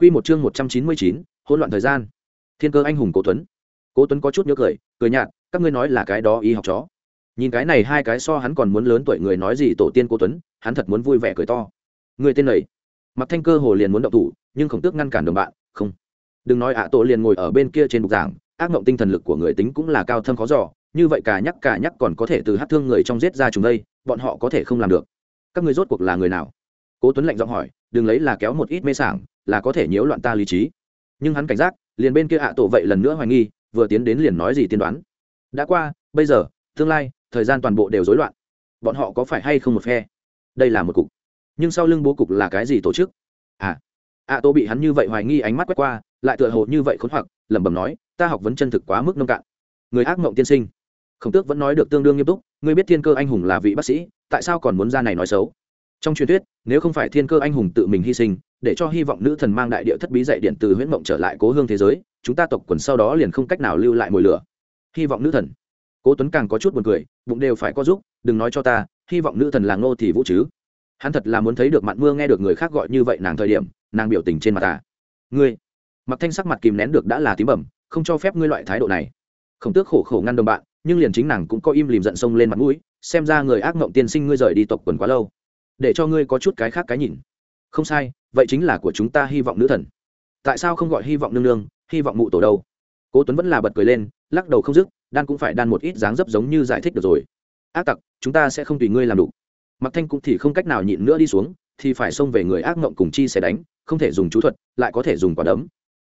Quy một chương một trăm chín mươi chín, hỗn loạn thời gian. Thiên cơ anh hùng Cố Tuấn. Cố Tuấn có chút nhếch cười, cười nhạt, các ngươi nói là cái đó y học chó. Nhìn cái này hai cái so hắn còn muốn lớn tuổi người nói gì tổ tiên Cố Tuấn, hắn thật muốn vui vẻ cười to. Người tên này, Mặc Thanh Cơ hồ liền muốn động thủ, nhưng khổng tước ngăn cản đồng bạn, không. Đừng nói ạ tổ liền ngồi ở bên kia trên bục giảng, ác ngộng tinh thần lực của người tính cũng là cao thâm khó dò, như vậy cả nhắc cả nhắc còn có thể từ hát thương người trong giết ra chúng đây, bọn họ có thể không làm được. Các ngươi rốt cuộc là người nào? Cố Tuấn lạnh giọng hỏi, đừng lấy là kéo một ít mê sảng, là có thể nhiễu loạn ta lý trí. Nhưng hắn cảnh giác, liền bên kia ạ tổ vậy lần nữa hoài nghi, vừa tiến đến liền nói gì tiên đoán. Đã qua, bây giờ, tương lai, thời gian toàn bộ đều rối loạn. Bọn họ có phải hay không một phe? Đây là một cục. Nhưng sau lưng bố cục là cái gì tổ chức? À ạ tổ bị hắn như vậy hoài nghi ánh mắt quét qua, lại tựa hồ như vậy khốn hoặc, lẩm bẩm nói, ta học vấn chân thực quá mức nông cạn. Người ác mộng tiên sinh. Khổng tước vẫn nói được tương đương nghiêm túc, ngươi biết thiên cơ anh hùng là vị bác sĩ, tại sao còn muốn ra này nói xấu? Trong truyền thuyết, nếu không phải thiên cơ anh hùng tự mình hy sinh để cho hy vọng nữ thần mang đại điệu thất bí dạy điện từ huyễn mộng trở lại cố hương thế giới, chúng ta tộc quần sau đó liền không cách nào lưu lại mồi lửa. Hy vọng nữ thần. Cố tuấn càng có chút buồn cười, bụng đều phải có giúp đừng nói cho ta, hy vọng nữ thần là ngô thì vũ chứ? Hắn thật là muốn thấy được mạn mưa nghe được người khác gọi như vậy nàng thời điểm, nàng biểu tình trên mặt à ngươi. Mặc thanh sắc mặt kìm nén được đã là tím bẩm không cho phép ngươi loại thái độ này. Không tước khổ khổ ngăn đồng bạn, nhưng liền chính nàng cũng có im lìm giận sông lên mặt mũi, xem ra người ác mộng tiên sinh ngươi rời đi tộc quần quá lâu. Để cho ngươi có chút cái khác cái nhìn không sai, vậy chính là của chúng ta hy vọng nữ thần. Tại sao không gọi hy vọng nương nương, hy vọng mụ tổ đâu? Cố tuấn vẫn là bật cười lên, lắc đầu không dứt, đan cũng phải đan một ít dáng dấp giống như giải thích được rồi. Ác tặc, chúng ta sẽ không tùy ngươi làm đủ. Mặc thanh cũng thì không cách nào nhịn nữa đi xuống, thì phải xông về người ác mộng cùng chi sẽ đánh, không thể dùng chú thuật, lại có thể dùng quả đấm.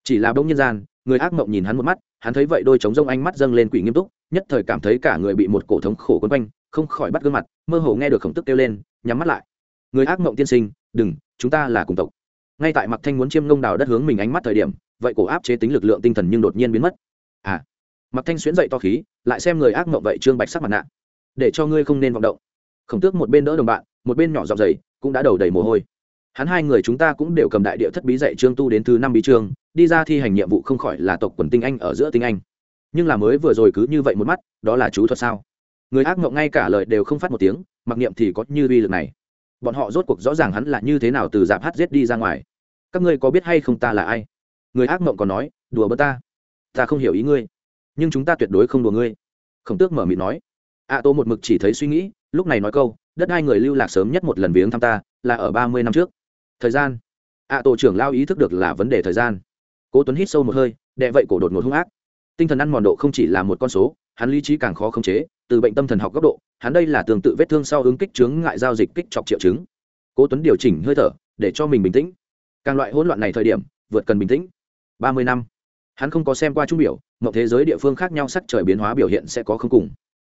Chỉ là bỗng nhân gian, người ác mộng nhìn hắn một mắt, hắn thấy vậy đôi trống rông ánh mắt dâng lên quỷ nghiêm túc, nhất thời cảm thấy cả người bị một cổ thống khổ quấn quanh, không khỏi bắt gương mặt, mơ hồ nghe được khổng tức kêu lên, nhắm mắt lại. Người ác mộng tiên sinh, đừng chúng ta là cùng tộc. Ngay tại mặc thanh muốn chiêm ngông đào đất hướng mình ánh mắt thời điểm, vậy cổ áp chế tính lực lượng tinh thần nhưng đột nhiên biến mất. À mặc thanh xuyễn dậy to khí, lại xem người ác mộng vậy trương bạch sắc mặt nạ. Để cho ngươi không nên vọng động. Khổng tước một bên đỡ đồng bạn, một bên nhỏ dọc dày cũng đã đầu đầy mồ hôi. Hắn hai người chúng ta cũng đều cầm đại địa thất bí dạy trương tu đến thứ năm bí trương, đi ra thi hành nhiệm vụ không khỏi là tộc quần tinh anh ở giữa tinh anh. Nhưng là mới vừa rồi cứ như vậy một mắt, đó là chú thuật sao? Người ác mộng ngay cả lời đều không phát một tiếng, mặc niệm thì có như uy lực này bọn họ rốt cuộc rõ ràng hắn là như thế nào từ dạp hát giết đi ra ngoài. Các ngươi có biết hay không ta là ai? Người ác mộng còn nói, đùa bớt ta. Ta không hiểu ý ngươi. Nhưng chúng ta tuyệt đối không đùa ngươi. Khổng tước mở mịt nói. A tô một mực chỉ thấy suy nghĩ, lúc này nói câu, đất hai người lưu lạc sớm nhất một lần viếng thăm ta, là ở ba mươi năm trước. Thời gian. A tô trưởng lao ý thức được là vấn đề thời gian. Cố tuấn hít sâu một hơi, đệ vậy cổ đột ngột hung ác. Tinh thần ăn mòn độ không chỉ là một con số hắn lý trí càng khó khống chế, từ bệnh tâm thần học góc độ, hắn đây là tương tự vết thương sau ứng kích chướng ngại giao dịch kích chọc triệu chứng. Cố tuấn điều chỉnh hơi thở, để cho mình bình tĩnh. Càng loại hỗn loạn này thời điểm, vượt cần bình tĩnh. Ba mươi năm. Hắn không có xem qua trung biểu mậu thế giới địa phương khác nhau sắc trời biến hóa biểu hiện sẽ có không cùng.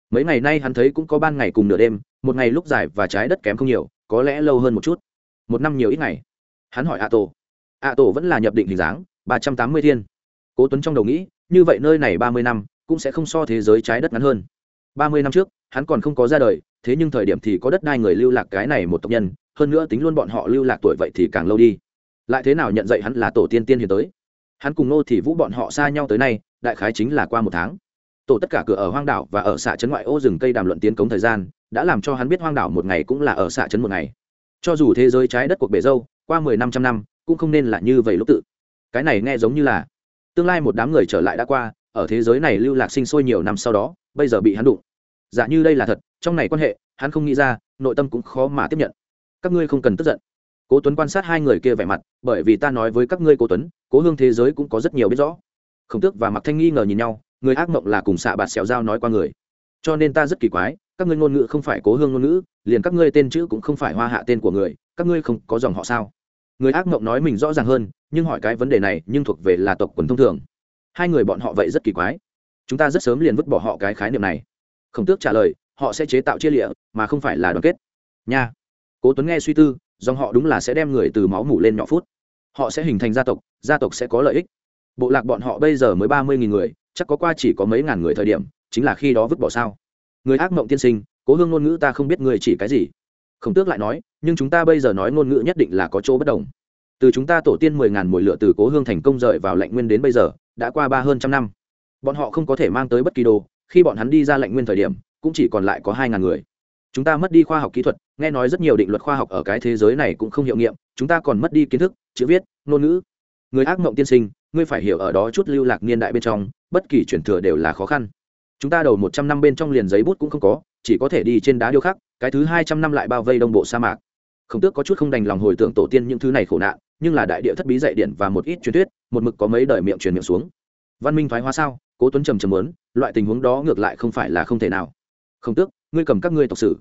Mấy ngày nay hắn thấy cũng có ban ngày cùng nửa đêm, một ngày lúc dài và trái đất kém không nhiều, có lẽ lâu hơn một chút. Một năm nhiều ít ngày. Hắn hỏi a tổ a tổ vẫn là nhập định hình dáng, ba trăm tám mươi thiên. Cố tuấn trong đầu nghĩ, như vậy nơi này ba mươi năm cũng sẽ không so thế giới trái đất ngắn hơn. Ba mươi năm trước, hắn còn không có ra đời, thế nhưng thời điểm thì có đất đai người lưu lạc cái này một tộc nhân, hơn nữa tính luôn bọn họ lưu lạc tuổi vậy thì càng lâu đi. Lại thế nào nhận dạy hắn là tổ tiên tiên hiền tới? Hắn cùng nô thì vũ bọn họ xa nhau tới nay, đại khái chính là qua một tháng. Tổ tất cả cửa ở hoang đảo và ở xạ trấn ngoại ô rừng cây đàm luận tiến cống thời gian, đã làm cho hắn biết hoang đảo một ngày cũng là ở xạ trấn một ngày. Cho dù thế giới trái đất cuộc bể dâu, qua mười năm trăm năm, cũng không nên là như vậy lúc tự. Cái này nghe giống như là, tương lai một đám người trở lại đã qua ở thế giới này lưu lạc sinh sôi nhiều năm sau đó, bây giờ bị hắn đụng. Giả như đây là thật, trong này quan hệ, hắn không nghĩ ra, nội tâm cũng khó mà tiếp nhận. Các ngươi không cần tức giận. Cố tuấn quan sát hai người kia vẻ mặt, bởi vì ta nói với các ngươi cố tuấn, cố hương thế giới cũng có rất nhiều biết rõ. Khổng tước và mặc thanh nghi ngờ nhìn nhau, người ác mộng là cùng xạ bạt xẻo dao nói qua người. Cho nên ta rất kỳ quái, các ngươi ngôn ngữ không phải cố hương ngôn ngữ, liền các ngươi tên chữ cũng không phải hoa hạ tên của người, các ngươi không có dòng họ sao? Người ác mộng nói mình rõ ràng hơn, nhưng hỏi cái vấn đề này nhưng thuộc về là tộc quần thông thường hai người bọn họ vậy rất kỳ quái. Chúng ta rất sớm liền vứt bỏ họ cái khái niệm này. Khổng tước trả lời, họ sẽ chế tạo chia lịa, mà không phải là đoàn kết. Nha. Cố tuấn nghe suy tư, dòng họ đúng là sẽ đem người từ máu mủ lên nhỏ phút. Họ sẽ hình thành gia tộc gia tộc sẽ có lợi ích. Bộ lạc bọn họ bây giờ mới ba mươi nghìn người, chắc có qua chỉ có mấy ngàn người thời điểm, chính là khi đó vứt bỏ sao. Người ác mộng tiên sinh, cố hương ngôn ngữ ta không biết người chỉ cái gì. Khổng tước lại nói, nhưng chúng ta bây giờ nói ngôn ngữ nhất định là có chỗ bất đồng. Từ chúng ta tổ tiên mười ngàn mùi lửa từ cố hương thành công rời vào lệnh nguyên đến bây giờ đã qua ba hơn trăm năm. Bọn họ không có thể mang tới bất kỳ đồ, khi bọn hắn đi ra lệnh nguyên thời điểm, cũng chỉ còn lại có hai ngàn người. Chúng ta mất đi khoa học kỹ thuật, nghe nói rất nhiều định luật khoa học ở cái thế giới này cũng không hiệu nghiệm, chúng ta còn mất đi kiến thức, chữ viết, ngôn ngữ. Người ác mộng tiên sinh, ngươi phải hiểu ở đó chút lưu lạc niên đại bên trong, bất kỳ chuyển thừa đều là khó khăn. Chúng ta đầu một trăm năm bên trong liền giấy bút cũng không có, chỉ có thể đi trên đá điêu khắc, cái thứ hai trăm năm lại bao vây đông bộ sa mạc. Khổng tước có chút không đành lòng hồi tưởng tổ tiên những thứ này khổ nạn nhưng là đại địa thất bí dạy điện và một ít truyền thuyết một mực có mấy đời miệng truyền miệng xuống. Văn minh thoái hóa sao? Cố tuấn trầm trầm lớn loại tình huống đó ngược lại không phải là không thể nào. Không tước ngươi cầm các ngươi tộc sử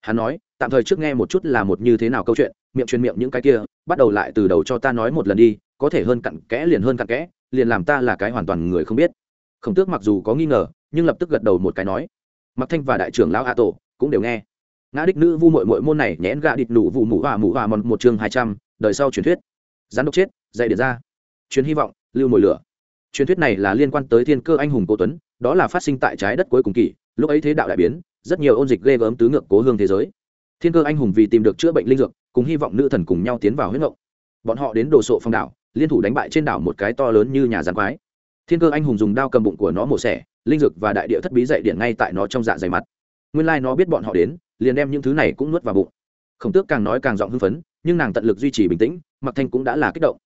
hắn nói tạm thời trước nghe một chút là một như thế nào câu chuyện miệng truyền miệng những cái kia bắt đầu lại từ đầu cho ta nói một lần đi có thể hơn cặn kẽ liền hơn cặn kẽ liền làm ta là cái hoàn toàn người không biết. Khổng tước mặc dù có nghi ngờ nhưng lập tức gật đầu một cái nói. Mặc thanh và đại trưởng lão a tổ cũng đều nghe. Ngã đích nữ vu mội mội môn này nhẽn gạ địch nụ vụ mũ hòa mũ hòa một, một chương hai trăm đời sau truyền thuyết gián đốc chết, dạy điện ra. Truyền hy vọng, lưu mồi lửa. Truyền thuyết này là liên quan tới thiên cơ anh hùng cố tuấn, đó là phát sinh tại trái đất cuối cùng kỷ lúc ấy thế đạo đại biến, rất nhiều ôn dịch ghê gớm tứ ngược cố hương thế giới. Thiên cơ anh hùng vì tìm được chữa bệnh linh dược, cùng hy vọng nữ thần cùng nhau tiến vào huyết ngộng bọn họ đến đồ sộ phong đảo, liên thủ đánh bại trên đảo một cái to lớn như nhà giàn quái. Thiên cơ anh hùng dùng đao cầm bụng của nó mổ xẻ, linh dược và đại địa thất bí dậy điện ngay tại nó trong dạ dày mặt. Nguyên lai、like、nó biết bọn họ đến, liền đem những thứ này cũng nuốt vào bụng. Khổng tước càng nói càng giọng hưng phấn, nhưng nàng tận lực duy trì bình tĩnh mặc thanh cũng đã là kích động.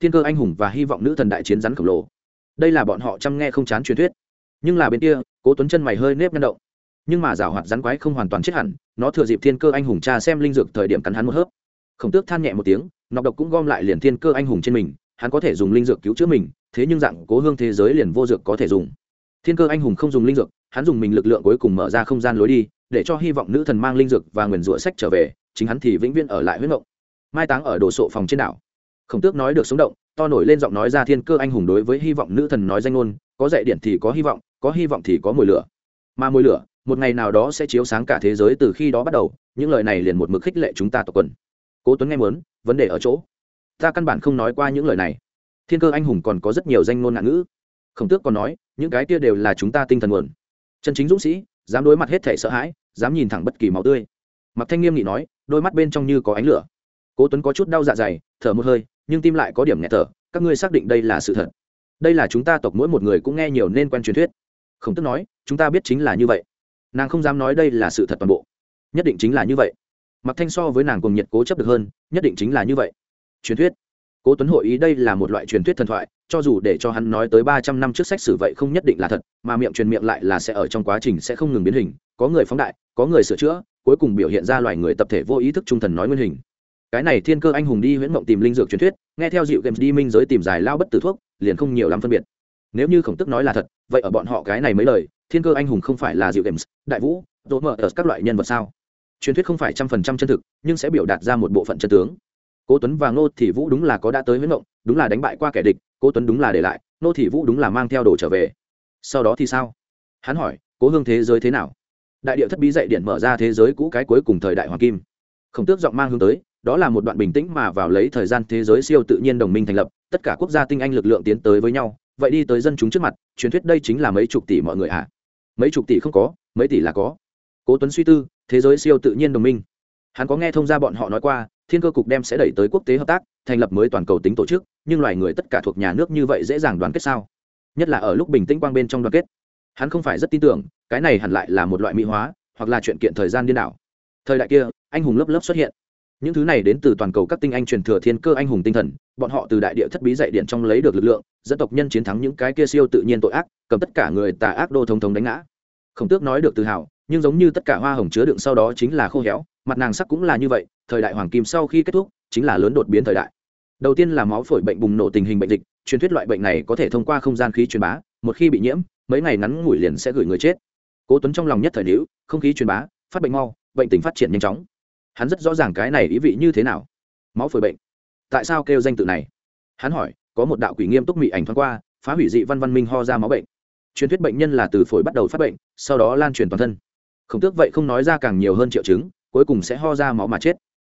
Thiên cơ anh hùng và hy vọng nữ thần đại chiến rắn khổng lồ. Đây là bọn họ chăm nghe không chán truyền thuyết. Nhưng là bên kia, cố tuấn chân mày hơi nếp nhân động. Nhưng mà giảo hoạt rắn quái không hoàn toàn chết hẳn, nó thừa dịp thiên cơ anh hùng cha xem linh dược thời điểm cắn hắn một hớp. Khổng tước than nhẹ một tiếng, nọc độc cũng gom lại liền thiên cơ anh hùng trên mình, hắn có thể dùng linh dược cứu chữa mình, thế nhưng dạng cố hương thế giới liền vô dược có thể dùng. Thiên cơ anh hùng không dùng linh dược, hắn dùng mình lực lượng cuối cùng mở ra không gian lối đi, để cho hy vọng nữ thần mang linh dược và nguyền rủa sách trở về, chính hắn thì vĩnh viễn ở lại huyết mộng mai táng ở đồ sộ phòng trên đảo. Khổng tước nói được sống động, to nổi lên giọng nói ra thiên cơ anh hùng đối với hy vọng nữ thần nói danh ngôn, có dạy điện thì có hy vọng, có hy vọng thì có mùi lửa. Mà mùi lửa, một ngày nào đó sẽ chiếu sáng cả thế giới từ khi đó bắt đầu, những lời này liền một mực khích lệ chúng ta tộc quần. Cố tuấn nghe muốn, vấn đề ở chỗ. Ta căn bản không nói qua những lời này. Thiên cơ anh hùng còn có rất nhiều danh ngôn ngạn ngữ. Khổng tước còn nói, những cái kia đều là chúng ta tinh thần nguồn. Chân chính dũng sĩ, dám đối mặt hết thể sợ hãi, dám nhìn thẳng bất kỳ máu tươi. Mặc thanh nghiêm nghị nói, đôi mắt bên trong như có ánh lửa cố tuấn có chút đau dạ dày, thở một hơi, nhưng tim lại có điểm nhẹ thở, các ngươi xác định đây là sự thật. Đây là chúng ta tộc mỗi một người cũng nghe nhiều nên quen truyền thuyết. Khổng tức nói, chúng ta biết chính là như vậy. Nàng không dám nói đây là sự thật toàn bộ. Nhất định chính là như vậy. Mặc thanh so với nàng cùng nhiệt cố chấp được hơn, nhất định chính là như vậy. Truyền thuyết. Cố tuấn hội ý đây là một loại truyền thuyết thần thoại, cho dù để cho hắn nói tới ba trăm năm trước sách sử vậy không nhất định là thật, mà miệng truyền miệng lại là sẽ ở trong quá trình sẽ không ngừng biến hình, có người phóng đại, có người sửa chữa, cuối cùng biểu hiện ra loài người tập thể vô ý thức trung thần nói nguyên hình cái này thiên cơ anh hùng đi huyễn mộng tìm linh dược truyền thuyết, nghe theo dịu games đi minh giới tìm giải lao bất tử thuốc, liền không nhiều lắm phân biệt. Nếu như khổng tức nói là thật, vậy ở bọn họ cái này mấy lời, thiên cơ anh hùng không phải là dịu games, đại vũ đỗ mở ở các loại nhân vật sao? Truyền thuyết không phải trăm phần trăm chân thực, nhưng sẽ biểu đạt ra một bộ phận chân tướng. Cố tuấn và ngô thị vũ đúng là có đã tới huyễn mộng, đúng là đánh bại qua kẻ địch, cố tuấn đúng là để lại, ngô thị vũ đúng là mang theo đồ trở về. Sau đó thì sao? Hắn hỏi, cố hương thế giới thế nào? Đại địa thất bí dạy điện mở ra thế giới cũ cái cuối cùng thời đại hoàng kim. Khổng tước giọng mang hướng tới đó là một đoạn bình tĩnh mà vào lấy thời gian thế giới siêu tự nhiên đồng minh thành lập, tất cả quốc gia tinh anh lực lượng tiến tới với nhau, vậy đi tới dân chúng trước mặt, truyền thuyết đây chính là mấy chục tỷ mọi người ạ. À? mấy chục tỷ không có, mấy tỷ là có. Cố tuấn suy tư, thế giới siêu tự nhiên đồng minh. Hắn có nghe thông ra bọn họ nói qua, thiên cơ cục đem sẽ đẩy tới quốc tế hợp tác, thành lập mới toàn cầu tính tổ chức, nhưng loài người tất cả thuộc nhà nước như vậy dễ dàng đoàn kết sao? Nhất là ở lúc bình tĩnh quang bên trong đoàn kết. Hắn không phải rất tin tưởng, cái này hẳn lại là một loại mỹ hóa, hoặc là chuyện kiện thời gian điên đảo. Thời đại kia, anh hùng lớp lớp xuất hiện những thứ này đến từ toàn cầu các tinh anh truyền thừa thiên cơ anh hùng tinh thần, bọn họ từ đại địa thất bí dạy điện trong lấy được lực lượng, dân tộc nhân chiến thắng những cái kia siêu tự nhiên tội ác, cầm tất cả người tà ác đô thống thống đánh ngã. Khổng tước nói được tự hào, nhưng giống như tất cả hoa hồng chứa đựng sau đó chính là khô héo, mặt nàng sắc cũng là như vậy, thời đại hoàng kim sau khi kết thúc, chính là lớn đột biến thời đại. Đầu tiên là máu phổi bệnh bùng nổ tình hình bệnh dịch, truyền thuyết loại bệnh này có thể thông qua không gian khí truyền bá, một khi bị nhiễm, mấy ngày ngắn ngủi liền sẽ gửi người chết. Cố tuấn trong lòng nhất thời nữ không khí truyền bá, phát bệnh mau, bệnh tình phát triển nhanh chóng hắn rất rõ ràng cái này ý vị như thế nào. Máu phổi bệnh. Tại sao kêu danh tự này? Hắn hỏi, có một đạo quỷ nghiêm túc mị ảnh thoáng qua, phá hủy dị văn văn minh ho ra máu bệnh. Truyền thuyết bệnh nhân là từ phổi bắt đầu phát bệnh, sau đó lan truyền toàn thân. Khổng tước vậy không nói ra càng nhiều hơn triệu chứng, cuối cùng sẽ ho ra máu mà chết.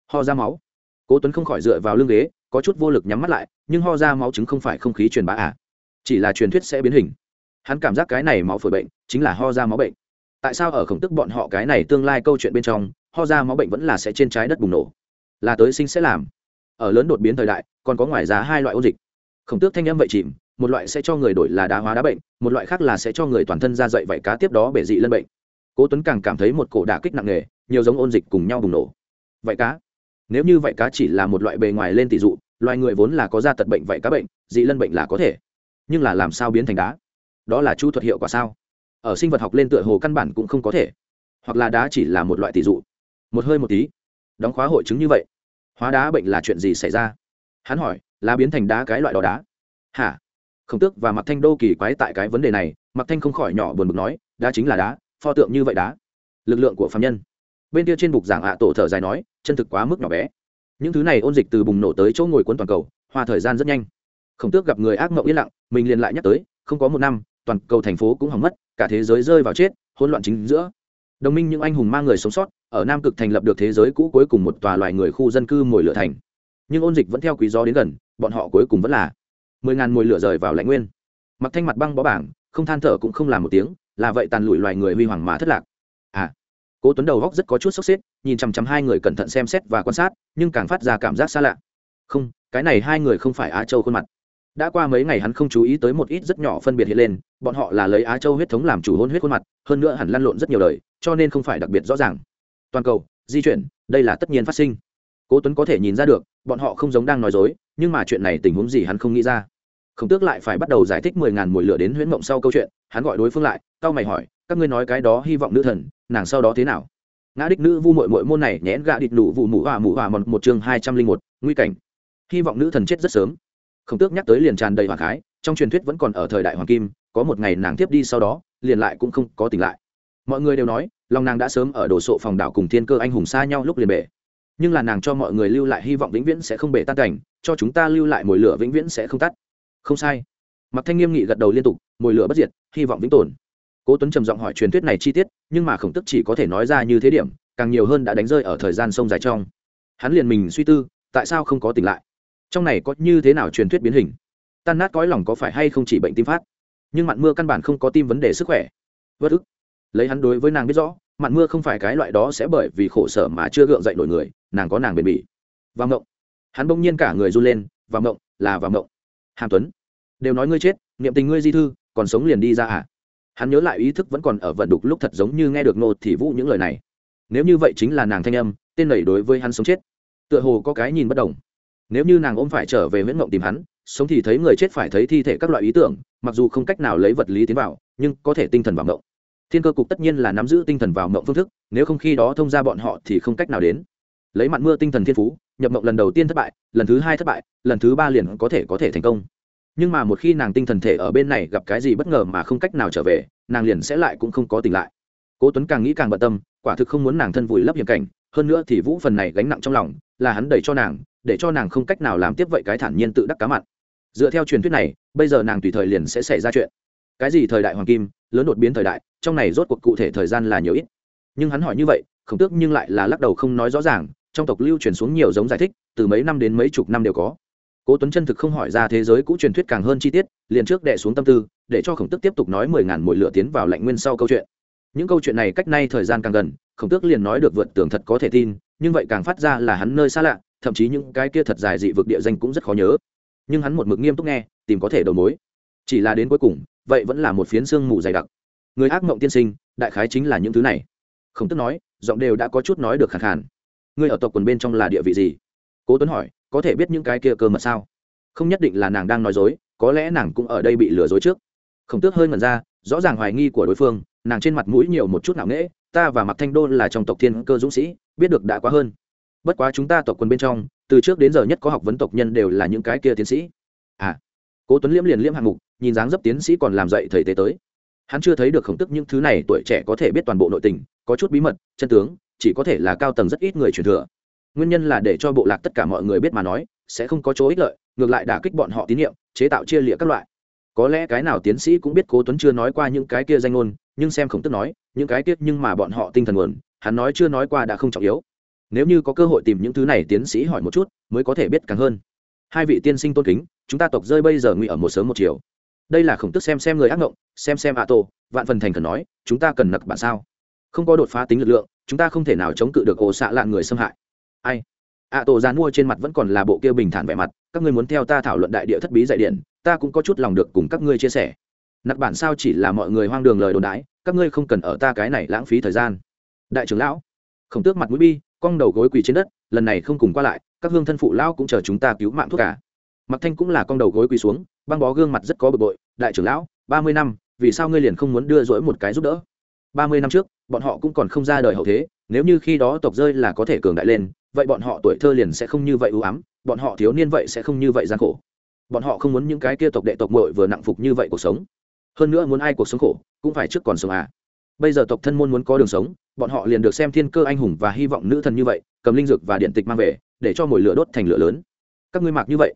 Ho ra máu. Cố tuấn không khỏi dựa vào lưng ghế, có chút vô lực nhắm mắt lại, nhưng ho ra máu chứng không phải không khí truyền bá à? Chỉ là truyền thuyết sẽ biến hình. Hắn cảm giác cái này máu phổi bệnh, chính là ho ra máu bệnh. Tại sao ở khổng tức bọn họ cái này tương lai câu chuyện bên trong ho ra máu bệnh vẫn là sẽ trên trái đất bùng nổ. Là tới sinh sẽ làm. Ở lớn đột biến thời đại, còn có ngoài ra hai loại ôn dịch. Khổng tước thanh âm vậy chìm, một loại sẽ cho người đổi là đá hóa đá bệnh, một loại khác là sẽ cho người toàn thân ra dậy vậy cá tiếp đó bể dị lân bệnh. Cố tuấn càng cảm thấy một cổ đả kích nặng nề, nhiều giống ôn dịch cùng nhau bùng nổ. Vậy cá. Nếu như vậy cá chỉ là một loại bề ngoài lên tỷ dụ, loài người vốn là có da tật bệnh vậy cá bệnh, dị lân bệnh là có thể. Nhưng là làm sao biến thành đá? Đó là chu thuật hiệu quả sao? Ở sinh vật học lên tựa hồ căn bản cũng không có thể. Hoặc là đá chỉ là một loại tỷ dụ một hơi một tí. Đóng khóa hội chứng như vậy, hóa đá bệnh là chuyện gì xảy ra? Hắn hỏi, là biến thành đá cái loại đó đá. Hả? Khổng tước và mặc thanh đô kỳ quái tại cái vấn đề này mặc thanh không khỏi nhỏ buồn bực nói, đá chính là đá, pho tượng như vậy đá. Lực lượng của phạm nhân. Bên kia trên bục giảng ạ, tổ thở dài nói, chân thực quá mức nhỏ bé. Những thứ này ôn dịch từ bùng nổ tới chỗ ngồi quấn toàn cầu, hoa thời gian rất nhanh. Khổng tước gặp người ác mộng yên lặng, mình liền lại nhắc tới, không có một năm, toàn cầu thành phố cũng hỏng mất, cả thế giới rơi vào chết, hỗn loạn chính giữa. Đồng minh những anh hùng mang người sống sót ở nam cực thành lập được thế giới cũ cuối cùng một tòa loài người khu dân cư mồi lửa thành. Nhưng ôn dịch vẫn theo quý gió đến gần, bọn họ cuối cùng vẫn là mười ngàn mồi lửa rời vào lãnh nguyên. Mặc thanh mặt băng bó bảng, không than thở cũng không làm một tiếng, là vậy tàn lụi loài người huy hoàng mà thất lạc. À cố tuấn đầu góc rất có chút sốc xếp, nhìn chằm chằm hai người cẩn thận xem xét và quan sát, nhưng càng phát ra cảm giác xa lạ. Không, cái này hai người không phải á châu khuôn mặt. Đã qua mấy ngày hắn không chú ý tới một ít rất nhỏ phân biệt hiện lên, bọn họ là lấy á châu huyết thống làm chủ hôn huyết khuôn mặt, hơn nữa hẳn lăn lộn rất nhiều đời, cho nên không phải đặc biệt rõ ràng toàn cầu di chuyển đây là tất nhiên phát sinh. Cố tuấn có thể nhìn ra được bọn họ không giống đang nói dối nhưng mà chuyện này tình huống gì hắn không nghĩ ra. Khổng tước lại phải bắt đầu giải thích mười ngàn mùi lửa đến huyễn mộng sau câu chuyện hắn gọi đối phương lại cao mày hỏi các ngươi nói cái đó hy vọng nữ thần nàng sau đó thế nào? Ngã đích nữ vu mội mội môn này nhẽn gạ địch nụ vụ mũ hòa mũ hòa một, một chương hai trăm linh một nguy cảnh. Hy vọng nữ thần chết rất sớm. Khổng tước nhắc tới liền tràn đầy hoàng khái trong truyền thuyết vẫn còn ở thời đại hoàng kim có một ngày nàng tiếp đi sau đó liền lại cũng không có tỉnh lại. Mọi người đều nói lòng nàng đã sớm ở đồ sộ phòng đảo cùng thiên cơ anh hùng xa nhau lúc liền bể. Nhưng là nàng cho mọi người lưu lại hy vọng vĩnh viễn sẽ không bể tan cảnh, cho chúng ta lưu lại mồi lửa vĩnh viễn sẽ không tắt. Không sai. Mặc thanh nghiêm nghị gật đầu liên tục, mồi lửa bất diệt, hy vọng vĩnh tồn. Cố tuấn trầm giọng hỏi truyền thuyết này chi tiết, nhưng mà khổng tức chỉ có thể nói ra như thế điểm, càng nhiều hơn đã đánh rơi ở thời gian sông dài trong. Hắn liền mình suy tư, tại sao không có tỉnh lại? Trong này có như thế nào truyền thuyết biến hình? Tan nát cõi lòng có phải hay không chỉ bệnh tim phát? Nhưng mặn mưa căn bản không có tim vấn đề sức khỏe. Vất ức lấy hắn đối với nàng biết rõ mặn mưa không phải cái loại đó sẽ bởi vì khổ sở mà chưa gượng dậy nổi người, nàng có nàng bền bỉ. Và ngộng. Hắn bỗng nhiên cả người run lên và ngộng, là và ngộng. Hàm tuấn, đều nói ngươi chết, niệm tình ngươi di thư, còn sống liền đi ra à? Hắn nhớ lại ý thức vẫn còn ở vận đục lúc thật giống như nghe được nô thì vũ những lời này. Nếu như vậy chính là nàng thanh âm, tên nảy đối với hắn sống chết. Tựa hồ có cái nhìn bất đồng. Nếu như nàng ôm phải trở về nguyễn mộng tìm hắn, sống thì thấy người chết phải thấy thi thể các loại ý tưởng, mặc dù không cách nào lấy vật lý tiến vào, nhưng có thể tinh thần vào mộng thiên cơ cục tất nhiên là nắm giữ tinh thần vào mộng phương thức, nếu không khi đó thông ra bọn họ thì không cách nào đến. Lấy mặn mưa tinh thần thiên phú, nhập mộng lần đầu tiên thất bại, lần thứ hai thất bại, lần thứ ba liền có thể có thể thành công. Nhưng mà một khi nàng tinh thần thể ở bên này gặp cái gì bất ngờ mà không cách nào trở về, nàng liền sẽ lại cũng không có tỉnh lại. Cố tuấn càng nghĩ càng bận tâm, quả thực không muốn nàng thân vùi lấp hiểm cảnh, hơn nữa thì vũ phần này gánh nặng trong lòng, là hắn đẩy cho nàng, để cho nàng không cách nào làm tiếp vậy cái thản nhiên tự đắc cá mặn. Dựa theo truyền thuyết này, bây giờ nàng tùy thời liền sẽ xảy ra chuyện. Cái gì thời đại hoàng kim, lớn đột biến thời đại trong này rốt cuộc cụ thể thời gian là nhiều ít. Nhưng hắn hỏi như vậy không tước nhưng lại là lắc đầu không nói rõ ràng, trong tộc lưu truyền xuống nhiều giống giải thích, từ mấy năm đến mấy chục năm đều có. Cố tuấn chân thực không hỏi ra thế giới cũ truyền thuyết càng hơn chi tiết, liền trước đệ xuống tâm tư, để cho khổng tức tiếp tục nói mười ngàn mùi lửa tiến vào lạnh nguyên sau câu chuyện. Những câu chuyện này cách nay thời gian càng gần, khổng tước liền nói được vượt tưởng thật có thể tin, nhưng vậy càng phát ra là hắn nơi xa lạ, thậm chí những cái kia thật dài dị vực địa danh cũng rất khó nhớ. Nhưng hắn một mực nghiêm túc nghe, tìm có thể đầu mối. Chỉ là đến cuối cùng, vậy vẫn là một phiến xương mù dày đặc người ác mộng tiên sinh, đại khái chính là những thứ này. Khổng tức nói, giọng đều đã có chút nói được khẳng khàn. Ngươi ở tộc quần bên trong là địa vị gì? Cố tuấn hỏi, có thể biết những cái kia cơ mật sao? Không nhất định là nàng đang nói dối, có lẽ nàng cũng ở đây bị lừa dối trước. Khổng tước hơi ngẩn ra, rõ ràng hoài nghi của đối phương, nàng trên mặt mũi nhiều một chút nặng nễ ta và mặc thanh đôn là trong tộc thiên cơ dũng sĩ, biết được đã quá hơn. Bất quá chúng ta tộc quân bên trong, từ trước đến giờ nhất có học vấn tộc nhân đều là những cái kia tiến sĩ. À cố tuấn liễm liền liễm hạng mục, nhìn dáng dấp tiến sĩ còn làm dạy thầy tế tới hắn chưa thấy được khổng tức những thứ này tuổi trẻ có thể biết toàn bộ nội tình, có chút bí mật, chân tướng, chỉ có thể là cao tầng rất ít người truyền thừa. Nguyên nhân là để cho bộ lạc tất cả mọi người biết mà nói, sẽ không có chỗ ích lợi, ngược lại đả kích bọn họ tín nhiệm, chế tạo chia lịa các loại. Có lẽ cái nào tiến sĩ cũng biết cố tuấn chưa nói qua những cái kia danh ngôn, nhưng xem khổng tức nói, những cái kia nhưng mà bọn họ tinh thần nguồn, hắn nói chưa nói qua đã không trọng yếu. Nếu như có cơ hội tìm những thứ này tiến sĩ hỏi một chút, mới có thể biết càng hơn. Hai vị tiên sinh tôn kính, chúng ta tộc rơi bây giờ nguy ở một sớm một chiều đây là khổng tức xem xem người ác ngộng xem xem ạ tổ, vạn phần thành cần nói chúng ta cần nặc bản sao? Không có đột phá tính lực lượng chúng ta không thể nào chống cự được ổ xạ lạn người xâm hại. Ai? Ạ tổ dán mua trên mặt vẫn còn là bộ kia bình thản vẻ mặt các ngươi muốn theo ta thảo luận đại địa thất bí dạy điện ta cũng có chút lòng được cùng các ngươi chia sẻ. Nặc bản sao chỉ là mọi người hoang đường lời đồn đãi các ngươi không cần ở ta cái này lãng phí thời gian. Đại trưởng lão khổng tước mặt mũi bi cong đầu gối quỳ trên đất lần này không cùng qua lại các hương thân phụ lão cũng chờ chúng ta cứu mạng thuốc cả. Mặc thanh cũng là cong đầu gối quỳ xuống băng bó gương mặt rất có bực bội đại trưởng lão ba mươi năm vì sao ngươi liền không muốn đưa dỗi một cái giúp đỡ? Ba mươi năm trước bọn họ cũng còn không ra đời hậu thế nếu như khi đó tộc rơi là có thể cường đại lên vậy bọn họ tuổi thơ liền sẽ không như vậy ưu ám bọn họ thiếu niên vậy sẽ không như vậy gian khổ. Bọn họ không muốn những cái kia tộc đệ tộc mội vừa nặng phục như vậy cuộc sống. Hơn nữa muốn ai cuộc sống khổ cũng phải trước còn sống à. Bây giờ tộc thân môn muốn có đường sống bọn họ liền được xem thiên cơ anh hùng và hy vọng nữ thần như vậy cầm linh dược và điện tịch mang về để cho mồi lửa đốt thành lửa lớn. Các ngươi mặc như vậy.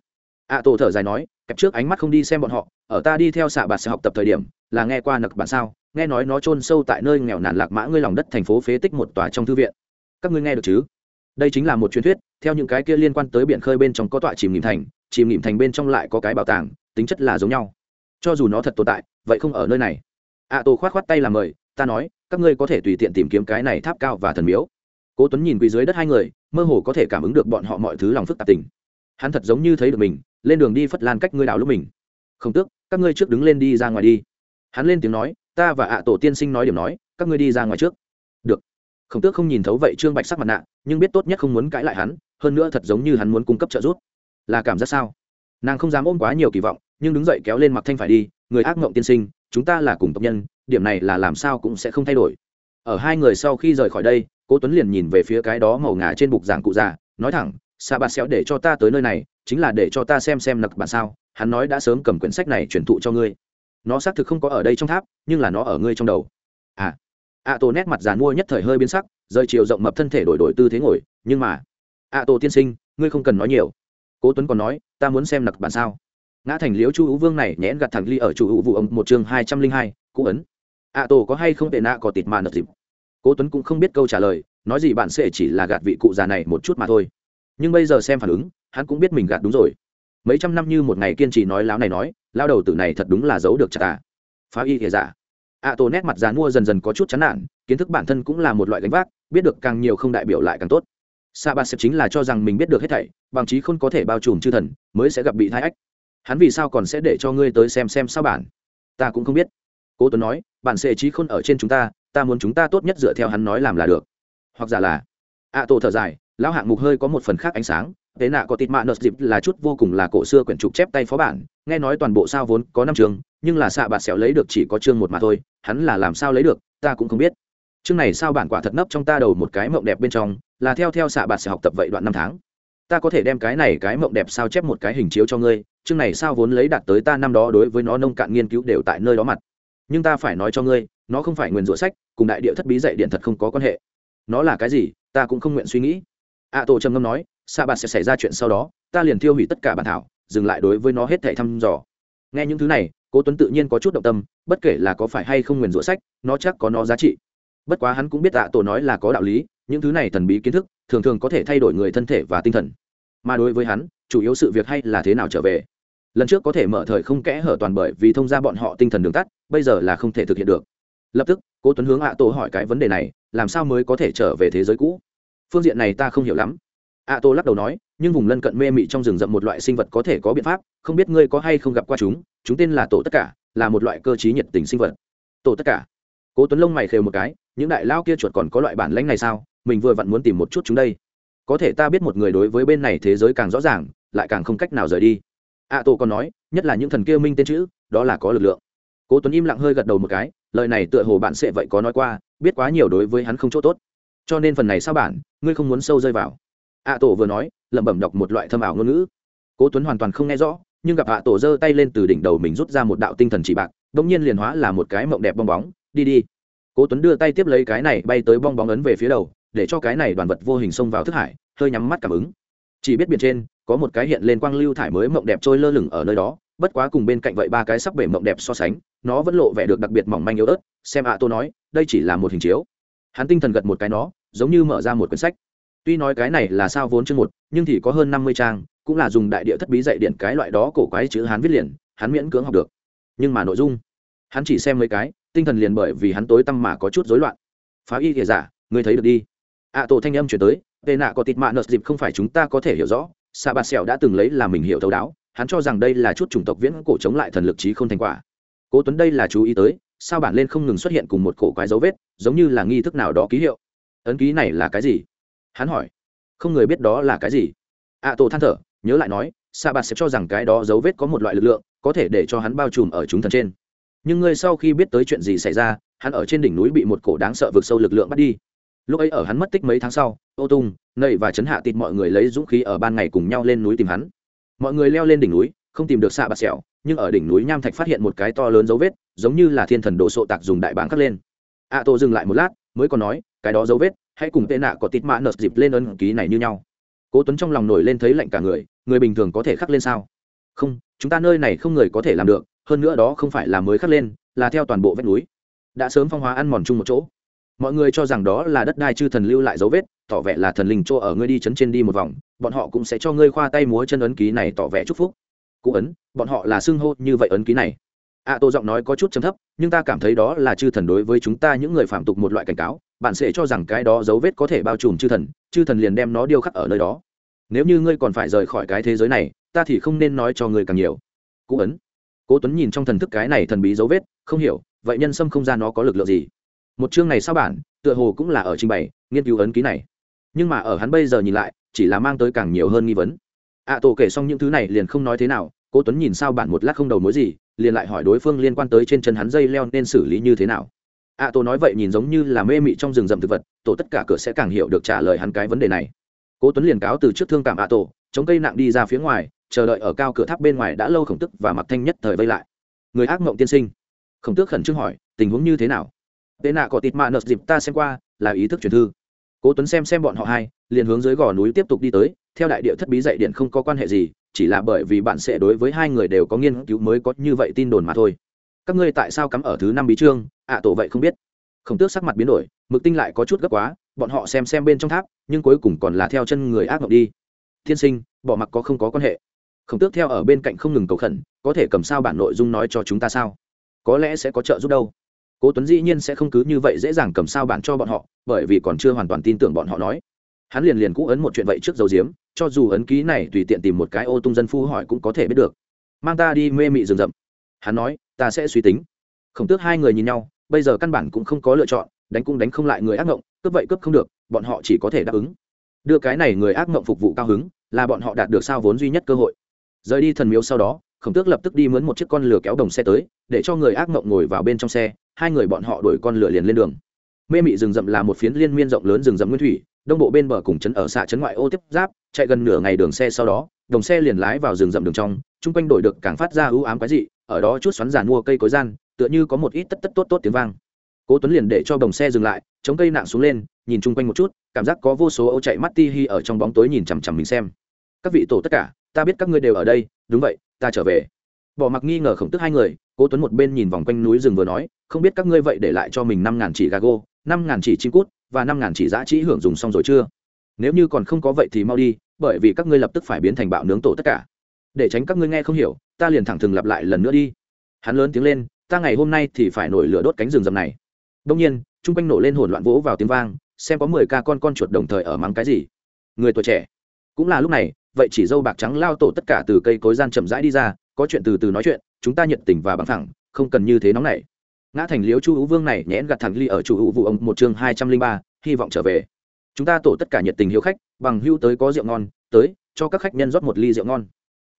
Ạ à, tổ thở dài nói kẹp trước ánh mắt không đi xem bọn họ ở ta đi theo xạ bạt sẽ học tập thời điểm là nghe qua nặc bản sao? Nghe nói nó chôn sâu tại nơi nghèo nàn lạc mã ngươi lòng đất thành phố phế tích một tòa trong thư viện. Các ngươi nghe được chứ? Đây chính là một truyền thuyết theo những cái kia liên quan tới biển khơi bên trong có tọa chìm nghỉm thành chìm nghỉm thành bên trong lại có cái bảo tàng tính chất là giống nhau. Cho dù nó thật tồn tại vậy không ở nơi này. Ạ à, tổ khoát khoát tay làm mời ta nói các ngươi có thể tùy tiện tìm kiếm cái này tháp cao và thần miếu. Cố tuấn nhìn quỳ dưới đất hai người mơ hồ có thể cảm ứng được bọn họ mọi thứ lòng phức tạp tình. Hắn thật giống như thấy được mình lên đường đi phất lan cách ngươi đảo lúc mình. Không tước, các ngươi trước đứng lên đi ra ngoài đi. Hắn lên tiếng nói, ta và ạ tổ tiên sinh nói điểm nói, các ngươi đi ra ngoài trước. Được. Không tước không nhìn thấu vậy trương bạch sắc mặt nạ, nhưng biết tốt nhất không muốn cãi lại hắn, hơn nữa thật giống như hắn muốn cung cấp trợ giúp. Là cảm giác sao? Nàng không dám ôm quá nhiều kỳ vọng, nhưng đứng dậy kéo lên mặc thanh phải đi, người ác mộng tiên sinh, chúng ta là cùng tộc nhân, điểm này là làm sao cũng sẽ không thay đổi. Ở hai người sau khi rời khỏi đây, cố tuấn liền nhìn về phía cái đó màu ngà trên bục giảng cụ già, nói thẳng xa bạt xéo để cho ta tới nơi này chính là để cho ta xem xem nặc bản sao, hắn nói đã sớm cầm quyển sách này truyền thụ cho ngươi. Nó xác thực không có ở đây trong tháp, nhưng là nó ở ngươi trong đầu. À ạ tổ nét mặt giàn mua nhất thời hơi biến sắc, rơi chiều rộng mập thân thể đổi đổi tư thế ngồi, nhưng mà ạ tổ tiên sinh, ngươi không cần nói nhiều. Cố tuấn còn nói, ta muốn xem nặc bản sao. Ngã thành liếu chu hữu vương này nhẽn gặt thẳng ly ở chủ hữu vụ ông một chương hai trăm linh hai cũ ấn. Ạ tổ có hay không tệ nạ có tịt mà nợ dịp? Cố tuấn cũng không biết câu trả lời, nói gì bạn sẽ chỉ là gạt vị cụ già này một chút mà thôi. Nhưng bây giờ xem phản ứng hắn cũng biết mình gạt đúng rồi. Mấy trăm năm như một ngày kiên trì nói láo này nói, lao đầu tử này thật đúng là giấu được chả à. phá y thiệt giả ạ tổ nét mặt già mua dần dần có chút chán nản, kiến thức bản thân cũng là một loại gánh vác, biết được càng nhiều không đại biểu lại càng tốt. Sa ba sếp chính là cho rằng mình biết được hết thảy, bằng chí không có thể bao trùm chư thần, mới sẽ gặp bị thai ách. Hắn vì sao còn sẽ để cho ngươi tới xem xem sao bản? Ta cũng không biết. Cố tuấn nói, bản sẽ trí khôn ở trên chúng ta ta muốn chúng ta tốt nhất dựa theo hắn nói làm là được. Hoặc giả là ạ tổ thở dài, lão hạng mục hơi có một phần khác ánh sáng thế nạ có tịt mạ nợ dịp là chút vô cùng là cổ xưa quyển trục chép tay phó bản, nghe nói toàn bộ sao vốn có năm chương, nhưng là xạ bạt xẻo lấy được chỉ có chương một mà thôi, hắn là làm sao lấy được, ta cũng không biết. Chương này sao bản quả thật nấp trong ta đầu một cái mộng đẹp bên trong, là theo theo xạ bạt sẽ học tập vậy đoạn năm tháng. Ta có thể đem cái này cái mộng đẹp sao chép một cái hình chiếu cho ngươi, chương này sao vốn lấy đạt tới ta năm đó đối với nó nông cạn nghiên cứu đều tại nơi đó mặt. Nhưng ta phải nói cho ngươi, nó không phải nguyền rủa sách, cùng đại địa thất bí dạy điện thật không có quan hệ. Nó là cái gì, ta cũng không nguyện suy nghĩ. A tổ trầm ngâm nói xạ bạt sẽ xảy ra chuyện sau đó, ta liền tiêu hủy tất cả bản thảo, dừng lại đối với nó hết thể thăm dò. Nghe những thứ này, cố tuấn tự nhiên có chút động tâm, bất kể là có phải hay không nguyền rủa sách, nó chắc có nó giá trị. Bất quá hắn cũng biết Tạ tổ nói là có đạo lý, những thứ này thần bí kiến thức, thường thường có thể thay đổi người thân thể và tinh thần. Mà đối với hắn, chủ yếu sự việc hay là thế nào trở về. Lần trước có thể mở thời không kẽ hở toàn bởi vì thông ra bọn họ tinh thần đường tắt, bây giờ là không thể thực hiện được. Lập tức, cố tuấn hướng ạ tổ hỏi cái vấn đề này, làm sao mới có thể trở về thế giới cũ? Phương diện này ta không hiểu lắm a tô lắc đầu nói, nhưng vùng lân cận mê mị trong rừng rậm một loại sinh vật có thể có biện pháp, không biết ngươi có hay không gặp qua chúng chúng tên là tổ tất cả, là một loại cơ chí nhiệt tình sinh vật. Tổ tất cả. Cố tuấn lông mày khều một cái, những đại lao kia chuột còn có loại bản lãnh này sao? Mình vừa vặn muốn tìm một chút chúng đây. Có thể ta biết một người đối với bên này thế giới càng rõ ràng, lại càng không cách nào rời đi. A tô còn nói, nhất là những thần kia minh tên chữ, đó là có lực lượng. Cố tuấn im lặng hơi gật đầu một cái, lời này tựa hồ bạn sẽ vậy có nói qua, biết quá nhiều đối với hắn không chỗ tốt. Cho nên phần này sao bản, ngươi không muốn sâu rơi vào ạ tổ vừa nói, lẩm bẩm đọc một loại thâm ảo ngôn ngữ. Cố tuấn hoàn toàn không nghe rõ, nhưng gặp ạ tổ giơ tay lên từ đỉnh đầu mình rút ra một đạo tinh thần chỉ bạc bỗng nhiên liền hóa là một cái mộng đẹp bong bóng, đi đi. Cố tuấn đưa tay tiếp lấy cái này bay tới bong bóng ấn về phía đầu, để cho cái này đoàn vật vô hình xông vào thức hải, hơi nhắm mắt cảm ứng. Chỉ biết biển trên, có một cái hiện lên quang lưu thải mới mộng đẹp trôi lơ lửng ở nơi đó, bất quá cùng bên cạnh vậy ba cái sắc bể mộng đẹp so sánh, nó vẫn lộ vẻ được đặc biệt mỏng manh yếu ớt, xem ạ à tô nói, đây chỉ là một hình chiếu. Hắn tinh thần gật một cái nó, giống như mở ra một quyển sách tuy nói cái này là sao vốn chương một nhưng thì có hơn năm mươi trang cũng là dùng đại địa thất bí dạy điện cái loại đó cổ quái chữ hắn viết liền hắn miễn cưỡng học được. Nhưng mà nội dung hắn chỉ xem mấy cái tinh thần liền bởi vì hắn tối tăm mà có chút rối loạn. Phá y kìa giả ngươi thấy được đi. Ạ à, tổ thanh âm chuyển tới tệ nạ có tịt mạ nợ dịp không phải chúng ta có thể hiểu rõ sa bạt sẹo đã từng lấy là mình hiểu thấu đáo hắn cho rằng đây là chút chủng tộc viễn cổ chống lại thần lực trí không thành quả. Cố tuấn đây là chú ý tới sao bản lên không ngừng xuất hiện cùng một cổ quái dấu vết giống như là nghi thức nào đó ký hiệu. Ấn ký này là cái gì? Hắn hỏi, không người biết đó là cái gì? Ạ tổ than thở, nhớ lại nói, sa bạt sẽ cho rằng cái đó dấu vết có một loại lực lượng, có thể để cho hắn bao trùm ở chúng thần trên. Nhưng ngươi sau khi biết tới chuyện gì xảy ra, hắn ở trên đỉnh núi bị một cổ đáng sợ vượt sâu lực lượng bắt đi. Lúc ấy ở hắn mất tích mấy tháng sau ô tung nầy và chấn hạ tịt mọi người lấy dũng khí ở ban ngày cùng nhau lên núi tìm hắn. Mọi người leo lên đỉnh núi, không tìm được xạ bạt sẹo, nhưng ở đỉnh núi nham thạch phát hiện một cái to lớn dấu vết, giống như là thiên thần đồ sộ tạc dùng đại bảng khắc lên. A tô dừng lại một lát, mới còn nói, cái đó dấu vết hãy cùng tệ nạ có tít mã nợt dịp lên ân ký này như nhau. Cố tuấn trong lòng nổi lên thấy lạnh cả người người bình thường có thể khắc lên sao? Không chúng ta nơi này không người có thể làm được hơn nữa đó không phải là mới khắc lên là theo toàn bộ vách núi. Đã sớm phong hóa ăn mòn chung một chỗ. Mọi người cho rằng đó là đất đai chư thần lưu lại dấu vết tỏ vẻ là thần linh chỗ ở ngươi đi chấn trên đi một vòng bọn họ cũng sẽ cho ngươi khoa tay múa chân ấn ký này tỏ vẻ chúc phúc. Cụ ấn bọn họ là xưng hô như vậy ấn ký này. A à, tô giọng nói có chút chấm thấp nhưng ta cảm thấy đó là chư thần đối với chúng ta những người phạm tục một loại cảnh cáo bạn sẽ cho rằng cái đó dấu vết có thể bao trùm chư thần chư thần liền đem nó điêu khắc ở nơi đó. Nếu như ngươi còn phải rời khỏi cái thế giới này ta thì không nên nói cho ngươi càng nhiều. Cụ ấn cố tuấn nhìn trong thần thức cái này thần bí dấu vết không hiểu vậy nhân sâm không ra nó có lực lượng gì? Một chương này sao bản tựa hồ cũng là ở trình bày nghiên cứu ấn ký này. Nhưng mà ở hắn bây giờ nhìn lại chỉ là mang tới càng nhiều hơn nghi vấn. Ạ à, tổ kể xong những thứ này liền không nói thế nào cố tuấn nhìn sao bản một lát không đầu mối gì liền lại hỏi đối phương liên quan tới trên chân hắn dây leo nên xử lý như thế nào ạ à, tổ nói vậy nhìn giống như là mê mị trong rừng rậm thực vật tổ tất cả cửa sẽ càng hiểu được trả lời hắn cái vấn đề này. Cố tuấn liền cáo từ trước thương cảm ạ à tổ chống cây nặng đi ra phía ngoài chờ đợi ở cao cửa tháp bên ngoài đã lâu khổng tức và mặc thanh nhất thời vây lại. Người ác mộng tiên sinh. Khổng tước khẩn trương hỏi tình huống như thế nào? Tệ nạ có tịt mạ nợt dịp ta xem qua là ý thức truyền thư. Cố tuấn xem xem bọn họ hai liền hướng dưới gò núi tiếp tục đi tới theo đại địa thất bí dạy điện không có quan hệ gì chỉ là bởi vì bạn sẽ đối với hai người đều có nghiên cứu mới có như vậy tin đồn mà thôi. Các ngươi tại sao cắm ở thứ năm bí trương ạ tổ vậy không biết. Khổng tước sắc mặt biến đổi, mực tinh lại có chút gấp quá, bọn họ xem xem bên trong tháp, nhưng cuối cùng còn là theo chân người ác mộng đi. Thiên sinh, bỏ mặc có không có quan hệ. Khổng tước theo ở bên cạnh không ngừng cầu khẩn, có thể cầm sao bản nội dung nói cho chúng ta sao? Có lẽ sẽ có trợ giúp đâu. Cố tuấn dĩ nhiên sẽ không cứ như vậy dễ dàng cầm sao bản cho bọn họ, bởi vì còn chưa hoàn toàn tin tưởng bọn họ nói. Hắn liền liền cũ ấn một chuyện vậy trước dấu diếm, cho dù ấn ký này tùy tiện tìm một cái ô tung dân phu hỏi cũng có thể biết được. Mang ta đi mê mị rừng rậm. Hắn nói, ta sẽ suy tính. Khổng tước hai người nhìn nhau bây giờ căn bản cũng không có lựa chọn, đánh cũng đánh không lại người ác mộng cướp vậy cướp không được, bọn họ chỉ có thể đáp ứng. Đưa cái này người ác mộng phục vụ cao hứng, là bọn họ đạt được sao vốn duy nhất cơ hội. Rời đi thần miếu sau đó, khổng tước lập tức đi mướn một chiếc con lửa kéo đồng xe tới, để cho người ác mộng ngồi vào bên trong xe, hai người bọn họ đuổi con lửa liền lên đường. Mê mị rừng rậm là một phiến liên miên rộng lớn rừng rậm nguyên thủy, đông bộ bên bờ cùng trấn ở xạ trấn ngoại ô tiếp giáp, chạy gần nửa ngày đường xe sau đó, đồng xe liền lái vào rừng rậm đường trong, chung quanh đổi được càng phát ra ưu ám quái dị, ở đó chút xoắn giàn mua cây cối gian tựa như có một ít tất tất tốt tốt tiếng vang. Cố tuấn liền để cho đồng xe dừng lại, chống cây nặng xuống lên, nhìn chung quanh một chút, cảm giác có vô số âu chạy mắt ti hi ở trong bóng tối nhìn chằm chằm mình xem. Các vị tổ tất cả, ta biết các ngươi đều ở đây, đúng vậy, ta trở về. Bỏ mặc nghi ngờ khổng tức hai người, cố tuấn một bên nhìn vòng quanh núi rừng vừa nói, không biết các ngươi vậy để lại cho mình năm ngàn chỉ gago năm ngàn chỉ chim cút và năm ngàn chỉ giá trị hưởng dùng xong rồi chưa? Nếu như còn không có vậy thì mau đi, bởi vì các ngươi lập tức phải biến thành bạo nướng tổ tất cả. Để tránh các ngươi nghe không hiểu, ta liền thẳng thừng lặp lại lần nữa đi. Hắn lớn tiếng lên ta ngày hôm nay thì phải nổi lửa đốt cánh rừng rầm này. Đông nhiên, chung quanh nổ lên hỗn loạn vỗ vào tiếng vang, xem có mười ca con con chuột đồng thời ở mắng cái gì. Người tuổi trẻ. Cũng là lúc này, vậy chỉ dâu bạc trắng lao tổ tất cả từ cây cối gian chậm rãi đi ra, có chuyện từ từ nói chuyện, chúng ta nhiệt tình và bằng thẳng, không cần như thế nóng này ngã thành liếu chu hữu vương này nhẽn gặt thẳng ly ở chủ hữu vụ ông một chương hai trăm linh ba, hy vọng trở về. Chúng ta tổ tất cả nhiệt tình hiếu khách, bằng hưu tới có rượu ngon, tới, cho các khách nhân rót một ly rượu ngon.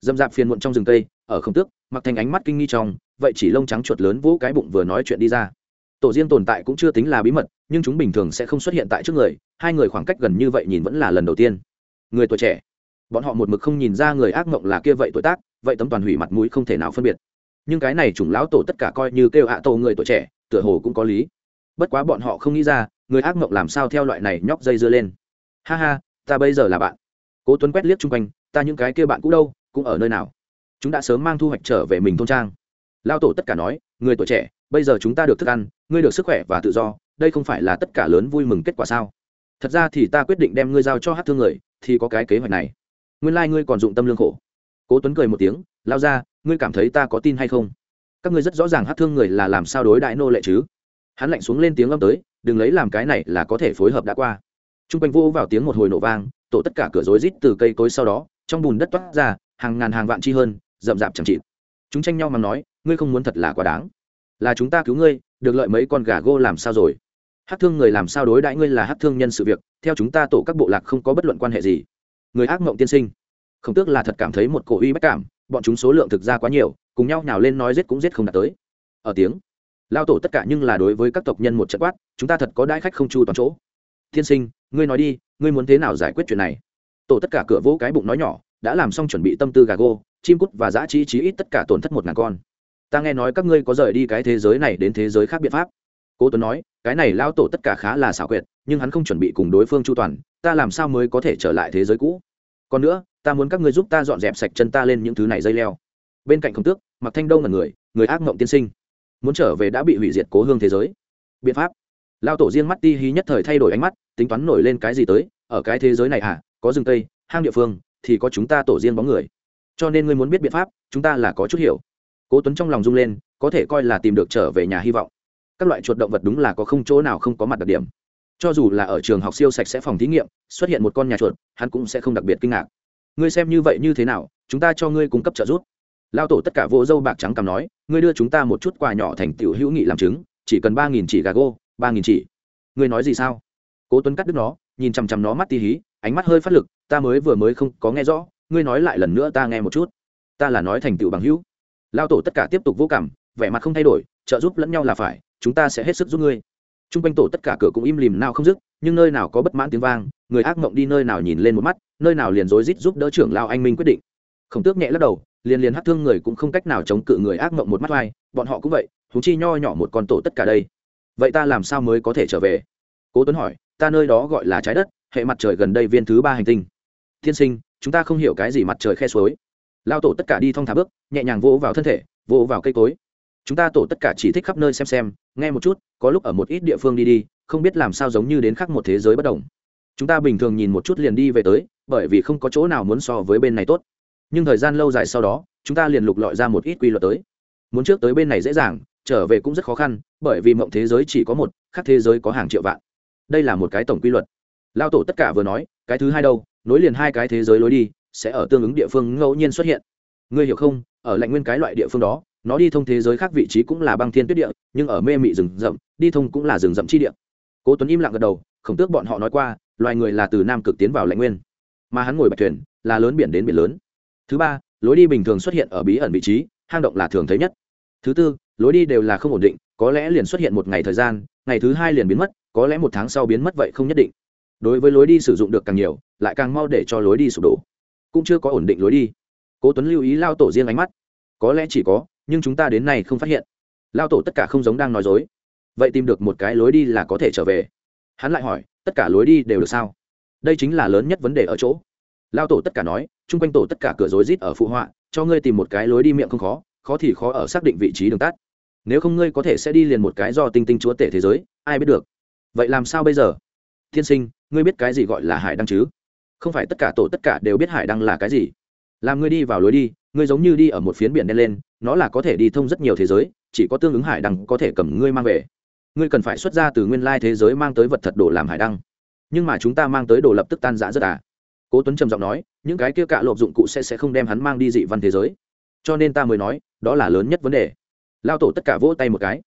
Dâm dạp phiền muộn trong rừng cây ở không tước, mặc thành ánh mắt kinh nghi trong, vậy chỉ lông trắng chuột lớn vỗ cái bụng vừa nói chuyện đi ra. Tổ riêng tồn tại cũng chưa tính là bí mật, nhưng chúng bình thường sẽ không xuất hiện tại trước người, hai người khoảng cách gần như vậy nhìn vẫn là lần đầu tiên. Người tuổi trẻ. Bọn họ một mực không nhìn ra người ác mộng là kia vậy tuổi tác, vậy tấm toàn hủy mặt mũi không thể nào phân biệt. Nhưng cái này chủng lão tổ tất cả coi như kêu hạ tổ người tuổi trẻ, tựa hồ cũng có lý. Bất quá bọn họ không nghĩ ra, người ác mộng làm sao theo loại này nhóc dây dưa lên. Ha ha, ta bây giờ là bạn. Cố tuấn quét liếc chung quanh, ta những cái kia bạn cũ đâu, cũng ở nơi nào? Chúng đã sớm mang thu hoạch trở về mình thôn trang. Lao tổ tất cả nói, người tuổi trẻ, bây giờ chúng ta được thức ăn, ngươi được sức khỏe và tự do, đây không phải là tất cả lớn vui mừng kết quả sao? Thật ra thì ta quyết định đem ngươi giao cho hát thương người, thì có cái kế hoạch này. Nguyên lai、like、ngươi còn dụng tâm lương khổ. Cố tuấn cười một tiếng, lao ra ngươi cảm thấy ta có tin hay không? Các ngươi rất rõ ràng hát thương người là làm sao đối đại nô lệ chứ? Hắn lạnh xuống lên tiếng âm tới, đừng lấy làm cái này là có thể phối hợp đã qua. T r u n g quanh vô vào tiếng một hồi nổ vang, tổ tất cả cửa rối rít từ cây cối sau đó, trong bùn đất toát ra, hàng ngàn hàng vạn chi hơn rậm rạp chẳng chịt. Chúng tranh nhau mà nói, ngươi không muốn thật là quá đáng. Là chúng ta cứu ngươi, được lợi mấy con gà gô làm sao rồi? Hát thương người làm sao đối đãi ngươi là hát thương nhân sự việc, theo chúng ta tổ các bộ lạc không có bất luận quan hệ gì. Người ác mộng tiên sinh. Khổng tước là thật cảm thấy một cổ uy bất cảm, bọn chúng số lượng thực ra quá nhiều, cùng nhau nào lên nói giết cũng giết không đạt tới. Ở tiếng, lao tổ tất cả nhưng là đối với các tộc nhân một trận quát, chúng ta thật có đãi khách không chu toàn chỗ. Thiên sinh, ngươi nói đi, ngươi muốn thế nào giải quyết chuyện này? Tổ tất cả cửa vỗ cái bụng nói nhỏ đã làm xong chuẩn bị tâm tư gà gô, chim cút và dã trí trí ít tất cả tổn thất một ngàn con. Ta nghe nói các ngươi có rời đi cái thế giới này đến thế giới khác biện pháp. Cố tuấn nói, cái này lao tổ tất cả khá là xảo quyệt, nhưng hắn không chuẩn bị cùng đối phương chu toàn, ta làm sao mới có thể trở lại thế giới cũ? Còn nữa, ta muốn các ngươi giúp ta dọn dẹp sạch chân ta lên những thứ này dây leo. Bên cạnh khổng tước mặc thanh đông là người người ác mộng tiên sinh. Muốn trở về đã bị hủy diệt cố hương thế giới. Biện pháp. Lao tổ riêng mắt ti hí nhất thời thay đổi ánh mắt, tính toán nổi lên cái gì tới, ở cái thế giới này à có rừng tây hang địa phương thì có chúng ta tổ riêng bóng người. Cho nên ngươi muốn biết biện pháp, chúng ta là có chút hiểu. Cố tuấn trong lòng rung lên, có thể coi là tìm được trở về nhà hy vọng. Các loại chuột động vật đúng là có không chỗ nào không có mặt đặc điểm. Cho dù là ở trường học siêu sạch sẽ phòng thí nghiệm, xuất hiện một con nhà chuột, hắn cũng sẽ không đặc biệt kinh ngạc. Ngươi xem như vậy như thế nào, chúng ta cho ngươi cung cấp trợ giúp. Lao tổ tất cả vô dâu bạc trắng cầm nói, ngươi đưa chúng ta một chút quà nhỏ thành tiểu hữu nghị làm chứng, chỉ cần ba nghìn chỉ gà gô, ba nghìn chỉ. Ngươi nói gì sao? Cố tuấn cắt đứt nó, nhìn chằm chằm nó mắt tí hí ánh mắt hơi phát lực, ta mới vừa mới không có nghe rõ, ngươi nói lại lần nữa ta nghe một chút. Ta là nói thành tựu bằng hữu. Lao tổ tất cả tiếp tục vô cảm, vẻ mặt không thay đổi, trợ giúp lẫn nhau là phải, chúng ta sẽ hết sức giúp ngươi. T r u n g quanh tổ tất cả cửa cũng im lìm nào không dứt, nhưng nơi nào có bất mãn tiếng vang, người ác mộng đi nơi nào nhìn lên một mắt, nơi nào liền rối rít giúp đỡ trưởng lao anh minh quyết định. Khổng tước nhẹ lắc đầu, liền liền hát thương người cũng không cách nào chống cự người ác mộng một mắt vai bọn họ cũng vậy thú chi nho nhỏ một con tổ tất cả đây. Vậy ta làm sao mới có thể trở về? Cố tuấn hỏi, ta nơi đó gọi là trái đất hệ mặt trời gần đây viên thứ ba hành tinh. Thiên sinh, chúng ta không hiểu cái gì mặt trời khe suối. Lao tổ tất cả đi thong thả bước, nhẹ nhàng vỗ vào thân thể, vỗ vào cây cối. Chúng ta tổ tất cả chỉ thích khắp nơi xem xem, nghe một chút, có lúc ở một ít địa phương đi đi, không biết làm sao giống như đến khác một thế giới bất đồng. Chúng ta bình thường nhìn một chút liền đi về tới, bởi vì không có chỗ nào muốn so với bên này tốt. Nhưng thời gian lâu dài sau đó, chúng ta liền lục lọi ra một ít quy luật tới. Muốn trước tới bên này dễ dàng, trở về cũng rất khó khăn, bởi vì mộng thế giới chỉ có một, khác thế giới có hàng triệu vạn. Đây là một cái tổng quy luật lao tổ tất cả vừa nói, cái thứ hai đâu, nối liền hai cái thế giới lối đi, sẽ ở tương ứng địa phương ngẫu nhiên xuất hiện. Ngươi hiểu không? Ở lạnh nguyên cái loại địa phương đó, nó đi thông thế giới khác vị trí cũng là băng thiên tuyết địa, nhưng ở mê mị rừng rậm, đi thông cũng là rừng rậm chi địa. Cố tuấn im lặng gật đầu, khổng tước bọn họ nói qua, loài người là từ nam cực tiến vào lạnh nguyên. Mà hắn ngồi bạch thuyền, là lớn biển đến biển lớn. Thứ ba, lối đi bình thường xuất hiện ở bí ẩn vị trí, hang động là thường thấy nhất. Thứ tư, lối đi đều là không ổn định, có lẽ liền xuất hiện một ngày thời gian, ngày thứ hai liền biến mất, có lẽ một tháng sau biến mất vậy không nhất định đối với lối đi sử dụng được càng nhiều, lại càng mau để cho lối đi sụp đổ. Cũng chưa có ổn định lối đi. Cố tuấn lưu ý lao tổ riêng ánh mắt. Có lẽ chỉ có, nhưng chúng ta đến nay không phát hiện. Lao tổ tất cả không giống đang nói dối. Vậy tìm được một cái lối đi là có thể trở về. Hắn lại hỏi, tất cả lối đi đều được sao? Đây chính là lớn nhất vấn đề ở chỗ. Lao tổ tất cả nói, chung quanh tổ tất cả cửa rối rít ở phụ họa, cho ngươi tìm một cái lối đi miệng không khó khó thì khó ở xác định vị trí đường tắt. Nếu không ngươi có thể sẽ đi liền một cái do tinh tinh chúa tể thế giới, ai biết được. Vậy làm sao bây giờ? Thiên sinh ngươi biết cái gì gọi là hải đăng chứ? Không phải tất cả tổ tất cả đều biết hải đăng là cái gì. Làm ngươi đi vào lối đi, ngươi giống như đi ở một phiến biển đen lên, nó là có thể đi thông rất nhiều thế giới, chỉ có tương ứng hải đăng có thể cầm ngươi mang về. Ngươi cần phải xuất ra từ nguyên lai thế giới mang tới vật thật đồ làm hải đăng. Nhưng mà chúng ta mang tới đồ lập tức tan giã rất à. Cố tuấn trầm giọng nói, những cái kia cạ lộp dụng cụ sẽ sẽ không đem hắn mang đi dị văn thế giới. Cho nên ta mới nói, đó là lớn nhất vấn đề. Lao tổ tất cả vỗ tay một cái.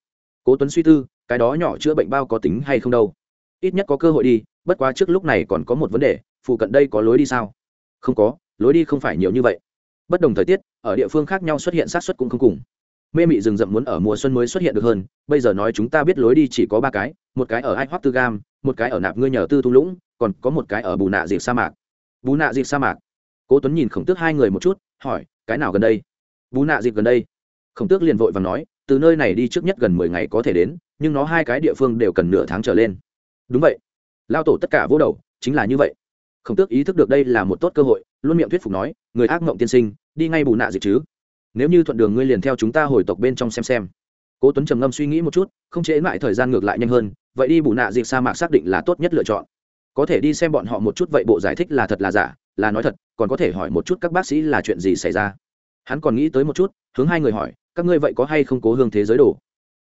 Cố tuấn suy tư, cái đó nhỏ chữa bệnh bao có tính hay không đâu? Ít nhất có cơ hội đi bất quá trước lúc này còn có một vấn đề, phụ cận đây có lối đi sao? Không có, lối đi không phải nhiều như vậy. Bất đồng thời tiết, ở địa phương khác nhau xuất hiện sát xuất cũng không cùng. Mê mị rừng rậm muốn ở mùa xuân mới xuất hiện được hơn, bây giờ nói chúng ta biết lối đi chỉ có ba cái, một cái ở ai hoắc tư gam, một cái ở nạp ngươi nhờ tư thung lũng, còn có một cái ở bù nạ dịp sa mạc. Bù nạ dịp sa mạc. Cố tuấn nhìn khổng tước hai người một chút, hỏi, cái nào gần đây? Bù nạ dịp gần đây. Khổng tước liền vội và nói, từ nơi này đi trước nhất gần mười ngày có thể đến, nhưng nó hai cái địa phương đều cần nửa tháng trở lên. Đúng vậy lao tổ tất cả vô đầu, chính là như vậy. Khổng tước ý thức được đây là một tốt cơ hội, luôn miệng thuyết phục nói, người ác mộng tiên sinh, đi ngay bù nạ gì chứ. Nếu như thuận đường ngươi liền theo chúng ta hồi tộc bên trong xem xem. Cố tuấn trầm ngâm suy nghĩ một chút, không chế lại thời gian ngược lại nhanh hơn, vậy đi bù nạ dịch sa mạc xác định là tốt nhất lựa chọn. Có thể đi xem bọn họ một chút vậy bộ giải thích là thật là giả, là nói thật, còn có thể hỏi một chút các bác sĩ là chuyện gì xảy ra. Hắn còn nghĩ tới một chút, hướng hai người hỏi, các ngươi vậy có hay không cố hương thế giới đồ?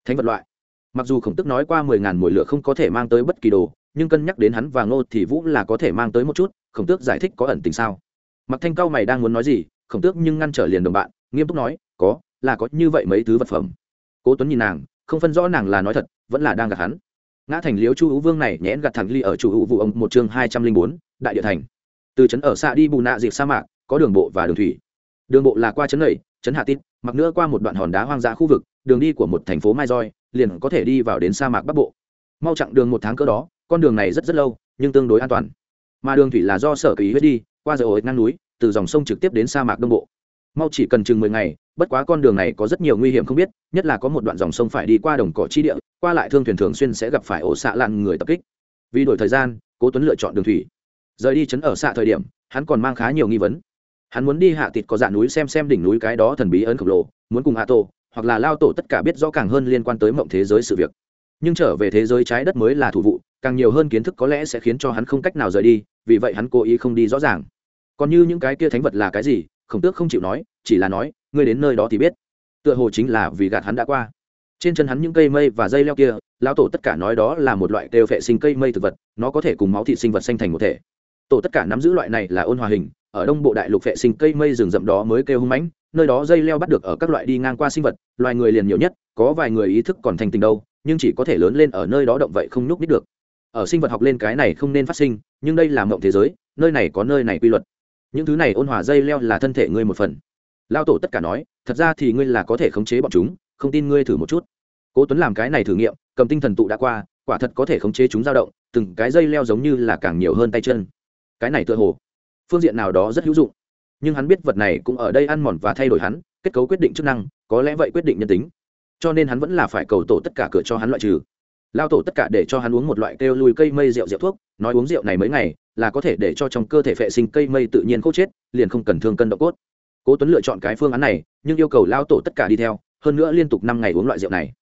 Thánh vật loại. Mặc dù khổng tức nói qua mười ngàn mùi lửa không có thể mang tới bất kỳ đồ nhưng cân nhắc đến hắn và ngô thì vũ là có thể mang tới một chút, khổng tước giải thích có ẩn tình sao? Mặc thanh cao mày đang muốn nói gì, khổng tước nhưng ngăn trở liền đồng bạn, nghiêm túc nói, có, là có như vậy mấy thứ vật phẩm. Cố tuấn nhìn nàng, không phân rõ nàng là nói thật, vẫn là đang gạt hắn. Ngã thành liếu chu hữu vương này nhẽn gạt thẳng ly ở chủ hữu vụ ông một chương hai trăm linh bốn, đại địa thành. Từ trấn ở xa đi bù nạ dịp sa mạc, có đường bộ và đường thủy. Đường bộ là qua trấn lầy trấn hạ tít mặc nữa qua một đoạn hòn đá hoang dã khu vực, đường đi của một thành phố mai roi, liền có thể đi vào đến sa mạc bắc bộ. Mau chặng đường một tháng cỡ đó con đường này rất rất lâu, nhưng tương đối an toàn. Mà đường thủy là do sở kỳ huyết đi, qua giờ ổi ngang núi, từ dòng sông trực tiếp đến sa mạc đông bộ. Mau chỉ cần chừng mười ngày, bất quá con đường này có rất nhiều nguy hiểm không biết, nhất là có một đoạn dòng sông phải đi qua đồng cỏ chi địa, qua lại thương thuyền thường xuyên sẽ gặp phải ổ xạ lặn người tập kích. Vì đổi thời gian, cố tuấn lựa chọn đường thủy. Rời đi chấn ở xạ thời điểm, hắn còn mang khá nhiều nghi vấn. Hắn muốn đi hạ tịt có dạ núi xem xem đỉnh núi cái đó thần bí ấn khổng lồ, muốn cùng hạ tổ, hoặc là lao tổ tất cả biết rõ càng hơn liên quan tới mộng thế giới sự việc. Nhưng trở về thế giới trái đất mới là thủ vụ càng nhiều hơn kiến thức có lẽ sẽ khiến cho hắn không cách nào rời đi, vì vậy hắn cố ý không đi rõ ràng. Còn như những cái kia thánh vật là cái gì, khổng tước không chịu nói, chỉ là nói, ngươi đến nơi đó thì biết. Tựa hồ chính là vì gạt hắn đã qua. Trên chân hắn những cây mây và dây leo kia, lão tổ tất cả nói đó là một loại đều phệ sinh cây mây thực vật, nó có thể cùng máu thị sinh vật xanh thành một thể. Tổ tất cả nắm giữ loại này là ôn hòa hình, ở đông bộ đại lục phệ sinh cây mây rừng rậm đó mới kêu hung mãnh, nơi đó dây leo bắt được ở các loại đi ngang qua sinh vật, loài người liền nhiều nhất, có vài người ý thức còn thành tình đâu, nhưng chỉ có thể lớn lên ở nơi đó động vậy không nhúc nít được ở sinh vật học lên cái này không nên phát sinh, nhưng đây là mộng thế giới, nơi này có nơi này quy luật. Những thứ này ôn hòa dây leo là thân thể ngươi một phần. Lao tổ tất cả nói, thật ra thì ngươi là có thể khống chế bọn chúng, không tin ngươi thử một chút. Cố tuấn làm cái này thử nghiệm, cầm tinh thần tụ đã qua, quả thật có thể khống chế chúng dao động, từng cái dây leo giống như là càng nhiều hơn tay chân. Cái này tựa hồ, phương diện nào đó rất hữu dụng. Nhưng hắn biết vật này cũng ở đây ăn mòn và thay đổi hắn, kết cấu quyết định chức năng, có lẽ vậy quyết định nhân tính. Cho nên hắn vẫn là phải cầu tổ tất cả cửa cho hắn loại trừ lao tổ tất cả để cho hắn uống một loại kêu lùi cây mây rượu rượu thuốc, nói uống rượu này mấy ngày là có thể để cho trong cơ thể phệ sinh cây mây tự nhiên khô chết, liền không cần thương cân độ cốt. Cố tuấn lựa chọn cái phương án này, nhưng yêu cầu lao tổ tất cả đi theo, hơn nữa liên tục năm ngày uống loại rượu này.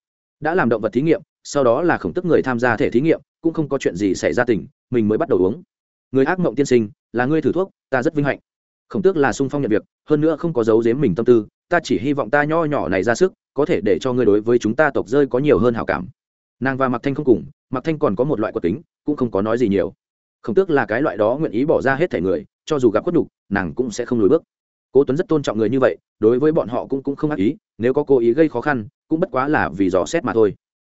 Đã làm động vật thí nghiệm, sau đó là khổng tức người tham gia thể thí nghiệm, cũng không có chuyện gì xảy ra tỉnh mình mới bắt đầu uống. Người ác mộng tiên sinh, là ngươi thử thuốc, ta rất vinh hạnh. Khổng tước là sung phong nhận việc, hơn nữa không có giấu giếm mình tâm tư, ta chỉ hy vọng ta nho nhỏ này ra sức, có thể để cho ngươi đối với chúng ta tộc rơi có nhiều hơn hảo cảm nàng và mặc thanh không cùng mặc thanh còn có một loại quật tính cũng không có nói gì nhiều. Khổng tước là cái loại đó nguyện ý bỏ ra hết thể người, cho dù gặp khuất đục nàng cũng sẽ không lùi bước. Cố tuấn rất tôn trọng người như vậy, đối với bọn họ cũng cũng không ác ý, nếu có cố ý gây khó khăn, cũng bất quá là vì dò xét mà thôi.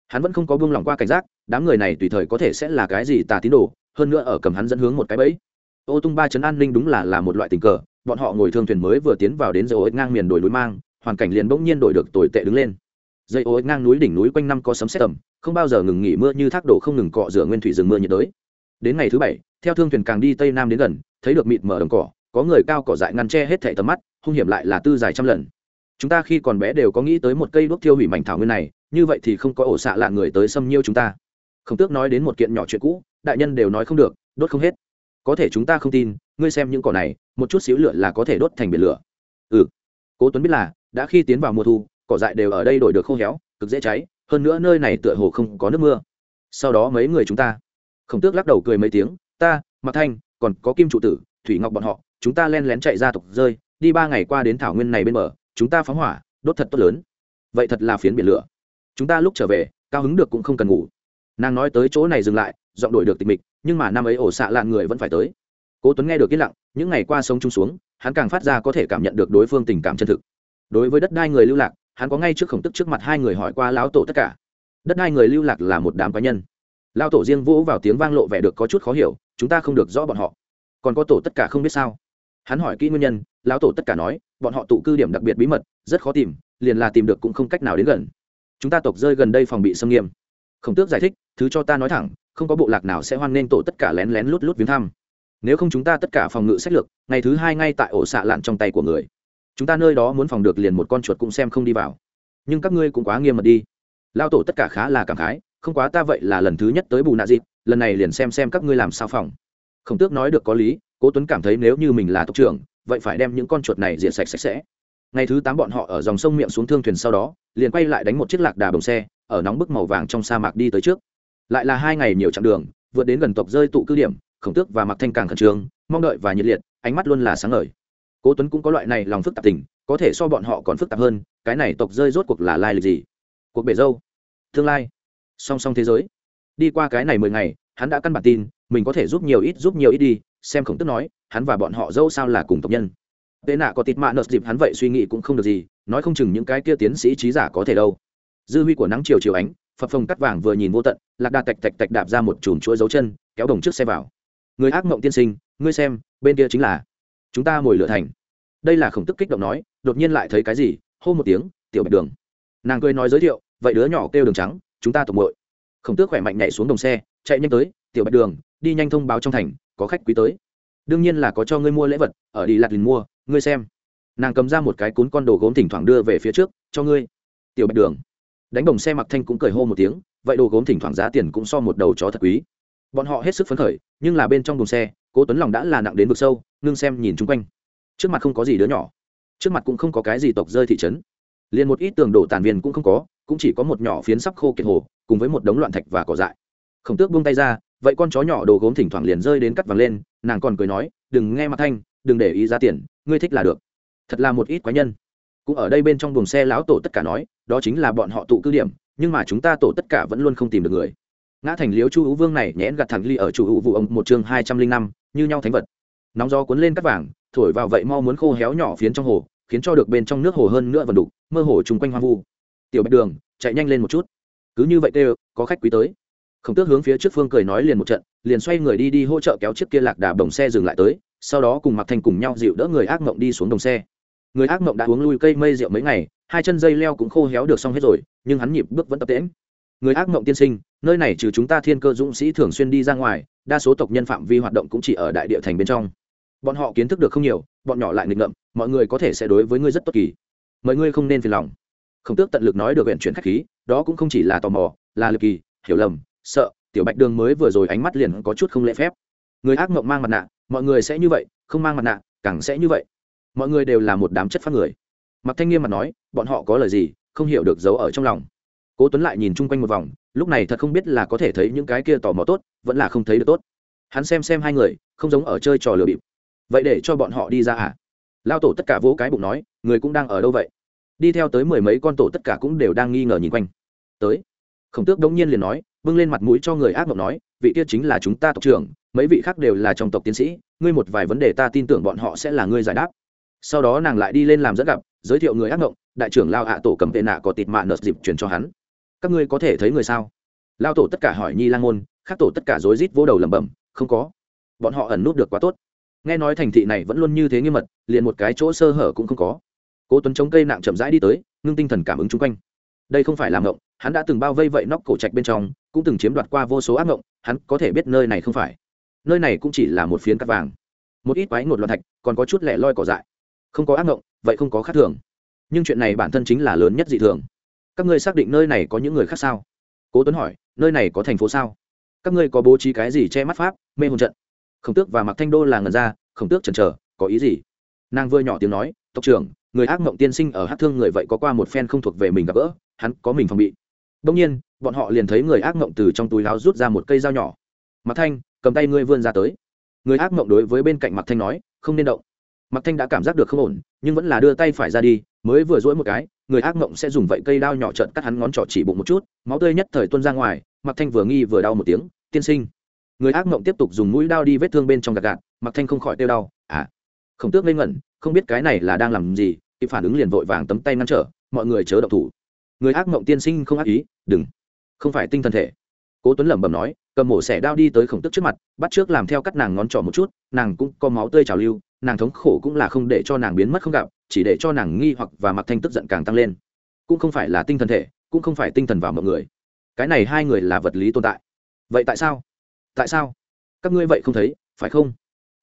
Hắn vẫn không có buông lòng qua cảnh giác, đám người này tùy thời có thể sẽ là cái gì tà tín đồ, hơn nữa ở cầm hắn dẫn hướng một cái bẫy. Ô tung ba chấn an ninh đúng là là một loại tình cờ, bọn họ ngồi thương thuyền mới vừa tiến vào đến dây ô ích ngang miền đồi núi mang, hoàn cảnh liền bỗng nhiên đổi được tồi tệ đứng lên. Dây ô ích ngang núi đỉnh núi quanh năm có sấm xét tầm không bao giờ ngừng nghỉ mưa như thác đổ không ngừng cọ rửa nguyên thủy rừng mưa nhiệt đới. Đến ngày thứ bảy, theo thương thuyền càng đi tây nam đến gần, thấy được mịt mở đồng cỏ, có người cao cỏ dại ngăn che hết thảy tầm mắt, hung hiểm lại là tư dài trăm lần. Chúng ta khi còn bé đều có nghĩ tới một cây đuốc thiêu hủy mảnh thảo nguyên này, như vậy thì không có ổ xạ lạ người tới xâm nhiêu chúng ta. Không tước nói đến một kiện nhỏ chuyện cũ, đại nhân đều nói không được, đốt không hết. Có thể chúng ta không tin, ngươi xem những cỏ này, một chút xíu lửa là có thể đốt thành biển lửa. Ừ. Cố tuấn biết là, đã khi tiến vào mùa thu, cỏ dại đều ở đây đổi được khô héo, cực dễ cháy hơn nữa nơi này tựa hồ không có nước mưa. Sau đó mấy người chúng ta. Khổng tước lắc đầu cười mấy tiếng, ta mặc thanh, còn có kim trụ tử, thủy ngọc bọn họ, chúng ta len lén chạy ra tục rơi, đi ba ngày qua đến thảo nguyên này bên bờ, chúng ta phóng hỏa, đốt thật tốt lớn. Vậy thật là phiến biển lửa. Chúng ta lúc trở về, cao hứng được cũng không cần ngủ. Nàng nói tới chỗ này dừng lại dọn đổi được tịch mịch, nhưng mà năm ấy ổ xạ lạn người vẫn phải tới. Cố tuấn nghe được yên lặng, những ngày qua sống chung xuống, hắn càng phát ra có thể cảm nhận được đối phương tình cảm chân thực. Đối với đất đai người lưu lạc hắn có ngay trước khổng tức trước mặt hai người hỏi qua lão tổ tất cả. Đất hai người lưu lạc là một đám cá nhân. Lão tổ riêng vỗ vào tiếng vang lộ vẻ được có chút khó hiểu, chúng ta không được rõ bọn họ. Còn có tổ tất cả không biết sao? Hắn hỏi kỹ nguyên nhân, lão tổ tất cả nói, bọn họ tụ cư điểm đặc biệt bí mật, rất khó tìm, liền là tìm được cũng không cách nào đến gần. Chúng ta tộc rơi gần đây phòng bị xâm nghiêm. Khổng tước giải thích, thứ cho ta nói thẳng, không có bộ lạc nào sẽ hoan nghênh tổ tất cả lén lén lút lút viếng thăm. Nếu không chúng ta tất cả phòng ngự sách lược, ngày thứ hai ngay tại ổ xạ lạn trong tay của người chúng ta nơi đó muốn phòng được liền một con chuột cũng xem không đi vào. Nhưng các ngươi cũng quá nghiêm mật đi. Lao tổ tất cả khá là cảm khái, không quá ta vậy là lần thứ nhất tới bù nạ dịp, lần này liền xem xem các ngươi làm sao phòng. Khổng tước nói được có lý, cố tuấn cảm thấy nếu như mình là tộc trưởng, vậy phải đem những con chuột này diệt sạch sạch sẽ. Ngày thứ tám bọn họ ở dòng sông miệng xuống thương thuyền sau đó, liền quay lại đánh một chiếc lạc đà bồng xe, ở nóng bức màu vàng trong sa mạc đi tới trước. Lại là hai ngày nhiều chặng đường, vượt đến gần tộc rơi tụ cứ điểm, khổng tước và mặc thanh càng khẩn trương, mong đợi và nhiệt liệt, ánh mắt luôn là sáng ngời cố tuấn cũng có loại này lòng phức tạp tình, có thể so bọn họ còn phức tạp hơn, cái này tộc rơi rốt cuộc là lai lịch gì? Cuộc bể dâu. Tương lai. Song song thế giới. Đi qua cái này mười ngày, hắn đã căn bản tin, mình có thể giúp nhiều ít, giúp nhiều ít đi, xem khổng tức nói, hắn và bọn họ dâu sao là cùng tộc nhân. Tệ nạ có tịt mạ nợt dịp hắn vậy suy nghĩ cũng không được gì, nói không chừng những cái kia tiến sĩ trí giả có thể đâu. Dư huy của nắng chiều chiều ánh, phập phồng cắt vàng vừa nhìn vô tận, lạc đà tạch tạch tạch đạp ra một chùm chuỗi dấu chân, kéo đồng trước xe vào. Người ác mộng tiên sinh, ngươi xem, bên kia chính là chúng ta ngồi lửa thành. Đây là khổng tức kích động nói, đột nhiên lại thấy cái gì, hô một tiếng, tiểu bạch đường. Nàng cười nói giới thiệu, vậy đứa nhỏ kêu đường trắng, chúng ta tộc mội khổng tước khỏe mạnh nhảy xuống đồng xe, chạy nhanh tới, tiểu bạch đường, đi nhanh thông báo trong thành, có khách quý tới. Đương nhiên là có cho ngươi mua lễ vật, ở đi lạt lìn mua, ngươi xem. Nàng cầm ra một cái cún con đồ gốm thỉnh thoảng đưa về phía trước, cho ngươi. Tiểu bạch đường. Đánh đồng xe mặc thanh cũng cười hô một tiếng, vậy đồ gốm thỉnh thoảng giá tiền cũng so một đầu chó thật quý bọn họ hết sức phấn khởi, nhưng là bên trong đồn xe, cố tuấn lòng đã là nặng đến vực sâu, ngưng xem nhìn chung quanh. Trước mặt không có gì đứa nhỏ, trước mặt cũng không có cái gì tộc rơi thị trấn. Liền một ít tường đổ tàn viên cũng không có, cũng chỉ có một nhỏ phiến sắp khô kiệt hồ, cùng với một đống loạn thạch và cỏ dại. Khổng tước buông tay ra, vậy con chó nhỏ đồ gốm thỉnh thoảng liền rơi đến cắt vàng lên, nàng còn cười nói, đừng nghe mặt thanh, đừng để ý giá tiền, ngươi thích là được. Thật là một ít quái nhân. Cũng ở đây bên trong buồng xe lão tổ tất cả nói, đó chính là bọn họ tụ cư điểm, nhưng mà chúng ta tổ tất cả vẫn luôn không tìm được người ngã thành liếu chu hữu vương này nhẽn gặt thẳng ly ở chủ hữu vụ ông một chương hai trăm linh năm, như nhau thánh vật. Nóng gió cuốn lên cắt vàng, thổi vào vậy mau muốn khô héo nhỏ phiến trong hồ, khiến cho được bên trong nước hồ hơn nữa vần đục, mơ hồ chung quanh hoang vu. Tiểu bạch đường, chạy nhanh lên một chút. Cứ như vậy kêu có khách quý tới. Khổng tước hướng phía trước phương cười nói liền một trận, liền xoay người đi đi hỗ trợ kéo chiếc kia lạc đà bồng xe dừng lại tới, sau đó cùng mặc thành cùng nhau dịu đỡ người ác mộng đi xuống đồng xe. Người ác mộng đã uống lui cây mây rượu mấy ngày, hai chân dây leo cũng khô héo được xong hết rồi, nhưng hắn nhịp bước vẫn tập tễm người ác mộng tiên sinh, nơi này trừ chúng ta thiên cơ dũng sĩ thường xuyên đi ra ngoài, đa số tộc nhân phạm vi hoạt động cũng chỉ ở đại địa thành bên trong. Bọn họ kiến thức được không nhiều, bọn nhỏ lại nghịch ngợm, mọi người có thể sẽ đối với ngươi rất tốt kỳ. Mọi ngươi không nên phiền lòng. Khổng tước tận lực nói được huyện chuyển khách khí, đó cũng không chỉ là tò mò, là lực kỳ, hiểu lầm, sợ, tiểu bạch đường mới vừa rồi ánh mắt liền có chút không lễ phép. Người ác mộng mang mặt nạ, mọi người sẽ như vậy, không mang mặt nạ, càng sẽ như vậy. Mọi người đều là một đám chất phát người. Mặc thanh nghiêm mặt nói, bọn họ có lời gì, không hiểu được giấu ở trong lòng cố tuấn lại nhìn chung quanh một vòng, lúc này thật không biết là có thể thấy những cái kia tò mò tốt, vẫn là không thấy được tốt. Hắn xem xem hai người, không giống ở chơi trò lừa bịp. Vậy để cho bọn họ đi ra à? Lao tổ tất cả vỗ cái bụng nói, người cũng đang ở đâu vậy? Đi theo tới mười mấy con tổ tất cả cũng đều đang nghi ngờ nhìn quanh. Tới. Khổng tước đống nhiên liền nói, bưng lên mặt mũi cho người ác mộng nói, vị kia chính là chúng ta tộc trưởng, mấy vị khác đều là trong tộc tiến sĩ, ngươi một vài vấn đề ta tin tưởng bọn họ sẽ là ngươi giải đáp. Sau đó nàng lại đi lên làm dẫn gặp, giới thiệu người ác mộng, đại trưởng lao hạ tổ cầm tệ nạ có tịt mạ nợt dịp truyền cho hắn các ngươi có thể thấy người sao? Lao tổ tất cả hỏi nhi lang môn, khác tổ tất cả rối rít vỗ đầu lẩm bẩm, không có. Bọn họ ẩn nút được quá tốt. Nghe nói thành thị này vẫn luôn như thế nghiêm mật, liền một cái chỗ sơ hở cũng không có. Cố tuấn chống cây nặng chậm rãi đi tới, ngưng tinh thần cảm ứng chung quanh. Đây không phải là ngộng, hắn đã từng bao vây vậy nóc cổ trạch bên trong, cũng từng chiếm đoạt qua vô số ác ngộng, hắn có thể biết nơi này không phải. Nơi này cũng chỉ là một phiến cắt vàng. Một ít quái ngột loạn thạch, còn có chút lẻ loi cỏ dại. Không có ác ngộng, vậy không có khác thường. Nhưng chuyện này bản thân chính là lớn nhất dị thường các ngươi xác định nơi này có những người khác sao? Cố tuấn hỏi, nơi này có thành phố sao? Các ngươi có bố trí cái gì che mắt pháp, mê hồn trận? Khổng tước và mặc thanh đô là ngần ra, khổng tước chần chờ, có ý gì? Nàng vừa nhỏ tiếng nói, tộc trưởng, người ác mộng tiên sinh ở hát thương người vậy có qua một phen không thuộc về mình gặp gỡ, hắn có mình phòng bị. Đông nhiên, bọn họ liền thấy người ác mộng từ trong túi láo rút ra một cây dao nhỏ. Mặc thanh, cầm tay ngươi vươn ra tới. Người ác mộng đối với bên cạnh mặc thanh nói, không nên động. Mặc thanh đã cảm giác được không ổn, nhưng vẫn là đưa tay phải ra đi, mới vừa dỗi một cái người ác mộng sẽ dùng vậy cây đao nhỏ trợn cắt hắn ngón trỏ chỉ bụng một chút, máu tươi nhất thời tuôn ra ngoài mặc thanh vừa nghi vừa đau một tiếng, tiên sinh. Người ác mộng tiếp tục dùng mũi đao đi vết thương bên trong gạt gạt mặc thanh không khỏi tiêu đau à khổng tước lên ngẩn, không biết cái này là đang làm gì, kịp phản ứng liền vội vàng tấm tay ngăn trở, mọi người chớ động thủ. Người ác mộng tiên sinh không ác ý, đừng, không phải tinh thần thể. Cố tuấn lẩm bẩm nói, cầm mổ xẻ đao đi tới khổng tức trước mặt, bắt trước làm theo cắt nàng ngón trỏ một chút, nàng cũng có máu tươi trào lưu, nàng thống khổ cũng là không để cho nàng biến mất không gặp chỉ để cho nàng nghi hoặc và mặc thanh tức giận càng tăng lên. Cũng không phải là tinh thần thể cũng không phải tinh thần vào mọi người. Cái này hai người là vật lý tồn tại. Vậy tại sao? Tại sao? Các ngươi vậy không thấy phải không?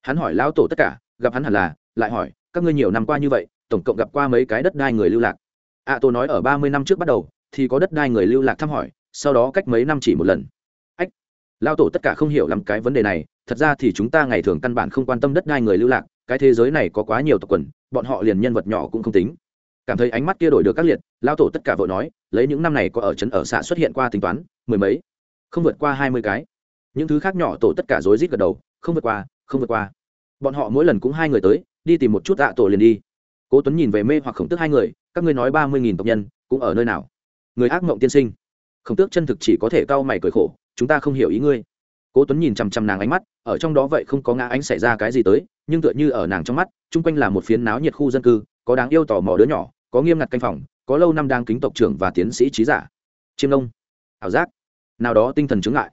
Hắn hỏi lão tổ tất cả gặp hắn hẳn là lại hỏi các ngươi nhiều năm qua như vậy tổng cộng gặp qua mấy cái đất đai người lưu lạc? A à, nói ở ba mươi năm trước bắt đầu thì có đất đai người lưu lạc thăm hỏi sau đó cách mấy năm chỉ một lần. Ách lao tổ tất cả không hiểu lắm cái vấn đề này thật ra thì chúng ta ngày thường căn bản không quan tâm đất đai người lưu lạc cái thế giới này có quá nhiều tộc quần, bọn họ liền nhân vật nhỏ cũng không tính. Cảm thấy ánh mắt kia đổi được các liệt lao tổ tất cả vội nói, lấy những năm này có ở trấn ở xã xuất hiện qua tính toán, mười mấy, không vượt qua hai mươi cái. Những thứ khác nhỏ tổ tất cả rối rít gật đầu, không vượt qua, không vượt qua. Bọn họ mỗi lần cũng hai người tới, đi tìm một chút tạ tổ liền đi. Cố tuấn nhìn về mê hoặc khổng tức hai người, các ngươi nói ba mươi nghìn tộc nhân, cũng ở nơi nào? Người ác mộng tiên sinh. Khổng tước chân thực chỉ có thể cau mày cười khổ, chúng ta không hiểu ý ngươi. Cố tuấn nhìn chằm chằm nàng ánh mắt, ở trong đó vậy không có ngã ánh xảy ra cái gì tới nhưng tựa như ở nàng trong mắt chung quanh là một phiến náo nhiệt khu dân cư có đáng yêu tò mò đứa nhỏ có nghiêm ngặt canh phòng có lâu năm đang kính tộc trưởng và tiến sĩ trí giả. Chiêm nông ảo giác. Nào đó tinh thần chứng ngại.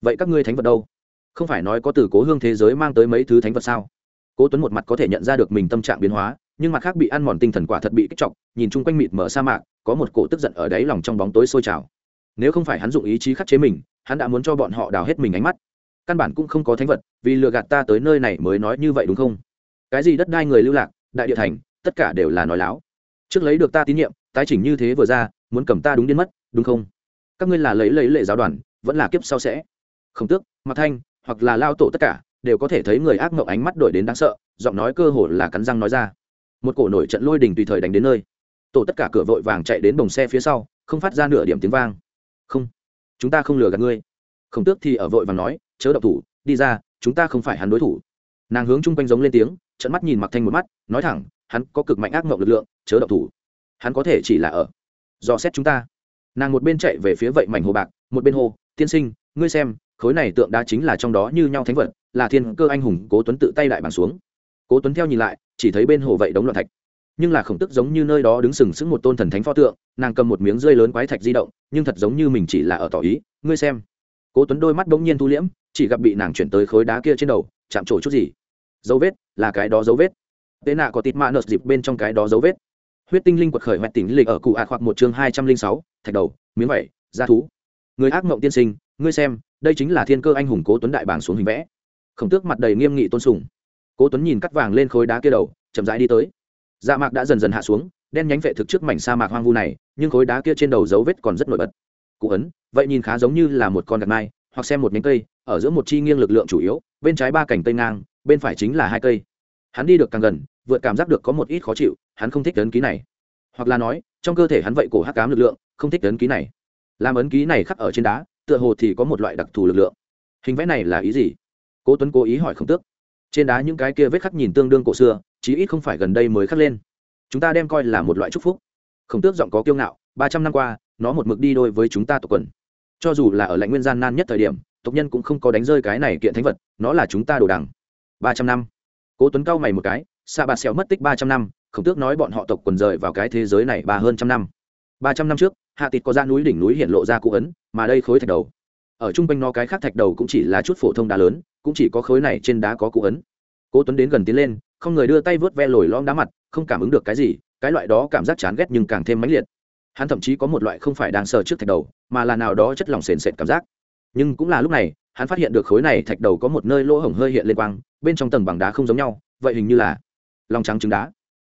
Vậy các ngươi thánh vật đâu? Không phải nói có từ cố hương thế giới mang tới mấy thứ thánh vật sao? Cố tuấn một mặt có thể nhận ra được mình tâm trạng biến hóa nhưng mặt khác bị ăn mòn tinh thần quả thật bị kích trọng, nhìn chung quanh mịt mở sa mạc có một cổ tức giận ở đáy lòng trong bóng tối sôi trào. Nếu không phải hắn dụng ý chí khắc chế mình hắn đã muốn cho bọn họ đào hết mình ánh mắt căn bản cũng không có thánh vật, vì lừa gạt ta tới nơi này mới nói như vậy đúng không? Cái gì đất đai người lưu lạc, đại địa thành, tất cả đều là nói láo. Trước lấy được ta tín nhiệm, tái chỉnh như thế vừa ra, muốn cầm ta đúng điên mất, đúng không? Các ngươi là lấy lấy lệ giáo đoàn, vẫn là kiếp sau sẽ. Không tước, mặc thanh, hoặc là lao tổ tất cả, đều có thể thấy người ác mộng ánh mắt đổi đến đáng sợ, giọng nói cơ hồ là cắn răng nói ra. Một cổ nổi trận lôi đình tùy thời đánh đến nơi. Tổ tất cả cửa vội vàng chạy đến bồng xe phía sau, không phát ra nửa điểm tiếng vang. Không, chúng ta không lừa gạt ngươi. Khổng tước thì ở vội vàng nói chớ độc thủ, đi ra, chúng ta không phải hắn đối thủ. Nàng hướng chung quanh giống lên tiếng trận mắt nhìn mặc thanh một mắt, nói thẳng, hắn có cực mạnh ác mộng lực lượng, chớ độc thủ. Hắn có thể chỉ là ở, dò xét chúng ta. Nàng một bên chạy về phía vậy mảnh hồ bạc, một bên hồ tiên sinh, ngươi xem, khối này tượng đá chính là trong đó như nhau thánh vật, là thiên cơ anh hùng cố tuấn tự tay lại bàn xuống. Cố tuấn theo nhìn lại, chỉ thấy bên hồ vậy đống loạn thạch. Nhưng là khổng tức giống như nơi đó đứng sừng sững một tôn thần thánh pho tượng, nàng cầm một miếng rơi lớn quái thạch di động, nhưng thật giống như mình chỉ là ở tỏ ý, ngươi xem. Cố tuấn đôi mắt bỗng nhiên thu liễm chỉ gặp bị nàng chuyển tới khối đá kia trên đầu, chạm trổ chút gì. Dấu vết là cái đó dấu vết. Tên nạ có tịt mạ nợt dịp bên trong cái đó dấu vết. Huyết tinh linh quật khởi hoẹt tỉnh lịch ở cụ ạt hoặc một chương hai trăm linh sáu, thạch đầu, miếng vẩy da thú. Người ác mộng tiên sinh, ngươi xem, đây chính là thiên cơ anh hùng cố tuấn đại bảng xuống hình vẽ. Khổng tước mặt đầy nghiêm nghị tôn sùng. Cố tuấn nhìn cắt vàng lên khối đá kia đầu, chậm rãi đi tới. Dạ mạc đã dần dần hạ xuống, đen nhánh vệ thực trước mảnh sa mạc hoang vu này, nhưng khối đá kia trên đầu dấu vết còn rất nổi bật. Cụ ấn, vậy nhìn khá giống như là một con gạt mai, hoặc xem một nhánh cây ở giữa một chi nghiêng lực lượng chủ yếu, bên trái ba cành tây ngang, bên phải chính là hai cây. Hắn đi được càng gần, vượt cảm giác được có một ít khó chịu, hắn không thích ấn ký này. Hoặc là nói, trong cơ thể hắn vậy cổ hắc cám lực lượng, không thích ấn ký này. Làm ấn ký này khắc ở trên đá, tựa hồ thì có một loại đặc thù lực lượng. Hình vẽ này là ý gì? Cố tuấn cố ý hỏi không tước. Trên đá những cái kia vết khắc nhìn tương đương cổ xưa, chí ít không phải gần đây mới khắc lên. Chúng ta đem coi là một loại chúc phúc. Khổng tước giọng có kiêu ngạo, ba trăm năm qua, nó một mực đi đôi với chúng ta tộc quần. Cho dù là ở lãnh nguyên gian nan nhất thời điểm tộc nhân cũng không có đánh rơi cái này kiện thánh vật, nó là chúng ta đồ đằng. Ba trăm năm. Cố tuấn cao mày một cái xạ bạt xẻo mất tích ba trăm năm, khổng tước nói bọn họ tộc quần rời vào cái thế giới này ba hơn trăm năm. Ba trăm năm trước, hạ tịt có ra núi đỉnh núi hiện lộ ra cụ ấn, mà đây khối thạch đầu. Ở trung quanh nó cái khác thạch đầu cũng chỉ là chút phổ thông đá lớn, cũng chỉ có khối này trên đá có cụ ấn. Cố tuấn đến gần tiến lên, không người đưa tay vớt ve lồi lom đá mặt, không cảm ứng được cái gì, cái loại đó cảm giác chán ghét nhưng càng thêm mãnh liệt. Hắn thậm chí có một loại không phải đang sờ trước thạch đầu, mà là nào đó chất lỏng sền sệt cảm giác nhưng cũng là lúc này, hắn phát hiện được khối này thạch đầu có một nơi lỗ hổng hơi hiện lên quang, bên trong tầng bằng đá không giống nhau, vậy hình như là lòng trắng trứng đá.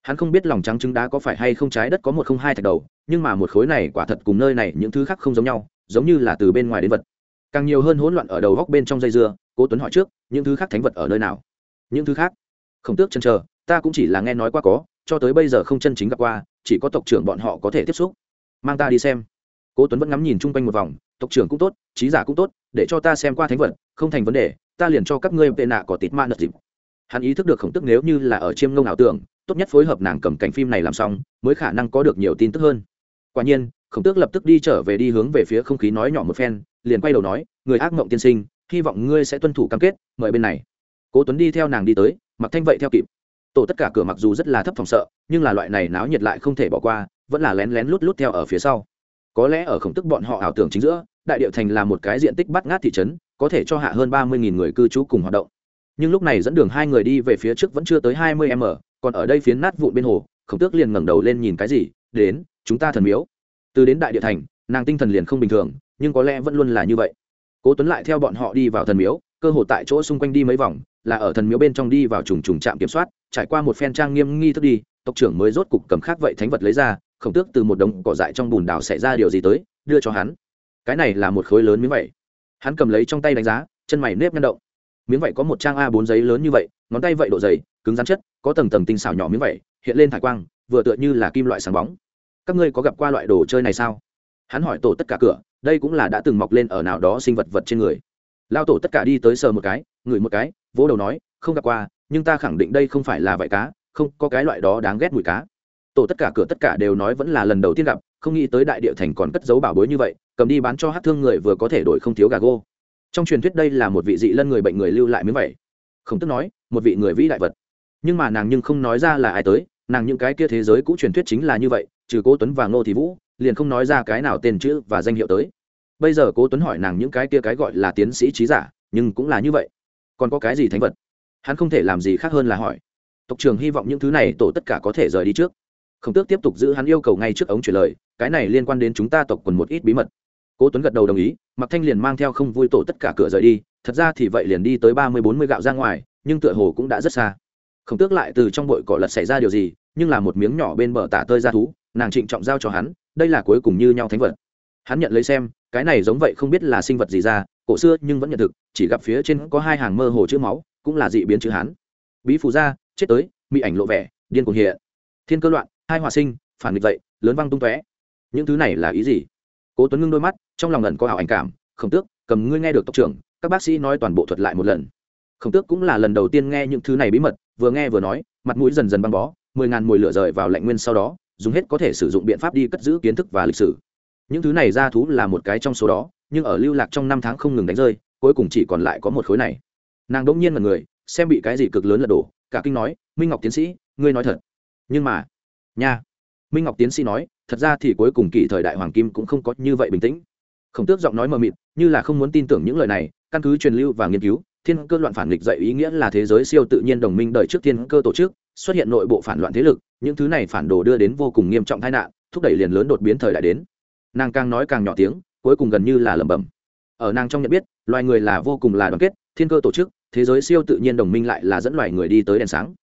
Hắn không biết lòng trắng trứng đá có phải hay không trái đất có một không hai thạch đầu, nhưng mà một khối này quả thật cùng nơi này những thứ khác không giống nhau, giống như là từ bên ngoài đến vật. Càng nhiều hơn hỗn loạn ở đầu góc bên trong dây dưa, cố tuấn hỏi trước, những thứ khác thánh vật ở nơi nào? Những thứ khác? Không tước chân chờ, ta cũng chỉ là nghe nói qua có, cho tới bây giờ không chân chính gặp qua, chỉ có tộc trưởng bọn họ có thể tiếp xúc. Mang ta đi xem cố tuấn vẫn ngắm nhìn chung quanh một vòng, tộc trưởng cũng tốt, trí giả cũng tốt, để cho ta xem qua thánh vật, không thành vấn đề, ta liền cho các ngươi tệ nạ có tịt ma nật dịp. Hắn ý thức được khổng tức nếu như là ở chiêm ngông ảo tưởng, tốt nhất phối hợp nàng cầm cảnh phim này làm xong, mới khả năng có được nhiều tin tức hơn. Quả nhiên, khổng tước lập tức đi trở về đi hướng về phía không khí nói nhỏ một phen, liền quay đầu nói, người ác mộng tiên sinh, hy vọng ngươi sẽ tuân thủ cam kết, mời bên này. Cố tuấn đi theo nàng đi tới, mặc thanh vậy theo kịp. Tổ tất cả cửa mặc dù rất là thấp phòng sợ, nhưng là loại này náo nhiệt lại không thể bỏ qua, vẫn là lén lén lút lút theo ở phía sau có lẽ ở khổng tức bọn họ ảo tưởng chính giữa, đại điệu thành là một cái diện tích bắt ngát thị trấn, có thể cho hạ hơn ba mươi người cư trú cùng hoạt động. Nhưng lúc này dẫn đường hai người đi về phía trước vẫn chưa tới hai mươi m, còn ở đây phiến nát vụn bên hồ, khổng tước liền ngẩng đầu lên nhìn cái gì, đến, chúng ta thần miếu. Từ đến đại địa thành, nàng tinh thần liền không bình thường, nhưng có lẽ vẫn luôn là như vậy. Cố tuấn lại theo bọn họ đi vào thần miếu, cơ hội tại chỗ xung quanh đi mấy vòng, là ở thần miếu bên trong đi vào trùng trùng trạm kiểm soát, trải qua một phen trang nghiêm nghi thức đi, tộc trưởng mới rốt cục cầm khác vậy thánh vật lấy ra khổng tước từ một đống cỏ dại trong bùn đào xảy ra điều gì tới, đưa cho hắn. Cái này là một khối lớn miếng vậy hắn cầm lấy trong tay đánh giá, chân mày nếp nhăn động. Miếng vậy có một trang a 4 giấy lớn như vậy, ngón tay vậy độ dày, cứng rắn chất, có tầng tầng tinh xảo nhỏ miếng vậy hiện lên thải quang, vừa tựa như là kim loại sáng bóng. Các ngươi có gặp qua loại đồ chơi này sao? Hắn hỏi tổ tất cả cửa, đây cũng là đã từng mọc lên ở nào đó sinh vật vật trên người. Lao tổ tất cả đi tới sờ một cái, ngửi một cái, vỗ đầu nói, không gặp qua, nhưng ta khẳng định đây không phải là vải cá, không, có cái loại đó đáng ghét mùi cá tổ tất cả cửa tất cả đều nói vẫn là lần đầu tiên gặp, không nghĩ tới đại địa thành còn cất giấu bảo bối như vậy, cầm đi bán cho hát thương người vừa có thể đổi không thiếu gà gô. Trong truyền thuyết đây là một vị dị lân người bệnh người lưu lại miếng vậy. Không tức nói, một vị người vĩ đại vật. Nhưng mà nàng nhưng không nói ra là ai tới, nàng những cái kia thế giới cũ truyền thuyết chính là như vậy, trừ cố tuấn và ngô thì vũ, liền không nói ra cái nào tên chữ và danh hiệu tới. Bây giờ cố tuấn hỏi nàng những cái kia cái gọi là tiến sĩ trí giả, nhưng cũng là như vậy. Còn có cái gì thánh vật? Hắn không thể làm gì khác hơn là hỏi. Tộc Trường hy vọng những thứ này tổ tất cả có thể rời đi trước khổng tước tiếp tục giữ hắn yêu cầu ngay trước ống truyền lời, cái này liên quan đến chúng ta tộc quần một ít bí mật. Cố tuấn gật đầu đồng ý mặc thanh liền mang theo không vui tổ tất cả cửa rời đi, thật ra thì vậy liền đi tới ba mươi bốn mươi gạo ra ngoài, nhưng tựa hồ cũng đã rất xa. Khổng tước lại từ trong bụi cỏ lật xảy ra điều gì, nhưng là một miếng nhỏ bên bờ tả tơi ra thú, nàng trịnh trọng giao cho hắn, đây là cuối cùng như nhau thánh vật. Hắn nhận lấy xem, cái này giống vậy không biết là sinh vật gì ra, cổ xưa nhưng vẫn nhận thực, chỉ gặp phía trên có hai hàng mơ hồ chữ máu, cũng là dị biến chữ hán. Bí phù ra, chết tới bị ảnh lộ vẻ, điên cuồng hiện. Thiên cơ loạn hai hòa sinh, phản nghịch vậy, lớn văng tung tóe. Những thứ này là ý gì? Cố tuấn ngưng đôi mắt, trong lòng lần có ảo ảnh cảm. Khổng tước, cầm ngươi nghe được tộc trưởng, các bác sĩ nói toàn bộ thuật lại một lần. Khổng tước cũng là lần đầu tiên nghe những thứ này bí mật, vừa nghe vừa nói, mặt mũi dần dần băng bó, mười ngàn mùi lửa rời vào lạnh nguyên sau đó, dùng hết có thể sử dụng biện pháp đi cất giữ kiến thức và lịch sử. Những thứ này ra thú là một cái trong số đó, nhưng ở lưu lạc trong năm tháng không ngừng đánh rơi, cuối cùng chỉ còn lại có một khối này. Nàng đỗng nhiên là người, xem bị cái gì cực lớn lật đổ, cả kinh nói, minh ngọc tiến sĩ, ngươi nói thật. Nhưng mà nha. Minh ngọc tiến sĩ nói, thật ra thì cuối cùng kỳ thời đại hoàng kim cũng không có như vậy bình tĩnh. Khổng tước giọng nói mờ mịt, như là không muốn tin tưởng những lời này, căn cứ truyền lưu và nghiên cứu, thiên cơ loạn phản nghịch dạy ý nghĩa là thế giới siêu tự nhiên đồng minh đợi trước thiên cơ tổ chức, xuất hiện nội bộ phản loạn thế lực, những thứ này phản đồ đưa đến vô cùng nghiêm trọng tai nạn, thúc đẩy liền lớn đột biến thời đại đến. Nàng càng nói càng nhỏ tiếng, cuối cùng gần như là lẩm bẩm. Ở nàng trong nhận biết, loài người là vô cùng là đoàn kết, thiên cơ tổ chức, thế giới siêu tự nhiên đồng minh lại là dẫn loài người đi tới đèn sáng.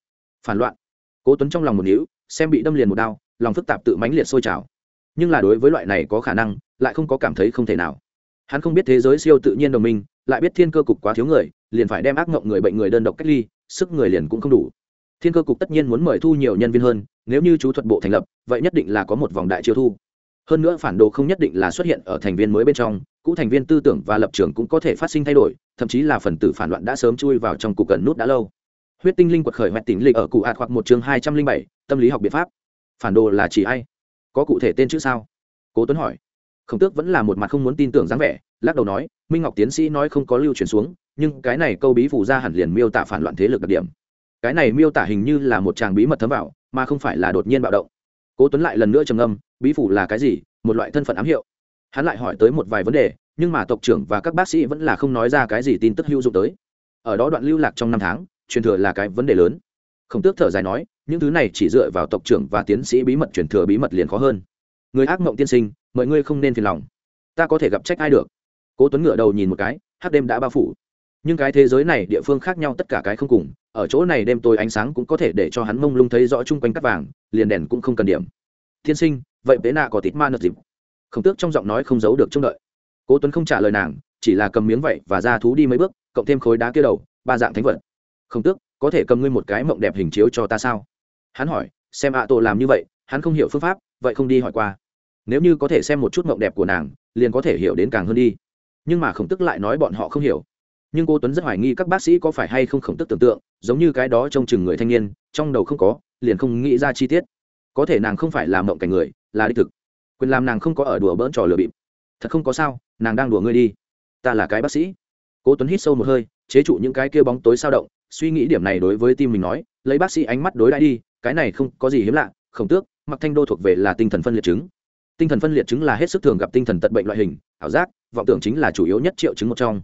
Phản loạn cố tuấn trong lòng một níu, xem bị đâm liền một đao, lòng phức tạp tự mãnh liệt sôi trào. Nhưng là đối với loại này có khả năng, lại không có cảm thấy không thể nào. Hắn không biết thế giới siêu tự nhiên đồng minh, lại biết thiên cơ cục quá thiếu người, liền phải đem ác mộng người bệnh người đơn độc cách ly, sức người liền cũng không đủ. Thiên cơ cục tất nhiên muốn mời thu nhiều nhân viên hơn, nếu như chú thuật bộ thành lập, vậy nhất định là có một vòng đại chiêu thu. Hơn nữa phản đồ không nhất định là xuất hiện ở thành viên mới bên trong, cũ thành viên tư tưởng và lập trường cũng có thể phát sinh thay đổi, thậm chí là phần tử phản loạn đã sớm chui vào trong cục gần nút đã lâu huyết tinh linh quật khởi hoạch tỉnh lịch ở cụ ạt hoặc một chương hai trăm linh bảy, tâm lý học biện pháp. Phản đồ là chỉ ai? Có cụ thể tên chữ sao? Cố tuấn hỏi. Khổng tước vẫn là một mặt không muốn tin tưởng dáng vẻ, lắc đầu nói, minh ngọc tiến sĩ nói không có lưu truyền xuống, nhưng cái này câu bí phủ ra hẳn liền miêu tả phản loạn thế lực đặc điểm. Cái này miêu tả hình như là một tràng bí mật thấm vào, mà không phải là đột nhiên bạo động. Cố tuấn lại lần nữa trầm ngâm, bí phủ là cái gì? Một loại thân phận ám hiệu. Hắn lại hỏi tới một vài vấn đề, nhưng mà tộc trưởng và các bác sĩ vẫn là không nói ra cái gì tin tức hữu dụng tới. Ở đó đoạn lưu lạc trong năm tháng truyền thừa là cái vấn đề lớn. Khổng tước thở dài nói, những thứ này chỉ dựa vào tộc trưởng và tiến sĩ bí mật truyền thừa bí mật liền khó hơn. Người ác mộng tiên sinh, mọi ngươi không nên phiền lòng. Ta có thể gặp trách ai được? Cố tuấn ngựa đầu nhìn một cái hát đêm đã bao phủ. Nhưng cái thế giới này, địa phương khác nhau tất cả cái không cùng, ở chỗ này đêm tối ánh sáng cũng có thể để cho hắn mông lung thấy rõ chung quanh cắt vàng, liền đèn cũng không cần điểm. Tiên sinh, vậy bế nạ có tít ma nợt dịp. Khổng tước trong giọng nói không giấu được trông đợi. Cố tuấn không trả lời nàng, chỉ là cầm miếng vậy và ra thú đi mấy bước, cộng thêm khối đá kia đầu, ba dạng thánh vật. Không tước, có thể cầm ngươi một cái mộng đẹp hình chiếu cho ta sao? Hắn hỏi, xem ạ tổ làm như vậy, hắn không hiểu phương pháp, vậy không đi hỏi qua. Nếu như có thể xem một chút mộng đẹp của nàng, liền có thể hiểu đến càng hơn đi. Nhưng mà khổng tức lại nói bọn họ không hiểu. Nhưng cô tuấn rất hoài nghi các bác sĩ có phải hay không khổng tức tưởng tượng, giống như cái đó trông chừng người thanh niên, trong đầu không có, liền không nghĩ ra chi tiết. Có thể nàng không phải là mộng cảnh người, là đích thực. Quyền làm nàng không có ở đùa bỡn trò lừa bịp. Thật không có sao, nàng đang đùa ngươi đi. Ta là cái bác sĩ. Cố tuấn hít sâu một hơi, chế trụ những cái kia bóng tối sao động suy nghĩ điểm này đối với tim mình nói, lấy bác sĩ ánh mắt đối đãi đi, cái này không có gì hiếm lạ, khổng tước, mặc thanh đô thuộc về là tinh thần phân liệt chứng. Tinh thần phân liệt chứng là hết sức thường gặp tinh thần tật bệnh loại hình, ảo giác, vọng tưởng chính là chủ yếu nhất triệu chứng một trong.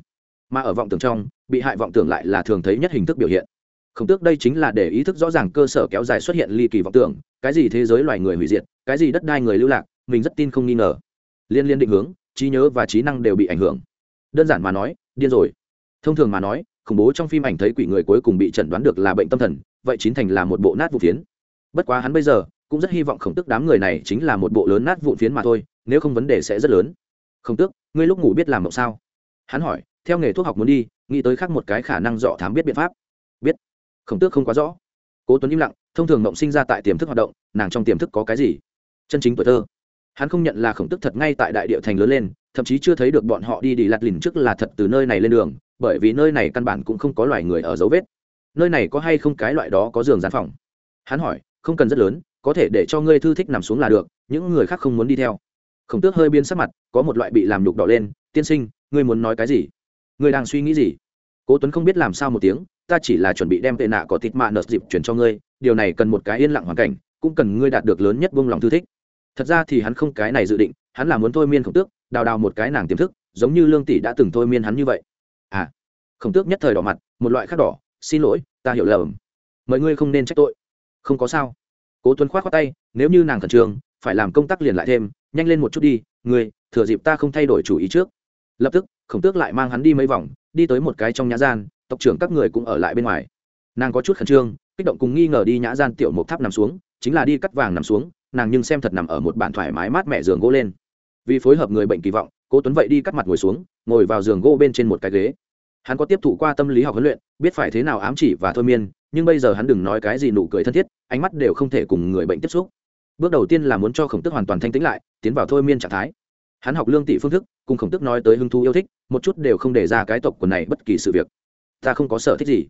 Mà ở vọng tưởng trong, bị hại vọng tưởng lại là thường thấy nhất hình thức biểu hiện. Khổng tước đây chính là để ý thức rõ ràng cơ sở kéo dài xuất hiện ly kỳ vọng tưởng, cái gì thế giới loài người hủy diệt, cái gì đất đai người lưu lạc, mình rất tin không nghi ngờ. Liên liên định hướng, trí nhớ và trí năng đều bị ảnh hưởng. Đơn giản mà nói, điên rồi. Thông thường mà nói khủng bố trong phim ảnh thấy quỷ người cuối cùng bị chẩn đoán được là bệnh tâm thần, vậy chín thành là một bộ nát vụ phiến. Bất quá hắn bây giờ cũng rất hy vọng khổng tức đám người này chính là một bộ lớn nát vụn phiến mà thôi, nếu không vấn đề sẽ rất lớn. Khổng tước, ngươi lúc ngủ biết làm mộng sao? Hắn hỏi, theo nghề thuốc học muốn đi, nghĩ tới khác một cái khả năng dọ thám biết biện pháp. Biết. Khổng tước không quá rõ. Cố tuấn im lặng, thông thường mộng sinh ra tại tiềm thức hoạt động, nàng trong tiềm thức có cái gì? Chân chính tuổi thơ. Hắn không nhận là khổng tức thật ngay tại đại địa thành lớn lên, thậm chí chưa thấy được bọn họ đi đi lặt lìn trước là thật từ nơi này lên đường bởi vì nơi này căn bản cũng không có loài người ở dấu vết. Nơi này có hay không cái loại đó có giường gián phòng? Hắn hỏi, không cần rất lớn, có thể để cho ngươi thư thích nằm xuống là được, những người khác không muốn đi theo. Khổng tước hơi biến sắc mặt, có một loại bị làm nhục đỏ lên, tiên sinh, ngươi muốn nói cái gì? Ngươi đang suy nghĩ gì? Cố tuấn không biết làm sao một tiếng, ta chỉ là chuẩn bị đem tệ nạ có thịt mạ nợt dịp chuyển cho ngươi, điều này cần một cái yên lặng hoàn cảnh, cũng cần ngươi đạt được lớn nhất buông lòng thư thích. Thật ra thì hắn không cái này dự định, hắn là muốn thôi miên khổng tước, đào đào một cái nàng tiềm thức, giống như lương tỷ đã từng thôi miên hắn như vậy à khổng tước nhất thời đỏ mặt, một loại khác đỏ, xin lỗi, ta hiểu lầm. Mời ngươi không nên trách tội. Không có sao. Cố tuấn khoát khoát tay, nếu như nàng khẩn trương, phải làm công tác liền lại thêm, nhanh lên một chút đi, ngươi, thừa dịp ta không thay đổi chủ ý trước. Lập tức, khổng tước lại mang hắn đi mấy vòng, đi tới một cái trong nhã gian, tộc trưởng các người cũng ở lại bên ngoài. Nàng có chút khẩn trương, kích động cùng nghi ngờ đi nhã gian tiểu một tháp nằm xuống, chính là đi cắt vàng nằm xuống, nàng nhưng xem thật nằm ở một bàn thoải mái mát mẹ giường gỗ lên. Vì phối hợp người bệnh kỳ vọng, cố tuấn vậy đi cắt mặt ngồi xuống, ngồi vào giường gỗ bên trên một cái ghế hắn có tiếp thụ qua tâm lý học huấn luyện, biết phải thế nào ám chỉ và thôi miên, nhưng bây giờ hắn đừng nói cái gì nụ cười thân thiết, ánh mắt đều không thể cùng người bệnh tiếp xúc. Bước đầu tiên là muốn cho khổng tức hoàn toàn thanh tĩnh lại, tiến vào thôi miên trạng thái. Hắn học lương tỷ phương thức, cùng khổng tức nói tới hưng thu yêu thích, một chút đều không để ra cái tộc quần này bất kỳ sự việc. Ta không có sở thích gì.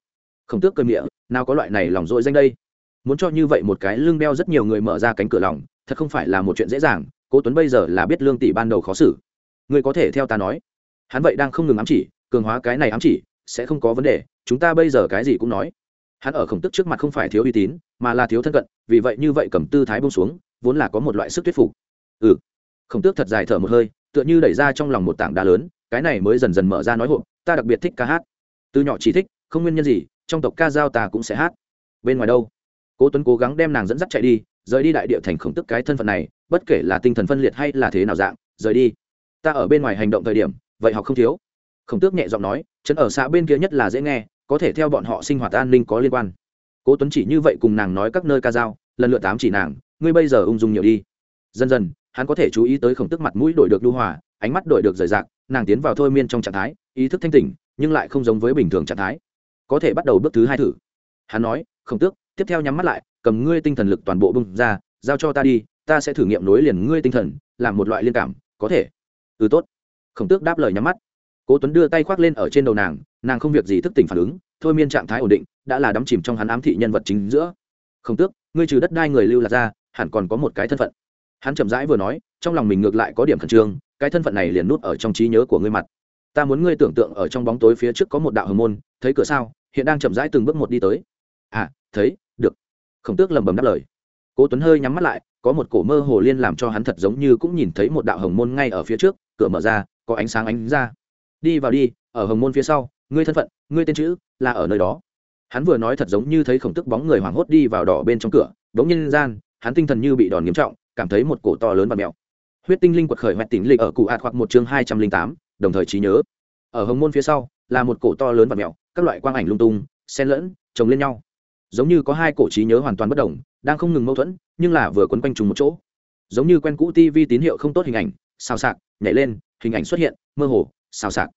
Khổng tước cơm miệng nào có loại này lòng dội danh đây. Muốn cho như vậy một cái lương đeo rất nhiều người mở ra cánh cửa lòng, thật không phải là một chuyện dễ dàng, cố tuấn bây giờ là biết lương tỷ ban đầu khó xử. Người có thể theo ta nói. Hắn vậy đang không ngừng ám chỉ cường hóa cái này ám chỉ, sẽ không có vấn đề, chúng ta bây giờ cái gì cũng nói. Hắn ở khổng tức trước mặt không phải thiếu uy tín, mà là thiếu thân cận, vì vậy như vậy cầm tư thái bông xuống, vốn là có một loại sức thuyết phục. Ừ. Khổng tước thật dài thở một hơi, tựa như đẩy ra trong lòng một tảng đá lớn, cái này mới dần dần mở ra nói hộp, ta đặc biệt thích ca hát. Từ nhỏ chỉ thích, không nguyên nhân gì, trong tộc ca giao ta cũng sẽ hát. Bên ngoài đâu? Cố tuấn cố gắng đem nàng dẫn dắt chạy đi, rời đi đại địa thành khổng tức cái thân phận này, bất kể là tinh thần phân liệt hay là thế nào dạng, rời đi. Ta ở bên ngoài hành động thời điểm, vậy học không thiếu khổng tước nhẹ giọng nói chân ở xã bên kia nhất là dễ nghe, có thể theo bọn họ sinh hoạt an ninh có liên quan. Cố tuấn chỉ như vậy cùng nàng nói các nơi ca dao, lần lượt tám chỉ nàng, ngươi bây giờ ung dung nhiều đi. Dần dần, hắn có thể chú ý tới khổng tức mặt mũi đổi được lưu hòa, ánh mắt đổi được rời rạc, nàng tiến vào thôi miên trong trạng thái, ý thức thanh tỉnh, nhưng lại không giống với bình thường trạng thái. Có thể bắt đầu bước thứ hai thử. Hắn nói, khổng tước, tiếp theo nhắm mắt lại, cầm ngươi tinh thần lực toàn bộ bung ra, giao cho ta đi, ta sẽ thử nghiệm nối liền ngươi tinh thần, làm một loại liên cảm, có thể. Ừ tốt. Khổng tước đáp lời nhắm mắt cố tuấn đưa tay khoác lên ở trên đầu nàng nàng không việc gì thức tỉnh phản ứng, thôi miên trạng thái ổn định, đã là đắm chìm trong hắn ám thị nhân vật chính giữa. Không tước, ngươi trừ đất đai người lưu lạc ra, hẳn còn có một cái thân phận. Hắn chậm rãi vừa nói, trong lòng mình ngược lại có điểm khẩn trương, cái thân phận này liền nút ở trong trí nhớ của ngươi mặt. Ta muốn ngươi tưởng tượng ở trong bóng tối phía trước có một đạo hồng môn, thấy cửa sao, hiện đang chậm rãi từng bước một đi tới. À thấy, được. Khổng tước lầm bầm đáp lời. Cố tuấn hơi nhắm mắt lại, có một cổ mơ hồ liên làm cho hắn thật giống như cũng nhìn thấy một đạo hồng môn ngay ở phía trước, cửa mở ra, có ánh sáng ánh ra đi vào đi, ở hồng môn phía sau, ngươi thân phận, ngươi tên chữ là ở nơi đó. Hắn vừa nói thật giống như thấy khổng tức bóng người hoảng hốt đi vào đỏ bên trong cửa đống nhân gian, hắn tinh thần như bị đòn nghiêm trọng, cảm thấy một cổ to lớn và mèo. Huyết tinh linh quật khởi hoẹt tỉnh lịch ở cụ ạt hoặc một chương hai trăm linh tám, đồng thời trí nhớ. Ở hồng môn phía sau, là một cổ to lớn và mèo, các loại quang ảnh lung tung, xen lẫn, chồng lên nhau. Giống như có hai cổ trí nhớ hoàn toàn bất đồng, đang không ngừng mâu thuẫn, nhưng là vừa quấn quanh trùng một chỗ. Giống như quen cũ tivi tín hiệu không tốt hình ảnh, xào xạc, nhảy lên, hình ảnh xuất hiện, mơ hồ xào xạc.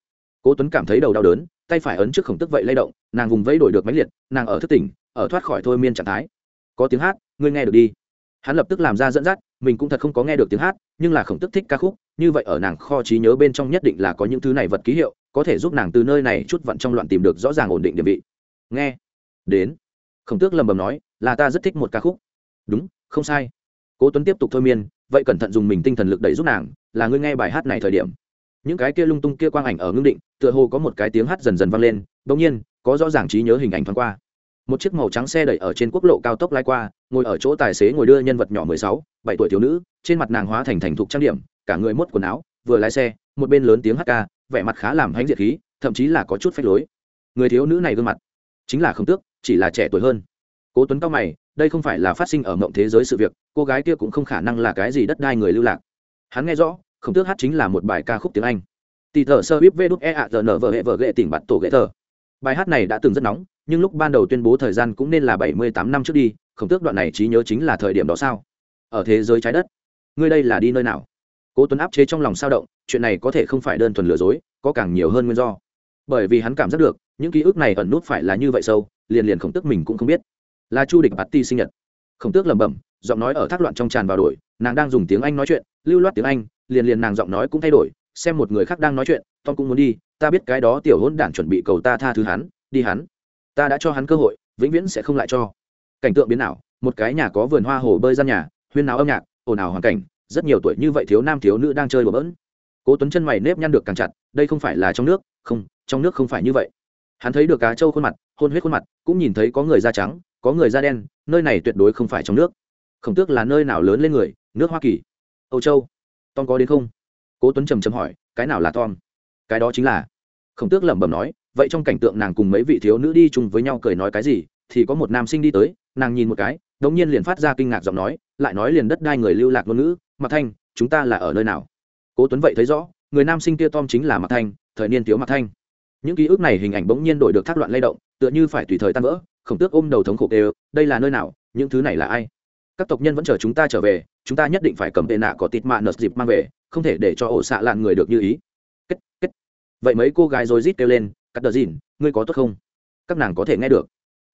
Cố tuấn cảm thấy đầu đau đớn, tay phải ấn trước khổng tức vậy lay động, nàng vùng vẫy đổi được máy liệt, nàng ở thức tỉnh, ở thoát khỏi thôi miên trạng thái. Có tiếng hát, ngươi nghe được đi. Hắn lập tức làm ra dẫn dắt, mình cũng thật không có nghe được tiếng hát, nhưng là khổng tức thích ca khúc, như vậy ở nàng kho trí nhớ bên trong nhất định là có những thứ này vật ký hiệu, có thể giúp nàng từ nơi này chút vận trong loạn tìm được rõ ràng ổn định địa vị. Nghe. Đến. Khổng tước lầm bầm nói, là ta rất thích một ca khúc. Đúng, không sai. Cố tuấn tiếp tục thôi miên, vậy cẩn thận dùng mình tinh thần lực đẩy giúp nàng, là ngươi nghe bài hát này thời điểm những cái kia lung tung kia quang ảnh ở ngưng định, tựa hồ có một cái tiếng hát dần dần vang lên bỗng nhiên, có rõ ràng trí nhớ hình ảnh thoáng qua. Một chiếc màu trắng xe đẩy ở trên quốc lộ cao tốc lai qua, ngồi ở chỗ tài xế ngồi đưa nhân vật nhỏ mười sáu, bảy tuổi thiếu nữ, trên mặt nàng hóa thành thành thục trang điểm, cả người mốt quần áo, vừa lái xe, một bên lớn tiếng hát ca, vẻ mặt khá làm hãnh diệt khí, thậm chí là có chút phách lối. Người thiếu nữ này gương mặt chính là không tước, chỉ là trẻ tuổi hơn. Cố tuấn cao mày, đây không phải là phát sinh ở mộng thế giới sự việc, cô gái kia cũng không khả năng là cái gì đất đai người lưu lạc. Hắn nghe rõ không tước hát chính là một bài ca khúc tiếng anh. Tì thờ sơ bíp vê đúc e ạ giờ nở vợ hệ vợ ghệ tỉnh bạn tổ ghệ thờ. Bài hát này đã từng rất nóng, nhưng lúc ban đầu tuyên bố thời gian cũng nên là bảy mươi tám năm trước đi không tước đoạn này trí nhớ chính là thời điểm đó sao? Ở thế giới trái đất, ngươi đây là đi nơi nào? Cố tuấn áp chế trong lòng sao động, chuyện này có thể không phải đơn thuần lừa dối, có càng nhiều hơn nguyên do. Bởi vì hắn cảm giác được, những ký ức này ẩn nút phải là như vậy sâu, liền liền khổng tước mình cũng không biết. Là chu địch bạt ti sinh nhật. Khổng tước lẩm bẩm, giọng nói ở thác loạn trong tràn vào đổi, nàng đang dùng tiếng anh nói chuyện, lưu loát tiếng anh liền liền nàng giọng nói cũng thay đổi, xem một người khác đang nói chuyện, tom cũng muốn đi, ta biết cái đó tiểu hôn đản chuẩn bị cầu ta tha thứ hắn, đi hắn. Ta đã cho hắn cơ hội, vĩnh viễn sẽ không lại cho. Cảnh tượng biến nào một cái nhà có vườn hoa hồ bơi gian nhà, huyên náo âm nhạc, ồn ào hoàn cảnh, rất nhiều tuổi như vậy thiếu nam thiếu nữ đang chơi đùa bỡn. Cố tuấn chân mày nếp nhăn được càng chặt, đây không phải là trong nước, không, trong nước không phải như vậy. Hắn thấy được cá trâu khuôn mặt, hôn huyết khuôn mặt, cũng nhìn thấy có người da trắng, có người da đen, nơi này tuyệt đối không phải trong nước. Khổng tước là nơi nào lớn lên người, nước hoa kỳ. Âu châu tom có đến không? Cố tuấn trầm trầm hỏi, cái nào là tom? Cái đó chính là. Khổng tước lẩm bẩm nói, vậy trong cảnh tượng nàng cùng mấy vị thiếu nữ đi chung với nhau cười nói cái gì, thì có một nam sinh đi tới, nàng nhìn một cái, đống nhiên liền phát ra kinh ngạc giọng nói, lại nói liền đất đai người lưu lạc ngôn ngữ mặc thanh, chúng ta là ở nơi nào? Cố tuấn vậy thấy rõ, người nam sinh kia tom chính là mặc thanh, thời niên thiếu mặc thanh. Những ký ức này hình ảnh bỗng nhiên đổi được thác loạn lay động, tựa như phải tùy thời tan vỡ, khổng tước ôm đầu thống khổ đều đây là nơi nào? Những thứ này là ai? Các tộc nhân vẫn chờ chúng ta trở về, chúng ta nhất định phải cầm tệ nạ có tịt mạ nợt dịp mang về, không thể để cho ổ xạ lạn người được như ý. Kết kết. Vậy mấy cô gái rồi rít kêu lên, cắt đờ dìn, ngươi có tốt không? Các nàng có thể nghe được.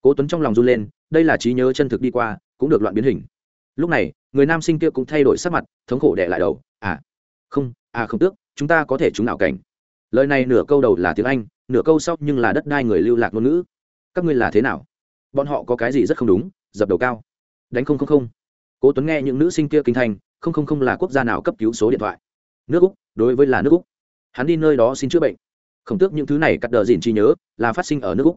Cố tuấn trong lòng run lên, đây là trí nhớ chân thực đi qua, cũng được loạn biến hình. Lúc này, người nam sinh kia cũng thay đổi sắc mặt, thống khổ đẻ lại đầu à không à không tước, chúng ta có thể chúng nào cảnh. Lời này nửa câu đầu là tiếng anh, nửa câu sau nhưng là đất đai người lưu lạc ngôn ngữ. Các ngươi là thế nào? Bọn họ có cái gì rất không đúng, dập đầu cao đánh không không không. Cố tuấn nghe những nữ sinh kia kinh thành, không không không là quốc gia nào cấp cứu số điện thoại. Nước úc, đối với là nước úc. Hắn đi nơi đó xin chữa bệnh. Khổng tước những thứ này cắt đờ dìn trí nhớ, là phát sinh ở nước úc.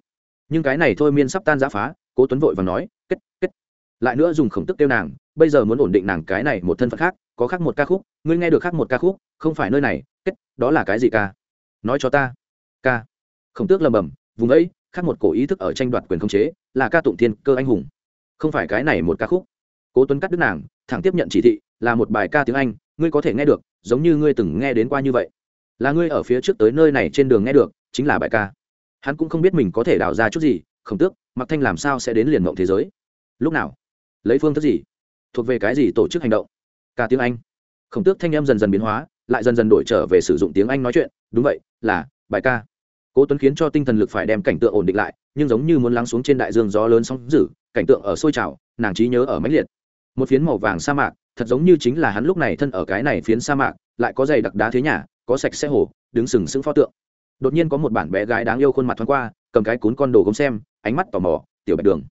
Nhưng cái này thôi miên sắp tan giã phá, cố tuấn vội và nói, kết kết. Lại nữa dùng khổng tức tiêu nàng, bây giờ muốn ổn định nàng cái này một thân phận khác, có khác một ca khúc, ngươi nghe được khác một ca khúc, không phải nơi này, kết, đó là cái gì ca? Nói cho ta. Ca. Khổng tước lầm bầm vùng ấy, khác một cổ ý thức ở tranh đoạt quyền khống chế, là ca tụng thiên cơ anh hùng không phải cái này một ca khúc. Cố tuấn cắt đứt nàng, thẳng tiếp nhận chỉ thị, là một bài ca tiếng anh, ngươi có thể nghe được, giống như ngươi từng nghe đến qua như vậy. Là ngươi ở phía trước tới nơi này trên đường nghe được, chính là bài ca. Hắn cũng không biết mình có thể đào ra chút gì khổng tước mặc thanh làm sao sẽ đến liền mộng thế giới. Lúc nào? Lấy phương thức gì? Thuộc về cái gì tổ chức hành động? Ca tiếng anh. Khổng tước thanh em dần dần biến hóa, lại dần dần đổi trở về sử dụng tiếng anh nói chuyện. Đúng vậy, là bài ca cố tuấn khiến cho tinh thần lực phải đem cảnh tượng ổn định lại, nhưng giống như muốn lắng xuống trên đại dương gió lớn sóng dữ, cảnh tượng ở sôi trào, nàng trí nhớ ở mãnh liệt. Một phiến màu vàng sa mạc, thật giống như chính là hắn lúc này thân ở cái này phiến sa mạc, lại có dày đặc đá thế nhà, có sạch sẽ hồ, đứng sừng sững pho tượng. Đột nhiên có một bản bé gái đáng yêu khuôn mặt thoáng qua, cầm cái cuốn con đồ gốm xem, ánh mắt tò mò, tiểu bạch đường,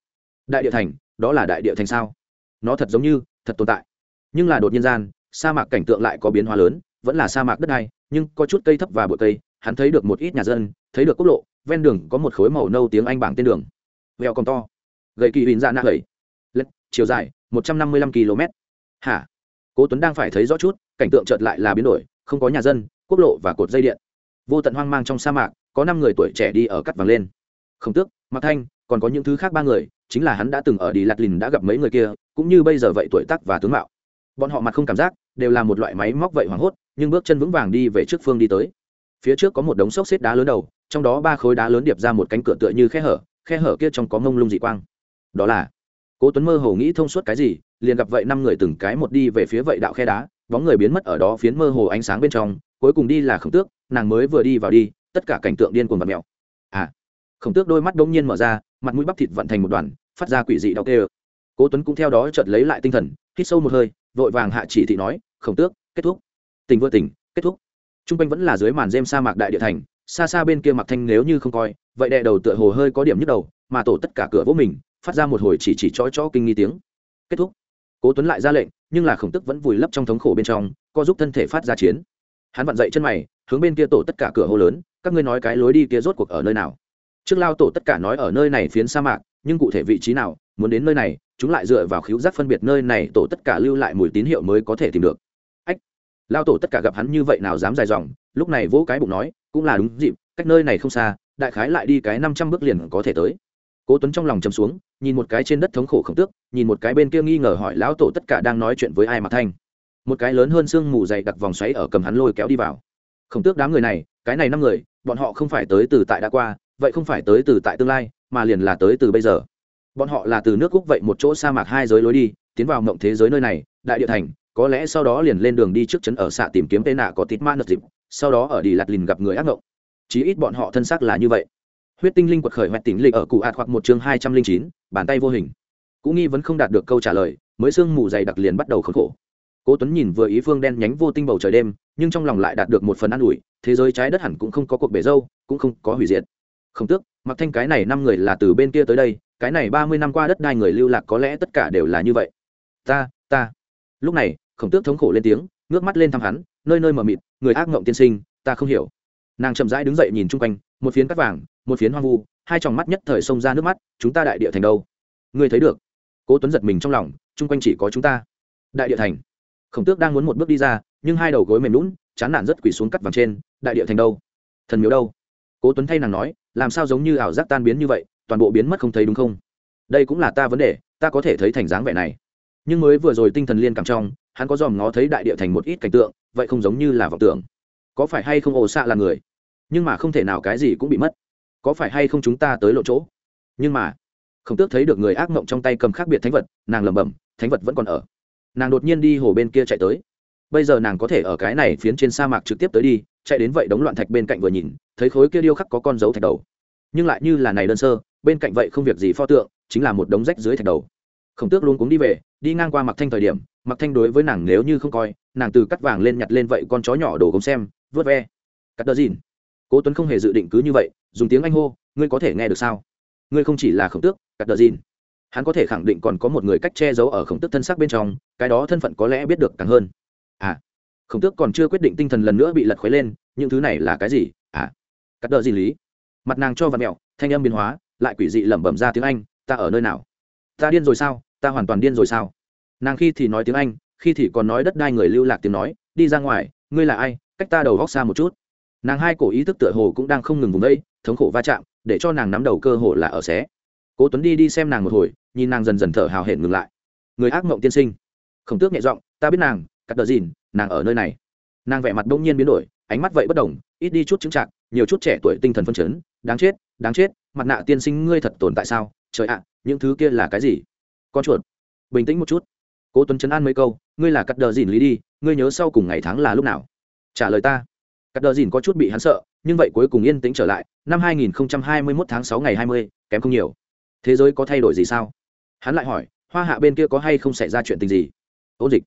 đại địa thành, đó là đại địa thành sao? Nó thật giống như, thật tồn tại. Nhưng là đột nhiên gian, sa mạc cảnh tượng lại có biến hóa lớn, vẫn là sa mạc đất này nhưng có chút cây thấp và bụi cây, hắn thấy được một ít nhà dân thấy được quốc lộ, ven đường có một khối màu nâu tiếng anh bảng tên đường. Veo còn to. Gậy kỳ huỳnh dạ nạ gầy lệch, chiều dài, một trăm năm mươi lăm km. Hả? Cố tuấn đang phải thấy rõ chút, cảnh tượng chợt lại là biến đổi, không có nhà dân, quốc lộ và cột dây điện. Vô tận hoang mang trong sa mạc, có năm người tuổi trẻ đi ở cắt vàng lên. Không tước mặc thanh, còn có những thứ khác ba người, chính là hắn đã từng ở đi lạt lìn đã gặp mấy người kia, cũng như bây giờ vậy tuổi tác và tướng mạo. Bọn họ mặt không cảm giác, đều là một loại máy móc vậy hoảng hốt, nhưng bước chân vững vàng đi về trước phương đi tới. Phía trước có một đống xốc xếp đá lớn đầu trong đó ba khối đá lớn điệp ra một cánh cửa tựa như khe hở khe hở kia trong có mông lung dị quang. Đó là, cố tuấn mơ hồ nghĩ thông suốt cái gì, liền gặp vậy năm người từng cái một đi về phía vậy đạo khe đá, bóng người biến mất ở đó phiến mơ hồ ánh sáng bên trong, cuối cùng đi là khổng tước, nàng mới vừa đi vào đi, tất cả cảnh tượng điên cuồng và mèo. À khổng tước đôi mắt đông nhiên mở ra, mặt mũi bắp thịt vận thành một đoàn, phát ra quỷ dị đau tê cố tuấn cũng theo đó chợt lấy lại tinh thần, hít sâu một hơi, vội vàng hạ chỉ thị nói, khổng tước, kết thúc. Tình vừa tỉnh, kết thúc. Trung quanh vẫn là dưới màn rêm sa mạc đại địa thành xa xa bên kia mặc thanh nếu như không coi, vậy đệ đầu tựa hồ hơi có điểm nhức đầu, mà tổ tất cả cửa vỗ mình, phát ra một hồi chỉ chỉ chó chó kinh nghi tiếng. Kết thúc. Cố tuấn lại ra lệnh, nhưng là khổng tức vẫn vùi lấp trong thống khổ bên trong, co giúp thân thể phát ra chiến. Hắn vặn dậy chân mày, hướng bên kia tổ tất cả cửa hô lớn, các ngươi nói cái lối đi kia rốt cuộc ở nơi nào? Trước lao tổ tất cả nói ở nơi này phiến sa mạc, nhưng cụ thể vị trí nào, muốn đến nơi này, chúng lại dựa vào khiếu giác phân biệt nơi này, tổ tất cả lưu lại mùi tín hiệu mới có thể tìm được lao tổ tất cả gặp hắn như vậy nào dám dài dòng, lúc này vỗ cái bụng nói, cũng là đúng dịp, cách nơi này không xa, đại khái lại đi cái năm trăm bước liền có thể tới. Cố tuấn trong lòng chầm xuống, nhìn một cái trên đất thống khổ khổng tước, nhìn một cái bên kia nghi ngờ hỏi lão tổ tất cả đang nói chuyện với ai mà thanh. Một cái lớn hơn xương mù dày đặc vòng xoáy ở cầm hắn lôi kéo đi vào. Khổng tước đám người này, cái này năm người, bọn họ không phải tới từ tại đã qua, vậy không phải tới từ tại tương lai, mà liền là tới từ bây giờ. Bọn họ là từ nước cúc vậy một chỗ sa mạc hai giới lối đi, tiến vào mộng thế giới nơi này, đại địa thành có lẽ sau đó liền lên đường đi trước chấn ở xạ tìm kiếm tên nạ có tít ma nật dịp, sau đó ở đi lạt lìn gặp người ác mộng chí ít bọn họ thân xác là như vậy. Huyết tinh linh quật khởi hoạch tỉnh lịch ở cụ ạt hoặc một chương hai trăm linh chín, bàn tay vô hình. Cũng nghi vẫn không đạt được câu trả lời, mới sương mù dày đặc liền bắt đầu khốn khổ. Cố tuấn nhìn vừa ý phương đen nhánh vô tinh bầu trời đêm, nhưng trong lòng lại đạt được một phần an ủi, thế giới trái đất hẳn cũng không có cuộc bể dâu, cũng không có hủy diệt. Không tước, mặc thanh cái này năm người là từ bên kia tới đây, cái này ba mươi năm qua đất đai người lưu lạc có lẽ tất cả đều là như vậy. Ta ta. Lúc này khổng tước thống khổ lên tiếng, ngước mắt lên thăm hắn, nơi nơi mờ mịt, người ác ngộng tiên sinh, ta không hiểu. Nàng chậm rãi đứng dậy nhìn chung quanh, một phiến cắt vàng, một phiến hoang vu, hai tròng mắt nhất thời xông ra nước mắt, chúng ta đại địa thành đâu? Ngươi thấy được? Cố tuấn giật mình trong lòng, chung quanh chỉ có chúng ta. Đại địa thành. Khổng tước đang muốn một bước đi ra, nhưng hai đầu gối mềm lún chán nản rất quỳ xuống cắt vàng trên, đại địa thành đâu? Thần miếu đâu? Cố tuấn thay nàng nói, làm sao giống như ảo giác tan biến như vậy, toàn bộ biến mất không thấy đúng không? Đây cũng là ta vấn đề, ta có thể thấy thành dáng vẻ này. Nhưng mới vừa rồi tinh thần liên cảm trong hắn có dòm ngó thấy đại địa thành một ít cảnh tượng, vậy không giống như là vọng tưởng. Có phải hay không ồ xạ là người? Nhưng mà không thể nào cái gì cũng bị mất. Có phải hay không chúng ta tới lộ chỗ? Nhưng mà, không tước thấy được người ác mộng trong tay cầm khác biệt thánh vật, nàng lẩm bẩm, thánh vật vẫn còn ở. Nàng đột nhiên đi hồ bên kia chạy tới. Bây giờ nàng có thể ở cái này phiến trên sa mạc trực tiếp tới đi, chạy đến vậy đống loạn thạch bên cạnh vừa nhìn, thấy khối kia điêu khắc có con dấu thạch đầu. Nhưng lại như là này đơn sơ, bên cạnh vậy không việc gì pho tượng, chính là một đống rách dưới thạch đầu. Khổng tước luôn cuống đi về, đi ngang qua mặc thanh thời điểm mặc thanh đối với nàng nếu như không coi, nàng từ cắt vàng lên nhặt lên vậy con chó nhỏ đồ công xem, vớt ve. Cắt đờ dìn. Cố tuấn không hề dự định cứ như vậy, dùng tiếng anh hô, ngươi có thể nghe được sao? Ngươi không chỉ là khổng tước, cắt đờ dìn. Hắn có thể khẳng định còn có một người cách che giấu ở khổng tước thân xác bên trong, cái đó thân phận có lẽ biết được càng hơn. À khổng tước còn chưa quyết định tinh thần lần nữa bị lật khuấy lên, những thứ này là cái gì? À cắt đờ dìn lý. Mặt nàng cho vật mẹo, thanh âm biến hóa, lại quỷ dị lẩm bẩm ra tiếng anh, ta ở nơi nào? Ta điên rồi sao? Ta hoàn toàn điên rồi sao? Nàng khi thì nói tiếng anh, khi thì còn nói đất đai người lưu lạc tiếng nói, đi ra ngoài, ngươi là ai, cách ta đầu góc xa một chút. Nàng hai cổ ý thức tựa hồ cũng đang không ngừng vùng đây thống khổ va chạm, để cho nàng nắm đầu cơ hồ là ở xé. Cố tuấn đi đi xem nàng một hồi, nhìn nàng dần dần thở hào hển ngừng lại. Người ác mộng tiên sinh. Khổng tước nhẹ giọng, ta biết nàng, cắt đờ dìn, nàng ở nơi này. Nàng vẻ mặt đông nhiên biến đổi, ánh mắt vậy bất đồng ít đi chút chứng trạng nhiều chút trẻ tuổi tinh thần phân chấn, đáng chết đáng chết, mặt nạ tiên sinh ngươi thật tồn tại sao? Trời ạ, những thứ kia là cái gì? Con chuột. Bình tĩnh một chút cố tuấn chấn an mấy câu ngươi là cắt đờ dìn lý đi ngươi nhớ sau cùng ngày tháng là lúc nào? Trả lời ta cắt đờ dìn có chút bị hắn sợ nhưng vậy cuối cùng yên tĩnh trở lại năm 2021 tháng 6 ngày 20, kém không nhiều. Thế giới có thay đổi gì sao? Hắn lại hỏi hoa hạ bên kia có hay không xảy ra chuyện tình gì? Ôn dịch.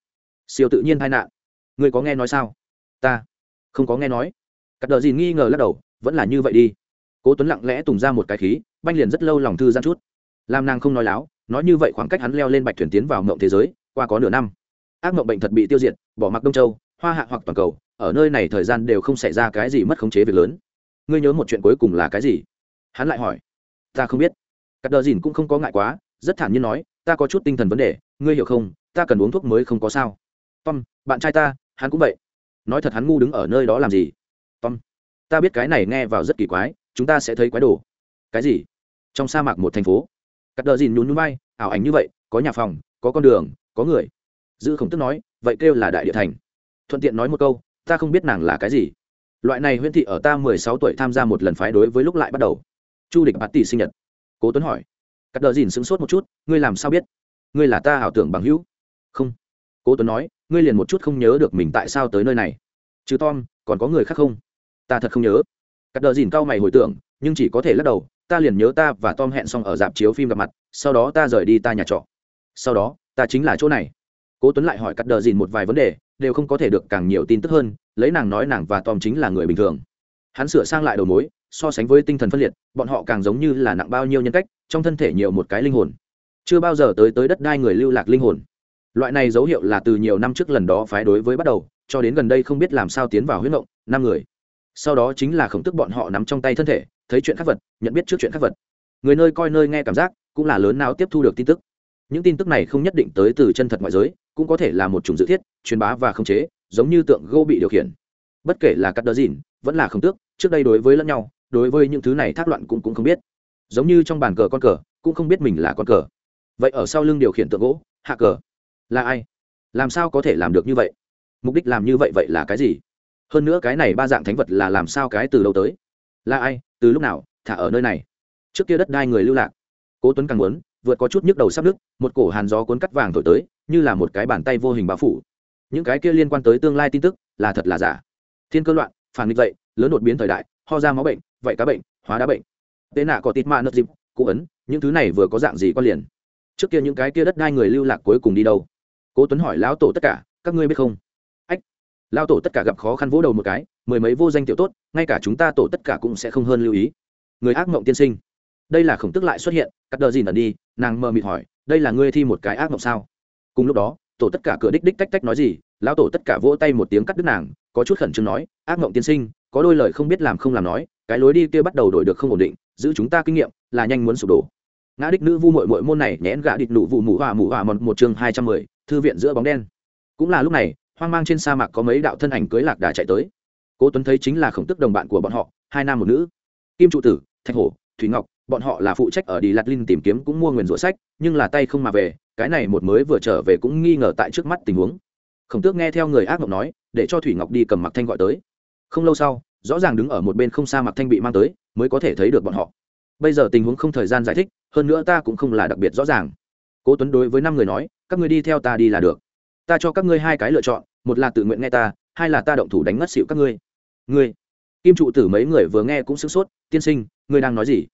Siêu tự nhiên tai nạn. Ngươi có nghe nói sao? Ta không có nghe nói. Cắt đờ dìn nghi ngờ lắc đầu vẫn là như vậy đi. Cố tuấn lặng lẽ tùng ra một cái khí banh liền rất lâu lòng thư gian chút. Làm nàng không nói láo nói như vậy khoảng cách hắn leo lên bạch thuyền tiến vào mộng thế giới qua có nửa năm, ác mộng bệnh thật bị tiêu diệt, bỏ mặc đông châu, hoa hạ hoặc toàn cầu, ở nơi này thời gian đều không xảy ra cái gì mất khống chế việc lớn. Ngươi nhớ một chuyện cuối cùng là cái gì? Hắn lại hỏi. Ta không biết. Cắt đờ dìn cũng không có ngại quá, rất thản nhiên nói, ta có chút tinh thần vấn đề, ngươi hiểu không, ta cần uống thuốc mới không có sao. Tom, bạn trai ta, hắn cũng vậy. Nói thật hắn ngu đứng ở nơi đó làm gì? Tom, ta biết cái này nghe vào rất kỳ quái, chúng ta sẽ thấy quái đồ. Cái gì? Trong sa mạc một thành phố. Cắt đờ dìn nhún núi bay ảo ảnh như vậy, có nhà phòng, có con đường có người. Dư khổng tức nói, vậy kêu là đại địa thành. Thuận tiện nói một câu, ta không biết nàng là cái gì. Loại này huyễn thị ở ta mười sáu tuổi tham gia một lần phái đối với lúc lại bắt đầu. Chu địch bát tỷ sinh nhật. Cố tuấn hỏi. Cắt đờ dìn sững sốt một chút, ngươi làm sao biết? Ngươi là ta ảo tưởng bằng hữu. Không. Cố tuấn nói, ngươi liền một chút không nhớ được mình tại sao tới nơi này. Chứ tom, còn có người khác không? Ta thật không nhớ. Cắt đờ dìn cao mày hồi tưởng, nhưng chỉ có thể lắc đầu, ta liền nhớ ta và tom hẹn xong ở dạp chiếu phim gặp mặt, sau đó ta rời đi ta nhà trọ. Sau đó ta chính là chỗ này. Cố tuấn lại hỏi cắt đờ dìn một vài vấn đề, đều không có thể được càng nhiều tin tức hơn, lấy nàng nói nàng và tom chính là người bình thường. Hắn sửa sang lại đầu mối, so sánh với tinh thần phân liệt, bọn họ càng giống như là nặng bao nhiêu nhân cách, trong thân thể nhiều một cái linh hồn. Chưa bao giờ tới tới đất đai người lưu lạc linh hồn. Loại này dấu hiệu là từ nhiều năm trước lần đó phái đối với bắt đầu, cho đến gần đây không biết làm sao tiến vào huyết động năm người. Sau đó chính là khổng tức bọn họ nắm trong tay thân thể, thấy chuyện khác vật, nhận biết trước chuyện khác vật. Người nơi coi nơi nghe cảm giác, cũng là lớn nào tiếp thu được tin tức những tin tức này không nhất định tới từ chân thật ngoại giới, cũng có thể là một chủng dự thiết, truyền bá và khống chế, giống như tượng gô bị điều khiển. Bất kể là cắt đờ dìn, vẫn là không tước, trước đây đối với lẫn nhau, đối với những thứ này thác loạn cũng cũng không biết. Giống như trong bàn cờ con cờ, cũng không biết mình là con cờ. Vậy ở sau lưng điều khiển tượng gỗ, hạ cờ, là ai? Làm sao có thể làm được như vậy? Mục đích làm như vậy vậy là cái gì? Hơn nữa cái này ba dạng thánh vật là làm sao cái từ đâu tới? Là ai? Từ lúc nào? Thả ở nơi này. Trước kia đất đai người lưu lạc. Cố tuấn càng muốn vượt có chút nhức đầu sắp nước một cổ hàn gió cuốn cắt vàng thổi tới, như là một cái bàn tay vô hình bao phủ. Những cái kia liên quan tới tương lai tin tức, là thật là giả. Thiên cơ loạn, phản nghịch vậy, lớn đột biến thời đại, ho ra máu bệnh, vậy cá bệnh, hóa đá bệnh. Tệ nạ có tít ma nợ dịp, cụ ấn, những thứ này vừa có dạng gì quan liền? Trước kia những cái kia đất đai người lưu lạc cuối cùng đi đâu? Cố tuấn hỏi lão tổ tất cả, các ngươi biết không? Ách, lão tổ tất cả gặp khó khăn vỗ đầu một cái, mười mấy vô danh tiểu tốt, ngay cả chúng ta tổ tất cả cũng sẽ không hơn lưu ý. Người ác mộng tiên sinh đây là khổng tức lại xuất hiện cắt đờ gì ẩn đi nàng mơ mịt hỏi đây là ngươi thi một cái ác mộng sao? Cùng lúc đó tổ tất cả cửa đích đích tách tách nói gì lão tổ tất cả vỗ tay một tiếng cắt đứt nàng có chút khẩn trương nói ác mộng tiên sinh có đôi lời không biết làm không làm nói cái lối đi kia bắt đầu đổi được không ổn định giữ chúng ta kinh nghiệm là nhanh muốn sụp đổ. Ngã đích nữ vu mội mội môn này nhẽn gạ địch nụ vụ mù hòa mù hòa một, một chương hai trăm mười thư viện giữa bóng đen. Cũng là lúc này hoang mang trên sa mạc có mấy đạo thân ảnh cưới lạc đà chạy tới. Cố tuấn thấy chính là khổng tức đồng bạn của bọn họ hai nam một nữ. Kim trụ tử thạch hổ thủy ngọc bọn họ là phụ trách ở đi lạt linh tìm kiếm cũng mua nguyền rủa sách, nhưng là tay không mà về, cái này một mới vừa trở về cũng nghi ngờ tại trước mắt tình huống. Khổng tước nghe theo người ác mộng nói, để cho thủy ngọc đi cầm mặc thanh gọi tới. Không lâu sau, rõ ràng đứng ở một bên không xa mặc thanh bị mang tới, mới có thể thấy được bọn họ. Bây giờ tình huống không thời gian giải thích, hơn nữa ta cũng không là đặc biệt rõ ràng. Cố tuấn đối với năm người nói, các ngươi đi theo ta đi là được. Ta cho các ngươi hai cái lựa chọn, một là tự nguyện nghe ta, hai là ta động thủ đánh ngất xỉu các ngươi. Ngươi. Kim trụ tử mấy người vừa nghe cũng sửng sốt, tiên sinh, ngươi đang nói gì?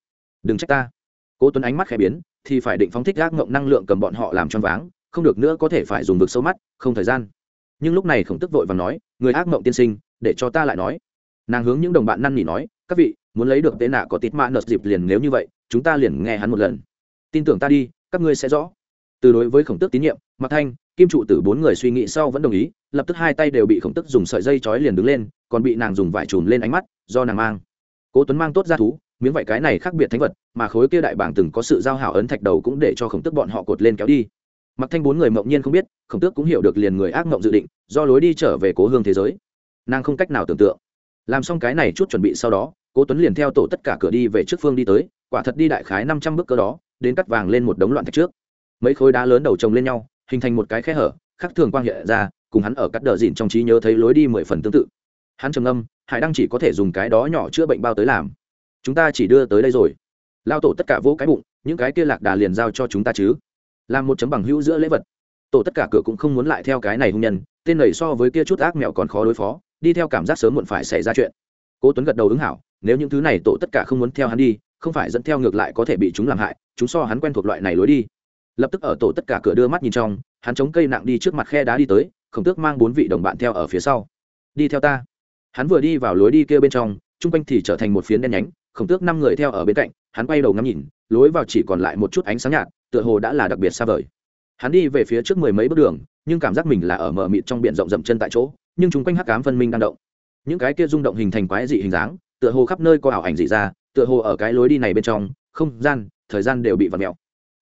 Đừng trách ta. Cố tuấn ánh mắt khẽ biến, thì phải định phóng thích gác ngộng năng lượng cầm bọn họ làm choáng váng, không được nữa có thể phải dùng vực sâu mắt, không thời gian. Nhưng lúc này khổng tức vội và nói, người ác mộng tiên sinh, để cho ta lại nói. Nàng hướng những đồng bạn năn nỉ nói, các vị, muốn lấy được tệ nạ có tít mạ nợt dịp liền nếu như vậy, chúng ta liền nghe hắn một lần. Tin tưởng ta đi, các ngươi sẽ rõ. Từ đối với khổng tức tín nhiệm mặc thanh, kim trụ tử bốn người suy nghĩ sau vẫn đồng ý, lập tức hai tay đều bị khổng tức dùng sợi dây trói liền đứng lên, còn bị nàng dùng vải trùm lên ánh mắt, do nàng mang. Cố tuấn mang tốt ra thú miếng vải cái này khác biệt thánh vật, mà khối kia đại bảng từng có sự giao hảo ấn thạch đầu cũng để cho khổng tức bọn họ cột lên kéo đi. Mặc thanh bốn người mộng nhiên không biết, khổng tước cũng hiểu được liền người ác mộng dự định, do lối đi trở về cố hương thế giới. Nàng không cách nào tưởng tượng. Làm xong cái này chút chuẩn bị sau đó, cố tuấn liền theo tổ tất cả cửa đi về trước phương đi tới, quả thật đi đại khái năm trăm bước cơ đó, đến cắt vàng lên một đống loạn thạch trước. Mấy khối đá lớn đầu chồng lên nhau, hình thành một cái khe hở, khắc thường quang hiện ra, cùng hắn ở cắt đờ dìn trong trí nhớ thấy lối đi mười phần tương tự. Hắn trầm âm hải đăng chỉ có thể dùng cái đó nhỏ chữa bệnh bao tới làm chúng ta chỉ đưa tới đây rồi. Lao tổ tất cả vỗ cái bụng, những cái kia lạc đà liền giao cho chúng ta chứ. Làm một chấm bằng hữu giữa lễ vật. Tổ tất cả cửa cũng không muốn lại theo cái này hung nhân, tên này so với kia chút ác mẹo còn khó đối phó, đi theo cảm giác sớm muộn phải xảy ra chuyện. Cố tuấn gật đầu ứng hảo, nếu những thứ này tổ tất cả không muốn theo hắn đi, không phải dẫn theo ngược lại có thể bị chúng làm hại, chúng so hắn quen thuộc loại này lối đi. Lập tức ở tổ tất cả cửa đưa mắt nhìn trong, hắn chống cây nặng đi trước mặt khe đá đi tới, khổng tước mang bốn vị đồng bạn theo ở phía sau. Đi theo ta. Hắn vừa đi vào lối đi kia bên trong, chung quanh thì trở thành một phiến đen nhánh khổng tước năm người theo ở bên cạnh, hắn quay đầu ngắm nhìn, lối vào chỉ còn lại một chút ánh sáng nhạt, tựa hồ đã là đặc biệt xa vời. Hắn đi về phía trước mười mấy bước đường, nhưng cảm giác mình là ở mờ mịt trong biển rộng rậm chân tại chỗ, nhưng chúng quanh hắc cám phân minh đang động. Những cái kia rung động hình thành quái dị hình dáng, tựa hồ khắp nơi có ảo ảnh dị ra, tựa hồ ở cái lối đi này bên trong, không gian, thời gian đều bị vặt mẹo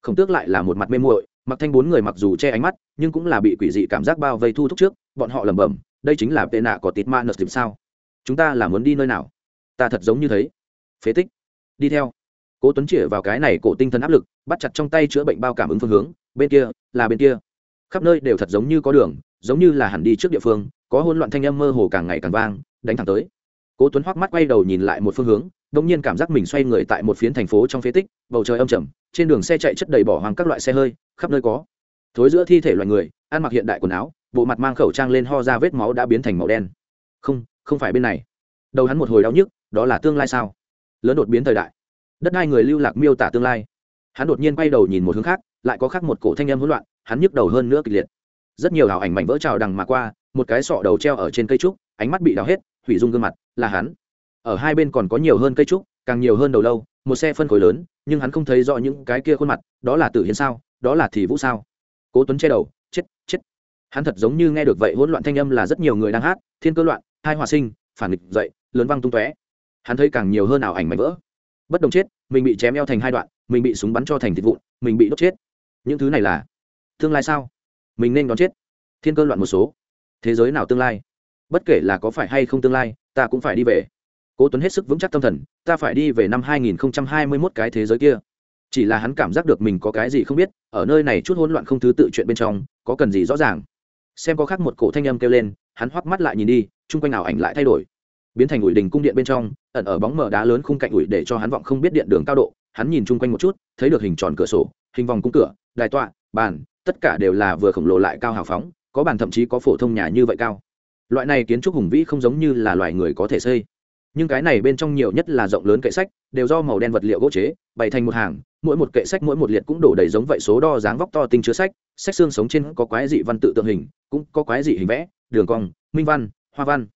khổng tước lại là một mặt mê muội, mặc thanh bốn người mặc dù che ánh mắt, nhưng cũng là bị quỷ dị cảm giác bao vây thu thúc trước, bọn họ lẩm bẩm, đây chính là tệ nạ có tịt ma nợt tìm sao? Chúng ta là muốn đi nơi nào? Ta thật giống như thấy phế tích. Đi theo. Cố tuấn chĩa vào cái này cổ tinh thần áp lực, bắt chặt trong tay chữa bệnh bao cảm ứng phương hướng, bên kia, là bên kia. Khắp nơi đều thật giống như có đường, giống như là hẳn đi trước địa phương, có hỗn loạn thanh âm mơ hồ càng ngày càng vang, đánh thẳng tới. Cố tuấn hoắc mắt quay đầu nhìn lại một phương hướng đông nhiên cảm giác mình xoay người tại một phiến thành phố trong phế tích, bầu trời âm trầm, trên đường xe chạy chất đầy bỏ hoang các loại xe hơi, khắp nơi có. Thối giữa thi thể loài người, ăn mặc hiện đại quần áo, bộ mặt mang khẩu trang lên ho ra vết máu đã biến thành màu đen. Không không phải bên này. Đầu hắn một hồi đau nhức, đó là tương lai sao? Lớn đột biến thời đại. Đất đai người lưu lạc miêu tả tương lai. Hắn đột nhiên quay đầu nhìn một hướng khác, lại có khác một cổ thanh âm hỗn loạn, hắn nhức đầu hơn nữa kịch liệt. Rất nhiều ảo ảnh mảnh vỡ trào đằng mà qua, một cái sọ đầu treo ở trên cây trúc, ánh mắt bị đào hết, hủy dung gương mặt, là hắn. Ở hai bên còn có nhiều hơn cây trúc, càng nhiều hơn đầu lâu, một xe phân khối lớn, nhưng hắn không thấy rõ những cái kia khuôn mặt, đó là tử hiến sao, đó là thì vũ sao. Cố tuấn che đầu, chết chết. Hắn thật giống như nghe được vậy hỗn loạn thanh âm là rất nhiều người đang hát, thiên cơ loạn, hai hòa sinh, phản nghịch dậy, lớn văng tung tóe hắn thấy càng nhiều hơn ảo ảnh mảnh vỡ. Bất đồng chết, mình bị chém eo thành hai đoạn, mình bị súng bắn cho thành thịt vụn, mình bị đốt chết. Những thứ này là tương lai sao? Mình nên đón chết. Thiên cơ loạn một số. Thế giới nào tương lai? Bất kể là có phải hay không tương lai, ta cũng phải đi về. Cố tuấn hết sức vững chắc tâm thần, ta phải đi về năm 2021 cái thế giới kia. Chỉ là hắn cảm giác được mình có cái gì không biết, ở nơi này chút hỗn loạn không thứ tự chuyện bên trong, có cần gì rõ ràng. Xem có khác một cổ thanh âm kêu lên, hắn hoắc mắt lại nhìn đi, chung quanh nào ảnh lại thay đổi. Biến thành ủi đình cung điện bên trong ẩn ở bóng mở đá lớn khung cạnh ủi để cho hắn vọng không biết điện đường cao độ, hắn nhìn chung quanh một chút, thấy được hình tròn cửa sổ, hình vòng cung cửa, đài tọa, bàn, tất cả đều là vừa khổng lồ lại cao hào phóng, có bàn thậm chí có phổ thông nhà như vậy cao. Loại này kiến trúc hùng vĩ không giống như là loài người có thể xây. Nhưng cái này bên trong nhiều nhất là rộng lớn kệ sách, đều do màu đen vật liệu gỗ chế, bày thành một hàng, mỗi một kệ sách mỗi một liệt cũng đổ đầy giống vậy số đo dáng vóc to tinh chứa sách sách xương sống trên có quái dị văn tự tượng hình, cũng có quái dị hình vẽ, đường cong, minh văn, hoa văn.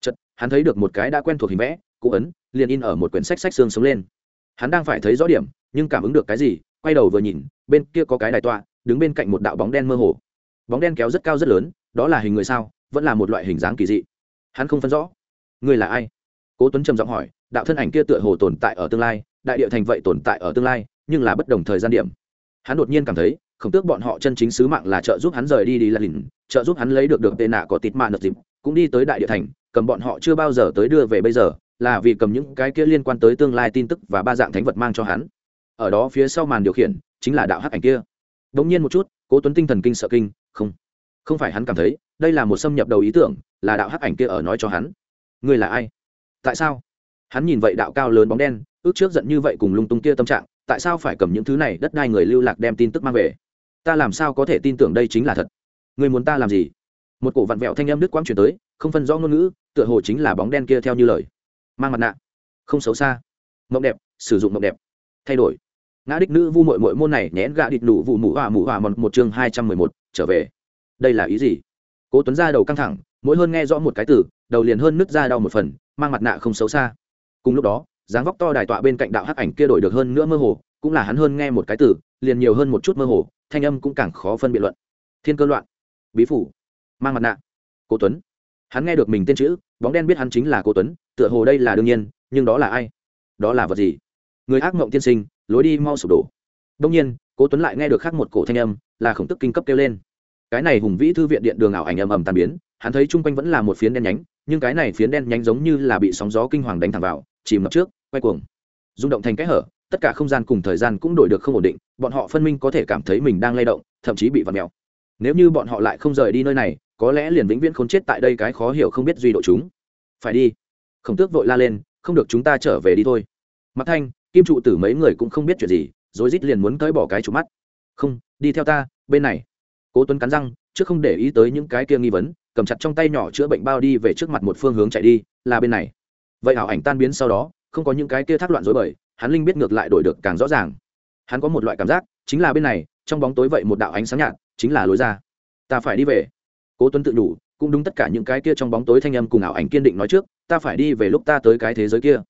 Chật hắn thấy được một cái đã quen thuộc hình vẽ cũ ấn, liền in ở một quyển sách sách xương sống lên. Hắn đang phải thấy rõ điểm, nhưng cảm ứng được cái gì, quay đầu vừa nhìn, bên kia có cái đài tọa, đứng bên cạnh một đạo bóng đen mơ hồ. Bóng đen kéo rất cao rất lớn, đó là hình người sao, vẫn là một loại hình dáng kỳ dị. Hắn không phân rõ. Người là ai? Cố tuấn trầm giọng hỏi, đạo thân ảnh kia tựa hồ tồn tại ở tương lai, đại địa thành vậy tồn tại ở tương lai, nhưng là bất đồng thời gian điểm. Hắn đột nhiên cảm thấy không tước bọn họ chân chính sứ mạng là trợ giúp hắn rời đi đi là lìn, trợ giúp hắn lấy được được tệ nạ có tịt mạ nợ dịp, cũng đi tới đại địa thành, cầm bọn họ chưa bao giờ tới đưa về bây giờ là vì cầm những cái kia liên quan tới tương lai tin tức và ba dạng thánh vật mang cho hắn. Ở đó phía sau màn điều khiển, chính là đạo hắc ảnh kia. Đ nhiên một chút, cố tuấn tinh thần kinh sợ kinh, không không phải hắn cảm thấy, đây là một xâm nhập đầu ý tưởng, là đạo hắc ảnh kia ở nói cho hắn. Ngươi là ai? Tại sao? Hắn nhìn vậy đạo cao lớn bóng đen, ước trước giận như vậy cùng lung tung kia tâm trạng, tại sao phải cầm những thứ này đất đai người lưu lạc đem tin tức mang về? Ta làm sao có thể tin tưởng đây chính là thật? Người muốn ta làm gì? Một cổ vặn vẹo thanh âm đứt quang chuyển tới, không phân rõ ngôn ngữ, tựa hồ chính là bóng đen kia theo như lời mang mặt nạ. Không xấu xa. Mộng đẹp sử dụng mộng đẹp. Thay đổi. Ngã đích nữ vu mội mội môn này nhẽn gạ địch nụ vụ mũ hòa mũ hòa một, một chương hai trăm mười một trở về. Đây là ý gì? Cố tuấn ra đầu căng thẳng mỗi hơn nghe rõ một cái từ đầu liền hơn nứt ra đau một phần mang mặt nạ không xấu xa. Cùng lúc đó dáng vóc to đài tọa bên cạnh đạo hắc ảnh kia đổi được hơn nữa mơ hồ cũng là hắn hơn nghe một cái từ liền nhiều hơn một chút mơ hồ thanh âm cũng càng khó phân biệt luận. Thiên cơ loạn. Bí phủ. Mang mặt nạ. Cố tuấn. Hắn nghe được mình tên chữ bóng đen biết hắn chính là cố tuấn, tựa hồ đây là đương nhiên, nhưng đó là ai? Đó là vật gì? Người ác mộng tiên sinh, lối đi mau sụp đổ. Đông nhiên cố tuấn lại nghe được khác một cổ thanh âm, là khổng tức kinh cấp kêu lên. Cái này hùng vĩ thư viện điện đường ảo ảnh ầm ầm tàn biến, hắn thấy chung quanh vẫn là một phiến đen nhánh, nhưng cái này phiến đen nhánh giống như là bị sóng gió kinh hoàng đánh thẳng vào, chìm ngập trước, quay cuồng. Rung động thành cái hở, tất cả không gian cùng thời gian cũng đổi được không ổn định, bọn họ phân minh có thể cảm thấy mình đang lay động, thậm chí bị vặn mèo nếu như bọn họ lại không rời đi nơi này, có lẽ liền vĩnh viễn khốn chết tại đây cái khó hiểu không biết duy độ chúng. Phải đi. Khổng tước vội la lên, không được chúng ta trở về đi thôi. Mặt thanh, kim trụ tử mấy người cũng không biết chuyện gì, rồi rít liền muốn tới bỏ cái trụ mắt. Không, đi theo ta, bên này. Cố tuấn cắn răng, trước không để ý tới những cái kia nghi vấn, cầm chặt trong tay nhỏ chữa bệnh bao đi về trước mặt một phương hướng chạy đi, là bên này. Vậy ảo ảnh tan biến sau đó, không có những cái kia thác loạn dối bời, hắn linh biết ngược lại đổi được càng rõ ràng. Hắn có một loại cảm giác, chính là bên này, trong bóng tối vậy một đạo ánh sáng nhạt chính là lối ra. Ta phải đi về. Cố tuấn tự đủ cũng đúng tất cả những cái kia trong bóng tối thanh âm cùng ảo ảnh kiên định nói trước, ta phải đi về lúc ta tới cái thế giới kia.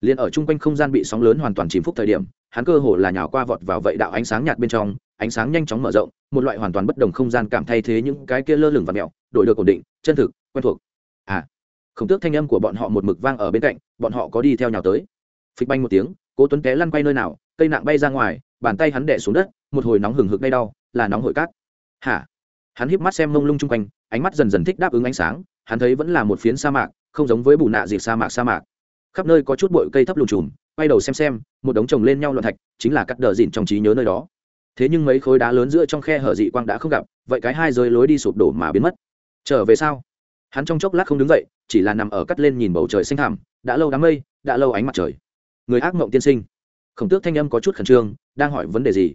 Liền ở chung quanh không gian bị sóng lớn hoàn toàn chìm phúc thời điểm, hắn cơ hồ là nhào qua vọt vào vậy đạo ánh sáng nhạt bên trong, ánh sáng nhanh chóng mở rộng, một loại hoàn toàn bất đồng không gian cảm thay thế những cái kia lơ lửng và mẹo, đổi được ổn định, chân thực, quen thuộc. À không tước thanh âm của bọn họ một mực vang ở bên cạnh, bọn họ có đi theo nhào tới. Phịch banh một tiếng, cố tuấn té lăn quay nơi nào, cây nặng bay ra ngoài, bàn tay hắn đẻ xuống đất, một hồi nóng hừng hực ngay đau, là nóng hội cát hả? Hắn híp mắt xem mông lung chung quanh, ánh mắt dần dần thích đáp ứng ánh sáng, hắn thấy vẫn là một phiến sa mạc, không giống với bù nạ dịp sa mạc sa mạc. Khắp nơi có chút bụi cây thấp lùn trùm, quay đầu xem xem, một đống chồng lên nhau loạn thạch, chính là cắt đờ dịn trong trí nhớ nơi đó. Thế nhưng mấy khối đá lớn giữa trong khe hở dị quang đã không gặp, vậy cái hai rơi lối đi sụp đổ mà biến mất. Trở về sau hắn trong chốc lát không đứng dậy, chỉ là nằm ở cắt lên nhìn bầu trời xanh thẳm, đã lâu đám mây, đã lâu ánh mặt trời. Người ác mộng tiên sinh. Khổng tước thanh âm có chút khẩn trương, đang hỏi vấn đề gì?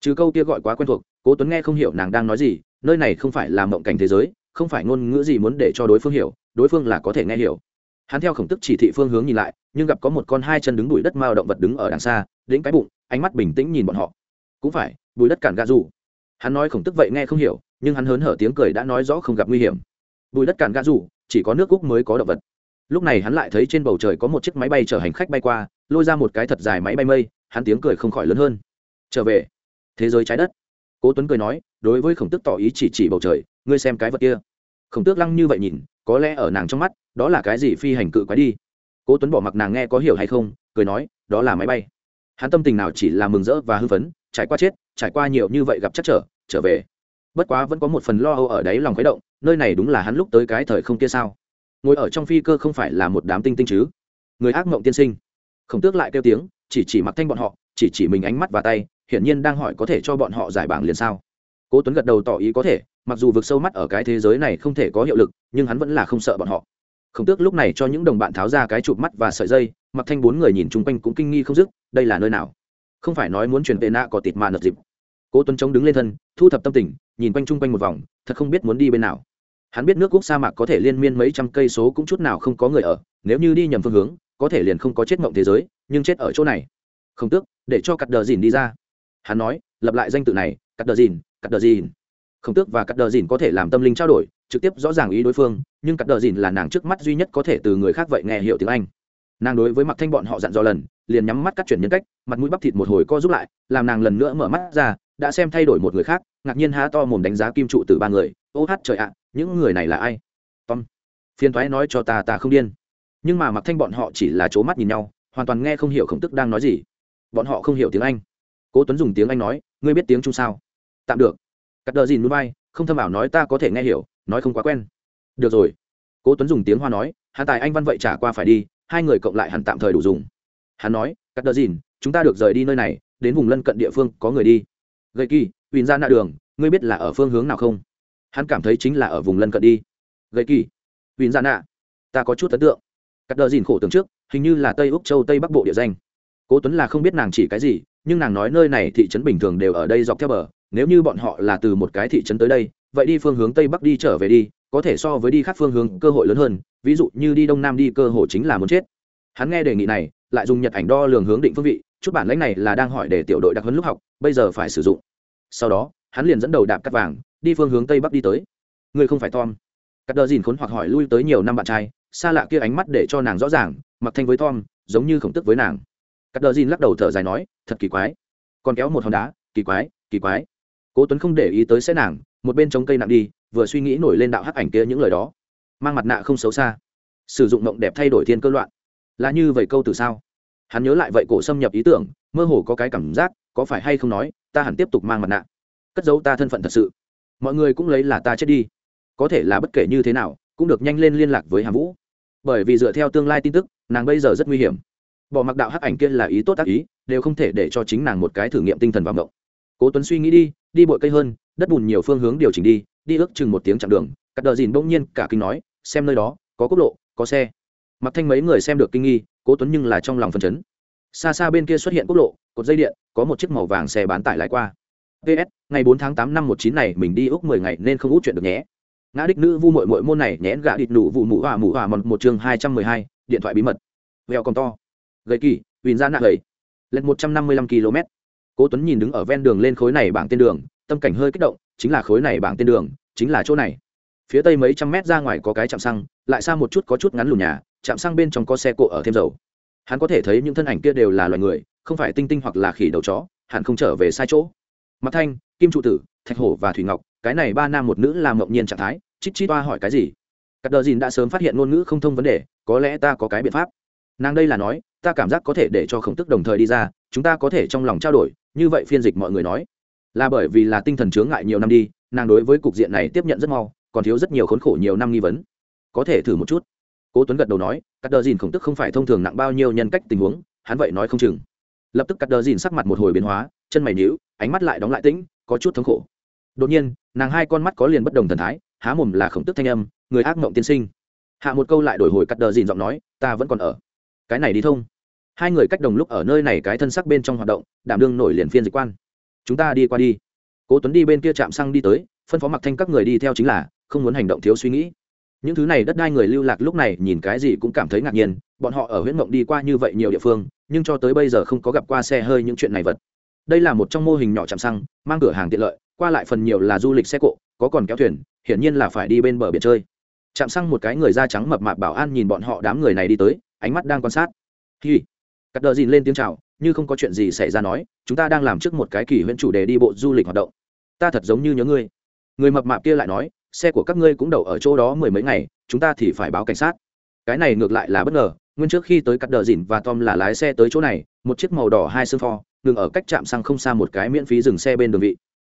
Trừ câu kia gọi quá quen thuộc cố tuấn nghe không hiểu nàng đang nói gì, nơi này không phải là mộng cảnh thế giới, không phải ngôn ngữ gì muốn để cho đối phương hiểu, đối phương là có thể nghe hiểu. Hắn theo khổng tức chỉ thị phương hướng nhìn lại, nhưng gặp có một con hai chân đứng bụi đất mao động vật đứng ở đằng xa đến cái bụng, ánh mắt bình tĩnh nhìn bọn họ. Cũng phải, bụi đất cản gà dù hắn nói khổng tức vậy nghe không hiểu, nhưng hắn hớn hở tiếng cười đã nói rõ không gặp nguy hiểm. Bụi đất cản gà dù chỉ có nước cúc mới có động vật. Lúc này hắn lại thấy trên bầu trời có một chiếc máy bay chở hành khách bay qua, lôi ra một cái thật dài máy bay mây, hắn tiếng cười không khỏi lớn hơn. Trở về. Thế giới trái đất cố tuấn cười nói, đối với khổng Tước tỏ ý chỉ chỉ bầu trời, ngươi xem cái vật kia. Khổng tước lăng như vậy nhìn, có lẽ ở nàng trong mắt, đó là cái gì phi hành cự quái đi. Cố tuấn bỏ mặc nàng nghe có hiểu hay không, cười nói, đó là máy bay. Hắn tâm tình nào chỉ là mừng rỡ và hư phấn, trải qua chết, trải qua nhiều như vậy gặp chắc trở trở về. Bất quá vẫn có một phần lo âu ở đấy lòng khuấy động, nơi này đúng là hắn lúc tới cái thời không kia sao? Ngồi ở trong phi cơ không phải là một đám tinh tinh chứ? Người ác mộng tiên sinh. Khổng tước lại kêu tiếng, chỉ chỉ mặc thanh bọn họ, chỉ chỉ mình ánh mắt và tay hiển nhiên đang hỏi có thể cho bọn họ giải bảng liền sao? Cố tuấn gật đầu tỏ ý có thể, mặc dù vực sâu mắt ở cái thế giới này không thể có hiệu lực, nhưng hắn vẫn là không sợ bọn họ. Khổng tước lúc này cho những đồng bạn tháo ra cái chụp mắt và sợi dây mặc thanh bốn người nhìn chung quanh cũng kinh nghi không dứt, đây là nơi nào? Không phải nói muốn truyền về nạ có tịt mà nợt dịp. Cố tuấn chống đứng lên thân, thu thập tâm tình, nhìn quanh chung quanh một vòng, thật không biết muốn đi bên nào. Hắn biết nước quốc sa mạc có thể liên miên mấy trăm cây số cũng chút nào không có người ở, nếu như đi nhầm phương hướng, có thể liền không có chết mộng thế giới, nhưng chết ở chỗ này. Không tước, để cho cắt đờ dìn đi ra hắn nói, lập lại danh tự này cắt đờ dìn cắt đờ dìn không tước và cắt đờ dìn có thể làm tâm linh trao đổi, trực tiếp rõ ràng ý đối phương, nhưng cắt đờ dìn là nàng trước mắt duy nhất có thể từ người khác vậy nghe hiểu tiếng anh. Nàng đối với mặc thanh bọn họ dặn dò lần, liền nhắm mắt cắt chuyển nhân cách, mặt mũi bắp thịt một hồi co giúp lại, làm nàng lần nữa mở mắt ra, đã xem thay đổi một người khác, ngạc nhiên há to mồm đánh giá kim trụ từ ba người, ô hát trời ạ, những người này là ai? Tom. Phiên thoái nói cho ta ta không điên. Nhưng mà mặc thanh bọn họ chỉ là c mắt nhìn nhau, hoàn toàn nghe không hiểu khổng tức đang nói gì. Bọn họ không hiểu tiếng anh cố tuấn dùng tiếng anh nói, ngươi biết tiếng trung sao? Tạm được. Cắt đờ dìn núi bay không thâm ảo nói ta có thể nghe hiểu, nói không quá quen. Được rồi. Cố tuấn dùng tiếng hoa nói, hắn tài anh văn vậy trả qua phải đi, hai người cộng lại hẳn tạm thời đủ dùng. Hắn nói, cắt đờ dìn, chúng ta được rời đi nơi này, đến vùng lân cận địa phương, có người đi. Gậy kỳ huỳnh ra nạ đường, ngươi biết là ở phương hướng nào không? Hắn cảm thấy chính là ở vùng lân cận đi. Gậy kỳ huỳnh ra nạ, ta có chút ấn tượng. Cắt đờ dìn khổ tưởng trước, hình như là tây úc châu tây bắc bộ địa danh. Cố tuấn là không biết nàng chỉ cái gì nhưng nàng nói nơi này thị trấn bình thường đều ở đây dọc theo bờ, nếu như bọn họ là từ một cái thị trấn tới đây, vậy đi phương hướng tây bắc đi trở về đi, có thể so với đi khác phương hướng cơ hội lớn hơn, ví dụ như đi đông nam đi cơ hội chính là muốn chết. Hắn nghe đề nghị này, lại dùng nhật ảnh đo lường hướng định phương vị, chút bản lãnh này là đang hỏi để tiểu đội đặc huấn lúc học, bây giờ phải sử dụng. Sau đó, hắn liền dẫn đầu đạp cắt vàng, đi phương hướng tây bắc đi tới. Người không phải tom. Cắt đờ dìn khốn hoặc hỏi lui tới nhiều năm bạn trai, xa lạ kia ánh mắt để cho nàng rõ ràng, mặc thanh với tom, giống như khổng tức với nàng cắt đờ dìn lắc đầu thở dài nói, thật kỳ quái. Còn kéo một hòn đá, kỳ quái kỳ quái. Cố tuấn không để ý tới sẽ nàng, một bên chống cây nặng đi, vừa suy nghĩ nổi lên đạo hắc ảnh kia những lời đó. Mang mặt nạ không xấu xa. Sử dụng mộng đẹp thay đổi thiên cơ loạn. Là như vậy câu từ sao? Hắn nhớ lại vậy cổ xâm nhập ý tưởng, mơ hồ có cái cảm giác, có phải hay không nói, ta hẳn tiếp tục mang mặt nạ. Cất giấu ta thân phận thật sự. Mọi người cũng lấy là ta chết đi. Có thể là bất kể như thế nào, cũng được nhanh lên liên lạc với hàm vũ. Bởi vì dựa theo tương lai tin tức, nàng bây giờ rất nguy hiểm bỏ mặc đạo hắc ảnh kia là ý tốt tác ý đều không thể để cho chính nàng một cái thử nghiệm tinh thần vào động cố tuấn suy nghĩ đi đi bội cây hơn đất bùn nhiều phương hướng điều chỉnh đi đi ước chừng một tiếng chặng đường cắt đờ dìn bỗng nhiên cả kinh nói xem nơi đó có quốc lộ có xe. Mặc thanh mấy người xem được kinh nghi cố tuấn nhưng là trong lòng phân chấn. Xa xa bên kia xuất hiện quốc lộ cột dây điện có một chiếc màu vàng xe bán tải lái qua. Ps ngày 4 tháng 8 năm 19 này mình đi úc 10 ngày nên không út chuyện được nhé. Ngã đích nữ vu mội mội môn này nhẽn gạ địch nụ vụ mụ hòa mụ hòa một, một chương 212, điện thoại bí mật. Vèo còn to gậy kỳ, huỳnh ra nạ gậy. Lên 155 km. Cố tuấn nhìn đứng ở ven đường lên khối này bảng tên đường, tâm cảnh hơi kích động, chính là khối này bảng tên đường, chính là chỗ này. Phía tây mấy trăm mét ra ngoài có cái trạm xăng, lại xa một chút có chút ngắn lùn nhà trạm xăng bên trong có xe cộ ở thêm dầu. Hắn có thể thấy những thân ảnh kia đều là loài người, không phải tinh tinh hoặc là khỉ đầu chó, hẳn không trở về sai chỗ. Mặt thanh, kim trụ tử, thạch hổ và thủy ngọc, cái này ba nam một nữ làm ngẫu nhiên trạng thái, chít chít toa hỏi cái gì? Các đờ dìn đã sớm phát hiện ngôn ngữ không thông vấn đề, có lẽ ta có cái biện pháp nàng đây là nói, ta cảm giác có thể để cho khổng tức đồng thời đi ra, chúng ta có thể trong lòng trao đổi, như vậy phiên dịch mọi người nói. Là bởi vì là tinh thần chướng ngại nhiều năm đi, nàng đối với cục diện này tiếp nhận rất mau, còn thiếu rất nhiều khốn khổ nhiều năm nghi vấn. Có thể thử một chút. Cố tuấn gật đầu nói cắt đờ dìn khổng tức không phải thông thường nặng bao nhiêu nhân cách tình huống, hắn vậy nói không chừng. Lập tức cắt đờ dìn sắc mặt một hồi biến hóa, chân mày nhíu, ánh mắt lại đóng lại tĩnh, có chút thống khổ. Đột nhiên, nàng hai con mắt có liền bất đồng thần thái, há mồm là khổng tức thanh âm, người ác mộng tiên sinh. Hạ một câu lại đổi hồi cắt đờ dìn giọng nói, ta vẫn còn ở cái này đi thông. Hai người cách đồng lúc ở nơi này cái thân sắc bên trong hoạt động, đảm đương nổi liền phiên dịch quan. Chúng ta đi qua đi. Cố tuấn đi bên kia chạm xăng đi tới, phân phó mặc thanh các người đi theo chính là, không muốn hành động thiếu suy nghĩ. Những thứ này đất đai người lưu lạc lúc này nhìn cái gì cũng cảm thấy ngạc nhiên, bọn họ ở huyện mộng đi qua như vậy nhiều địa phương, nhưng cho tới bây giờ không có gặp qua xe hơi những chuyện này vật. Đây là một trong mô hình nhỏ chạm xăng, mang cửa hàng tiện lợi, qua lại phần nhiều là du lịch xe cộ, có còn kéo thuyền, hiển nhiên là phải đi bên bờ biển chơi. Chạm xăng một cái người da trắng mập mạp bảo an nhìn bọn họ đám người này đi tới ánh mắt đang quan sát. Hi. Cắt đờ dìn lên tiếng chào, như không có chuyện gì xảy ra nói, chúng ta đang làm trước một cái kỳ huyện chủ đề đi bộ du lịch hoạt động. Ta thật giống như nhớ ngươi. Người mập mạp kia lại nói, xe của các ngươi cũng đậu ở chỗ đó mười mấy ngày, chúng ta thì phải báo cảnh sát. Cái này ngược lại là bất ngờ, nguyên trước khi tới cắt đờ dìn và tom là lái xe tới chỗ này, một chiếc màu đỏ hai xương pho, ngừng ở cách trạm xăng không xa một cái miễn phí dừng xe bên đường vị.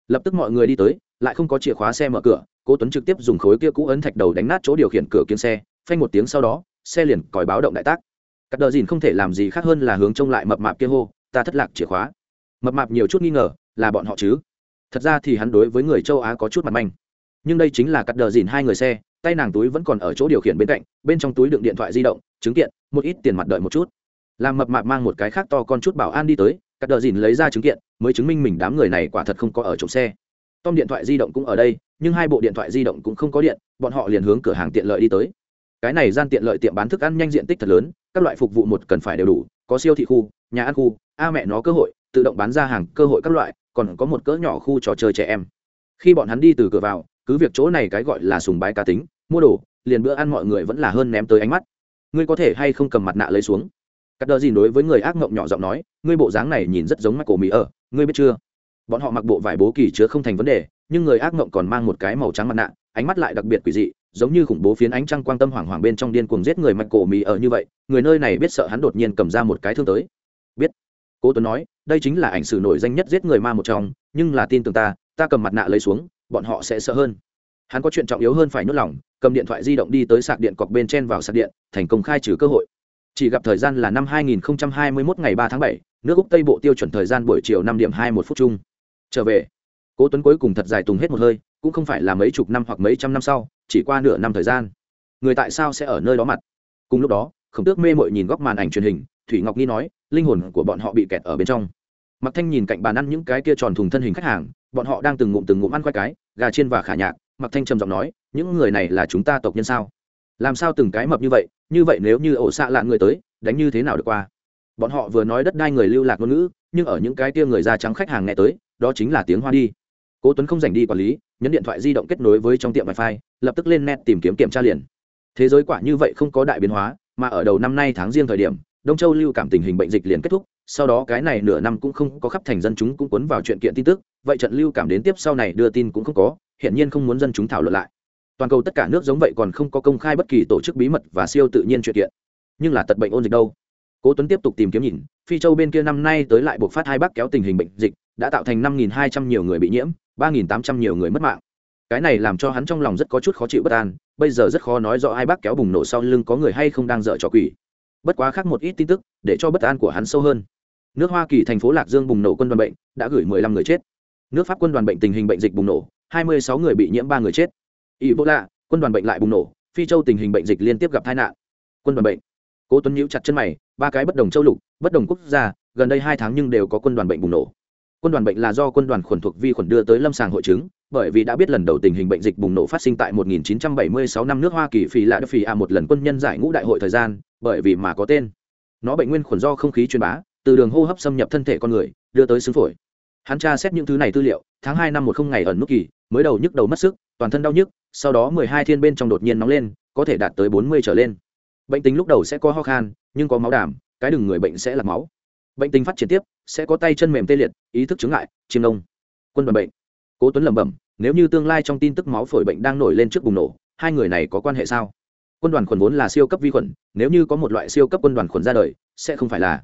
Lập tức mọi người đi tới, lại không có chìa khóa xe mở cửa, cố tuấn trực tiếp dùng khối kia cũ ấn thạch đầu đánh nát chỗ điều khiển cửa kiếng xe, phanh một tiếng sau đó xe liền còi báo động đại tác. Cắt đờ dìn không thể làm gì khác hơn là hướng trông lại mập mạp kia hô, ta thất lạc chìa khóa. Mập mạp nhiều chút nghi ngờ, là bọn họ chứ? Thật ra thì hắn đối với người châu á có chút mặt manh. Nhưng đây chính là cắt đờ dìn hai người xe, tay nàng túi vẫn còn ở chỗ điều khiển bên cạnh, bên trong túi đựng điện thoại di động, chứng kiện, một ít tiền mặt đợi một chút. Làm mập mạp mang một cái khác to con chút bảo an đi tới, cắt đờ dìn lấy ra chứng kiện, mới chứng minh mình đám người này quả thật không có ở trộm xe. Tom điện thoại di động cũng ở đây, nhưng hai bộ điện thoại di động cũng không có điện, bọn họ liền hướng cửa hàng tiện lợi đi tới cái này gian tiện lợi tiệm bán thức ăn nhanh diện tích thật lớn, các loại phục vụ một cần phải đều đủ, có siêu thị khu, nhà ăn khu, a mẹ nó cơ hội, tự động bán ra hàng, cơ hội các loại, còn có một cỡ nhỏ khu trò chơi trẻ em. Khi bọn hắn đi từ cửa vào, cứ việc chỗ này cái gọi là sùng bái cá tính, mua đồ, liền bữa ăn mọi người vẫn là hơn ném tới ánh mắt. Ngươi có thể hay không cầm mặt nạ lấy xuống? Cắt đờ gì đối với người ác mộng nhỏ giọng nói, ngươi bộ dáng này nhìn rất giống mắt cổ mỹ ở, ngươi biết chưa? Bọn họ mặc bộ vải bố kỳ chứa không thành vấn đề, nhưng người ác mộng còn mang một cái màu trắng mặt nạ, ánh mắt lại đặc biệt quỷ dị giống như khủng bố phiến ánh trăng quang tâm hoảng hoảng bên trong điên cuồng giết người mạch cổ mì ở như vậy người nơi này biết sợ hắn đột nhiên cầm ra một cái thương tới. Biết. Cố tuấn nói đây chính là ảnh sử nổi danh nhất giết người ma một trong nhưng là tin tưởng ta ta cầm mặt nạ lấy xuống bọn họ sẽ sợ hơn. Hắn có chuyện trọng yếu hơn phải nhốt lòng cầm điện thoại di động đi tới sạc điện cọc bên trên vào sạc điện thành công khai trừ cơ hội. Chỉ gặp thời gian là năm 2021 ngày 3 tháng 7, nước úc tây bộ tiêu chuẩn thời gian buổi chiều năm điểm hai một phút chung. Trở về. Cố tuấn cuối cùng thật dài tùng hết một hơi cũng không phải là mấy chục năm hoặc mấy trăm năm sau, chỉ qua nửa năm thời gian. Người tại sao sẽ ở nơi đó mặt? Cùng lúc đó, khổng tước mê mội nhìn góc màn ảnh truyền hình, thủy ngọc nghi nói, linh hồn của bọn họ bị kẹt ở bên trong. Mặc thanh nhìn cạnh bàn ăn những cái kia tròn thùng thân hình khách hàng, bọn họ đang từng ngụm từng ngụm ăn khoai cái, gà chiên và khả nhạc. Mặc thanh trầm giọng nói, những người này là chúng ta tộc nhân sao? Làm sao từng cái mập như vậy như vậy nếu như ổ xạ lạ người tới, đánh như thế nào được qua? Bọn họ vừa nói đất đai người lưu lạc ngôn ngữ, nhưng ở những cái kia người da trắng khách hàng nghe tới, đó chính là tiếng hoa đi cố tuấn không dành đi quản lý, nhấn điện thoại di động kết nối với trong tiệm wifi, lập tức lên net tìm kiếm kiểm tra liền. Thế giới quả như vậy không có đại biến hóa, mà ở đầu năm nay tháng riêng thời điểm, đông châu lưu cảm tình hình bệnh dịch liền kết thúc, sau đó cái này nửa năm cũng không có khắp thành dân chúng cũng cuốn vào chuyện kiện tin tức, vậy trận lưu cảm đến tiếp sau này đưa tin cũng không có hiện nhiên không muốn dân chúng thảo luận lại. Toàn cầu tất cả nước giống vậy còn không có công khai bất kỳ tổ chức bí mật và siêu tự nhiên chuyện kiện. Nhưng là tật bệnh ôn dịch đâu? Cố tuấn tiếp tục tìm kiếm nhìn, phi châu bên kia năm nay tới lại buộc phát hai bác kéo tình hình bệnh dịch, đã tạo thành năm hai trăm nhiều người bị nhiễm ba tám trăm nhiều người mất mạng. Cái này làm cho hắn trong lòng rất có chút khó chịu bất an, bây giờ rất khó nói rõ hai bác kéo bùng nổ sau lưng có người hay không đang dở trò quỷ. Bất quá khác một ít tin tức, để cho bất an của hắn sâu hơn. Nước hoa kỳ thành phố lạc dương bùng nổ quân đoàn bệnh, đã gửi 15 người chết. Nước pháp quân đoàn bệnh tình hình bệnh dịch bùng nổ 26 người bị nhiễm, ba người chết. Ebola, quân đoàn bệnh lại bùng nổ, phi châu tình hình bệnh dịch liên tiếp gặp tai nạn. Quân đoàn bệnh. Cố tuấn nhíu chặt chân mày, ba cái bất đồng châu lục, bất đồng quốc gia, gần đây hai tháng nhưng đều có quân đoàn bệnh bùng nổ quân đoàn bệnh là do quân đoàn khuẩn thuộc vi khuẩn đưa tới lâm sàng hội chứng bởi vì đã biết lần đầu tình hình bệnh dịch bùng nổ phát sinh tại 1976 năm nước Hoa Kỳ phì lạ phì a một lần quân nhân giải ngũ đại hội thời gian, bởi vì mà có tên. Nó bệnh nguyên khuẩn do không khí truyền bá, từ đường hô hấp xâm nhập thân thể con người, đưa tới xương phổi. Hắn tra xét những thứ này tư liệu, tháng 2 năm một không ngày ẩn nút kỳ, mới đầu nhức đầu mất sức, toàn thân đau nhức, sau đó 12 thiên bên trong đột nhiên nóng lên, có thể đạt tới 40 trở lên. Bệnh tình lúc đầu sẽ có ho khan, nhưng có máu đảm, cái đừng người bệnh sẽ là máu. Bệnh tình phát triển tiếp, sẽ có tay chân mềm tê liệt, ý thức chứng ngại, chiêm ngông. Quân đoàn bệnh. Cố Tuấn lẩm bẩm, nếu như tương lai trong tin tức máu phổi bệnh đang nổi lên trước bùng nổ hai người này có quan hệ sao? Quân đoàn khuẩn vốn là siêu cấp vi khuẩn nếu như có một loại siêu cấp quân đoàn khuẩn ra đời sẽ không phải là.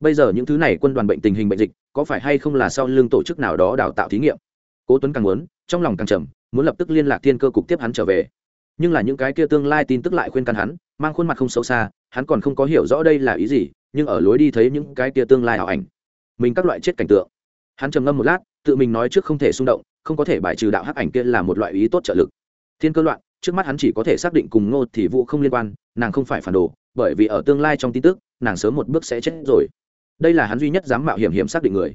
Bây giờ những thứ này quân đoàn bệnh tình hình bệnh dịch có phải hay không là sau lưng tổ chức nào đó đào tạo thí nghiệm? Cố tuấn càng muốn trong lòng càng trầm muốn lập tức liên lạc thiên cơ cục tiếp hắn trở về. Nhưng là những cái kia tương lai tin tức lại khuyên can hắn mang khuôn mặt không xấu xa hắn còn không có hiểu rõ đây là ý gì nhưng ở lối đi thấy những cái kia tương lai ảo ảnh mình các loại chết cảnh tượng. Hắn trầm ngâm một lát, tự mình nói trước không thể xung động, không có thể bài trừ đạo hắc ảnh kia là một loại ý tốt trợ lực. Thiên cơ loạn, trước mắt hắn chỉ có thể xác định cùng ngô thì vũ không liên quan, nàng không phải phản đồ, bởi vì ở tương lai trong tin tức, nàng sớm một bước sẽ chết rồi. Đây là hắn duy nhất dám mạo hiểm hiểm xác định người.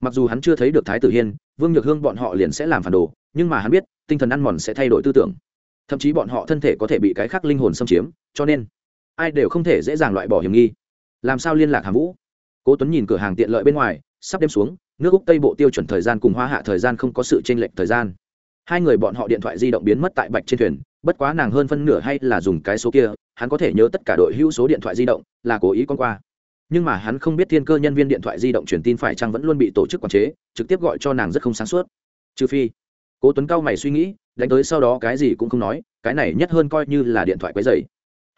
Mặc dù hắn chưa thấy được thái tử hiên, vương nhược hương bọn họ liền sẽ làm phản đồ, nhưng mà hắn biết, tinh thần ăn mòn sẽ thay đổi tư tưởng. Thậm chí bọn họ thân thể có thể bị cái khác linh hồn xâm chiếm, cho nên, ai đều không thể dễ dàng loại bỏ hiểm nghi. Làm sao liên lạc hàm vũ? Cố tuấn nhìn cửa hàng tiện lợi bên ngoài, sắp đêm xuống, nước úc tây bộ tiêu chuẩn thời gian cùng hoa hạ thời gian không có sự chênh lệch thời gian. Hai người bọn họ điện thoại di động biến mất tại bạch trên thuyền, bất quá nàng hơn phân nửa hay là dùng cái số kia, hắn có thể nhớ tất cả đội hữu số điện thoại di động, là cố ý con qua. Nhưng mà hắn không biết thiên cơ nhân viên điện thoại di động truyền tin phải chăng vẫn luôn bị tổ chức quản chế, trực tiếp gọi cho nàng rất không sáng suốt. Trừ phi, cố tuấn cao mày suy nghĩ, đánh tới sau đó cái gì cũng không nói, cái này nhất hơn coi như là điện thoại quấy dày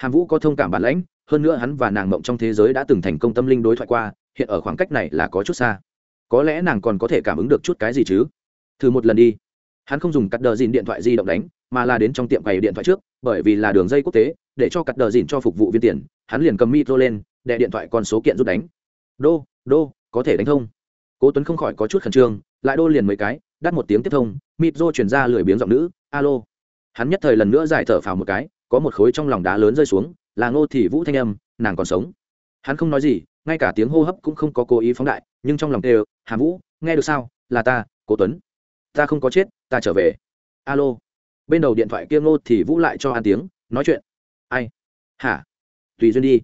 hàm vũ có thông cảm bản lãnh, hơn nữa hắn và nàng mộng trong thế giới đã từng thành công tâm linh đối thoại qua, hiện ở khoảng cách này là có chút xa. Có lẽ nàng còn có thể cảm ứng được chút cái gì chứ? Thử một lần đi. Hắn không dùng cắt đờ dìn điện thoại di động đánh, mà là đến trong tiệm bày điện thoại trước, bởi vì là đường dây quốc tế, để cho cắt đờ dìn cho phục vụ viên tiền, hắn liền cầm micro lên đè điện thoại còn số kiện rút đánh. Đô đô, có thể đánh thông. Cố tuấn không khỏi có chút khẩn trương, lại đô liền mấy cái, đắt một tiếng tiếp thông, micro chuyển ra lười biếng giọng nữ, alo. Hắn nhất thời lần nữa giải thở phào một cái có một khối trong lòng đá lớn rơi xuống, là ngô thị vũ thanh âm, nàng còn sống. Hắn không nói gì, ngay cả tiếng hô hấp cũng không có cố ý phóng đại, nhưng trong lòng tê hà vũ, nghe được sao? Là ta, cố tuấn. Ta không có chết, ta trở về. Alo. Bên đầu điện thoại kia ngô thì vũ lại cho an tiếng, nói chuyện. Ai? Hả? Tùy duyên đi.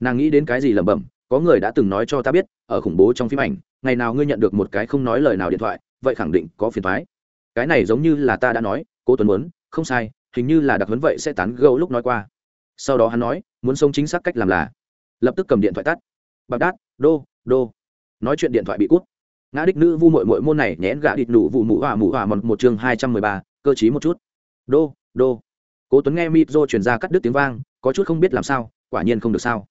Nàng nghĩ đến cái gì lẩm bẩm, có người đã từng nói cho ta biết, ở khủng bố trong phim ảnh, ngày nào ngươi nhận được một cái không nói lời nào điện thoại, vậy khẳng định có phiền thoái cái này giống như là ta đã nói, cố tuấn muốn, không sai hình như là đặc huấn vậy sẽ tán gẫu lúc nói qua. Sau đó hắn nói muốn sống chính xác cách làm là. Lập tức cầm điện thoại tắt. Bạc đát đô đô. Nói chuyện điện thoại bị cút. Ngã đích nữ vu mội mội môn này nhẽn gã địch nụ vụ mụ hỏa mụ hỏa một, một chương hai trăm mười ba cơ chí một chút. Đô đô. Cố tuấn nghe mịp rô chuyển ra cắt đứt tiếng vang có chút không biết làm sao quả nhiên không được sao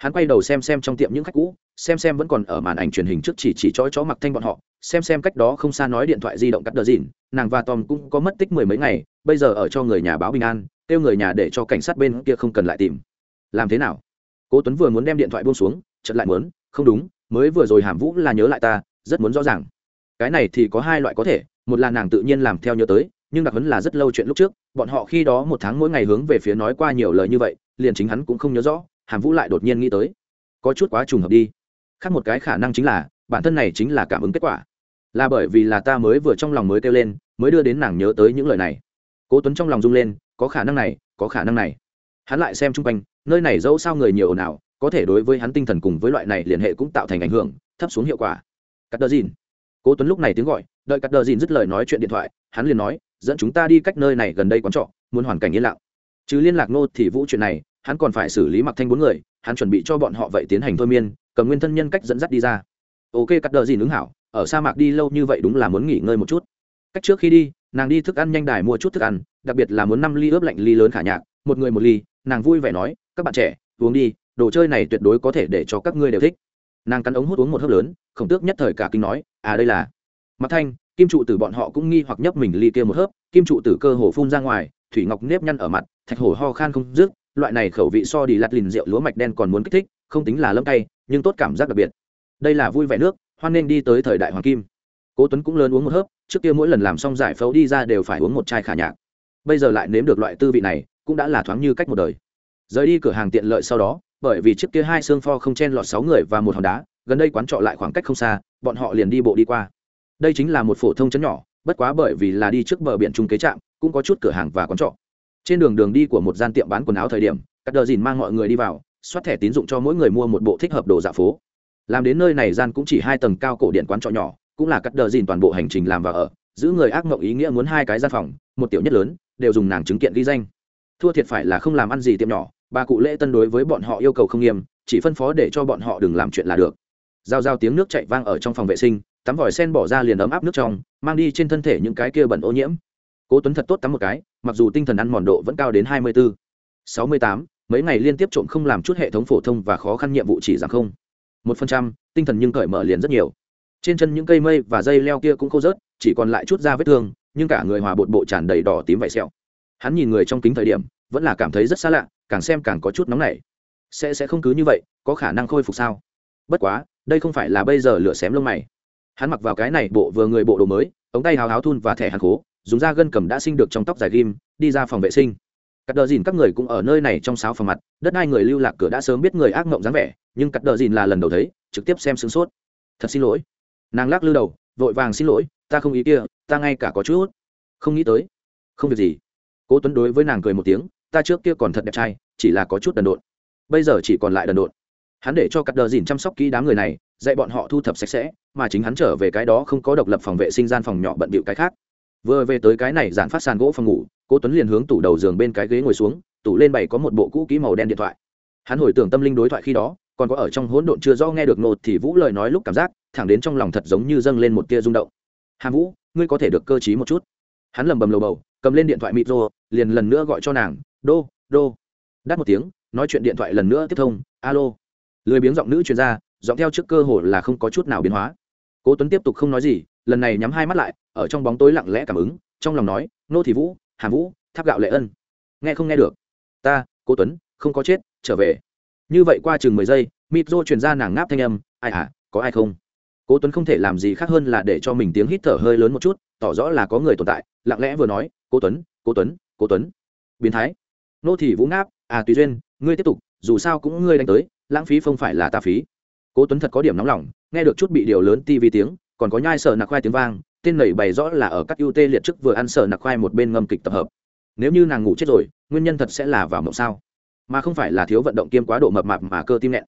hắn quay đầu xem xem trong tiệm những khách cũ, xem xem vẫn còn ở màn ảnh truyền hình trước chỉ chỉ chói chó mặc thanh bọn họ, xem xem cách đó không xa nói điện thoại di động cắt đờ dìn, nàng và tom cũng có mất tích mười mấy ngày, bây giờ ở cho người nhà báo bình an, kêu người nhà để cho cảnh sát bên kia không cần lại tìm. Làm thế nào? Cố tuấn vừa muốn đem điện thoại buông xuống, chợt lại muốn, không đúng, mới vừa rồi hàm vũ là nhớ lại ta, rất muốn rõ ràng. Cái này thì có hai loại có thể, một là nàng tự nhiên làm theo nhớ tới, nhưng đặc hấn là rất lâu chuyện lúc trước, bọn họ khi đó một tháng mỗi ngày hướng về phía nói qua nhiều lời như vậy, liền chính hắn cũng không nhớ rõ hàm vũ lại đột nhiên nghĩ tới. Có chút quá trùng hợp đi. Khác một cái khả năng chính là, bản thân này chính là cảm ứng kết quả. Là bởi vì là ta mới vừa trong lòng mới kêu lên, mới đưa đến nàng nhớ tới những lời này. Cố tuấn trong lòng rung lên, có khả năng này, có khả năng này. Hắn lại xem chung quanh, nơi này dẫu sao người nhiều ồn ào, có thể đối với hắn tinh thần cùng với loại này liên hệ cũng tạo thành ảnh hưởng, thấp xuống hiệu quả. Cắt đờ dìn cố tuấn lúc này tiếng gọi, đợi cắt đờ dìn dứt lời nói chuyện điện thoại, hắn liền nói, dẫn chúng ta đi cách nơi này gần đây quán trọ, muốn hoàn cảnh yên lặng. Chứ liên lạc nô thì vũ chuyện này hắn còn phải xử lý mặc thanh bốn người, hắn chuẩn bị cho bọn họ vậy tiến hành thôi miên, cầm nguyên thân nhân cách dẫn dắt đi ra. Ok, cắt đờ dìn nướng hảo, ở sa mạc đi lâu như vậy đúng là muốn nghỉ ngơi một chút. Cách trước khi đi, nàng đi thức ăn nhanh đài mua chút thức ăn, đặc biệt là muốn năm ly ướp lạnh ly lớn khả nhạc, một người một ly, nàng vui vẻ nói, các bạn trẻ, uống đi, đồ chơi này tuyệt đối có thể để cho các ngươi đều thích. Nàng cắn ống hút uống một hớp lớn khổng tước nhất thời cả kinh nói à đây là. Mặt thanh, kim trụ tử bọn họ cũng nghi hoặc nhấp mình ly kia một hớp, kim trụ tử cơ hồ phun ra ngoài, thủy ngọc nếp nhăn ở mặt, thạch hổ ho khan không dứt loại này khẩu vị so đi lạt lìn rượu lúa mạch đen còn muốn kích thích, không tính là lâm cay, nhưng tốt cảm giác đặc biệt. Đây là vui vẻ nước, hoan nên đi tới thời đại hoàng kim. Cố tuấn cũng lớn uống một hớp, trước kia mỗi lần làm xong giải phẫu đi ra đều phải uống một chai khả nhạc. Bây giờ lại nếm được loại tư vị này, cũng đã là thoáng như cách một đời. Rời đi cửa hàng tiện lợi sau đó, bởi vì trước kia hai xương pho không chen lọt sáu người và một hòn đá, gần đây quán trọ lại khoảng cách không xa, bọn họ liền đi bộ đi qua. Đây chính là một phổ thông chấn nhỏ, bất quá bởi vì là đi trước bờ biển trung kế trạm, cũng có chút cửa hàng và quán trọ trên đường đường đi của một gian tiệm bán quần áo thời điểm các đờ dìn mang mọi người đi vào, xoát thẻ tín dụng cho mỗi người mua một bộ thích hợp đồ dạ phố. Làm đến nơi này gian cũng chỉ hai tầng cao cổ điện quán trọ nhỏ, cũng là cắt đờ dìn toàn bộ hành trình làm và ở, giữ người ác mộng ý nghĩa muốn hai cái gian phòng, một tiểu nhất lớn, đều dùng nàng chứng kiện ghi danh. Thua thiệt phải là không làm ăn gì tiệm nhỏ, bà cụ lễ tân đối với bọn họ yêu cầu không nghiêm, chỉ phân phó để cho bọn họ đừng làm chuyện là được. Giao giao tiếng nước chạy vang ở trong phòng vệ sinh, tắm vòi sen bỏ ra liền ấm áp nước trong, mang đi trên thân thể những cái kia bẩn ô nhiễm. Cố tuấn thật tốt tắm một cái mặc dù tinh thần ăn mòn độ vẫn cao đến hai mươi bốn sáu mươi tám, mấy ngày liên tiếp trộm không làm chút hệ thống phổ thông và khó khăn nhiệm vụ chỉ giảm không. một phần trăm, tinh thần nhưng cởi mở liền rất nhiều. Trên chân những cây mây và dây leo kia cũng khô rớt, chỉ còn lại chút da vết thương, nhưng cả người hòa bột bộ tràn đầy đỏ tím vảy sẹo. Hắn nhìn người trong kính thời điểm, vẫn là cảm thấy rất xa lạ, càng xem càng có chút nóng nảy. Sẽ sẽ không cứ như vậy, có khả năng khôi phục sao? Bất quá, đây không phải là bây giờ lửa xém lông mày. Hắn mặc vào cái này bộ vừa người bộ đồ mới, ống tay hào háo thun và thẻ hàng khố dùng da gân cầm đã sinh được trong tóc dài ghim, đi ra phòng vệ sinh. Cắt đờ dìn các người cũng ở nơi này trong sáo phòng mặt, đất hai người lưu lạc cửa đã sớm biết người ác mộng dáng vẻ, nhưng cắt đờ dìn là lần đầu thấy, trực tiếp xem sửng sốt. Thật xin lỗi. Nàng lắc lư đầu, vội vàng xin lỗi, ta không ý kia, ta ngay cả có chút không nghĩ tới. Không việc gì. Cố tuấn đối với nàng cười một tiếng, ta trước kia còn thật đẹp trai, chỉ là có chút đần độn. Bây giờ chỉ còn lại đần độn. Hắn để cho cắt đờ dìn chăm sóc kỹ đám người này, dạy bọn họ thu thập sạch sẽ, mà chính hắn trở về cái đó không có độc lập phòng vệ sinh gian phòng nhỏ bận bịu cái khác vừa về tới cái này dàn phát sàn gỗ phòng ngủ, cố tuấn liền hướng tủ đầu giường bên cái ghế ngồi xuống, tủ lên bày có một bộ cũ kỹ màu đen điện thoại. Hắn hồi tưởng tâm linh đối thoại khi đó, còn có ở trong hỗn độn chưa do nghe được nột thì vũ lời nói lúc cảm giác, thẳng đến trong lòng thật giống như dâng lên một tia rung động. Hàm vũ, ngươi có thể được cơ trí một chút. Hắn lầm bầm lầu bầu, cầm lên điện thoại mịt rô liền lần nữa gọi cho nàng, đô đô. Đắt một tiếng, nói chuyện điện thoại lần nữa tiếp thông, alo. Lười biếng giọng nữ chuyên gia giọng theo trước cơ hồ là không có chút nào biến hóa. Cố tuấn tiếp tục không nói gì lần này nhắm hai mắt lại, ở trong bóng tối lặng lẽ cảm ứng, trong lòng nói, nô thị vũ, hàm vũ, tháp gạo lệ ân. Nghe không nghe được. Ta, cố tuấn, không có chết, trở về. Như vậy qua chừng mười giây micro truyền ra nàng ngáp thanh âm, ai hả, có ai không? Cố tuấn không thể làm gì khác hơn là để cho mình tiếng hít thở hơi lớn một chút, tỏ rõ là có người tồn tại, lặng lẽ vừa nói, cố tuấn cố tuấn cố tuấn. Biến thái. Nô thị vũ ngáp à tùy duyên, ngươi tiếp tục, dù sao cũng ngươi đánh tới, lãng phí không phải là ta phí. Cố tuấn thật có điểm nóng lòng, nghe được chút bị điều lớn ti vi tiếng còn có nhai sợ nặc khoai tiếng vang, tên nảy bày rõ là ở các ưu tê liệt trước vừa ăn sợ nặc khoai một bên ngâm kịch tập hợp. Nếu như nàng ngủ chết rồi, nguyên nhân thật sẽ là vào mộng sao? Mà không phải là thiếu vận động kiêm quá độ mập mạp mà cơ tim nghẹn.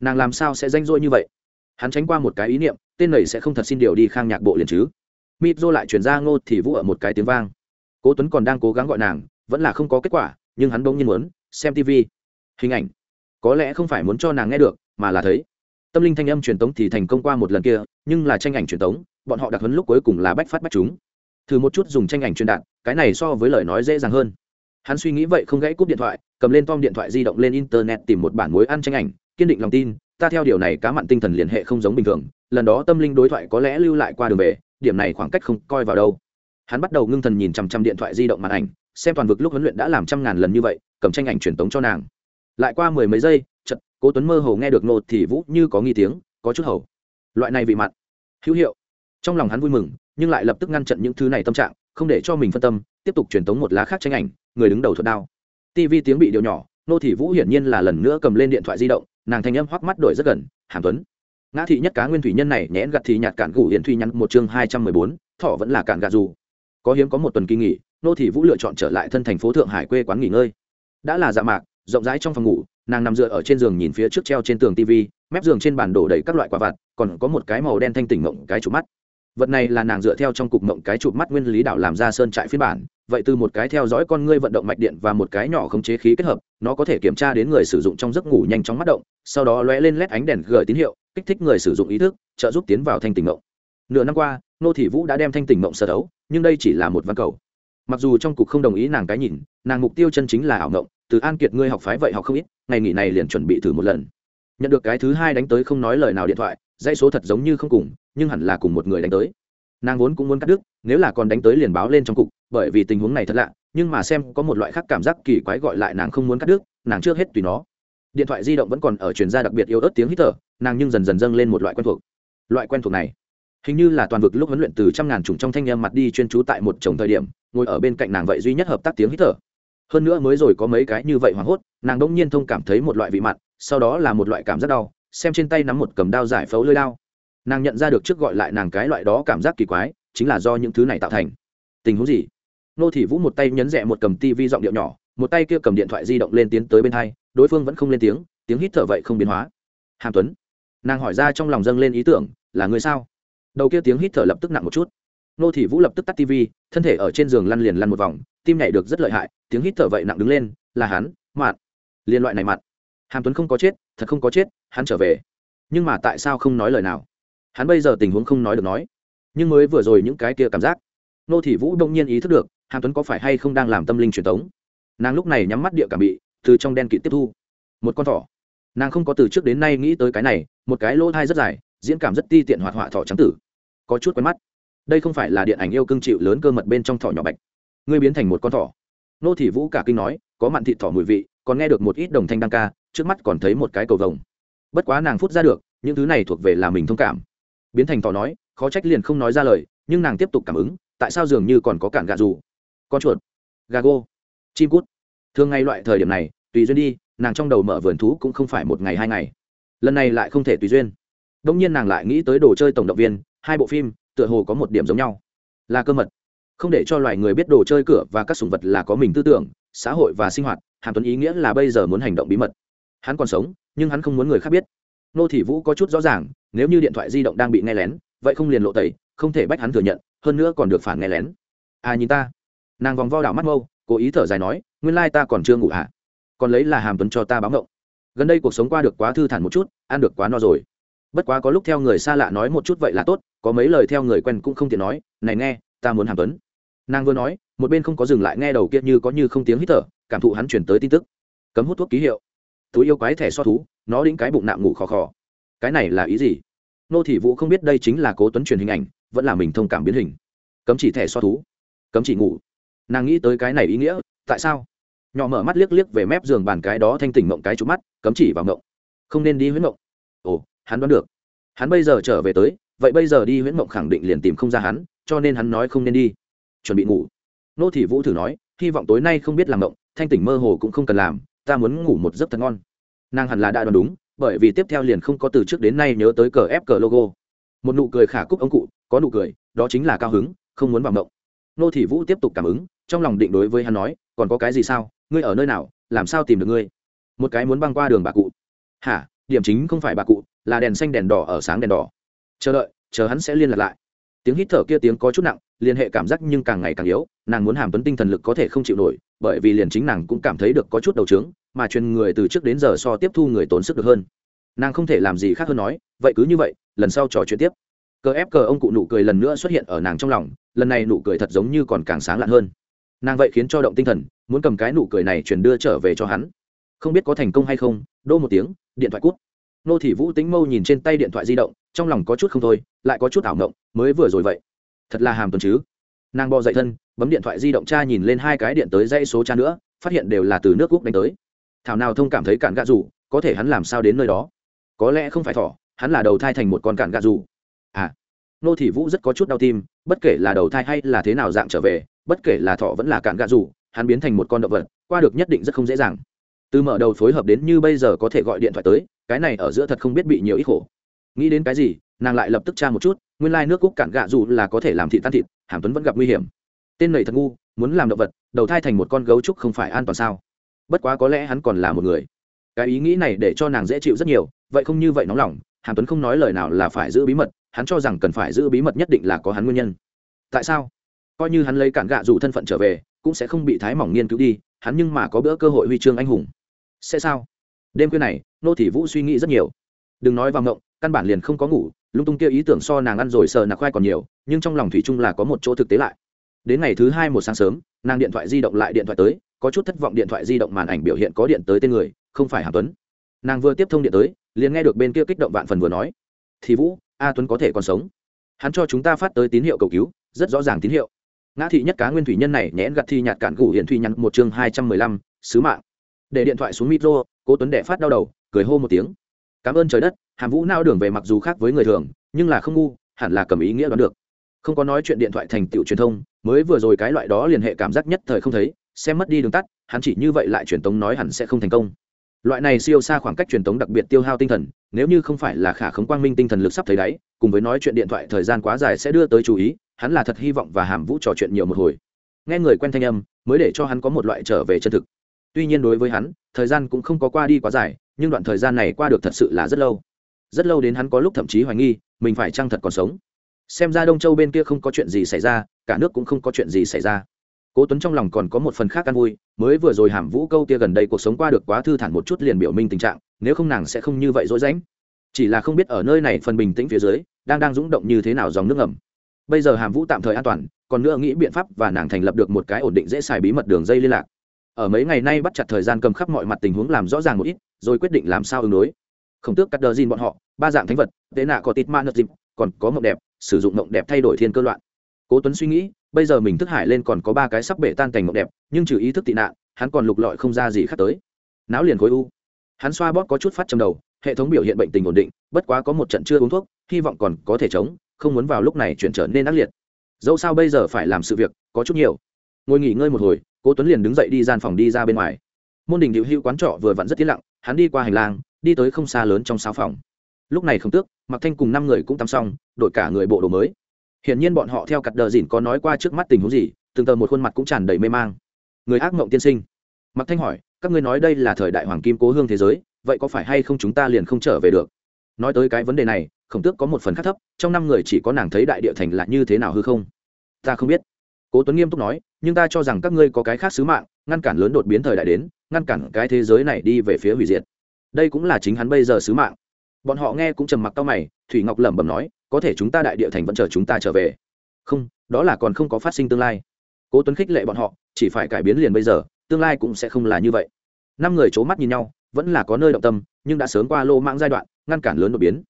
Nàng làm sao sẽ danh rỗi như vậy? Hắn tránh qua một cái ý niệm, tên này sẽ không thật xin điều đi khang nhạc bộ liền chứ. Mịp dô lại chuyển ra ngô thì vũ ở một cái tiếng vang. Cố tuấn còn đang cố gắng gọi nàng, vẫn là không có kết quả, nhưng hắn bỗng nhiên muốn xem tv hình ảnh. Có lẽ không phải muốn cho nàng nghe được, mà là thấy tâm linh thanh âm truyền tống thì thành công qua một lần kia, nhưng là tranh ảnh truyền tống, bọn họ đặc hấn lúc cuối cùng là bách phát bách chúng. Thử một chút dùng tranh ảnh truyền đạt, cái này so với lời nói dễ dàng hơn. Hắn suy nghĩ vậy không gãy cúp điện thoại, cầm lên tom điện thoại di động lên internet tìm một bản mối ăn tranh ảnh, kiên định lòng tin, ta theo điều này cá mặn tinh thần liên hệ không giống bình thường, lần đó tâm linh đối thoại có lẽ lưu lại qua đường về, điểm này khoảng cách không coi vào đâu. Hắn bắt đầu ngưng thần nhìn chằm chằm điện thoại di động màn ảnh, xem toàn vực lúc huấn luyện đã làm trăm ngàn lần như vậy, cầm tranh ảnh truyền tống cho nàng. Lại qua mười mấy giây cố tuấn mơ hồ nghe được nô thì vũ như có nghi tiếng, có chút hầu. Loại này vị mặn. Hữu hiệu. Trong lòng hắn vui mừng, nhưng lại lập tức ngăn chặn những thứ này tâm trạng, không để cho mình phân tâm, tiếp tục truyền tống một lá khác tranh ảnh, người đứng đầu thuật đao. Tv tiếng bị điều nhỏ nô thị vũ hiển nhiên là lần nữa cầm lên điện thoại di động, nàng thanh âm hoắc mắt đổi rất gần, hàm tuấn. Ngã thị nhất cá nguyên thủy nhân này nhẽn gặt thì nhạt cản gủ hiển thủy nhắn một chương hai trăm mười bốn, thọ vẫn là cản gạt dù. Có hiếm có một tuần kỳ nghỉ nô thị vũ lựa chọn trở lại thân thành phố thượng hải quê quán nghỉ ngơi. Đã là dạ mạc, rộng rãi trong phòng ngủ nàng nằm dựa ở trên giường nhìn phía trước treo trên tường tv mép giường trên bàn đổ đầy các loại quả vặt, còn có một cái màu đen thanh tỉnh mộng cái chụp mắt. Vật này là nàng dựa theo trong cục mộng cái chụp mắt nguyên lý đảo làm ra sơn trại phiên bản, vậy từ một cái theo dõi con ngươi vận động mạch điện và một cái nhỏ không chế khí kết hợp, nó có thể kiểm tra đến người sử dụng trong giấc ngủ nhanh chóng mắt động, sau đó lóe lên lét ánh đèn gửi tín hiệu, kích thích người sử dụng ý thức, trợ giúp tiến vào thanh tỉnh mộng. Nửa năm qua, nô thị vũ đã đem thanh tỉnh mộng sơ đấu, nhưng đây chỉ là một văn cầu. Mặc dù trong cục không đồng ý nàng cái nhìn, nàng mục tiêu chân chính là ảo mộng từ an kiệt ngươi học phái vậy học không ít, ngày nghỉ này liền chuẩn bị thử một lần. Nhận được cái thứ hai đánh tới không nói lời nào điện thoại, dãy số thật giống như không cùng, nhưng hẳn là cùng một người đánh tới. Nàng vốn cũng muốn cắt đứt, nếu là còn đánh tới liền báo lên trong cục, bởi vì tình huống này thật lạ, nhưng mà xem có một loại khác cảm giác kỳ quái gọi lại nàng không muốn cắt đứt, nàng trước hết tùy nó. Điện thoại di động vẫn còn ở truyền ra đặc biệt yếu ớt tiếng hít thở, nàng nhưng dần dần dâng lên một loại quen thuộc. Loại quen thuộc này, hình như là toàn vực lúc huấn luyện từ trăm ngàn trùng trong thanh em mặt đi chuyên trú tại một chồng thời điểm, ngồi ở bên cạnh nàng vậy duy nhất hợp tác tiếng hít thở hơn nữa mới rồi có mấy cái như vậy hoảng hốt, nàng đông nhiên thông cảm thấy một loại vị mặn, sau đó là một loại cảm giác đau, xem trên tay nắm một cầm đao giải phẫu lơi đao. Nàng nhận ra được trước gọi lại nàng cái loại đó cảm giác kỳ quái, chính là do những thứ này tạo thành. Tình huống gì? Nô thị vũ một tay nhấn rẽ một cầm tivi giọng điệu nhỏ, một tay kia cầm điện thoại di động lên tiến tới bên hai, đối phương vẫn không lên tiếng tiếng hít thở vậy không biến hóa. Hàm tuấn, nàng hỏi ra trong lòng dâng lên ý tưởng, là người sao? Đầu kia tiếng hít thở lập tức nặng một chút. Nô thị vũ lập tức tắt tivi thân thể ở trên giường lăn liền lăn một vòng tim nhảy được rất lợi hại, tiếng hít thở vậy nặng đứng lên, là hắn, mạn. Liên loại này mặn hàm tuấn không có chết, thật không có chết, hắn trở về. Nhưng mà tại sao không nói lời nào? Hắn bây giờ tình huống không nói được nói. Nhưng mới vừa rồi những cái kia cảm giác. Nô thị vũ đông nhiên ý thức được, hàm tuấn có phải hay không đang làm tâm linh truyền thống nàng lúc này nhắm mắt địa cảm bị, từ trong đen kịt tiếp thu. Một con thỏ. Nàng không có từ trước đến nay nghĩ tới cái này, một cái lỗ thai rất dài, diễn cảm rất ti tiện hoạt họa thỏ trắng tử. Có chút quen mắt. Đây không phải là điện ảnh yêu cưng chịu lớn cơ mật bên trong thỏ nhỏ bạch ngươi biến thành một con thỏ. Nô thị vũ cả kinh nói, có mặn thịt thỏ mùi vị, còn nghe được một ít đồng thanh đăng ca, trước mắt còn thấy một cái cầu vồng. Bất quá nàng phút ra được, những thứ này thuộc về là mình thông cảm. Biến thành thỏ nói, khó trách liền không nói ra lời, nhưng nàng tiếp tục cảm ứng, tại sao dường như còn có cản gà dù con chuột. Gà gô. Chim cút. Thường ngày loại thời điểm này, tùy duyên đi, nàng trong đầu mở vườn thú cũng không phải một ngày hai ngày. Lần này lại không thể tùy duyên. Đông nhiên nàng lại nghĩ tới đồ chơi tổng động viên, hai bộ phim, tựa hồ có một điểm giống nhau. Là cơ mật không để cho loài người biết đồ chơi cửa và các sủng vật là có mình tư tưởng, xã hội và sinh hoạt, hàm tuấn ý nghĩa là bây giờ muốn hành động bí mật. Hắn còn sống, nhưng hắn không muốn người khác biết. Nô thị vũ có chút rõ ràng, nếu như điện thoại di động đang bị nghe lén, vậy không liền lộ tẩy, không thể bách hắn thừa nhận, hơn nữa còn được phản nghe lén. À nhìn ta. Nàng vòng vo đảo mắt mâu, cố ý thở dài nói, nguyên lai ta còn chưa ngủ hả? À? còn lấy là hàm tuấn cho ta báo ngộng. Gần đây cuộc sống qua được quá thư thản một chút, ăn được quá no rồi. Bất quá có lúc theo người xa lạ nói một chút vậy là tốt, có mấy lời theo người quen cũng không tiện nói, này nghe, ta muốn hàm tuấn nàng vừa nói, một bên không có dừng lại nghe đầu kia như có như không tiếng hít thở, cảm thụ hắn chuyển tới tin tức. Cấm hút thuốc ký hiệu. Túi yêu quái thẻ so thú, nó đĩnh cái bụng nạm ngủ khò khò. Cái này là ý gì? Nô thị vũ không biết đây chính là cố tuấn truyền hình ảnh, vẫn là mình thông cảm biến hình. Cấm chỉ thẻ so thú. Cấm chỉ ngủ. Nàng nghĩ tới cái này ý nghĩa, tại sao? Nhỏ mở mắt liếc liếc về mép giường bàn cái đó thanh tỉnh mộng cái trúng mắt, cấm chỉ vào mộng. Không nên đi huyễn mộng. Ồ, hắn đoán được. Hắn bây giờ trở về tới, vậy bây giờ đi huyễn mộng khẳng định liền tìm không ra hắn, cho nên hắn nói không nên đi chuẩn bị ngủ. Nô thị vũ thử nói, hy vọng tối nay không biết làm mộng, thanh tỉnh mơ hồ cũng không cần làm, ta muốn ngủ một giấc thật ngon. Nàng hẳn là đã đoán đúng, bởi vì tiếp theo liền không có từ trước đến nay nhớ tới cờ ép cờ logo. Một nụ cười khả cúc ông cụ, có nụ cười, đó chính là cao hứng, không muốn vào mộng. Nô thị vũ tiếp tục cảm ứng, trong lòng định đối với hắn nói, còn có cái gì sao, ngươi ở nơi nào, làm sao tìm được ngươi? Một cái muốn băng qua đường bà cụ. Hả, điểm chính không phải bà cụ, là đèn xanh, đèn đỏ ở sáng đèn đỏ. Chờ đợi, chờ hắn sẽ liên lạc lại tiếng hít thở kia tiếng có chút nặng, liên hệ cảm giác nhưng càng ngày càng yếu, nàng muốn hàm tuấn tinh thần lực có thể không chịu nổi, bởi vì liền chính nàng cũng cảm thấy được có chút đầu trướng, mà truyền người từ trước đến giờ so tiếp thu người tốn sức được hơn. Nàng không thể làm gì khác hơn nói, vậy cứ như vậy, lần sau trò chuyện tiếp. Cờ ép cờ ông cụ nụ cười lần nữa xuất hiện ở nàng trong lòng, lần này nụ cười thật giống như còn càng sáng lạn hơn. Nàng vậy khiến cho động tinh thần, muốn cầm cái nụ cười này chuyển đưa trở về cho hắn. Không biết có thành công hay không, đô một tiếng, điện thoại cút. Nô thị vũ tính mâu nhìn trên tay điện thoại di động, trong lòng có chút không thôi, lại có chút ảo ngộng mới vừa rồi vậy. Thật là hàm tuần chứ. Nàng bò dậy thân, bấm điện thoại di động cha nhìn lên hai cái điện tới dãy số cha nữa, phát hiện đều là từ nước quốc đánh tới. Thảo nào thông cảm thấy cản gạ rủ, có thể hắn làm sao đến nơi đó? Có lẽ không phải thỏ, hắn là đầu thai thành một con cạn gà rủ. À nô thị vũ rất có chút đau tim, bất kể là đầu thai hay là thế nào dạng trở về, bất kể là thọ vẫn là cạn gà rủ, hắn biến thành một con động vật, qua được nhất định rất không dễ dàng. Từ mở đầu phối hợp đến như bây giờ có thể gọi điện thoại tới, cái này ở giữa thật không biết bị nhiều ít khổ. Nghĩ đến cái gì nàng lại lập tức tra một chút, nguyên lai nước cúc cạn gạ dù là có thể làm thịt tan thịt, hàm tuấn vẫn gặp nguy hiểm. Tên này thật ngu, muốn làm động vật, đầu thai thành một con gấu trúc không phải an toàn sao? Bất quá có lẽ hắn còn là một người. Cái ý nghĩ này để cho nàng dễ chịu rất nhiều, vậy không như vậy nóng lòng, hàm tuấn không nói lời nào là phải giữ bí mật, hắn cho rằng cần phải giữ bí mật nhất định là có hắn nguyên nhân. Tại sao? Coi như hắn lấy cản gạ dù thân phận trở về, cũng sẽ không bị thái mỏng nghiên cứu đi, hắn nhưng mà có bữa cơ hội huy chương anh hùng. Sẽ sao? Đêm khuya này, nô thị vũ suy nghĩ rất nhiều. Đừng nói vào ngộng, căn bản liền không có ngủ lung tung kia ý tưởng so nàng ăn rồi sờ nạc khoai còn nhiều, nhưng trong lòng thủy chung là có một chỗ thực tế lại. Đến ngày thứ hai một sáng sớm, nàng điện thoại di động lại điện thoại tới, có chút thất vọng điện thoại di động màn ảnh biểu hiện có điện tới tên người, không phải hàm tuấn. Nàng vừa tiếp thông điện tới, liền nghe được bên kia kích động vạn phần vừa nói, thì vũ, a tuấn có thể còn sống. Hắn cho chúng ta phát tới tín hiệu cầu cứu, rất rõ ràng tín hiệu. Ngã thị nhất cá nguyên thủy nhân này nhẽn gặt thi nhạt cản gủ hiện thủy nhắn một chương hai trăm mười lăm, sứ mạng. Để điện thoại xuống micro, cố tuấn đệ phát đau đầu, cười hô một tiếng cảm ơn trời đất, hàm vũ nao đường về mặc dù khác với người thường, nhưng là không ngu, hẳn là cầm ý nghĩa đoán được. Không có nói chuyện điện thoại thành tựu truyền thông, mới vừa rồi cái loại đó liên hệ cảm giác nhất thời không thấy, xem mất đi đường tắt, hắn chỉ như vậy lại truyền tống nói hẳn sẽ không thành công. Loại này siêu xa khoảng cách truyền tống đặc biệt tiêu hao tinh thần, nếu như không phải là khả khống quang minh tinh thần lực sắp thấy đáy, cùng với nói chuyện điện thoại thời gian quá dài sẽ đưa tới chú ý, hắn là thật hy vọng và hàm vũ trò chuyện nhiều một hồi. Nghe người quen thanh âm, mới để cho hắn có một loại trở về chân thực. Tuy nhiên đối với hắn, thời gian cũng không có qua đi quá dài nhưng đoạn thời gian này qua được thật sự là rất lâu. Rất lâu đến hắn có lúc thậm chí hoài nghi, mình phải chăng thật còn sống. Xem ra đông châu bên kia không có chuyện gì xảy ra, cả nước cũng không có chuyện gì xảy ra. Cố tuấn trong lòng còn có một phần khác an vui, mới vừa rồi hàm vũ câu kia gần đây cuộc sống qua được quá thư thản một chút liền biểu minh tình trạng, nếu không nàng sẽ không như vậy dối rãnh chỉ là không biết ở nơi này phần bình tĩnh phía dưới, đang đang rúng động như thế nào dòng nước ngầm. Bây giờ hàm vũ tạm thời an toàn, còn nữa nghĩ biện pháp và nàng thành lập được một cái ổn định dễ xài bí mật đường dây liên lạc. Ở mấy ngày nay bắt chặt thời gian cầm khắp mọi mặt tình huống làm rõ ràng một ít rồi quyết định làm sao ứng đối. Không tước cắt đờ gìn bọn họ, ba dạng thánh vật tế nạ có tít ma nợt dịp, còn có mộng đẹp, sử dụng mộng đẹp thay đổi thiên cơ loạn. Cố tuấn suy nghĩ, bây giờ mình thức hải lên còn có ba cái sắp bể tan cảnh mộng đẹp, nhưng trừ ý thức tị nạn, hắn còn lục lọi không ra gì khác tới. Não liền khối u. Hắn xoa bóp có chút phát trong đầu, hệ thống biểu hiện bệnh tình ổn định, bất quá có một trận chưa uống thuốc, hy vọng còn có thể chống, không muốn vào lúc này chuyển trở nên ác liệt. Dẫu sao bây giờ phải làm sự việc, có chút nhiều. Ngồi nghỉ ngơi một hồi, cố tuấn liền đứng dậy đi gian phòng đi ra bên ngoài. Môn đình điệu hữu quán trọ vừa vặn rất tiến lặng hắn đi qua hành lang, đi tới không xa lớn trong sáu phòng. Lúc này không tước mặc thanh cùng năm người cũng tắm xong, đội cả người bộ đồ mới. Hiển nhiên bọn họ theo cặp đờ dỉn có nói qua trước mắt tình huống gì, từng tờ một khuôn mặt cũng tràn đầy mê mang. Người ác mộng tiên sinh. Mặc thanh hỏi, các ngươi nói đây là thời đại hoàng kim cố hương thế giới, vậy có phải hay không chúng ta liền không trở về được? Nói tới cái vấn đề này, khổng tước có một phần khác thấp, trong năm người chỉ có nàng thấy đại địa thành là như thế nào hư không? Ta không biết. Cố tuấn nghiêm túc nói, nhưng ta cho rằng các ngươi có cái khác sứ mạng, ngăn cản lớn đột biến thời đại đến ngăn cản cái thế giới này đi về phía hủy diệt. Đây cũng là chính hắn bây giờ sứ mạng. Bọn họ nghe cũng trầm mặc tao mày, thủy ngọc lẩm bẩm nói, có thể chúng ta đại địa thành vẫn chờ chúng ta trở về. Không, đó là còn không có phát sinh tương lai. Cố tuấn khích lệ bọn họ, chỉ phải cải biến liền bây giờ, tương lai cũng sẽ không là như vậy. Năm người c mắt nhìn nhau, vẫn là có nơi động tâm, nhưng đã sớm qua lô mạng giai đoạn, ngăn cản lớn đột biến.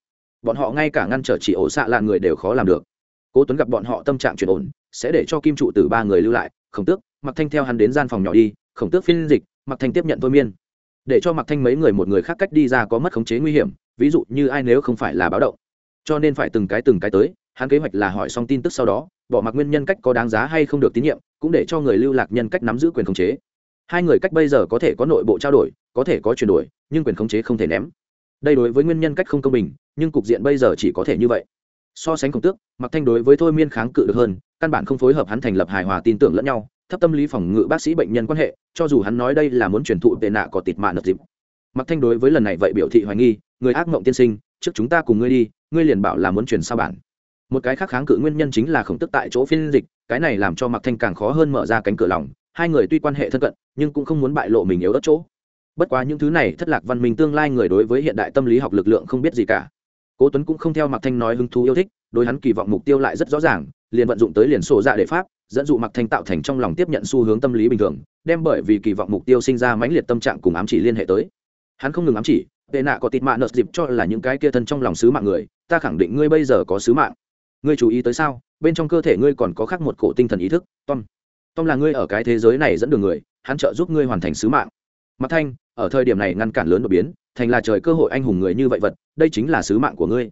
Bọn họ ngay cả ngăn trở chỉ ổ xạ là người đều khó làm được. Cố tuấn gặp bọn họ tâm trạng chuyển ổn, sẽ để cho kim trụ từ ba người lưu lại, khổng tước, mặc thanh theo hắn đến gian phòng nhỏ đi, khổng tước phiên dịch mặc thanh tiếp nhận thôi miên. Để cho mặc thanh mấy người một người khác cách đi ra có mất khống chế nguy hiểm, ví dụ như ai nếu không phải là báo động. Cho nên phải từng cái từng cái tới, hắn kế hoạch là hỏi xong tin tức sau đó, bỏ mặc nguyên nhân cách có đáng giá hay không được tín nhiệm, cũng để cho người lưu lạc nhân cách nắm giữ quyền khống chế. Hai người cách bây giờ có thể có nội bộ trao đổi, có thể có chuyển đổi, nhưng quyền khống chế không thể ném. Đây đối với nguyên nhân cách không công bình, nhưng cục diện bây giờ chỉ có thể như vậy. So sánh khổng tước mặc thanh đối với thôi miên kháng cự được hơn, căn bản không phối hợp hắn thành lập hài hòa tin tưởng lẫn nhau thấp tâm lý phòng ngự bác sĩ bệnh nhân quan hệ, cho dù hắn nói đây là muốn truyền thụ tệ nạ có tịt mạ nập dịp. Mặc thanh đối với lần này vậy biểu thị hoài nghi, người ác mộng tiên sinh, trước chúng ta cùng ngươi đi, ngươi liền bảo là muốn truyền sao bản một cái khác kháng cự nguyên nhân chính là khổng tức tại chỗ phiên dịch, cái này làm cho mặc thanh càng khó hơn mở ra cánh cửa lòng, hai người tuy quan hệ thân cận, nhưng cũng không muốn bại lộ mình yếu đất chỗ. Bất quá những thứ này thất lạc văn minh tương lai người đối với hiện đại tâm lý học lực lượng không biết gì cả. Cố tuấn cũng không theo mặc thanh nói hứng thú yêu thích, đối hắn kỳ vọng mục tiêu lại rất rõ ràng, liền vận dụng tới liền sổ dạ để pháp dẫn dụ mặc thanh tạo thành trong lòng tiếp nhận xu hướng tâm lý bình thường, đem bởi vì kỳ vọng mục tiêu sinh ra mãnh liệt tâm trạng cùng ám chỉ liên hệ tới. Hắn không ngừng ám chỉ, tệ nạ có tịt mạ nợ dịp cho là những cái kia thân trong lòng sứ mạng người, ta khẳng định ngươi bây giờ có sứ mạng. Ngươi chú ý tới sao? Bên trong cơ thể ngươi còn có khác một cổ tinh thần ý thức, tom. Tom là ngươi ở cái thế giới này dẫn đường người, hắn trợ giúp ngươi hoàn thành sứ mạng. Mặt thanh, ở thời điểm này ngăn cản lớn đột biến, thành là trời cơ hội anh hùng người như vậy vật, đây chính là sứ mạng của ngươi.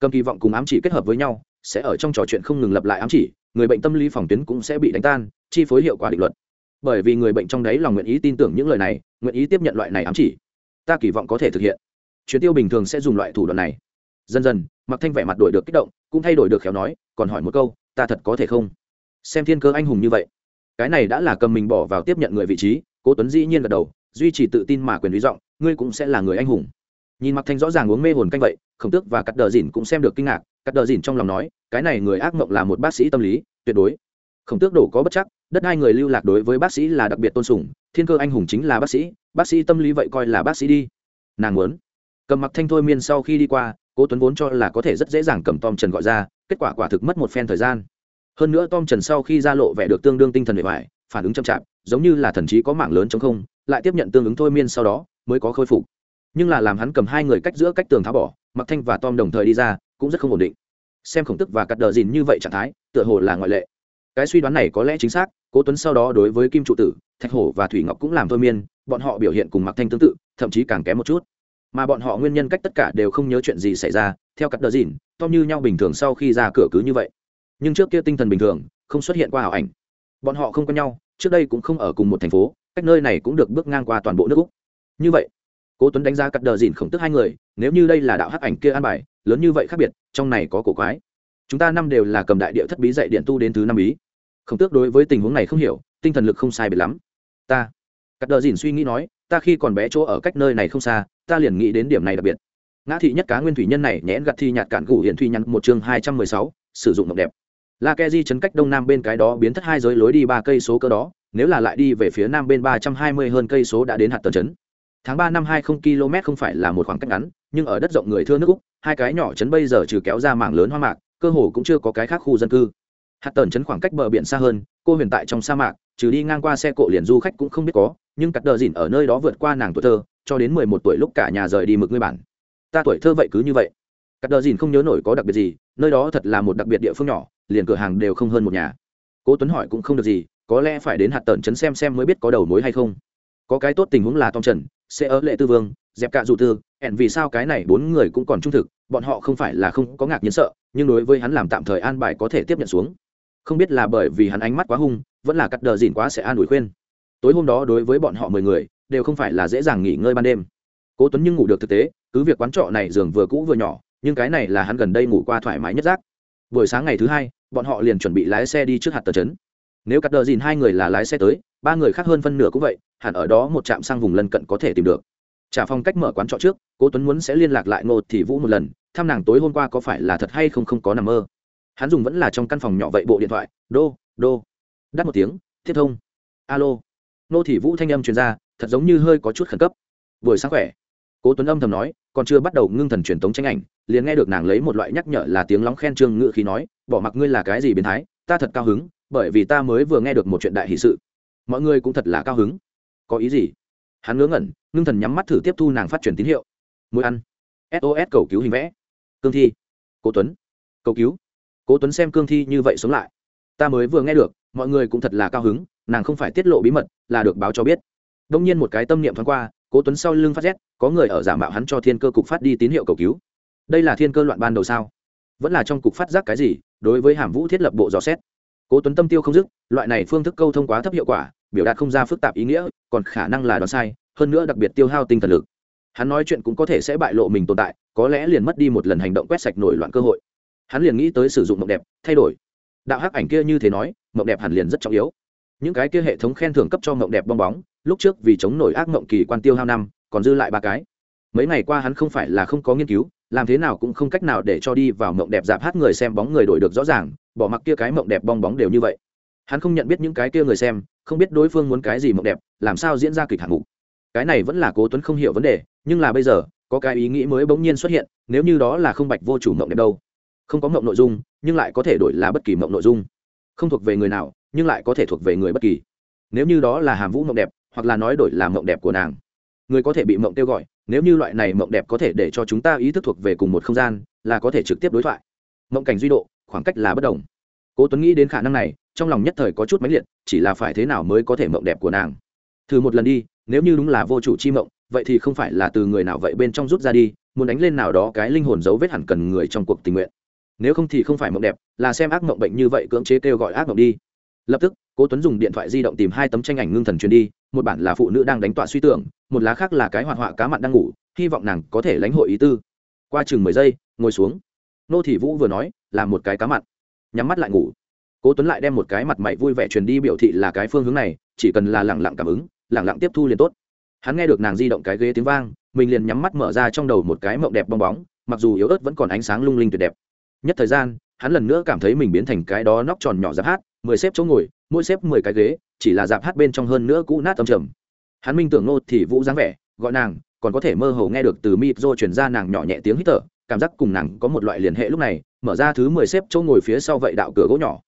Cầm kỳ vọng cùng ám chỉ kết hợp với nhau, sẽ ở trong trò chuyện không ngừng lặp lại ám chỉ người bệnh tâm lý phòng tuyến cũng sẽ bị đánh tan, chi phối hiệu quả định luật. Bởi vì người bệnh trong đấy lòng nguyện ý tin tưởng những lời này, nguyện ý tiếp nhận loại này ám chỉ, ta kỳ vọng có thể thực hiện. Chuyến tiêu bình thường sẽ dùng loại thủ đoạn này. Dần dần mặc thanh vẻ mặt đổi được kích động, cũng thay đổi được khéo nói, còn hỏi một câu, ta thật có thể không? Xem thiên cơ anh hùng như vậy, cái này đã là cầm mình bỏ vào tiếp nhận người vị trí, cố tuấn dĩ nhiên gật đầu, duy trì tự tin mà quyền lý giọng, ngươi cũng sẽ là người anh hùng. Nhìn mặc thanh rõ ràng uống mê hồn canh vậy, khổng tước và cắt đờ dìn cũng xem được kinh ngạc cắt đờ dìn trong lòng nói, cái này người ác mộng là một bác sĩ tâm lý, tuyệt đối. Khổng tước đổ có bất chắc, đất hai người lưu lạc đối với bác sĩ là đặc biệt tôn sùng, thiên cơ anh hùng chính là bác sĩ bác sĩ tâm lý vậy coi là bác sĩ đi. Nàng muốn. Cầm mặc thanh thôi miên sau khi đi qua, cố tuấn vốn cho là có thể rất dễ dàng cầm tom trần gọi ra, kết quả quả thực mất một phen thời gian. Hơn nữa tom trần sau khi ra lộ vẻ được tương đương tinh thần bề ngoài phản ứng chậm chạp, giống như là thần trí có mảng lớn chống không, lại tiếp nhận tương ứng thôi miên sau đó, mới có khôi phục. Nhưng là làm hắn cầm hai người cách giữa cách tường tháo bỏ, mặc thanh và tom đồng thời đi ra cũng rất không ổn định. Xem khổng tức và cắt đờ dìn như vậy trạng thái, tựa hồ là ngoại lệ. Cái suy đoán này có lẽ chính xác, cố tuấn sau đó đối với kim trụ tử, thạch hổ và thủy ngọc cũng làm thôi miên, bọn họ biểu hiện cùng mặc thanh tương tự, thậm chí càng kém một chút. Mà bọn họ nguyên nhân cách tất cả đều không nhớ chuyện gì xảy ra, theo cắt đờ dìn tom như nhau bình thường sau khi ra cửa cứ như vậy. Nhưng trước kia tinh thần bình thường, không xuất hiện qua ảo ảnh. Bọn họ không có nhau, trước đây cũng không ở cùng một thành phố, cách nơi này cũng được bước ngang qua toàn bộ nước úc. Như vậy, cố tuấn đánh giá cắt đờ dìn khổng tức hai người, nếu như đây là đạo hắc ảnh kia an bài lớn như vậy khác biệt, trong này có cổ quái. Chúng ta năm đều là cầm đại địa thất bí dạy điện tu đến thứ năm ý khổng tước đối với tình huống này không hiểu, tinh thần lực không sai biệt lắm. Ta, cắt đờ dìn suy nghĩ nói, ta khi còn bé chỗ ở cách nơi này không xa, ta liền nghĩ đến điểm này đặc biệt. Ngã thị nhất cá nguyên thủy nhân này nhẽn gặt thi nhạt cản gủ hiện thủy nhắn một chương hai trăm mười sáu, sử dụng mộng đẹp. La ke di chấn cách đông nam bên cái đó biến thất hai giới lối đi ba cây số cơ đó, nếu là lại đi về phía nam bên ba trăm hai mươi hơn cây số đã đến hạt tờ chấn. Tháng ba năm hai không km không phải là một khoảng cách ngắn nhưng ở đất rộng người thưa nước úc, hai cái nhỏ chấn bây giờ trừ kéo ra mảng lớn hoa mạc, cơ hồ cũng chưa có cái khác khu dân cư. Hạt tần chấn khoảng cách bờ biển xa hơn, cô huyền tại trong sa mạc, trừ đi ngang qua xe cộ liền du khách cũng không biết có, nhưng cắt đờ dìn ở nơi đó vượt qua nàng tuổi thơ, cho đến mười một tuổi lúc cả nhà rời đi mực ngươi bản. Ta tuổi thơ vậy cứ như vậy. Cắt đờ dìn không nhớ nổi có đặc biệt gì, nơi đó thật là một đặc biệt địa phương nhỏ, liền cửa hàng đều không hơn một nhà. Cố tuấn hỏi cũng không được gì, có lẽ phải đến hạt tần chấn xem xem mới biết có đầu mối hay không. Có cái tốt tình huống là tom trần sẽ ở lệ tư vương, dẹp cạ dụ tư ẹn vì sao cái này bốn người cũng còn trung thực, bọn họ không phải là không có ngạc nhiên sợ, nhưng đối với hắn làm tạm thời an bài có thể tiếp nhận xuống. Không biết là bởi vì hắn ánh mắt quá hung, vẫn là cắt đờ dìn quá sẽ an ủi khuyên. Tối hôm đó đối với bọn họ mười người, đều không phải là dễ dàng nghỉ ngơi ban đêm. Cố tuấn nhưng ngủ được thực tế, cứ việc quán trọ này giường vừa cũ vừa nhỏ, nhưng cái này là hắn gần đây ngủ qua thoải mái nhất giác. Buổi sáng ngày thứ hai, bọn họ liền chuẩn bị lái xe đi trước hạt tờ trấn. Nếu cắt đờ dìn hai người là lái xe tới, ba người khác hơn phân nửa cũng vậy hẳn ở đó một trạm sang vùng lân cận có thể tìm được. Trả phòng cách mở quán trọ trước, cố tuấn muốn sẽ liên lạc lại ngô thì vũ một lần, thăm nàng tối hôm qua có phải là thật hay không không có nằm mơ. Hắn dùng vẫn là trong căn phòng nhỏ vậy bộ điện thoại, đô đô. Đắt một tiếng, tiếp thông. Alo. Nô thị vũ thanh âm truyền ra, thật giống như hơi có chút khẩn cấp. Buổi sáng khỏe. Cố tuấn âm thầm nói, còn chưa bắt đầu ngưng thần truyền tống tranh ảnh, liền nghe được nàng lấy một loại nhắc nhở là tiếng lóng khen trương ngự khí nói, bỏ mặc ngươi là cái gì biến thái, ta thật cao hứng, bởi vì ta mới vừa nghe được một chuyện đại hỷ sự. Mọi người cũng thật là cao hứng có ý gì? Hắn ngớ ngẩn, ngưng thần nhắm mắt thử tiếp thu nàng phát truyền tín hiệu. Mũi ăn. Sos cầu cứu hình vẽ. Cương thi. Cố tuấn. Cầu cứu. Cố tuấn xem cương thi như vậy sống lại. Ta mới vừa nghe được, mọi người cũng thật là cao hứng, nàng không phải tiết lộ bí mật, là được báo cho biết. Đông nhiên một cái tâm niệm thoáng qua, cố tuấn sau lưng phát rét, có người ở giả mạo hắn cho thiên cơ cục phát đi tín hiệu cầu cứu. Đây là thiên cơ loạn ban đầu sao? Vẫn là trong cục phát giác cái gì, đối với hàm vũ thiết lập bộ dò xét. Cố tuấn tâm tiêu không dứt, loại này phương thức câu thông quá thấp hiệu quả biểu đạt không ra phức tạp ý nghĩa, còn khả năng là đoán sai, hơn nữa đặc biệt tiêu hao tinh thần lực. Hắn nói chuyện cũng có thể sẽ bại lộ mình tồn tại, có lẽ liền mất đi một lần hành động quét sạch nổi loạn cơ hội. Hắn liền nghĩ tới sử dụng mộng đẹp, thay đổi. Đạo hắc ảnh kia như thế nói, mộng đẹp hẳn liền rất trọng yếu. Những cái kia hệ thống khen thưởng cấp cho mộng đẹp bong bóng, lúc trước vì chống nổi ác mộng kỳ quan tiêu hao năm, còn dư lại ba cái. Mấy ngày qua hắn không phải là không có nghiên cứu, làm thế nào cũng không cách nào để cho đi vào mộng đẹp dạp hát người xem bóng người đổi được rõ ràng, bỏ mặc kia cái mộng đẹp bong bóng đều như vậy. Hắn không nhận biết những cái kia người xem không biết đối phương muốn cái gì mộng đẹp, làm sao diễn ra kịch hạng mục. Cái này vẫn là cố tuấn không hiểu vấn đề, nhưng là bây giờ, có cái ý nghĩ mới bỗng nhiên xuất hiện, nếu như đó là không bạch vô chủ mộng đẹp đâu. Không có mộng nội dung, nhưng lại có thể đổi là bất kỳ mộng nội dung. Không thuộc về người nào, nhưng lại có thể thuộc về người bất kỳ. Nếu như đó là hàm vũ mộng đẹp, hoặc là nói đổi là mộng đẹp của nàng, người có thể bị mộng kêu gọi, nếu như loại này mộng đẹp có thể để cho chúng ta ý thức thuộc về cùng một không gian, là có thể trực tiếp đối thoại. Mộng cảnh duy độ, khoảng cách là bất đồng. Cố tuấn nghĩ đến khả năng này trong lòng nhất thời có chút mãnh liệt, chỉ là phải thế nào mới có thể mộng đẹp của nàng. Thử một lần đi, nếu như đúng là vô chủ chi mộng, vậy thì không phải là từ người nào vậy bên trong rút ra đi, muốn đánh lên nào đó cái linh hồn dấu vết hẳn cần người trong cuộc tình nguyện. Nếu không thì không phải mộng đẹp, là xem ác mộng bệnh như vậy cưỡng chế kêu gọi ác mộng đi. Lập tức, cố tuấn dùng điện thoại di động tìm hai tấm tranh ảnh ngưng thần truyền đi, một bản là phụ nữ đang đánh tọa suy tưởng, một lá khác là cái hoạt họa cá mặn đang ngủ, hy vọng nàng có thể lãnh hội ý tư. Qua chừng mười giây, ngồi xuống. Nô thị vũ vừa nói, là một cái cá mặn. Nhắm mắt lại ngủ cố tuấn lại đem một cái mặt mày vui vẻ truyền đi biểu thị là cái phương hướng này, chỉ cần là lẳng lặng cảm ứng lẳng lặng tiếp thu liền tốt. Hắn nghe được nàng di động cái ghế tiếng vang, mình liền nhắm mắt mở ra trong đầu một cái mộng đẹp bong bóng, mặc dù yếu ớt vẫn còn ánh sáng lung linh tuyệt đẹp. Nhất thời gian, hắn lần nữa cảm thấy mình biến thành cái đó nóc tròn nhỏ giáp hát, mười xếp chỗ ngồi, mỗi xếp mười cái ghế, chỉ là giáp hát bên trong hơn nữa cũ nát âm trầm. Hắn minh tưởng nô thì vũ dáng vẻ, gọi nàng, còn có thể mơ hồ nghe được từ mịp rô chuyển ra nàng nhỏ nhẹ tiếng hít thở, cảm giác cùng nàng có một loại liên hệ lúc này, mở ra thứ mười xếp chỗ ngồi phía sau vậy đạo cửa gỗ nhỏ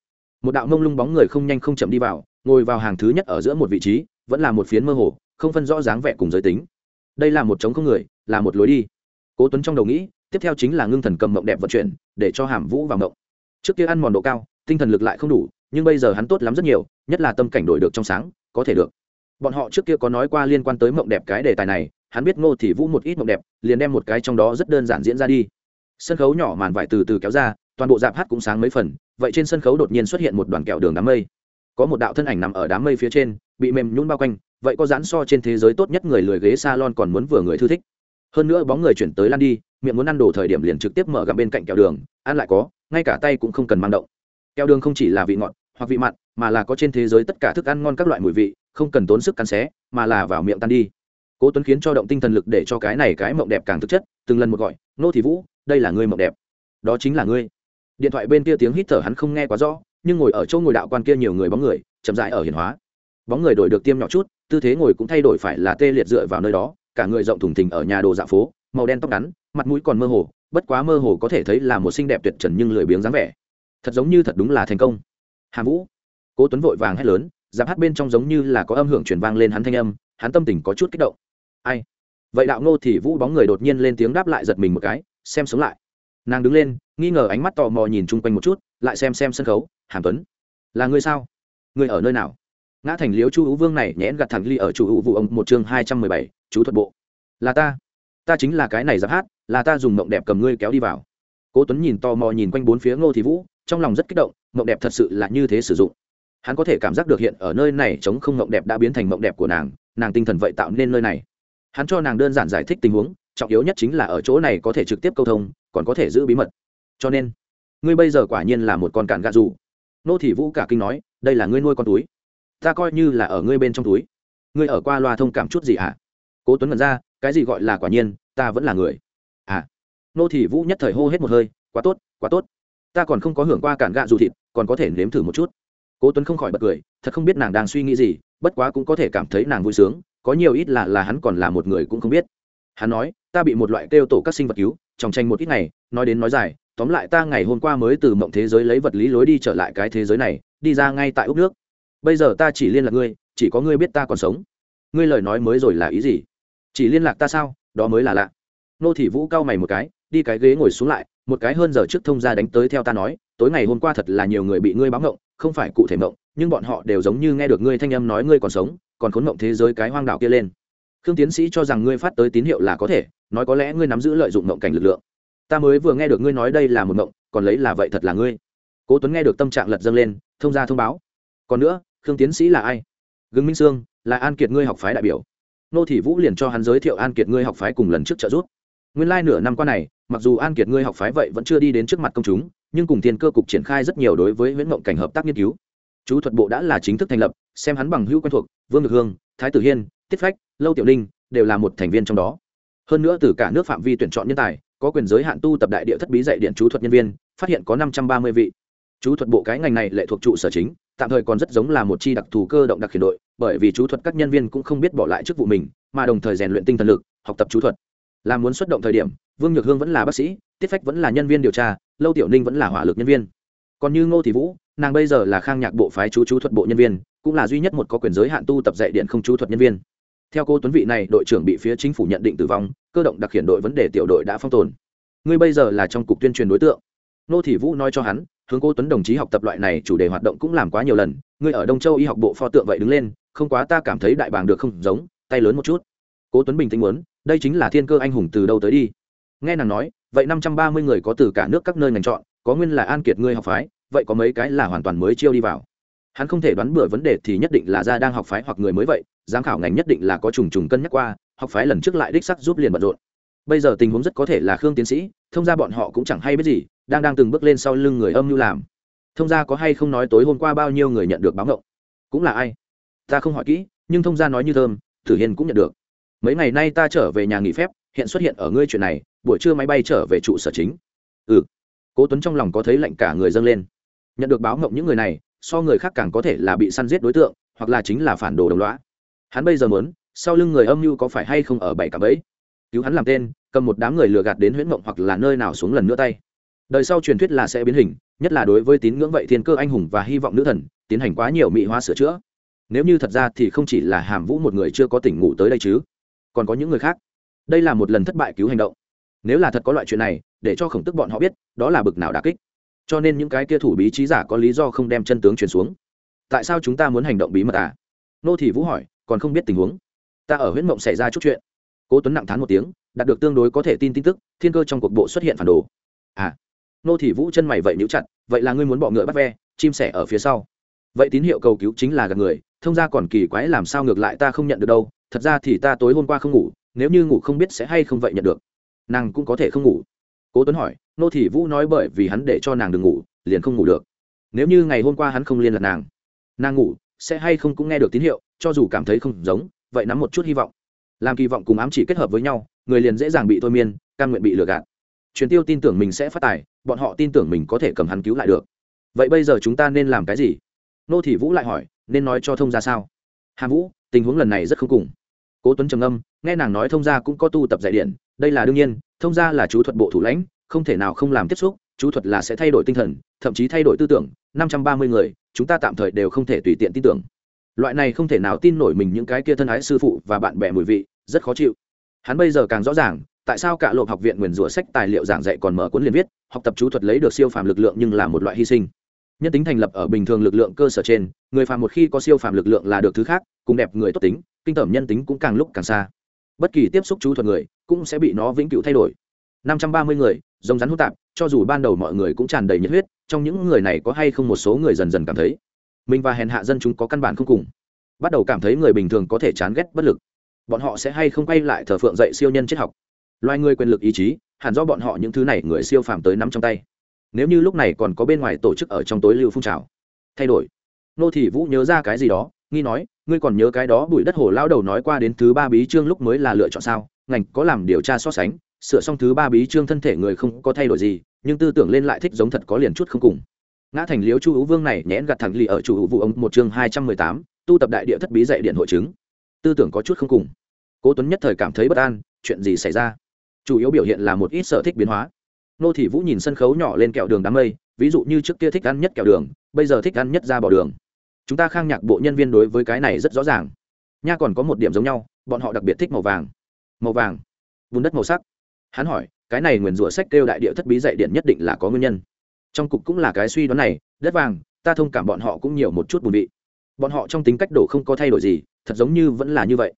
một đạo mông lung bóng người không nhanh không chậm đi vào, ngồi vào hàng thứ nhất ở giữa một vị trí, vẫn là một phiến mơ hồ, không phân rõ dáng vẻ cùng giới tính. Đây là một trống không người, là một lối đi. Cố tuấn trong đầu nghĩ, tiếp theo chính là ngưng thần cầm mộng đẹp vận chuyển, để cho hàm vũ vào mộng. Trước kia ăn mòn độ cao, tinh thần lực lại không đủ, nhưng bây giờ hắn tốt lắm rất nhiều, nhất là tâm cảnh đổi được trong sáng, có thể được. Bọn họ trước kia có nói qua liên quan tới mộng đẹp cái đề tài này, hắn biết ngô thì vũ một ít mộng đẹp, liền đem một cái trong đó rất đơn giản diễn ra đi sân khấu nhỏ màn vải từ từ kéo ra, toàn bộ dạp hát cũng sáng mấy phần, vậy trên sân khấu đột nhiên xuất hiện một đoàn kẹo đường đám mây. Có một đạo thân ảnh nằm ở đám mây phía trên, bị mềm nhún bao quanh, vậy có dán so trên thế giới tốt nhất người lười ghế salon còn muốn vừa người thư thích. Hơn nữa bóng người chuyển tới lan đi, miệng muốn ăn đồ thời điểm liền trực tiếp mở gặp bên cạnh kẹo đường, ăn lại có, ngay cả tay cũng không cần mang động. Kẹo đường không chỉ là vị ngọt, hoặc vị mặn, mà là có trên thế giới tất cả thức ăn ngon các loại mùi vị, không cần tốn sức cắn xé, mà là vào miệng tan đi. Cố tuấn khiến cho động tinh thần lực để cho cái này cái mộng đẹp càng thực chất, từng lần một gọi, nô thị vũ đây là ngươi mộng đẹp. Đó chính là ngươi. Điện thoại bên kia tiếng hít thở hắn không nghe quá rõ, nhưng ngồi ở chỗ ngồi đạo quan kia nhiều người bóng người, chậm rãi ở hiển hóa. Bóng người đổi được tiêm nhỏ chút, tư thế ngồi cũng thay đổi phải là tê liệt dựa vào nơi đó, cả người rộng thùng thình ở nhà đồ dạ phố, màu đen tóc ngắn, mặt mũi còn mơ hồ, bất quá mơ hồ có thể thấy là một xinh đẹp tuyệt trần nhưng lười biếng dáng vẻ. Thật giống như thật đúng là thành công. Hàm vũ. Cố tuấn vội vàng hét lớn, giáp hát bên trong giống như là có âm hưởng truyền vang lên hắn thanh âm, hắn tâm tình có chút kích động. Ai? Vậy đạo ngô thì vũ bóng người đột nhiên lên tiếng đáp lại giật mình một cái xem sống lại. Nàng đứng lên, nghi ngờ ánh mắt tò mò nhìn chung quanh một chút, lại xem xem sân khấu, hàm tuấn, là người sao? Người ở nơi nào? Ngã thành liếu chu hữu vương này nhẽn gặt thẳng ly ở chủ hữu vụ ông, một chương hai trăm mười bảy, chú thuật bộ. Là ta ta chính là cái này giáp hát, là ta dùng mộng đẹp cầm ngươi kéo đi vào. Cố tuấn nhìn tò mò nhìn quanh bốn phía ngô thị vũ, trong lòng rất kích động, mộng đẹp thật sự là như thế sử dụng. Hắn có thể cảm giác được hiện ở nơi này chống không mộng đẹp đã biến thành mộng đẹp của nàng nàng tinh thần vậy tạo nên nơi này. Hắn cho nàng đơn giản giải thích tình huống trọng yếu nhất chính là ở chỗ này có thể trực tiếp câu thông, còn có thể giữ bí mật. Cho nên, ngươi bây giờ quả nhiên là một con cản gạ dù nô thị vũ cả kinh nói, đây là ngươi nuôi con túi. Ta coi như là ở ngươi bên trong túi. Ngươi ở qua loa thông cảm chút gì hả? À? cố tuấn ngẩn ra, cái gì gọi là quả nhiên, ta vẫn là người. À. Nô thị vũ nhất thời hô hết một hơi, quá tốt quá tốt. Ta còn không có hưởng qua cản gạ dù thịt, còn có thể nếm thử một chút. Cố tuấn không khỏi bật cười, thật không biết nàng đang suy nghĩ gì, bất quá cũng có thể cảm thấy nàng vui sướng, có nhiều ít là là hắn còn là một người cũng không biết. Hắn nói ta bị một loại kêu tổ các sinh vật cứu trong tranh một ít ngày, nói đến nói dài, tóm lại ta ngày hôm qua mới từ mộng thế giới lấy vật lý lối đi trở lại cái thế giới này, đi ra ngay tại úc nước. Bây giờ ta chỉ liên lạc ngươi, chỉ có ngươi biết ta còn sống. Ngươi lời nói mới rồi là ý gì? Chỉ liên lạc ta sao? Đó mới là lạ. Nô thị vũ cao mày một cái, đi cái ghế ngồi xuống lại, một cái hơn giờ trước thông ra đánh tới theo ta nói, tối ngày hôm qua thật là nhiều người bị ngươi báo ngộng, không phải cụ thể mộng, nhưng bọn họ đều giống như nghe được ngươi thanh âm nói ngươi còn sống, còn khốn mộng thế giới cái hoang đạo kia lên khương tiến sĩ cho rằng ngươi phát tới tín hiệu là có thể, nói có lẽ ngươi nắm giữ lợi dụng mộng cảnh lực lượng. Ta mới vừa nghe được ngươi nói đây là một mộng còn lấy là vậy thật là ngươi. Cố tuấn nghe được tâm trạng lật dâng lên, thông ra thông báo. Còn nữa, khương tiến sĩ là ai? Gừng minh sương, là an kiệt ngươi học phái đại biểu. Nô thị vũ liền cho hắn giới thiệu an kiệt ngươi học phái cùng lần trước trợ giúp. Nguyên lai nửa năm qua này, mặc dù an kiệt ngươi học phái vậy vẫn chưa đi đến trước mặt công chúng, nhưng cùng tiền cơ cục triển khai rất nhiều đối với nguyễn mộng cảnh hợp tác nghiên cứu. Chú thuật bộ đã là chính thức thành lập, xem hắn bằng hữu quen thuộc, vương ngực hương, thái tử hiên, tiết phách lâu tiểu ninh đều là một thành viên trong đó. Hơn nữa từ cả nước phạm vi tuyển chọn nhân tài, có quyền giới hạn tu tập đại địa thất bí dạy điện chú thuật nhân viên, phát hiện có năm trăm ba mươi vị. Chú thuật bộ cái ngành này lệ thuộc trụ sở chính, tạm thời còn rất giống là một chi đặc thù cơ động đặc khiển đội, bởi vì chú thuật các nhân viên cũng không biết bỏ lại chức vụ mình, mà đồng thời rèn luyện tinh thần lực, học tập chú thuật. Làm muốn xuất động thời điểm, vương nhược hương vẫn là bác sĩ, tiết phách vẫn là nhân viên điều tra, lâu tiểu ninh vẫn là hỏa lực nhân viên. Còn như ngô thị vũ, nàng bây giờ là khang nhạc bộ phái chú chú thuật bộ nhân viên, cũng là duy nhất một có quyền giới hạn tu tập dạy điện không chú thuật nhân viên theo cô tuấn vị này, đội trưởng bị phía chính phủ nhận định tử vong, cơ động đặc hiện đội vấn đề tiểu đội đã phong tồn. Ngươi bây giờ là trong cục tuyên truyền đối tượng. Nô thị vũ nói cho hắn, hướng cô tuấn đồng chí học tập loại này, chủ đề hoạt động cũng làm quá nhiều lần. Ngươi ở đông châu y học bộ pho tượng vậy đứng lên, không quá ta cảm thấy đại bàng được không giống, tay lớn một chút. Cố tuấn bình tĩnh muốn, đây chính là thiên cơ anh hùng từ đâu tới đi. Nghe nàng nói, vậy năm trăm ba mươi người có từ cả nước các nơi ngành chọn, có nguyên là an kiệt ngươi học phái, vậy có mấy cái là hoàn toàn mới chiêu đi vào. Hắn không thể đoán bừa vấn đề thì nhất định là ra đang học phái hoặc người mới vậy giám khảo ngành nhất định là có trùng trùng cân nhắc qua, học phái lần trước lại đích sắc giúp liền bận rộn. Bây giờ tình huống rất có thể là khương tiến sĩ, thông ra bọn họ cũng chẳng hay biết gì, đang đang từng bước lên sau lưng người âm mưu làm. Thông gia có hay không nói tối hôm qua bao nhiêu người nhận được báo ngộng cũng là ai? Ta không hỏi kỹ, nhưng thông gia nói như thơm thử hiền cũng nhận được. Mấy ngày nay ta trở về nhà nghỉ phép, hiện xuất hiện ở ngươi chuyện này, buổi trưa máy bay trở về trụ sở chính. Ừ. Cố tuấn trong lòng có thấy lạnh cả người dâng lên. Nhận được báo ngộng những người này, so người khác càng có thể là bị săn giết đối tượng, hoặc là chính là phản đồ đồng lõa hắn bây giờ muốn, sau lưng người âm mưu có phải hay không ở bảy cả bẫy? Cứu hắn làm tên, cầm một đám người lừa gạt đến huyễn mộng hoặc là nơi nào xuống lần nữa tay. Đời sau truyền thuyết là sẽ biến hình, nhất là đối với tín ngưỡng vậy thiên cơ anh hùng và hy vọng nữ thần, tiến hành quá nhiều mỹ hóa sửa chữa. Nếu như thật ra thì không chỉ là hàm vũ một người chưa có tỉnh ngủ tới đây chứ, còn có những người khác. Đây là một lần thất bại cứu hành động. Nếu là thật có loại chuyện này, để cho khổng tức bọn họ biết, đó là bực nào đà kích. Cho nên những cái kia thủ bí trí giả có lý do không đem chân tướng truyền xuống. Tại sao chúng ta muốn hành động bí mật à? Nô thị vũ hỏi còn không biết tình huống. Ta ở huyễn mộng xảy ra chút chuyện. Cố tuấn nặng thán một tiếng, đạt được tương đối có thể tin tin tức, thiên cơ trong cuộc bộ xuất hiện phản đồ. À nô thị vũ chân mày vậy níu chặt, vậy là ngươi muốn bọ ngựa bắt ve, chim sẻ ở phía sau. Vậy tín hiệu cầu cứu chính là gặp người, thông ra còn kỳ quái làm sao ngược lại ta không nhận được đâu, thật ra thì ta tối hôm qua không ngủ, nếu như ngủ không biết sẽ hay không vậy nhận được. Nàng cũng có thể không ngủ. Cố tuấn hỏi, nô thị vũ nói bởi vì hắn để cho nàng đừng ngủ, liền không ngủ được. Nếu như ngày hôm qua hắn không liên lạc nàng nàng ngủ, sẽ hay không cũng nghe được tín hiệu cho dù cảm thấy không giống, vậy nắm một chút hy vọng. Làm kỳ vọng cùng ám chỉ kết hợp với nhau, người liền dễ dàng bị thôi miên căn nguyện bị lừa gạt. Truyền tiêu tin tưởng mình sẽ phát tài, bọn họ tin tưởng mình có thể cầm hắn cứu lại được. Vậy bây giờ chúng ta nên làm cái gì? Nô thị vũ lại hỏi, nên nói cho thông ra sao? Hà vũ, tình huống lần này rất không cùng. Cố tuấn trầm âm nghe nàng nói thông gia cũng có tu tập dạy điện, đây là đương nhiên, thông gia là chú thuật bộ thủ lãnh, không thể nào không làm tiếp xúc, chú thuật là sẽ thay đổi tinh thần, thậm chí thay đổi tư tưởng, năm trăm ba mươi người, chúng ta tạm thời đều không thể tùy tiện tin tưởng loại này không thể nào tin nổi mình những cái kia thân ái sư phụ và bạn bè mùi vị, rất khó chịu. Hắn bây giờ càng rõ ràng, tại sao cả lộp học viện nguyền rủa sách tài liệu giảng dạy còn mở cuốn liền viết, học tập chú thuật lấy được siêu phàm lực lượng nhưng là một loại hy sinh. Nhân tính thành lập ở bình thường lực lượng cơ sở trên, người phàm một khi có siêu phàm lực lượng là được thứ khác, cùng đẹp người tốt tính, kinh tởm nhân tính cũng càng lúc càng xa. Bất kỳ tiếp xúc chú thuật người cũng sẽ bị nó vĩnh cửu thay đổi. Năm trăm ba mươi người rồng rắn hút tạp, cho dù ban đầu mọi người cũng tràn đầy nhiệt huyết, trong những người này có hay không một số người dần dần cảm thấy mình và hèn hạ dân chúng có căn bản không cùng. Bắt đầu cảm thấy người bình thường có thể chán ghét bất lực. Bọn họ sẽ hay không quay lại thờ phượng dạy siêu nhân triết học? Loài người quyền lực ý chí, hẳn do bọn họ những thứ này người siêu phàm tới nắm trong tay. Nếu như lúc này còn có bên ngoài tổ chức ở trong tối lưu phun trào, thay đổi. Nô thị vũ nhớ ra cái gì đó, nghi nói, ngươi còn nhớ cái đó bụi đất hồ lao đầu nói qua đến thứ ba bí chương lúc mới là lựa chọn sao? Ngành có làm điều tra so sánh, sửa xong thứ ba bí chương thân thể người không có thay đổi gì, nhưng tư tưởng lên lại thích giống thật có liền chút không cùng ngã thành liếu chu hữu vương này nhẽn gặt thẳng lì ở chủ hữu vụ ông một chương hai trăm mười tám, tu tập đại địa thất bí dạy điện hội chứng. Tư tưởng có chút không cùng. Cố tuấn nhất thời cảm thấy bất an, chuyện gì xảy ra? Chủ yếu biểu hiện là một ít sở thích biến hóa. Nô thị vũ nhìn sân khấu nhỏ lên kẹo đường đám mây, ví dụ như trước kia thích ăn nhất kẹo đường, bây giờ thích ăn nhất ra bỏ đường. Chúng ta khang nhạc bộ nhân viên đối với cái này rất rõ ràng. Nha còn có một điểm giống nhau, bọn họ đặc biệt thích màu vàng. Màu vàng. Bùn đất màu sắc. Hắn hỏi, cái này nguyền rủa sách kêu đại địa thất bí dạy điện nhất định là có nguyên nhân trong cục cũng là cái suy đoán này, đất vàng, ta thông cảm bọn họ cũng nhiều một chút bùn vị. Bọn họ trong tính cách đổ không có thay đổi gì, thật giống như vẫn là như vậy.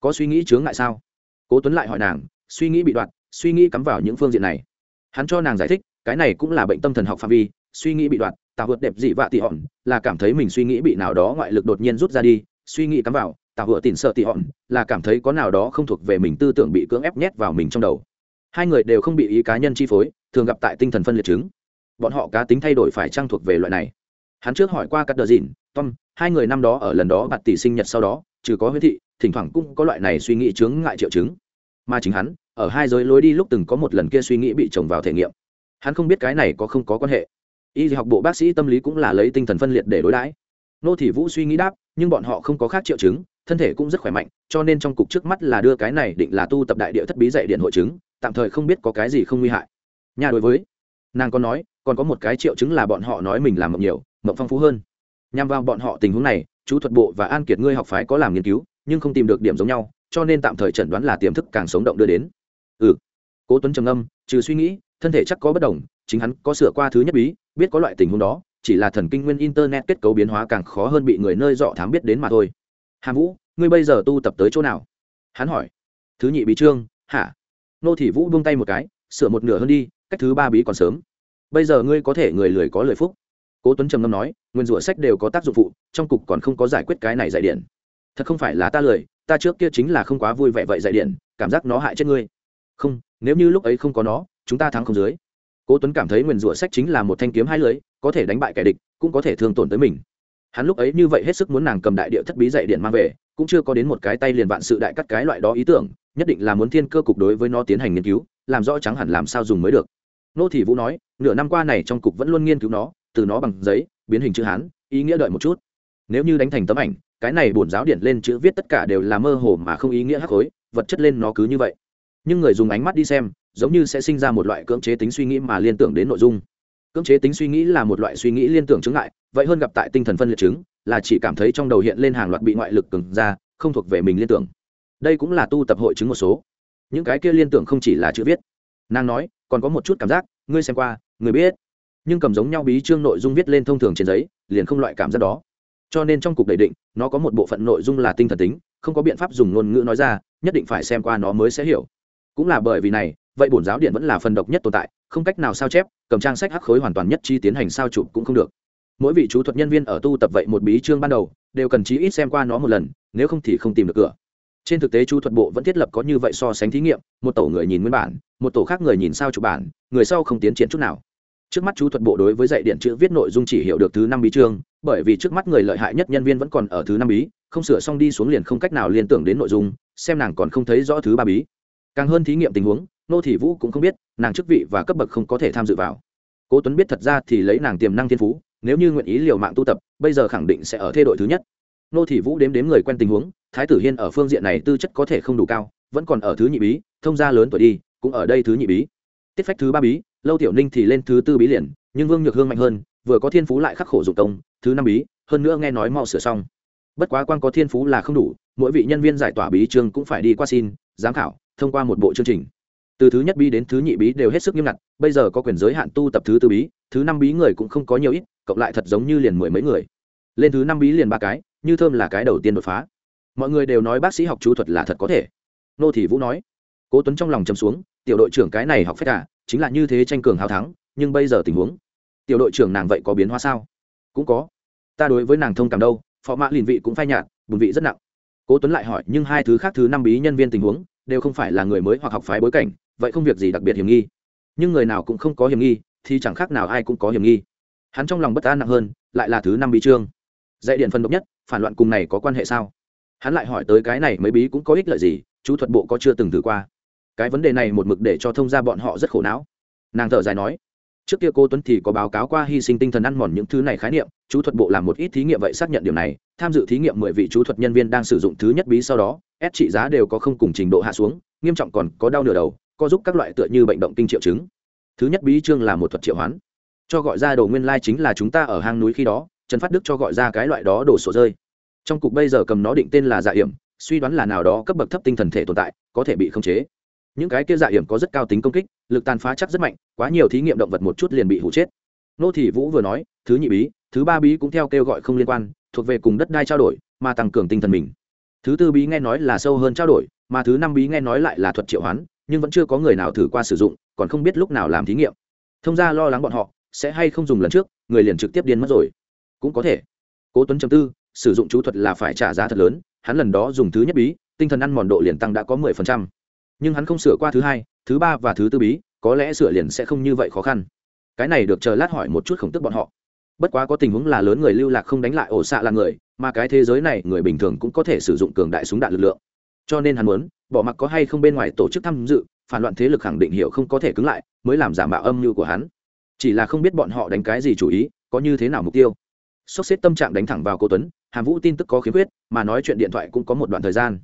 Có suy nghĩ chướng ngại sao? Cố tuấn lại hỏi nàng, suy nghĩ bị đoạn, suy nghĩ cắm vào những phương diện này. Hắn cho nàng giải thích, cái này cũng là bệnh tâm thần học phạm vi, suy nghĩ bị đoạn tạo vượt đẹp dị vạ tị hòn, là cảm thấy mình suy nghĩ bị nào đó ngoại lực đột nhiên rút ra đi, suy nghĩ cắm vào tạo vừa tỉnh sợ tị hòn, là cảm thấy có nào đó không thuộc về mình tư tưởng bị cưỡng ép nhét vào mình trong đầu. Hai người đều không bị ý cá nhân chi phối, thường gặp tại tinh thần phân liệt chứng bọn họ cá tính thay đổi phải trang thuộc về loại này. Hắn trước hỏi qua cắt đờ dìn, tom, hai người năm đó ở lần đó bạt tỷ sinh nhật sau đó, trừ có huyết thị, thỉnh thoảng cũng có loại này suy nghĩ chướng ngại triệu chứng. Mà chính hắn, ở hai giới lối đi lúc từng có một lần kia suy nghĩ bị chồng vào thể nghiệm. Hắn không biết cái này có không có quan hệ. Y học bộ bác sĩ tâm lý cũng là lấy tinh thần phân liệt để đối đãi. Nô thị vũ suy nghĩ đáp, nhưng bọn họ không có khác triệu chứng, thân thể cũng rất khỏe mạnh, cho nên trong cục trước mắt là đưa cái này định là tu tập đại địa thất bí dạy điện hội chứng, tạm thời không biết có cái gì không nguy hại. Nhà đối với nàng còn nói, còn có một cái triệu chứng là bọn họ nói mình làm mộng nhiều, mộng phong phú hơn. Nhằm vào bọn họ tình huống này, chú thuật bộ và an kiệt ngươi học phái có làm nghiên cứu, nhưng không tìm được điểm giống nhau, cho nên tạm thời chẩn đoán là tiềm thức càng sống động đưa đến. Ừ. Cố tuấn trầm âm trừ suy nghĩ, thân thể chắc có bất đồng, chính hắn có sửa qua thứ nhất bí, biết có loại tình huống đó, chỉ là thần kinh nguyên internet kết cấu biến hóa càng khó hơn bị người nơi dọ thám biết đến mà thôi. Hà vũ, ngươi bây giờ tu tập tới chỗ nào? Hắn hỏi. Thứ nhị bí trương hả? Nô thị vũ buông tay một cái, sửa một nửa hơn đi cách thứ ba bí còn sớm. Bây giờ ngươi có thể người lười có lời phúc. Cố tuấn trầm ngâm nói, nguyên rủa sách đều có tác dụng phụ, trong cục còn không có giải quyết cái này dạy điện. Thật không phải là ta lười, ta trước kia chính là không quá vui vẻ vậy dạy điện, cảm giác nó hại chết ngươi. Không, nếu như lúc ấy không có nó, chúng ta thắng không dưới. Cố tuấn cảm thấy nguyên rủa sách chính là một thanh kiếm hai lưới, có thể đánh bại kẻ địch, cũng có thể thương tổn tới mình. Hắn lúc ấy như vậy hết sức muốn nàng cầm đại địa thất bí dạy điện mang về, cũng chưa có đến một cái tay liền vạn sự đại cắt cái loại đó ý tưởng, nhất định là muốn thiên cơ cục đối với nó tiến hành nghiên cứu, làm rõ trắng hẳn làm sao dùng mới được nô thị vũ nói, nửa năm qua này trong cục vẫn luôn nghiên cứu nó, từ nó bằng giấy, biến hình chữ hán, ý nghĩa đợi một chút. Nếu như đánh thành tấm ảnh, cái này bổn giáo điện lên chữ viết tất cả đều là mơ hồ mà không ý nghĩa hắc khối vật chất lên nó cứ như vậy. Nhưng người dùng ánh mắt đi xem, giống như sẽ sinh ra một loại cưỡng chế tính suy nghĩ mà liên tưởng đến nội dung. Cưỡng chế tính suy nghĩ là một loại suy nghĩ liên tưởng chứng ngại, vậy hơn gặp tại tinh thần phân liệt chứng, là chỉ cảm thấy trong đầu hiện lên hàng loạt bị ngoại lực cứng ra, không thuộc về mình liên tưởng. Đây cũng là tu tập hội chứng một số. Những cái kia liên tưởng không chỉ là chữ viết nàng nói, còn có một chút cảm giác, ngươi xem qua người biết. Nhưng cầm giống nhau bí chương nội dung viết lên thông thường trên giấy, liền không loại cảm giác đó. Cho nên trong cục đầy định, nó có một bộ phận nội dung là tinh thần tính, không có biện pháp dùng ngôn ngữ nói ra, nhất định phải xem qua nó mới sẽ hiểu. Cũng là bởi vì này, vậy bổn giáo điện vẫn là phần độc nhất tồn tại, không cách nào sao chép, cầm trang sách hắc khối hoàn toàn nhất chi tiến hành sao chụp cũng không được. Mỗi vị chú thuật nhân viên ở tu tập vậy một bí chương ban đầu, đều cần chí ít xem qua nó một lần, nếu không thì không tìm được cửa trên thực tế chú thuật bộ vẫn thiết lập có như vậy so sánh thí nghiệm, một tổ người nhìn nguyên bản, một tổ khác người nhìn sao chụp bản, người sau không tiến triển chút nào. Trước mắt chú thuật bộ đối với dạy điện chữ viết nội dung chỉ hiểu được thứ năm bí chương, bởi vì trước mắt người lợi hại nhất nhân viên vẫn còn ở thứ năm bí, không sửa xong đi xuống liền không cách nào liên tưởng đến nội dung, xem nàng còn không thấy rõ thứ ba bí. Càng hơn thí nghiệm tình huống, nô thị vũ cũng không biết, nàng chức vị và cấp bậc không có thể tham dự vào. Cố tuấn biết thật ra thì lấy nàng tiềm năng thiên phú, nếu như nguyện ý liều mạng tu tập, bây giờ khẳng định sẽ ở thê đội thứ nhất. Nô thị vũ đếm đếm người quen tình huống thái tử hiên ở phương diện này tư chất có thể không đủ cao, vẫn còn ở thứ nhị bí, thông gia lớn tuổi đi, cũng ở đây thứ nhị bí. Tiết phách thứ ba bí, lâu tiểu ninh thì lên thứ tư bí liền, nhưng vương nhược hương mạnh hơn, vừa có thiên phú lại khắc khổ dụng công, thứ năm bí, hơn nữa nghe nói mau sửa xong. Bất quá quan có thiên phú là không đủ, mỗi vị nhân viên giải tỏa bí chương cũng phải đi qua xin, giám khảo, thông qua một bộ chương trình. Từ thứ nhất bí đến thứ nhị bí đều hết sức nghiêm ngặt, bây giờ có quyền giới hạn tu tập thứ tư bí, thứ năm bí người cũng không có nhiều ít, cộng lại thật giống như liền mười mấy người. Lên thứ năm bí liền ba cái, như thơm là cái đầu tiên đột phá mọi người đều nói bác sĩ học chú thuật là thật có thể. Nô thị vũ nói. Cố tuấn trong lòng chầm xuống tiểu đội trưởng cái này học phép cả chính là như thế tranh cường hào thắng nhưng bây giờ tình huống tiểu đội trưởng nàng vậy có biến hóa sao? Cũng có. Ta đối với nàng thông cảm đâu phó mã liền vị cũng phai nhạt bùn vị rất nặng. Cố tuấn lại hỏi nhưng hai thứ khác thứ năm bí nhân viên tình huống đều không phải là người mới hoặc học phái bối cảnh vậy không việc gì đặc biệt hiểm nghi. Nhưng người nào cũng không có hiểm nghi thì chẳng khác nào ai cũng có hiểm nghi. Hắn trong lòng bất an nặng hơn lại là thứ năm bí trương, dạy điện phân độc nhất phản loạn cùng này có quan hệ sao? Hắn lại hỏi tới cái này mấy bí cũng có ích lợi gì, chú thuật bộ có chưa từng thử qua? Cái vấn đề này một mực để cho thông ra bọn họ rất khổ não. Nàng thở dài nói, trước kia cô tuấn thì có báo cáo qua hy sinh tinh thần ăn mòn những thứ này khái niệm, chú thuật bộ làm một ít thí nghiệm vậy xác nhận điều này, tham dự thí nghiệm mười vị chú thuật nhân viên đang sử dụng thứ nhất bí sau đó, ép trị giá đều có không cùng trình độ hạ xuống, nghiêm trọng còn có đau nửa đầu, có giúp các loại tựa như bệnh động kinh triệu chứng. Thứ nhất bí chương là một thuật triệu hoán. Cho gọi ra đồ nguyên lai chính là chúng ta ở hang núi khi đó, trần phát đức cho gọi ra cái loại đó đổ sổ rơi trong cục bây giờ cầm nó định tên là dạ hiểm, suy đoán là nào đó cấp bậc thấp tinh thần thể tồn tại, có thể bị khống chế. Những cái kia dạ hiểm có rất cao tính công kích, lực tàn phá chắc rất mạnh, quá nhiều thí nghiệm động vật một chút liền bị hụ chết. Nô thị vũ vừa nói, thứ nhị bí, thứ ba bí cũng theo kêu gọi không liên quan, thuộc về cùng đất đai trao đổi, mà tăng cường tinh thần mình. Thứ tư bí nghe nói là sâu hơn trao đổi, mà thứ năm bí nghe nói lại là thuật triệu hoán, nhưng vẫn chưa có người nào thử qua sử dụng, còn không biết lúc nào làm thí nghiệm. Thông ra lo lắng bọn họ, sẽ hay không dùng lần trước, người liền trực tiếp điên mất rồi. Cũng có thể. Cố tuấn chấm tư sử dụng chú thuật là phải trả giá thật lớn, hắn lần đó dùng thứ nhất bí, tinh thần ăn mòn độ liền tăng đã có mười phần trăm. Nhưng hắn không sửa qua thứ hai, thứ ba và thứ tư bí, có lẽ sửa liền sẽ không như vậy khó khăn. Cái này được chờ lát hỏi một chút khổng tức bọn họ. Bất quá có tình huống là lớn người lưu lạc không đánh lại ổ xạ là người, mà cái thế giới này người bình thường cũng có thể sử dụng cường đại súng đạn lực lượng. Cho nên hắn muốn, bỏ mặc có hay không bên ngoài tổ chức tham dự, phản loạn thế lực khẳng định hiệu không có thể cứng lại, mới làm giả mạo âm mưu của hắn. Chỉ là không biết bọn họ đánh cái gì chủ ý, có như thế nào mục tiêu. Sốc xếp tâm trạng đánh thẳng vào cô tuấn hàm vũ tin tức có khiếm khuyết, mà nói chuyện điện thoại cũng có một đoạn thời gian.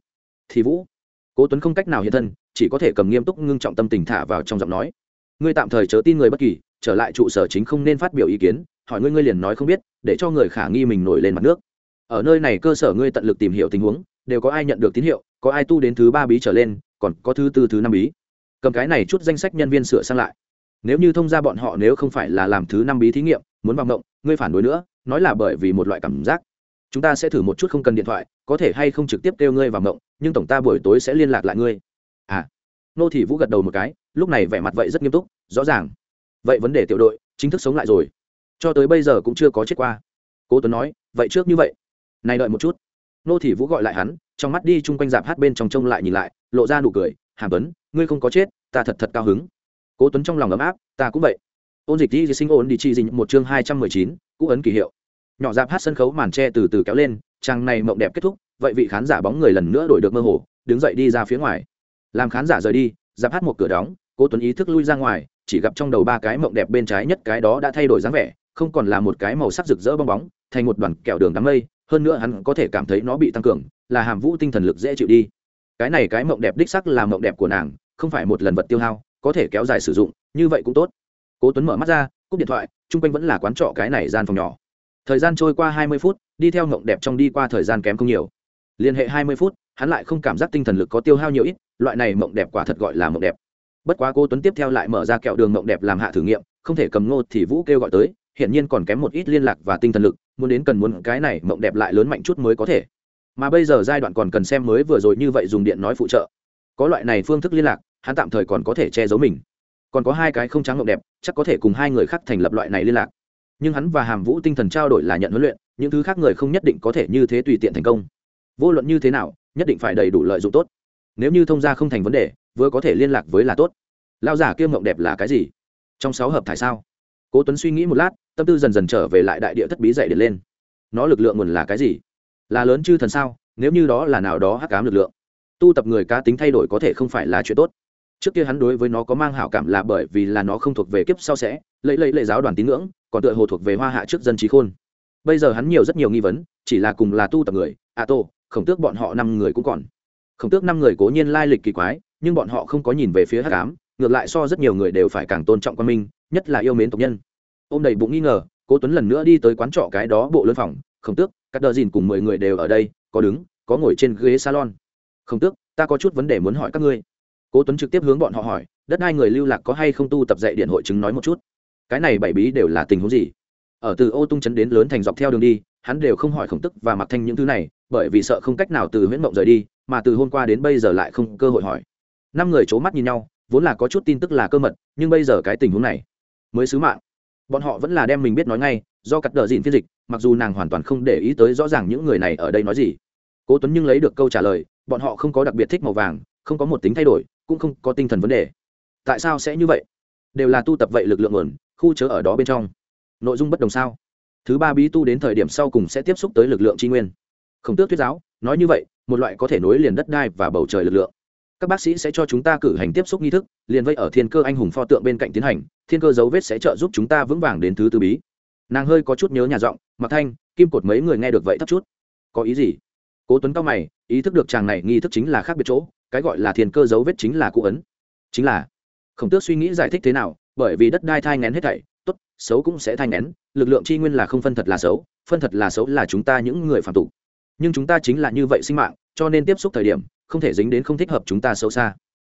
Thì vũ, cố tuấn không cách nào hiện thân, chỉ có thể cầm nghiêm túc ngưng trọng tâm tình thả vào trong giọng nói. Ngươi tạm thời chớ tin người bất kỳ, trở lại trụ sở chính không nên phát biểu ý kiến, hỏi ngươi ngươi liền nói không biết, để cho người khả nghi mình nổi lên mặt nước. Ở nơi này cơ sở ngươi tận lực tìm hiểu tình huống, đều có ai nhận được tín hiệu, có ai tu đến thứ ba bí trở lên, còn có thứ tư, thứ năm bí. Cầm cái này chút danh sách nhân viên sửa sang lại. Nếu như thông ra bọn họ nếu không phải là làm thứ năm bí thí nghiệm, muốn vào động, ngươi phản đối nữa, nói là bởi vì một loại cảm giác chúng ta sẽ thử một chút không cần điện thoại, có thể hay không trực tiếp kêu ngươi vào mộng, nhưng tổng ta buổi tối sẽ liên lạc lại ngươi. À. Nô thị vũ gật đầu một cái, lúc này vẻ mặt vậy rất nghiêm túc, rõ ràng. Vậy vấn đề tiểu đội, chính thức sống lại rồi. Cho tới bây giờ cũng chưa có chết qua. Cố tuấn nói, vậy trước như vậy. Này đợi một chút. Nô thị vũ gọi lại hắn, trong mắt đi chung quanh dạp hát bên trong trông lại nhìn lại, lộ ra nụ cười, hàm tuấn, ngươi không có chết, ta thật thật cao hứng. Cố tuấn trong lòng ấm áp, ta cũng vậy. Ôn dịch đi sinh ôn đi chi dình một chương hai trăm mười chín, cũ ấn kỳ hiệu nhỏ dạp hát sân khấu màn tre từ từ kéo lên, trang này mộng đẹp kết thúc, vậy vị khán giả bóng người lần nữa đổi được mơ hồ, đứng dậy đi ra phía ngoài. Làm khán giả rời đi, dạp hát một cửa đóng, cố tuấn ý thức lui ra ngoài, chỉ gặp trong đầu ba cái mộng đẹp bên trái nhất cái đó đã thay đổi dáng vẻ, không còn là một cái màu sắc rực rỡ bong bóng, thành một đoàn kẹo đường đám mây, hơn nữa hắn có thể cảm thấy nó bị tăng cường, là hàm vũ tinh thần lực dễ chịu đi. Cái này cái mộng đẹp đích sắc là mộng đẹp của nàng, không phải một lần vật tiêu hao, có thể kéo dài sử dụng, như vậy cũng tốt. Cố tuấn mở mắt ra, cúp điện thoại, chung quanh vẫn là quán trọ cái này gian phòng nhỏ thời gian trôi qua hai mươi phút, đi theo ngộng đẹp trong đi qua thời gian kém không nhiều. Liên hệ hai mươi phút, hắn lại không cảm giác tinh thần lực có tiêu hao nhiều ít, loại này mộng đẹp quả thật gọi là mộng đẹp. Bất quá cô tuấn tiếp theo lại mở ra kẹo đường mộng đẹp làm hạ thử nghiệm, không thể cầm ngô thì vũ kêu gọi tới hiện nhiên còn kém một ít liên lạc và tinh thần lực, muốn đến cần muốn cái này mộng đẹp lại lớn mạnh chút mới có thể. Mà bây giờ giai đoạn còn cần xem mới vừa rồi như vậy dùng điện nói phụ trợ. Có loại này phương thức liên lạc, hắn tạm thời còn có thể che giấu mình. Còn có hai cái không trắng mộng đẹp, chắc có thể cùng hai người khác thành lập loại này liên lạc nhưng hắn và hàm vũ tinh thần trao đổi là nhận huấn luyện, những thứ khác người không nhất định có thể như thế tùy tiện thành công. Vô luận như thế nào, nhất định phải đầy đủ lợi dụng tốt. Nếu như thông gia không thành vấn đề, vừa có thể liên lạc với là tốt. Lao giả kia mộng đẹp là cái gì? Trong sáu hợp thải sao? Cố tuấn suy nghĩ một lát, tâm tư dần dần trở về lại đại địa thất bí dậy điện lên. Nó lực lượng nguồn là cái gì? Là lớn chư thần sao? Nếu như đó là nào đó hắc cám lực lượng, tu tập người cá tính thay đổi có thể không phải là chuyện tốt. Trước kia hắn đối với nó có mang hảo cảm là bởi vì là nó không thuộc về kiếp sau sẽ, lấy lấy lệ giáo đoàn tín ngưỡng còn tựa hồ thuộc về hoa hạ trước dân trí khôn. Bây giờ hắn nhiều rất nhiều nghi vấn, chỉ là cùng là tu tập người a tô, khổng tước bọn họ năm người cũng còn. Khổng tước năm người cố nhiên lai lịch kỳ quái, nhưng bọn họ không có nhìn về phía hắc ám, ngược lại so rất nhiều người đều phải càng tôn trọng quan minh, nhất là yêu mến tộc nhân. Ô m đầy bụng nghi ngờ, cố tuấn lần nữa đi tới quán trọ cái đó bộ lân phòng, khổng tước các đờ dìn cùng mười người đều ở đây, có đứng, có ngồi trên ghế salon. Khổng tước, ta có chút vấn đề muốn hỏi các ngươi. Cố tuấn trực tiếp hướng bọn họ hỏi, đất hai người lưu lạc có hay không tu tập dạy điện hội chứng nói một chút? Cái này bảy bí đều là tình huống gì? Ở từ ô tung chấn đến lớn thành dọc theo đường đi, hắn đều không hỏi khổng tức và mặc thanh những thứ này, bởi vì sợ không cách nào từ huyễn mộng rời đi, mà từ hôm qua đến bây giờ lại không cơ hội hỏi. Năm người c h ố mắt nhìn nhau, vốn là có chút tin tức là cơ mật, nhưng bây giờ cái tình huống này mới sứ mạng. Bọn họ vẫn là đem mình biết nói ngay, do cắt đờ dịn phiên dịch, mặc dù nàng hoàn toàn không để ý tới rõ ràng những người này ở đây nói gì. Cố tuấn nhưng lấy được câu trả lời, bọn họ không có đặc biệt thích màu vàng, không có một tính thay đổi, cũng không có tinh thần vấn đề. Tại sao sẽ như vậy? Đều là tu tập vậy lực lượng nguồn khu chớ ở đó bên trong. Nội dung bất đồng sao? Thứ ba bí tu đến thời điểm sau cùng sẽ tiếp xúc tới lực lượng tri nguyên. Không tước thuyết giáo, nói như vậy, một loại có thể nối liền đất đai và bầu trời lực lượng. Các bác sĩ sẽ cho chúng ta cử hành tiếp xúc nghi thức, liền vây ở thiên cơ anh hùng pho tượng bên cạnh tiến hành, thiên cơ dấu vết sẽ trợ giúp chúng ta vững vàng đến thứ tư bí. Nàng hơi có chút nhớ nhà giọng mặc thanh, kim cột mấy người nghe được vậy thấp chút. Có ý gì? Cố tuấn cao mày, ý thức được chàng này nghi thức chính là khác biệt chỗ, cái gọi là thiên cơ dấu vết chính là cụ ấn. Chính là. Khổng tước suy nghĩ giải thích thế nào bởi vì đất đai thai ngén hết thảy tốt xấu cũng sẽ thai ngén lực lượng tri nguyên là không phân thật là xấu phân thật là xấu là chúng ta những người phạm tục. Nhưng chúng ta chính là như vậy sinh mạng cho nên tiếp xúc thời điểm không thể dính đến không thích hợp chúng ta xấu xa.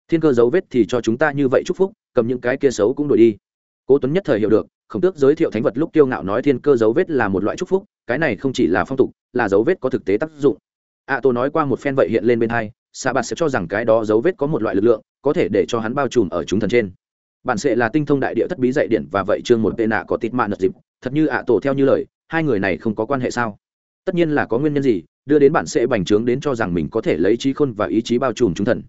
Thiên cơ dấu vết thì cho chúng ta như vậy chúc phúc cầm những cái kia xấu cũng đổi đi. Cố tuấn nhất thời hiểu được khổng tước giới thiệu thánh vật lúc tiêu ngạo nói thiên cơ dấu vết là một loại chúc phúc cái này không chỉ là phong tục là dấu vết có thực tế tác dụng. A à, tôi nói qua một phen vậy hiện lên bên hai xạ bạt sẽ cho rằng cái đó dấu vết có một loại lực lượng có thể để cho hắn bao trùm ở chúng thần trên bản sệ là tinh thông đại địa thất bí dạy điện và vậy chương một tệ nạ có tịt mạn nật dịp. Thật như ạ tổ theo như lời, hai người này không có quan hệ sao? Tất nhiên là có nguyên nhân gì, đưa đến bản sệ bành trướng đến cho rằng mình có thể lấy trí khôn và ý chí bao trùm chúng thần.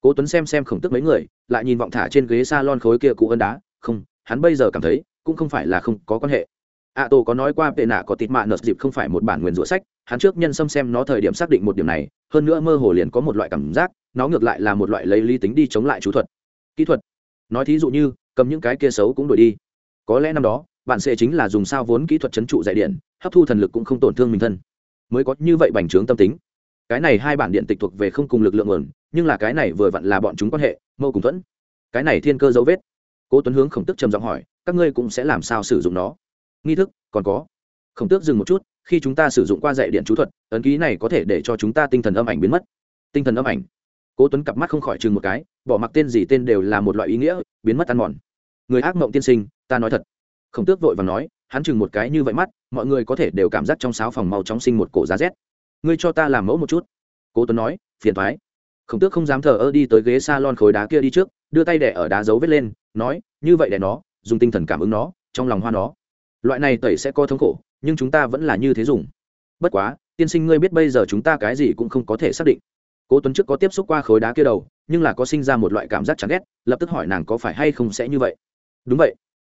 Cố tuấn xem xem khổng tức mấy người, lại nhìn vọng thả trên ghế salon khối kia cụ ân đá. Không, hắn bây giờ cảm thấy, cũng không phải là không có quan hệ. Ạ tổ có nói qua tệ nạ có tịt mạn nật dịp không phải một bản nguyên rủa sách, hắn trước nhân xâm xem nó thời điểm xác định một điểm này, hơn nữa mơ hồ liền có một loại cảm giác, nó ngược lại là một loại lấy lý tính đi chống lại chú thuật. Kỹ thuật nói thí dụ như, cầm những cái kia xấu cũng đổi đi. Có lẽ năm đó, bạn sẽ chính là dùng sao vốn kỹ thuật chấn trụ dạy điện, hấp thu thần lực cũng không tổn thương mình thân. Mới có như vậy bành trướng tâm tính. Cái này hai bản điện tịch thuộc về không cùng lực lượng nguồn, nhưng là cái này vừa vặn là bọn chúng quan hệ, mâu cùng thuẫn. Cái này thiên cơ dấu vết. Cố tuấn hướng khổng tức trầm giọng hỏi, các ngươi cũng sẽ làm sao sử dụng nó? Nghi thức, còn có. Khổng tước dừng một chút, khi chúng ta sử dụng qua dạy điện chú thuật, ấn ký này có thể để cho chúng ta tinh thần âm ảnh biến mất. Tinh thần âm ảnh cố tuấn cặp mắt không khỏi chừng một cái, bỏ mặc tên gì tên đều là một loại ý nghĩa, biến mất ăn mòn. Người ác mộng tiên sinh, ta nói thật. Khổng tước vội và nói, hắn chừng một cái như vậy mắt, mọi người có thể đều cảm giác trong sáo phòng màu chóng sinh một cổ giá rét. Ngươi cho ta làm mẫu một chút. Cố tuấn nói, phiền thoái khổng tước không dám thờ ơ đi tới ghế s a lon khối đá kia đi trước, đưa tay đẻ ở đá dấu vết lên, nói, như vậy đẻ nó, dùng tinh thần cảm ứng nó, trong lòng hoa nó. Loại này tẩy sẽ có thống khổ, nhưng chúng ta vẫn là như thế dùng. Bất quá, tiên sinh ngươi biết bây giờ chúng ta cái gì cũng không có thể xác định cố tuấn trước có tiếp xúc qua khối đá kia đầu, nhưng là có sinh ra một loại cảm giác chán ghét, lập tức hỏi nàng có phải hay không sẽ như vậy. Đúng vậy.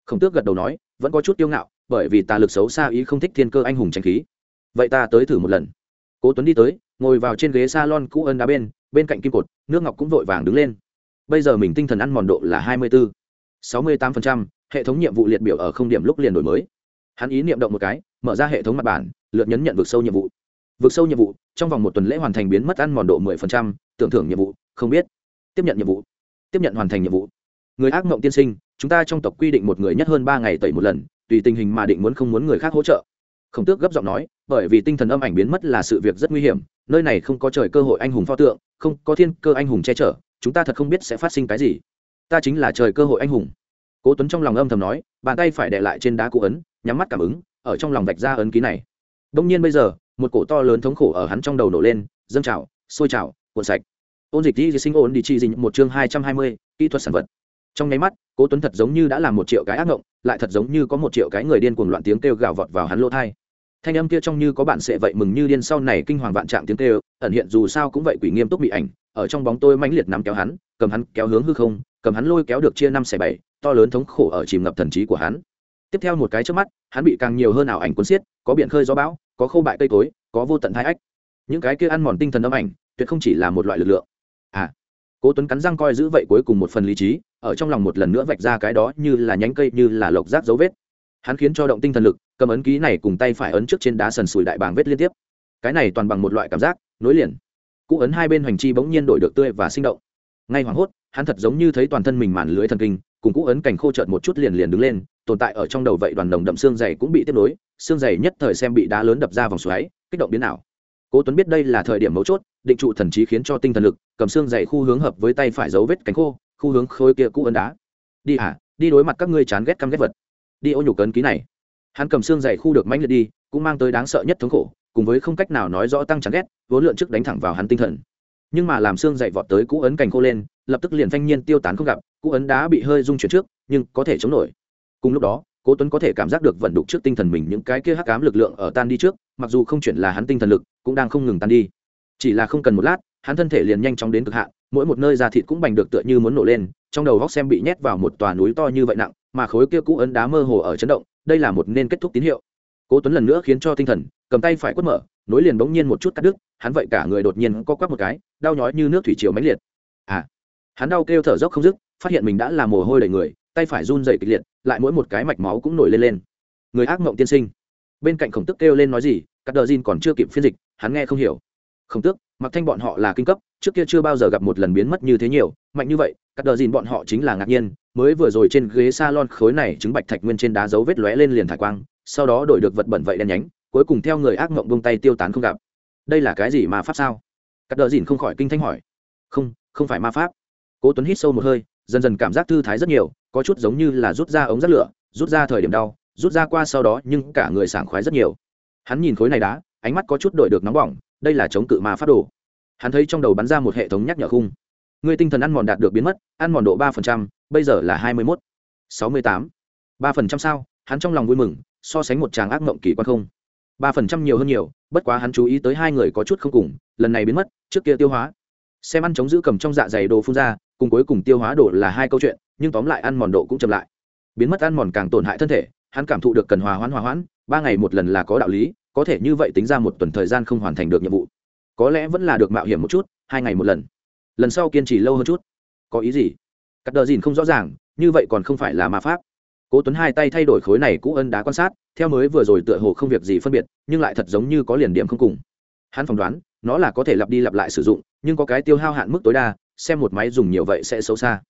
Khổng tước gật đầu nói, vẫn có chút tiêu ngạo, bởi vì ta lực xấu xa ý không thích thiên cơ anh hùng tranh khí. Vậy ta tới thử một lần. Cố tuấn đi tới, ngồi vào trên ghế salon cũ ân đá bên bên cạnh kim cột, nước ngọc cũng vội vàng đứng lên. Bây giờ mình tinh thần ăn mòn độ là hai mươi bốn sáu mươi tám hệ thống nhiệm vụ liệt biểu ở không điểm lúc liền đổi mới. Hắn ý niệm động một cái, mở ra hệ thống mặt bản, lượt nhấn nhận vực sâu nhiệm vụ vượt sâu nhiệm vụ, trong vòng một tuần lễ hoàn thành biến mất ăn mòn độ mười phần trăm, tưởng thưởng nhiệm vụ, không biết. Tiếp nhận nhiệm vụ. Tiếp nhận hoàn thành nhiệm vụ. Người ác mộng tiên sinh, chúng ta trong tộc quy định một người nhất hơn ba ngày tẩy một lần, tùy tình hình mà định muốn không muốn người khác hỗ trợ. Khổng tước gấp giọng nói, bởi vì tinh thần âm ảnh biến mất là sự việc rất nguy hiểm, nơi này không có trời cơ hội anh hùng pho tượng, không có thiên cơ anh hùng che chở, chúng ta thật không biết sẽ phát sinh cái gì. Ta chính là trời cơ hội anh hùng. Cố tuấn trong lòng âm thầm nói, bàn tay phải để lại trên đá cụ ấn, nhắm mắt cảm ứng, ở trong lòng vạch ra ấn ký này. Đông nhiên bây giờ một cổ to lớn thống khổ ở hắn trong đầu nổ lên, dâng trào, sôi trào, cuộn sạch. Ôn dịch đi sinh ôn đi chi dình một chương hai trăm hai mươi, kỹ thuật sản vật. Trong nháy mắt, cố tuấn thật giống như đã làm một triệu cái ác ngộng, lại thật giống như có một triệu cái người điên cuồng loạn tiếng kêu gào vọt vào hắn lỗ thai thanh âm kia trong như có bạn sẽ vậy mừng như điên sau này kinh hoàng vạn trạng tiếng kêu, ẩn hiện dù sao cũng vậy quỷ nghiêm túc bị ảnh, ở trong bóng tôi mãnh liệt nắm kéo hắn, cầm hắn kéo hướng hư không, cầm hắn lôi kéo được chia năm xẻ bảy, to lớn thống khổ ở chìm ngập thần trí của hắn tiếp theo một cái trước mắt, hắn bị càng nhiều hơn ảo ảnh cuốn xiết, có biển khơi gió bão, có khâu bại cây cối, có vô tận thái ách. Những cái kia ăn mòn tinh thần âm ảnh, tuyệt không chỉ là một loại lực lượng. À cố tuấn cắn răng coi giữ vậy cuối cùng một phần lý trí, ở trong lòng một lần nữa vạch ra cái đó như là nhánh cây, như là lộc rác dấu vết. Hắn khiến cho động tinh thần lực, cầm ấn ký này cùng tay phải ấn trước trên đá sần sùi đại bảng vết liên tiếp. Cái này toàn bằng một loại cảm giác, nối liền. Cú ấn hai bên hoành chi bỗng nhiên đổi được tươi và sinh động. Ngay hoảng hốt hắn thật giống như thấy toàn thân mình màn lưới thần kinh, cùng cũ ấn cảnh khô trợt một chút liền liền đứng lên, tồn tại ở trong đầu vậy đoàn đồng đậm xương dày cũng bị tiếp nối, xương dày nhất thời xem bị đá lớn đập ra vòng xoáy, kích động biến ảo. Cố tuấn biết đây là thời điểm mấu chốt, định trụ thần trí khiến cho tinh thần lực, cầm xương dày khu hướng hợp với tay phải dấu vết cánh khô, khu hướng khối kia cũ ấn đá. Đi hả? Đi đối mặt các ngươi chán ghét căm ghét vật. Đi ô nhục cấn ký này. Hắn cầm xương dày khu được mãnh liệt đi, cũng mang tới đáng sợ nhất thống khổ, cùng với không cách nào nói rõ tăng chán ghét, vốn lượn trước đánh thẳng vào hắn tinh thần. Nhưng mà làm xương dày vọt tới cũ ấn cành khô lên lập tức liền phanh nhiên tiêu tán không gặp cụ ấn đá bị hơi rung chuyển trước, nhưng có thể chống nổi. Cùng lúc đó, cố tuấn có thể cảm giác được vận đục trước tinh thần mình những cái kia hắc ám lực lượng ở tan đi trước, mặc dù không chuyển là hắn tinh thần lực, cũng đang không ngừng tan đi. Chỉ là không cần một lát, hắn thân thể liền nhanh chóng đến cực hạn, mỗi một nơi da thịt cũng bành được tựa như muốn nổ lên, trong đầu góc xem bị nhét vào một tòa núi to như vậy nặng, mà khối kia cũ ấn đá mơ hồ ở chấn động, đây là một nên kết thúc tín hiệu. Cố tuấn lần nữa khiến cho tinh thần, cầm tay phải quất mở, nối liền bỗng nhiên một chút cắt đứt, hắn vậy cả người đột nhiên co quắp một cái, đau nhói như nước thủy triều mãnh liệt. À hắn đau kêu thở dốc không dứt, phát hiện mình đã là mồ hôi đầy người, tay phải run dày kịch liệt, lại mỗi một cái mạch máu cũng nổi lên lên. Người ác mộng tiên sinh. Bên cạnh khổng tức kêu lên nói gì các đờ Jin còn chưa kịp phiên dịch, hắn nghe không hiểu. Khổng tước mặc thanh bọn họ là kinh cấp, trước kia chưa bao giờ gặp một lần biến mất như thế nhiều, mạnh như vậy các đờ Jin bọn họ chính là ngạc nhiên, mới vừa rồi trên ghế salon khối này chứng bạch thạch nguyên trên đá dấu vết lóe lên liền thải quang, sau đó đổi được vật bẩn vậy đen nhánh, cuối cùng theo người ác mộng bông tay tiêu tán không gặp. Đây là cái gì mà pháp sao? Các đờ Jin không khỏi kinh thanh hỏi. Không không phải ma pháp cố tuấn hít sâu một hơi, dần dần cảm giác thư thái rất nhiều, có chút giống như là rút ra ống rác lửa, rút ra thời điểm đau, rút ra qua sau đó nhưng cả người sảng khoái rất nhiều. Hắn nhìn khối này đá, ánh mắt có chút đổi được nóng bỏng, đây là chống cự ma phát đồ. Hắn thấy trong đầu bắn ra một hệ thống nhắc nhở khung. Người tinh thần ăn mòn đạt được biến mất, ăn mòn độ ba phần trăm, bây giờ là hai mươi mốt, sáu mươi tám. ba phần trăm sao? Hắn trong lòng vui mừng, so sánh một tràng ác mộng kỳ quan không? ba phần trăm nhiều hơn nhiều, bất quá hắn chú ý tới hai người có chút không cùng, lần này biến mất, trước kia tiêu hóa xem ăn chống giữ cầm trong dạ dày đồ phun ra, cùng cuối cùng tiêu hóa đồ là hai câu chuyện, nhưng tóm lại ăn mòn độ cũng chậm lại. Biến mất ăn mòn càng tổn hại thân thể, hắn cảm thụ được cần hòa hoãn hòa hoãn, ba ngày một lần là có đạo lý, có thể như vậy tính ra một tuần thời gian không hoàn thành được nhiệm vụ. Có lẽ vẫn là được mạo hiểm một chút, hai ngày một lần. Lần sau kiên trì lâu hơn chút. Có ý gì? Cắt đờ dìn không rõ ràng, như vậy còn không phải là ma pháp. Cố tuấn hai tay thay đổi khối này cũ ân đá quan sát, theo mới vừa rồi tựa hồ không việc gì phân biệt, nhưng lại thật giống như có liền điểm không cùng. Hắn phỏng đoán, nó là có thể lặp đi lặp lại sử dụng nhưng có cái tiêu hao hạn mức tối đa, xem một máy dùng nhiều vậy sẽ xấu xa.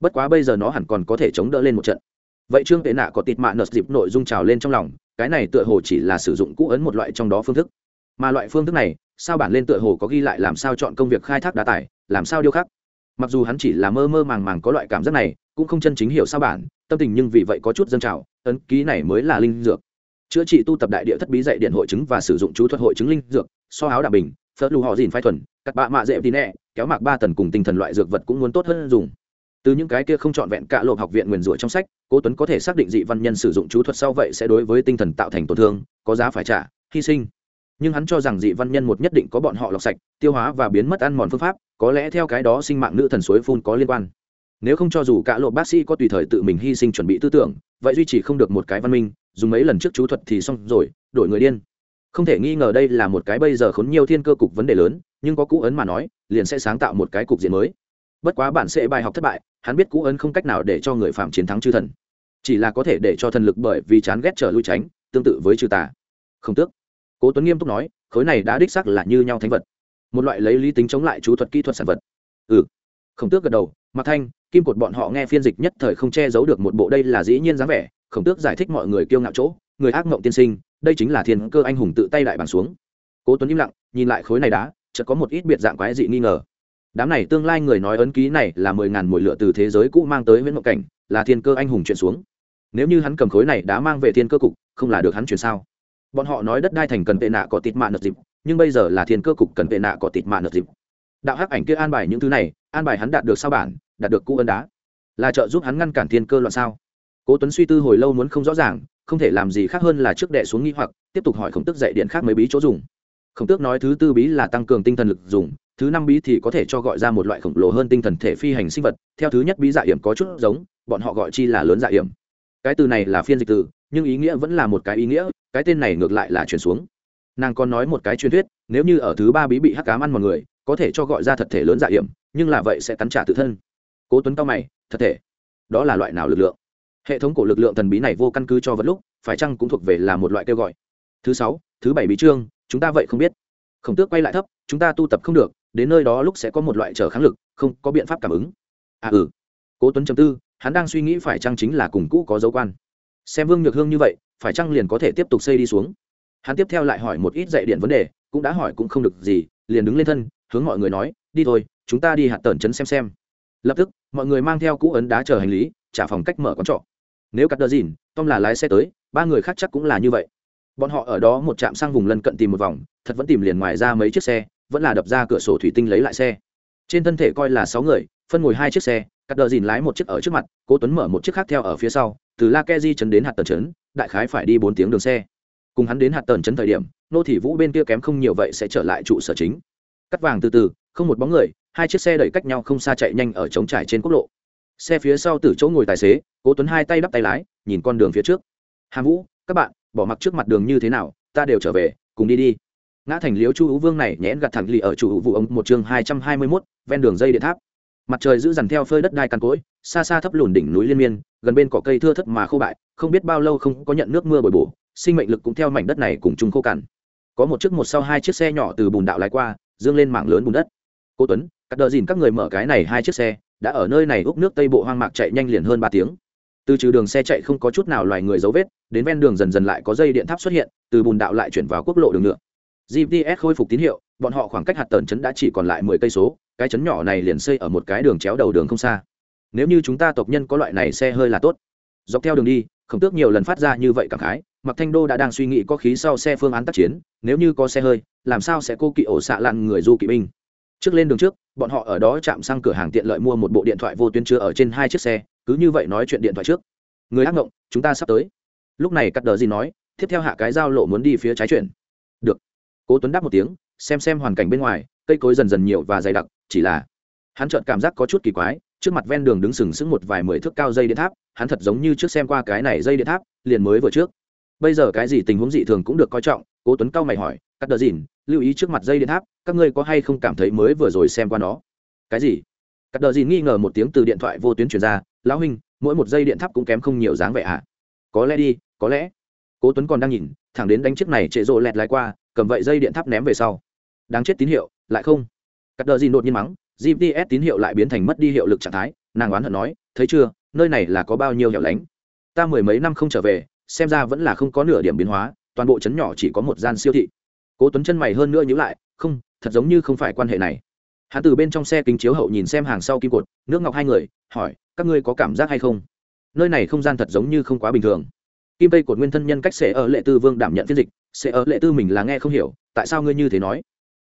Bất quá bây giờ nó hẳn còn có thể chống đỡ lên một trận. Vậy trương tệ nạ có tịt mạ nợ dịp nội dung trào lên trong lòng, cái này tựa hồ chỉ là sử dụng cũ ấn một loại trong đó phương thức. Mà loại phương thức này, sao bản lên tựa hồ có ghi lại làm sao chọn công việc khai thác đá tải làm sao điêu khắc? Mặc dù hắn chỉ là mơ mơ màng màng có loại cảm giác này, cũng không chân chính hiểu sao bản, tâm tình nhưng vì vậy có chút dân trào, ấn ký này mới là linh dược. Chữa trị tu tập đại địa thất bí dạy điện hội chứng và sử dụng chú thuật hội chứng linh dược, so áo đà bình phớt lù họ dìn phai thuần cắt bạ mạ dễ tí nẹ, kéo mạc ba tần cùng tinh thần loại dược vật cũng muốn tốt hơn dùng. Từ những cái kia không trọn vẹn cả lộp học viện nguyền rủa trong sách, cố tuấn có thể xác định dị văn nhân sử dụng chú thuật sau vậy sẽ đối với tinh thần tạo thành tổn thương, có giá phải trả, hy sinh. Nhưng hắn cho rằng dị văn nhân một nhất định có bọn họ lọc sạch, tiêu hóa và biến mất ăn mòn phương pháp, có lẽ theo cái đó sinh mạng nữ thần suối phun có liên quan. Nếu không cho dù cả lộ bác sĩ có tùy thời tự mình hy sinh chuẩn bị tư tưởng, vậy duy trì không được một cái văn minh, dùng mấy lần trước chú thuật thì xong rồi, đổi người điên không thể nghi ngờ đây là một cái bây giờ khốn nhiều thiên cơ cục vấn đề lớn, nhưng có cũ ấn mà nói, liền sẽ sáng tạo một cái cục diện mới. Bất quá bản sẽ bài học thất bại, hắn biết cũ ấn không cách nào để cho người phạm chiến thắng chư thần. Chỉ là có thể để cho thần lực bởi vì chán ghét trở lui tránh, tương tự với trừ tà. Không tước. Cố tuấn nghiêm túc nói, khối này đã đích xác là như nhau thánh vật. Một loại lấy lý tính chống lại chú thuật kỹ thuật sản vật. Ừ. Khổng tước gật đầu mặt thanh, kim cột bọn họ nghe phiên dịch nhất thời không che giấu được một bộ đây là dĩ nhiên dáng vẻ khổng tước giải thích mọi người kiêu ngạo chỗ, người ác mộng tiên sinh đây chính là thiên cơ anh hùng tự tay đại bản xuống. Cố tuấn im lặng, nhìn lại khối này đá, chợt có một ít biệt dạng quái dị nghi ngờ. Đám này tương lai người nói ấn ký này là mười ngàn mùi lửa từ thế giới cũ mang tới nguyễn mộng cảnh, là thiên cơ anh hùng chuyển xuống. Nếu như hắn cầm khối này đã mang về thiên cơ cục, không là được hắn chuyển sao? Bọn họ nói đất đai thành cần tệ nạ có tịt mạ nợt dịp, nhưng bây giờ là thiên cơ cục cần tệ nạ có tịt mạ nợt dịp. Đạo hắc ảnh kia an bài những thứ này, an bài hắn đạt được sao bản, đạt được cũ ân đá. Là trợ giúp hắn ngăn cản thiên cơ loạn sao? Cố tuấn suy tư hồi lâu muốn không rõ ràng không thể làm gì khác hơn là trước đệ xuống nghi hoặc, tiếp tục hỏi khổng tước dạy điện khác mấy bí chỗ dùng. Khổng tước nói thứ tư bí là tăng cường tinh thần lực dùng, thứ năm bí thì có thể cho gọi ra một loại khổng lồ hơn tinh thần thể phi hành sinh vật, theo thứ nhất bí dạ hiểm có chút giống, bọn họ gọi chi là lớn dạ hiểm. Cái từ này là phiên dịch từ, nhưng ý nghĩa vẫn là một cái ý nghĩa, cái tên này ngược lại là chuyển xuống. Nàng còn nói một cái truyền thuyết, nếu như ở thứ ba bí bị hắc cám ăn một người, có thể cho gọi ra thật thể lớn dạ hiểm, nhưng là vậy sẽ cắn trả tự thân. Cố tuấn cao mày, thật thể. Đó là loại nào lực lượng? Hệ thống của lực lượng thần bí này vô căn cứ cho vật lúc, phải chăng cũng thuộc về là một loại kêu gọi. Thứ sáu, thứ bảy bí chương, chúng ta vậy không biết. Khổng tước quay lại thấp, chúng ta tu tập không được, đến nơi đó lúc sẽ có một loại trở kháng lực, không có biện pháp cảm ứng. À ừ. Cố tuấn chấm tư, hắn đang suy nghĩ phải chăng chính là cùng cũ có dấu quan. Xem vương nhược hương như vậy, phải chăng liền có thể tiếp tục xây đi xuống? Hắn tiếp theo lại hỏi một ít dạy điện vấn đề, cũng đã hỏi cũng không được gì, liền đứng lên thân, hướng mọi người nói, đi thôi, chúng ta đi hạt tần chấn xem xem. Lập tức, mọi người mang theo cũ ấn đá chờ hành lý, trả phòng cách mở con trọ nếu cắt đờ dìn, tom là lái xe tới, ba người khác chắc cũng là như vậy. Bọn họ ở đó một trạm sang vùng lân cận tìm một vòng, thật vẫn tìm liền ngoài ra mấy chiếc xe, vẫn là đập ra cửa sổ thủy tinh lấy lại xe. Trên thân thể coi là sáu người, phân ngồi hai chiếc xe, cắt đờ dìn lái một chiếc ở trước mặt, cố tuấn mở một chiếc khác theo ở phía sau, từ la ke di chấn đến hạt tần chấn đại khái phải đi bốn tiếng đường xe. Cùng hắn đến hạt tần chấn thời điểm, nô thị vũ bên kia kém không nhiều vậy sẽ trở lại trụ sở chính. Cắt vàng từ từ, không một bóng người, hai chiếc xe đẩy cách nhau không xa chạy nhanh ở trống trải trên quốc lộ xe phía sau từ chỗ ngồi tài xế, cố tuấn hai tay đắp tay lái, nhìn con đường phía trước. Hàm vũ, các bạn, bỏ mặc trước mặt đường như thế nào, ta đều trở về, cùng đi đi. Ngã thành liếu chu hữu vương này nhẽn gặt thẳng lì ở chủ hữu vụ ông một chương hai trăm hai mươi mốt, ven đường dây điện tháp. Mặt trời giữ dằn theo phơi đất đai cằn cỗi, xa xa thấp lùn đỉnh núi liên miên, gần bên cỏ cây thưa thất mà khô bại, không biết bao lâu không có nhận nước mưa bồi bổ, sinh mệnh lực cũng theo mảnh đất này cùng chung khô cằn. Có một chiếc một sau hai chiếc xe nhỏ từ bùn đạo lái qua, dương lên mảng lớn bùn đất. Cô tuấn, cắt đờ dìn các người mở cái này hai chiếc xe đã ở nơi này úp nước tây bộ hoang mạc chạy nhanh liền hơn ba tiếng. Từ trừ đường xe chạy không có chút nào loài người dấu vết, đến ven đường dần dần lại có dây điện tháp xuất hiện, từ bùn đạo lại chuyển vào quốc lộ đường nhựa gps khôi phục tín hiệu, bọn họ khoảng cách hạt tần chấn đã chỉ còn lại mười cây số, cái chấn nhỏ này liền xây ở một cái đường chéo đầu đường không xa. Nếu như chúng ta tộc nhân có loại này xe hơi là tốt. Dọc theo đường đi khổng tước nhiều lần phát ra như vậy cảm khái mặc thanh đô đã đang suy nghĩ có khí sau xe phương án tác chiến, nếu như có xe hơi, làm sao sẽ cô kỵ ổ xạ lặn người du kỵ binh? Trước lên đường trước, bọn họ ở đó chạm sang cửa hàng tiện lợi mua một bộ điện thoại vô tuyến chứa ở trên hai chiếc xe, cứ như vậy nói chuyện điện thoại trước. Người ác ngộng, chúng ta sắp tới. Lúc này cắt đờ gì nói, tiếp theo hạ cái giao lộ muốn đi phía trái chuyển. Được. Cố tuấn đáp một tiếng, xem xem hoàn cảnh bên ngoài, cây cối dần dần nhiều và dày đặc, chỉ là hắn chợt cảm giác có chút kỳ quái, trước mặt ven đường đứng sừng sững một vài mười thước cao dây điện tháp, hắn thật giống như trước xem qua cái này dây điện tháp, liền mới vừa trước. Bây giờ cái gì tình huống dị thường cũng được coi trọng, cố tuấn cao mày hỏi, cắt đờ dìn lưu ý trước mặt dây điện tháp các ngươi có hay không cảm thấy mới vừa rồi xem qua nó? Cái gì? Cắt đờ dìn nghi ngờ một tiếng từ điện thoại vô tuyến truyền ra, lão huynh, mỗi một dây điện tháp cũng kém không nhiều dáng vẻ ạ à? có lẽ đi, có lẽ. Cố tuấn còn đang nhìn, thẳng đến đánh chiếc này trệ rộ lẹt lái qua, cầm vậy dây điện tháp ném về sau. Đáng chết tín hiệu, lại không. Cắt đờ dìn đột nhiên mắng gps tín hiệu lại biến thành mất đi hiệu lực trạng thái. Nàng oán hận nói, thấy chưa, nơi này là có bao nhiêu hẻo lánh? Ta mười mấy năm không trở về, xem ra vẫn là không có nửa điểm biến hóa, toàn bộ trấn nhỏ chỉ có một gian siêu thị. Cố tuấn chân mày hơn nữa nhíu lại, không thật giống như không phải quan hệ này. Hắn từ bên trong xe kính chiếu hậu nhìn xem hàng sau kim cột, nước ngọc hai người, hỏi, các ngươi có cảm giác hay không? Nơi này không gian thật giống như không quá bình thường. Kim tây cột nguyên thân nhân cách sẽ ở lệ tư vương đảm nhận phiên dịch, sẽ ở lệ tư mình là nghe không hiểu, tại sao ngươi như thế nói?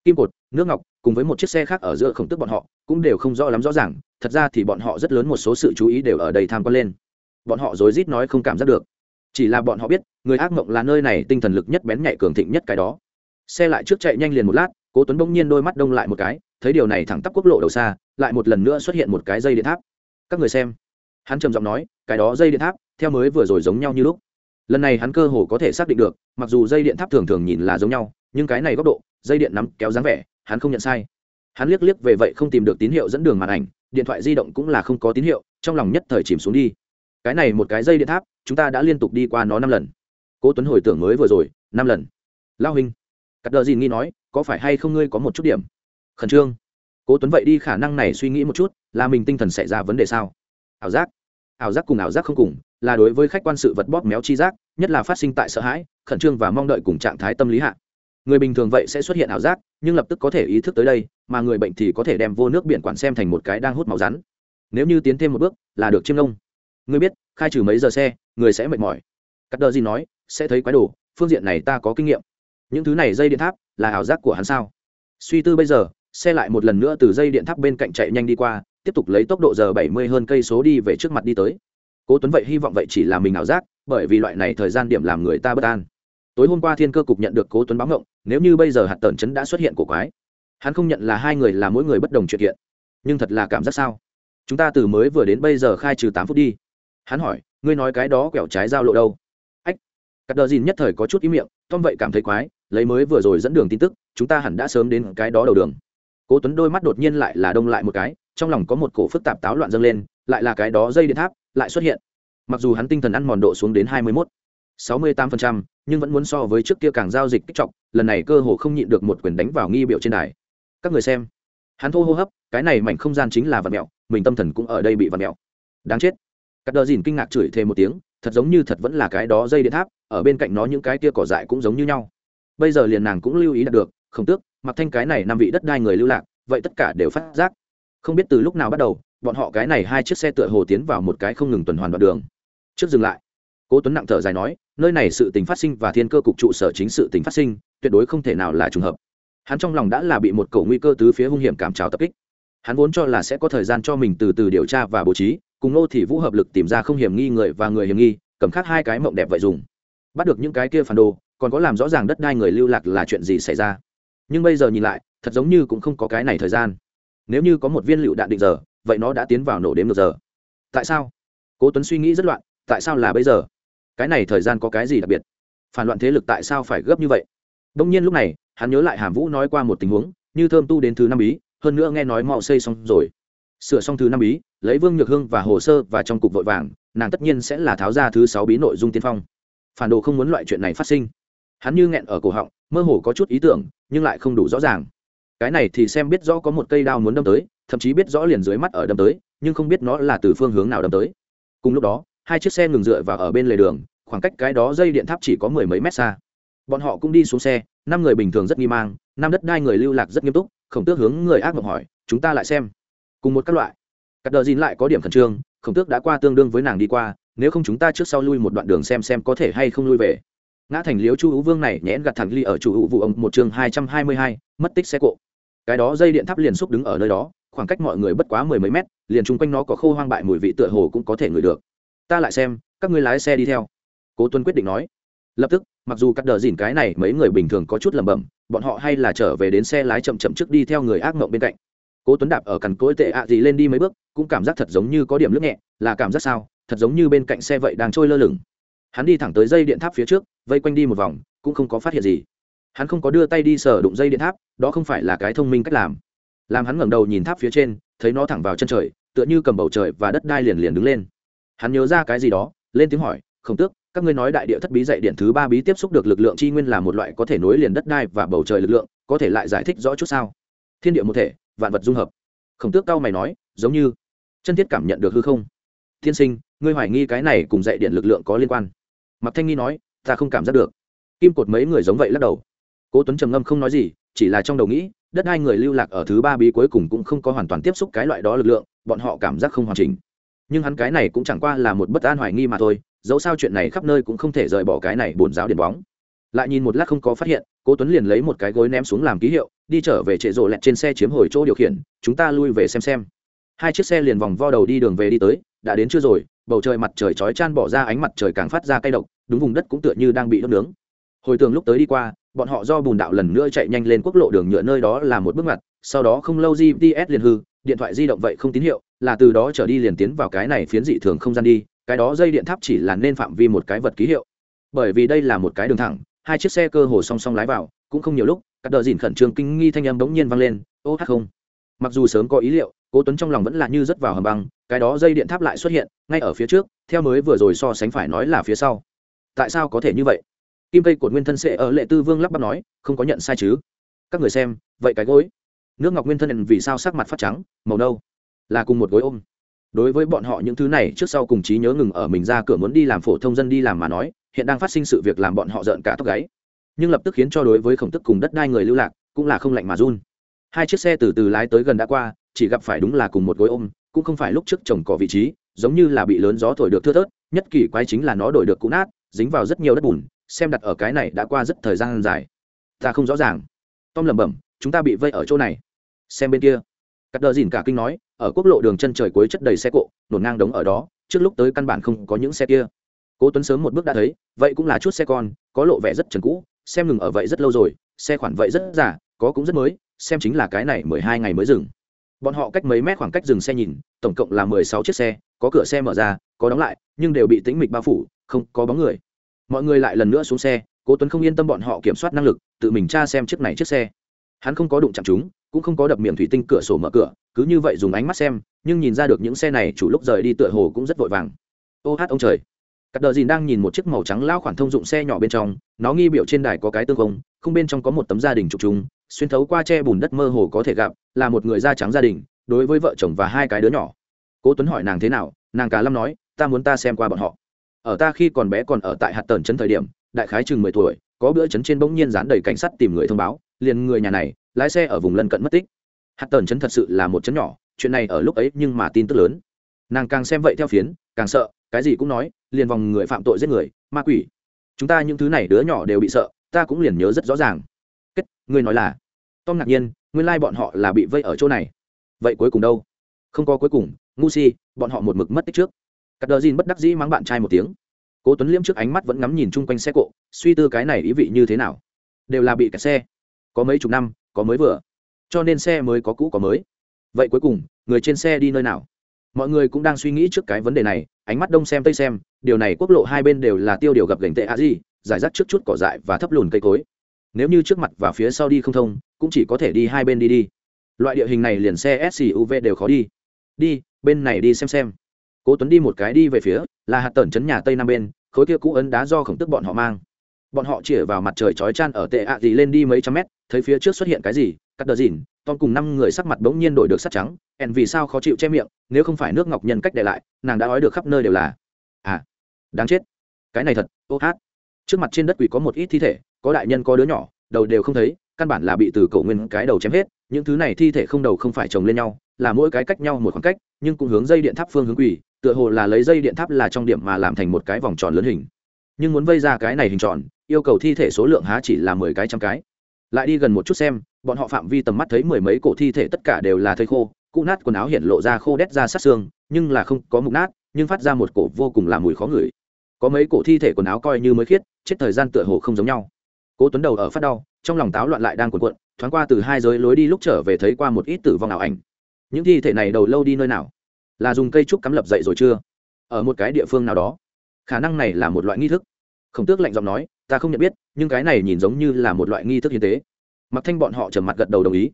Kim cột, nước ngọc, cùng với một chiếc xe khác ở giữa khổng tức bọn họ, cũng đều không rõ lắm rõ ràng, thật ra thì bọn họ rất lớn một số sự chú ý đều ở đây tham quan lên. Bọn họ rối rít nói không cảm giác được. Chỉ là bọn họ biết, người ác mộng là nơi này tinh thần lực nhất bén nhạy cường thịnh nhất cái đó. Xe lại trước chạy nhanh liền một lát cố tuấn bỗng nhiên đôi mắt đông lại một cái, thấy điều này thẳng tắp quốc lộ đầu xa, lại một lần nữa xuất hiện một cái dây điện tháp. Các người xem, hắn trầm giọng nói, cái đó dây điện tháp, theo mới vừa rồi giống nhau như lúc. Lần này hắn cơ hồ có thể xác định được, mặc dù dây điện tháp thường thường nhìn là giống nhau, nhưng cái này góc độ, dây điện nắm kéo dáng vẻ, hắn không nhận sai. Hắn liếc liếc về vậy không tìm được tín hiệu dẫn đường màn ảnh, điện thoại di động cũng là không có tín hiệu, trong lòng nhất thời chìm xuống đi. Cái này một cái dây điện tháp, chúng ta đã liên tục đi qua nó năm lần. Cố tuấn hồi tưởng mới vừa rồi, năm lần. Lao hình cắt đờ dìn nghi nói, có phải hay không ngươi có một chút điểm? Khẩn trương. Cố tuấn vậy đi khả năng này suy nghĩ một chút, là mình tinh thần xảy ra vấn đề sao? Ảo giác. Ảo giác cùng ảo giác không cùng, là đối với khách quan sự vật bóp méo chi giác, nhất là phát sinh tại sợ hãi, khẩn trương và mong đợi cùng trạng thái tâm lý hạ. Người bình thường vậy sẽ xuất hiện ảo giác, nhưng lập tức có thể ý thức tới đây, mà người bệnh thì có thể đem vô nước biển quản xem thành một cái đang hút máu rắn. Nếu như tiến thêm một bước, là được chiêm nông ngươi biết, khai trừ mấy giờ xe, người sẽ mệt mỏi. Cắt đờ gì nói, sẽ thấy quái đồ, phương diện này ta có kinh nghiệm những thứ này dây điện tháp là ảo giác của hắn sao? Suy tư bây giờ, xe lại một lần nữa từ dây điện tháp bên cạnh chạy nhanh đi qua, tiếp tục lấy tốc độ giờ bảy mươi hơn cây số đi về trước mặt đi tới. Cố tuấn vậy hy vọng vậy chỉ là mình ảo giác, bởi vì loại này thời gian điểm làm người ta bất an. Tối hôm qua thiên cơ cục nhận được cố tuấn báo ngộng, nếu như bây giờ hạt tần chấn đã xuất hiện của quái, hắn không nhận là hai người là mỗi người bất đồng chuyện kiện. Nhưng thật là cảm giác sao? Chúng ta từ mới vừa đến bây giờ khai trừ tám phút đi. Hắn hỏi, ngươi nói cái đó quẹo trái giao lộ đâu? Ách, cắt đờ dìn nhất thời có chút ý miệng tom vậy cảm thấy quái lấy mới vừa rồi dẫn đường tin tức chúng ta hẳn đã sớm đến cái đó đầu đường. Cố tuấn đôi mắt đột nhiên lại là đông lại một cái trong lòng có một cổ phức tạp táo loạn dâng lên lại là cái đó dây điện tháp lại xuất hiện. Mặc dù hắn tinh thần ăn mòn độ xuống đến hai mươi 21, 68%, nhưng vẫn muốn so với trước kia càng giao dịch kích trọng lần này cơ hồ không nhịn được một quyền đánh vào nghi biểu trên đài. Các người xem hắn thô hô hấp cái này mảnh không gian chính là vật mẹo mình tâm thần cũng ở đây bị vật mẹo. Đáng chết. Cắt đờ dìn kinh ngạc chửi thêm một tiếng thật giống như thật vẫn là cái đó dây điện tháp, ở bên cạnh nó những cái kia cỏ dại cũng giống như nhau. Bây giờ liền nàng cũng lưu ý đạt được không tước, mặc thanh cái này năm vị đất đai người lưu lạc, vậy tất cả đều phát giác. Không biết từ lúc nào bắt đầu, bọn họ cái này hai chiếc xe tựa hồ tiến vào một cái không ngừng tuần hoàn đoạn đường. Trước dừng lại. Cố tuấn nặng thở dài nói, nơi này sự tình phát sinh và thiên cơ cục trụ sở chính sự tình phát sinh, tuyệt đối không thể nào là trùng hợp. Hắn trong lòng đã là bị một cầu nguy cơ tứ phía hung hiểm cảm trào tập kích. Hắn vốn cho là sẽ có thời gian cho mình từ từ điều tra và bố trí cùng nô thì vũ hợp lực tìm ra không hiểm nghi người và người hiểm nghi, cầm khác hai cái mộng đẹp vậy dùng. Bắt được những cái kia phản đồ, còn có làm rõ ràng đất đai người lưu lạc là chuyện gì xảy ra. Nhưng bây giờ nhìn lại, thật giống như cũng không có cái này thời gian. Nếu như có một viên lựu đạn định giờ, vậy nó đã tiến vào nổ đếm được giờ. Tại sao? Cố tuấn suy nghĩ rất loạn, tại sao là bây giờ? Cái này thời gian có cái gì đặc biệt? Phản loạn thế lực tại sao phải gấp như vậy? Đông nhiên lúc này, hắn nhớ lại hàm vũ nói qua một tình huống, như thơm tu đến thứ năm ý hơn nữa nghe nói mau xây xong rồi sửa xong thứ năm bí, lấy vương nhược hương và hồ sơ và trong cục vội vàng, nàng tất nhiên sẽ là tháo ra thứ sáu bí nội dung tiên phong. Phản đồ không muốn loại chuyện này phát sinh. Hắn như nghẹn ở cổ họng, mơ hồ có chút ý tưởng, nhưng lại không đủ rõ ràng. Cái này thì xem biết rõ có một cây đao muốn đâm tới, thậm chí biết rõ liền dưới mắt ở đâm tới, nhưng không biết nó là từ phương hướng nào đâm tới. Cùng lúc đó, hai chiếc xe ngừng dựa và ở bên lề đường, khoảng cách cái đó dây điện tháp chỉ có mười mấy mét xa. Bọn họ cũng đi xuống xe, năm người bình thường rất nghi mang, năm đất đai người lưu lạc rất nghiêm túc, khổng tước hướng người ác mộng hỏi, chúng ta lại xem cùng một các loại. Cắt đờ dìn lại có điểm khẩn trương, khổng tước đã qua tương đương với nàng đi qua, nếu không chúng ta trước sau lui một đoạn đường xem xem có thể hay không lui về. Ngã thành liếu chu hữu vương này nhẽn gặt thẳng ly ở chủ hữu vụ ông, một chương hai trăm hai mươi hai, mất tích xe cộ. Cái đó dây điện tháp liền xúc đứng ở nơi đó, khoảng cách mọi người bất quá mười mấy mét, liền chung quanh nó có khô hoang bại mùi vị tựa hồ cũng có thể ngửi được. Ta lại xem, các ngươi lái xe đi theo. Cố tuân quyết định nói. Lập tức, mặc dù cắt đờ dìn cái này mấy người bình thường có chút lẩm bẩm, bọn họ hay là trở về đến xe lái chậm chậm trước đi theo người ác mộng bên cạnh cố tuấn đạp ở cằn cối tệ ạ gì lên đi mấy bước, cũng cảm giác thật giống như có điểm lướt nhẹ, là cảm giác sao, thật giống như bên cạnh xe vậy đang trôi lơ lửng. Hắn đi thẳng tới dây điện tháp phía trước, vây quanh đi một vòng, cũng không có phát hiện gì. Hắn không có đưa tay đi sờ đụng dây điện tháp, đó không phải là cái thông minh cách làm. Làm hắn ngẩng đầu nhìn tháp phía trên, thấy nó thẳng vào chân trời, tựa như cầm bầu trời và đất đai liền liền đứng lên. Hắn nhớ ra cái gì đó, lên tiếng hỏi không tước, các ngươi nói đại địa thất bí dạy điện thứ ba bí tiếp xúc được lực lượng chi nguyên là một loại có thể nối liền đất đai và bầu trời lực lượng, có thể lại giải thích rõ chút sao? Thiên địa một thể vạn vật dung hợp. Khổng tước cao mày nói, giống như chân thiết cảm nhận được hư không. Tiên sinh, ngươi hoài nghi cái này cùng dạy điện lực lượng có liên quan. Mặc thanh nghi nói, ta không cảm giác được. Kim cột mấy người giống vậy lắc đầu. Cố tuấn trầm ngâm không nói gì, chỉ là trong đầu nghĩ, đất hai người lưu lạc ở thứ ba bí cuối cùng cũng không có hoàn toàn tiếp xúc cái loại đó lực lượng, bọn họ cảm giác không hoàn chỉnh. Nhưng hắn cái này cũng chẳng qua là một bất an hoài nghi mà thôi, dẫu sao chuyện này khắp nơi cũng không thể rời bỏ cái này bổn giáo điện bóng lại nhìn một lát không có phát hiện, cố tuấn liền lấy một cái gối ném xuống làm ký hiệu, đi trở về trệ rộ lẹt trên xe chiếm hồi chỗ điều khiển, chúng ta lui về xem xem. Hai chiếc xe liền vòng vo đầu đi đường về đi tới, đã đến chưa rồi, bầu trời mặt trời chói chan bỏ ra ánh mặt trời càng phát ra cay độc, đúng vùng đất cũng tựa như đang bị đốt nướng. Hồi tường lúc tới đi qua, bọn họ do bùn đạo lần nữa chạy nhanh lên quốc lộ đường nhựa nơi đó là một bước ngoặt, sau đó không lâu gps liền hư, điện thoại di động vậy không tín hiệu, là từ đó trở đi liền tiến vào cái này phiến dị thường không gian đi, cái đó dây điện tháp chỉ là nên phạm vi một cái vật ký hiệu. Bởi vì đây là một cái đường thẳng hai chiếc xe cơ hồ song song lái vào, cũng không nhiều lúc các đờ dìn khẩn trương kinh nghi thanh âm bỗng nhiên vang lên, ô hát không. Mặc dù sớm có ý liệu, cố tuấn trong lòng vẫn là như rất vào hầm băng, cái đó dây điện tháp lại xuất hiện, ngay ở phía trước, theo mới vừa rồi so sánh phải nói là phía sau. Tại sao có thể như vậy? Kim cây cột nguyên thân sẽ ở lệ tư vương lắp bắp nói, không có nhận sai chứ. Các người xem, vậy cái gối. Nước ngọc nguyên thân vì sao sắc mặt phát trắng, màu nâu. Là cùng một gối ôm. Đối với bọn họ những thứ này, trước sau cùng trí nhớ ngừng ở mình ra cửa muốn đi làm phổ thông dân đi làm mà nói hiện đang phát sinh sự việc làm bọn họ giận cả tóc gáy. Nhưng lập tức khiến cho đối với khổng tức cùng đất đai người lưu lạc cũng là không lạnh mà run. Hai chiếc xe từ từ lái tới gần đã qua, chỉ gặp phải đúng là cùng một gối ôm, cũng không phải lúc trước trồng cỏ vị trí, giống như là bị lớn gió thổi được thưa thớt, nhất kỳ quái chính là nó đổi được cũ nát, dính vào rất nhiều đất bùn, xem đặt ở cái này đã qua rất thời gian dài. Ta không rõ ràng. Tom lẩm bẩm, chúng ta bị vây ở chỗ này. Xem bên kia. Cắt đờ dìn cả kinh nói, ở quốc lộ đường chân trời cuối chất đầy xe cộ nổ ngang đống ở đó, trước lúc tới căn bản không có những xe kia cố tuấn sớm một bước đã thấy, vậy cũng là chút xe con, có lộ vẻ rất trần cũ, xem ngừng ở vậy rất lâu rồi, xe khoản vậy rất giả có cũng rất mới, xem chính là cái này mười hai ngày mới dừng. Bọn họ cách mấy mét khoảng cách dừng xe nhìn, tổng cộng là mười sáu chiếc xe, có cửa xe mở ra, có đóng lại, nhưng đều bị tĩnh mịch bao phủ, không có bóng người. Mọi người lại lần nữa xuống xe, cố tuấn không yên tâm bọn họ kiểm soát năng lực, tự mình tra xem chiếc này chiếc xe. Hắn không có đụng chạm chúng, cũng không có đập miệng thủy tinh cửa sổ mở cửa, cứ như vậy dùng ánh mắt xem, nhưng nhìn ra được những xe này chủ lúc rời đi tựa hồ cũng rất vội vàng. Ô hát ông trời cắt đờ dìn đang nhìn một chiếc màu trắng lao khoản thông dụng xe nhỏ bên trong, nó nghi biểu trên đài có cái tương không không bên trong có một tấm gia đình trục trùng xuyên thấu qua che bùn đất mơ hồ có thể gặp, là một người da trắng gia đình, đối với vợ chồng và hai cái đứa nhỏ. Cố tuấn hỏi nàng thế nào, nàng cả lâm nói, ta muốn ta xem qua bọn họ. Ở ta khi còn bé còn ở tại hạt tần trấn thời điểm, đại khái chừng mười tuổi, có bữa trấn trên bỗng nhiên dán đầy cảnh sát tìm người thông báo, liền người nhà này, lái xe ở vùng lân cận mất tích. Hạt tần trấn thật sự là một trấn nhỏ, chuyện này ở lúc ấy nhưng mà tin tức lớn. Nàng càng xem vậy theo phiến, càng sợ, cái gì cũng nói liền vòng người phạm tội giết người, ma quỷ. Chúng ta những thứ này đứa nhỏ đều bị sợ, ta cũng liền nhớ rất rõ ràng. Kết, ngươi nói là? Tom ngạc nhiên, nguyên lai bọn họ là bị vây ở chỗ này. Vậy cuối cùng đâu? Không có cuối cùng, ngu si, bọn họ một mực mất tích trước. Cắt đờ dìn bất đắc dĩ mắng bạn trai một tiếng. Cố tuấn liêm trước ánh mắt vẫn ngắm nhìn chung quanh xe cộ, suy tư cái này ý vị như thế nào. Đều là bị kẹt xe. Có mấy chục năm, có mới vừa. Cho nên xe mới có cũ có mới. Vậy cuối cùng, người trên xe đi nơi nào? Mọi người cũng đang suy nghĩ trước cái vấn đề này, ánh mắt đông xem tây xem, điều này quốc lộ hai bên đều là tiêu điều gặp gành tệ a di giải rác trước chút cỏ dại và thấp lùn cây cối. Nếu như trước mặt và phía sau đi không thông, cũng chỉ có thể đi hai bên đi đi. Loại địa hình này liền xe suv đều khó đi. Đi, bên này đi xem xem. Cố tuấn đi một cái đi về phía, là hạt tẩn chấn nhà tây nam bên, khối kia cũ ấn đá do khổng tức bọn họ mang. Bọn họ chĩa vào mặt trời chói chan ở tệ ạ gì lên đi mấy trăm mét, thấy phía trước xuất hiện cái gì, cắt đờ dìn tom cùng năm người sắc mặt bỗng nhiên đổi được sắc trắng, ẻn vì sao khó chịu che miệng, nếu không phải nước ngọc nhân cách để lại, nàng đã nói được khắp nơi đều là à đáng chết, cái này thật, ô hát. Trước mặt trên đất quỷ có một ít thi thể, có đại nhân có đứa nhỏ, đầu đều không thấy, căn bản là bị từ cổ nguyên cái đầu chém hết, những thứ này thi thể không đầu không phải chồng lên nhau, là mỗi cái cách nhau một khoảng cách, nhưng cũng hướng dây điện tháp phương hướng quỷ, tựa hồ là lấy dây điện tháp là trong điểm mà làm thành một cái vòng tròn lớn hình. Nhưng muốn vây ra cái này hình tròn, yêu cầu thi thể số lượng há chỉ là mười cái trăm cái lại đi gần một chút xem, bọn họ phạm vi tầm mắt thấy mười mấy cổ thi thể tất cả đều là thây khô cụ nát quần áo hiện lộ ra khô đét ra sát xương, nhưng là không có mục nát, nhưng phát ra một cổ vô cùng là mùi khó ngửi. Có mấy cổ thi thể quần áo coi như mới khiết, chết thời gian tựa hồ không giống nhau. Cố tuấn đầu ở phát đau, trong lòng táo loạn lại đang cuộn cuộn, thoáng qua từ hai giới lối đi lúc trở về thấy qua một ít tử vong ảo ảnh. Những thi thể này đầu lâu đi nơi nào? Là dùng cây trúc cắm lập dậy rồi chưa? Ở một cái địa phương nào đó. Khả năng này là một loại nghi thức. Khổng tước lạnh giọng nói ta không nhận biết, nhưng cái này nhìn giống như là một loại nghi thức hiến tế. Mặc thanh bọn họ trầm mặt gật đầu đồng ý.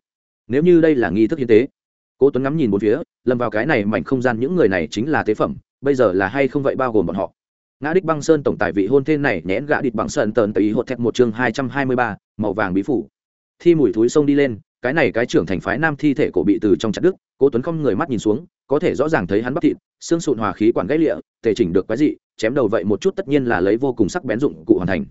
Nếu như đây là nghi thức hiến tế, cố tuấn ngắm nhìn bốn phía, lầm vào cái này mảnh không gian những người này chính là tế phẩm, bây giờ là hay không vậy bao gồm bọn họ. Ngã đích băng sơn tổng tài vị hôn thên này nhẽn gã địch bằng sơn tờn tùy hột thẹt một chương hai trăm hai mươi ba, màu vàng bí phủ. Thi mùi thúi sông đi lên, cái này cái trưởng thành phái nam thi thể cổ bị từ trong chặt đức cố tuấn không người mắt nhìn xuống, có thể rõ ràng thấy hắn bắp thịt, xương sụn hòa khí quản gãy lịa, tề chỉnh được quái dị, chém đầu vậy một chút tất nhiên là lấy vô cùng sắc bén dụng cụ hoàn thành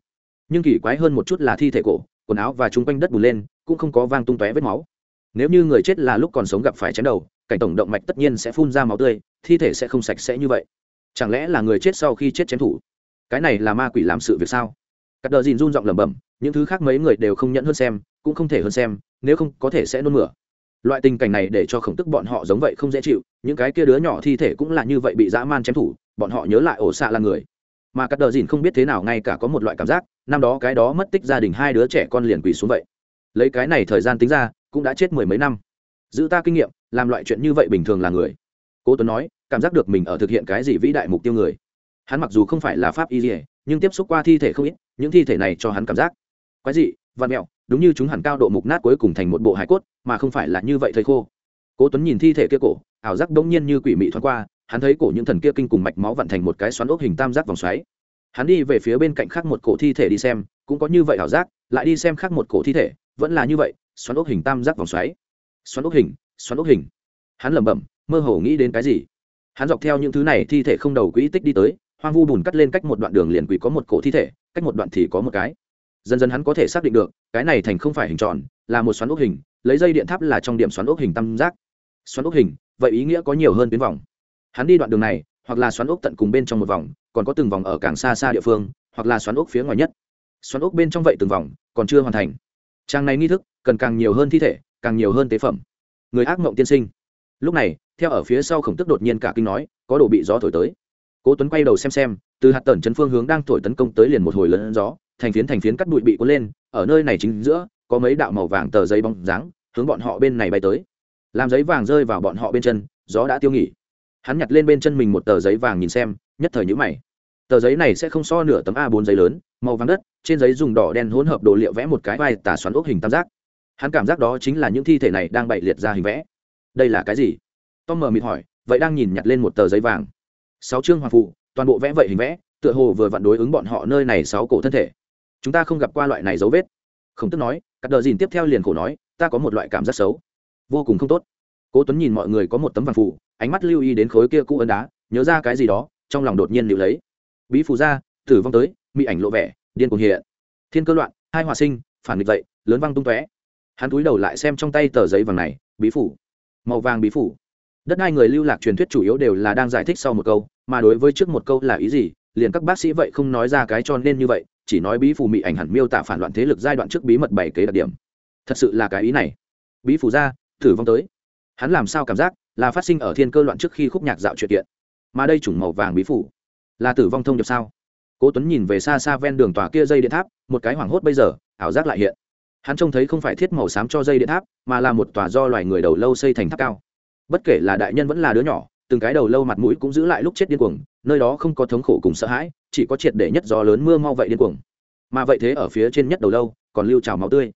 nhưng kỳ quái hơn một chút là thi thể cổ, quần áo và chung quanh đất bùn lên, cũng không có vang tung tóe vết máu. Nếu như người chết là lúc còn sống gặp phải chém đầu, cảnh tổng động mạch tất nhiên sẽ phun ra máu tươi, thi thể sẽ không sạch sẽ như vậy. Chẳng lẽ là người chết sau khi chết chém thủ? Cái này là ma quỷ làm sự việc sao? Cắt đờ dìn run giọng lẩm bẩm, những thứ khác mấy người đều không nhận hơn xem, cũng không thể hơn xem, nếu không có thể sẽ nôn mửa. Loại tình cảnh này để cho khổng tức bọn họ giống vậy không dễ chịu, những cái kia đứa nhỏ thi thể cũng là như vậy bị dã man chém thủ, bọn họ nhớ lại ổ xạ là người. Mà cắt đờ dìn không biết thế nào, ngay cả có một loại cảm giác năm đó cái đó mất tích gia đình hai đứa trẻ con liền quỳ xuống vậy. Lấy cái này thời gian tính ra, cũng đã chết mười mấy năm. Giữ ta kinh nghiệm, làm loại chuyện như vậy bình thường là người. Cố tuấn nói, cảm giác được mình ở thực hiện cái gì vĩ đại mục tiêu người. Hắn mặc dù không phải là pháp y dỉa nhưng tiếp xúc qua thi thể không ít, những thi thể này cho hắn cảm giác. Quái dị văn mẹo, đúng như chúng hẳn cao độ mục nát cuối cùng thành một bộ hải cốt, mà không phải là như vậy thầy khô. Cố tuấn nhìn thi thể kia cổ, ảo giác bỗng nhiên như quỷ mị thoáng qua, hắn thấy cổ những thần kia kinh cùng mạch máu vặn thành một cái xoắn ốc hình tam giác vòng xoáy hắn đi về phía bên cạnh khác một cổ thi thể đi xem, cũng có như vậy ảo giác, lại đi xem khác một cổ thi thể, vẫn là như vậy, xoắn ốc hình tam giác vòng xoáy. Xoắn ốc hình, xoắn ốc hình. Hắn lẩm bẩm, mơ hồ nghĩ đến cái gì? Hắn dọc theo những thứ này thi thể không đầu quỹ tích đi tới, hoang vu bùn cắt lên cách một đoạn đường liền quỷ có một cổ thi thể, cách một đoạn thì có một cái. Dần dần hắn có thể xác định được, cái này thành không phải hình tròn, là một xoắn ốc hình, lấy dây điện tháp là trong điểm xoắn ốc hình tam giác. Xoắn ốc hình, vậy ý nghĩa có nhiều hơn tuyến vòng. Hắn đi đoạn đường này hoặc là xoắn ốc tận cùng bên trong một vòng, còn có từng vòng ở càng xa xa địa phương, hoặc là xoắn ốc phía ngoài nhất. Xoắn ốc bên trong vậy từng vòng, còn chưa hoàn thành. Trang này nghi thức, cần càng nhiều hơn thi thể, càng nhiều hơn tế phẩm. Người ác mộng tiên sinh. Lúc này, theo ở phía sau khổng tức đột nhiên cả kinh nói, có đồ bị gió thổi tới. Cố tuấn quay đầu xem xem, từ hạt tần chấn phương hướng đang thổi tấn công tới liền một hồi lớn gió, thành phiến thành phiến cắt bụi bị cuốn lên, ở nơi này chính giữa, có mấy đạo màu vàng tờ giấy bóng dáng, hướng bọn họ bên này bay tới. Làm giấy vàng rơi vào bọn họ bên chân, gió đã tiêu nghỉ hắn nhặt lên bên chân mình một tờ giấy vàng nhìn xem, nhất thời nhữ mày. Tờ giấy này sẽ không so nửa tấm a 4 giấy lớn, màu vàng đất, trên giấy dùng đỏ đen hỗn hợp đồ liệu vẽ một cái vai tả xoắn ốc hình tam giác. Hắn cảm giác đó chính là những thi thể này đang bậy liệt ra hình vẽ. Đây là cái gì? Tom mờ mịt hỏi, vậy đang nhìn nhặt lên một tờ giấy vàng. Sáu chương hoàng phụ, toàn bộ vẽ vậy hình vẽ, tựa hồ vừa vặn đối ứng bọn họ nơi này sáu cổ thân thể. Chúng ta không gặp qua loại này dấu vết. Không tức nói, cắt đờ dìn tiếp theo liền khổ nói, ta có một loại cảm giác xấu. Vô cùng không tốt. Cố tuấn nhìn mọi người có một tấm vàng phụ ánh mắt lưu ý đến khối kia cũ ấn đá, nhớ ra cái gì đó, trong lòng đột nhiên liệu lấy. Bí phù ra, tử vong tới mỹ ảnh lộ vẻ, điên cuồng hiện. Thiên cơ loạn, hai hòa sinh, phản nghịch vậy, lớn văng tung tóe. Hắn cúi đầu lại xem trong tay tờ giấy vàng này, bí phủ màu vàng bí phủ đất hai người lưu lạc truyền thuyết chủ yếu đều là đang giải thích sau một câu, mà đối với trước một câu là ý gì, liền các bác sĩ vậy không nói ra cái cho nên như vậy, chỉ nói bí phủ mị ảnh hẳn miêu tả phản loạn thế lực giai đoạn trước bí mật bảy kế đặc điểm. Thật sự là cái ý này. Bí phủ ra thử vong tới. Hắn làm sao cảm giác là phát sinh ở thiên cơ loạn trước khi khúc nhạc dạo chuyện kiện. Mà đây chủng màu vàng bí phủ, là tử vong thông điệp sao? Cố tuấn nhìn về xa xa ven đường tòa kia dây điện tháp, một cái hoảng hốt bây giờ, ảo giác lại hiện. Hắn trông thấy không phải thiết màu xám cho dây điện tháp, mà là một tòa do loài người đầu lâu xây thành tháp cao. Bất kể là đại nhân vẫn là đứa nhỏ, từng cái đầu lâu mặt mũi cũng giữ lại lúc chết điên cuồng, nơi đó không có thống khổ cùng sợ hãi, chỉ có triệt để nhất gió lớn mưa mau vậy điên cuồng. Mà vậy thế ở phía trên nhất đầu lâu, còn lưu trào máu tươi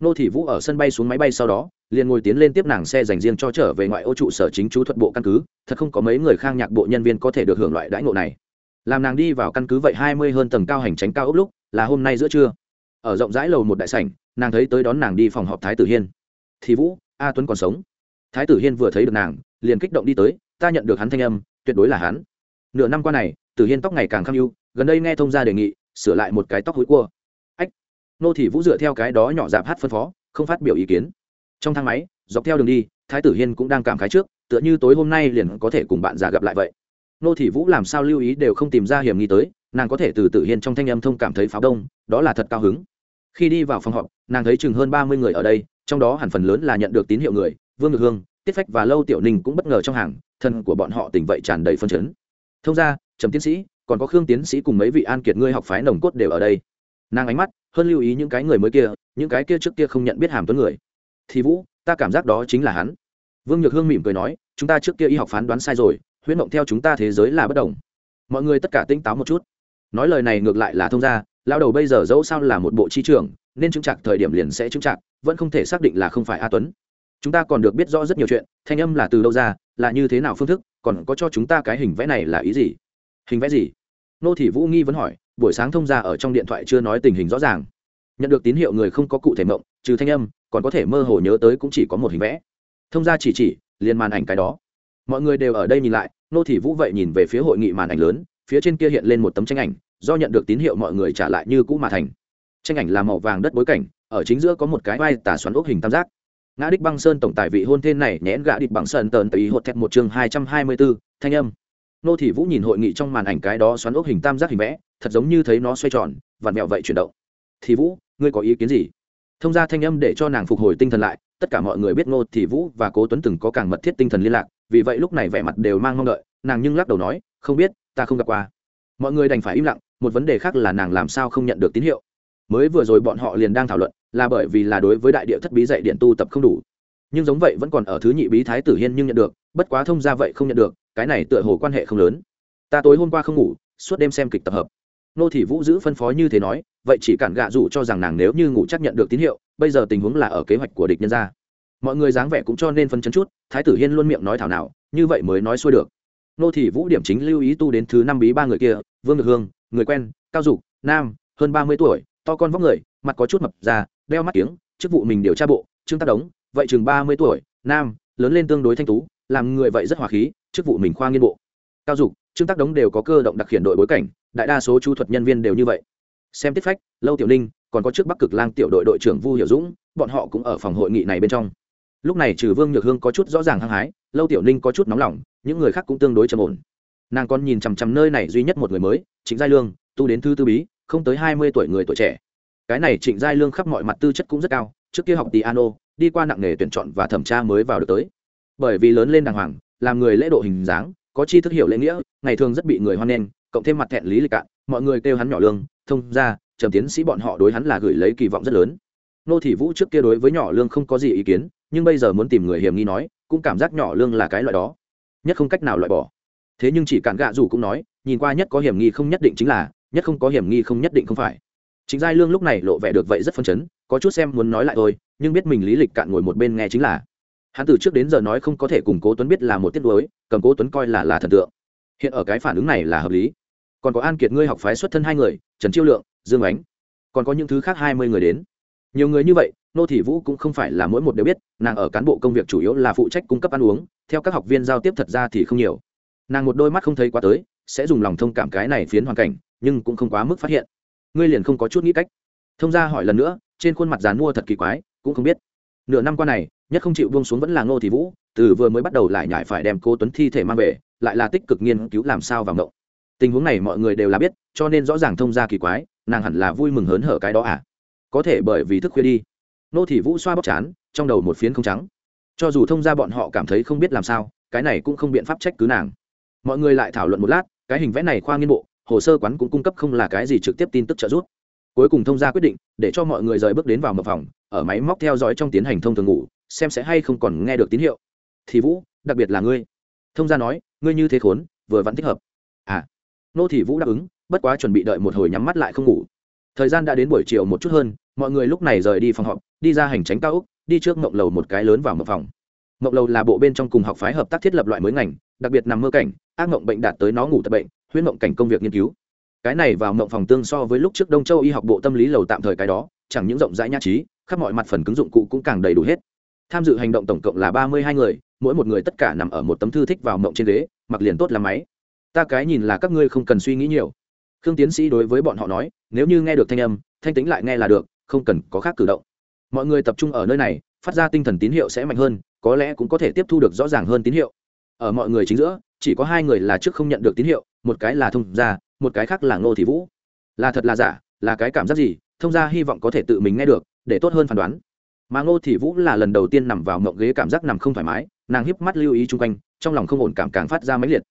nô thị vũ ở sân bay xuống máy bay sau đó, liền ngồi tiến lên tiếp nàng xe dành riêng cho trở về ngoại ô trụ sở chính chú thuật bộ căn cứ, thật không có mấy người khang nhạc bộ nhân viên có thể được hưởng loại đãi ngộ này. Làm nàng đi vào căn cứ vậy hai mươi hơn tầng cao hành tránh cao ốc lúc, là hôm nay giữa trưa. Ở rộng rãi lầu một đại sảnh, nàng thấy tới đón nàng đi phòng họp thái tử hiên. Thì vũ, a tuấn còn sống? Thái tử hiên vừa thấy được nàng, liền kích động đi tới, ta nhận được hắn thanh âm, tuyệt đối là hắn. Nửa năm qua này, tử hiên tóc ngày càng khăng ưu gần đây nghe thông gia đề nghị, sửa lại một cái tóc hối cua nô thị vũ dựa theo cái đó nhỏ dạp hát phân phó, không phát biểu ý kiến. Trong thang máy, dọc theo đường đi, thái tử hiên cũng đang cảm khái trước, tựa như tối hôm nay liền có thể cùng bạn già gặp lại vậy. Nô thị vũ làm sao lưu ý đều không tìm ra hiểm nghi tới, nàng có thể từ tử hiên trong thanh âm thông cảm thấy pháo đông, đó là thật cao hứng. Khi đi vào phòng họp, nàng thấy chừng hơn ba mươi người ở đây, trong đó hẳn phần lớn là nhận được tín hiệu người, vương ngược hương, tiết phách và lâu tiểu ninh cũng bất ngờ trong hàng, thân của bọn họ tỉnh vậy tràn đầy phân chấn. Thông ra trầm tiến sĩ, còn có khương tiến sĩ cùng mấy vị an kiệt ngươi học phái nồng cốt đều ở đây nàng ánh mắt, hơn lưu ý những cái người mới kia, những cái kia trước kia không nhận biết hàm tuấn người. Thì vũ, ta cảm giác đó chính là hắn. Vương nhược hương mỉm cười nói, chúng ta trước kia y học phán đoán sai rồi, huyễn động theo chúng ta thế giới là bất đồng. Mọi người tất cả tinh táo một chút. Nói lời này ngược lại là thông ra lao đầu bây giờ dẫu sao là một bộ chi trường nên chứng trạc thời điểm liền sẽ chứng trạc, vẫn không thể xác định là không phải a tuấn. Chúng ta còn được biết rõ rất nhiều chuyện, thanh âm là từ đâu ra, là như thế nào phương thức, còn có cho chúng ta cái hình vẽ này là ý gì? Hình vẽ gì? Nô thị vũ nghi vẫn hỏi buổi sáng thông ra ở trong điện thoại chưa nói tình hình rõ ràng. Nhận được tín hiệu người không có cụ thể mộng, trừ thanh âm, còn có thể mơ hồ nhớ tới cũng chỉ có một hình vẽ. Thông ra chỉ chỉ, liền màn ảnh cái đó. Mọi người đều ở đây nhìn lại, nô thị vũ vậy nhìn về phía hội nghị màn ảnh lớn, phía trên kia hiện lên một tấm tranh ảnh, do nhận được tín hiệu mọi người trả lại như cũ mà thành. Tranh ảnh là màu vàng đất bối cảnh, ở chính giữa có một cái vai tả xoắn ốc hình tam giác. Ngã đích băng sơn tổng tài vị hôn tên này nhẽn gã địch bằng sơn tờn tùy hột thẹt một chương hai trăm hai mươi bốn thanh âm. Nô thị vũ nhìn hội nghị trong màn ảnh cái đó xoắn ốc hình tam giác hình vẽ thật giống như thấy nó xoay tròn, vặn mẹo vậy chuyển động. Thì vũ, ngươi có ý kiến gì? Thông ra thanh âm để cho nàng phục hồi tinh thần lại, tất cả mọi người biết ngô thì vũ và cố tuấn từng có càng mật thiết tinh thần liên lạc, vì vậy lúc này vẻ mặt đều mang mong đợi, nàng nhưng lắc đầu nói, không biết, ta không gặp qua. Mọi người đành phải im lặng, một vấn đề khác là nàng làm sao không nhận được tín hiệu. Mới vừa rồi bọn họ liền đang thảo luận, là bởi vì là đối với đại địa thất bí dạy điện tu tập không đủ. Nhưng giống vậy vẫn còn ở thứ nhị bí thái tử hiên nhưng nhận được, bất quá thông ra vậy không nhận được, cái này tựa hồ quan hệ không lớn. Ta tối hôm qua không ngủ, suốt đêm xem kịch tập hợp nô thị vũ giữ phân phó như thế nói, vậy chỉ cản gạ dụ cho rằng nàng nếu như ngủ chắc nhận được tín hiệu, bây giờ tình huống là ở kế hoạch của địch nhân ra mọi người dáng vẻ cũng cho nên phân chấn chút, thái tử hiên luôn miệng nói thảo nào, như vậy mới nói xuôi được. Nô thị vũ điểm chính lưu ý tu đến thứ năm bí ba người kia, vương ngược hương, người quen, cao dục, nam, hơn ba mươi tuổi, to con vóc người, mặt có chút mập già, đeo mắt tiếng chức vụ mình điều tra bộ, trương tác đống, vậy chừng ba mươi tuổi, nam, lớn lên tương đối thanh tú, làm người vậy rất hòa khí, chức vụ mình khoa nghiên bộ. Cao dục trương tác đống đều có cơ động đặc khiển đội bối cảnh, đại đa số chú thuật nhân viên đều như vậy. Xem tiết phách, lâu tiểu ninh, còn có trước bắc cực lang tiểu đội đội trưởng vu hiểu dũng, bọn họ cũng ở phòng hội nghị này bên trong. Lúc này trừ vương nhược hương có chút rõ ràng hăng hái, lâu tiểu ninh có chút nóng lòng, những người khác cũng tương đối trầm ổn. Nàng còn nhìn chằm chằm nơi này duy nhất một người mới, trịnh giai lương, tu đến thư tư bí, không tới hai mươi tuổi người tuổi trẻ. Cái này trịnh giai lương khắp mọi mặt tư chất cũng rất cao, trước kia học piano, đi qua nặng nghề tuyển chọn và thẩm tra mới vào được tới. Bởi vì lớn lên đàng hoàng, làm người lễ độ hình dáng có chi thức hiểu lễ nghĩa, ngày thường rất bị người hoan nghênh, cộng thêm mặt thẹn lý lịch cạn mọi người kêu hắn nhỏ lương, thông ra trầm tiến sĩ bọn họ đối hắn là gửi lấy kỳ vọng rất lớn. Nô thị vũ trước kia đối với nhỏ lương không có gì ý kiến, nhưng bây giờ muốn tìm người hiểm nghi nói, cũng cảm giác nhỏ lương là cái loại đó. Nhất không cách nào loại bỏ. Thế nhưng chỉ cản gạ dù cũng nói, nhìn qua nhất có hiểm nghi không nhất định chính là, nhất không có hiểm nghi không nhất định không phải. Chính giai lương lúc này lộ vẻ được vậy rất phân chấn, có chút xem muốn nói lại thôi, nhưng biết mình lý lịch cạn ngồi một bên nghe chính là hắn từ trước đến giờ nói không có thể cùng cố tuấn biết là một tiết đối cầm cố tuấn coi là là thần tượng. Hiện ở cái phản ứng này là hợp lý. Còn có an kiệt ngươi học phái xuất thân hai người, trần chiêu lượng, dương ánh. Còn có những thứ khác hai mươi người đến. Nhiều người như vậy, nô thị vũ cũng không phải là mỗi một đều biết, nàng ở cán bộ công việc chủ yếu là phụ trách cung cấp ăn uống, theo các học viên giao tiếp thật ra thì không nhiều. Nàng một đôi mắt không thấy quá tới, sẽ dùng lòng thông cảm cái này phiến hoàn cảnh, nhưng cũng không quá mức phát hiện. Ngươi liền không có chút nghĩ cách. Thông ra hỏi lần nữa, trên khuôn mặt dàn mua thật kỳ quái, cũng không biết. Nửa năm qua này nhất không chịu buông xuống vẫn là ngô thị vũ, từ vừa mới bắt đầu lại nhải phải đem cô tuấn thi thể mang về, lại là tích cực nghiên cứu làm sao vào ngộng. Tình huống này mọi người đều là biết, cho nên rõ ràng thông ra kỳ quái, nàng hẳn là vui mừng hớn hở cái đó à? Có thể bởi vì thức khuya đi nô thị vũ xoa bóc chán, trong đầu một phiến không trắng. Cho dù thông ra bọn họ cảm thấy không biết làm sao, cái này cũng không biện pháp trách cứ nàng. Mọi người lại thảo luận một lát, cái hình vẽ này khoa nghiên bộ, hồ sơ quán cũng cung cấp không là cái gì trực tiếp tin tức trợ giúp. Cuối cùng thông ra quyết định, để cho mọi người rời bước đến vào một phòng, ở máy móc theo dõi trong tiến hành thông thường ngủ xem sẽ hay không còn nghe được tín hiệu. Thì vũ, đặc biệt là ngươi. Thông gia nói, ngươi như thế khốn, vừa vẫn thích hợp. À. Nô thị vũ đáp ứng, bất quá chuẩn bị đợi một hồi nhắm mắt lại không ngủ. Thời gian đã đến buổi chiều một chút hơn, mọi người lúc này rời đi phòng họp, đi ra hành tránh cao úc đi trước mộng lầu một cái lớn vào một phòng. Mộng lầu là bộ bên trong cùng học phái hợp tác thiết lập loại mới ngành, đặc biệt nằm mơ cảnh, ác mộng bệnh đạt tới nó ngủ tập bệnh huyết mộng cảnh công việc nghiên cứu. Cái này vào mộng phòng tương so với lúc trước đông châu y học bộ tâm lý lầu tạm thời cái đó, chẳng những rộng rãi nhã trí, khắp mọi mặt phần cứng dụng cụ cũng càng đầy đủ hết tham dự hành động tổng cộng là ba mươi hai người, mỗi một người tất cả nằm ở một tấm thư thích vào mộng trên ghế, mặc liền tốt làm máy. Ta cái nhìn là các ngươi không cần suy nghĩ nhiều. Khương tiến sĩ đối với bọn họ nói, nếu như nghe được thanh âm, thanh tính lại nghe là được, không cần có khác cử động. Mọi người tập trung ở nơi này, phát ra tinh thần tín hiệu sẽ mạnh hơn, có lẽ cũng có thể tiếp thu được rõ ràng hơn tín hiệu. Ở mọi người chính giữa, chỉ có hai người là trước không nhận được tín hiệu, một cái là thông gia, một cái khác là ngô thị vũ. Là thật là giả, là cái cảm giác gì, thông gia hy vọng có thể tự mình nghe được, để tốt hơn phán đoán mà ngô thị vũ là lần đầu tiên nằm vào mộng ghế cảm giác nằm không thoải mái, nàng híp mắt lưu ý chung quanh, trong lòng không ổn cảm càng phát ra máy liệt.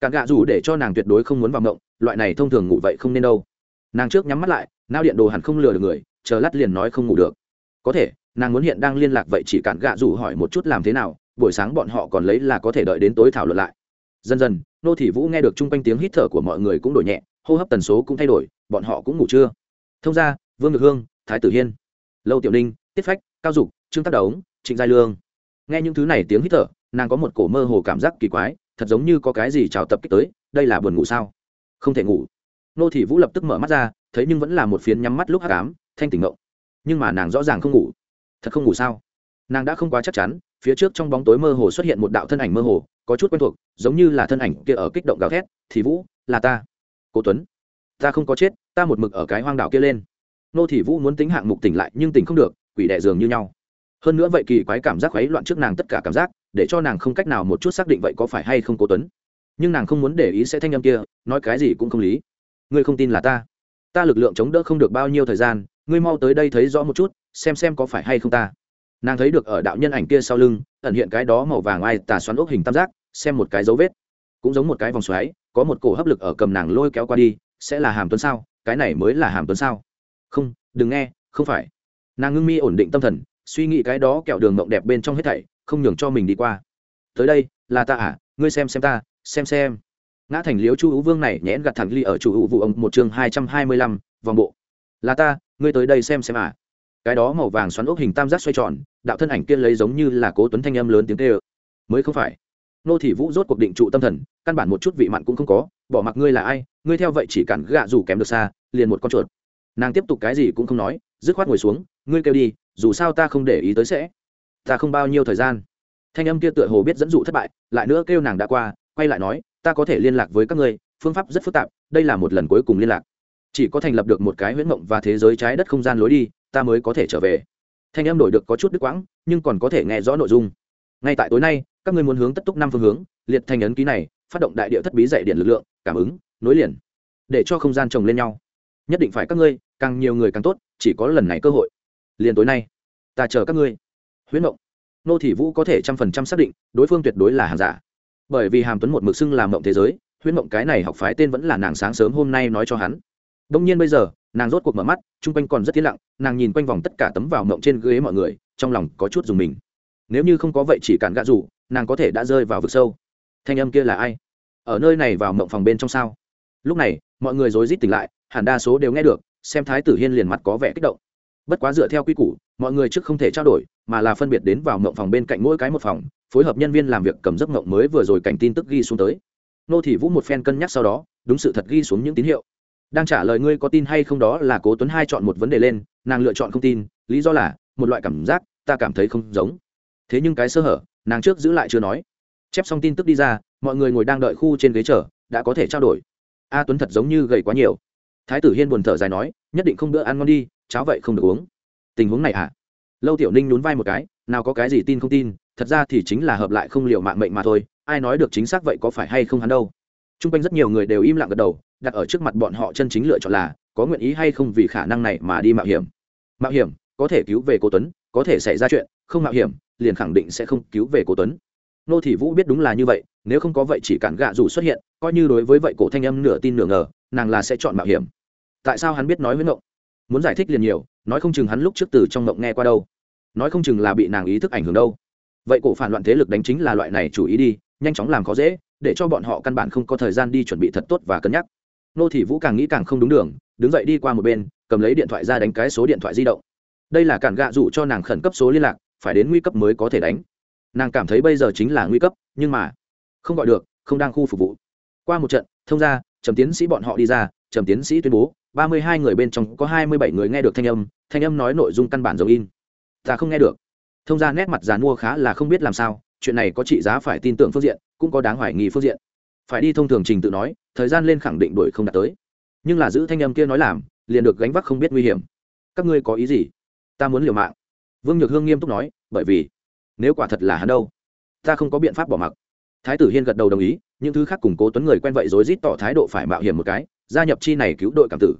Càng gạ dù để cho nàng tuyệt đối không muốn vào mộng, loại này thông thường ngủ vậy không nên đâu. Nàng trước nhắm mắt lại, nao điện đồ hẳn không lừa được người, chờ lát liền nói không ngủ được. Có thể, nàng muốn hiện đang liên lạc vậy chỉ cản gạ dù hỏi một chút làm thế nào, buổi sáng bọn họ còn lấy là có thể đợi đến tối thảo luận lại. Dần dần nô thị vũ nghe được chung quanh tiếng hít thở của mọi người cũng đổi nhẹ, hô hấp tần số cũng thay đổi, bọn họ cũng ngủ chưa? Thông ra vương được hương, thái tử hiên. Lâu tiểu ninh, tiết phách cao dục, trương tác đống, trịnh giai lương. Nghe những thứ này tiếng hít thở, nàng có một cổ mơ hồ cảm giác kỳ quái, thật giống như có cái gì trào tập kích tới, đây là buồn ngủ sao? Không thể ngủ. Nô thị vũ lập tức mở mắt ra, thấy nhưng vẫn là một phiến nhắm mắt lúc hát cám thanh tỉnh ngộng. Nhưng mà nàng rõ ràng không ngủ. Thật không ngủ sao? Nàng đã không quá chắc chắn, phía trước trong bóng tối mơ hồ xuất hiện một đạo thân ảnh mơ hồ, có chút quen thuộc, giống như là thân ảnh kia ở kích động gào thét thì vũ, là ta. Cố tuấn, ta không có chết, ta một mực ở cái hoang đảo kia lên. Nô thị vũ muốn tính hạng mục tỉnh lại nhưng tỉnh không được quỷ đẻ dường như nhau. Hơn nữa vậy kỳ quái cảm giác khuấy loạn trước nàng tất cả cảm giác, để cho nàng không cách nào một chút xác định vậy có phải hay không cố tuấn. Nhưng nàng không muốn để ý sẽ thanh âm kia, nói cái gì cũng không lý. Ngươi không tin là ta. Ta lực lượng chống đỡ không được bao nhiêu thời gian, ngươi mau tới đây thấy rõ một chút, xem xem có phải hay không ta. Nàng thấy được ở đạo nhân ảnh kia sau lưng, ẩn hiện cái đó màu vàng ai tà xoắn ốc hình tam giác, xem một cái dấu vết. Cũng giống một cái vòng xoáy, có một cổ hấp lực ở cầm nàng lôi kéo qua đi, sẽ là hàm tuấn sao? Cái này mới là hàm tuấn sao? Không, đừng nghe, không phải nàng ngưng mi ổn định tâm thần, suy nghĩ cái đó kẹo đường mộng đẹp bên trong hết thảy, không nhường cho mình đi qua. Tới đây, là ta à? Ngươi xem xem ta, xem xem. Ngã thành liếu chu hữu vương này nhẽn gặt thẳng ly ở chủ hữu vụ ông một chương hai trăm hai mươi lăm, vòng bộ. Là ta, ngươi tới đây xem xem à? Cái đó màu vàng xoắn ốc hình tam giác xoay tròn, đạo thân ảnh kia lấy giống như là cố tuấn thanh âm lớn tiếng tê ơ mới không phải. Nô thị vũ rốt cuộc định trụ tâm thần, căn bản một chút vị mặn cũng không có, bỏ mặc ngươi là ai, ngươi theo vậy chỉ cản gạ dù kém được xa, liền một con chuột. Nàng tiếp tục cái gì cũng không nói, dứt khoát ngồi xuống ngươi kêu đi, dù sao ta không để ý tới sẽ. Ta không bao nhiêu thời gian. Thanh âm kia tựa hồ biết dẫn dụ thất bại, lại nữa kêu nàng đã qua, quay lại nói, ta có thể liên lạc với các ngươi, phương pháp rất phức tạp, đây là một lần cuối cùng liên lạc. Chỉ có thành lập được một cái huyễn mộng và thế giới trái đất không gian lối đi, ta mới có thể trở về. Thanh âm đổi được có chút đứt quãng, nhưng còn có thể nghe rõ nội dung. Ngay tại tối nay, các ngươi muốn hướng tất túc năm phương hướng, liệt thành ấn ký này, phát động đại địa thất bí dạy điện lực lượng, cảm ứng, nối liền, để cho không gian chồng lên nhau. Nhất định phải các ngươi, càng nhiều người càng tốt, chỉ có lần này cơ hội liền tối nay, ta chờ các ngươi. Huyễn mộng, nô thị vũ có thể trăm phần trăm xác định, đối phương tuyệt đối là hàng giả. Bởi vì hàm tuấn một mực xưng làm mộng thế giới, huyễn mộng cái này học phái tên vẫn là nàng sáng sớm hôm nay nói cho hắn. Đông nhiên bây giờ, nàng rốt cuộc mở mắt, chung quanh còn rất tiến lặng, nàng nhìn quanh vòng tất cả tấm vào mộng trên ghế mọi người, trong lòng có chút dùng mình. Nếu như không có vậy chỉ cản gạ rủ, nàng có thể đã rơi vào vực sâu. Thanh âm kia là ai? Ở nơi này vào mộng phòng bên trong sao? Lúc này, mọi người rối rít tỉnh lại, hẳn đa số đều nghe được, xem thái tử hiên liền mặt có vẻ kích động bất quá dựa theo quy củ, mọi người trước không thể trao đổi, mà là phân biệt đến vào mộng phòng bên cạnh mỗi cái một phòng, phối hợp nhân viên làm việc cầm giấc mộng mới vừa rồi cảnh tin tức ghi xuống tới. Nô thị vũ một phen cân nhắc sau đó, đúng sự thật ghi xuống những tín hiệu. Đang trả lời ngươi có tin hay không đó là cố tuấn hai chọn một vấn đề lên, nàng lựa chọn không tin, lý do là, một loại cảm giác, ta cảm thấy không giống. Thế nhưng cái sơ hở, nàng trước giữ lại chưa nói. Chép xong tin tức đi ra, mọi người ngồi đang đợi khu trên ghế chờ, đã có thể trao đổi. A tuấn thật giống như gầy quá nhiều. Thái tử hiên buồn thở dài nói, nhất định không bữa ăn ngon đi cháo vậy không được uống. Tình huống này à? Lâu tiểu ninh nhún vai một cái, nào có cái gì tin không tin, thật ra thì chính là hợp lại không liệu mạng mệnh mà thôi, ai nói được chính xác vậy có phải hay không hắn đâu. T r u n g quanh rất nhiều người đều im lặng gật đầu, đặt ở trước mặt bọn họ chân chính lựa chọn là, có nguyện ý hay không vì khả năng này mà đi mạo hiểm. Mạo hiểm, có thể cứu về cô tuấn, có thể xảy ra chuyện, không mạo hiểm, liền khẳng định sẽ không cứu về cô tuấn. Nô thị vũ biết đúng là như vậy, nếu không có vậy chỉ cản gạ dù xuất hiện, coi như đối với vậy cổ thanh âm nửa tin nửa ngờ, nàng là sẽ chọn mạo hiểm. Tại sao hắn biết nói với ngộng? Muốn giải thích liền nhiều, nói không chừng hắn lúc trước từ trong mộng nghe qua đâu. Nói không chừng là bị nàng ý thức ảnh hưởng đâu. Vậy cổ phản loạn thế lực đánh chính là loại này chủ ý đi, nhanh chóng làm khó dễ, để cho bọn họ căn bản không có thời gian đi chuẩn bị thật tốt và cân nhắc. Nô thị vũ càng nghĩ càng không đúng đường, đứng dậy đi qua một bên, cầm lấy điện thoại ra đánh cái số điện thoại di động. Đây là cản gạ dụ cho nàng khẩn cấp số liên lạc, phải đến nguy cấp mới có thể đánh. Nàng cảm thấy bây giờ chính là nguy cấp, nhưng mà không gọi được, không đang khu phục vụ. Qua một trận, thông ra, trầm tiến sĩ bọn họ đi ra, trầm tiến sĩ tuyên bố ba mươi hai người bên trong có hai mươi bảy người nghe được thanh âm thanh âm nói nội dung căn bản giống in. Ta không nghe được. Thông ra nét mặt dàn mua khá là không biết làm sao, chuyện này có trị giá phải tin tưởng phương diện, cũng có đáng hoài nghi phương diện. Phải đi thông thường trình tự nói, thời gian lên khẳng định đuổi không đạt tới. Nhưng là giữ thanh âm kia nói làm, liền được gánh vác không biết nguy hiểm. Các ngươi có ý gì? Ta muốn liều mạng. Vương nhược hương nghiêm túc nói, bởi vì, nếu quả thật là hắn đâu, ta không có biện pháp bỏ mặc. Thái tử hiên gật đầu đồng ý, những thứ khác củng cố tuấn người quen vậy rối rít tỏ thái độ phải mạo hiểm một cái, gia nhập chi này cứu đội cảm tử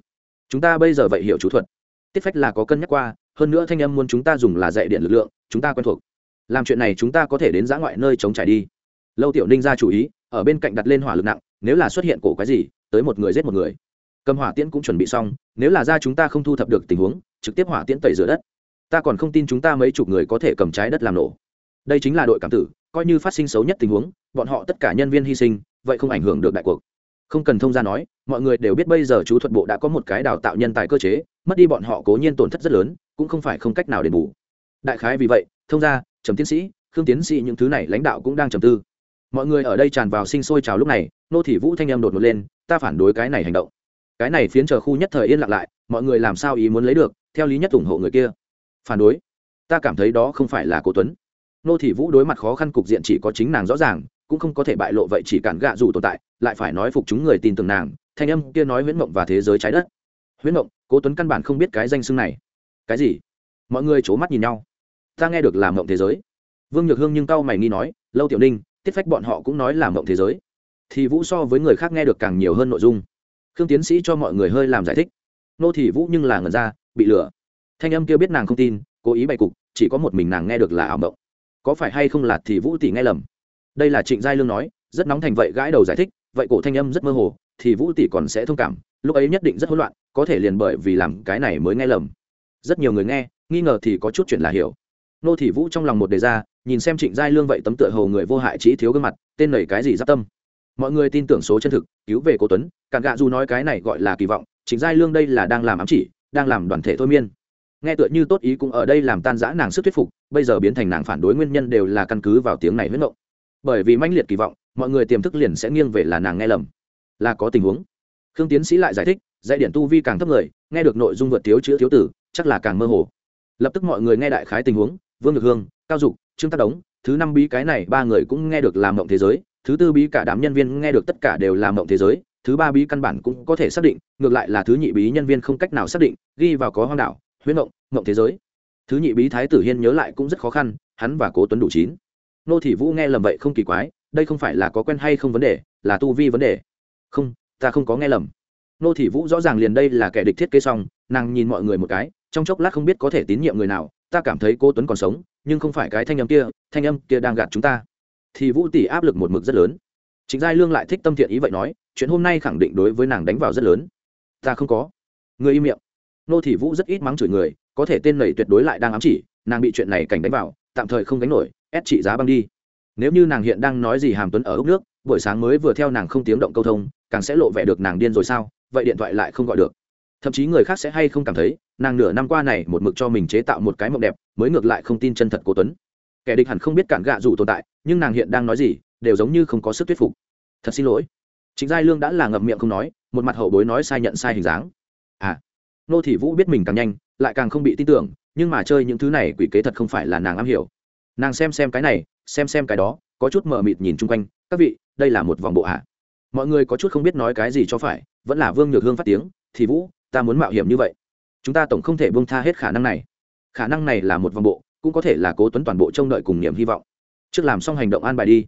chúng ta bây giờ vậy hiểu chú thuật. Tiết phách là có cân nhắc qua, hơn nữa thanh âm muốn chúng ta dùng là dạy điện lực lượng, chúng ta quen thuộc. Làm chuyện này chúng ta có thể đến giã ngoại nơi chống trải đi. Lâu tiểu ninh ra chủ ý, ở bên cạnh đặt lên hỏa lực nặng, nếu là xuất hiện cổ cái gì, tới một người giết một người. Cầm hỏa tiễn cũng chuẩn bị xong, nếu là ra chúng ta không thu thập được tình huống, trực tiếp hỏa tiễn tẩy rửa đất. Ta còn không tin chúng ta mấy chục người có thể cầm trái đất làm nổ. Đây chính là đội cảm tử, coi như phát sinh xấu nhất tình huống, bọn họ tất cả nhân viên hy sinh, vậy không ảnh hưởng được đại cuộc không cần thông gia nói mọi người đều biết bây giờ chú thuật bộ đã có một cái đào tạo nhân tài cơ chế mất đi bọn họ cố nhiên tổn thất rất lớn cũng không phải không cách nào đền bù. Đại khái vì vậy thông gia, trầm tiến sĩ khương tiến sĩ những thứ này lãnh đạo cũng đang trầm tư. Mọi người ở đây tràn vào sinh sôi trào lúc này nô thị vũ thanh em đột ngột lên ta phản đối cái này hành động. Cái này phiến chờ khu nhất thời yên lặng lại mọi người làm sao ý muốn lấy được theo lý nhất ủng hộ người kia. Phản đối? Ta cảm thấy đó không phải là cố tuấn. Nô thị vũ đối mặt khó khăn cục diện chỉ có chính nàng rõ ràng cũng không có thể bại lộ vậy chỉ cản gạ dù tồn tại, lại phải nói phục chúng người tin tưởng nàng, thanh âm kia nói huyễn mộng và thế giới trái đất. Huyễn mộng, cố tuấn căn bản không biết cái danh xưng này. Cái gì? Mọi người c mắt nhìn nhau. Ta nghe được làm mộng thế giới. Vương nhược hương nhưng cau mày nghi nói, lâu tiểu ninh, tiết phách bọn họ cũng nói là mộng thế giới. Thì vũ so với người khác nghe được càng nhiều hơn nội dung. Khương tiến sĩ cho mọi người hơi làm giải thích. Nô thị vũ nhưng là ngẩn ra, bị lừa. Thanh âm kia biết nàng không tin, cố ý bày cục, chỉ có một mình nàng nghe được là ảo mộng. Có phải hay không là thì vũ tỷ nghe lầm? Đây là trịnh giai lương nói, rất nóng thành vậy gãi đầu giải thích, vậy cổ thanh âm rất mơ hồ, thì vũ tỷ còn sẽ thông cảm, lúc ấy nhất định rất hỗn loạn, có thể liền bởi vì làm cái này mới nghe lầm. Rất nhiều người nghe, nghi ngờ thì có chút chuyện là hiểu. Nô thị vũ trong lòng một đề ra, nhìn xem trịnh giai lương vậy tấm tựa hồ người vô hại chỉ thiếu gương mặt, tên nảy cái gì giáp tâm. Mọi người tin tưởng số chân thực, cứu về cô tuấn càng gạ dù nói cái này gọi là kỳ vọng, trịnh giai lương đây là đang làm ám chỉ, đang làm đoàn thể thôi miên. Nghe tựa như tốt ý cũng ở đây làm tan giã nàng sức thuyết phục, bây giờ biến thành nàng phản đối nguyên nhân đều là căn cứ vào tiếng này huyết mộng bởi vì manh liệt kỳ vọng, mọi người tiềm thức liền sẽ nghiêng về là nàng nghe lầm. Là có tình huống. Khương tiến sĩ lại giải thích, dạy điện tu vi càng thấp người, nghe được nội dung vượt thiếu chữ thiếu tử, chắc là càng mơ hồ. Lập tức mọi người nghe đại khái tình huống, vương ngược hương, cao dục, trương tác đống, thứ năm bí cái này ba người cũng nghe được làm mộng thế giới, thứ tư bí cả đám nhân viên nghe được tất cả đều làm mộng thế giới, thứ ba bí căn bản cũng có thể xác định, ngược lại là thứ nhị bí nhân viên không cách nào xác định, ghi vào có hoang đảo huyết mộng mộng thế giới. Thứ nhị bí thái tử hiên nhớ lại cũng rất khó khăn, hắn và cố tuấn đủ chín nô thị vũ nghe lầm vậy không kỳ quái, đây không phải là có quen hay không vấn đề, là tu vi vấn đề. Không, ta không có nghe lầm. Nô thị vũ rõ ràng liền đây là kẻ địch thiết kế xong, nàng nhìn mọi người một cái, trong chốc lát không biết có thể tín nhiệm người nào, ta cảm thấy cô tuấn còn sống, nhưng không phải cái thanh âm kia, thanh âm kia đang gạt chúng ta. Thì vũ tỷ áp lực một mực rất lớn. Chính giai lương lại thích tâm thiện ý vậy nói, chuyện hôm nay khẳng định đối với nàng đánh vào rất lớn. Ta không có. Người im miệng. Nô thị vũ rất ít mắng chửi người, có thể tên này tuyệt đối lại đang ám chỉ, nàng bị chuyện này cảnh đánh vào, tạm thời không đánh nổi ép trị giá băng đi. Nếu như nàng hiện đang nói gì hàm tuấn ở ốc nước, buổi sáng mới vừa theo nàng không tiếng động câu thông, càng sẽ lộ vẻ được nàng điên rồi sao? Vậy điện thoại lại không gọi được. Thậm chí người khác sẽ hay không cảm thấy, nàng nửa năm qua này một mực cho mình chế tạo một cái mộng đẹp, mới ngược lại không tin chân thật của tuấn. Kẻ địch hẳn không biết cản gạ dù tồn tại, nhưng nàng hiện đang nói gì, đều giống như không có sức thuyết phục. Thật xin lỗi. Chính giai lương đã là ngậm miệng không nói, một mặt hậu bối nói sai nhận sai hình dáng. À nô thị vũ biết mình càng nhanh, lại càng không bị tin tưởng, nhưng mà chơi những thứ này quỷ kế thật không phải là nàng am hiểu nàng xem xem cái này, xem xem cái đó, có chút mờ mịt nhìn chung quanh, các vị, đây là một vòng bộ hạ. Mọi người có chút không biết nói cái gì cho phải, vẫn là vương nhược hương phát tiếng, thì vũ, ta muốn mạo hiểm như vậy. Chúng ta tổng không thể bông tha hết khả năng này. Khả năng này là một vòng bộ, cũng có thể là cố tuấn toàn bộ trông đợi cùng niềm hy vọng. Trước làm xong hành động an bài đi.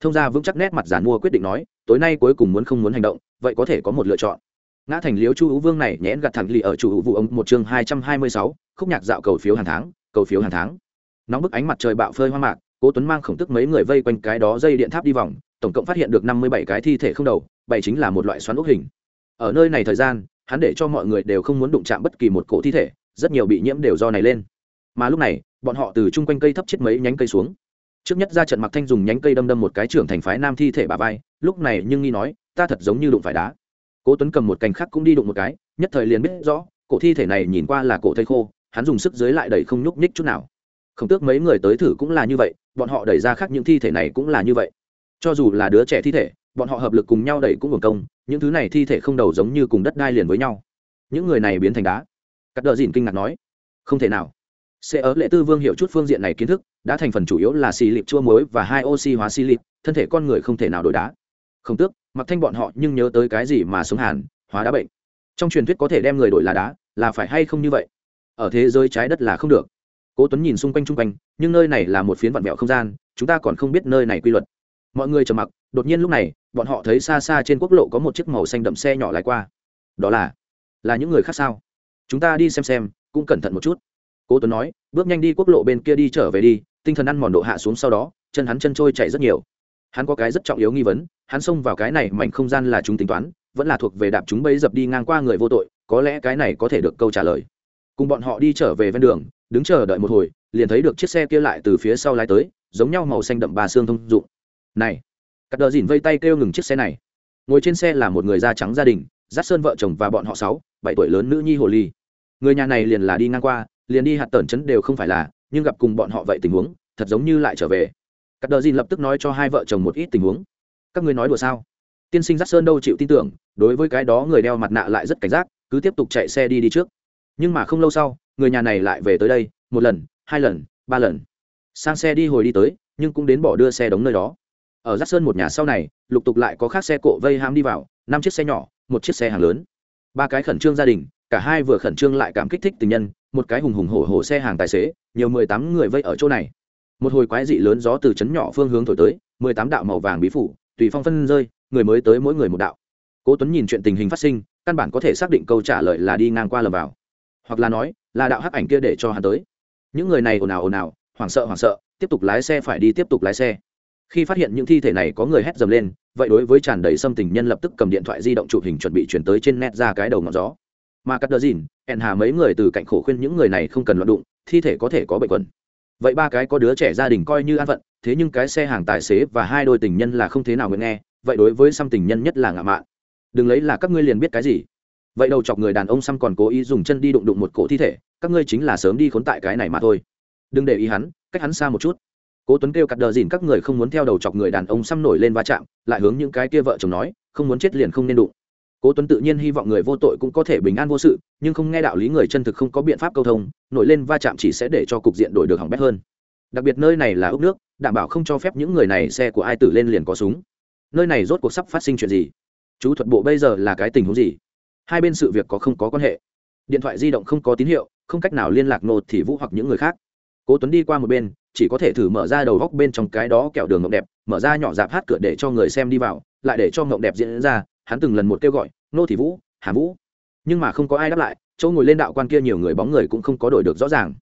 Thông gia vững chắc nét mặt giàn mua quyết định nói, tối nay cuối cùng muốn không muốn hành động, vậy có thể có một lựa chọn. Ngã thành liếu chu hữu vương này nhẽn gặt thẳng lì ở chủ hữu vụ ông một chương hai trăm hai mươi sáu, khúc nhạc dạo cầu phiếu hàng tháng, cầu phiếu hàng tháng nóng bức ánh mặt trời bạo phơi hoang mạc, cố tuấn mang khổng tức mấy người vây quanh cái đó dây điện tháp đi vòng, tổng cộng phát hiện được năm mươi bảy cái thi thể không đầu, bảy chính là một loại xoắn ốc hình. Ở nơi này thời gian, hắn để cho mọi người đều không muốn đụng chạm bất kỳ một cổ thi thể, rất nhiều bị nhiễm đều do này lên. Mà lúc này, bọn họ từ chung quanh cây thấp chết mấy nhánh cây xuống. Trước nhất ra trận mặc thanh dùng nhánh cây đâm đâm một cái trưởng thành phái nam thi thể bà vai, lúc này nhưng nghi nói, ta thật giống như đụng phải đá. Cố tuấn cầm một cành khác cũng đi đụng một cái, nhất thời liền biết rõ, cổ thi thể này nhìn qua là cổ thây khô, hắn dùng sức dưới lại đẩy không nhúc nhích chút nào không tước mấy người tới thử cũng là như vậy, bọn họ đẩy ra khác những thi thể này cũng là như vậy. Cho dù là đứa trẻ thi thể, bọn họ hợp lực cùng nhau đẩy cũng hưởng công, những thứ này thi thể không đầu giống như cùng đất đai liền với nhau. Những người này biến thành đá. Cắt đờ dìn kinh ngạc nói, không thể nào. Sẽ ở lệ tư vương hiểu chút phương diện này kiến thức đã thành phần chủ yếu là xì lịp chua muối và hai oxy hóa xì lịp, thân thể con người không thể nào đổi đá. Không tước, mặc thanh bọn họ nhưng nhớ tới cái gì mà sống hàn hóa đá bệnh. Trong truyền thuyết có thể đem người đổi là đá, là phải hay không như vậy? Ở thế giới trái đất là không được cố tuấn nhìn xung quanh chung quanh, nhưng nơi này là một phiến vặn vẹo không gian, chúng ta còn không biết nơi này quy luật. Mọi người trầm mặc, đột nhiên lúc này, bọn họ thấy xa xa trên quốc lộ có một chiếc màu xanh đậm xe nhỏ lái qua. Đó là là những người khác sao? Chúng ta đi xem xem, cũng cẩn thận một chút. Cố tuấn nói, bước nhanh đi quốc lộ bên kia đi trở về đi, tinh thần ăn mòn độ hạ xuống sau đó, chân hắn chân trôi chạy rất nhiều. Hắn có cái rất trọng yếu nghi vấn, hắn xông vào cái này mảnh không gian là chúng tính toán, vẫn là thuộc về đạp chúng bấy dập đi ngang qua người vô tội, có lẽ cái này có thể được câu trả lời. Cùng bọn họ đi trở về ven đường đứng chờ đợi một hồi, liền thấy được chiếc xe kia lại từ phía sau lái tới, giống nhau màu xanh đậm bà xương thông dụng. Này, cắt đờ dìn vây tay kêu ngừng chiếc xe này. Ngồi trên xe là một người da trắng gia đình dắt sơn vợ chồng và bọn họ sáu, bảy tuổi lớn nữ nhi hồ ly. Người nhà này liền là đi ngang qua, liền đi hạt tẩn chấn đều không phải là, nhưng gặp cùng bọn họ vậy tình huống, thật giống như lại trở về. Cắt đờ dìn lập tức nói cho hai vợ chồng một ít tình huống. Các ngươi nói đùa sao? Tiên sinh dắt sơn đâu chịu tin tưởng, đối với cái đó người đeo mặt nạ lại rất cảnh giác, cứ tiếp tục chạy xe đi đi trước. Nhưng mà không lâu sau người nhà này lại về tới đây, một lần, hai lần, ba lần. Sang xe đi hồi đi tới, nhưng cũng đến bỏ đưa xe đống nơi đó. Ở giáp sơn một nhà sau này, lục tục lại có khác xe cộ vây ham đi vào, năm chiếc xe nhỏ, một chiếc xe hàng lớn. Ba cái khẩn trương gia đình, cả hai vừa khẩn trương lại cảm kích thích tình nhân, một cái hùng hùng hổ hổ xe hàng tài xế, nhiều mười tám người vây ở chỗ này. Một hồi quái dị lớn gió từ trấn nhỏ phương hướng thổi tới, mười tám đạo màu vàng bí phủ, tùy phong phân rơi, người mới tới mỗi người một đạo. Cố tuấn nhìn chuyện tình hình phát sinh, căn bản có thể xác định câu trả lời là đi ngang qua lầm vào. Hoặc là nói là đạo hắc ảnh kia để cho hắn tới. Những người này ồn ào ồn ào, hoảng sợ hoảng sợ, tiếp tục lái xe phải đi tiếp tục lái xe. Khi phát hiện những thi thể này có người hét dầm lên, vậy đối với tràn đầy xâm tình nhân lập tức cầm điện thoại di động chụp hình chuẩn bị chuyển tới trên net ra cái đầu ngọn gió. Mà cắt đờ dìn hẹn hà mấy người từ cạnh khổ khuyên những người này không cần loạn đụng, thi thể có thể có bệnh quẩn. Vậy ba cái có đứa trẻ gia đình coi như an phận, thế nhưng cái xe hàng tài xế và hai đôi tình nhân là không thế nào nguyện nghe, vậy đối với xăm tình nhân nhất là ngạo mạn. Đừng lấy là các ngươi liền biết cái gì vậy đầu chọc người đàn ông xăm còn cố ý dùng chân đi đụng đụng một cổ thi thể, các ngươi chính là sớm đi khốn tại cái này mà thôi. Đừng để ý hắn, cách hắn xa một chút. Cố tuấn kêu cắt đờ dìn các người không muốn theo đầu chọc người đàn ông xăm nổi lên va chạm, lại hướng những cái kia vợ chồng nói, không muốn chết liền không nên đụng. Cố tuấn tự nhiên hy vọng người vô tội cũng có thể bình an vô sự, nhưng không nghe đạo lý người chân thực không có biện pháp câu thông, nổi lên va chạm chỉ sẽ để cho cục diện đổi được hỏng bét hơn. Đặc biệt nơi này là ốc nước, đảm bảo không cho phép những người này xe của ai tử lên liền có súng. Nơi này rốt cuộc sắp phát sinh chuyện gì? Chú thuật bộ bây giờ là cái tình huống gì? Hai bên sự việc có không có quan hệ. Điện thoại di động không có tín hiệu, không cách nào liên lạc nô thì vũ hoặc những người khác. Cố tuấn đi qua một bên, chỉ có thể thử mở ra đầu góc bên trong cái đó kẹo đường ngộng đẹp, mở ra nhỏ dạp hát cửa để cho người xem đi vào, lại để cho ngộng đẹp diễn ra, hắn từng lần một kêu gọi, nô thị vũ hà vũ. Nhưng mà không có ai đáp lại, chỗ ngồi lên đạo quan kia nhiều người bóng người cũng không có đổi được rõ ràng.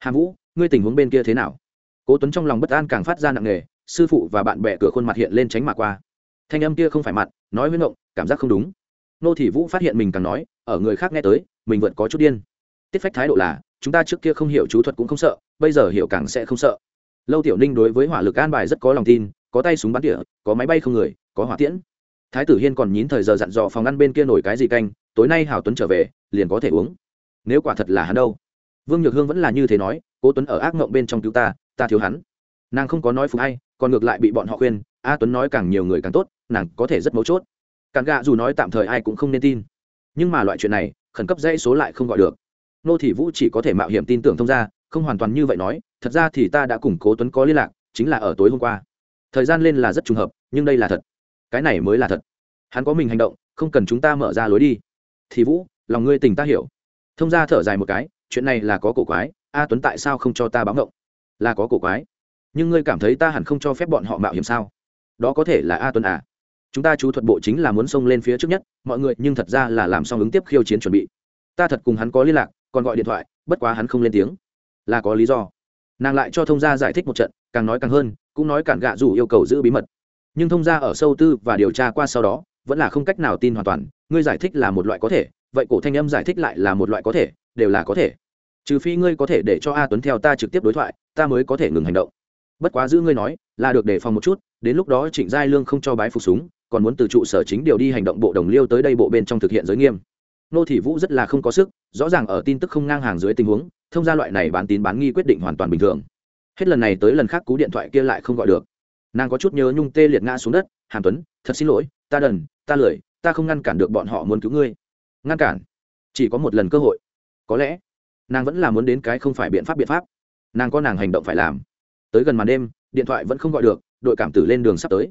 Hà vũ, ngươi tình huống bên kia thế nào? Cố tuấn trong lòng bất an càng phát ra nặng nề, sư phụ và bạn bè cửa khuôn mặt hiện lên tránh mặt qua. Thanh âm kia không phải mặt, nói với ngộng cảm giác không đúng nô thị vũ phát hiện mình càng nói, ở người khác nghe tới, mình vẫn có chút điên. Tiết phách thái độ là, chúng ta trước kia không hiểu chú thuật cũng không sợ, bây giờ hiểu càng sẽ không sợ. Lâu tiểu ninh đối với hỏa lực an bài rất có lòng tin, có tay súng bắn tỉa, có máy bay không người, có hỏa tiễn. Thái tử hiên còn nhín thời giờ dặn dò phòng ăn bên kia nổi cái gì canh, tối nay hào tuấn trở về, liền có thể uống. Nếu quả thật là hắn đâu? Vương nhược hương vẫn là như thế nói, cố tuấn ở ác mộng bên trong cứu ta ta thiếu hắn. Nàng không có nói phục hay còn ngược lại bị bọn họ khuyên, a tuấn nói càng nhiều người càng tốt, nàng có thể rất mấu chốt càng gạ dù nói tạm thời ai cũng không nên tin. Nhưng mà loại chuyện này, khẩn cấp dãy số lại không gọi được. Nô thị vũ chỉ có thể mạo hiểm tin tưởng thông ra không hoàn toàn như vậy nói, thật ra thì ta đã củng cố tuấn có liên lạc, chính là ở tối hôm qua. Thời gian lên là rất trùng hợp, nhưng đây là thật. Cái này mới là thật. Hắn có mình hành động, không cần chúng ta mở ra lối đi. Thì vũ, lòng ngươi tình ta hiểu. Thông ra thở dài một cái, chuyện này là có cổ quái, a tuấn tại sao không cho ta báo ngộng? Là có cổ quái. Nhưng ngươi cảm thấy ta hẳn không cho phép bọn họ mạo hiểm sao? Đó có thể là a tuấn à? Chúng ta chú thuật bộ chính là muốn xông lên phía trước nhất, mọi người, nhưng thật ra là làm xong ứng tiếp khiêu chiến chuẩn bị. Ta thật cùng hắn có liên lạc, còn gọi điện thoại, bất quá hắn không lên tiếng. Là có lý do. Nàng lại cho thông gia giải thích một trận, càng nói càng hơn, cũng nói cản gạ rủ yêu cầu giữ bí mật. Nhưng thông gia ở sâu tư và điều tra qua sau đó, vẫn là không cách nào tin hoàn toàn, ngươi giải thích là một loại có thể, vậy cổ thanh âm giải thích lại là một loại có thể, đều là có thể. Trừ phi ngươi có thể để cho a tuấn theo ta trực tiếp đối thoại, ta mới có thể ngừng hành động. Bất quá giữ ngươi nói, là được đề phòng một chút, đến lúc đó trịnh giai lương không cho bái phục súng còn muốn từ trụ sở chính điều đi hành động bộ đồng liêu tới đây bộ bên trong thực hiện giới nghiêm. Nô thị vũ rất là không có sức, rõ ràng ở tin tức không ngang hàng dưới tình huống, thông gia loại này bán tín bán nghi quyết định hoàn toàn bình thường. Hết lần này tới lần khác cú điện thoại kia lại không gọi được. Nàng có chút nhớ nhung tê liệt ngã xuống đất, hàn tuấn, thật xin lỗi, ta đần, ta lười, ta không ngăn cản được bọn họ muốn cứu ngươi. Ngăn cản? Chỉ có một lần cơ hội. Có lẽ, nàng vẫn là muốn đến cái không phải biện pháp biện pháp. Nàng có nàng hành động phải làm. Tới gần màn đêm, điện thoại vẫn không gọi được, đội cảm tử lên đường sắp tới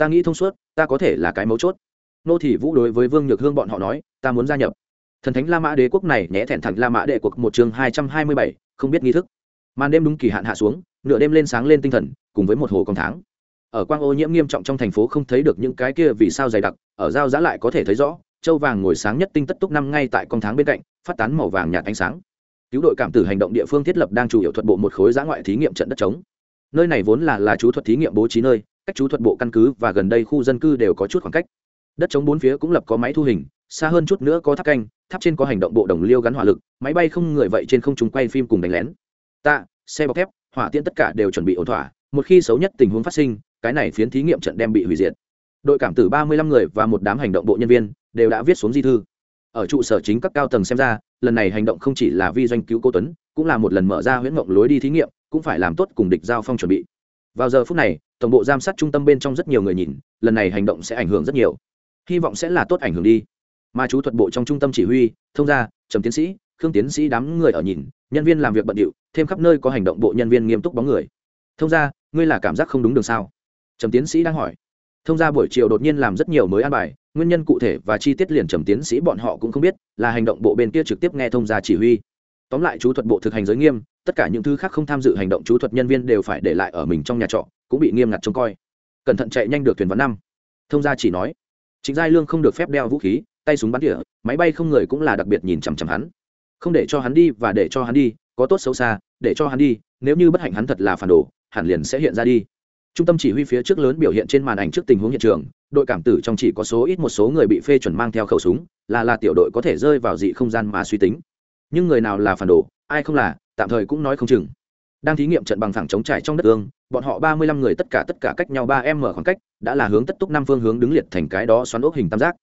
ta nghĩ thông suốt, ta có thể là cái mấu chốt. Nô thị vũ đối với vương nhược hương bọn họ nói, ta muốn gia nhập. Thần thánh la mã đế quốc này nhẽ thẹn thẳng la mã đệ quốc một chương hai trăm hai mươi bảy, không biết nghi thức. Màn đêm đúng kỳ hạn hạ xuống, nửa đêm lên sáng lên tinh thần, cùng với một hồ con tháng. Ở quang ô nhiễm nghiêm trọng trong thành phố không thấy được những cái kia vì sao dày đặc, ở giao giã lại có thể thấy rõ, châu vàng ngồi sáng nhất tinh tất túc năm ngay tại con tháng bên cạnh, phát tán màu vàng nhạt ánh sáng. Cứu đội cảm tử hành động địa phương thiết lập đang chủ yếu thuật bộ một khối giã ngoại thí nghiệm trận đất trống. Nơi này vốn là là chú thuật thí nghiệm bố trí nơi cách chú thuật bộ căn cứ và gần đây khu dân cư đều có chút khoảng cách. Đất chống bốn phía cũng lập có máy thu hình, xa hơn chút nữa có tháp canh, tháp trên có hành động bộ đồng liêu gắn hỏa lực, máy bay không người vậy trên không chúng quay phim cùng đánh lén. Tạ, xe bọc thép, hỏa tiễn tất cả đều chuẩn bị ổn thỏa, một khi xấu nhất tình huống phát sinh, cái này phiến thí nghiệm trận đem bị hủy diệt. Đội cảm tử ba mươi lăm người và một đám hành động bộ nhân viên đều đã viết xuống di thư. Ở trụ sở chính các cao tầng xem ra, lần này hành động không chỉ là vi doanh cứu cô tuấn, cũng là một lần mở ra huyễn mộng lối đi thí nghiệm, cũng phải làm tốt cùng địch giao phong chuẩn bị vào giờ phút này, tổng bộ giám sát trung tâm bên trong rất nhiều người nhìn, lần này hành động sẽ ảnh hưởng rất nhiều. Hy vọng sẽ là tốt ảnh hưởng đi. Mà chú thuật bộ trong trung tâm chỉ huy, thông gia, trầm tiến sĩ, khương tiến sĩ đám người ở nhìn, nhân viên làm việc bận điệu, thêm khắp nơi có hành động bộ nhân viên nghiêm túc bóng người. Thông gia, ngươi là cảm giác không đúng đường sao? Trầm tiến sĩ đang hỏi. Thông gia buổi chiều đột nhiên làm rất nhiều mới an bài, nguyên nhân cụ thể và chi tiết liền trầm tiến sĩ bọn họ cũng không biết, là hành động bộ bên kia trực tiếp nghe thông gia chỉ huy. Tóm lại chú thuật bộ thực hành giới nghiêm tất cả những thứ khác không tham dự hành động chú thuật nhân viên đều phải để lại ở mình trong nhà trọ, cũng bị nghiêm ngặt trông coi. Cẩn thận chạy nhanh được thuyền vấn năm. Thông gia chỉ nói chính giai lương không được phép đeo vũ khí, tay súng bắn tỉa, máy bay không người cũng là đặc biệt nhìn chằm chằm hắn. Không để cho hắn đi và để cho hắn đi, có tốt xấu xa, để cho hắn đi, nếu như bất hạnh hắn thật là phản đồ, hẳn liền sẽ hiện ra đi. Trung tâm chỉ huy phía trước lớn biểu hiện trên màn ảnh trước tình huống hiện trường, đội cảm tử trong chỉ có số ít một số người bị phê chuẩn mang theo khẩu súng, là là tiểu đội có thể rơi vào dị không gian mà suy tính. Nhưng người nào là phản đồ, ai không là tạm thời cũng nói không chừng. Đang thí nghiệm trận bằng thẳng chống trải trong đất ương bọn họ ba mươi lăm người tất cả tất cả cách nhau ba m khoảng cách, đã là hướng tất túc năm phương hướng đứng liệt thành cái đó xoắn ốc hình tam giác.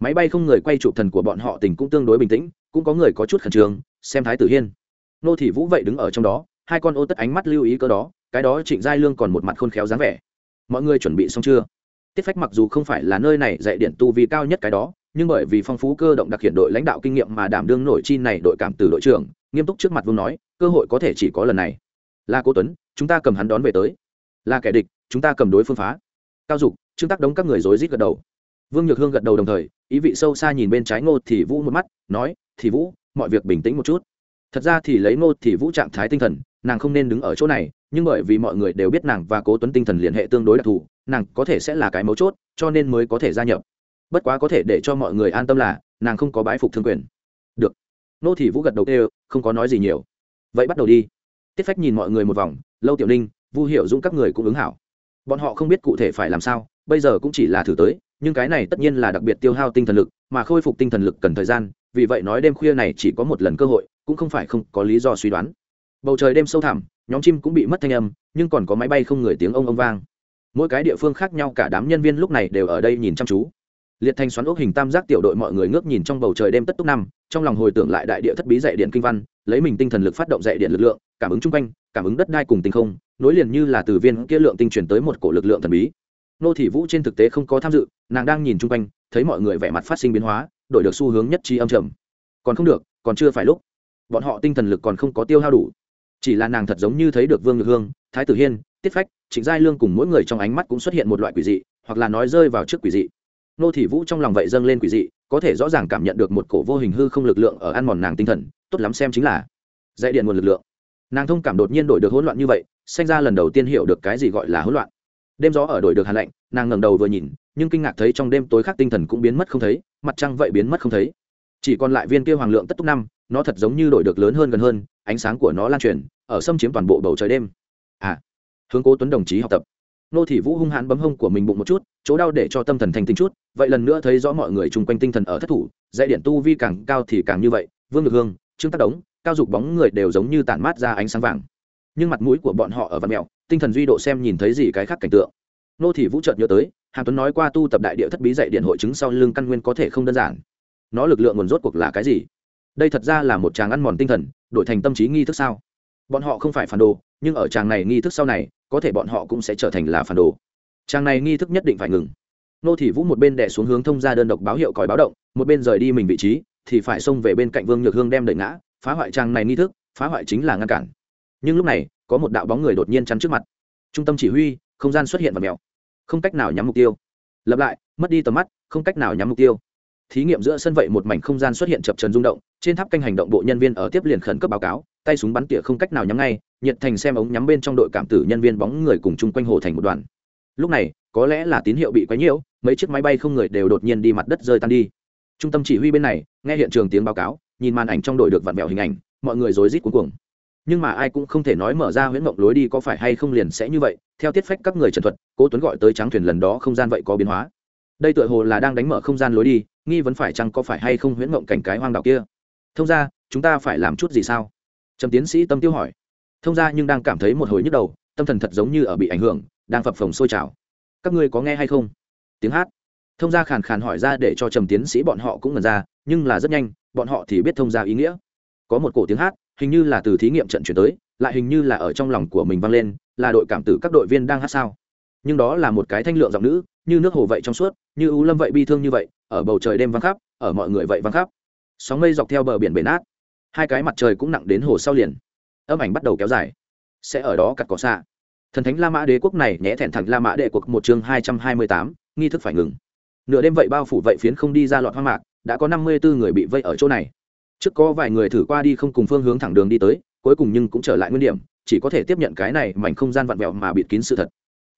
Máy bay không người quay chụp thần của bọn họ tình cũng tương đối bình tĩnh, cũng có người có chút khẩn trương, xem thái tử hiên. Nô thị vũ vậy đứng ở trong đó, hai con ô tất ánh mắt lưu ý cơ đó, cái đó trịnh giai lương còn một mặt khôn khéo dáng vẻ. Mọi người chuẩn bị xong chưa? Tiết phách mặc dù không phải là nơi này dạy điện tu vi cao nhất cái đó, nhưng bởi vì phong phú cơ động đặc hiện đội lãnh đạo kinh nghiệm mà đảm đương nổi chi này đội cảm từ đội trưởng nghiêm túc trước mặt vương nói, cơ hội có thể chỉ có lần này. Là cố tuấn, chúng ta cầm hắn đón về tới. Là kẻ địch, chúng ta cầm đối phương phá. Cao dục, trương tác đống các người rối rít gật đầu. Vương nhược hương gật đầu đồng thời, ý vị sâu xa nhìn bên trái ngô thì vũ một mắt, nói, thì vũ, mọi việc bình tĩnh một chút. Thật ra thì lấy ngô thì vũ trạng thái tinh thần, nàng không nên đứng ở chỗ này, nhưng bởi vì mọi người đều biết nàng và cố tuấn tinh thần liên hệ tương đối đặc thù, nàng có thể sẽ là cái mấu chốt, cho nên mới có thể gia nhập. Bất quá có thể để cho mọi người an tâm là, nàng không có bái phục thương quyền nô thị vũ gật đầu kêu, không có nói gì nhiều. Vậy bắt đầu đi. Tiết phách nhìn mọi người một vòng, lâu tiểu ninh, vu hiệu dũng các người cũng ứng hảo. Bọn họ không biết cụ thể phải làm sao, bây giờ cũng chỉ là thử tới, nhưng cái này tất nhiên là đặc biệt tiêu hao tinh thần lực, mà khôi phục tinh thần lực cần thời gian, vì vậy nói đêm khuya này chỉ có một lần cơ hội, cũng không phải không có lý do suy đoán. Bầu trời đêm sâu thẳm, nhóm chim cũng bị mất thanh âm, nhưng còn có máy bay không người tiếng ông ông vang. Mỗi cái địa phương khác nhau cả đám nhân viên lúc này đều ở đây nhìn chăm chú liệt thành xoắn ốc hình tam giác tiểu đội mọi người ngước nhìn trong bầu trời đêm tất túc năm, trong lòng hồi tưởng lại đại địa thất bí dạy điện kinh văn, lấy mình tinh thần lực phát động dạy điện lực lượng, cảm ứng chung quanh, cảm ứng đất đai cùng tinh không, nối liền như là từ viên kia lượng tinh truyền tới một cổ lực lượng thần bí. Nô thị vũ trên thực tế không có tham dự, nàng đang nhìn chung quanh, thấy mọi người vẻ mặt phát sinh biến hóa, đổi được xu hướng nhất trí âm trầm. Còn không được, còn chưa phải lúc. Bọn họ tinh thần lực còn không có tiêu hao đủ. Chỉ là nàng thật giống như thấy được vương nhược hương, thái tử hiên, tiết phách, trịnh giai lương cùng mỗi người trong ánh mắt cũng xuất hiện một loại quỷ dị, hoặc là nói rơi vào trước quỷ dị nô thị vũ trong lòng vậy dâng lên quỷ dị, có thể rõ ràng cảm nhận được một cổ vô hình hư không lực lượng ở ăn mòn nàng tinh thần, tốt lắm xem chính là dạy điện nguồn lực lượng. Nàng thông cảm đột nhiên đổi được hỗn loạn như vậy, sinh ra lần đầu tiên hiểu được cái gì gọi là hỗn loạn. Đêm gió ở đổi được hàn lạnh, nàng ngẩng đầu vừa nhìn, nhưng kinh ngạc thấy trong đêm tối khác tinh thần cũng biến mất không thấy, mặt trăng vậy biến mất không thấy. Chỉ còn lại viên kia hoàng lượng tất túc năm, nó thật giống như đổi được lớn hơn gần hơn, ánh sáng của nó lan truyền, ở xâm chiếm toàn bộ bầu trời đêm. À hướng cố tuấn đồng chí học tập nô thị vũ hung hãn bấm hông của mình bụng một chút, chỗ đau để cho tâm thần thành tinh chút, vậy lần nữa thấy rõ mọi người chung quanh tinh thần ở thất thủ dạy điện tu vi càng cao thì càng như vậy, vương ngược hương, trương tác đống, cao dục bóng người đều giống như tản mát ra ánh sáng vàng. Nhưng mặt mũi của bọn họ ở văn mẹo tinh thần duy độ xem nhìn thấy gì cái khác cảnh tượng. Nô thị vũ chợt nhớ tới hàm tuấn nói qua tu tập đại địa thất bí dạy điện hội chứng sau lưng căn nguyên có thể không đơn giản. Nó lực lượng nguồn rốt cuộc là cái gì? Đây thật ra là một tràng ăn mòn tinh thần, đổi thành tâm trí nghi thức sao? Bọn họ không phải phản đồ, nhưng ở tràng này nghi thức sau này, có thể bọn họ cũng sẽ trở thành là phản đồ. Tràng này nghi thức nhất định phải ngừng. Nô thị vũ một bên đẻ xuống hướng thông ra đơn độc báo hiệu còi báo động, một bên rời đi mình vị trí, thì phải xông về bên cạnh vương nhược hương đem đợi ngã, phá hoại tràng này nghi thức, phá hoại chính là ngăn cản. Nhưng lúc này, có một đạo bóng người đột nhiên chắn trước mặt. Trung tâm chỉ huy, không gian xuất hiện và mèo. Không cách nào nhắm mục tiêu. Lập lại, mất đi tầm mắt, không cách nào nhắm mục tiêu. Thí nghiệm giữa sân vậy một mảnh không gian xuất hiện chập trần rung động, trên tháp canh hành động bộ nhân viên ở tiếp liền khẩn cấp báo cáo tay súng bắn tỉa không cách nào nhắm ngay, nhiệt thành xem ống nhắm bên trong đội cảm tử nhân viên bóng người cùng chung quanh hồ thành một đoàn. Lúc này, có lẽ là tín hiệu bị quấy nhiễu, mấy chiếc máy bay không người đều đột nhiên đi mặt đất rơi tan đi. Trung tâm chỉ huy bên này, nghe hiện trường tiếng báo cáo, nhìn màn ảnh trong đội được vặn vẹo hình ảnh, mọi người rối rít cuống cuồng. Nhưng mà ai cũng không thể nói mở ra huyễn mộng lối đi có phải hay không liền sẽ như vậy, theo tiết phách các người trần thuật, cố tuấn gọi tới trắng thuyền lần đó không gian vậy có biến hóa. Đây tựa hồ là đang đánh mở không gian lối đi, nghi vấn phải chăng có phải hay không huyễn mộng cảnh cái hoang đạo kia. Thông ra chúng ta phải làm chút gì sao? Trầm tiến sĩ tâm tiêu hỏi. Thông ra nhưng đang cảm thấy một hồi nhức đầu, tâm thần thật giống như ở bị ảnh hưởng, đang phập phồng sôi trào. Các ngươi có nghe hay không? Tiếng hát. Thông gia khàn khàn hỏi ra để cho trầm tiến sĩ bọn họ cũng ngần ra, nhưng là rất nhanh, bọn họ thì biết thông gia ý nghĩa. Có một cổ tiếng hát, hình như là từ thí nghiệm trận chuyển tới, lại hình như là ở trong lòng của mình vang lên, là đội cảm tử các đội viên đang hát sao. Nhưng đó là một cái thanh lượng giọng nữ, như nước hồ vậy trong suốt, như ưu lâm vậy bi thương như vậy, ở bầu trời đêm vắng khắp, ở mọi người vậy vắng khắp. Sóng mây dọc theo bờ biển bể nát hai cái mặt trời cũng nặng đến hồ sau liền. Âm ảnh bắt đầu kéo dài. Sẽ ở đó cặt cỏ xạ. Thần thánh la mã đế quốc này nhẽ thẹn thẳng la mã đệ quốc một chương hai trăm hai mươi tám, nghi thức phải ngừng. Nửa đêm vậy bao phủ vậy phiến không đi ra loạn hoang mạc, đã có năm mươi bốn người bị vây ở chỗ này. Trước có vài người thử qua đi không cùng phương hướng thẳng đường đi tới, cuối cùng nhưng cũng trở lại nguyên điểm, chỉ có thể tiếp nhận cái này mảnh không gian vặn vẹo mà bịt kín sự thật.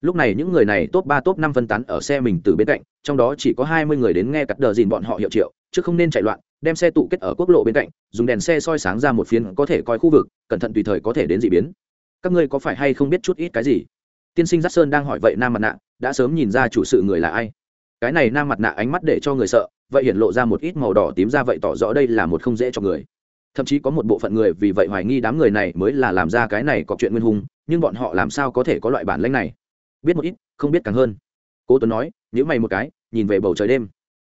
Lúc này những người này top ba, top năm phân tán ở xe mình từ bên cạnh, trong đó chỉ có hai mươi người đến nghe cắt đờ dìn bọn họ hiệu triệu chứ không nên chạy loạn, đem xe tụ kết ở quốc lộ bên cạnh, dùng đèn xe soi sáng ra một phiến có thể coi khu vực, cẩn thận tùy thời có thể đến d ị biến. Các ngươi có phải hay không biết chút ít cái gì? Tiên sinh giác sơn đang hỏi vậy nam mặt nạ, đã sớm nhìn ra chủ sự người là ai? Cái này nam mặt nạ ánh mắt để cho người sợ, vậy hiện lộ ra một ít màu đỏ tím ra vậy tỏ rõ đây là một không dễ cho người. Thậm chí có một bộ phận người vì vậy hoài nghi đám người này mới là làm ra cái này có chuyện nguyên hung nhưng bọn họ làm sao có thể có loại bản lãnh này? Biết một ít, không biết càng hơn. Cố tuấn nói nhữ mày một cái, nhìn về bầu trời đêm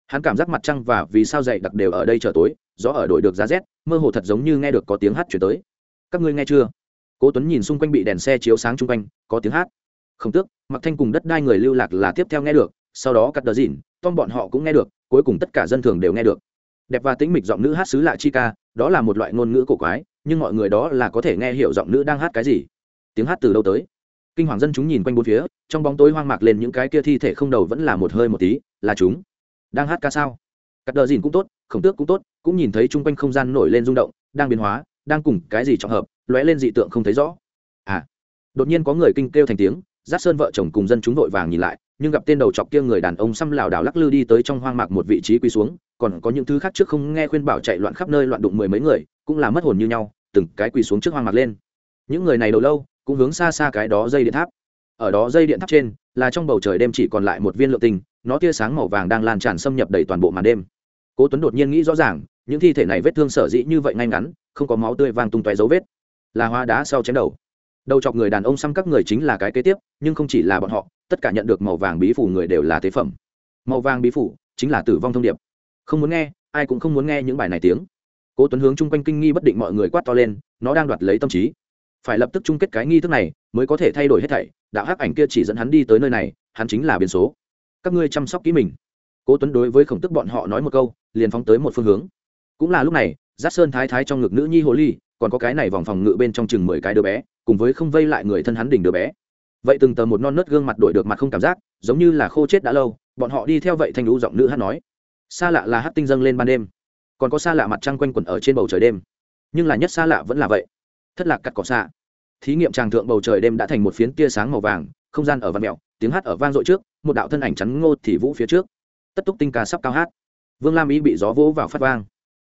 hắn cảm giác mặt trăng và vì sao dậy đặc đều ở đây chờ tối, gió ở đổi được giá rét, mơ hồ thật giống như nghe được có tiếng hát chuyển tới. Các ngươi nghe chưa? Cố tuấn nhìn xung quanh bị đèn xe chiếu sáng chung quanh, có tiếng hát. Không tước mặc thanh cùng đất đai người lưu lạc là tiếp theo nghe được, sau đó cắt đờ dìn tom bọn họ cũng nghe được, cuối cùng tất cả dân thường đều nghe được. Đẹp và tĩnh mịch giọng nữ hát xứ lạ chi ca, đó là một loại ngôn ngữ cổ quái, nhưng mọi người đó là có thể nghe hiểu giọng nữ đang hát cái gì. Tiếng hát từ đâu tới? Kinh hoàng dân chúng nhìn quanh bốn phía, trong bóng tối hoang mạc lên những cái kia thi thể không đầu vẫn là một hơi một tí, là chúng đang hát ca sao? Cắt đờ dìn cũng tốt, khổng tước cũng tốt, cũng nhìn thấy chung quanh không gian nổi lên rung động, đang biến hóa, đang cùng cái gì trọng hợp, lóe lên dị tượng không thấy rõ. À đột nhiên có người kinh kêu thành tiếng giáp sơn vợ chồng cùng dân chúng vội vàng nhìn lại, nhưng gặp tên đầu chọc kia người đàn ông xăm lảo đảo lắc lư đi tới trong hoang mạc một vị trí quỳ xuống, còn có những thứ khác trước không nghe khuyên bảo chạy loạn khắp nơi loạn đụng mười mấy người, cũng là mất hồn như nhau, từng cái quỳ xuống trước hoang mạc lên. Những người này đầu lâu, cũng hướng xa xa cái đó dây điện tháp ở đó dây điện thắp trên, là trong bầu trời đêm chỉ còn lại một viên lượng tinh, nó tia sáng màu vàng đang lan tràn xâm nhập đầy toàn bộ màn đêm. Cố tuấn đột nhiên nghĩ rõ ràng, những thi thể này vết thương sở dĩ như vậy ngay ngắn, không có máu tươi vàng tung tóe dấu vết. Là hoa đá sau chém đầu. Đầu chọc người đàn ông xăm các người chính là cái kế tiếp, nhưng không chỉ là bọn họ, tất cả nhận được màu vàng bí phủ người đều là tế phẩm. Màu vàng bí phủ chính là tử vong thông điệp. Không muốn nghe, ai cũng không muốn nghe những bài này tiếng. Cố tuấn hướng chung quanh kinh nghi bất định mọi người quát to lên, nó đang đoạt lấy tâm trí. Phải lập tức chung kết cái nghi thức này, mới có thể thay đổi hết thảy đạo hắc ảnh kia chỉ dẫn hắn đi tới nơi này, hắn chính là biến số. Các ngươi chăm sóc kỹ mình. Cố tuấn đối với khổng tức bọn họ nói một câu, liền phóng tới một phương hướng. Cũng là lúc này giáp sơn thái thái trong ngực nữ nhi hồ ly, còn có cái này vòng phòng ngự bên trong chừng mười cái đứa bé, cùng với không vây lại người thân hắn đỉnh đứa bé. Vậy từng tờ một non nớt gương mặt đổi được mặt không cảm giác, giống như là khô chết đã lâu, bọn họ đi theo vậy thanh lũ giọng nữ hát nói. Xa lạ là hát tinh dâng lên ban đêm, còn có xa lạ mặt trăng quanh quẩn ở trên bầu trời đêm. Nhưng là nhất xa lạ vẫn là vậy. Thất lạc cắt cỏ xạ thí nghiệm tràng thượng bầu trời đêm đã thành một phiến tia sáng màu vàng, không gian ở văn mẹo, tiếng hát ở vang dội trước, một đạo thân ảnh chắn ngô thì vũ phía trước. Tất túc tinh ca sắp cao hát. Vương lam ý bị gió vỗ vào phát vang,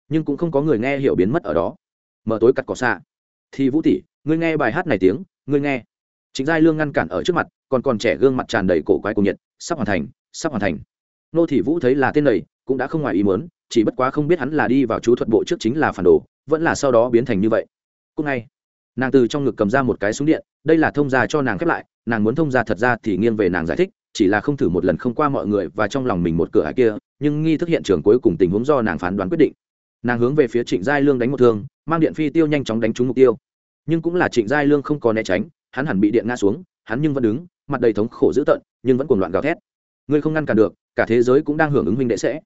nhưng cũng không có người nghe hiểu biến mất ở đó. Mở tối cặt cỏ xạ. Thì vũ tỷ, ngươi nghe bài hát này tiếng, ngươi nghe. Chính giai lương ngăn cản ở trước mặt, còn còn trẻ gương mặt tràn đầy cổ quái cổ nhiệt, sắp hoàn thành, sắp hoàn thành. Nô thị vũ thấy là tên này, cũng đã không ngoài ý muốn, chỉ bất quá không biết hắn là đi vào chú thuật bộ trước chính là phản đồ, vẫn là sau đó biến thành như vậy. Cũng ngay nàng từ trong ngực cầm ra một cái súng điện, đây là thông gia cho nàng khép lại, nàng muốn thông gia thật ra thì nghiêng về nàng giải thích, chỉ là không thử một lần không qua mọi người và trong lòng mình một cửa hải kia, nhưng nghi thức hiện trường cuối cùng tình huống do nàng phán đoán quyết định. Nàng hướng về phía trịnh giai lương đánh một thương, mang điện phi tiêu nhanh chóng đánh trúng mục tiêu. Nhưng cũng là trịnh giai lương không có né tránh, hắn hẳn bị điện ngã xuống, hắn nhưng vẫn đứng, mặt đầy thống khổ dữ tợn, nhưng vẫn cuồng loạn gào thét. Ngươi không ngăn cản được, cả thế giới cũng đang hưởng ứng huynh đệ sẽ.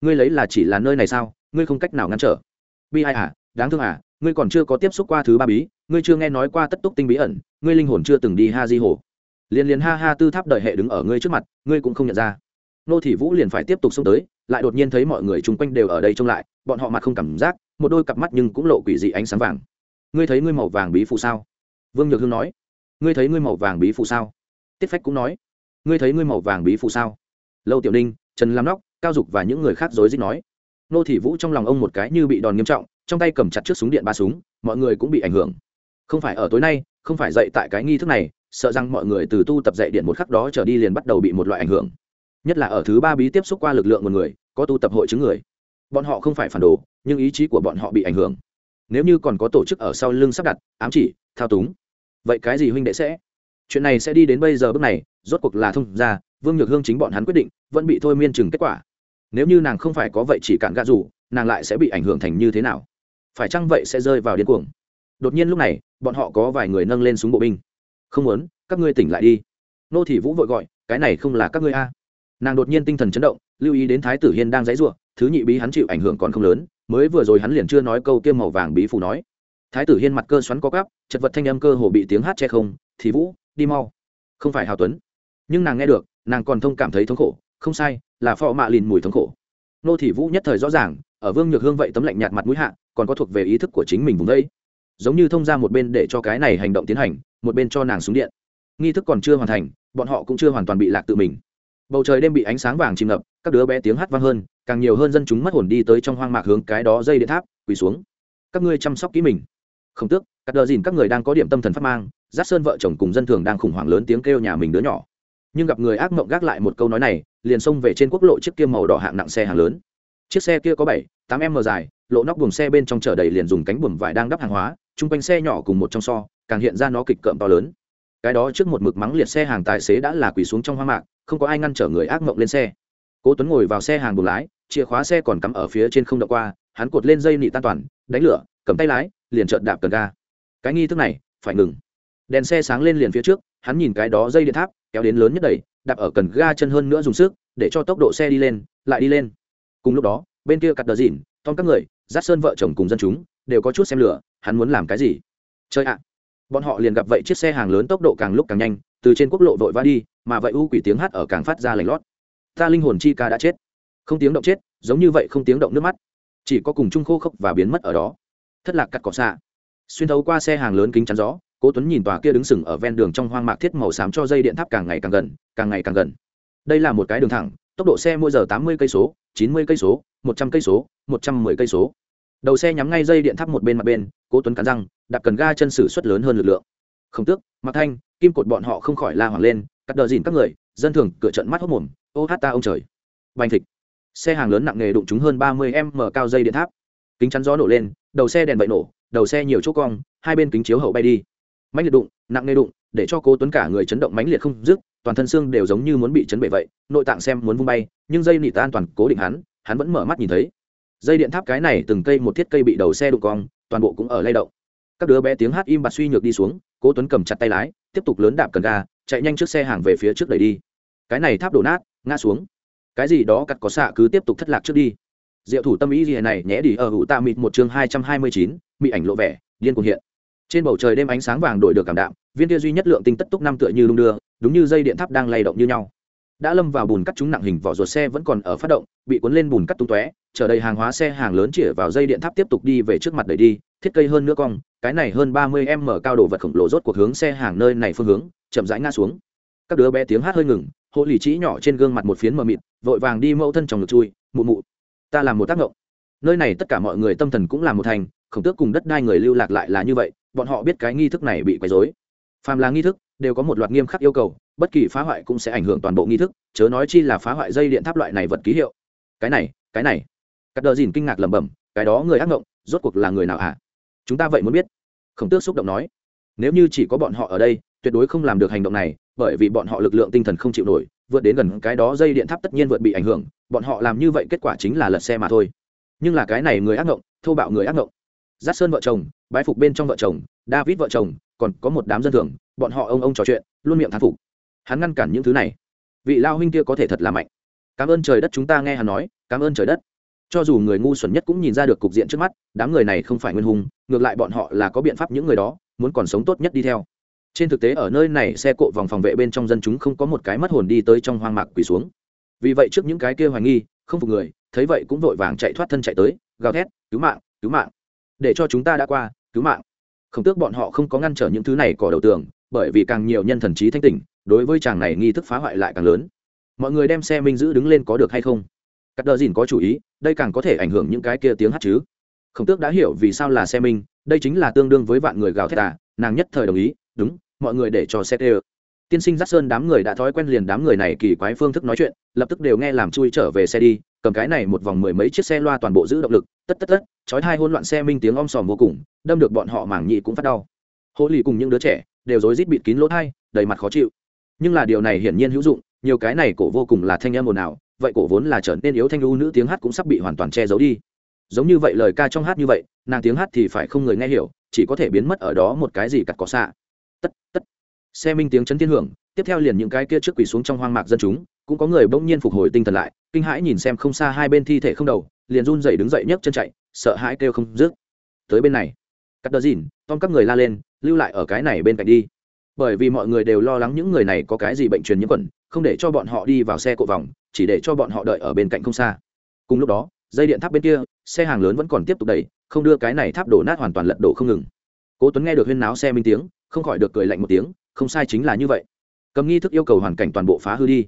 Ngươi lấy là chỉ là nơi này sao, ngươi không cách nào ngăn trở. Bi ai à đáng thương à ngươi còn chưa có tiếp xúc qua thứ ba bí ngươi chưa nghe nói qua tất túc tinh bí ẩn, ngươi linh hồn chưa từng đi ha di hồ. Liền liền ha ha tư tháp đợi hệ đứng ở ngươi trước mặt, ngươi cũng không nhận ra. Nô thị vũ liền phải tiếp tục xông tới, lại đột nhiên thấy mọi người chung quanh đều ở đây trông lại, bọn họ mặt không cảm giác, một đôi cặp mắt nhưng cũng lộ quỷ dị ánh sáng vàng. Ngươi thấy ngươi màu vàng bí phụ sao? Vương nhược hương nói. Ngươi thấy ngươi màu vàng bí phụ sao? Tiết phách cũng nói. Ngươi thấy ngươi màu vàng bí phụ sao? Lâu tiểu ninh, trần lam nóc, cao dục và những người khác rối rít nói. Nô thị vũ trong lòng ông một cái như bị đòn nghiêm trọng, trong tay cầm chặt trước súng điện ba súng, mọi người cũng bị ảnh hưởng không phải ở tối nay, không phải dậy tại cái nghi thức này, sợ rằng mọi người từ tu tập dạy điện một khắc đó trở đi liền bắt đầu bị một loại ảnh hưởng. Nhất là ở thứ ba bí tiếp xúc qua lực lượng một người, có tu tập hội chứng người. Bọn họ không phải phản đồ, nhưng ý chí của bọn họ bị ảnh hưởng. Nếu như còn có tổ chức ở sau lưng sắp đặt, ám chỉ, thao túng, vậy cái gì huynh đệ sẽ? Chuyện này sẽ đi đến bây giờ bước này, rốt cuộc là thông ra vương nhược hương chính bọn hắn quyết định, vẫn bị thôi miên chừng kết quả. Nếu như nàng không phải có vậy chỉ cản gạ rủ, nàng lại sẽ bị ảnh hưởng thành như thế nào? Phải chăng vậy sẽ rơi vào điên cuồng? Đột nhiên lúc này, bọn họ có vài người nâng lên súng bộ binh. Không muốn, các ngươi tỉnh lại đi. Nô thị vũ vội gọi, cái này không là các ngươi a. Nàng đột nhiên tinh thần chấn động, lưu ý đến thái tử hiên đang dãy r u ộ thứ nhị bí hắn chịu ảnh hưởng còn không lớn, mới vừa rồi hắn liền chưa nói câu kiêm màu vàng bí phù nói. Thái tử hiên mặt cơ xoắn có cắp chật vật thanh âm cơ hồ bị tiếng hát che không thì vũ, đi mau. Không phải hào tuấn. Nhưng nàng nghe được, nàng còn thông cảm thấy thống khổ, không sai, là phò mạ lìn mùi thống khổ. Nô thị vũ nhất thời rõ ràng, ở vương nhược hương vậy tấm lạnh nhạt mặt mũi hạ, còn có thuộc về ý thức của chính mình vùng đây giống như thông ra một bên để cho cái này hành động tiến hành, một bên cho nàng xuống điện. Nghi thức còn chưa hoàn thành, bọn họ cũng chưa hoàn toàn bị lạc tự mình. Bầu trời đêm bị ánh sáng vàng chìm ngập, các đứa bé tiếng hát vang hơn, càng nhiều hơn dân chúng mất hồn đi tới trong hoang mạc hướng cái đó dây điện tháp, quỳ xuống. Các ngươi chăm sóc kỹ mình. Không tước các đờ dìn các người đang có điểm tâm thần phát mang giác sơn vợ chồng cùng dân thường đang khủng hoảng lớn tiếng kêu nhà mình đứa nhỏ. Nhưng gặp người ác mộng gác lại một câu nói này, liền xông về trên quốc lộ chiếc kia màu đỏ hạng nặng xe hàng lớn. Chiếc xe kia có bảy, tám m dài, lộ nóc buồng xe bên trong chở đầy liền dùng cánh buồm vải đang đắp hàng hóa chung quanh xe nhỏ cùng một trong so, càng hiện ra nó kịch cợm to lớn. Cái đó trước một mực mắng liệt xe hàng tài xế đã là quỳ xuống trong hoang mạc, không có ai ngăn trở người ác mộng lên xe. Cố tuấn ngồi vào xe hàng buồng lái, chìa khóa xe còn cắm ở phía trên không đậu qua, hắn cột lên dây nị tan toàn, đánh lửa, cầm tay lái, liền trợn đạp cần ga. Cái nghi thức này, phải ngừng. Đèn xe sáng lên liền phía trước, hắn nhìn cái đó dây điện tháp, kéo đến lớn nhất đầy, đạp ở cần ga chân hơn nữa dùng sức, để cho tốc độ xe đi lên, lại đi lên. Cùng lúc đó, bên kia cắt đờ dìn, tom các người giắt sơn vợ chồng cùng dân chúng, đều có chút xem lửa hắn muốn làm cái gì? Chơi ạ! Bọn họ liền gặp vậy chiếc xe hàng lớn tốc độ càng lúc càng nhanh, từ trên quốc lộ vội va đi, mà vậy u quỷ tiếng hát ở càng phát ra lành lót. Ta linh hồn chi ca đã chết. Không tiếng động chết, giống như vậy không tiếng động nước mắt. Chỉ có cùng chung khô khốc và biến mất ở đó. Thất lạc cắt cỏ xạ. Xuyên thấu qua xe hàng lớn kính chắn gió, cố tuấn nhìn tòa kia đứng sừng ở ven đường trong hoang mạc thiết màu xám cho dây điện tháp càng ngày càng gần, càng ngày càng gần. Đây là một cái đường thẳng, tốc độ xe mỗi giờ tám mươi cây số, chín mươi cây số, một trăm cây số, một trăm mười cây số đầu xe nhắm ngay dây điện tháp một bên mặt bên, cố tuấn cắn răng, đạp cần ga chân sử xuất lớn hơn lực lượng. Không tước mặc thanh, kim cột bọn họ không khỏi la hoảng lên, cắt đờ dìn các người, dân thường cửa trận mắt hốc mồm, ô hát ta ông trời. Bành thịt xe hàng lớn nặng nghề đụng chúng hơn ba mươi m cao dây điện tháp. Kính chắn gió nổ lên, đầu xe đèn bậy nổ, đầu xe nhiều chỗ cong, hai bên kính chiếu hậu bay đi. Mãnh liệt đụng, nặng nghề đụng, để cho cố tuấn cả người chấn động mãnh liệt không dứt, toàn thân xương đều giống như muốn bị chấn bể vậy, nội tạng xem muốn vung bay, nhưng dây nịt an toàn cố định hắn hắn vẫn mở mắt nhìn thấy dây điện tháp cái này từng cây một thiết cây bị đầu xe đụng cong, toàn bộ cũng ở lay động. Các đứa bé tiếng hát im bặt suy nhược đi xuống, cố tuấn cầm chặt tay lái, tiếp tục lớn đạp cần ga, chạy nhanh trước xe hàng về phía trước đẩy đi. Cái này tháp đổ nát, ngã xuống. Cái gì đó cắt có xạ cứ tiếp tục thất lạc trước đi. Diệu thủ tâm ý gì này nhé đi ở hữu tạ mịt một chương hai trăm hai mươi chín bị ảnh lộ vẻ, điên cuồng hiện. Trên bầu trời đêm ánh sáng vàng đổi được cảm đạm, viên kia duy nhất lượng tinh tất túc năm tựa như lung đưa, đúng như dây điện tháp đang lay động như nhau đã lâm vào bùn cắt chúng nặng hình vỏ ruột xe vẫn còn ở phát động, bị cuốn lên bùn cắt tung tóe chở đầy hàng hóa xe hàng lớn chĩa vào dây điện tháp tiếp tục đi về trước mặt đẩy đi, thiết cây hơn nữa cong, cái này hơn ba mươi m cao đồ vật khổng lồ rốt cuộc hướng xe hàng nơi này phương hướng, chậm rãi ngã xuống. Các đứa bé tiếng hát hơi ngừng hộ lì trí nhỏ trên gương mặt một phiến mờ mịt, vội vàng đi mẫu thân trong ngực chui, mụ mụ, ta làm một tác động nơi này tất cả mọi người tâm thần cũng là một thành, khổng tước cùng đất đai người lưu lạc lại là như vậy, bọn họ biết cái nghi thức này bị quấy dối phàm là nghi thức, đều có một loạt nghiêm khắc yêu cầu bất kỳ phá hoại cũng sẽ ảnh hưởng toàn bộ nghi thức chớ nói chi là phá hoại dây điện tháp loại này vật ký hiệu. Cái này cái này. Cắt đờ dìn kinh ngạc lẩm bẩm cái đó người ác mộng rốt cuộc là người nào hả? Chúng ta vậy muốn biết. Khổng tước xúc động nói. Nếu như chỉ có bọn họ ở đây tuyệt đối không làm được hành động này bởi vì bọn họ lực lượng tinh thần không chịu nổi vượt đến gần cái đó dây điện tháp tất nhiên vượt bị ảnh hưởng bọn họ làm như vậy kết quả chính là lật xe mà thôi. Nhưng là cái này người ác ngộng, thô bạo người ác ngộng. giác sơn vợ chồng bái phục bên trong vợ chồng david vợ chồng còn có một đám dân thường bọn họ ông ông trò chuyện luôn miệng thán phục hắn ngăn cản những thứ này. Vị lao huynh kia có thể thật là mạnh. Cảm ơn trời đất chúng ta nghe hắn nói, cảm ơn trời đất. Cho dù người ngu xuẩn nhất cũng nhìn ra được cục diện trước mắt, đám người này không phải nguyên hùng, ngược lại bọn họ là có biện pháp những người đó, muốn còn sống tốt nhất đi theo. Trên thực tế ở nơi này xe cộ vòng phòng vệ bên trong dân chúng không có một cái mất hồn đi tới trong hoang mạc quỳ xuống. Vì vậy trước những cái kia hoài nghi, không phục người, thấy vậy cũng vội vàng chạy thoát thân chạy tới, gào thét, cứu mạng cứu mạng. Để cho chúng ta đã qua, cứu mạng. Không tước bọn họ không có ngăn trở những thứ này cỏ đầu tường, bởi vì càng nhiều nhân thần trí thanh tỉnh đối với chàng này nghi thức phá hoại lại càng lớn. Mọi người đem xe minh giữ đứng lên có được hay không? Cắt đờ dìn có chủ ý, đây càng có thể ảnh hưởng những cái kia tiếng hát chứ. Khổng tước đã hiểu vì sao là xe minh, đây chính là tương đương với vạn người gào thét à nàng nhất thời đồng ý, đúng, mọi người để cho xe tê tiên sinh giắt sơn đám người đã thói quen liền đám người này kỳ quái phương thức nói chuyện, lập tức đều nghe làm chui trở về xe đi, cầm cái này một vòng mười mấy chiếc xe loa toàn bộ giữ động lực, tất tất tất, chói hai hôn loạn xe minh tiếng om sòm vô cùng, đâm được bọn họ mảng nhị cũng phát đau. Hô lì cùng những đứa trẻ đều rối rít bịt kín lỗ thai, đầy mặt khó chịu nhưng là điều này hiển nhiên hữu dụng, nhiều cái này cổ vô cùng là thanh âm ồn ào, vậy cổ vốn là trở nên yếu thanh lưu nữ tiếng hát cũng sắp bị hoàn toàn che giấu đi. Giống như vậy lời ca trong hát như vậy, nàng tiếng hát thì phải không người nghe hiểu, chỉ có thể biến mất ở đó một cái gì cặt có xạ. Tất tất. Xe minh tiếng chấn thiên hưởng, tiếp theo liền những cái kia trước quỳ xuống trong hoang mạc dân chúng, cũng có người bỗng nhiên phục hồi tinh thần lại, kinh hãi nhìn xem không xa hai bên thi thể không đầu, liền run dậy đứng dậy nhấc chân chạy, sợ hãi kêu không dứt. Tới bên này. Cắt đờ dìn, tom các người la lên, lưu lại ở cái này bên cạnh đi bởi vì mọi người đều lo lắng những người này có cái gì bệnh truyền nhiễm khuẩn, không để cho bọn họ đi vào xe cộ vòng, chỉ để cho bọn họ đợi ở bên cạnh không xa. Cùng lúc đó, dây điện tháp bên kia, xe hàng lớn vẫn còn tiếp tục đẩy, không đưa cái này tháp đổ nát hoàn toàn lật đổ không ngừng. Cố tuấn nghe được huyên náo xe minh tiếng, không khỏi được cười lạnh một tiếng, không sai chính là như vậy. Cầm nghi thức yêu cầu hoàn cảnh toàn bộ phá hư đi.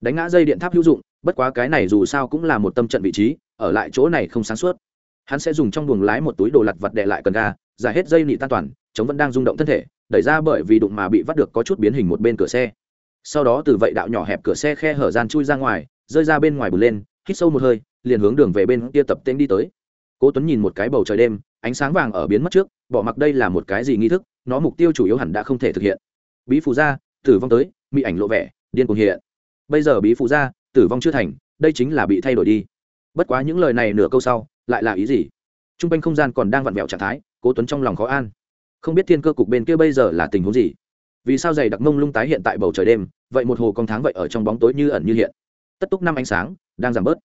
Đánh ngã dây điện tháp hữu dụng, bất quá cái này dù sao cũng là một tâm trận vị trí, ở lại chỗ này không sáng suốt. Hắn sẽ dùng trong buồng lái một túi đồ lặt vặt đệ lại cần ga, giải hết dây nị tan toàn, chống vẫn đang rung động thân thể đẩy ra bởi vì đụng mà bị vắt được có chút biến hình một bên cửa xe. Sau đó từ vậy đạo nhỏ hẹp cửa xe khe hở gian chui ra ngoài, rơi ra bên ngoài bùn lên, hít sâu một hơi, liền hướng đường về bên kia tập tên đi tới. Cố tuấn nhìn một cái bầu trời đêm, ánh sáng vàng ở biến mất trước, bỏ mặc đây là một cái gì nghi thức, nó mục tiêu chủ yếu hẳn đã không thể thực hiện. Bí phù gia, tử vong tới, mỹ ảnh lộ vẻ, điên cuồng hiện. Bây giờ bí phù gia, tử vong chưa thành, đây chính là bị thay đổi đi. Bất quá những lời này nửa câu sau, lại là ý gì? T r u n g quanh không gian còn đang vặn vẹo trạng thái, cố tuấn trong lòng khó an không biết thiên cơ cục bên kia bây giờ là tình huống gì? Vì sao dày đặc mông lung tái hiện tại bầu trời đêm, vậy một hồ con tháng vậy ở trong bóng tối như ẩn như hiện? Tất túc năm ánh sáng, đang giảm bớt.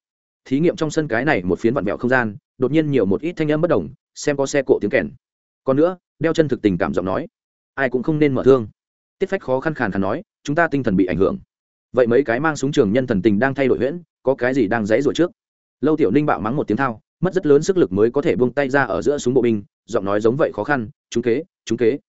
Thí nghiệm trong sân cái này một phiến vặn vẹo không gian, đột nhiên nhiều một ít thanh âm bất đồng, xem có xe cộ tiếng kèn. Còn nữa, đeo chân thực tình cảm giọng nói. Ai cũng không nên mở thương. Tiết phách khó khăn khàn khàn nói, chúng ta tinh thần bị ảnh hưởng. Vậy mấy cái mang súng trường nhân thần tình đang thay đổi huyễn, có cái gì đang dãy rồi trước? Lâu tiểu ninh bạo mắng một tiếng thao, mất rất lớn sức lực mới có thể buông tay ra ở giữa súng bộ binh giọng nói giống vậy khó khăn chúng kế chúng kế.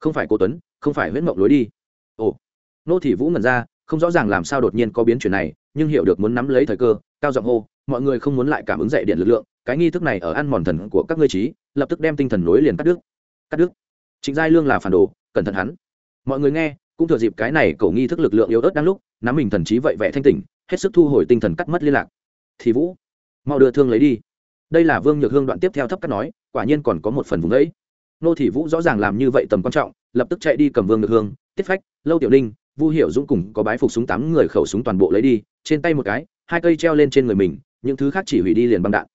Không phải cô tuấn, không phải huyết mộng lối đi. Ồ. Nô thị vũ ngẩn ra, không rõ ràng làm sao đột nhiên có biến chuyển này, nhưng hiểu được muốn nắm lấy thời cơ, cao giọng hô, mọi người không muốn lại cảm ứng dậy điện lực lượng, cái nghi thức này ở ăn mòn thần của các ngươi trí, lập tức đem tinh thần nối liền cắt đứt. Cắt đứt. Trịnh giai lương là phản đồ, cẩn thận hắn. Mọi người nghe, cũng thừa dịp cái này cổ nghi thức lực lượng yếu ớt đang lúc, nắm mình thần trí vậy vẻ thanh tỉnh, hết sức thu hồi tinh thần cắt mất liên lạc. Thì vũ, mau đưa thương lấy đi. Đây là vương nhược hương đoạn tiếp theo thấp cắt nói quả nhiên còn có một phần vùng ấy nô thị vũ rõ ràng làm như vậy tầm quan trọng, lập tức chạy đi cầm vương nhược hương, tiết phách, lâu tiểu ninh, vu hiểu dũng cùng có bái phục súng tám người khẩu súng toàn bộ lấy đi, trên tay một cái, hai cây treo lên trên người mình, những thứ khác chỉ hủy đi liền băng đạn.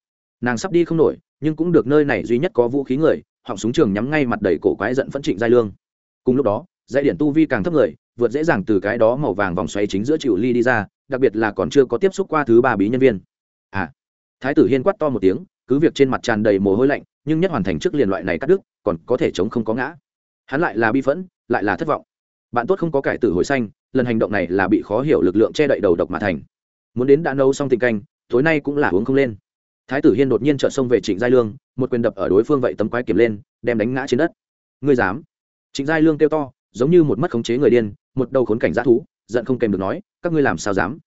Nàng sắp đi không nổi, nhưng cũng được nơi này duy nhất có vũ khí người, họng súng trường nhắm ngay mặt đầy cổ quái giận phẫn trịnh giai lương. Cùng lúc đó dây điện tu vi càng thấp người, vượt dễ dàng từ cái đó màu vàng vòng xoáy chính giữa chịu ly đi ra, đặc biệt là còn chưa có tiếp xúc qua thứ ba bí nhân viên. À thái tử hiên quát to một tiếng, cứ việc trên mặt tràn đầy mồ hôi lạnh nhưng nhất hoàn thành trước liền loại này cắt đứt, còn có thể chống không có ngã. Hắn lại là bi phẫn, lại là thất vọng. Bạn tốt không có cải tử hồi xanh, lần hành động này là bị khó hiểu lực lượng che đậy đầu độc mà thành. Muốn đến đã nấu xong tình canh, tối nay cũng là uống không lên. Thái tử hiên đột nhiên trợn xông về trịnh giai lương, một quyền đập ở đối phương vậy tấm quái kiểm lên, đem đánh ngã trên đất. Ngươi dám? Trịnh giai lương kêu to, giống như một mất khống chế người điên, một đầu khốn cảnh g thú, giận không kèm được nói, các ngươi làm sao dám?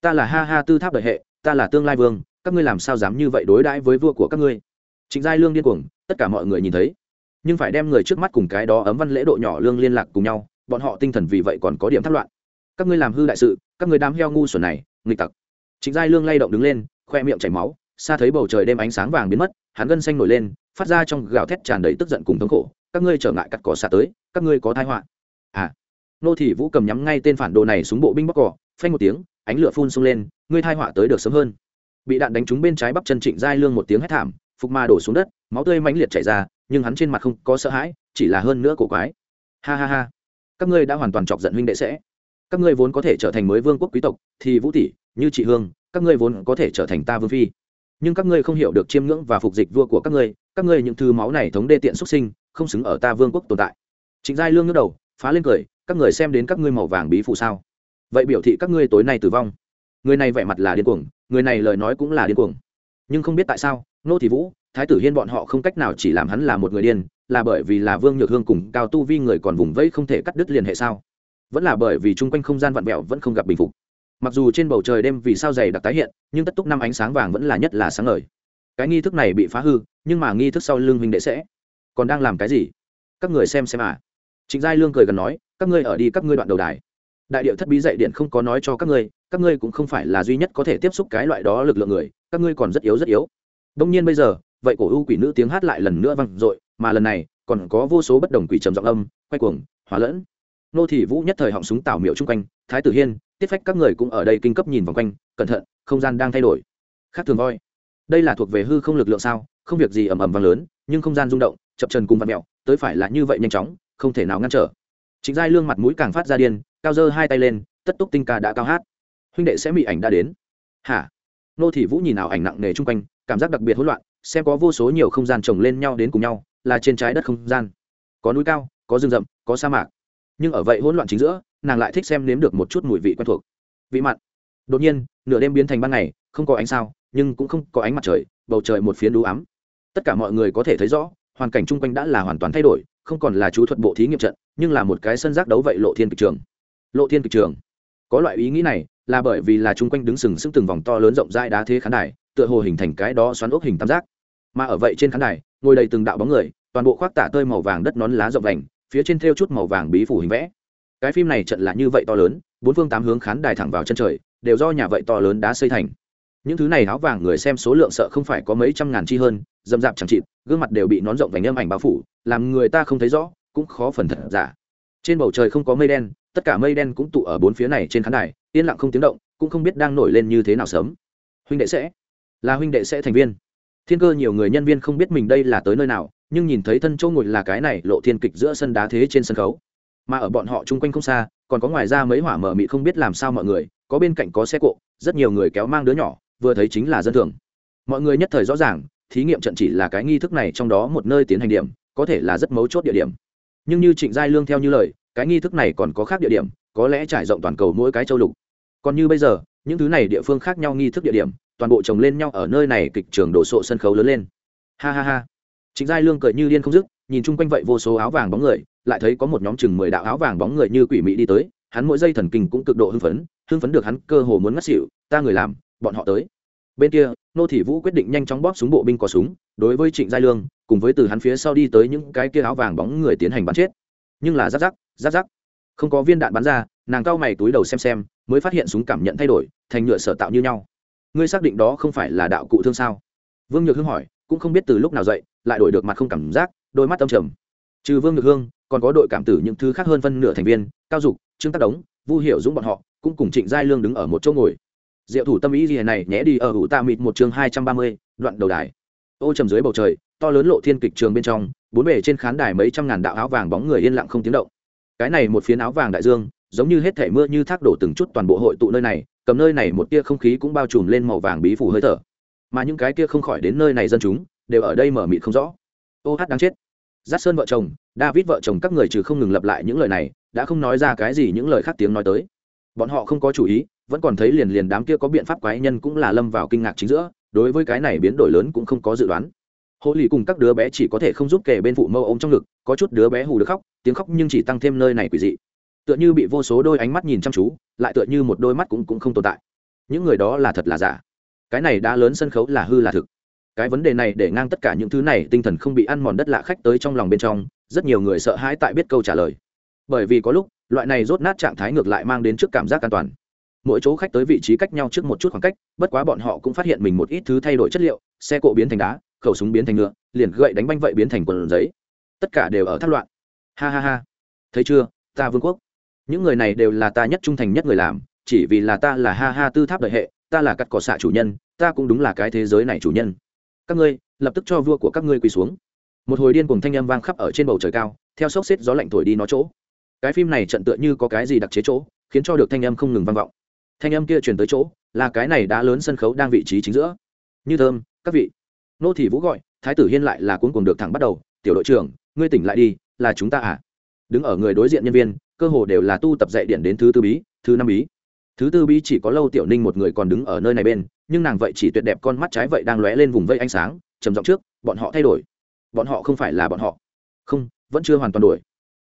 Ta là ha ha tư tháp đời hệ, ta là tương lai vương, các ngươi làm sao dám như vậy đối đãi với vua của các ngươi? Trịnh giai lương điên cuồng, tất cả mọi người nhìn thấy. Nhưng phải đem người trước mắt cùng cái đó ấm văn lễ độ nhỏ lương liên lạc cùng nhau, bọn họ tinh thần vì vậy còn có điểm thất loạn. Các ngươi làm hư đại sự, các ngươi đám heo ngu xuẩn này, nghịch tặc. Trịnh giai lương lay động đứng lên, khoe miệng chảy máu, xa thấy bầu trời đêm ánh sáng vàng biến mất, hắn gân xanh nổi lên, phát ra trong gào thét tràn đầy tức giận cùng thống khổ. Các ngươi trở ngại cắt cỏ xa tới, các ngươi có thai họa. À. Nô thị vũ cầm nhắm ngay tên phản đồ này xuống bộ binh bóc cỏ phanh một tiếng, ánh lửa phun xông lên, ngươi thai họa tới được sớm hơn. Bị đạn đánh trúng bên trái bắp chân trịnh giai lương một tiếng hét thảm phục ma đổ xuống đất, máu tươi mãnh liệt chảy ra, nhưng hắn trên mặt không có sợ hãi, chỉ là hơn nữa cổ quái. Ha ha ha. Các ngươi đã hoàn toàn chọc giận huynh đệ sẽ. Các ngươi vốn có thể trở thành mới vương quốc quý tộc, thì vũ tỷ, như chị hương, các ngươi vốn có thể trở thành ta vương phi. Nhưng các ngươi không hiểu được chiêm ngưỡng và phục dịch vua của các ngươi các ngươi những thứ máu này thống đê tiện xuất sinh, không xứng ở ta vương quốc tồn tại. Trịnh giai lương ngước đầu, phá lên cười, các người xem đến các ngươi màu vàng bí phụ sao? Vậy biểu thị các ngươi tối nay tử vong. Người này vẻ mặt là điên cuồng, người này lời nói cũng là điên cuồng. Nhưng không biết tại sao nô thị vũ, thái tử hiên bọn họ không cách nào chỉ làm hắn là một người điên, là bởi vì là vương nhược hương cùng cao tu vi người còn vùng vẫy không thể cắt đứt liên hệ sao? Vẫn là bởi vì chung quanh không gian vặn vẹo vẫn không gặp bình phục. Mặc dù trên bầu trời đêm vì sao dày đặc tái hiện, nhưng tất túc năm ánh sáng vàng vẫn là nhất là sáng ngời. Cái nghi thức này bị phá hư, nhưng mà nghi thức sau lưng huynh đệ sẽ còn đang làm cái gì? Các người xem xem à. Trịnh giai lương cười gần nói, các ngươi ở đi các ngươi đoạn đầu đài. Đại điệu thất bí dạy điện không có nói cho các ngươi các ngươi cũng không phải là duy nhất có thể tiếp xúc cái loại đó lực lượng người, các ngươi còn rất yếu rất yếu đông nhiên bây giờ, vậy cổ u quỷ nữ tiếng hát lại lần nữa vang dội, mà lần này, còn có vô số bất đồng quỷ trầm giọng âm, quay cuồng hóa lẫn. Nô thị vũ nhất thời họng súng tảo miệu chung quanh, thái tử hiên, tiết phách các người cũng ở đây kinh cấp nhìn vòng quanh, cẩn thận, không gian đang thay đổi. Khác thường voi. Đây là thuộc về hư không lực lượng sao, không việc gì ầm ầm vang lớn, nhưng không gian rung động, chập trần cùng vạt mẹo tới phải là như vậy nhanh chóng, không thể nào ngăn trở. Chính giai lương mặt mũi càng phát ra điên, cao dơ hai tay lên, tất túc tinh ca đã cao hát. Huynh đệ sẽ bị ảnh đã đến. Hả? Nô thị vũ nhìn nào ảnh nặng nề chung quanh, cảm giác đặc biệt hỗn loạn, xem có vô số nhiều không gian chồng lên nhau đến cùng nhau, là trên trái đất không gian. Có núi cao, có rừng rậm, có sa mạc. Nhưng ở vậy hỗn loạn chính giữa, nàng lại thích xem nếm được một chút mùi vị quen thuộc. Vị mặn. Đột nhiên, nửa đêm biến thành ban ngày, không có ánh sao, nhưng cũng không có ánh mặt trời, bầu trời một phiến đũ ám. Tất cả mọi người có thể thấy rõ, hoàn cảnh chung quanh đã là hoàn toàn thay đổi, không còn là chú thuật bộ thí nghiệm trận, nhưng là một cái sân giác đấu vậy lộ thiên kịch trường. Lộ thiên kịch trường. Có loại ý nghĩ này là bởi vì là chung quanh đứng sừng sững từng vòng to lớn rộng rãi đá thế khán đài, tựa hồ hình thành cái đó xoắn ốc hình tam giác. Mà ở vậy trên khán đài, ngồi đầy từng đạo bóng người, toàn bộ khoác tả tơi màu vàng đất nón lá rộng vành, phía trên thêu chút màu vàng bí phủ hình vẽ. Cái phim này trận là như vậy to lớn, bốn phương tám hướng khán đài thẳng vào chân trời, đều do nhà vậy to lớn đá xây thành. Những thứ này áo vàng người xem số lượng sợ không phải có mấy trăm ngàn chi hơn dầm dạp chẳng chịt, gương mặt đều bị nón rộng vành âm ảnh bao phủ, làm người ta không thấy rõ, cũng khó phần thật giả. Trên bầu trời không có mây đen tất cả mây đen cũng tụ ở bốn phía này trên khán đài, yên lặng không tiếng động, cũng không biết đang nổi lên như thế nào sớm. Huynh đệ sẽ, là huynh đệ sẽ thành viên. Thiên cơ nhiều người nhân viên không biết mình đây là tới nơi nào, nhưng nhìn thấy thân chỗ ngồi là cái này lộ thiên kịch giữa sân đá thế trên sân khấu. Mà ở bọn họ chung quanh không xa, còn có ngoài ra mấy hỏa mở mị không biết làm sao mọi người, có bên cạnh có xe cộ, rất nhiều người kéo mang đứa nhỏ, vừa thấy chính là dân thường. Mọi người nhất thời rõ ràng, thí nghiệm trận chỉ là cái nghi thức này trong đó một nơi tiến hành điểm, có thể là rất mấu chốt địa điểm. Nhưng như trịnh giai lương theo như lời cái nghi thức này còn có khác địa điểm, có lẽ trải rộng toàn cầu mỗi cái châu lục. Còn như bây giờ, những thứ này địa phương khác nhau nghi thức địa điểm, toàn bộ chồng lên nhau ở nơi này kịch trường đổ sộ sân khấu lớn lên. Ha ha ha. Trịnh giai lương cười như điên không dứt, nhìn chung quanh vậy vô số áo vàng bóng người, lại thấy có một nhóm chừng mười đạo áo vàng bóng người như quỷ mị đi tới, hắn mỗi giây thần kinh cũng cực độ hưng phấn hưng phấn được hắn cơ hồ muốn ngất xỉu, ta người làm, bọn họ tới. Bên kia, nô thị vũ quyết định nhanh chóng bóp súng bộ binh có súng, đối với trịnh giai lương, cùng với từ hắn phía sau đi tới những cái kia áo vàng bóng người tiến hành bắn chết nhưng là rắc rắc rắc rắc. Không có viên đạn bắn ra, nàng cao mày túi đầu xem xem, mới phát hiện súng cảm nhận thay đổi, thành nhựa sở tạo như nhau. Ngươi xác định đó không phải là đạo cụ thương sao? Vương nhược hương hỏi, cũng không biết từ lúc nào dậy, lại đổi được mặt không cảm giác, đôi mắt âm trầm. Trừ vương nhược hương, còn có đội cảm tử những thứ khác hơn phân nửa thành viên, cao dục, trương tác đống, vu hiểu dũng bọn họ, cũng cùng trịnh giai lương đứng ở một chỗ ngồi. Diệu thủ tâm ý gì này nhé đi ở hữu ta mịt một chương hai trăm ba mươi, đoạn đầu đài. Ô trầm dưới bầu trời, to lớn lộ thiên kịch trường bên trong bốn bề trên khán đài mấy trăm ngàn đạo áo vàng bóng người yên lặng không tiếng động. Cái này một phiến áo vàng đại dương, giống như hết thể mưa như thác đổ từng chút toàn bộ hội tụ nơi này, cầm nơi này một tia không khí cũng bao trùm lên màu vàng bí phủ hơi thở. Mà những cái kia không khỏi đến nơi này dân chúng, đều ở đây mở mịt không rõ. Ô hát đáng chết. Giắt sơn vợ chồng, david vợ chồng các người trừ không ngừng lặp lại những lời này, đã không nói ra cái gì những lời khác tiếng nói tới. Bọn họ không có chủ ý, vẫn còn thấy liền liền đám kia có biện pháp quái nhân cũng là lâm vào kinh ngạc chính giữa, đối với cái này biến đổi lớn cũng không có dự đoán hộ lì cùng các đứa bé chỉ có thể không giúp kể bên phụ mâu ôm trong ngực, có chút đứa bé hù được khóc, tiếng khóc nhưng chỉ tăng thêm nơi này quỷ dị. Tựa như bị vô số đôi ánh mắt nhìn chăm chú, lại tựa như một đôi mắt cũng cũng không tồn tại. Những người đó là thật là giả. Cái này đã lớn sân khấu là hư là thực. Cái vấn đề này để ngang tất cả những thứ này, tinh thần không bị ăn mòn đất lạ khách tới trong lòng bên trong, rất nhiều người sợ hãi tại biết câu trả lời. Bởi vì có lúc, loại này rốt nát trạng thái ngược lại mang đến trước cảm giác an toàn. Mỗi chỗ khách tới vị trí cách nhau trước một chút khoảng cách, bất quá bọn họ cũng phát hiện mình một ít thứ thay đổi chất liệu, xe cộ biến thành đá khẩu súng biến thành ngựa, liền gậy đánh banh vậy biến thành quần giấy. Tất cả đều ở thác loạn. Ha ha ha. Thấy chưa, ta vương quốc. Những người này đều là ta nhất trung thành nhất người làm, chỉ vì là ta là ha ha tư tháp đợi hệ, ta là cắt cỏ xạ chủ nhân, ta cũng đúng là cái thế giới này chủ nhân. Các ngươi, lập tức cho vua của các ngươi quỳ xuống. Một hồi điên cùng thanh âm vang khắp ở trên bầu trời cao, theo sốc xếp gió lạnh thổi đi nó chỗ. Cái phim này trận tựa như có cái gì đặc chế chỗ, khiến cho được thanh âm không ngừng vang vọng. Thanh âm kia truyền tới chỗ, là cái này đã lớn sân khấu đang vị trí chính giữa. Như thơm, các vị nô thị vũ gọi, thái tử hiên lại là cuốn cùng được thẳng bắt đầu, tiểu đội trưởng, ngươi tỉnh lại đi, là chúng ta à? Đứng ở người đối diện nhân viên, cơ hồ đều là tu tập dạy điện đến thứ tư bí, thứ năm bí. Thứ tư bí chỉ có lâu tiểu ninh một người còn đứng ở nơi này bên, nhưng nàng vậy chỉ tuyệt đẹp con mắt trái vậy đang lóe lên vùng vây ánh sáng, trầm giọng trước, bọn họ thay đổi. Bọn họ không phải là bọn họ. Không, vẫn chưa hoàn toàn đổi.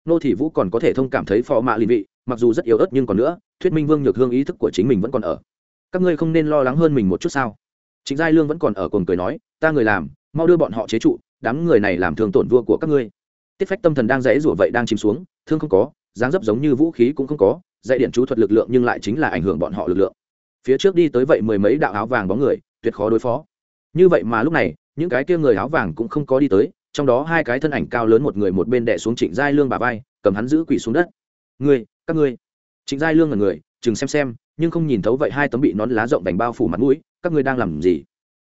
Nô thị vũ còn có thể thông cảm thấy phò mạ linh vị, mặc dù rất yếu ớt nhưng còn nữa, thuyết minh vương nhược hương ý thức của chính mình vẫn còn ở. Các ngươi không nên lo lắng hơn mình một chút sao? Trịnh giai lương vẫn còn ở cồn cười nói, ta người làm, mau đưa bọn họ chế trụ, đám người này làm thương tổn vua của các ngươi. Tiết phách tâm thần đang dãy rủa vậy đang chìm xuống, thương không có, dáng dấp giống như vũ khí cũng không có dạy điện chú thuật lực lượng nhưng lại chính là ảnh hưởng bọn họ lực lượng. Phía trước đi tới vậy mười mấy đạo áo vàng bóng người, tuyệt khó đối phó. Như vậy mà lúc này, những cái kia người áo vàng cũng không có đi tới, trong đó hai cái thân ảnh cao lớn một người một bên đè xuống trịnh giai lương bà vai, cầm hắn giữ quỷ xuống đất. Ngươi, các ngươi. Trịnh giai lương là người, chừng xem xem. Nhưng không nhìn thấu vậy hai tấm bị nón lá rộng bành bao phủ mặt mũi các ngươi đang làm gì?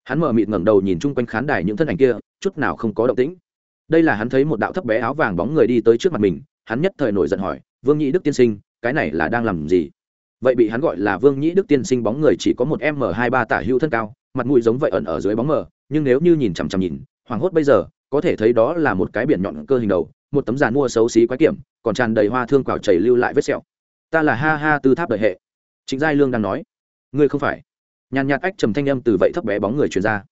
Hắn mở mịt ngẩng đầu nhìn chung quanh khán đài những thân ảnh kia, chút nào không có động tĩnh. Đây là hắn thấy một đạo thấp bé áo vàng bóng người đi tới trước mặt mình, hắn nhất thời nổi giận hỏi, vương nhị đức tiên sinh, cái này là đang làm gì? Vậy bị hắn gọi là vương nhĩ đức tiên sinh bóng người chỉ có một m hai ba tả hữu thân cao, mặt mũi giống vậy ẩn ở dưới bóng mờ, nhưng nếu như nhìn chằm chằm nhìn, hoảng hốt bây giờ, có thể thấy đó là một cái biển nhọn cơ hình đầu, một tấm giàn mua xấu xí quái kiểm, còn tràn đầy hoa thương quào chảy lưu lại vết sẹo. Ta là ha ha tư tháp đời hệ. Chính giai lương đang nói, ngươi không phải nhàn nhạt ách trầm thanh âm từ vậy thấp bé bóng người truyền ra.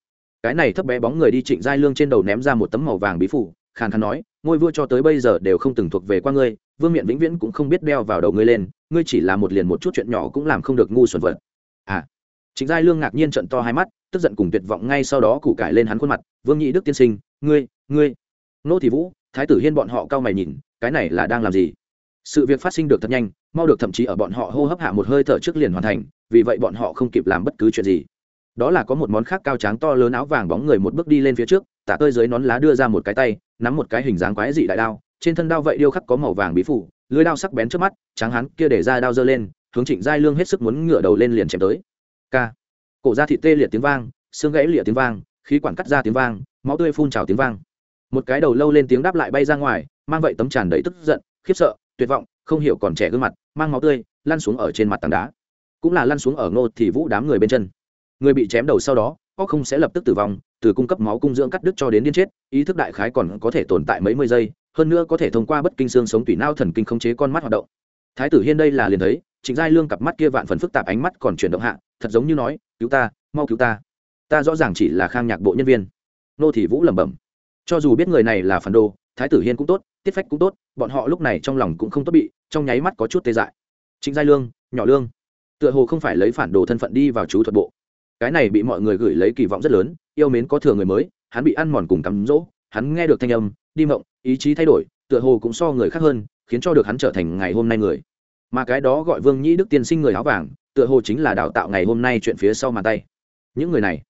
Cái này thấp bé bóng người đi trịnh giai lương trên đầu ném ra một tấm màu vàng bí phủ, khàn khàn nói, ngôi vua cho tới bây giờ đều không từng thuộc về qua ngươi, vương miện vĩnh viễn cũng không biết đeo vào đầu ngươi lên, ngươi chỉ là một liền một chút chuyện nhỏ cũng làm không được ngu xuẩn vật. À trịnh giai lương ngạc nhiên trận to hai mắt, tức giận cùng tuyệt vọng ngay sau đó củ cải lên hắn khuôn mặt, vương nhị đức tiên sinh, ngươi ngươi. Nô thị vũ, thái tử hiên bọn họ cao mày nhìn, cái này là đang làm gì? Sự việc phát sinh được thật nhanh, mau được thậm chí ở bọn họ hô hấp hạ một hơi thở trước liền hoàn thành vì vậy bọn họ không kịp làm bất cứ chuyện gì. Đó là có một món khác cao tráng to lớn áo vàng bóng người một bước đi lên phía trước, tả tơi dưới nón lá đưa ra một cái tay, nắm một cái hình dáng quái dị đại đao, trên thân đao vậy điêu khắc có màu vàng bí phủ lưới đao sắc bén trước mắt, tráng hắn kia để ra đao giơ lên, hướng trịnh giai lương hết sức muốn ngửa đầu lên liền chém tới. K. Cổ ra thịt tê liệt tiếng vang, xương gãy liệt tiếng vang, khí quản cắt ra tiếng vang, máu tươi phun trào tiếng vang. Một cái đầu lâu lên tiếng đáp lại bay ra ngoài, mang vậy tấm tràn đầy tức giận, khiếp sợ, tuyệt vọng, không hiểu còn trẻ gương mặt, mang máu tươi, lăn xuống ở trên mặt tảng đá cũng là lăn xuống ở ngô thì vũ đám người bên chân. Người bị chém đầu sau đó, có không sẽ lập tức tử vong, từ cung cấp máu cung dưỡng cắt đứt cho đến điên chết, ý thức đại khái còn có thể tồn tại mấy mươi giây, hơn nữa có thể thông qua bất kinh xương sống tủy nao thần kinh khống chế con mắt hoạt động. Thái tử hiên đây là liền thấy, trịnh giai lương cặp mắt kia vạn phần phức tạp ánh mắt còn chuyển động hạ, thật giống như nói, cứu ta, mau cứu ta. Ta rõ ràng chỉ là khang nhạc bộ nhân viên. Nô thị vũ lẩm bẩm. Cho dù biết người này là phản đồ, thái tử hiên cũng tốt, tiết phách cũng tốt, bọn họ lúc này trong lòng cũng không tốt bị, trong nháy mắt có chút tê dại. Trịnh giai lương, nhỏ lương tựa hồ không phải lấy phản đồ thân phận đi vào chú thuật bộ. Cái này bị mọi người gửi lấy kỳ vọng rất lớn, yêu mến có thừa người mới, hắn bị ăn mòn cùng cắm rỗ, hắn nghe được thanh âm, đi mộng, ý chí thay đổi, tựa hồ cũng so người khác hơn, khiến cho được hắn trở thành ngày hôm nay người. Mà cái đó gọi vương nhĩ đức tiên sinh người áo vàng, tựa hồ chính là đào tạo ngày hôm nay chuyện phía sau màn tay. Những người này,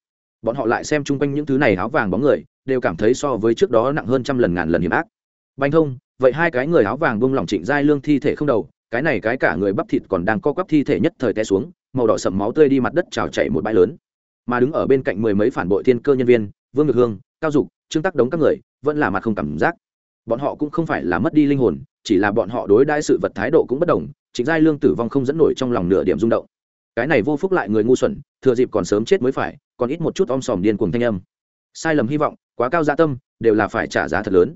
bọn họ lại xem chung quanh những thứ này áo vàng bóng người, đều cảm thấy so với trước đó nặng hơn trăm lần ngàn lần hiểm ác. Banh thông, vậy hai cái người áo vàng bông lỏng trịnh giai lương thi thể không đầu cái này cái cả người bắp thịt còn đang co quắp thi thể nhất thời té xuống, màu đỏ sậm máu tươi đi mặt đất trào chảy một bãi lớn. Mà đứng ở bên cạnh mười mấy phản bội thiên cơ nhân viên, vương ngược hương, cao dục, trương tắc đống các người, vẫn là mặt không cảm giác. Bọn họ cũng không phải là mất đi linh hồn, chỉ là bọn họ đối đãi sự vật thái độ cũng bất đồng chính giai lương tử vong không dẫn nổi trong lòng nửa điểm rung động. Cái này vô phúc lại người ngu xuẩn, thừa dịp còn sớm chết mới phải, còn ít một chút om sòm điên cuồng thanh âm. Sai lầm hy vọng, quá cao gia tâm, đều là phải trả giá thật lớn.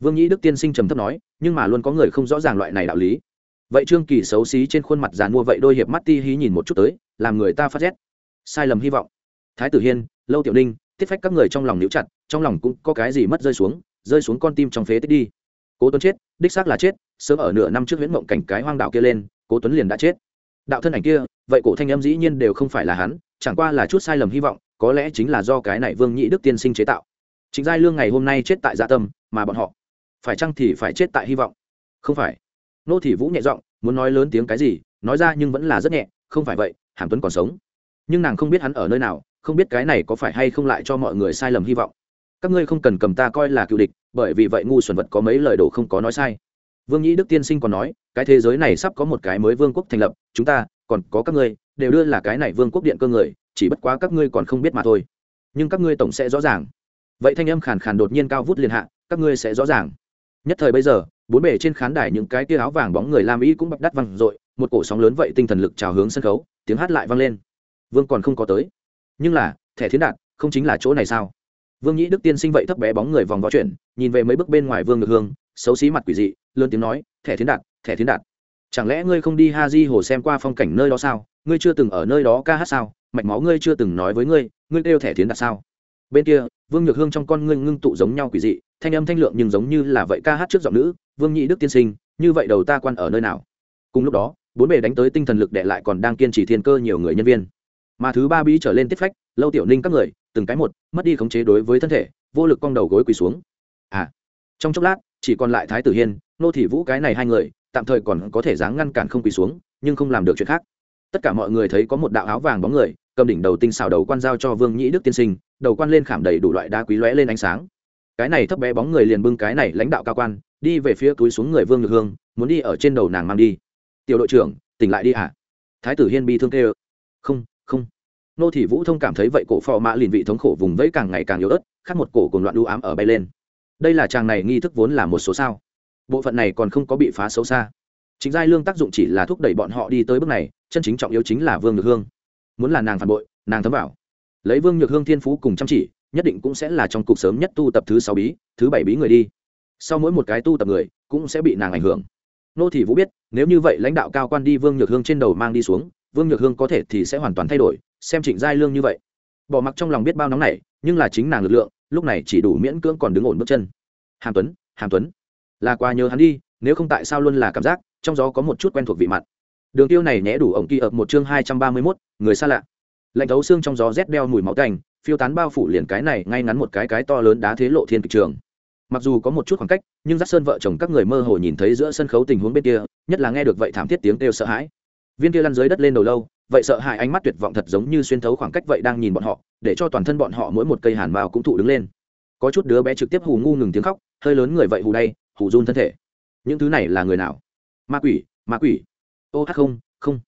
Vương nhĩ đức tiên sinh trầm thấp nói, nhưng mà luôn có người không rõ ràng loại này đạo lý vậy trương kỳ xấu xí trên khuôn mặt dàn mua vậy đôi hiệp mắt ti hí nhìn một chút tới, làm người ta phát rét. Sai lầm hy vọng. Thái tử hiên, lâu tiểu ninh, tiết phách các người trong lòng níu chặt, trong lòng cũng có cái gì mất rơi xuống rơi xuống con tim trong phế tích đi. Cố tuấn chết, đích xác là chết, sớm ở nửa năm trước huyễn mộng cảnh cái hoang đạo kia lên, cố tuấn liền đã chết. Đạo thân ảnh kia, vậy cổ thanh âm dĩ nhiên đều không phải là hắn, chẳng qua là chút sai lầm hy vọng, có lẽ chính là do cái này vương nhị đức tiên sinh chế tạo. Chính giai lương ngày hôm nay chết tại gia tâm, mà bọn họ phải chăng thì phải chết tại hy vọng? Không phải nô thị vũ nhẹ giọng, muốn nói lớn tiếng cái gì? Nói ra nhưng vẫn là rất nhẹ, không phải vậy, hàm tuấn còn sống. Nhưng nàng không biết hắn ở nơi nào, không biết cái này có phải hay không lại cho mọi người sai lầm hy vọng. Các ngươi không cần cầm ta coi là cựu địch, bởi vì vậy ngu xuẩn vật có mấy lời đồ không có nói sai. Vương nhĩ đức tiên sinh còn nói, cái thế giới này sắp có một cái mới vương quốc thành lập, chúng ta, còn có các ngươi, đều đưa là cái này vương quốc điện cơ người, chỉ bất quá các ngươi còn không biết mà thôi. Nhưng các ngươi tổng sẽ rõ ràng. Vậy thanh âm khàn khàn đột nhiên cao vút liền hạ, các ngươi sẽ rõ ràng. Nhất thời bây giờ bốn bề trên khán đài những cái tia áo vàng bóng người lam ý cũng bập đắt văng r một cổ sóng lớn vậy tinh thần lực trào hướng sân khấu, tiếng hát lại vang lên. Vương còn không có tới. Nhưng là, thẻ thiến đạt, không chính là chỗ này sao? Vương nhĩ đức tiên sinh vậy thấp bé bóng người vòng võ chuyển, nhìn về mấy bước bên ngoài vương ngược hương, xấu xí mặt quỷ dị, lớn tiếng nói, thẻ thiến đạt, thẻ thiến đạt. Chẳng lẽ ngươi không đi ha di hồ xem qua phong cảnh nơi đó sao? Ngươi chưa từng ở nơi đó ca hát sao? Mạch máu ngươi chưa từng nói với ngươi ngươi kêu thẻ thiến đạt sao? Bên kia, vương nhược hương trong con ngươi ngưng tụ giống nhau quỷ dị, thanh âm thanh lượng nhưng giống như là vậy ca hát trước giọng nữ vương nhị đức tiên sinh, như vậy đầu ta quan ở nơi nào? Cùng lúc đó, bốn bề đánh tới tinh thần lực đệ lại còn đang kiên trì thiên cơ nhiều người nhân viên. Mà thứ ba bí trở lên tiết phách, lâu tiểu ninh các người, từng cái một, mất đi khống chế đối với thân thể, vô lực cong đầu gối quỳ xuống. À trong chốc lát, chỉ còn lại thái tử hiên, nô thị vũ cái này hai người, tạm thời còn có thể dáng ngăn cản không quỳ xuống, nhưng không làm được chuyện khác. Tất cả mọi người thấy có một đạo áo vàng bóng người, cầm đỉnh đầu tinh xào đầu quan giao cho vương nhĩ đức tiên sinh, đầu quan lên khảm đầy đủ loại đá quý lóe lên ánh sáng. Cái này thấp bé bóng người liền bưng cái này lãnh đạo cao quan đi về phía túi xuống người vương Nhược hương, muốn đi ở trên đầu nàng mang đi. Tiểu đội trưởng, tỉnh lại đi hả thái tử hiên bi thương kêu. Không không. Nô thị vũ thông cảm thấy vậy cổ phò mã liền vị thống khổ vùng vẫy càng ngày càng yếu ớt, khác một cổ cùng loạn đu ám ở bay lên. Đây là chàng này nghi thức vốn là một số sao. Bộ phận này còn không có bị phá xấu xa. Chính giai lương tác dụng chỉ là thúc đẩy bọn họ đi tới bước này, chân chính trọng yếu chính là vương nhược hương. Muốn là nàng phản bội, nàng thấm vào. Lấy vương nhược hương thiên phú cùng chăm chỉ, nhất định cũng sẽ là trong cục sớm nhất tu tập thứ sáu bí, thứ bảy bí người đi sau mỗi một cái tu tập người cũng sẽ bị nàng ảnh hưởng. Nô thị vũ biết nếu như vậy lãnh đạo cao quan đi vương nhược hương trên đầu mang đi xuống vương nhược hương có thể thì sẽ hoàn toàn thay đổi xem trịnh giai lương như vậy. Bỏ mặc trong lòng biết bao nóng này nhưng là chính nàng lực lượng lúc này chỉ đủ miễn cưỡng còn đứng ổn bước chân. Hàm tuấn hàm tuấn là qua nhớ hắn đi nếu không tại sao luôn là cảm giác trong gió có một chút quen thuộc vị mặn. Đường tiêu này nhẽ đủ ổng kỳ ập một chương hai trăm ba mươi 231, người xa lạ. Lạnh thấu xương trong gió rét đeo mùi máu tanh phiêu tán bao phủ liền cái này ngay ngắn một cái cái to lớn đá thế lộ thiên kịch trường mặc dù có một chút khoảng cách, nhưng giác sơn vợ chồng các người mơ hồ nhìn thấy giữa sân khấu tình huống bên kia, nhất là nghe được vậy thảm thiết tiếng kêu sợ hãi. Viên kia lăn dưới đất lên đầu lâu, vậy sợ hãi ánh mắt tuyệt vọng thật giống như xuyên thấu khoảng cách vậy đang nhìn bọn họ, để cho toàn thân bọn họ mỗi một cây hàn mao cũng thụ đứng lên. Có chút đứa bé trực tiếp hù ngu ngừng tiếng khóc, hơi lớn người vậy hù đây hù run thân thể. Những thứ này là người nào? Ma quỷ ma quỷ. Ô hát không không.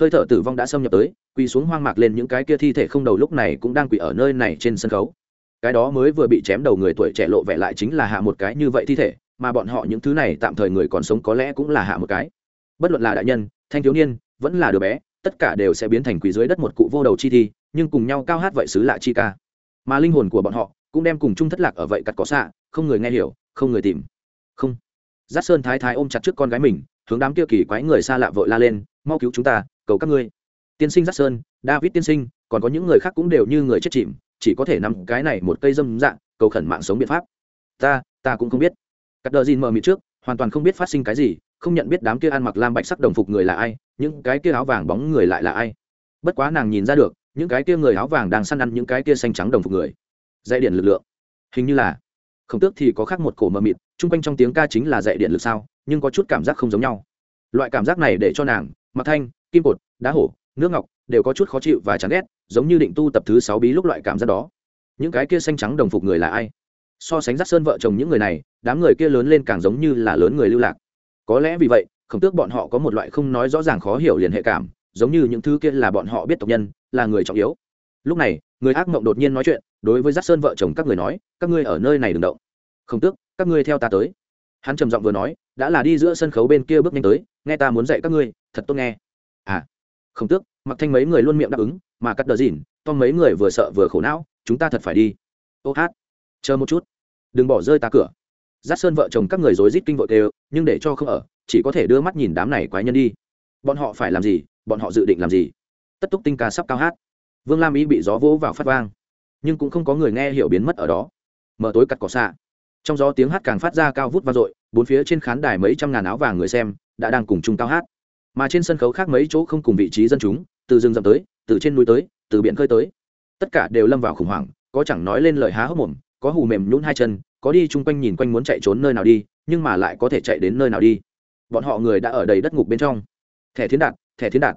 Hơi thở tử vong đã xâm nhập tới, quỳ xuống hoang mạc lên những cái kia thi thể không đầu lúc này cũng đang quỳ ở nơi này trên sân khấu cái đó mới vừa bị chém đầu người tuổi trẻ lộ vẻ lại chính là hạ một cái như vậy thi thể, mà bọn họ những thứ này tạm thời người còn sống có lẽ cũng là hạ một cái. Bất luận là đại nhân, thanh thiếu niên, vẫn là đứa bé, tất cả đều sẽ biến thành quỷ dưới đất một cụ vô đầu chi thi, nhưng cùng nhau cao hát vậy xứ lạ chi ca. Mà linh hồn của bọn họ cũng đem cùng chung thất lạc ở vậy cặt có xạ, không người nghe hiểu, không người tìm. Không. Giác sơn thái thái ôm chặt trước con gái mình, hướng đám kia kỳ quái người xa lạ vội la lên, mau cứu chúng ta, cầu các ngươi. Tiên sinh giác sơn, david tiên sinh, còn có những người khác cũng đều như người chết chìm chỉ có thể nằm cái này một cây dâm dạng, cầu khẩn mạng sống biện pháp. Ta ta cũng không biết. Cắt đờ dìn mờ mịt trước, hoàn toàn không biết phát sinh cái gì, không nhận biết đám kia ăn mặc lam bạch sắc đồng phục người là ai, những cái kia áo vàng bóng người lại là ai. Bất quá nàng nhìn ra được, những cái kia người áo vàng đang săn ăn những cái kia xanh trắng đồng phục người. Dạy điện lực lượng. Hình như là không tước thì có khác một cổ mờ mịt, chung quanh trong tiếng ca chính là dạy điện lực sao, nhưng có chút cảm giác không giống nhau. Loại cảm giác này để cho nàng mặc thanh, kim cột, đá hổ nước ngọc đều có chút khó chịu và chán ghét, giống như định tu tập thứ sáu bí lúc loại cảm giác đó. Những cái kia xanh trắng đồng phục người là ai? So sánh rắt sơn vợ chồng những người này, đám người kia lớn lên càng giống như là lớn người lưu lạc. Có lẽ vì vậy, khổng tước bọn họ có một loại không nói rõ ràng khó hiểu liền hệ cảm, giống như những thứ kia là bọn họ biết tộc nhân, là người trọng yếu. Lúc này, người ác mộng đột nhiên nói chuyện, đối với giác sơn vợ chồng các người nói, các ngươi ở nơi này đừng động. Không tước, các ngươi theo ta tới. Hắn trầm giọng vừa nói, đã là đi giữa sân khấu bên kia bước nhanh tới, nghe ta muốn dạy các ngươi, thật tốt nghe. À không tước, mặc thanh mấy người luôn miệng đáp ứng, mà cắt đờ dìn to mấy người vừa sợ vừa khổ não, chúng ta thật phải đi. Ô hát, chờ một chút. Đừng bỏ rơi ta cửa. Giác sơn vợ chồng các người rối rít kinh vội kêu, nhưng để cho không ở, chỉ có thể đưa mắt nhìn đám này quái nhân đi. Bọn họ phải làm gì, bọn họ dự định làm gì? Tất túc tinh ca sắp cao hát. Vương lam ý bị gió vỗ vào phát vang. Nhưng cũng không có người nghe hiểu biến mất ở đó. Mở tối cặt cỏ xạ. Trong gió tiếng hát càng phát ra cao vút vang dội, bốn phía trên khán đài mấy trăm ngàn áo vàng người xem, đã đang cùng chung cao hát mà trên sân khấu khác mấy chỗ không cùng vị trí dân chúng, từ rừng rậm tới, từ trên núi tới, từ biển khơi tới. Tất cả đều lâm vào khủng hoảng, có chẳng nói lên lời há hốc mồm, có hù mềm nhún hai chân, có đi chung quanh nhìn quanh muốn chạy trốn nơi nào đi, nhưng mà lại có thể chạy đến nơi nào đi. Bọn họ người đã ở đầy đất ngục bên trong. Thẻ thiến đạt, thẻ thiến đạt.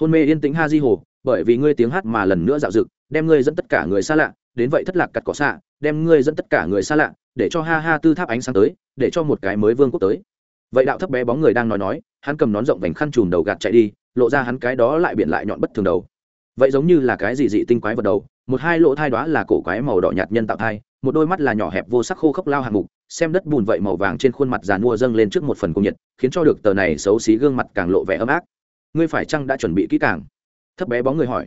Hôn mê yên tĩnh ha di hồ, bởi vì ngươi tiếng hát mà lần nữa dạo dực đem ngươi dẫn tất cả người xa lạ, đến vậy thất lạc cặt cỏ xạ, đem ngươi dẫn tất cả người xa lạ, để cho ha ha tư tháp ánh sáng tới, để cho một cái mới vương quốc tới vậy đạo thấp bé bóng người đang nói nói, hắn cầm nón rộng vành khăn chùm đầu gạt chạy đi, lộ ra hắn cái đó lại biển lại nhọn bất thường đầu. Vậy giống như là cái gì dị tinh quái vật đầu, một hai lỗ thai đó là cổ quái màu đỏ nhạt nhân tạo thai, một đôi mắt là nhỏ hẹp vô sắc khô khốc lao hạng mục, xem đất bùn vậy màu vàng trên khuôn mặt giàn mua dâng lên trước một phần cung nhiệt, khiến cho được tờ này xấu xí gương mặt càng lộ vẻ ấm áp. Ngươi phải chăng đã chuẩn bị kỹ càng? Thấp bé bóng người hỏi.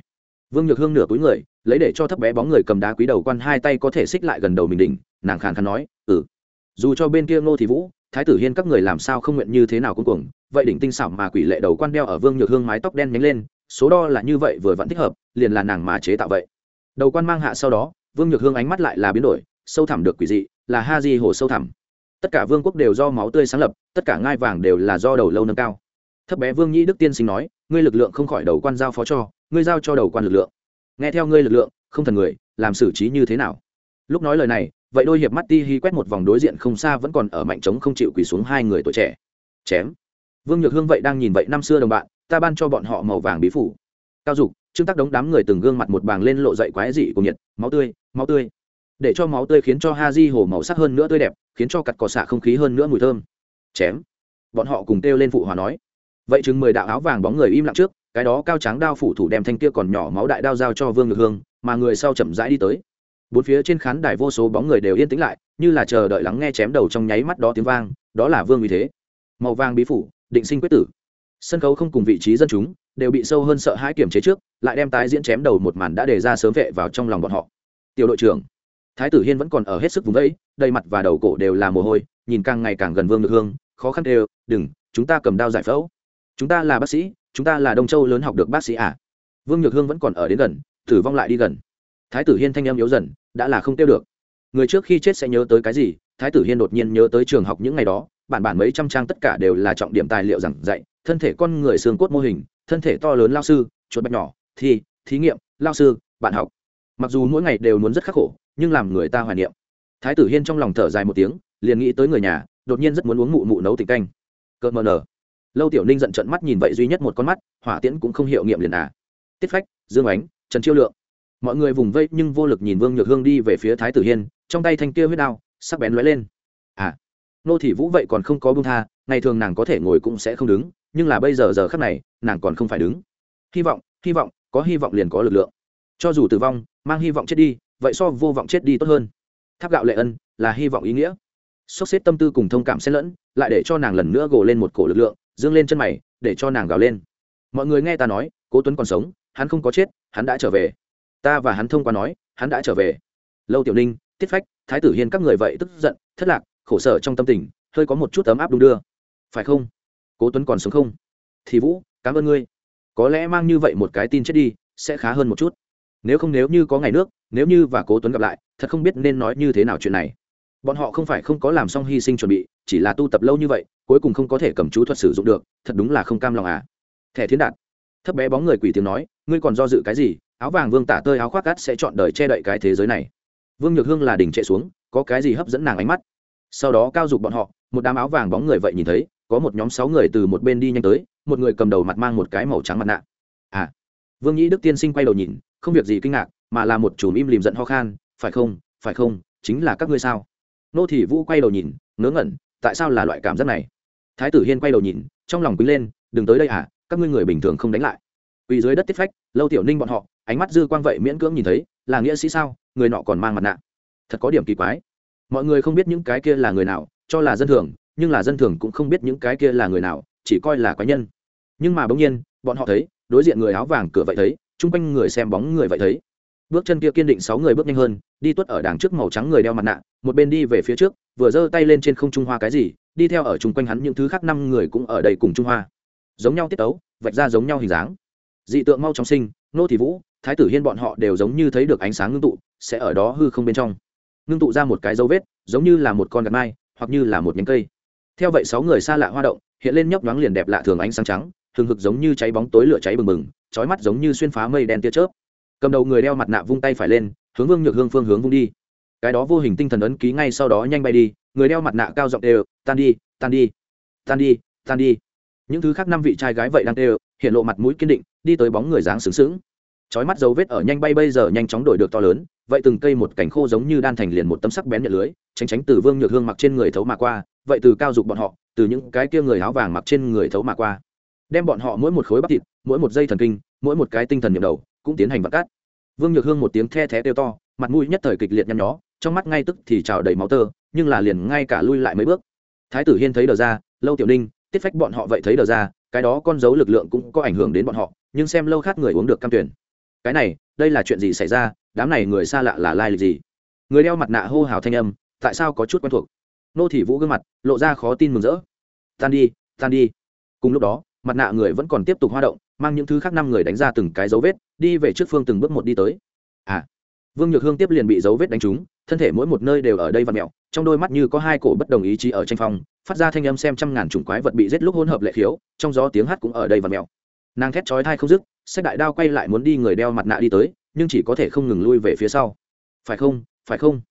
Vương nhược hương nửa túi người, lấy để cho thấp bé bóng người cầm đá quý đầu quan hai tay có thể xích lại gần đầu mình đỉnh, nàng khàn khàn nói ừ. Dù cho bên kia ngô thì vũ thái tử hiên các người làm sao không nguyện như thế nào cũng cuồng, vậy đỉnh tinh xảo mà quỷ lệ đầu quan đeo ở vương nhược hương mái tóc đen nhánh lên, số đo là như vậy vừa vẫn thích hợp, liền là nàng mà chế tạo vậy. Đầu quan mang hạ sau đó, vương nhược hương ánh mắt lại là biến đổi, sâu thẳm được quỷ dị, là ha di hồ sâu thẳm. Tất cả vương quốc đều do máu tươi sáng lập, tất cả ngai vàng đều là do đầu lâu nâng cao. Thấp bé vương nhĩ đức tiên sinh nói, ngươi lực lượng không khỏi đầu quan giao phó cho, ngươi giao cho đầu quan lực lượng. Nghe theo ngươi lực lượng, không thần người, làm xử trí như thế nào? Lúc nói lời này vậy đôi hiệp mắt ti hi quét một vòng đối diện không xa vẫn còn ở mạnh trống không chịu quỳ xuống hai người tuổi trẻ. Chém. Vương nhược hương vậy đang nhìn vậy năm xưa đồng bạn, ta ban cho bọn họ màu vàng bí phủ. Cao dục, trương tác đống đám người từng gương mặt một bàng lên lộ dậy quái dị cùng nhiệt, máu tươi máu tươi. Để cho máu tươi khiến cho ha di hồ màu sắc hơn nữa tươi đẹp, khiến cho cặt cỏ xạ không khí hơn nữa mùi thơm. Chém. Bọn họ cùng kêu lên phụ hòa nói. Vậy chừng mười đạo áo vàng bóng người im lặng trước, cái đó cao trắng đao phủ thủ đem thanh kia còn nhỏ máu đại đao giao cho vương ngược hương, mà người sau chậm rãi đi tới bốn phía trên khán đài vô số bóng người đều yên tĩnh lại, như là chờ đợi lắng nghe chém đầu trong nháy mắt đó tiếng vang, đó là vương vì thế. Màu vàng bí phủ, định sinh quyết tử. Sân khấu không cùng vị trí dân chúng, đều bị sâu hơn sợ hãi kiểm chế trước, lại đem tái diễn chém đầu một màn đã đề ra sớm vệ vào trong lòng bọn họ. Tiểu đội trưởng, thái tử hiên vẫn còn ở hết sức vùng vẫy, đầy mặt và đầu cổ đều là mồ hôi, nhìn càng ngày càng gần vương được hương, khó khăn đều, đừng, chúng ta cầm đao giải phẫu. Chúng ta là bác sĩ, chúng ta là đông châu lớn học được bác sĩ à? Vương nhược hương vẫn còn ở đến gần, tử vong lại đi gần. Thái tử hiên thanh em yếu dần đã là không tiêu được. Người trước khi chết sẽ nhớ tới cái gì? Thái tử hiên đột nhiên nhớ tới trường học những ngày đó, bản bản mấy trăm trang tất cả đều là trọng điểm tài liệu giảng dạy, thân thể con người xương cốt mô hình, thân thể to lớn lao sư, chuột bạch nhỏ, thi, thí nghiệm, lao sư, bạn học. Mặc dù mỗi ngày đều muốn rất khắc khổ, nhưng làm người ta hoài niệm. Thái tử hiên trong lòng thở dài một tiếng, liền nghĩ tới người nhà, đột nhiên rất muốn uống mụ mụ nấu tình canh. Cợt mờ nở. Lâu tiểu ninh giận trận mắt nhìn vậy duy nhất một con mắt, hỏa tiễn cũng không hiệu nghiệm liền à. Tiết phách, dương ánh, trần chiêu lượng mọi người vùng vây nhưng vô lực nhìn vương nhược hương đi về phía thái tử hiên, trong tay thanh kia huyết đao, sắc bén lóe lên. À nô thị vũ vậy còn không có bưng tha, ngày thường nàng có thể ngồi cũng sẽ không đứng, nhưng là bây giờ giờ khắc này, nàng còn không phải đứng. Hy vọng hy vọng, có hy vọng liền có lực lượng. Cho dù tử vong, mang hy vọng chết đi, vậy so vô vọng chết đi tốt hơn. Tháp gạo lệ ân, là hy vọng ý nghĩa. Sốc xếp tâm tư cùng thông cảm xen lẫn, lại để cho nàng lần nữa gồ lên một cổ lực lượng, dương lên chân mày, để cho nàng gào lên. Mọi người nghe ta nói, cố tuấn còn sống, hắn không có chết, hắn đã trở về ta và hắn thông qua nói, hắn đã trở về. Lâu tiểu ninh, tiết phách, thái tử hiên các người vậy tức giận, thất lạc, khổ sở trong tâm tình, hơi có một chút ấm áp đung đưa. Phải không? Cố tuấn còn sống không? Thì vũ, cảm ơn ngươi. Có lẽ mang như vậy một cái tin chết đi, sẽ khá hơn một chút. Nếu không nếu như có ngày nước, nếu như và cố tuấn gặp lại, thật không biết nên nói như thế nào chuyện này. Bọn họ không phải không có làm xong hy sinh chuẩn bị, chỉ là tu tập lâu như vậy, cuối cùng không có thể cầm chú thuật sử dụng được, thật đúng là không cam lòng à. Thẻ thiên đạt. Thấp bé bóng người quỷ tiếng nói, ngươi còn do dự cái gì? Áo vàng vương tả tơi áo khoác cát sẽ chọn đời che đậy cái thế giới này. Vương nhược hương là đỉnh chạy xuống, có cái gì hấp dẫn nàng ánh mắt? Sau đó cao dục bọn họ, một đám áo vàng bóng người vậy nhìn thấy, có một nhóm sáu người từ một bên đi nhanh tới, một người cầm đầu mặt mang một cái màu trắng mặt nạ. À. Vương nhĩ đức tiên sinh quay đầu nhìn, không việc gì kinh ngạc, mà là một chùm im lìm giận ho khan, phải không phải không, chính là các ngươi sao? Nô thị vũ quay đầu nhìn, ngớ ngẩn, tại sao là loại cảm giác này? Thái tử hiên quay đầu nhìn, trong lòng quý lên, đừng tới đây à các ngươi người bình thường không đánh lại. Quỳ dưới đất tiết phách, lâu tiểu ninh bọn họ ánh mắt dư quang vậy miễn cưỡng nhìn thấy, là nghĩa sĩ sao? Người nọ còn mang mặt nạ. Thật có điểm kỳ quái. Mọi người không biết những cái kia là người nào, cho là dân thường, nhưng là dân thường cũng không biết những cái kia là người nào, chỉ coi là quái nhân. Nhưng mà bỗng nhiên, bọn họ thấy, đối diện người áo vàng cửa vậy thấy, chung quanh người xem bóng người vậy thấy. Bước chân kia kiên định sáu người bước nhanh hơn, đi tuất ở đằng trước màu trắng người đeo mặt nạ, một bên đi về phía trước, vừa giơ tay lên trên không trung hoa cái gì, đi theo ở chung quanh hắn những thứ khác năm người cũng ở đây cùng trung hoa. Giống nhau tiết tấu, vạch ra giống nhau hình dáng. Dị tượng mau chóng sinh, nô thị vũ thái tử hiên bọn họ đều giống như thấy được ánh sáng ngưng tụ, sẽ ở đó hư không bên trong. Ngưng tụ ra một cái dấu vết, giống như là một con gạt mai, hoặc như là một nhánh cây. Theo vậy sáu người xa lạ hoa động, hiện lên nhóc nhoáng liền đẹp lạ thường ánh sáng trắng thường hực giống như cháy bóng tối lửa cháy bừng bừng trói mắt giống như xuyên phá mây đen tia chớp. Cầm đầu người đeo mặt nạ vung tay phải lên, hướng vương nhược hương phương hướng vung đi. Cái đó vô hình tinh thần ấn ký ngay sau đó nhanh bay đi, người đeo mặt nạ cao giọng đều tan đi tan đi tan đi tan đi. Những thứ khác năm vị trai gái vậy đang đều hiện lộ mặt mũi kiên định, đi tới bóng người dáng sướng sướng chói mắt dấu vết ở nhanh bay bây giờ nhanh chóng đổi được to lớn, vậy từng cây một cành khô giống như đan thành liền một tấm sắc bén nhận lưới, tránh tránh từ vương nhược hương mặc trên người thấu mà qua, vậy từ cao dục bọn họ, từ những cái kia người áo vàng mặc trên người thấu mà qua. Đem bọn họ mỗi một khối bắp thịt, mỗi một dây thần kinh, mỗi một cái tinh thần nhậm đầu, cũng tiến hành vặt cắt. Vương nhược hương một tiếng the thé kêu to, mặt mũi nhất thời kịch liệt nhăn nhó, trong mắt ngay tức thì trào đầy máu tơ, nhưng là liền ngay cả lui lại mấy bước. Thái tử hiên thấy đờ ra, lâu tiểu ninh, tiết phách bọn họ vậy thấy đờ ra, cái đó con dấu lực lượng cũng có ảnh hưởng đến bọn họ, nhưng xem lâu khát người uống được cam tuyển cái này, đây là chuyện gì xảy ra? Đám này người xa lạ là lai lịch gì? Người đeo mặt nạ hô hào thanh âm, tại sao có chút quen thuộc? Nô thị vũ gương mặt, lộ ra khó tin mừng rỡ. Tan đi tan đi. Cùng lúc đó, mặt nạ người vẫn còn tiếp tục hoa động, mang những thứ khác năm người đánh ra từng cái dấu vết, đi về trước phương từng bước một đi tới. À vương nhược hương tiếp liền bị dấu vết đánh trúng, thân thể mỗi một nơi đều ở đây và mẹo trong đôi mắt như có hai cổ bất đồng ý chí ở tranh phong, phát ra thanh âm xem trăm ngàn chủng quái vật bị giết lúc hỗn hợp lệ khiếu, trong gió tiếng hát cũng ở đây và mẹo nàng thét chói thai không dứt sách đại đao quay lại muốn đi người đeo mặt nạ đi tới, nhưng chỉ có thể không ngừng lui về phía sau. Phải không phải không?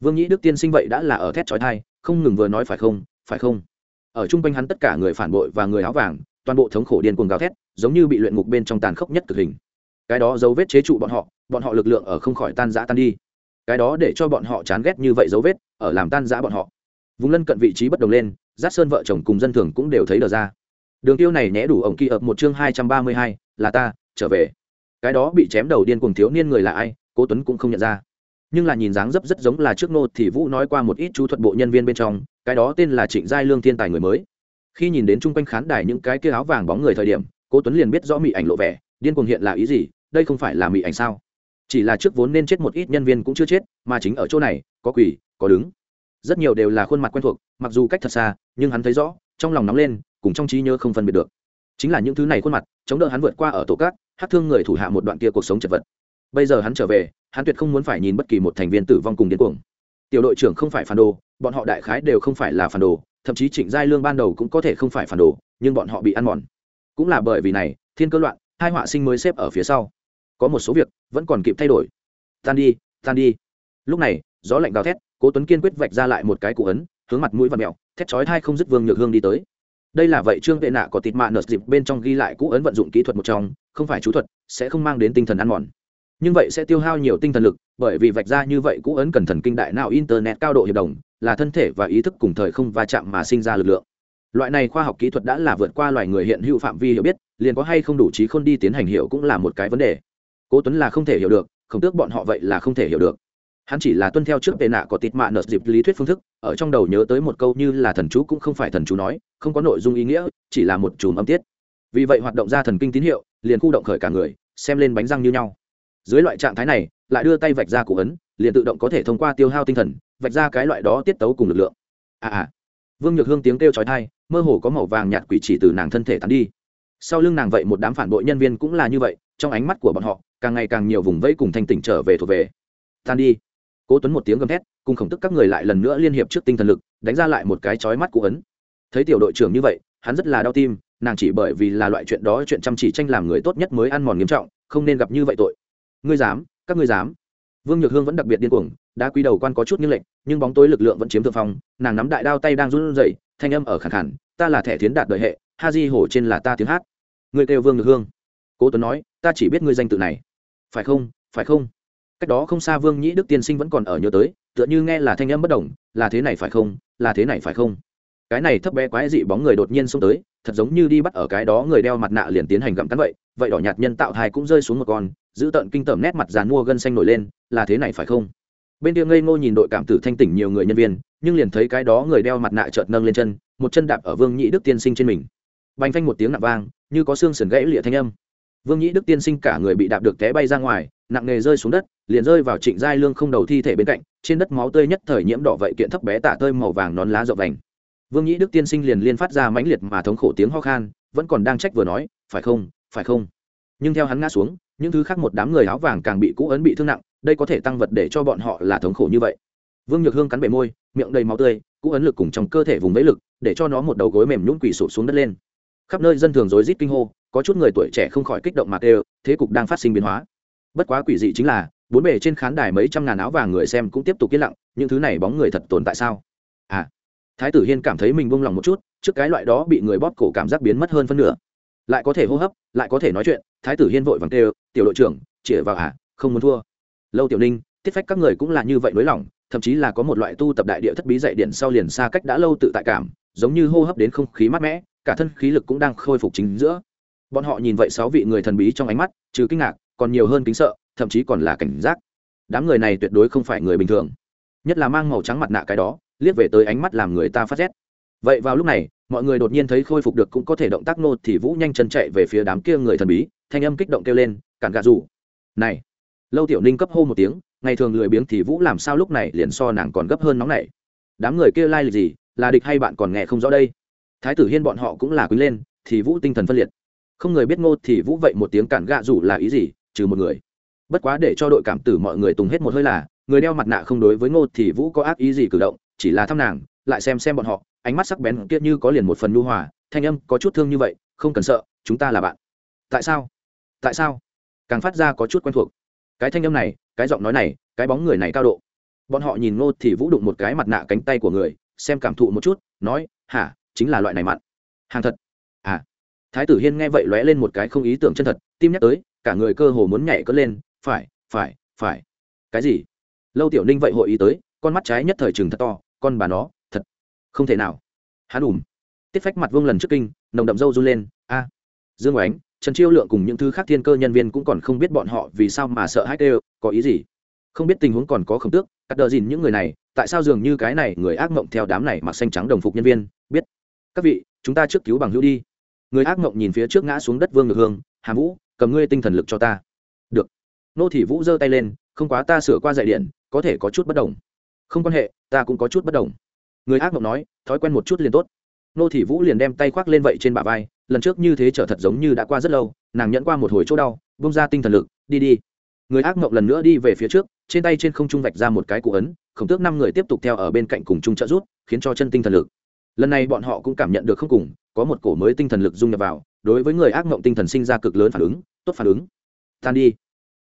Vương nhĩ đức tiên sinh vậy đã là ở thét chói thai không ngừng vừa nói phải không phải không? Ở chung quanh hắn tất cả người phản bội và người áo vàng, toàn bộ thống khổ điên cuồng gào thét, giống như bị luyện ngục bên trong tàn khốc nhất cực hình. Cái đó dấu vết chế trụ bọn họ bọn họ lực lượng ở không khỏi tan rã tan đi. Cái đó để cho bọn họ chán ghét như vậy dấu vết, ở làm tan rã bọn họ. Vùng lân cận vị trí bất đồng lên giáp sơn vợ chồng cùng dân thường cũng đều thấy đờ ra đường tiêu này nhẽ đủ ổng kỳ ập một chương hai trăm ba mươi hai, là ta, trở về. Cái đó bị chém đầu điên cuồng thiếu niên người là ai, cố tuấn cũng không nhận ra. Nhưng là nhìn dáng dấp rất giống là trước nô thì vũ nói qua một ít chú thuật bộ nhân viên bên trong, cái đó tên là trịnh giai lương thiên tài người mới. Khi nhìn đến chung quanh khán đài những cái kia áo vàng bóng người thời điểm, cố tuấn liền biết rõ mỹ ảnh lộ vẻ, điên cuồng hiện là ý gì, đây không phải là mỹ ảnh sao? Chỉ là trước vốn nên chết một ít nhân viên cũng chưa chết, mà chính ở chỗ này, có quỷ, có đứng. Rất nhiều đều là khuôn mặt quen thuộc, mặc dù cách thật xa, nhưng hắn thấy rõ, trong lòng nóng lên cùng trong trí nhớ không phân biệt được. Chính là những thứ này khuôn mặt, chống đỡ hắn vượt qua ở tổ cát, hát thương người thủ hạ một đoạn kia cuộc sống chật vật. Bây giờ hắn trở về, hắn tuyệt không muốn phải nhìn bất kỳ một thành viên tử vong cùng điên cuồng. Tiểu đội trưởng không phải phản đồ, bọn họ đại khái đều không phải là phản đồ, thậm chí trịnh giai lương ban đầu cũng có thể không phải phản đồ, nhưng bọn họ bị ăn mòn. Cũng là bởi vì này, thiên cơ loạn, hai họa sinh mới xếp ở phía sau. Có một số việc, vẫn còn kịp thay đổi. Tan đi tan đi. Lúc này, gió lạnh gào thét, cố tuấn kiên quyết vạch ra lại một cái cụ ấn, hướng mặt mũi và mẹo thét chói thai không dứt vương nhược hương đi tới đây là vậy trương vệ nạ có tịt mạ nợ dịp bên trong ghi lại cũ ấn vận dụng kỹ thuật một trong, không phải chú thuật, sẽ không mang đến tinh thần ăn mòn. Nhưng vậy sẽ tiêu hao nhiều tinh thần lực, bởi vì vạch ra như vậy cũ ấn cần thần kinh đại não internet cao độ hiệp đồng, là thân thể và ý thức cùng thời không va chạm mà sinh ra lực lượng. Loại này khoa học kỹ thuật đã là vượt qua loài người hiện hữu phạm vi hiểu biết, liền có hay không đủ trí khôn đi tiến hành hiểu cũng là một cái vấn đề. Cố tuấn là không thể hiểu được không tước bọn họ vậy là không thể hiểu được hắn chỉ là tuân theo trước tệ nạ có tịt mạ nợ dịp lý thuyết phương thức, ở trong đầu nhớ tới một câu như là thần chú cũng không phải thần chú nói, không có nội dung ý nghĩa, chỉ là một chùm âm tiết. Vì vậy hoạt động ra thần kinh tín hiệu, liền khu động khởi cả người, xem lên bánh răng như nhau. Dưới loại trạng thái này, lại đưa tay vạch ra cụ ấn, liền tự động có thể thông qua tiêu hao tinh thần, vạch ra cái loại đó tiết tấu cùng lực lượng. À à. Vương nhược hương tiếng kêu trói thai mơ hồ có màu vàng nhạt quỷ chỉ từ nàng thân thể tắn đi. Sau lưng nàng vậy một đám phản bội nhân viên cũng là như vậy, trong ánh mắt của bọn họ, càng ngày càng nhiều vùng vẫy cùng thanh tỉnh trở về thuộc về. Tan đi cố tuấn một tiếng gầm thét, cùng khổng tức các người lại lần nữa liên hiệp trước tinh thần lực, đánh ra lại một cái chói mắt cụ ấn. Thấy tiểu đội trưởng như vậy, hắn rất là đau tim, nàng chỉ bởi vì là loại chuyện đó chuyện chăm chỉ tranh làm người tốt nhất mới ăn mòn nghiêm trọng, không nên gặp như vậy tội. Ngươi dám, các ngươi dám. Vương nhược hương vẫn đặc biệt điên cuồng, đã quy đầu quan có chút như lệnh, nhưng bóng tối lực lượng vẫn chiếm thượng phong, nàng nắm đại đao tay đang run rẩy, thanh âm ở khẳng khẳng ta là thẻ thiến đạt đời hệ, ha di hổ trên là ta tiếng hát. Ngươi kêu vương nhược hương. Cố tuấn nói, ta chỉ biết ngươi danh tự này. Phải không phải không? Cách đó không xa vương nhĩ đức tiên sinh vẫn còn ở nhớ tới, tựa như nghe là thanh âm bất đồng, là thế này phải không, là thế này phải không? Cái này thấp bé quái dị bóng người đột nhiên xông tới, thật giống như đi bắt ở cái đó người đeo mặt nạ liền tiến hành gặm cắn vậy vậy đỏ nhạt nhân tạo thai cũng rơi xuống một con, giữ tận kinh tởm nét mặt dàn mua gân xanh nổi lên, là thế này phải không? Bên kia ngây ngô nhìn đội cảm tử thanh tỉnh nhiều người nhân viên, nhưng liền thấy cái đó người đeo mặt nạ chợt nâng lên chân, một chân đạp ở vương nhĩ đức tiên sinh trên mình. Bành phanh một tiếng nạp vang, như có xương sườn gãy lịa thanh âm vương nhĩ đức tiên sinh cả người bị đạp được té bay ra ngoài, nặng nề rơi xuống đất, liền rơi vào trịnh giai lương không đầu thi thể bên cạnh, trên đất máu tươi nhất thời nhiễm đỏ vậy kiện thấp bé tả tơi màu vàng nón lá rộng vành. Vương nhĩ đức tiên sinh liền liên phát ra mãnh liệt mà thống khổ tiếng ho khan, vẫn còn đang trách vừa nói, phải không phải không? Nhưng theo hắn ngã xuống, những thứ khác một đám người áo vàng càng bị cũ ấn bị thương nặng, đây có thể tăng vật để cho bọn họ là thống khổ như vậy. Vương nhược hương cắn bể môi, miệng đầy máu tươi, cũ ấn lực cùng trong cơ thể vùng vẫy lực, để cho nó một đầu gối mềm nhún quỳ sụp xuống đất lên. Khắp nơi dân thường rối rít kinh hô có chút người tuổi trẻ không khỏi kích động mà kêu, thế cục đang phát sinh biến hóa. Bất quá quỷ dị chính là, bốn bề trên khán đài mấy trăm ngàn áo vàng người xem cũng tiếp tục yên lặng, những thứ này bóng người thật tồn tại sao? À thái tử hiên cảm thấy mình buông lòng một chút, trước cái loại đó bị người bóp cổ cảm giác biến mất hơn phân nửa. Lại có thể hô hấp, lại có thể nói chuyện, thái tử hiên vội vàng kêu, tiểu đội trưởng chĩa vào à không muốn thua. Lâu tiểu ninh, tiết phách các người cũng là như vậy nới lỏng, thậm chí là có một loại tu tập đại địa thất bí dạy điện sau liền xa cách đã lâu tự tại cảm, giống như hô hấp đến không khí mát mẻ, cả thân khí lực cũng đang khôi phục chính giữa bọn họ nhìn vậy sáu vị người thần bí trong ánh mắt, trừ kinh ngạc, còn nhiều hơn kính sợ, thậm chí còn là cảnh giác. Đám người này tuyệt đối không phải người bình thường. Nhất là mang màu trắng mặt nạ cái đó, liếc về tới ánh mắt làm người ta phát rét. Vậy vào lúc này, mọi người đột nhiên thấy khôi phục được cũng có thể động tác nô thì vũ nhanh chân chạy về phía đám kia người thần bí, thanh âm kích động kêu lên, cản gà rủ. Này. Lâu tiểu ninh cấp hô một tiếng, ngày thường lười biếng thì vũ làm sao lúc này liền so nàng còn gấp hơn nóng này đám người kia lai、like、lịch gì? Là địch hay bạn còn nghe không rõ đây? Thái tử hiên bọn họ cũng là quý lên, thì vũ tinh thần phân liệt không người biết ngô thì vũ vậy một tiếng cản gạ rủ là ý gì, trừ một người. Bất quá để cho đội cảm tử mọi người tùng hết một hơi là, người đeo mặt nạ không đối với ngô thì vũ có ác ý gì cử động, chỉ là thăm nàng, lại xem xem bọn họ, ánh mắt sắc bén kia như có liền một phần nhu hòa, thanh âm có chút thương như vậy, không cần sợ, chúng ta là bạn. Tại sao? Tại sao? Càng phát ra có chút quen thuộc. Cái thanh âm này, cái giọng nói này, cái bóng người này cao độ. Bọn họ nhìn ngô thì vũ đụng một cái mặt nạ cánh tay của người, xem cảm thụ một chút, nói, hả, chính là loại này mặn. Hàng thật thái tử hiên nghe vậy lóe lên một cái không ý tưởng chân thật, tim nhắc tới, cả người cơ hồ muốn nhảy cất lên, phải phải phải. Cái gì? Lâu tiểu ninh vậy hội ý tới, con mắt trái nhất thời chừng thật to, con bà nó, thật không thể nào. Hắn ủm. Tiết phách mặt vương lần trước kinh, nồng đậm dâu run lên, a, dương oánh, trần chiêu lượng cùng những thứ khác thiên cơ nhân viên cũng còn không biết bọn họ vì sao mà sợ hãi đều có ý gì? Không biết tình huống còn có khổng tước, cắt đờ dìn những người này, tại sao dường như cái này người ác mộng theo đám này mặc xanh trắng đồng phục nhân viên, biết, các vị, chúng ta trước cứu bằng hữu đi người ác mộng nhìn phía trước ngã xuống đất vương ngược hương hà vũ cầm ngươi tinh thần lực cho ta được nô thị vũ giơ tay lên không quá ta sửa qua dạy điện có thể có chút bất đồng không quan hệ ta cũng có chút bất đồng người ác mộng nói thói quen một chút liền tốt nô thị vũ liền đem tay khoác lên vậy trên bả vai lần trước như thế trở thật giống như đã qua rất lâu nàng nhẫn qua một hồi chỗ đau bông ra tinh thần lực đi đi người ác mộng lần nữa đi về phía trước trên tay trên không trung vạch ra một cái cụ ấn khổng tước năm người tiếp tục theo ở bên cạnh cùng chung trợ rút khiến cho chân tinh thần lực lần này bọn họ cũng cảm nhận được không cùng có một cổ mới tinh thần lực dung nhập vào, đối với người ác mộng tinh thần sinh ra cực lớn phản ứng, tốt phản ứng. Tan đi.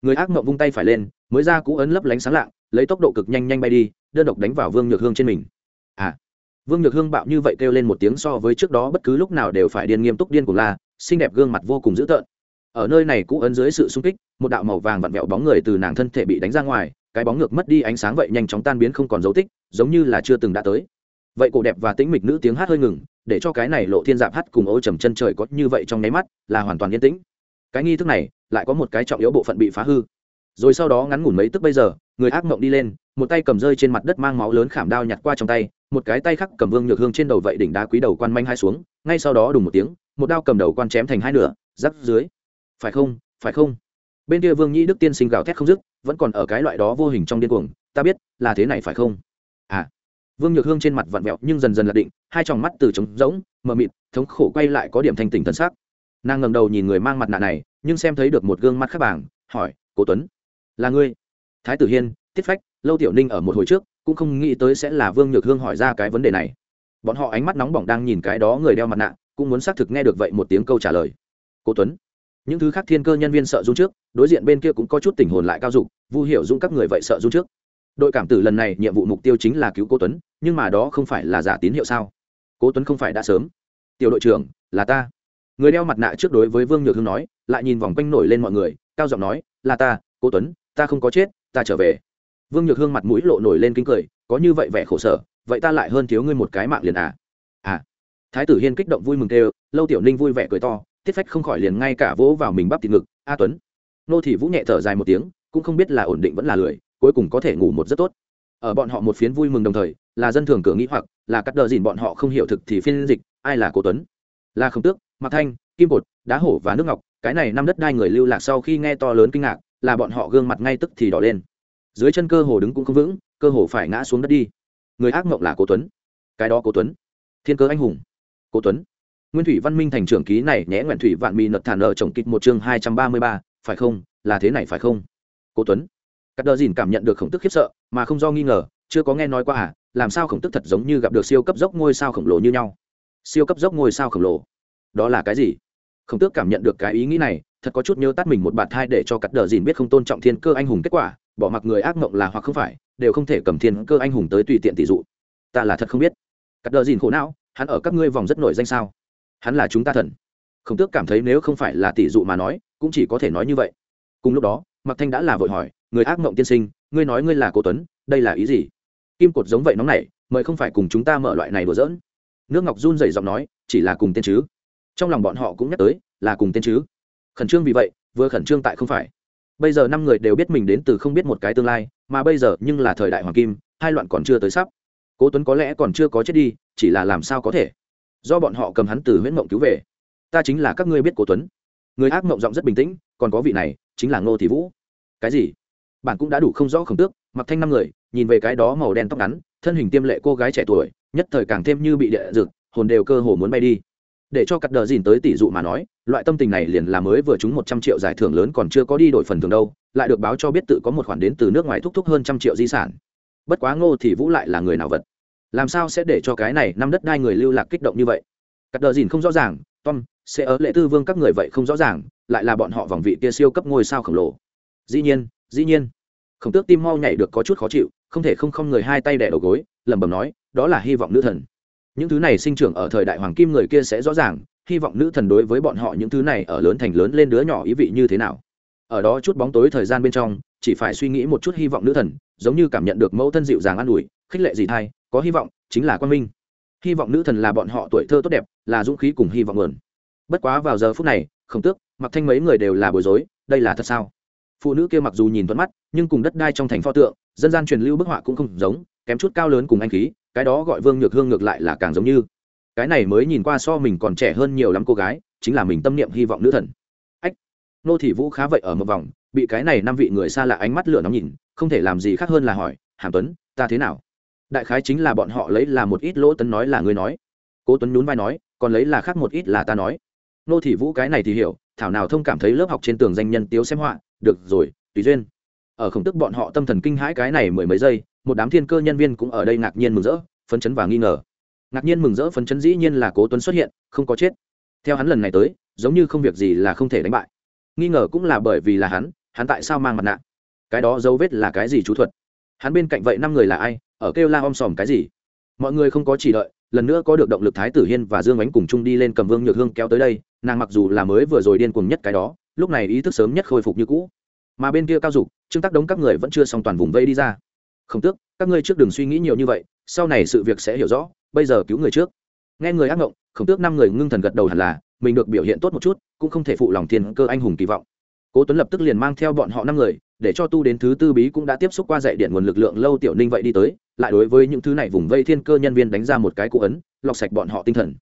Người ác mộng vung tay phải lên, mới ra cũ ấn lấp lánh sáng lạng, lấy tốc độ cực nhanh nhanh bay đi, đơn độc đánh vào vương nhược hương trên mình. À. Vương nhược hương bạo như vậy kêu lên một tiếng so với trước đó bất cứ lúc nào đều phải điên nghiêm túc điên cùng la, xinh đẹp gương mặt vô cùng dữ tợn. Ở nơi này cũ ấn dưới sự sung kích, một đạo màu vàng vặn vẹo bóng người từ nàng thân thể bị đánh ra ngoài, cái bóng ngược mất đi ánh sáng vậy nhanh chóng tan biến không còn dấu tích, giống như là chưa từng đã tới. Vậy cổ đẹp và tĩnh mịch nữ tiếng hát hơi ngừng để cho cái này lộ thiên dạp hát cùng ô trầm chân trời có như vậy trong nháy mắt là hoàn toàn yên tĩnh. Cái nghi thức này lại có một cái trọng yếu bộ phận bị phá hư. Rồi sau đó ngắn ngủn mấy tức bây giờ, người ác mộng đi lên, một tay cầm rơi trên mặt đất mang máu lớn khảm đao nhặt qua trong tay, một cái tay khác cầm vương nhược hương trên đầu vậy đỉnh đá quý đầu quan manh hai xuống, ngay sau đó đùng một tiếng, một đao cầm đầu quan chém thành hai nửa, rắc dưới. Phải không? Phải không? Bên kia vương nhĩ đức tiên sinh gào thét không dứt, vẫn còn ở cái loại đó vô hình trong điên cuồng, ta biết là thế này phải không? À vương nhược hương trên mặt vặn vẹo nhưng dần dần lạc định, hai tròng mắt từ trống rỗng, mờ mịt, thống khổ quay lại có điểm thanh tỉnh thân xác nàng ngầm đầu nhìn người mang mặt nạ này, nhưng xem thấy được một gương mặt khác bảng hỏi, cố tuấn, là ngươi? Thái tử hiên, tiết phách, lâu tiểu ninh ở một hồi trước, cũng không nghĩ tới sẽ là vương nhược hương hỏi ra cái vấn đề này. Bọn họ ánh mắt nóng bỏng đang nhìn cái đó người đeo mặt nạ, cũng muốn xác thực nghe được vậy một tiếng câu trả lời. Cố tuấn, những thứ khác thiên cơ nhân viên sợ run trước, đối diện bên kia cũng có chút tình hồn lại cao dục, vu hiểu dũng các người vậy sợ run trước đội cảm tử lần này nhiệm vụ mục tiêu chính là cứu cố tuấn, nhưng mà đó không phải là giả tín hiệu sao? Cố tuấn không phải đã sớm. Tiểu đội trưởng, là ta. Người đeo mặt nạ trước đối với vương nhược hương nói, lại nhìn vòng quanh nổi lên mọi người, cao giọng nói, là ta, cố tuấn, ta không có chết, ta trở về. Vương nhược hương mặt mũi lộ nổi lên kinh cười, có như vậy vẻ khổ sở, vậy ta lại hơn thiếu ngươi một cái mạng liền à? À. Thái tử hiên kích động vui mừng kêu, lâu tiểu ninh vui vẻ cười to tiết phách không khỏi liền ngay cả vỗ vào mình bắp thịt ngực, a tuấn. Nô thị vũ nhẹ thở dài một tiếng, cũng không biết là ổn định vẫn là lười cuối cùng có thể ngủ một rất tốt. Ở bọn họ một phiến vui mừng đồng thời, là dân thường cửa nghĩ hoặc, là cắt đờ dìn bọn họ không hiểu thực thì phiên dịch, ai là cố tuấn? Là không tước mặc thanh, kim bột đá hổ và nước ngọc, cái này năm đất đai người lưu lạc sau khi nghe to lớn kinh ngạc, là bọn họ gương mặt ngay tức thì đỏ lên. Dưới chân cơ hồ đứng cũng không vững, cơ hồ phải ngã xuống đất đi. Người ác mộng là cố tuấn. Cái đó cố tuấn. Thiên cơ anh hùng. Cố tuấn. Nguyên thủy văn minh thành trưởng ký này nhé nguyện thủy vạn mì nật thản ở trồng kịch một chương hai trăm ba mươi ba, phải không? Là thế này phải không? Cố tuấn cắt đờ dìn cảm nhận được khổng tức khiếp sợ, mà không do nghi ngờ, chưa có nghe nói qua à làm sao khổng tức thật giống như gặp được siêu cấp dốc ngôi sao khổng lồ như nhau. Siêu cấp dốc ngôi sao khổng lồ? Đó là cái gì? Khổng tước cảm nhận được cái ý nghĩ này, thật có chút nhớ tắt mình một bạt thai để cho cắt đờ dìn biết không tôn trọng thiên cơ anh hùng kết quả, bỏ mặc người ác mộng là hoặc không phải, đều không thể cầm thiên cơ anh hùng tới tùy tiện tỷ dụ. Ta là thật không biết. Cắt đờ dìn khổ não, hắn ở các ngươi vòng rất nổi danh sao? Hắn là chúng ta thần. Khổng tước cảm thấy nếu không phải là tỷ dụ mà nói, cũng chỉ có thể nói như vậy. Cùng lúc đó mặc thanh đã là vội hỏi người ác mộng tiên sinh, ngươi nói ngươi là cô tuấn, đây là ý gì? Kim cột giống vậy nóng này mời không phải cùng chúng ta mở loại này đùa giỡn. Nước ngọc run dày giọng nói, chỉ là cùng tên chứ. Trong lòng bọn họ cũng nhắc tới, là cùng tên chứ. Khẩn trương vì vậy, vừa khẩn trương tại không phải. Bây giờ năm người đều biết mình đến từ không biết một cái tương lai, mà bây giờ nhưng là thời đại hoàng kim, hai loạn còn chưa tới sắp. Cố tuấn có lẽ còn chưa có chết đi, chỉ là làm sao có thể. Do bọn họ cầm hắn từ huyễn mộng cứu về. Ta chính là các ngươi biết cố tuấn. Người ác mộng giọng rất bình tĩnh, còn có vị này, chính là ngô thị vũ. Cái gì? Bạn cũng đã đủ không rõ khổng tước, mặc thanh năm người, nhìn về cái đó màu đen tóc ngắn, thân hình tiêm lệ cô gái trẻ tuổi, nhất thời càng thêm như bị địa rực hồn đều cơ hồ muốn bay đi. Để cho cắt đờ dìn tới tỷ dụ mà nói, loại tâm tình này liền là mới vừa trúng một trăm triệu giải thưởng lớn còn chưa có đi đổi phần thường đâu, lại được báo cho biết tự có một khoản đến từ nước ngoài thúc thúc hơn trăm triệu di sản. Bất quá ngô thì vũ lại là người nào vật? Làm sao sẽ để cho cái này năm đất đai người lưu lạc kích động như vậy? Cắt đờ dìn không rõ ràng, tom, sẽ ở lệ tư vương các người vậy không rõ ràng, lại là bọn họ vòng vị kia siêu cấp ngôi sao khổng lồ. Dĩ nhiên dĩ nhiên khổng tước tim mau nhảy được có chút khó chịu, không thể không không người hai tay đẻ đầu gối, lẩm bẩm nói, đó là hy vọng nữ thần. Những thứ này sinh trưởng ở thời đại hoàng kim người kia sẽ rõ ràng, hy vọng nữ thần đối với bọn họ những thứ này ở lớn thành lớn lên đứa nhỏ ý vị như thế nào. Ở đó chút bóng tối thời gian bên trong, chỉ phải suy nghĩ một chút hy vọng nữ thần, giống như cảm nhận được mẫu thân dịu dàng an ủi, khích lệ gì thay, có hy vọng chính là quan minh. Hy vọng nữ thần là bọn họ tuổi thơ tốt đẹp, là dũng khí cùng hy vọng nguồn bất quá vào giờ phút này không tước, mặc thanh mấy người đều là bối rối, đây là thật sao? Phụ nữ kia mặc dù nhìn thuận mắt, nhưng cùng đất đai trong thành pho tượng, dân gian truyền lưu bức họa cũng không giống, kém chút cao lớn cùng anh khí, cái đó gọi vương nhược hương ngược lại là càng giống như. Cái này mới nhìn qua so mình còn trẻ hơn nhiều lắm cô gái, chính là mình tâm niệm hy vọng nữ thần. Ách, nô thị vũ khá vậy ở một vòng, bị cái này năm vị người xa lạ ánh mắt lửa nóng nhìn, không thể làm gì khác hơn là hỏi, hàm tuấn, ta thế nào? Đại khái chính là bọn họ lấy là một ít lỗ tấn nói là ngươi nói. Cố tuấn nhún vai nói, còn lấy là khác một ít là ta nói. Nô thị vũ cái này thì hiểu, thảo nào thông cảm thấy lớp học trên tường danh nhân tiếu xem họa được rồi, tùy duyên. Ở khổng tức bọn họ tâm thần kinh hãi cái này mười mấy giây, một đám thiên cơ nhân viên cũng ở đây ngạc nhiên mừng rỡ, phấn chấn và nghi ngờ. Ngạc nhiên mừng rỡ phấn chấn dĩ nhiên là cố tuấn xuất hiện, không có chết. Theo hắn lần này tới, giống như không việc gì là không thể đánh bại. Nghi ngờ cũng là bởi vì là hắn hắn tại sao mang mặt nạ? Cái đó dấu vết là cái gì chú thuật? Hắn bên cạnh vậy năm người là ai, ở kêu la om sòm cái gì? Mọi người không có chỉ đợi, lần nữa có được động lực thái tử hiên và dương ánh cùng chung đi lên cầm vương nhược hương kéo tới đây, nàng mặc dù là mới vừa rồi điên cuồng nhất cái đó lúc này ý thức sớm nhất khôi phục như cũ. Mà bên kia cao dục, trương tác đống các người vẫn chưa xong toàn vùng vây đi ra. Không tước, các ngươi trước đừng suy nghĩ nhiều như vậy, sau này sự việc sẽ hiểu rõ, bây giờ cứu người trước. Nghe người ác ngộng khổng tước năm người ngưng thần gật đầu hẳn là, mình được biểu hiện tốt một chút, cũng không thể phụ lòng thiên cơ anh hùng kỳ vọng. Cố tuấn lập tức liền mang theo bọn họ năm người, để cho tu đến thứ tư bí cũng đã tiếp xúc qua dạy điện nguồn lực lượng lâu tiểu ninh vậy đi tới, lại đối với những thứ này vùng vây thiên cơ nhân viên đánh ra một cái cụ ấn, lọc sạch bọn họ tinh thần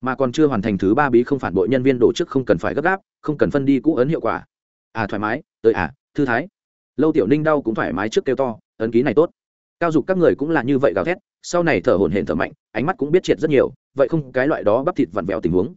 mà còn chưa hoàn thành thứ ba bí không phản bội nhân viên đổ chức không cần phải gấp gáp, không cần phân đi cũ ấn hiệu quả. À thoải mái, tới à thư thái. Lâu tiểu ninh đau cũng thoải mái trước kêu to, ấn ký này tốt. Cao dục các người cũng là như vậy gào thét, sau này thở hổn hển thở mạnh, ánh mắt cũng biết triệt rất nhiều, vậy không cái loại đó bắp thịt vặn vẹo tình huống.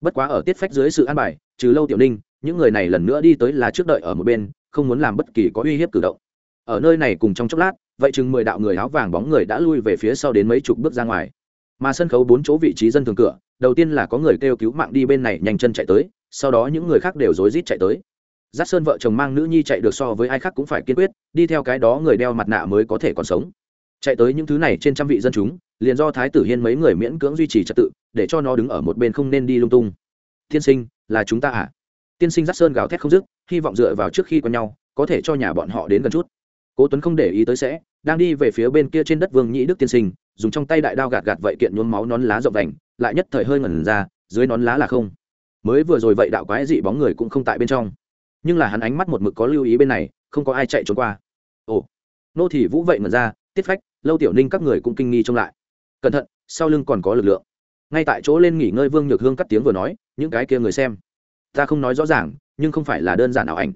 Bất quá ở tiết phách dưới sự an bài, trừ lâu tiểu ninh, những người này lần nữa đi tới là trước đợi ở một bên, không muốn làm bất kỳ có uy hiếp cử động. Ở nơi này cùng trong chốc lát, vậy chừng mười đạo người áo vàng bóng người đã lui về phía sau đến mấy chục bước ra ngoài mà sân khấu bốn chỗ vị trí dân thường cửa, đầu tiên là có người kêu cứu mạng đi bên này nhanh chân chạy tới, sau đó những người khác đều rối rít chạy tới. Giác sơn vợ chồng mang nữ nhi chạy được so với ai khác cũng phải kiên quyết, đi theo cái đó người đeo mặt nạ mới có thể còn sống. Chạy tới những thứ này trên trăm vị dân chúng, liền do thái tử hiên mấy người miễn cưỡng duy trì trật tự, để cho nó đứng ở một bên không nên đi lung tung. Tiên sinh, là chúng ta à? Tiên sinh giác sơn gào thét không dứt, hy vọng dựa vào trước khi quen nhau, có thể cho nhà bọn họ đến gần chút. Cố tuấn không để ý tới sẽ, đang đi về phía bên kia trên đất vương nhĩ đức tiên sinh dùng trong tay đại đao gạt gạt vậy kiện nhuốm máu nón lá rộng vành, lại nhất thời hơi ngẩn ra, dưới nón lá là không. Mới vừa rồi vậy đạo quái dị bóng người cũng không tại bên trong. Nhưng là hắn ánh mắt một mực có lưu ý bên này, không có ai chạy trốn qua. Ồ. Nô thì vũ vậy ngẩn ra, tiết phách, lâu tiểu ninh các người cũng kinh nghi trông lại. Cẩn thận, sau lưng còn có lực lượng. Ngay tại chỗ lên nghỉ ngơi vương nhược hương cắt tiếng vừa nói, những cái kia người xem. Ta không nói rõ ràng, nhưng không phải là đơn giản ảo ảnh.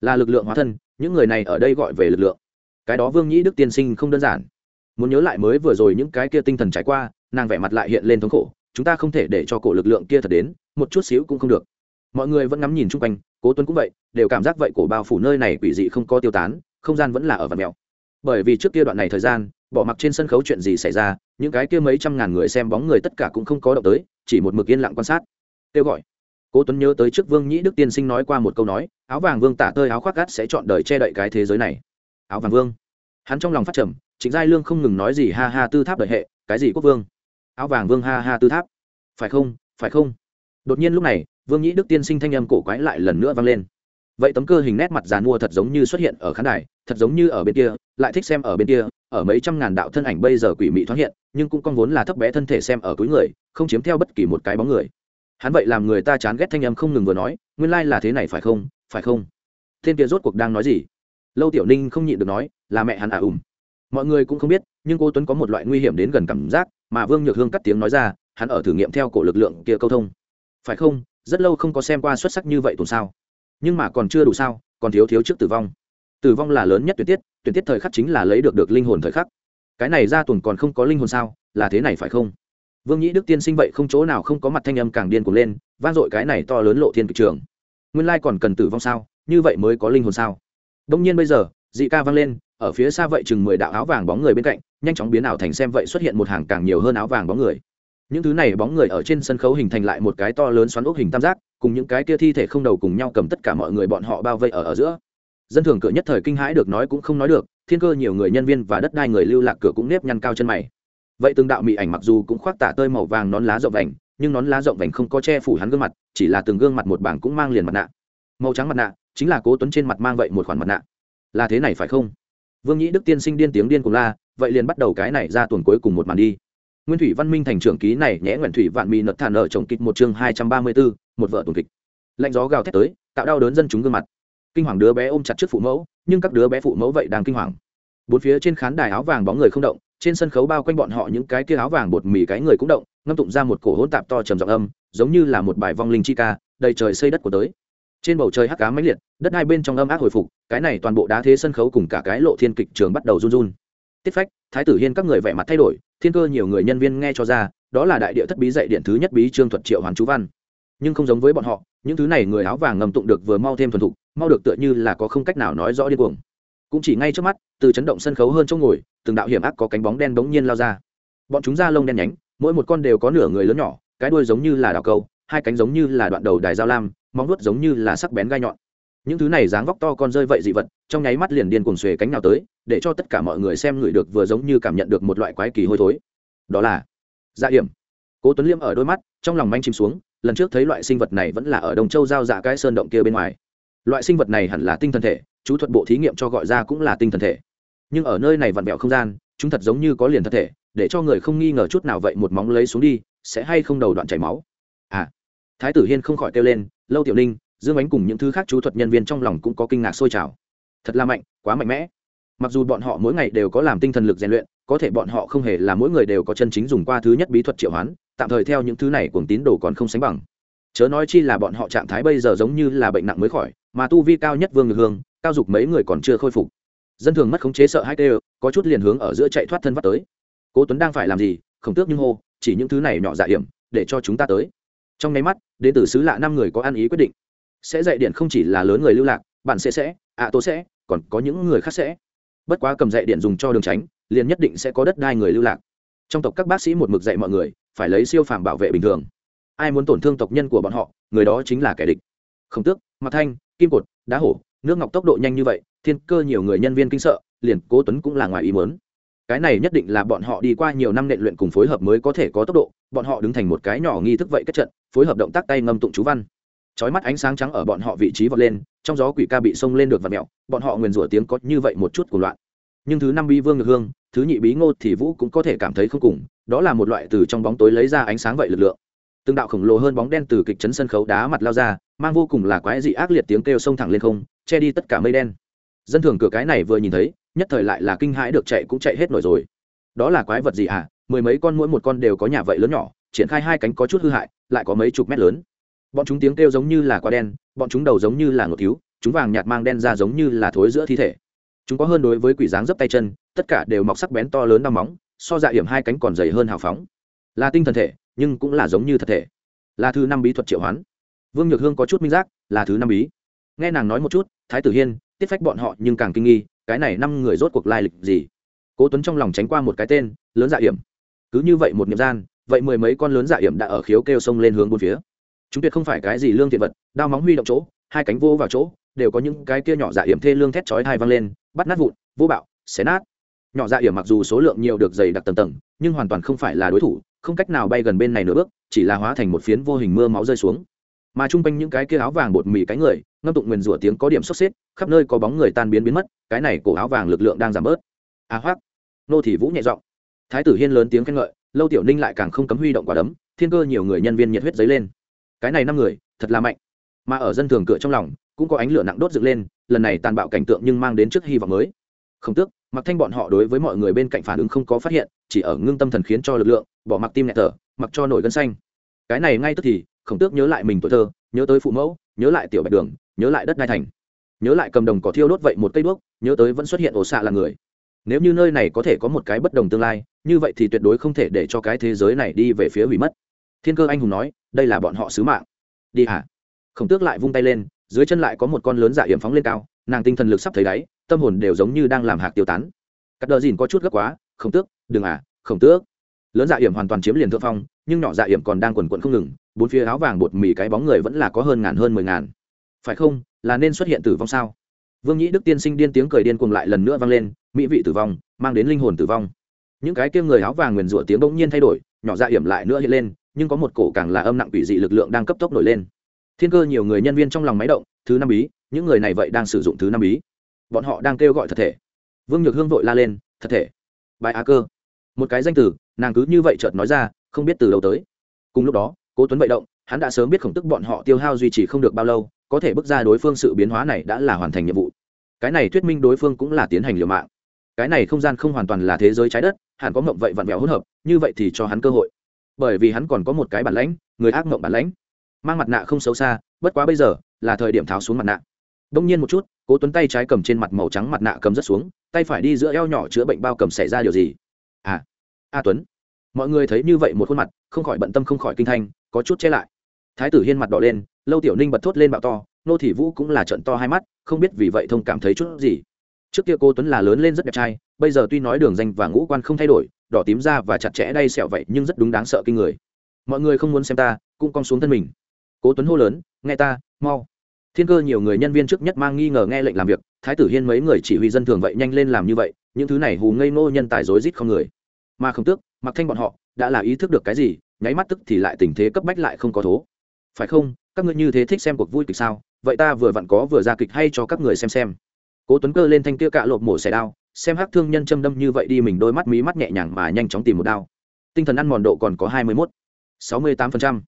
Là lực lượng hóa thân, những người này ở đây gọi về lực lượng. Cái đó vương nhĩ đức tiên sinh không đơn giản muốn nhớ lại mới vừa rồi những cái kia tinh thần trải qua, nàng vẻ mặt lại hiện lên thống khổ, chúng ta không thể để cho cổ lực lượng kia thật đến, một chút xíu cũng không được. Mọi người vẫn ngắm nhìn chung quanh, cố tuấn cũng vậy, đều cảm giác vậy cổ bao phủ nơi này quỷ dị không có tiêu tán, không gian vẫn là ở vạt mèo. Bởi vì trước kia đoạn này thời gian, bỏ mặc trên sân khấu chuyện gì xảy ra, những cái kia mấy trăm ngàn người xem bóng người tất cả cũng không có động tới, chỉ một mực yên lặng quan sát. Kêu gọi. Cố tuấn nhớ tới trước vương nhĩ đức tiên sinh nói qua một câu nói, áo vàng vương tả tơi áo khoác gắt sẽ chọn đời che đậy cái thế giới này. Áo vàng vương. Hắn trong lòng phát trầm trịnh giai lương không ngừng nói gì, ha ha, tư tháp đời hệ, cái gì quốc vương? Áo vàng vương, ha ha, tư tháp. Phải không phải không? Đột nhiên lúc này, vương nhĩ đức tiên sinh thanh âm cổ quái lại lần nữa vang lên. Vậy tấm cơ hình nét mặt dàn mua thật giống như xuất hiện ở khán đài, thật giống như ở bên kia, lại thích xem ở bên kia, ở mấy trăm ngàn đạo thân ảnh bây giờ quỷ mị thoáng hiện, nhưng cũng con vốn là thấp bé thân thể xem ở túi người, không chiếm theo bất kỳ một cái bóng người. Hắn vậy làm người ta chán ghét thanh âm không ngừng vừa nói, nguyên lai là thế này phải không phải không? Tên kia rốt cuộc đang nói gì? Lâu tiểu ninh không nhịn được nói, là mẹ hắn à ùm mọi người cũng không biết, nhưng cô tuấn có một loại nguy hiểm đến gần cảm giác, mà vương nhược hương cắt tiếng nói ra, hắn ở thử nghiệm theo cổ lực lượng kia câu thông. Phải không? Rất lâu không có xem qua xuất sắc như vậy tuần sao nhưng mà còn chưa đủ sao, còn thiếu thiếu trước tử vong. Tử vong là lớn nhất tuyệt tiết tuyệt tiết thời khắc chính là lấy được được linh hồn thời khắc. Cái này ra tuần còn không có linh hồn sao, là thế này phải không? Vương nhĩ đức tiên sinh vậy không chỗ nào không có mặt thanh âm càng điên cuồng lên, vang dội cái này to lớn lộ thiên kịch trường. Nguyên lai còn cần tử vong sao, như vậy mới có linh hồn sao. Đông nhiên bây giờ dị ca vang lên, ở phía xa vậy chừng mười đạo áo vàng bóng người bên cạnh, nhanh chóng biến ảo thành xem vậy xuất hiện một hàng càng nhiều hơn áo vàng bóng người. Những thứ này bóng người ở trên sân khấu hình thành lại một cái to lớn xoắn ốc hình tam giác, cùng những cái kia thi thể không đầu cùng nhau cầm tất cả mọi người bọn họ bao vây ở ở giữa. Dân thường cửa nhất thời kinh hãi được nói cũng không nói được, thiên cơ nhiều người nhân viên và đất đai người lưu lạc cửa cũng nếp nhăn cao chân mày. Vậy từng đạo mỹ ảnh mặc dù cũng khoác tả tơi màu vàng nón lá rộng vành, nhưng nón lá rộng vành không có che phủ hắn gương mặt, chỉ là từng gương mặt một bảng cũng mang liền mặt nạ. Màu trắng mặt nạ chính là cố tuấn trên mặt mang vậy một khoản mặt nạ là thế này phải không? Vương nhĩ đức tiên sinh điên tiếng điên cùng la, vậy liền bắt đầu cái này ra tuần cuối cùng một màn đi. Nguyên thủy văn minh thành trưởng ký này nhẽ nguyện thủy vạn mì nật thản ở trồng kịch một chương hai trăm ba mươi bốn một vợ tuần kịch. Lạnh gió gào thét tới, tạo đau đớn dân chúng gương mặt. Kinh hoàng đứa bé ôm chặt trước phụ mẫu, nhưng các đứa bé phụ mẫu vậy đang kinh hoàng. Bốn phía trên khán đài áo vàng bóng người không động, trên sân khấu bao quanh bọn họ những cái kia áo vàng bột mì cái người cũng động, ngâm tụng ra một cổ hỗn tạp to trầm giọng âm, giống như là một bài vong linh chi ca, đầy trời xây đất của tới trên bầu trời hắc cá mãnh liệt, đất hai bên trong âm ác hồi phục, cái này toàn bộ đá thế sân khấu cùng cả cái lộ thiên kịch trường bắt đầu run run. Tiết phách, thái tử hiên các người vẻ mặt thay đổi, thiên cơ nhiều người nhân viên nghe cho ra, đó là đại địa thất bí dạy điện thứ nhất bí trương thuật triệu hoàn chú văn. Nhưng không giống với bọn họ, những thứ này người áo vàng ngầm tụng được vừa mau thêm thuần thục, mau được tựa như là có không cách nào nói rõ điên cuồng. Cũng chỉ ngay trước mắt, từ chấn động sân khấu hơn chỗ ngồi, từng đạo hiểm ác có cánh bóng đen bỗng nhiên lao ra. Bọn chúng da lông đen nhánh, mỗi một con đều có nửa người lớn nhỏ, cái đuôi giống như là đào câu, hai cánh giống như là đoạn đầu đài dao lam móng vuốt giống như là sắc bén gai nhọn. Những thứ này dáng vóc to con rơi vậy dị vật, trong nháy mắt liền điên cuồng xuề cánh nào tới, để cho tất cả mọi người xem người được vừa giống như cảm nhận được một loại quái kỳ hôi thối. Đó là dạ hiểm cố tuấn liêm ở đôi mắt, trong lòng manh chìm xuống, lần trước thấy loại sinh vật này vẫn là ở Đông châu giao dạ cái sơn động kia bên ngoài. Loại sinh vật này hẳn là tinh thần thể, chú thuật bộ thí nghiệm cho gọi ra cũng là tinh thần thể. Nhưng ở nơi này vặn vẹo không gian, chúng thật giống như có liền thân thể, để cho người không nghi ngờ chút nào vậy một móng lấy xuống đi, sẽ hay không đầu đoạn chảy máu? À thái tử hiên không khỏi kêu lên lâu tiểu ninh, dương ánh cùng những thứ khác chú thuật nhân viên trong lòng cũng có kinh ngạc sôi trào. Thật là mạnh, quá mạnh mẽ. Mặc dù bọn họ mỗi ngày đều có làm tinh thần lực rèn luyện, có thể bọn họ không hề là mỗi người đều có chân chính dùng qua thứ nhất bí thuật triệu hoán, tạm thời theo những thứ này cuồng tín đồ còn không sánh bằng. Chớ nói chi là bọn họ trạng thái bây giờ giống như là bệnh nặng mới khỏi, mà tu vi cao nhất vương ngược hương, cao dục mấy người còn chưa khôi phục. Dân thường mất khống chế sợ hai tê, có chút liền hướng ở giữa chạy thoát thân vắt tới. Cố tuấn đang phải làm gì không tước nhưng hô, chỉ những thứ này nhỏ dạ hiểm, để cho chúng ta tới trong nháy mắt đến từ xứ lạ năm người có ăn ý quyết định. Sẽ dạy điện không chỉ là lớn người lưu lạc bạn sẽ sẽ ạ à, tô sẽ còn có những người khác sẽ. Bất quá cầm dạy điện dùng cho đường tránh liền nhất định sẽ có đất đai người lưu lạc. Trong tộc các bác sĩ một mực dạy mọi người phải lấy siêu phàm bảo vệ bình thường. Ai muốn tổn thương tộc nhân của bọn họ người đó chính là kẻ địch. Không tước mặt thanh kim cột đá hổ nước ngọc tốc độ nhanh như vậy thiên cơ nhiều người nhân viên kinh sợ liền cố tuấn cũng là ngoài ý muốn cái này nhất định là bọn họ đi qua nhiều năm nện luyện cùng phối hợp mới có thể có tốc độ, bọn họ đứng thành một cái nhỏ nghi thức vậy kết trận, phối hợp động tác tay ngâm tụng chú văn. Chói mắt ánh sáng trắng ở bọn họ vị trí vọt lên, trong gió quỷ ca bị xông lên được vật mẹo, bọn họ nguyền rủa tiếng có như vậy một chút của loạn. Nhưng thứ năm bi vương ngược hương, thứ nhị bí ngô thì vũ cũng có thể cảm thấy không cùng, đó là một loại từ trong bóng tối lấy ra ánh sáng vậy lực lượng. Từng đạo khổng lồ hơn bóng đen từ kịch chấn sân khấu đá mặt lao ra, mang vô cùng là quái dị ác liệt tiếng kêu xông thẳng lên không, che đi tất cả mây đen. Dân thường cửa cái này vừa nhìn thấy nhất thời lại là kinh hãi được chạy cũng chạy hết nổi rồi. Đó là quái vật gì à? Mười mấy con mỗi một con đều có nhà vậy lớn nhỏ, triển khai hai cánh có chút hư hại, lại có mấy chục mét lớn. Bọn chúng tiếng kêu giống như là quả đen, bọn chúng đầu giống như là ngột thiếu chúng vàng nhạt mang đen ra giống như là thối giữa thi thể. Chúng có hơn đối với quỷ dáng dấp tay chân, tất cả đều mọc sắc bén to lớn đau móng, so dạ hiểm hai cánh còn dày hơn hào phóng. Là tinh thần thể, nhưng cũng là giống như thật thể. Là thứ năm bí thuật triệu hoán. Vương nhược hương có chút minh giác, là thứ năm bí. Nghe nàng nói một chút, thái tử hiên, tiết phách bọn họ nhưng càng kinh nghi cái này năm người rốt cuộc lai lịch gì? Cố tuấn trong lòng tránh qua một cái tên, lớn dạ hiểm. Cứ như vậy một niệm gian, vậy mười mấy con lớn dạ hiểm đã ở khiếu kêu sông lên hướng bốn phía. Chúng tuyệt không phải cái gì lương thiện vật, đao móng huy động chỗ, hai cánh vô vào chỗ, đều có những cái kia nhỏ dạ hiểm thê lương thét chói hai văng lên, bắt nát vụn vô bạo, xé nát. Nhỏ dạ hiểm mặc dù số lượng nhiều được dày đặc tầng tầng, nhưng hoàn toàn không phải là đối thủ, không cách nào bay gần bên này nửa bước, chỉ là hóa thành một phiến vô hình mưa máu rơi xuống. Mà chung quanh những cái kia áo vàng bột mì cái người ngâm tụng nguyền rủa tiếng có điểm sốc xếp, khắp nơi có bóng người tan biến biến mất, cái này cổ áo vàng lực lượng đang giảm bớt. À hoác nô thị vũ nhẹ giọng. Thái tử hiên lớn tiếng khen ngợi, lâu tiểu ninh lại càng không cấm huy động quả đấm, thiên cơ nhiều người nhân viên nhiệt huyết dấy lên. Cái này năm người, thật là mạnh. Mà ở dân thường cửa trong lòng, cũng có ánh lửa nặng đốt dựng lên, lần này tàn bạo cảnh tượng nhưng mang đến trước hy vọng mới. Không tước mặc thanh bọn họ đối với mọi người bên cạnh phản ứng không có phát hiện, chỉ ở ngưng tâm thần khiến cho lực lượng, bỏ mặc tim nhẹ thở, mặc cho nổi gân xanh. Cái này ngay tức thì, khổng tước nhớ lại mình tuổi thơ, nhớ tới phụ mẫu nhớ lại tiểu bạch đường, nhớ lại đất đai thành, nhớ lại cầm đồng cỏ thiêu đốt vậy một cây đuốc nhớ tới vẫn xuất hiện ổ xạ là người. Nếu như nơi này có thể có một cái bất đồng tương lai, như vậy thì tuyệt đối không thể để cho cái thế giới này đi về phía hủy mất. Thiên cơ anh hùng nói, đây là bọn họ sứ mạng. Đi hả? Khổng tước lại vung tay lên, dưới chân lại có một con lớn dạ hiểm phóng lên cao, nàng tinh thần lực sắp thấy đáy, tâm hồn đều giống như đang làm hạc tiêu tán. Cắt đờ dìn có chút gấp quá, khổng tước, đừng à khổng tước. Lớn dạ hiểm hoàn toàn chiếm liền thượng phong, nhưng nhỏ dạ hiểm còn đang quần quận không ngừng bốn phía áo vàng bột mì cái bóng người vẫn là có hơn ngàn hơn mười ngàn. Phải không? Là nên xuất hiện tử vong sao? Vương nhĩ đức tiên sinh điên tiếng cười điên cuồng lại lần nữa vang lên, mỹ vị tử vong, mang đến linh hồn tử vong. Những cái kia người áo vàng nguyền rủa tiếng bỗng nhiên thay đổi, nhỏ dạ hiểm lại nữa hiện lên, nhưng có một cổ càng là âm nặng quỷ dị lực lượng đang cấp tốc nổi lên. Thiên cơ nhiều người nhân viên trong lòng máy động, thứ năm ý những người này vậy đang sử dụng thứ năm ý bọn họ đang kêu gọi thật thể. Vương nhược hương vội la lên, thật thể? Bài á cơ. Một cái danh từ, nàng cứ như vậy chợt nói ra, không biết từ đâu tới. Cùng lúc đó cố tuấn vậy động, hắn đã sớm biết khổng tức bọn họ tiêu hao duy trì không được bao lâu, có thể bước ra đối phương sự biến hóa này đã là hoàn thành nhiệm vụ. Cái này thuyết minh đối phương cũng là tiến hành liều mạng. Cái này không gian không hoàn toàn là thế giới trái đất, hẳn có mộng vậy vặn vẹo hỗn hợp, như vậy thì cho hắn cơ hội. Bởi vì hắn còn có một cái bản lãnh, người ác mộng bản lãnh. Mang mặt nạ không xấu xa, bất quá bây giờ, là thời điểm tháo xuống mặt nạ. Đông nhiên một chút, cố tuấn tay trái cầm trên mặt màu trắng mặt nạ cầm rất xuống, tay phải đi giữa eo nhỏ chữa bệnh bao cầm xảy ra điều gì? À a tuấn mọi người thấy như vậy một khuôn mặt, không khỏi bận tâm không khỏi kinh thanh, có chút che lại. Thái tử hiên mặt đỏ lên, lâu tiểu ninh bật thốt lên bạo to, nô thị vũ cũng là trận to hai mắt, không biết vì vậy thông cảm thấy chút gì. Trước kia cô tuấn là lớn lên rất đẹp trai, bây giờ tuy nói đường danh và ngũ quan không thay đổi, đỏ tím da và chặt chẽ đay sẹo vậy nhưng rất đúng đáng sợ kinh người. Mọi người không muốn xem ta, cũng cong xuống thân mình. Cố tuấn hô lớn, nghe ta, mau. Thiên cơ nhiều người nhân viên trước nhất mang nghi ngờ nghe lệnh làm việc, thái tử hiên mấy người chỉ huy dân thường vậy nhanh lên làm như vậy, những thứ này hù ngây ngô nhân tài rối rít không người mà không tước mặc thanh bọn họ đã là ý thức được cái gì, nháy mắt tức thì lại tình thế cấp bách lại không có thố. Phải không, các ngươi như thế thích xem cuộc vui kịch sao? Vậy ta vừa vặn có vừa ra kịch hay cho các người xem xem. Cố tuấn cơ lên thanh kia cạ lộp mổ xẻ đao, xem hắc thương nhân châm đâm như vậy đi mình đôi mắt mí mắt nhẹ nhàng mà nhanh chóng tìm một đao. Tinh thần ăn mòn độ còn có hai mươi mốt. sáu mươi tám phần trăm.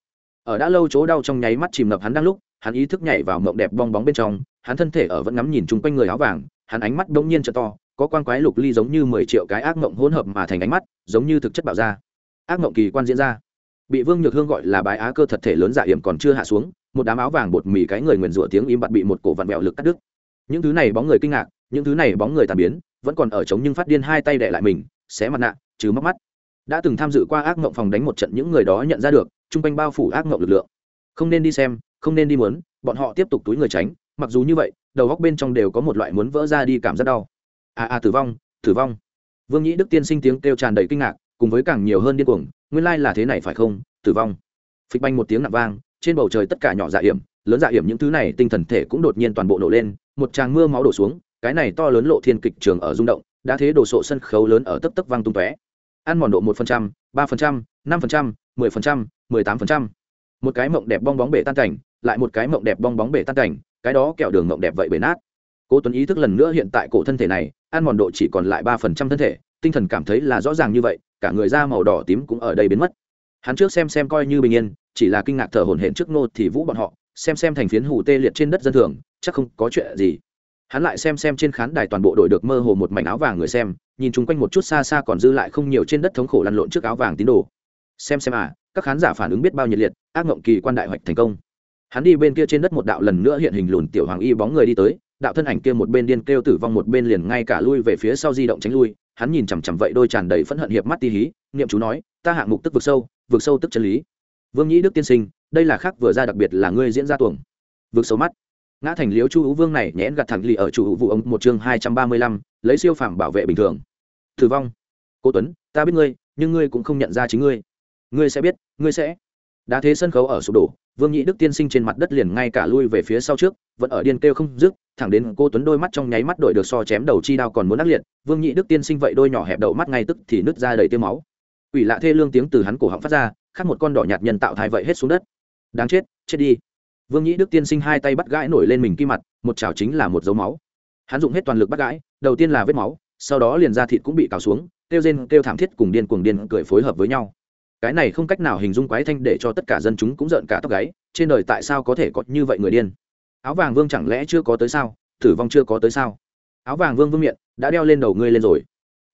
Ở đã lâu chỗ đau trong nháy mắt chìm ngập hắn đang lúc, hắn ý thức nhảy vào mộng đẹp bong bóng bên trong, hắn thân thể ở vẫn ngắm nhìn chung quanh người áo vàng, hắn ánh mắt bỗng nhiên trợ to có quan quái lục ly giống như mười triệu cái ác mộng hỗn hợp mà thành ánh mắt, giống như thực chất bạo ra. Ác mộng kỳ quan diễn ra. Bị vương nhược hương gọi là bái á cơ thật thể lớn dạ hiểm còn chưa hạ xuống, một đám áo vàng bột mì cái người nguyền rủa tiếng im bặt bị một cổ vặn vẹo lực cắt đứt. Những thứ này bóng người kinh ngạc, những thứ này bóng người tàn biến, vẫn còn ở chống nhưng phát điên hai tay đẻ lại mình, xé mặt nạ, trừ móc mắt. Đã từng tham dự qua ác mộng phòng đánh một trận những người đó nhận ra được, chung quanh bao phủ ác mộng lực lượng. Không nên đi xem, không nên đi muốn, bọn họ tiếp tục túi người tránh, mặc dù như vậy, đầu góc bên trong đều có một loại muốn vỡ ra đi cảm giác đau à à tử vong tử vong. Vương nhĩ đức tiên sinh tiếng kêu tràn đầy kinh ngạc, cùng với càng nhiều hơn điên cuồng, nguyên lai là thế này phải không? Tử vong. Phịch banh một tiếng nặng vang, trên bầu trời tất cả nhỏ dạ hiểm, lớn dạ hiểm những thứ này tinh thần thể cũng đột nhiên toàn bộ nổ lên, một tràng mưa máu đổ xuống, cái này to lớn lộ thiên kịch trường ở rung động, đã thế đổ sộ sân khấu lớn ở tấp tấp vang tung tóe. Ăn mòn độ một phần trăm, ba phần trăm, năm phần trăm, mười phần trăm, mười tám phần trăm. Một cái mộng đẹp bong bóng bể tan cảnh, lại một cái mộng đẹp bong bóng bể tan cảnh, cái đó kẹo đường mộng đẹp vậy bể nát cố tuấn ý thức lần nữa hiện tại cổ thân thể này, ăn mòn độ chỉ còn lại ba phần trăm thân thể, tinh thần cảm thấy là rõ ràng như vậy, cả người da màu đỏ tím cũng ở đây biến mất. Hắn trước xem xem coi như bình yên, chỉ là kinh ngạc thở hổn hển trước nô thì vũ bọn họ, xem xem thành phiến hủ tê liệt trên đất dân thường, chắc không có chuyện gì. Hắn lại xem xem trên khán đài toàn bộ đội được mơ hồ một mảnh áo vàng người xem, nhìn chung quanh một chút xa xa còn dư lại không nhiều trên đất thống khổ lăn lộn trước áo vàng tín đồ. Xem xem à các khán giả phản ứng biết bao nhiệt liệt, ác ngộng kỳ quan đại hoạch thành công. Hắn đi bên kia trên đất một đạo lần nữa hiện hình lùn tiểu hoàng y bóng người đi tới đạo thân ảnh kia một bên điên kêu tử vong một bên liền ngay cả lui về phía sau di động tránh lui, hắn nhìn chằm chằm vậy đôi tràn đầy phẫn hận hiệp mắt ti hí, niệm chú nói, ta hạng mục tức vực sâu vực sâu tức chân lý. Vương nhĩ đức tiên sinh, đây là khác vừa ra đặc biệt là ngươi diễn ra tuồng. Vực sâu mắt. Ngã thành liếu chu hữu vương này nhẽn gặt thẳng lì ở chủ vụ ông một chương hai trăm ba mươi lăm, lấy siêu phạm bảo vệ bình thường. Tử vong. Cô tuấn, ta biết ngươi, nhưng ngươi cũng không nhận ra chính ngươi. Ngươi sẽ biết, ngươi sẽ đã thế sân khấu ở sụp đổ, vương Nhị đức tiên sinh trên mặt đất liền ngay cả lui về phía sau trước, vẫn ở điên kêu không dứt, thẳng đến cô tuấn đôi mắt trong nháy mắt đổi được so chém đầu chi đao còn muốn ác liệt, vương Nhị đức tiên sinh vậy đôi nhỏ hẹp đầu mắt ngay tức thì nứt ra đầy tiêu máu. Ủy lạ thê lương tiếng từ hắn cổ họng phát ra, khác một con đỏ nhạt nhân tạo thai vậy hết xuống đất. Đáng chết chết đi. Vương Nhị đức tiên sinh hai tay bắt gãi nổi lên mình kim mặt, một chảo chính là một dấu máu. Hắn dùng hết toàn lực bắt gãi, đầu tiên là vết máu, sau đó liền ra thịt cũng bị cào xuống, kêu rên, kêu thảm thiết cùng điên cuồng điên cười phối hợp với nhau cái này không cách nào hình dung quái thanh để cho tất cả dân chúng cũng giận cả tóc gáy, trên đời tại sao có thể có như vậy người điên? Áo vàng vương chẳng lẽ chưa có tới sao? Tử vong chưa có tới sao? Áo vàng vương vương miệng, đã đeo lên đầu ngươi lên rồi.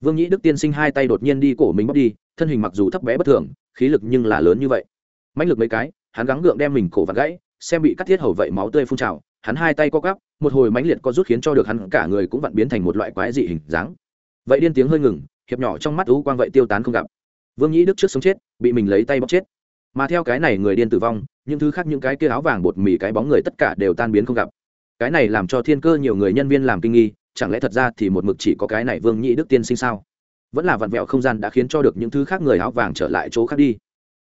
Vương nhĩ đức tiên sinh hai tay đột nhiên đi cổ mình bóc đi, thân hình mặc dù thấp bé bất thường, khí lực nhưng là lớn như vậy. Mãnh lực mấy cái, hắn gắng gượng đem mình cổ vặt gãy, xem bị cắt thiết hầu vậy máu tươi phun trào, hắn hai tay co gắp một hồi mãnh liệt co rút khiến cho được hắn cả người cũng vặn biến thành một loại quái dị hình dáng. Vậy điên tiếng hơi ngừng, hiệp nhỏ trong mắt u quang vậy tiêu tán không gặp vương nhĩ đức trước sống chết, bị mình lấy tay bóc chết. Mà theo cái này người điên tử vong, những thứ khác những cái kia áo vàng bột mì cái bóng người tất cả đều tan biến không gặp. Cái này làm cho thiên cơ nhiều người nhân viên làm kinh nghi, chẳng lẽ thật ra thì một mực chỉ có cái này vương nhĩ đức tiên sinh sao? Vẫn là vặn vẹo không gian đã khiến cho được những thứ khác người áo vàng trở lại chỗ khác đi.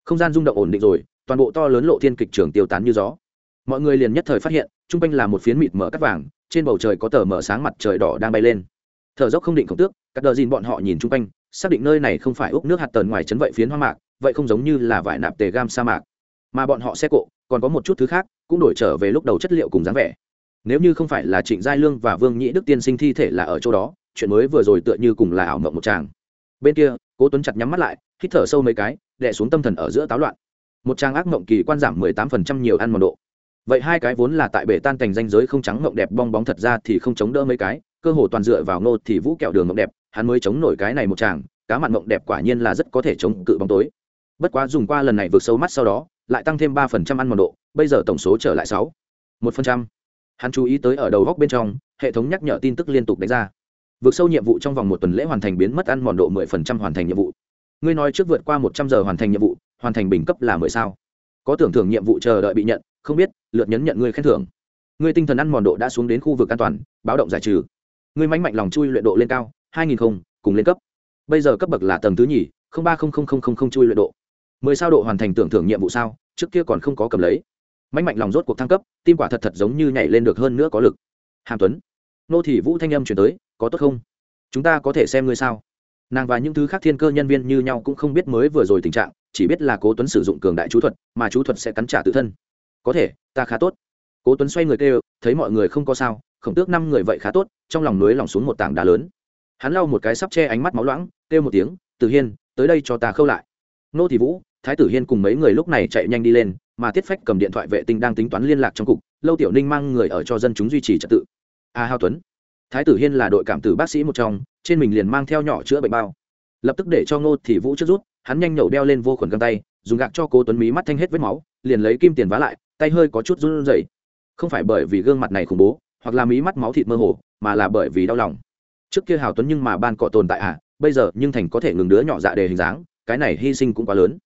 Không gian rung động ổn định rồi, toàn bộ to lớn lộ thiên kịch trường tiêu tán như gió. Mọi người liền nhất thời phát hiện t r u n g quanh là một phiến mịt mở cắt vàng, trên bầu trời có tờ mở sáng mặt trời đỏ đang bay lên. Thở dốc không định khổng tước các đờ dìn bọn họ nhìn chung quanh xác định nơi này không phải úc nước hạt tần ngoài chấn vậy phiến hoa mạc, vậy không giống như là vải nạp tề gam sa mạc. Mà bọn họ xe cộ, còn có một chút thứ khác, cũng đổi trở về lúc đầu chất liệu cùng dáng vẻ. Nếu như không phải là trịnh giai lương và vương nhĩ đức tiên sinh thi thể là ở chỗ đó, chuyện mới vừa rồi tựa như cùng là ảo mộng một tràng. Bên kia, cố tuấn chặt nhắm mắt lại, hít thở sâu mấy cái, đè xuống tâm thần ở giữa táo loạn. Một trang ác mộng kỳ quan giảm mười tám phần trăm nhiều ăn mòn độ. Vậy hai cái vốn là tại bể tan cảnh danh giới không trắng mộng đẹp bong bóng thật ra thì không chống đỡ mấy cái, cơ hồ toàn dựa vào nô thì vũ kẹo đường mộng đẹp hắn mới chống nổi cái này một chàng, cá mặn mộng đẹp quả nhiên là rất có thể chống cự bóng tối. Bất quá dùng qua lần này vượt sâu mắt sau đó, lại tăng thêm ba phần trăm ăn mòn độ, bây giờ tổng số trở lại sáu. Một phần trăm. Hắn chú ý tới ở đầu góc bên trong, hệ thống nhắc nhở tin tức liên tục đánh ra. Vượt sâu nhiệm vụ trong vòng một tuần lễ hoàn thành biến mất ăn mòn độ mười phần trăm hoàn thành nhiệm vụ. Ngươi nói trước vượt qua một trăm giờ hoàn thành nhiệm vụ, hoàn thành bình cấp là mười sao? Có tưởng thưởng nhiệm vụ chờ đợi bị nhận, không biết, lượt nhấn nhận ngươi khen thưởng. Ngươi tinh thần ăn mòn độ đã xuống đến khu vực an toàn, báo động giải trừ. Ngươi mánh mạnh lòng chui luyện độ lên cao hai nghìn không, cùng lên cấp. Bây giờ cấp bậc là tầng thứ nhì, không ba không không không không không chui luyện độ. Mười sao độ hoàn thành tưởng thưởng nhiệm vụ sao, trước kia còn không có cầm lấy. Mạnh mạnh lòng rốt cuộc thăng cấp, tim quả thật thật giống như nhảy lên được hơn nữa có lực. Hàm tuấn, nô thị vũ thanh âm chuyển tới, có tốt không? Chúng ta có thể xem ngươi sao? Nàng và những thứ khác thiên cơ nhân viên như nhau cũng không biết mới vừa rồi tình trạng, chỉ biết là cố tuấn sử dụng cường đại chú thuật, mà chú thuật sẽ cắn trả tự thân. Có thể, ta khá tốt. Cố tuấn xoay người kêu, thấy mọi người không có sao, khổng tước năm người vậy khá tốt, trong lòng núi lòng xuống một tảng đá lớn hắn lau một cái sắp che ánh mắt máu loãng kêu một tiếng tử hiên tới đây cho ta khâu lại. Nô thị vũ thái tử hiên cùng mấy người lúc này chạy nhanh đi lên mà tiết phách cầm điện thoại vệ tinh đang tính toán liên lạc trong cục lâu tiểu ninh mang người ở cho dân chúng duy trì trật tự. A à, hao tuấn. Thái tử hiên là đội cảm tử bác sĩ một trong trên mình liền mang theo nhỏ chữa bệnh bao. Lập tức để cho ngô thị vũ trước rút hắn nhanh nhậu đeo lên vô khuẩn găng tay dùng gạc cho cố tuấn mí mắt thanh hết vết máu liền lấy kim tiền vá lại tay hơi có chút run rẩy. Không phải bởi vì gương mặt này khủng bố hoặc là mí mắt máu thịt mơ hồ mà là bởi vì đau lòng trước kia hào tuấn nhưng mà ban cọ tồn tại à bây giờ nhưng thành có thể ngừng đứa nhỏ dạ đề hình dáng, cái này hy sinh cũng quá lớn.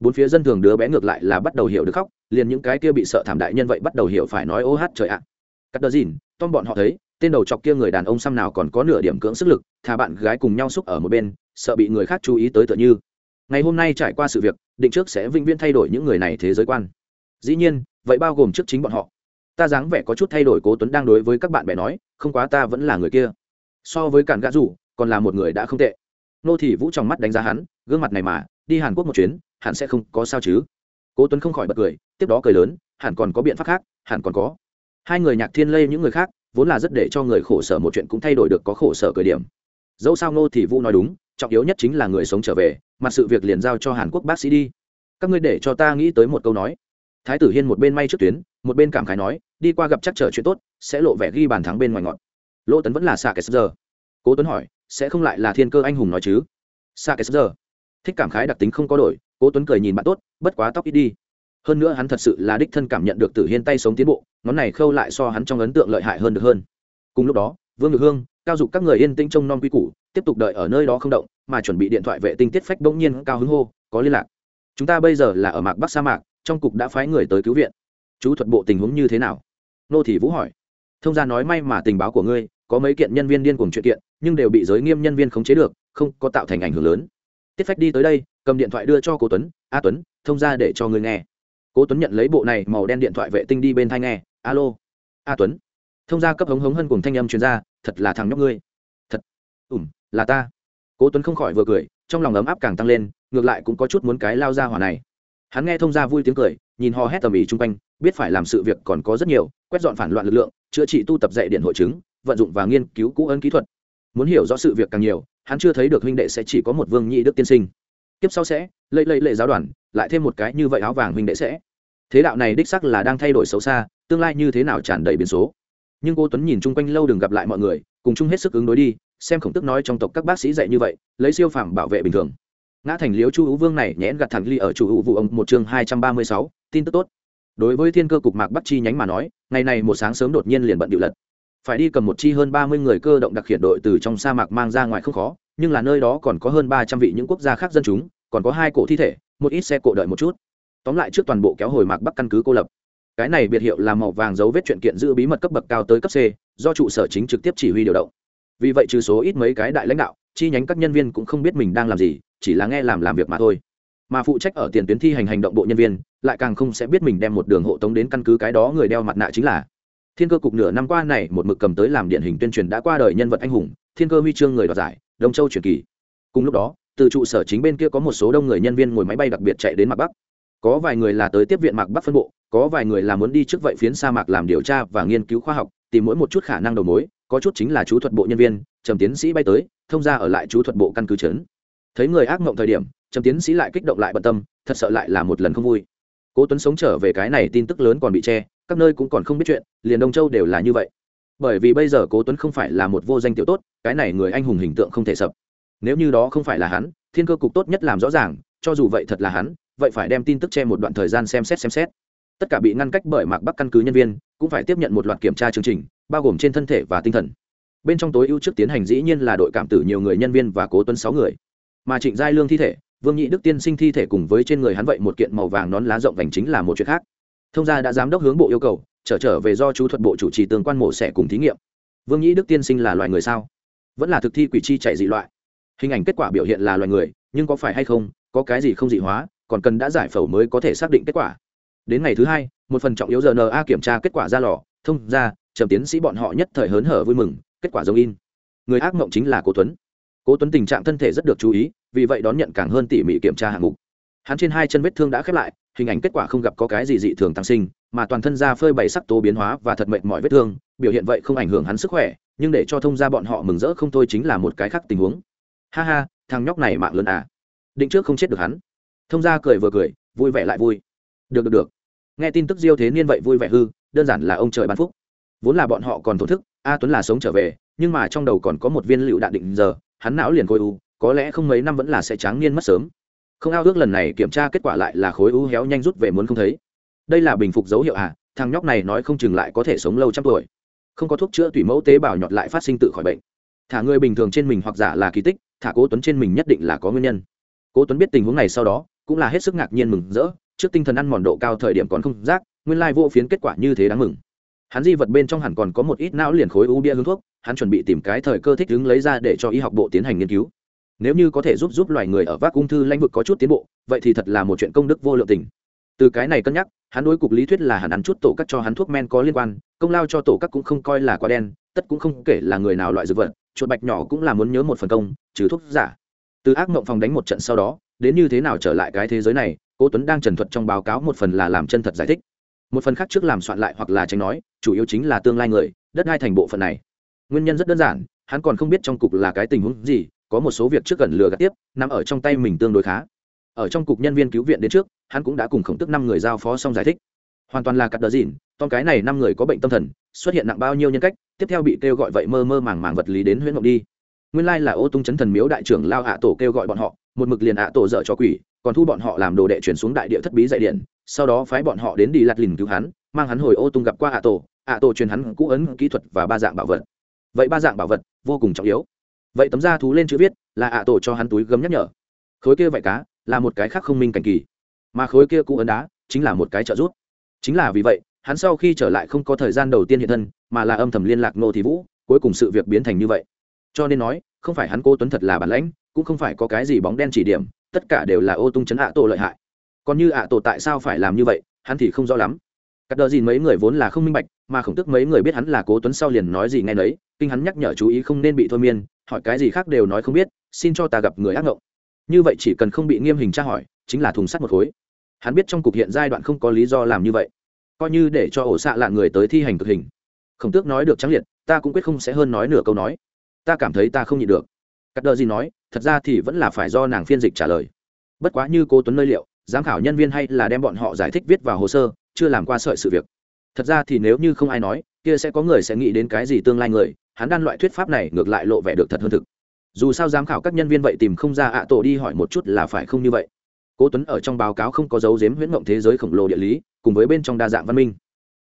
Bốn phía dân thường đứa bé ngược lại là bắt đầu hiểu được khóc, liền những cái kia bị sợ thảm đại nhân vậy bắt đầu hiểu phải nói ô hát trời ạ. Cắt đờ dìn, tom bọn họ thấy, tên đầu chọc kia người đàn ông xăm nào còn có nửa điểm cưỡng sức lực, thà bạn gái cùng nhau xúc ở một bên, sợ bị người khác chú ý tới tựa như. Ngày hôm nay trải qua sự việc, định trước sẽ vĩnh viễn thay đổi những người này thế giới quan. Dĩ nhiên, vậy bao gồm trước chính bọn họ. Ta dáng vẻ có chút thay đổi, cố tuấn đang đối với các bạn bè nói, không quá, ta vẫn là người kia so với cản gã rủ, còn là một người đã không tệ. Nô thị vũ trong mắt đánh giá hắn, gương mặt này mà, đi hàn quốc một chuyến, hẳn sẽ không có sao chứ. Cố tuấn không khỏi bật cười, tiếp đó cười lớn, hẳn còn có biện pháp khác, hẳn còn có. Hai người nhạc thiên lây những người khác, vốn là rất để cho người khổ sở một chuyện cũng thay đổi được có khổ sở cười điểm. Dẫu sao nô thị vũ nói đúng, trọng yếu nhất chính là người sống trở về, mặt sự việc liền giao cho hàn quốc bác sĩ đi. Các ngươi để cho ta nghĩ tới một câu nói. Thái tử hiên một bên may trước tuyến, một bên cảm khái nói, đi qua gặp chắc trở chuyện tốt, sẽ lộ vẻ ghi bàn thắng bên ngoài ngọn lỗ tấn vẫn là xạ kẻ giờ. Cố tuấn hỏi, sẽ không lại là thiên cơ anh hùng nói chứ? Xạ kẻ giờ. Thích cảm khái đặc tính không có đổi, cố tuấn cười nhìn bạn tốt, bất quá tóc ít đi. Hơn nữa hắn thật sự là đích thân cảm nhận được tử hiên tay sống tiến bộ, ngón này khâu lại so hắn trong ấn tượng lợi hại hơn được hơn. Cùng lúc đó, vương ngự hương, cao dục các người yên tĩnh trông non quy củ, tiếp tục đợi ở nơi đó không động, mà chuẩn bị điện thoại vệ tinh tiết phách bỗng nhiên cao hứng hô, có liên lạc. Chúng ta bây giờ là ở mạc bắc sa mạc, trong cục đã phái người tới cứu viện. Chú thuật bộ tình huống như thế nào? Nô thị vũ hỏi. Thông gia nói may mà tình báo của ngươi có mấy kiện nhân viên điên cuồng chuyện kiện, nhưng đều bị giới nghiêm nhân viên khống chế được, không có tạo thành ảnh hưởng lớn. Tiết phách đi tới đây, cầm điện thoại đưa cho Cố tuấn, a tuấn, thông ra để cho ngươi nghe. Cố tuấn nhận lấy bộ này màu đen điện thoại vệ tinh đi bên thai nghe, alo, a tuấn. Thông gia cấp hống hống hơn cùng thanh âm chuyên gia thật là thằng nhóc ngươi. Thật ủm là ta. Cố tuấn không khỏi vừa cười, trong lòng ấm áp càng tăng lên, ngược lại cũng có chút muốn cái lao ra hỏa này. Hắn nghe thông gia vui tiếng cười, nhìn ho hét tầm ĩ chung quanh, biết phải làm sự việc còn có rất nhiều, quét dọn phản loạn lực lượng, chữa trị tu tập dạy điện hội chứng vận dụng và nghiên cứu cũ ấn kỹ thuật. Muốn hiểu rõ sự việc càng nhiều, hắn chưa thấy được huynh đệ sẽ chỉ có một vương nhị đức tiên sinh. Tiếp sau sẽ lây lây lệ giáo đoàn, lại thêm một cái như vậy áo vàng huynh đệ sẽ. Thế đạo này đích sắc là đang thay đổi xấu xa, tương lai như thế nào tràn đầy biến số. Nhưng cô tuấn nhìn chung quanh lâu đừng gặp lại mọi người, cùng chung hết sức ứng đối đi, xem khổng tức nói trong tộc các bác sĩ dạy như vậy, lấy siêu phàm bảo vệ bình thường. Ngã thành liếu chu hữu vương này nhẽn gặt thẳng ly ở chủ hữu vụ ông, một chương hai trăm ba mươi sáu, tin tức tốt. Đối với thiên cơ cục mạc bắc chi nhánh mà nói, ngày này một sáng sớm đột nhiên liền bận điệu lật phải đi cầm một chi hơn ba mươi người cơ động đặc hiện đội từ trong sa mạc mang ra ngoài không khó, nhưng là nơi đó còn có hơn ba trăm vị những quốc gia khác dân chúng, còn có hai cổ thi thể, một ít xe cộ đợi một chút. Tóm lại trước toàn bộ kéo hồi mạc bắc căn cứ cô lập. Cái này biệt hiệu là màu vàng dấu vết chuyện kiện giữ bí mật cấp bậc cao tới cấp c, do trụ sở chính trực tiếp chỉ huy điều động. Vì vậy trừ số ít mấy cái đại lãnh đạo, chi nhánh các nhân viên cũng không biết mình đang làm gì, chỉ là nghe làm làm việc mà thôi. Mà phụ trách ở tiền tuyến thi hành hành động bộ nhân viên, lại càng không sẽ biết mình đem một đường hộ tống đến căn cứ cái đó người đeo mặt nạ chính là thiên cơ cục nửa năm qua này một mực cầm tới làm điển hình tuyên truyền đã qua đời nhân vật anh hùng, thiên cơ huy chương người đoạt giải, đông châu truyền kỳ. Cùng lúc đó, từ trụ sở chính bên kia có một số đông người nhân viên ngồi máy bay đặc biệt chạy đến Mạc bắc. Có vài người là tới tiếp viện mạc bắc phân bộ, có vài người là muốn đi trước vậy phiến sa mạc làm điều tra và nghiên cứu khoa học, tìm mỗi một chút khả năng đầu mối, có chút chính là chú thuật bộ nhân viên, trầm tiến sĩ bay tới, thông ra ở lại chú thuật bộ căn cứ trấn. Thấy người ác mộng thời điểm, trầm tiến sĩ lại kích động lại bận tâm, thật sợ lại là một lần không vui. Cố tuấn sống trở về cái này tin tức lớn còn bị che các nơi cũng còn không biết chuyện, liền đông châu đều là như vậy. Bởi vì bây giờ cố tuấn không phải là một vô danh tiểu tốt, cái này người anh hùng hình tượng không thể sập. Nếu như đó không phải là hắn, thiên cơ cục tốt nhất làm rõ ràng, cho dù vậy thật là hắn, vậy phải đem tin tức che một đoạn thời gian xem xét xem xét. Tất cả bị ngăn cách bởi mạc bắc căn cứ nhân viên, cũng phải tiếp nhận một loạt kiểm tra chương trình, bao gồm trên thân thể và tinh thần. Bên trong tối ưu trước tiến hành dĩ nhiên là đội cảm tử nhiều người nhân viên và cố tuấn sáu người. Mà trịnh giai lương thi thể, vương nhị đức tiên sinh thi thể cùng với trên người hắn vậy một kiện màu vàng nón lá rộng vành chính là một chuyện khác thông gia đã giám đốc hướng bộ yêu cầu, trở trở về do chú thuật bộ chủ trì tương quan mổ xẻ cùng thí nghiệm. Vương nhĩ đức tiên sinh là loài người sao? Vẫn là thực thi quỷ chi chạy dị loại. Hình ảnh kết quả biểu hiện là loài người, nhưng có phải hay không, có cái gì không dị hóa, còn cần đã giải phẫu mới có thể xác định kết quả. Đến ngày thứ hai, một phần trọng yếu rna kiểm tra kết quả ra lò, thông ra trầm tiến sĩ bọn họ nhất thời hớn hở vui mừng, kết quả giống in. Người ác mộng chính là cố tuấn. Cố tuấn tình trạng thân thể rất được chú ý, vì vậy đón nhận càng hơn tỉ mỉ kiểm tra hạng mục. Hắn trên hai chân vết thương đã khép lại hình ảnh kết quả không gặp có cái gì dị thường tăng sinh, mà toàn thân da phơi bày sắc tố biến hóa và thật mệnh mọi vết thương, biểu hiện vậy không ảnh hưởng hắn sức khỏe, nhưng để cho thông ra bọn họ mừng rỡ không thôi chính là một cái khác tình huống. Ha ha, thằng nhóc này mạng lớn à. Định trước không chết được hắn. Thông ra cười vừa cười, vui vẻ lại vui. Được được được. Nghe tin tức diêu thế niên vậy vui vẻ hư, đơn giản là ông trời ban phúc. Vốn là bọn họ còn thổ thức, a tuấn là sống trở về, nhưng mà trong đầu còn có một viên lựu đạn định giờ, hắn não liền côi u, có lẽ không mấy năm vẫn là sẽ tráng niên mất sớm không ao ước lần này kiểm tra kết quả lại là khối u héo nhanh rút về muốn không thấy. Đây là bình phục dấu hiệu à? Thằng nhóc này nói không chừng lại có thể sống lâu trăm tuổi. Không có thuốc chữa tủy mẫu tế bào nhọt lại phát sinh tự khỏi bệnh. Thả người bình thường trên mình hoặc giả là kỳ tích, thả cố tuấn trên mình nhất định là có nguyên nhân. Cố tuấn biết tình huống này sau đó, cũng là hết sức ngạc nhiên mừng rỡ, trước tinh thần ăn mòn độ cao thời điểm còn không giác nguyên lai vô phiến kết quả như thế đáng mừng. Hắn di vật bên trong hẳn còn có một ít não liền khối u bia hướng thuốc, hắn chuẩn bị tìm cái thời cơ thích ứng lấy ra để cho y học bộ tiến hành nghiên cứu nếu như có thể giúp giúp loài người ở vác ung thư lãnh vực có chút tiến bộ, vậy thì thật là một chuyện công đức vô lượng tình. Từ cái này cân nhắc, hắn đối cục lý thuyết là hẳn ăn chút tổ các cho hắn thuốc men có liên quan, công lao cho tổ các cũng không coi là quá đen, tất cũng không kể là người nào loại dược vật, chuột bạch nhỏ cũng là muốn nhớ một phần công, trừ thuốc giả. Từ ác mộng phòng đánh một trận sau đó, đến như thế nào trở lại cái thế giới này, cố tuấn đang trần thuật trong báo cáo một phần là làm chân thật giải thích. Một phần khác trước làm soạn lại hoặc là tránh nói, chủ yếu chính là tương lai người, đất hai thành bộ phận này. Nguyên nhân rất đơn giản, hắn còn không biết trong cục là cái tình huống gì có một số việc trước gần lừa gạt tiếp, nằm ở trong tay mình tương đối khá. Ở trong cục nhân viên cứu viện đến trước, hắn cũng đã cùng khổng tức năm người giao phó xong giải thích. Hoàn toàn là cắt đờ dìn tom cái này năm người có bệnh tâm thần, xuất hiện nặng bao nhiêu nhân cách, tiếp theo bị kêu gọi vậy mơ mơ màng màng vật lý đến huyễn ngọc đi. Nguyên lai là ô tung chấn thần miếu đại trưởng lao hạ tổ kêu gọi bọn họ, một mực liền hạ tổ dở cho quỷ, còn thu bọn họ làm đồ đệ chuyển xuống đại địa thất bí dạy điện, sau đó phái bọn họ đến đi lặt lìn cứu hắn, mang hắn hồi ô tung gặp qua hạ tổ hạ tổ truyền hắn cũ ấn kỹ thuật và ba dạng bảo vật. Vậy ba dạng bảo vật vô cùng trọng yếu vậy tấm da thú lên chữ viết là ạ tổ cho hắn túi gấm nhắc nhở. Khối kia vải cá là một cái khác không minh cảnh kỳ, mà khối kia cũ ấn đá chính là một cái trợ giúp. Chính là vì vậy, hắn sau khi trở lại không có thời gian đầu tiên hiện thân, mà là âm thầm liên lạc nô thị vũ, cuối cùng sự việc biến thành như vậy. Cho nên nói, không phải hắn cô tuấn thật là bản lãnh, cũng không phải có cái gì bóng đen chỉ điểm, tất cả đều là ô tung chấn ạ tổ lợi hại. Còn như ạ tổ tại sao phải làm như vậy, hắn thì không rõ lắm. Cắt đờ gì mấy người vốn là không minh bạch, mà khổng tức mấy người biết hắn là cố tuấn sau liền nói gì nghe nấy kinh hắn nhắc nhở chú ý không nên bị thôi miên, hỏi cái gì khác đều nói không biết, xin cho ta gặp người ác ngộng. Như vậy chỉ cần không bị nghiêm hình tra hỏi, chính là thùng sắt một khối. Hắn biết trong cục hiện giai đoạn không có lý do làm như vậy. Coi như để cho ổ xạ lạ người tới thi hành cực hình. Khổng tước nói được trắng liệt, ta cũng quyết không sẽ hơn nói nửa câu nói. Ta cảm thấy ta không nhịn được. Cắt đờ gì nói, thật ra thì vẫn là phải do nàng phiên dịch trả lời. Bất quá như cô tuấn nơi liệu, giám khảo nhân viên hay là đem bọn họ giải thích viết vào hồ sơ, chưa làm qua sợi sự việc. Thật ra thì nếu như không ai nói, kia sẽ có người sẽ nghĩ đến cái gì tương lai người hắn đan loại thuyết pháp này ngược lại lộ vẻ được thật hơn thực. Dù sao giám khảo các nhân viên vậy tìm không ra ạ tổ đi hỏi một chút là phải không như vậy. Cố tuấn ở trong báo cáo không có dấu giếm huyễn mộng thế giới khổng lồ địa lý, cùng với bên trong đa dạng văn minh.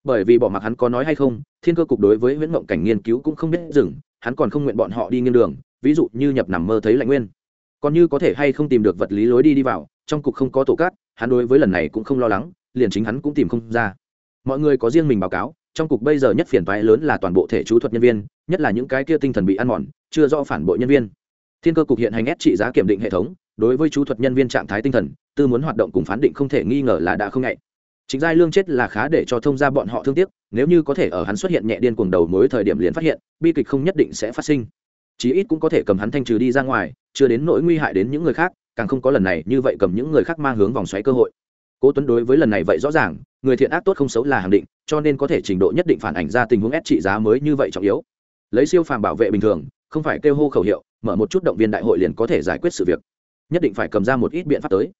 Bởi vì bỏ mặc hắn có nói hay không, thiên cơ cục đối với huyễn mộng cảnh nghiên cứu cũng không biết dừng, hắn còn không nguyện bọn họ đi nghiêng đường, ví dụ như nhập nằm mơ thấy lạnh nguyên. Còn như có thể hay không tìm được vật lý lối đi đi vào, trong cục không có tổ cát, hắn đối với lần này cũng không lo lắng, liền chính hắn cũng tìm không ra. Mọi người có riêng mình báo cáo trong cục bây giờ nhất phiền toái lớn là toàn bộ thể chú thuật nhân viên, nhất là những cái kia tinh thần bị ăn mòn, chưa rõ phản bội nhân viên. Thiên cơ cục hiện hành ép trị giá kiểm định hệ thống, đối với chú thuật nhân viên trạng thái tinh thần, tư muốn hoạt động cùng phán định không thể nghi ngờ là đã không ngại. Chính giai lương chết là khá để cho thông gia bọn họ thương tiếc, nếu như có thể ở hắn xuất hiện nhẹ điên cuồng đầu mối thời điểm liền phát hiện, bi kịch không nhất định sẽ phát sinh. Chí ít cũng có thể cầm hắn thanh trừ đi ra ngoài, chưa đến nỗi nguy hại đến những người khác, càng không có lần này như vậy cầm những người khác mang hướng vòng xoáy cơ hội cố tuấn đối với lần này vậy rõ ràng, người thiện ác tốt không xấu là hàng định, cho nên có thể trình độ nhất định phản ảnh ra tình huống ép trị giá mới như vậy trọng yếu. Lấy siêu phàm bảo vệ bình thường, không phải kêu hô khẩu hiệu, mở một chút động viên đại hội liền có thể giải quyết sự việc. Nhất định phải cầm ra một ít biện pháp tới.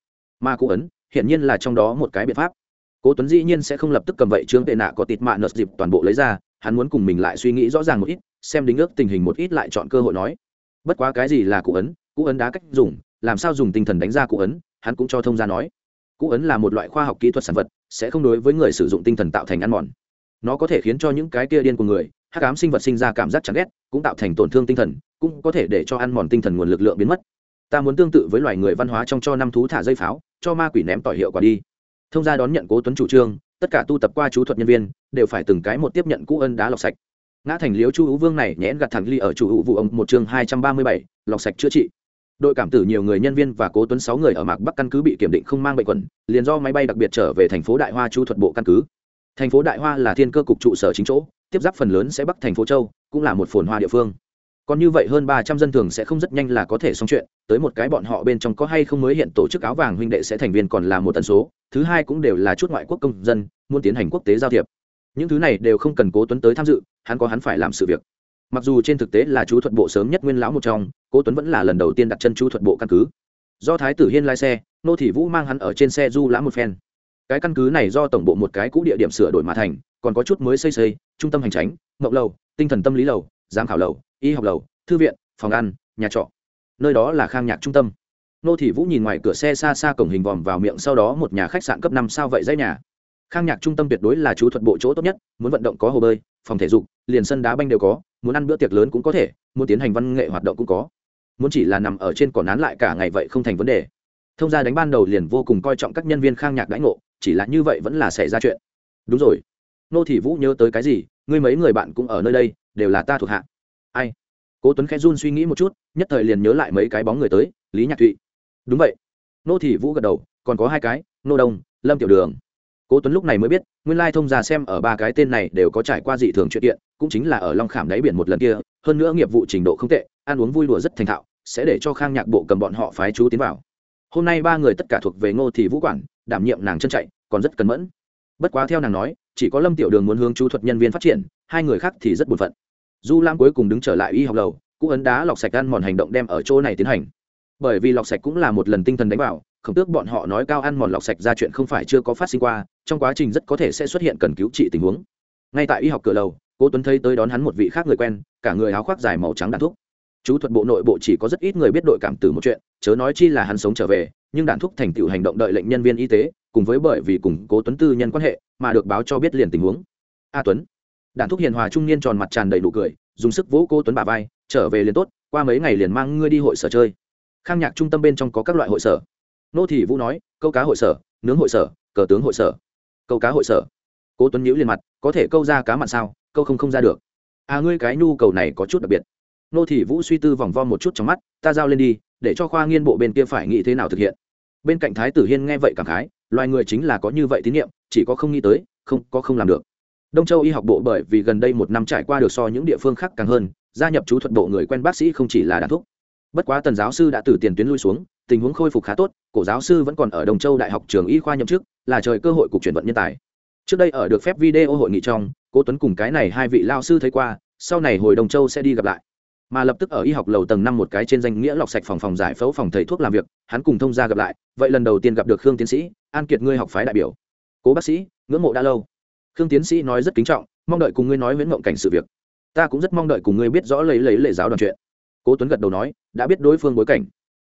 Mà cố ấn hiện nhiên là trong đó một cái biện pháp. Cố tuấn dĩ nhiên sẽ không lập tức cầm vậy trương tệ nạ có tịt mạ nợ dịp toàn bộ lấy ra, hắn muốn cùng mình lại suy nghĩ rõ ràng một ít, xem đính ước tình hình một ít lại chọn cơ hội nói. Bất quá cái gì là cụ ấn cụ ấn đá cách dùng, làm sao dùng tinh thần đánh ra cụ ấn, hắn cũng cho thông ra nói cũ ấn là một loại khoa học kỹ thuật sản vật, sẽ không đối với người sử dụng tinh thần tạo thành ăn mòn. Nó có thể khiến cho những cái kia điên của người hát cám sinh vật sinh ra cảm giác chán ghét, cũng tạo thành tổn thương tinh thần, cũng có thể để cho ăn mòn tinh thần nguồn lực lượng biến mất. Ta muốn tương tự với loài người văn hóa trong cho năm thú thả dây pháo, cho ma quỷ ném tỏi hiệu quả đi. Thông gia đón nhận cố tuấn chủ trương, tất cả tu tập qua chú thuật nhân viên, đều phải từng cái một tiếp nhận cũ ân đá lọc sạch. Ngã thành liếu chu hữu vương này nhẽn gặt thẳng ly ở chủ hữu vụ ông một chương hai trăm ba mươi bảy, lọc sạch chữa trị đội cảm tử nhiều người nhân viên và cố tuấn sáu người ở mạc bắc căn cứ bị kiểm định không mang bệnh quẩn liền do máy bay đặc biệt trở về thành phố đại hoa chu thuật bộ căn cứ. Thành phố đại hoa là thiên cơ cục trụ sở chính chỗ, tiếp giáp phần lớn sẽ bắc thành phố châu, cũng là một phồn hoa địa phương. Còn như vậy hơn ba trăm dân thường sẽ không rất nhanh là có thể xong chuyện, tới một cái bọn họ bên trong có hay không mới hiện tổ chức áo vàng huynh đệ sẽ thành viên còn là một tần số, thứ hai cũng đều là chút ngoại quốc công dân, muốn tiến hành quốc tế giao thiệp. Những thứ này đều không cần cố tuấn tới tham dự, hắn có hắn phải làm sự việc mặc dù trên thực tế là chú thuật bộ sớm nhất nguyên lão một trong, cố tuấn vẫn là lần đầu tiên đặt chân chú thuật bộ căn cứ. Do thái tử hiên lái xe, nô thị vũ mang hắn ở trên xe du lãm một phen. Cái căn cứ này do tổng bộ một cái cũ địa điểm sửa đổi mà thành, còn có chút mới xây xây, trung tâm hành tránh, ngọc lầu, tinh thần tâm lý lầu, giám khảo lầu, y học lầu, thư viện, phòng ăn, nhà trọ. Nơi đó là khang nhạc trung tâm. Nô thị vũ nhìn ngoài cửa xe xa xa cổng hình vòm vào miệng sau đó một nhà khách sạn cấp năm sao vậy dãy nhà. Khang nhạc trung tâm tuyệt đối là chú thuật bộ chỗ tốt nhất, muốn vận động có hồ bơi phòng thể dục, liền sân đá banh đều có, muốn ăn bữa tiệc lớn cũng có thể, muốn tiến hành văn nghệ hoạt động cũng có. Muốn chỉ là nằm ở trên cỏ nán lại cả ngày vậy không thành vấn đề. Thông gia đánh ban đầu liền vô cùng coi trọng các nhân viên khang nhạc đãi ngộ, chỉ là như vậy vẫn là xảy ra chuyện. Đúng rồi. Nô thị vũ nhớ tới cái gì, ngươi mấy người bạn cũng ở nơi đây, đều là ta thuộc hạ. Ai? Cố tuấn khẽ run suy nghĩ một chút, nhất thời liền nhớ lại mấy cái bóng người tới, lý nhạc thụy. Đúng vậy. Nô thị vũ gật đầu, còn có hai cái, nô đông, lâm tiểu đường cố tuấn lúc này mới biết, nguyên lai thông gia xem ở ba cái tên này đều có trải qua dị thường chuyện kiện, cũng chính là ở long khảm đáy biển một lần kia, hơn nữa nghiệp vụ trình độ không tệ, ăn uống vui đùa rất thành thạo, sẽ để cho khang nhạc bộ cầm bọn họ phái chú tiến vào. Hôm nay ba người tất cả thuộc về ngô thị vũ quản, đảm nhiệm nàng chân chạy, còn rất cẩn mẫn. Bất quá theo nàng nói, chỉ có lâm tiểu đường muốn hướng chú thuật nhân viên phát triển, hai người khác thì rất buồn phận. Du lam cuối cùng đứng trở lại y học lầu cũ ấn đá lọc sạch ăn mòn hành động đem ở chỗ này tiến hành. Bởi vì lọc sạch cũng là một lần tinh thần đánh vào khổng tước bọn họ nói cao ăn mòn lọc sạch ra chuyện không phải chưa có phát sinh qua, trong quá trình rất có thể sẽ xuất hiện cần cứu trị tình huống. Ngay tại y học cửa lầu cô tuấn thấy tới đón hắn một vị khác người quen, cả người áo khoác dài màu trắng đạn thuốc chú thuật bộ nội bộ chỉ có rất ít người biết đội cảm tử một chuyện, chớ nói chi là hắn sống trở về, nhưng đạn thuốc thành tựu hành động đợi lệnh nhân viên y tế, cùng với bởi vì cùng cố tuấn tư nhân quan hệ mà được báo cho biết liền tình huống. A tuấn. Đạn thuốc hiền hòa trung niên tròn mặt tràn đầy nụ cười, dùng sức vỗ cô tuấn bà vai, trở về liền tốt, qua mấy ngày liền mang ngươi đi hội sở chơi. Khang nhạc trung tâm bên trong có các loại hội sở nô thị vũ nói, câu cá hội sở, nướng hội sở, cờ tướng hội sở. Câu cá hội sở? Cố tuấn nhíu liền mặt, có thể câu ra cá mặn sao? Câu không không ra được. À ngươi cái nhu cầu này có chút đặc biệt. Nô thị vũ suy tư vòng vo một chút trong mắt, ta giao lên đi, để cho khoa nghiên bộ bên kia phải nghĩ thế nào thực hiện. Bên cạnh thái tử hiên nghe vậy cảm khái, loài người chính là có như vậy tín nhiệm chỉ có không nghĩ tới, không, có không làm được. Đông châu y học bộ bởi vì gần đây một năm trải qua được so những địa phương khác càng hơn, gia nhập chú thuật bộ người quen bác sĩ không chỉ là đàn thuốc bất quá tần giáo sư đã từ tiền tuyến lui xuống, tình huống khôi phục khá tốt, cổ giáo sư vẫn còn ở đồng châu đại học trường y khoa nhậm chức, là trời cơ hội cục chuyển vận nhân tài. Trước đây ở được phép video hội nghị trong, cố tuấn cùng cái này hai vị lao sư thấy qua, sau này hồi đồng châu sẽ đi gặp lại. Mà lập tức ở y học lầu tầng năm một cái trên danh nghĩa lọc sạch phòng phòng giải phẫu phòng thầy thuốc làm việc, hắn cùng thông gia gặp lại, vậy lần đầu tiên gặp được khương tiến sĩ, an kiệt ngươi học phái đại biểu. Cố bác sĩ, ngưỡng mộ đã lâu. Khương tiến sĩ nói rất kính trọng, mong đợi cùng ngươi nói nguyễn mộng cảnh sự việc. Ta cũng rất mong đợi cùng ngươi biết rõ lấy lấy lệ giáo đoàn chuyện cố tuấn gật đầu nói, đã biết đối phương bối cảnh.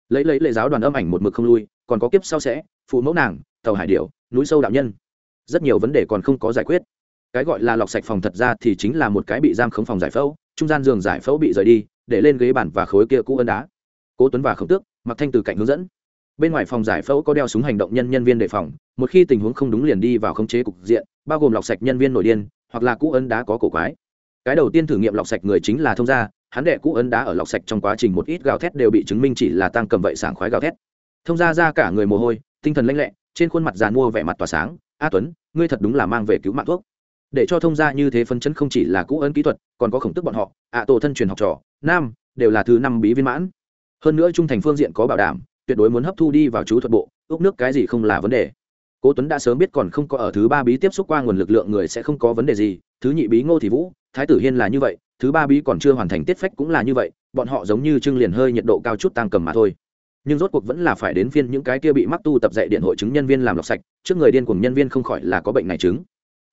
Lấy lấy lệ giáo đoàn âm ảnh một mực không lui, còn có kiếp sau sẽ, phụ mẫu nàng, tàu hải điểu, núi sâu đạo nhân. Rất nhiều vấn đề còn không có giải quyết. Cái gọi là lọc sạch phòng thật ra thì chính là một cái bị giam khống phòng giải phẫu, trung gian giường giải phẫu bị rời đi, để lên ghế bản và khối kia cũ ân đá. Cố tuấn và khổng tước, mặc thanh từ cạnh hướng dẫn. Bên ngoài phòng giải phẫu có đeo súng hành động nhân nhân viên đề phòng, một khi tình huống không đúng liền đi vào khống chế cục diện, bao gồm lọc sạch nhân viên nội điên, hoặc là cũ ấn đá có cổ quái cái đầu tiên thử nghiệm lọc sạch người chính là thông gia, hắn đệ cũ ấn đá ở lọc sạch trong quá trình một ít gào thét đều bị chứng minh chỉ là tăng cầm vậy sảng khoái gào thét. Thông gia ra cả người mồ hôi, tinh thần lanh lẹ, trên khuôn mặt giàn mua vẻ mặt tỏa sáng, a tuấn, ngươi thật đúng là mang về cứu mạng thuốc. Để cho thông gia như thế phân chấn không chỉ là cũ ấn kỹ thuật, còn có khổng tức bọn họ, ạ tổ thân truyền học trò, nam, đều là thứ năm bí viên mãn. Hơn nữa trung thành phương diện có bảo đảm, tuyệt đối muốn hấp thu đi vào chú thuật bộ, ước nước cái gì không là vấn đề cố tuấn đã sớm biết còn không có ở thứ ba bí tiếp xúc qua nguồn lực lượng người sẽ không có vấn đề gì, thứ nhị bí ngô thì vũ, thái tử hiên là như vậy, thứ ba bí còn chưa hoàn thành tiết phách cũng là như vậy, bọn họ giống như trưng liền hơi nhiệt độ cao chút tăng cầm mà thôi. Nhưng rốt cuộc vẫn là phải đến phiên những cái kia bị mắc tu tập dạy điện hội chứng nhân viên làm lọc sạch, trước người điên cùng nhân viên không khỏi là có bệnh này chứng.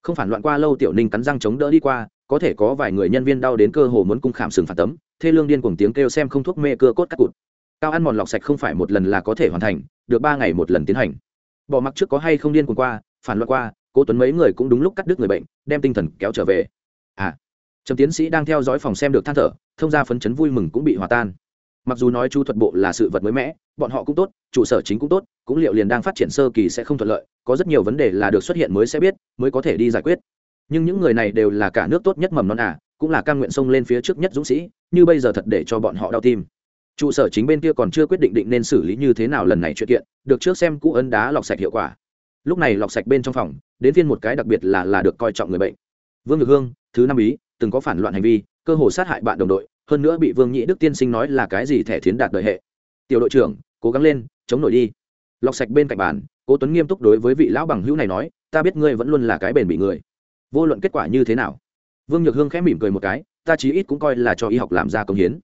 Không phản loạn qua lâu tiểu ninh cắn răng chống đỡ đi qua, có thể có vài người nhân viên đau đến cơ hồ muốn cung khảm sừng phản tấm, thê lương điên cùng tiếng kêu xem không thuốc mê cơ cốt cắt cụt. Cao ăn mòn lọc sạch không phải một lần là có thể hoàn thành, được ba ngày một lần tiến hành bỏ mặc trước có hay không điên cuồng qua, phản loạn qua, cố tuấn mấy người cũng đúng lúc cắt đứt người bệnh, đem tinh thần kéo trở về. À trầm tiến sĩ đang theo dõi phòng xem được than thở, thông ra phấn chấn vui mừng cũng bị hòa tan. Mặc dù nói chu thuật bộ là sự vật mới mẻ, bọn họ cũng tốt, trụ sở chính cũng tốt, cũng liệu liền đang phát triển sơ kỳ sẽ không thuận lợi, có rất nhiều vấn đề là được xuất hiện mới sẽ biết, mới có thể đi giải quyết. Nhưng những người này đều là cả nước tốt nhất mầm non à cũng là căn nguyện sông lên phía trước nhất dũng sĩ, như bây giờ thật để cho bọn họ đau tim trụ sở chính bên kia còn chưa quyết định định nên xử lý như thế nào lần này chuyện kiện, được trước xem cũ ấn đá lọc sạch hiệu quả. Lúc này lọc sạch bên trong phòng, đến phiên một cái đặc biệt là là được coi trọng người bệnh. Vương ngược hương, thứ năm ý từng có phản loạn hành vi, cơ hồ sát hại bạn đồng đội, hơn nữa bị vương nhị đức tiên sinh nói là cái gì thẻ thiến đạt đời hệ. Tiểu đội trưởng, cố gắng lên, chống nổi đi. Lọc sạch bên cạnh bàn, cố tuấn nghiêm túc đối với vị lão bằng hữu này nói, ta biết ngươi vẫn luôn là cái bền bị người. Vô luận kết quả như thế nào? Vương nhược hương khẽ mỉm cười một cái, ta chí ít cũng coi là cho y học làm ra công hiến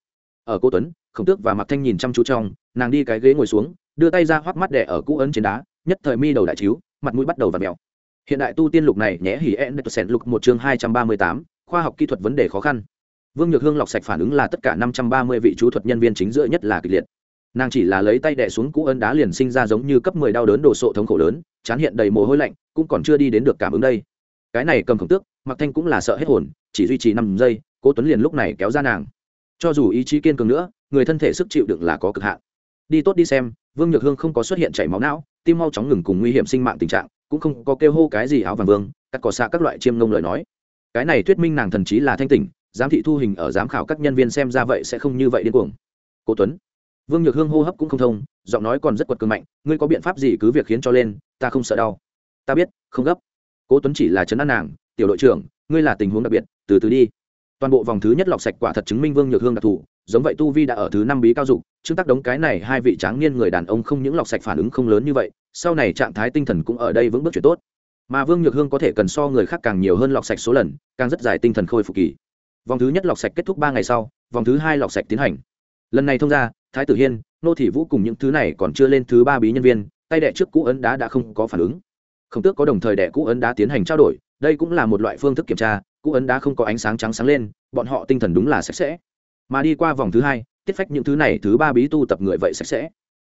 ở cô tuấn, khổng tước và mặc thanh nhìn chăm chú trong, nàng đi cái ghế ngồi xuống, đưa tay ra hoắc mắt đẻ ở cũ ấn trên đá, nhất thời mi đầu đại chiếu, mặt mũi bắt đầu và mèo. Hiện đại tu tiên lục này nhé hỉ en sen lục một chương hai trăm ba mươi tám, khoa học kỹ thuật vấn đề khó khăn. Vương nhược hương lọc sạch phản ứng là tất cả năm trăm ba mươi vị chú thuật nhân viên chính giữa nhất là kịch liệt. Nàng chỉ là lấy tay đẻ xuống cũ ấn đá liền sinh ra giống như cấp mười đau đớn đồ sộ thống khổ lớn, chán hiện đầy mồ hôi lạnh, cũng còn chưa đi đến được cảm ứng đây. Cái này cầm khổng tước mặc thanh cũng là sợ hết hồn, chỉ duy trì năm giây cô tuấn liền lúc này kéo ra nàng cho dù ý chí kiên cường nữa, người thân thể sức chịu đựng là có cực hạn. Đi tốt đi xem, vương nhược hương không có xuất hiện chảy máu não, tim mau chóng ngừng cùng nguy hiểm sinh mạng tình trạng, cũng không có kêu hô cái gì áo vàng vương, cắt cỏ xạ các loại chiêm ngông lời nói. Cái này thuyết minh nàng thần trí là thanh tỉnh, giám thị thu hình ở giám khảo các nhân viên xem ra vậy sẽ không như vậy điên cuồng. Cố tuấn. Vương nhược hương hô hấp cũng không thông, giọng nói còn rất quật cường mạnh, ngươi có biện pháp gì cứ việc khiến cho lên, ta không sợ đau. Ta biết, không gấp. Cố tuấn chỉ là chấn an nàng, tiểu đội trưởng, ngươi là tình huống đặc biệt, từ từ đi toàn bộ vòng thứ nhất lọc sạch quả thật chứng minh vương nhược hương đặc thù, giống vậy tu vi đã ở thứ năm bí cao dục chứng tác đống cái này hai vị tráng niên người đàn ông không những lọc sạch phản ứng không lớn như vậy, sau này trạng thái tinh thần cũng ở đây vững bước chuyển tốt. Mà vương nhược hương có thể cần so người khác càng nhiều hơn lọc sạch số lần, càng rất dài tinh thần khôi phục kỳ. Vòng thứ nhất lọc sạch kết thúc ba ngày sau, vòng thứ hai lọc sạch tiến hành. Lần này thông ra, thái tử hiên, nô thị vũ cùng những thứ này còn chưa lên thứ ba bí nhân viên, tay đệ trước cũ ấn đá đã không có phản ứng. Không tước có đồng thời đệ cũ ấn đá tiến hành trao đổi, đây cũng là một loại phương thức kiểm tra cũ ấn đá không có ánh sáng trắng sáng lên, bọn họ tinh thần đúng là sạch sẽ. Mà đi qua vòng thứ hai, tiết phách những thứ này thứ ba bí tu tập người vậy sạch sẽ.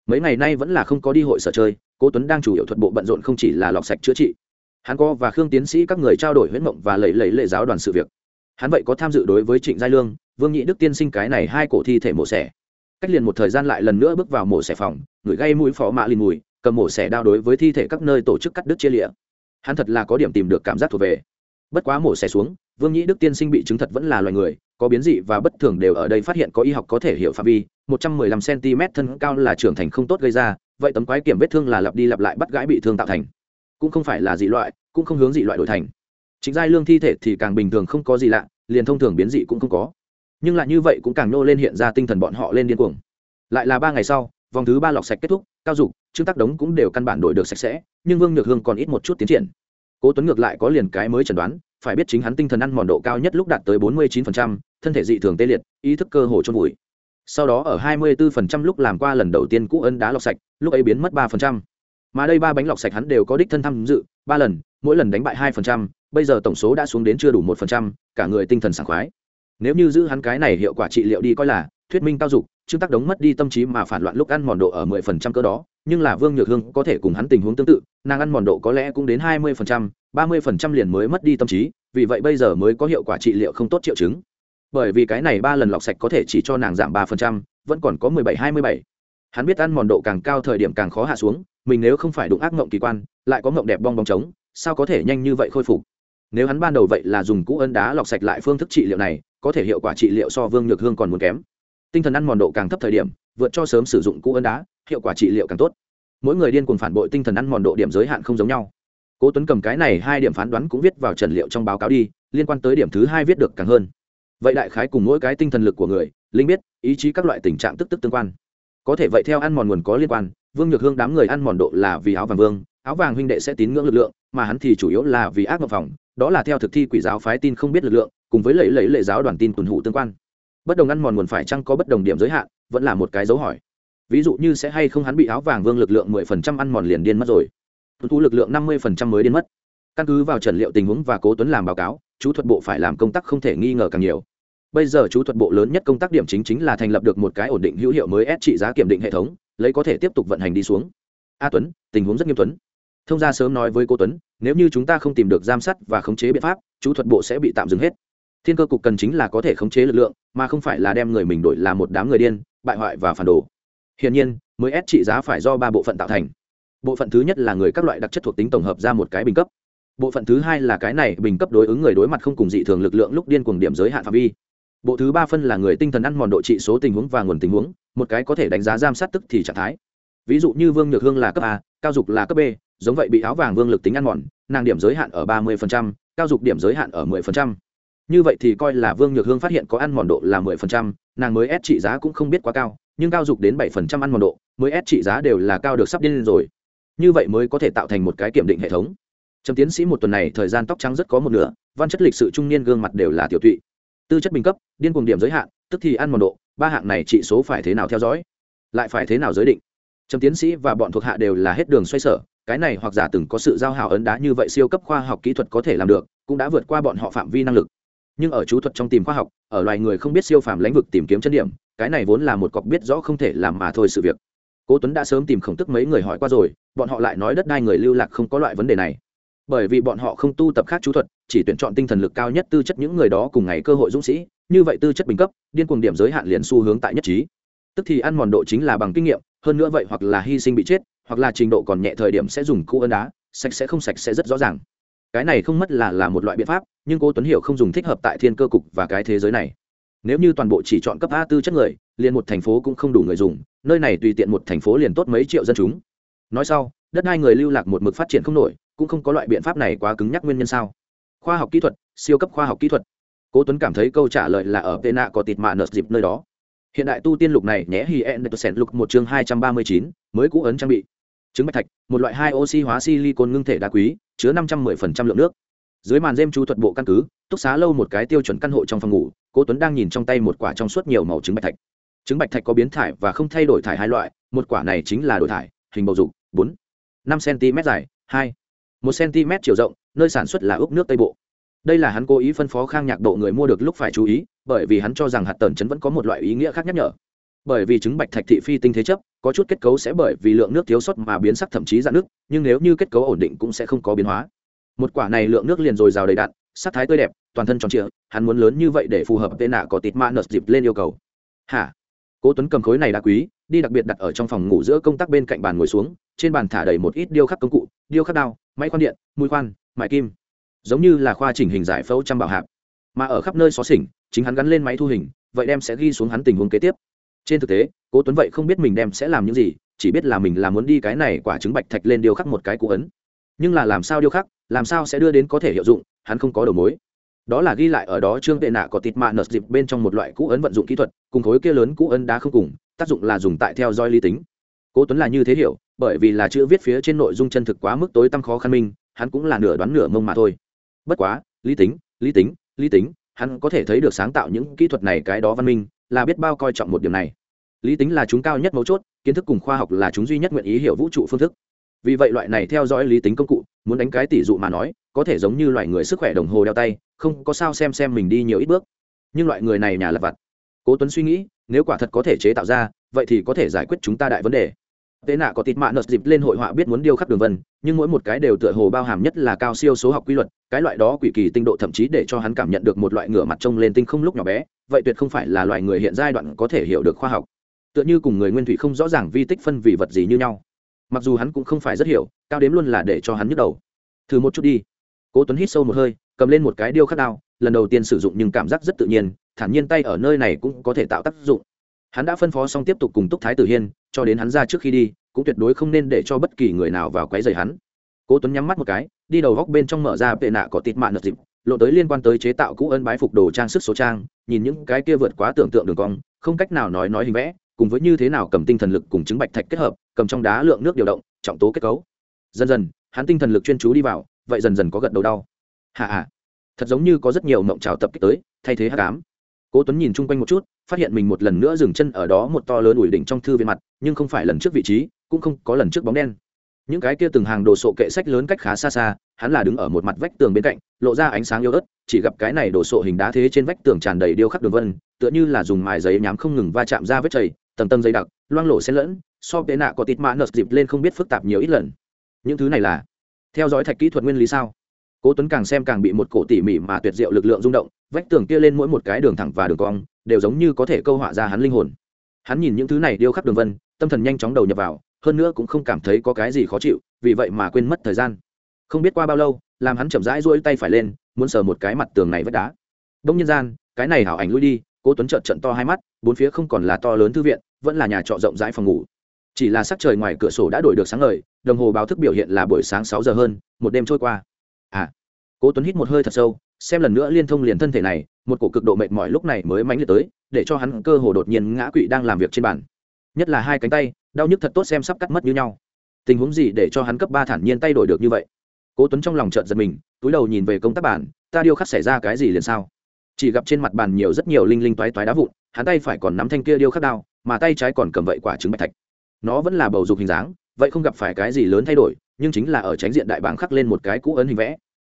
Mấy ngày nay vẫn là không có đi hội sở chơi, cố tuấn đang chủ yếu thuật bộ bận rộn không chỉ là lọc sạch chữa trị. Hắn có và khương tiến sĩ các người trao đổi huyết mộng và lẩy lẩy lệ giáo đoàn sự việc. Hắn vậy có tham dự đối với trịnh giai lương, vương nhị đức tiên sinh cái này hai cổ thi thể mổ xẻ. Cách liền một thời gian lại lần nữa bước vào mổ xẻ phòng, người gây mũi phó mạ lìn mùi, cầm mổ xẻ đao đối với thi thể các nơi tổ chức cắt đứt chia lịa. Hắn thật là có điểm tìm được cảm giác thuộc về bất quá mổ xẻ xuống, vương Nhĩ đức tiên sinh bị chứng thật vẫn là loài người, có biến dị và bất thường đều ở đây phát hiện có y học có thể hiểu phạm vi, một trăm mười lăm cm thân cao là trưởng thành không tốt gây ra, vậy tấm quái kiểm vết thương là lặp đi lặp lại bắt gãi bị thương tạo thành. Cũng không phải là dị loại, cũng không hướng dị loại đổi thành. Chính giai lương thi thể thì càng bình thường không có gì lạ, liền thông thường biến dị cũng không có. Nhưng lại như vậy cũng càng nô lên hiện ra tinh thần bọn họ lên điên cuồng. Lại là ba ngày sau, vòng thứ ba lọc sạch kết thúc, cao dục, trương tác đống cũng đều căn bản đổi được sạch sẽ, nhưng vương nhược hương còn ít một chút tiến triển cố tuấn ngược lại có liền cái mới chẩn đoán phải biết chính hắn tinh thần ăn mòn độ cao nhất lúc đạt tới 49%, thân thể dị thường tê liệt ý thức cơ hồ chôn vùi sau đó ở 24% lúc làm qua lần đầu tiên cũ ấn đá lọc sạch lúc ấy biến mất 3%. mà đây ba bánh lọc sạch hắn đều có đích thân tham dự ba lần mỗi lần đánh bại 2%, bây giờ tổng số đã xuống đến chưa đủ 1%, cả người tinh thần sảng khoái nếu như giữ hắn cái này hiệu quả trị liệu đi coi là thuyết minh cao dục trương tác đống mất đi tâm trí mà phản loạn lúc ăn mòn độ ở 10% cơ đó nhưng là vương nhược hương có thể cùng hắn tình huống tương tự nàng ăn mòn độ có lẽ cũng đến 20%, 30% liền mới mất đi tâm trí vì vậy bây giờ mới có hiệu quả trị liệu không tốt triệu chứng. Bởi vì cái này ba lần lọc sạch có thể chỉ cho nàng giảm 3%, vẫn còn có 17-27. hắn biết ăn mòn độ càng cao thời điểm càng khó hạ xuống mình nếu không phải đụng ác mộng kỳ quan lại có mộng đẹp bong bóng trống sao có thể nhanh như vậy khôi phục? Nếu hắn ban đầu vậy là dùng cũ ấn đá lọc sạch lại phương thức trị liệu này có thể hiệu quả trị liệu so vương nhược hương còn muốn kém. Tinh thần ăn mòn độ càng thấp thời điểm vượt cho sớm sử dụng cũ ấn đá hiệu quả trị liệu càng tốt. Mỗi người điên cuồng phản bội tinh thần ăn mòn độ điểm giới hạn không giống nhau. Cố tuấn cầm cái này hai điểm phán đoán cũng viết vào trần liệu trong báo cáo đi, liên quan tới điểm thứ hai viết được càng hơn. Vậy đại khái cùng mỗi cái tinh thần lực của người, linh biết, ý chí các loại tình trạng tức tức tương quan. Có thể vậy theo ăn mòn nguồn có liên quan, vương nhược hương đám người ăn mòn độ là vì áo vàng vương, áo vàng huynh đệ sẽ tín ngưỡng lực lượng, mà hắn thì chủ yếu là vì ác mộng phòng, đó là theo thực thi quỷ giáo phái tin không biết lực lượng, cùng với lẫy lẫy lệ giáo đoàn tin tuần hụ tương quan. Bất đồng ăn mòn nguồn phải chăng có bất đồng điểm giới hạn, vẫn là một cái dấu hỏi ví dụ như sẽ hay không hắn bị áo vàng vương lực lượng mười phần trăm ăn mòn liền điên mất rồi. Tuân thu lực lượng năm mươi phần trăm mới điên mất. Căn cứ vào trần liệu tình huống và cố tuấn làm báo cáo, chú thuật bộ phải làm công tác không thể nghi ngờ càng nhiều. Bây giờ chú thuật bộ lớn nhất công tác điểm chính chính là thành lập được một cái ổn định hữu hiệu mới ép trị giá kiểm định hệ thống, lấy có thể tiếp tục vận hành đi xuống. A tuấn, tình huống rất nghiêm tuấn thông gia sớm nói với cô tuấn, nếu như chúng ta không tìm được giám sát và khống chế biện pháp, chú thuật bộ sẽ bị tạm dừng hết. Thiên cơ cục cần chính là có thể khống chế lực lượng, mà không phải là đem người mình đổi là một đám người điên, bại hoại và phản đồ hiển nhiên mới S trị giá phải do ba bộ phận tạo thành. Bộ phận thứ nhất là người các loại đặc chất thuộc tính tổng hợp ra một cái bình cấp. Bộ phận thứ hai là cái này bình cấp đối ứng người đối mặt không cùng dị thường lực lượng lúc điên cuồng điểm giới hạn phạm vi. Bộ thứ ba phân là người tinh thần ăn mòn độ trị số tình huống và nguồn tình huống một cái có thể đánh giá giam sát tức thì trạng thái. Ví dụ như vương nhược hương là cấp a cao dục là cấp b giống vậy bị áo vàng vương lực tính ăn mòn nàng điểm giới hạn ở ba mươi cao dục điểm giới hạn ở 10%. như vậy thì coi là vương nhược hương phát hiện có ăn mòn độ là 10%, nàng mới ép trị giá cũng không biết quá cao nhưng cao dục đến 7% ăn mòn độ, mới ép trị giá đều là cao được sắp điên rồi. Như vậy mới có thể tạo thành một cái kiểm định hệ thống. Trầm tiến sĩ một tuần này thời gian tóc trắng rất có một nửa, văn chất lịch sự trung niên gương mặt đều là tiểu tụy. Tư chất bình cấp, điên cuồng điểm giới hạn, tức thì ăn mòn độ, ba hạng này trị số phải thế nào theo dõi? Lại phải thế nào giới định? Trầm tiến sĩ và bọn thuộc hạ đều là hết đường xoay sở, cái này hoặc giả từng có sự giao hảo ấn đá như vậy siêu cấp khoa học kỹ thuật có thể làm được, cũng đã vượt qua bọn họ phạm vi năng lực. Nhưng ở chú thuật trong tìm khoa học, ở loài người không biết siêu phàm lãnh vực tìm kiếm chân điểm cái này vốn là một cọc biết rõ không thể làm mà thôi sự việc. Cố tuấn đã sớm tìm khổng tức mấy người hỏi qua rồi, bọn họ lại nói đất đai người lưu lạc không có loại vấn đề này. Bởi vì bọn họ không tu tập khác chú thuật, chỉ tuyển chọn tinh thần lực cao nhất tư chất những người đó cùng ngày cơ hội dũng sĩ, như vậy tư chất bình cấp, điên cuồng điểm giới hạn liền xu hướng tại nhất trí. Tức thì ăn mòn độ chính là bằng kinh nghiệm, hơn nữa vậy hoặc là hy sinh bị chết, hoặc là trình độ còn nhẹ thời điểm sẽ dùng cũ ấn đá, sạch sẽ không sạch sẽ rất rõ ràng. Cái này không mất là là một loại biện pháp, nhưng cô tuấn hiểu không dùng thích hợp tại thiên cơ cục và cái thế giới này nếu như toàn bộ chỉ chọn cấp a tư chất người, liền một thành phố cũng không đủ người dùng, nơi này tùy tiện một thành phố liền tốt mấy triệu dân chúng. Nói sau, đất hai người lưu lạc một mực phát triển không nổi, cũng không có loại biện pháp này quá cứng nhắc nguyên nhân sao? Khoa học kỹ thuật, siêu cấp khoa học kỹ thuật. Cố tuấn cảm thấy câu trả lời là ở tên nạ có tịt mạ nợ dịp nơi đó. Hiện đại tu tiên lục này nhé hi en sẹn lục một chương hai trăm ba mươi chín, mới cũ ấn trang bị. Trứng bạch thạch, một loại hai oxy hóa silicon ngưng thể đá quý, chứa năm trăm 510% lượng nước. Dưới màn dêm chú thuật bộ căn cứ, túc xá lâu một cái tiêu chuẩn căn hộ trong phòng ngủ cố tuấn đang nhìn trong tay một quả trong suốt nhiều màu trứng bạch thạch. Trứng bạch thạch có biến thải và không thay đổi thải hai loại, một quả này chính là đổi thải, hình bầu dục, bốn, năm cm dài, hai, một cm chiều rộng, nơi sản xuất là ốc nước tây bộ. Đây là hắn cố ý phân phó khang nhạc độ người mua được lúc phải chú ý, bởi vì hắn cho rằng hạt tần chấn vẫn có một loại ý nghĩa khác nhắc nhở. Bởi vì trứng bạch thạch thị phi tinh thế chấp, có chút kết cấu sẽ bởi vì lượng nước thiếu sót mà biến sắc thậm chí dạn nước nhưng nếu như kết cấu ổn định cũng sẽ không có biến hóa. Một quả này lượng nước liền dồi dào đầy đặn sắc thái tươi đẹp, toàn thân tròn trịa, hắn muốn lớn như vậy để phù hợp tên nạ có tịt mã nợt dịp lên yêu cầu. Hả? Cố tuấn cầm khối này đá quý, đi đặc biệt đặt ở trong phòng ngủ giữa công tác bên cạnh bàn ngồi xuống, trên bàn thả đầy một ít điêu khắc công cụ, điêu khắc đao, máy khoan điện mũi khoan mại kim. Giống như là khoa chỉnh hình giải phẫu trăm bảo hạp. Mà ở khắp nơi xó xỉnh, chính hắn gắn lên máy thu hình, vậy đem sẽ ghi xuống hắn tình huống kế tiếp. Trên thực tế, cố tuấn vậy không biết mình đem sẽ làm những gì, chỉ biết là mình là muốn đi cái này quả trứng bạch thạch lên điêu khắc một cái cụ ấn. Nhưng là làm sao điêu khắc làm sao sẽ đưa đến có thể hiệu dụng, hắn không có đầu mối. Đó là ghi lại ở đó trương tệ nạ có tịt mạ nợt dịp bên trong một loại cũ ấn vận dụng kỹ thuật, cùng khối kia lớn cũ ấn đá không cùng, tác dụng là dùng tại theo dõi lý tính. Cố tuấn là như thế hiểu, bởi vì là chữ viết phía trên nội dung chân thực quá mức tối tăm khó khăn minh, hắn cũng là nửa đoán nửa mông mà thôi. Bất quá, lý tính lý tính lý tính, hắn có thể thấy được sáng tạo những kỹ thuật này cái đó văn minh, là biết bao coi trọng một điểm này. Lý tính là chúng cao nhất mấu chốt, kiến thức cùng khoa học là chúng duy nhất nguyện ý hiểu vũ trụ phương thức vì vậy loại này theo dõi lý tính công cụ, muốn đánh cái tỷ dụ mà nói, có thể giống như loại người sức khỏe đồng hồ đeo tay, không có sao xem xem mình đi nhiều ít bước. Nhưng loại người này nhà lặt vặt. Cố tuấn suy nghĩ, nếu quả thật có thể chế tạo ra, vậy thì có thể giải quyết chúng ta đại vấn đề. Tế nạ có tịt mạ nợt dịp lên hội họa biết muốn điêu khắc đường vân, nhưng mỗi một cái đều tựa hồ bao hàm nhất là cao siêu số học quy luật, cái loại đó quỷ kỳ tinh độ thậm chí để cho hắn cảm nhận được một loại ngửa mặt trông lên tinh không lúc nhỏ bé, vậy tuyệt không phải là loại người hiện giai đoạn có thể hiểu được khoa học. Tựa như cùng người nguyên thủy không rõ ràng vi tích phân vì vật gì như nhau mặc dù hắn cũng không phải rất hiểu, cao đếm luôn là để cho hắn nhức đầu. Thử một chút đi. Cố tuấn hít sâu một hơi, cầm lên một cái điêu khắc đao, lần đầu tiên sử dụng nhưng cảm giác rất tự nhiên, thản nhiên tay ở nơi này cũng có thể tạo tác dụng. Hắn đã phân phó xong tiếp tục cùng túc thái tử hiên, cho đến hắn ra trước khi đi, cũng tuyệt đối không nên để cho bất kỳ người nào vào quấy rầy hắn. Cố tuấn nhắm mắt một cái, đi đầu góc bên trong mở ra tệ nạ có tịt mạn nợ dịp, lộ tới liên quan tới chế tạo cũ ân bái phục đồ trang sức số trang, nhìn những cái kia vượt quá tưởng tượng đường cong, không cách nào nói nói hình vẽ, cùng với như thế nào cầm tinh thần lực cùng chứng bạch thạch kết hợp cầm trong đá lượng nước điều động, trọng tố kết cấu. Dần dần, hắn tinh thần lực chuyên chú đi vào, vậy dần dần có gật đầu đau. Hạ hạ thật giống như có rất nhiều mộng trào tập kích tới, thay thế hát cám cố tuấn nhìn chung quanh một chút, phát hiện mình một lần nữa dừng chân ở đó một to lớn ủi đỉnh trong thư viện mặt, nhưng không phải lần trước vị trí, cũng không có lần trước bóng đen. Những cái kia từng hàng đồ sộ kệ sách lớn cách khá xa xa, hắn là đứng ở một mặt vách tường bên cạnh, lộ ra ánh sáng yếu ớt, chỉ gặp cái này đồ sộ hình đá thế trên vách tường tràn đầy điêu khắc đường vân, tựa như là dùng mài giấy nhám không ngừng va chạm ra vết chảy tầng tầng dây đặc, loang lổ xen lẫn so tệ nạ có tịt mã nợt dịp lên không biết phức tạp nhiều ít lần. Những thứ này là theo dõi thạch kỹ thuật nguyên lý sao? Cố tuấn càng xem càng bị một cổ tỉ mỉ mà tuyệt diệu lực lượng rung động, vách tường kia lên mỗi một cái đường thẳng và đường cong, đều giống như có thể câu họa ra hắn linh hồn. Hắn nhìn những thứ này điêu khắc đường vân, tâm thần nhanh chóng đầu nhập vào, hơn nữa cũng không cảm thấy có cái gì khó chịu, vì vậy mà quên mất thời gian. Không biết qua bao lâu, làm hắn chậm rãi duỗi tay phải lên, muốn sờ một cái mặt tường này vách đá. Đông nhân gian, cái này hảo ảnh lui đi, cố tuấn trợn trận to hai mắt, bốn phía không còn là to lớn thư viện, vẫn là nhà trọ rộng rãi phòng ngủ chỉ là sắc trời ngoài cửa sổ đã đổi được sáng ngời, đồng hồ báo thức biểu hiện là buổi sáng sáu giờ hơn, một đêm trôi qua. À cố tuấn hít một hơi thật sâu, xem lần nữa liên thông liền thân thể này, một cổ cực độ mệt mỏi lúc này mới mãnh liệt tới, để cho hắn cơ hồ đột nhiên ngã quỵ đang làm việc trên bàn. Nhất là hai cánh tay, đau nhức thật tốt xem sắp cắt mất như nhau. Tình huống gì để cho hắn cấp ba thản nhiên tay đổi được như vậy? Cố tuấn trong lòng chợt giật mình, túi đầu nhìn về công tác bản ta điêu khắc xảy ra cái gì liền sao? Chỉ gặp trên mặt bàn nhiều rất nhiều linh linh toái toái đá vụn, hắn tay phải còn nắm thanh kia điêu khắc đao, mà tay trái còn cầm vậy quả trứng bạch thạch nó vẫn là bầu dục hình dáng, vậy không gặp phải cái gì lớn thay đổi, nhưng chính là ở tránh diện đại bảng khắc lên một cái cũ ấn hình vẽ.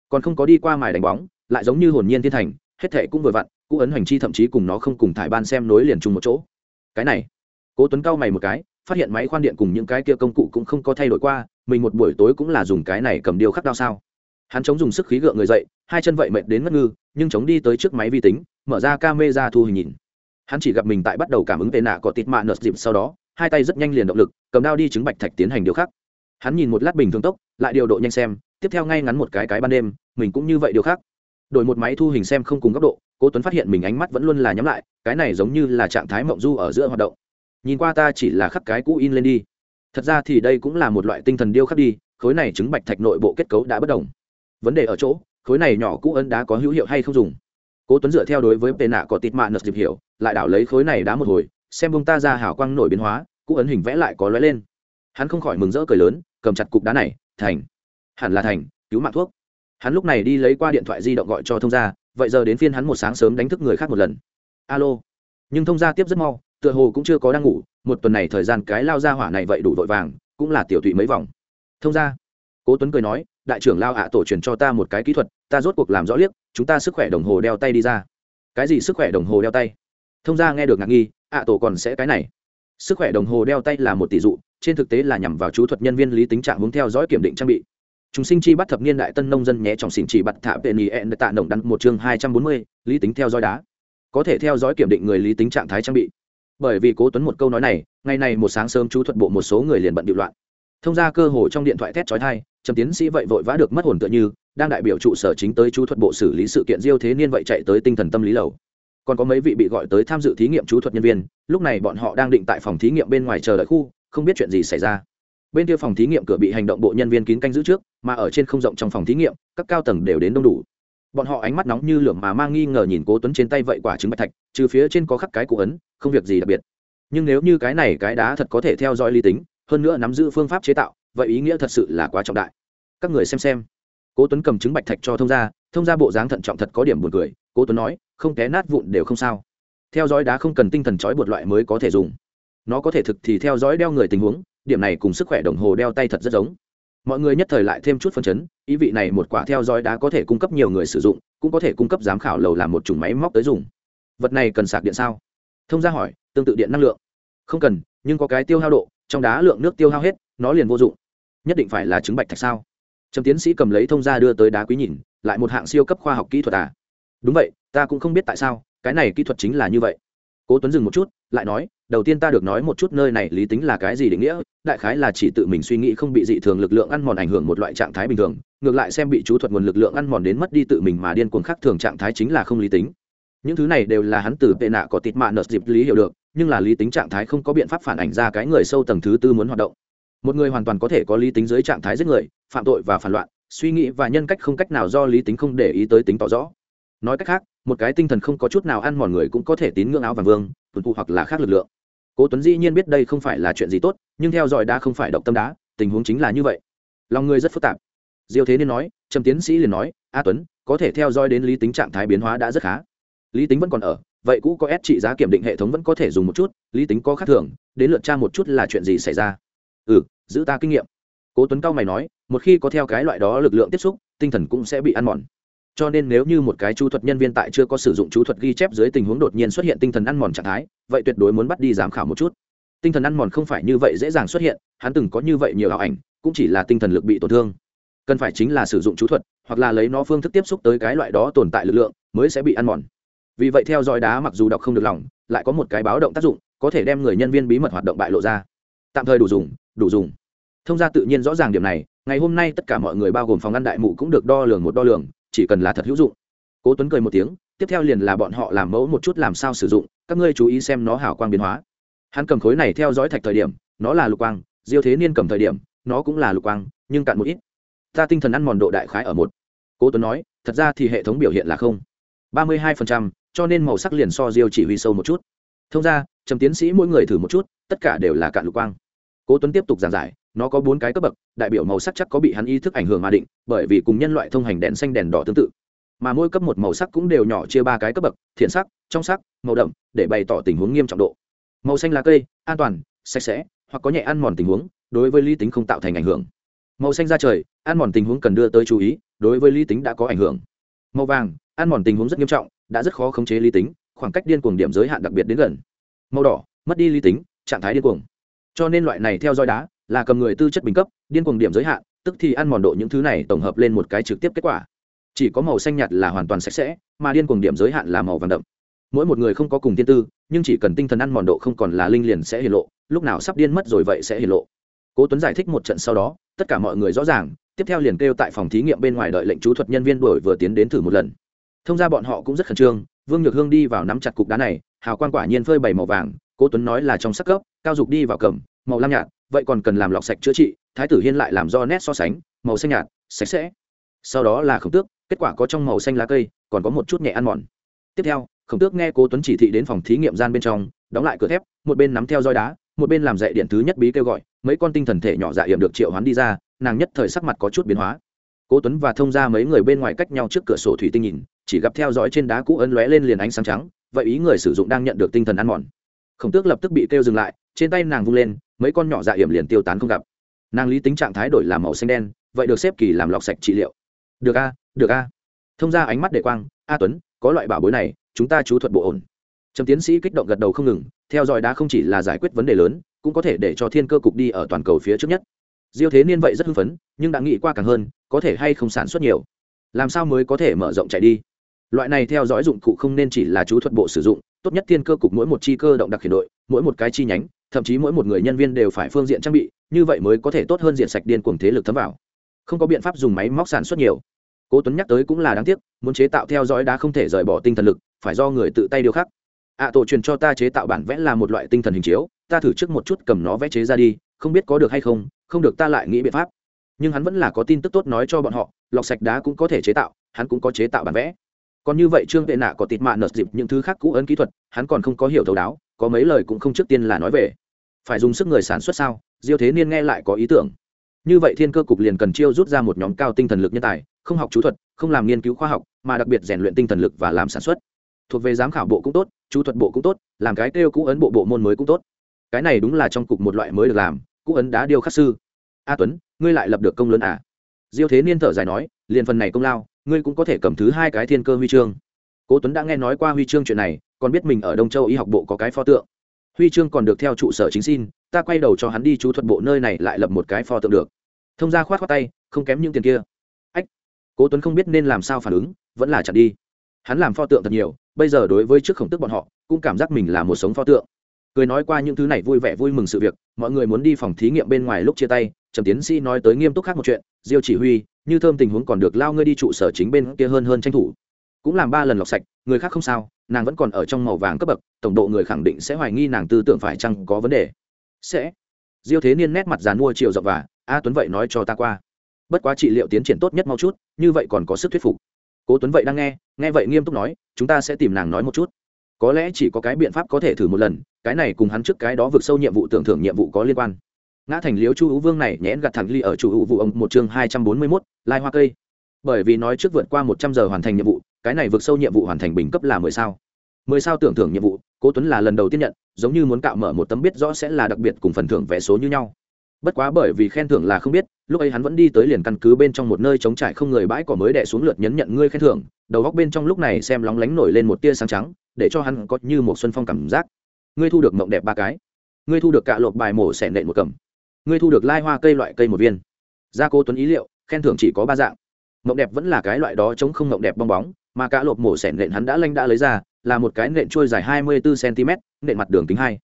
Còn không có đi qua mài đánh bóng, lại giống như hồn nhiên thiên thành, hết thệ cũng vừa vặn, cũ ấn hoành chi thậm chí cùng nó không cùng thải ban xem nối liền chung một chỗ. Cái này, cố tuấn cao mày một cái, phát hiện máy khoan điện cùng những cái kia công cụ cũng không có thay đổi qua, mình một buổi tối cũng là dùng cái này cầm điêu khắc đao sao. Hắn chống dùng sức khí gượng người dậy, hai chân vậy mệt đến ngất ngư, nhưng chống đi tới trước máy vi tính, mở ra camera thu hình nhìn. Hắn chỉ gặp mình tại bắt đầu cảm ứng tệ nạ có tịt mạ nợt dịp sau đó hai tay rất nhanh liền động lực, cầm đao đi chứng bạch thạch tiến hành điều khắc. Hắn nhìn một lát bình thường tốc, lại điều độ nhanh xem, tiếp theo ngay ngắn một cái cái ban đêm, mình cũng như vậy điều khác đổi một máy thu hình xem không cùng góc độ, cố tuấn phát hiện mình ánh mắt vẫn luôn là nhắm lại, cái này giống như là trạng thái mộng du ở giữa hoạt động. Nhìn qua ta chỉ là khắc cái cũ in lên đi. Thật ra thì đây cũng là một loại tinh thần điêu khắc đi, khối này chứng bạch thạch nội bộ kết cấu đã bất đồng. Vấn đề ở chỗ, khối này nhỏ cũ ấn đá có hữu hiệu hay không dùng? Cố tuấn dựa theo đối với tệ nạ có tịt mạ nợt dịp hiểu, lại đảo lấy khối này đá một hồi xem bông ta ra hào quang nổi biến hóa cụ ấn hình vẽ lại có lóe lên. Hắn không khỏi mừng rỡ cười lớn, cầm chặt cục đá này, thành, hẳn là thành, cứu mạng thuốc. Hắn lúc này đi lấy qua điện thoại di động gọi cho thông gia, vậy giờ đến phiên hắn một sáng sớm đánh thức người khác một lần. Alo. Nhưng thông gia tiếp rất mau, tựa hồ cũng chưa có đang ngủ, một tuần này thời gian cái lao ra hỏa này vậy đủ vội vàng, cũng là tiểu thụy mấy vòng. Thông gia. Cố tuấn cười nói, đại trưởng lao ạ, tổ truyền cho ta một cái kỹ thuật, ta rốt cuộc làm rõ liếc, chúng ta sức khỏe đồng hồ đeo tay đi ra. Cái gì sức khỏe đồng hồ đeo tay? Thông gia nghe được ngạc nghi, ạ tổ còn sẽ cái này. Sức khỏe đồng hồ đeo tay là một tỷ dụ, trên thực tế là nhằm vào chú thuật nhân viên lý tính trạng hướng theo dõi kiểm định trang bị. Chúng sinh chi bắt thập niên đại tân nông dân nhé trọng xỉn chỉ bắt thả về nỉ ẹn tạ động đắn một chương hai trăm bốn mươi, lý tính theo dõi đá. Có thể theo dõi kiểm định người lý tính trạng thái trang bị. Bởi vì cố tuấn một câu nói này, ngày này một sáng sớm chú thuật bộ một số người liền bận điệu loạn. Thông ra cơ hồ trong điện thoại thét trói thai trầm tiến sĩ vậy vội vã được mất hồn tựa như, đang đại biểu trụ sở chính tới chú thuật bộ xử lý sự kiện diêu thế niên vậy chạy tới tinh thần tâm lý lầu còn có mấy vị bị gọi tới tham dự thí nghiệm chú thuật nhân viên, lúc này bọn họ đang định tại phòng thí nghiệm bên ngoài chờ đợi khu, không biết chuyện gì xảy ra. Bên kia phòng thí nghiệm cửa bị hành động bộ nhân viên kín canh giữ trước, mà ở trên không rộng trong phòng thí nghiệm, các cao tầng đều đến đông đủ. Bọn họ ánh mắt nóng như lửa mà mang nghi ngờ nhìn cố tuấn trên tay vậy quả trứng bạch thạch, trừ phía trên có khắc cái cụ ấn, không việc gì đặc biệt. Nhưng nếu như cái này cái đá thật có thể theo dõi lý tính, hơn nữa nắm giữ phương pháp chế tạo, vậy ý nghĩa thật sự là quá trọng đại. Các người xem xem. Cố tuấn cầm trứng bạch thạch cho thông gia thông gia bộ dáng thận trọng thật có điểm buồn cười. Cố tuấn nói không té nát vụn đều không sao. Theo dõi đá không cần tinh thần trói buộc loại mới có thể dùng. Nó có thể thực thì theo dõi đeo người tình huống, điểm này cùng sức khỏe đồng hồ đeo tay thật rất giống. Mọi người nhất thời lại thêm chút phân chấn, ý vị này một quả theo dõi đá có thể cung cấp nhiều người sử dụng, cũng có thể cung cấp giám khảo lầu làm một chủng máy móc tới dùng. Vật này cần sạc điện sao? Thông gia hỏi, tương tự điện năng lượng. Không cần, nhưng có cái tiêu hao độ, trong đá lượng nước tiêu hao hết, nó liền vô dụng. Nhất định phải là trứng bạch thạch sao? Trầm tiến sĩ cầm lấy thông gia đưa tới đá quý nhìn, lại một hạng siêu cấp khoa học kỹ thuật à? Đúng vậy ta cũng không biết tại sao, cái này kỹ thuật chính là như vậy. Cố tuấn dừng một chút, lại nói, đầu tiên ta được nói một chút nơi này lý tính là cái gì định nghĩa, đại khái là chỉ tự mình suy nghĩ không bị dị thường lực lượng ăn mòn ảnh hưởng một loại trạng thái bình thường, ngược lại xem bị chú thuật nguồn lực lượng ăn mòn đến mất đi tự mình mà điên cuồng khác thường trạng thái chính là không lý tính. Những thứ này đều là hắn từ tệ nạ có tịt mạ nợt dịp lý hiểu được, nhưng là lý tính trạng thái không có biện pháp phản ảnh ra cái người sâu tầng thứ tư muốn hoạt động. Một người hoàn toàn có thể có lý tính dưới trạng thái giết người, phạm tội và phản loạn, suy nghĩ và nhân cách không cách nào do lý tính không để ý tới tính tỏ rõ. Nói cách khác một cái tinh thần không có chút nào ăn mòn người cũng có thể tín ngưỡng áo vàng vương, tuần phụ hoặc là khác lực lượng. Cố tuấn dĩ nhiên biết đây không phải là chuyện gì tốt, nhưng theo dõi đã không phải động tâm đá, tình huống chính là như vậy. Lòng người rất phức tạp. Diêu thế nên nói, trầm tiến sĩ liền nói, a tuấn, có thể theo dõi đến lý tính trạng thái biến hóa đã rất khá. Lý tính vẫn còn ở, vậy cũ có ép trị giá kiểm định hệ thống vẫn có thể dùng một chút, lý tính có khác thường, đến lượt tra một chút là chuyện gì xảy ra. Ừ giữ ta kinh nghiệm. Cố tuấn cao mày nói, một khi có theo cái loại đó lực lượng tiếp xúc, tinh thần cũng sẽ bị ăn mòn cho nên nếu như một cái chú thuật nhân viên tại chưa có sử dụng chú thuật ghi chép dưới tình huống đột nhiên xuất hiện tinh thần ăn mòn trạng thái, vậy tuyệt đối muốn bắt đi giám khảo một chút. Tinh thần ăn mòn không phải như vậy dễ dàng xuất hiện, hắn từng có như vậy nhiều ảo ảnh, cũng chỉ là tinh thần lực bị tổn thương. Cần phải chính là sử dụng chú thuật, hoặc là lấy nó phương thức tiếp xúc tới cái loại đó tồn tại lực lượng, mới sẽ bị ăn mòn. Vì vậy theo dõi đá mặc dù đọc không được lòng, lại có một cái báo động tác dụng, có thể đem người nhân viên bí mật hoạt động bại lộ ra. Tạm thời đủ dùng đủ dùng. Thông gia tự nhiên rõ ràng điểm này, ngày hôm nay tất cả mọi người bao gồm phòng ăn đại mụ cũng được đo lường một đo lường chỉ cần là thật hữu dụng. Cố tuấn cười một tiếng, tiếp theo liền là bọn họ làm mẫu một chút làm sao sử dụng, các ngươi chú ý xem nó hảo quang biến hóa. Hắn cầm khối này theo dõi thạch thời điểm, nó là lục quang, diêu thế niên cầm thời điểm, nó cũng là lục quang, nhưng cạn một ít. Ta tinh thần ăn mòn độ đại khái ở một. Cố tuấn nói, thật ra thì hệ thống biểu hiện là không. ba mươi hai phần trăm, cho nên màu sắc liền so diêu chỉ huy sâu một chút. Thông ra, trầm tiến sĩ mỗi người thử một chút, tất cả đều là cạn lục quang. Cố tuấn tiếp tục giảng giải nó có bốn cái cấp bậc, đại biểu màu sắc chắc có bị hắn ý thức ảnh hưởng mà định, bởi vì cùng nhân loại thông hành đèn xanh, đèn đỏ tương tự. Mà mỗi cấp một màu sắc cũng đều nhỏ chia ba cái cấp bậc, thiện sắc, trong sắc, màu đậm, để bày tỏ tình huống nghiêm trọng độ. Màu xanh lá cây, an toàn, sạch sẽ, hoặc có nhẹ ăn mòn tình huống, đối với lý tính không tạo thành ảnh hưởng. Màu xanh ra trời, ăn mòn tình huống cần đưa tới chú ý, đối với lý tính đã có ảnh hưởng. Màu vàng, ăn mòn tình huống rất nghiêm trọng, đã rất khó khống chế lý tính, khoảng cách điên cuồng điểm giới hạn đặc biệt đến gần. Màu đỏ, mất đi lý tính, trạng thái điên cuồng. Cho nên loại này theo dõi đá là cầm người tư chất bình cấp, điên cuồng điểm giới hạn, tức thì ăn mòn độ những thứ này tổng hợp lên một cái trực tiếp kết quả. Chỉ có màu xanh nhạt là hoàn toàn sạch sẽ, mà điên cuồng điểm giới hạn là màu vàng đậm. Mỗi một người không có cùng tiên tư, nhưng chỉ cần tinh thần ăn mòn độ không còn là linh liền sẽ hiện lộ, lúc nào sắp điên mất rồi vậy sẽ hiện lộ. Cố tuấn giải thích một trận sau đó, tất cả mọi người rõ ràng, tiếp theo liền kêu tại phòng thí nghiệm bên ngoài đợi lệnh chú thuật nhân viên đổi vừa tiến đến thử một lần. Thông ra bọn họ cũng rất khẩn trương, vương nhược hương đi vào nắm chặt cục đá này, hào quang quả nhiên phơi bảy màu vàng, cố tuấn nói là trong sắc cấp, cao dục đi vào cầm, màu lam nhạt vậy còn cần làm lọc sạch chữa trị, thái tử hiên lại làm do nét so sánh, màu xanh nhạt, sạch sẽ. Sau đó là khổng tước, kết quả có trong màu xanh lá cây, còn có một chút nhẹ ăn mòn. Tiếp theo, khổng tước nghe cố tuấn chỉ thị đến phòng thí nghiệm gian bên trong, đóng lại cửa thép, một bên nắm theo roi đá, một bên làm dạy điện thứ nhất bí kêu gọi, mấy con tinh thần thể nhỏ dạ hiểm được triệu hoán đi ra, nàng nhất thời sắc mặt có chút biến hóa. Cố tuấn và thông ra mấy người bên ngoài cách nhau trước cửa sổ thủy tinh nhìn, chỉ gặp theo dõi trên đá cũ ấn lóe lên liền ánh sáng trắng, vậy ý người sử dụng đang nhận được tinh thần ăn mòn. Khổng tước lập tức bị kêu dừng lại, trên tay nàng vung lên mấy con nhỏ dạ hiểm liền tiêu tán không gặp. Nàng lý tính trạng thái đổi làm màu xanh đen, vậy được xếp kỳ làm lọc sạch trị liệu. Được a được a. Thông ra ánh mắt để quang, a tuấn, có loại bảo bối này, chúng ta chú thuật bộ ổn. Trầm tiến sĩ kích động gật đầu không ngừng, theo dõi đá không chỉ là giải quyết vấn đề lớn, cũng có thể để cho thiên cơ cục đi ở toàn cầu phía trước nhất. Diêu thế niên vậy rất hưng phấn, nhưng đã nghĩ qua càng hơn, có thể hay không sản xuất nhiều? Làm sao mới có thể mở rộng chạy đi? Loại này theo dõi dụng cụ không nên chỉ là chú thuật bộ sử dụng, tốt nhất thiên cơ cục mỗi một chi cơ động đặc hiện đội, mỗi một cái chi nhánh thậm chí mỗi một người nhân viên đều phải phương diện trang bị, như vậy mới có thể tốt hơn diện sạch điên cuồng thế lực thấm vào. Không có biện pháp dùng máy móc sản xuất nhiều. Cố tuấn nhắc tới cũng là đáng tiếc, muốn chế tạo theo dõi đá không thể rời bỏ tinh thần lực, phải do người tự tay điều khắc. Ạ tổ truyền cho ta chế tạo bản vẽ là một loại tinh thần hình chiếu, ta thử trước một chút cầm nó vẽ chế ra đi, không biết có được hay không không được ta lại nghĩ biện pháp. Nhưng hắn vẫn là có tin tức tốt nói cho bọn họ, lọc sạch đá cũng có thể chế tạo, hắn cũng có chế tạo bản vẽ. Còn như vậy trương vệ nạ có tịt mạ nợt dịp những thứ khác cũ ấn kỹ thuật, hắn còn không có hiểu thấu đáo có mấy lời cũng không trước tiên là nói về. Phải dùng sức người sản xuất sao? Diêu thế niên nghe lại có ý tưởng. Như vậy thiên cơ cục liền cần chiêu rút ra một nhóm cao tinh thần lực nhân tài, không học chú thuật, không làm nghiên cứu khoa học, mà đặc biệt rèn luyện tinh thần lực và làm sản xuất. Thuộc về giám khảo bộ cũng tốt, chú thuật bộ cũng tốt, làm cái kêu cũ ấn bộ bộ môn mới cũng tốt. Cái này đúng là trong cục một loại mới được làm, cũ ấn đá điêu khắc sư. A tuấn, ngươi lại lập được công lớn à? Diêu thế niên thở dài nói, liền phần này công lao, ngươi cũng có thể cầm thứ hai cái thiên cơ huy chương. Cố tuấn đã nghe nói qua huy chương chuyện này còn biết mình ở đông châu y học bộ có cái pho tượng. Huy chương còn được theo trụ sở chính xin, ta quay đầu cho hắn đi chú thuật bộ nơi này lại lập một cái pho tượng được. Thông ra khoát khoát tay, không kém những tiền kia. Ách, cố tuấn không biết nên làm sao phản ứng, vẫn là chặn đi. Hắn làm pho tượng thật nhiều, bây giờ đối với trước khổng tức bọn họ, cũng cảm giác mình là một sống pho tượng. Cười nói qua những thứ này vui vẻ vui mừng sự việc, mọi người muốn đi phòng thí nghiệm bên ngoài lúc chia tay, trầm tiến sĩ nói tới nghiêm túc khác một chuyện, diêu chỉ huy, như thơm tình huống còn được lao ngươi đi trụ sở chính bên kia hơn hơn tranh thủ cũng làm ba lần lọc sạch, người khác không sao, nàng vẫn còn ở trong màu vàng cấp bậc, tổng độ người khẳng định sẽ hoài nghi nàng tư tưởng phải chăng có vấn đề. Sẽ. Diêu thế niên nét mặt dàn mua chiều dọc và, a tuấn vậy nói cho ta qua. Bất quá trị liệu tiến triển tốt nhất mau chút, như vậy còn có sức thuyết phục. Cố tuấn vậy đang nghe nghe vậy nghiêm túc nói, chúng ta sẽ tìm nàng nói một chút. Có lẽ chỉ có cái biện pháp có thể thử một lần, cái này cùng hắn trước cái đó vượt sâu nhiệm vụ tưởng thưởng nhiệm vụ có liên quan. Ngã thành liếu chu hữu vương này nhẽn gặt thẳng ly ở chủ hữu vụ ông một chương hai trăm bốn mươi mốt, lai hoa cây. Bởi vì nói trước vượt qua một trăm giờ hoàn thành nhiệm vụ cái này vượt sâu nhiệm vụ hoàn thành bình cấp là mười sao. Mười sao tưởng thưởng nhiệm vụ, cố tuấn là lần đầu tiên nhận, giống như muốn cạo mở một tấm biết rõ sẽ là đặc biệt cùng phần thưởng vé số như nhau. Bất quá bởi vì khen thưởng là không biết, lúc ấy hắn vẫn đi tới liền căn cứ bên trong một nơi trống trải không người bãi cỏ mới đẻ xuống lượt nhấn nhận ngươi khen thưởng, đầu góc bên trong lúc này xem lóng lánh nổi lên một tia sáng trắng, để cho hắn có như một xuân phong cảm giác. Ngươi thu được mộng đẹp ba cái, ngươi thu được cạ lộp bài mổ xẻ nện một cầm, ngươi thu được lai hoa cây loại cây một viên. Gia cô tuấn ý liệu, khen thưởng chỉ có ba dạng. Mộng đẹp vẫn là cái loại đó chống không mộng đẹp bong bóng mà cả lộp mổ sẻn nện hắn đã lanh đã lấy ra, là một cái nện trôi dài hai mươi bốn cm, nện mặt đường kính hai,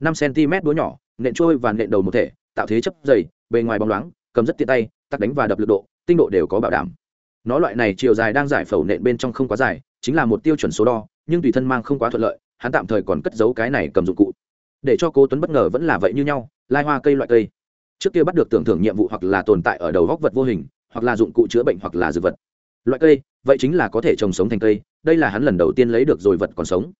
năm cm đũa nhỏ, nện trôi và nện đầu một thể, tạo thế chấp dày, bề ngoài bóng loáng, cầm rất tiện tay tắc đánh và đập lực độ, tinh độ đều có bảo đảm. Nó loại này chiều dài đang giải phẫu nện bên trong không quá dài, chính là một tiêu chuẩn số đo, nhưng tùy thân mang không quá thuận lợi, hắn tạm thời còn cất giấu cái này cầm dụng cụ. Để cho cố tuấn bất ngờ vẫn là vậy như nhau, lai hoa cây loại cây. Trước kia bắt được tưởng thưởng nhiệm vụ hoặc là tồn tại ở đầu góc vật vô hình, hoặc là dụng cụ chữa bệnh hoặc là dược vật. Loại cây vậy chính là có thể trồng sống thành cây, đây là hắn lần đầu tiên lấy được rồi vật còn sống.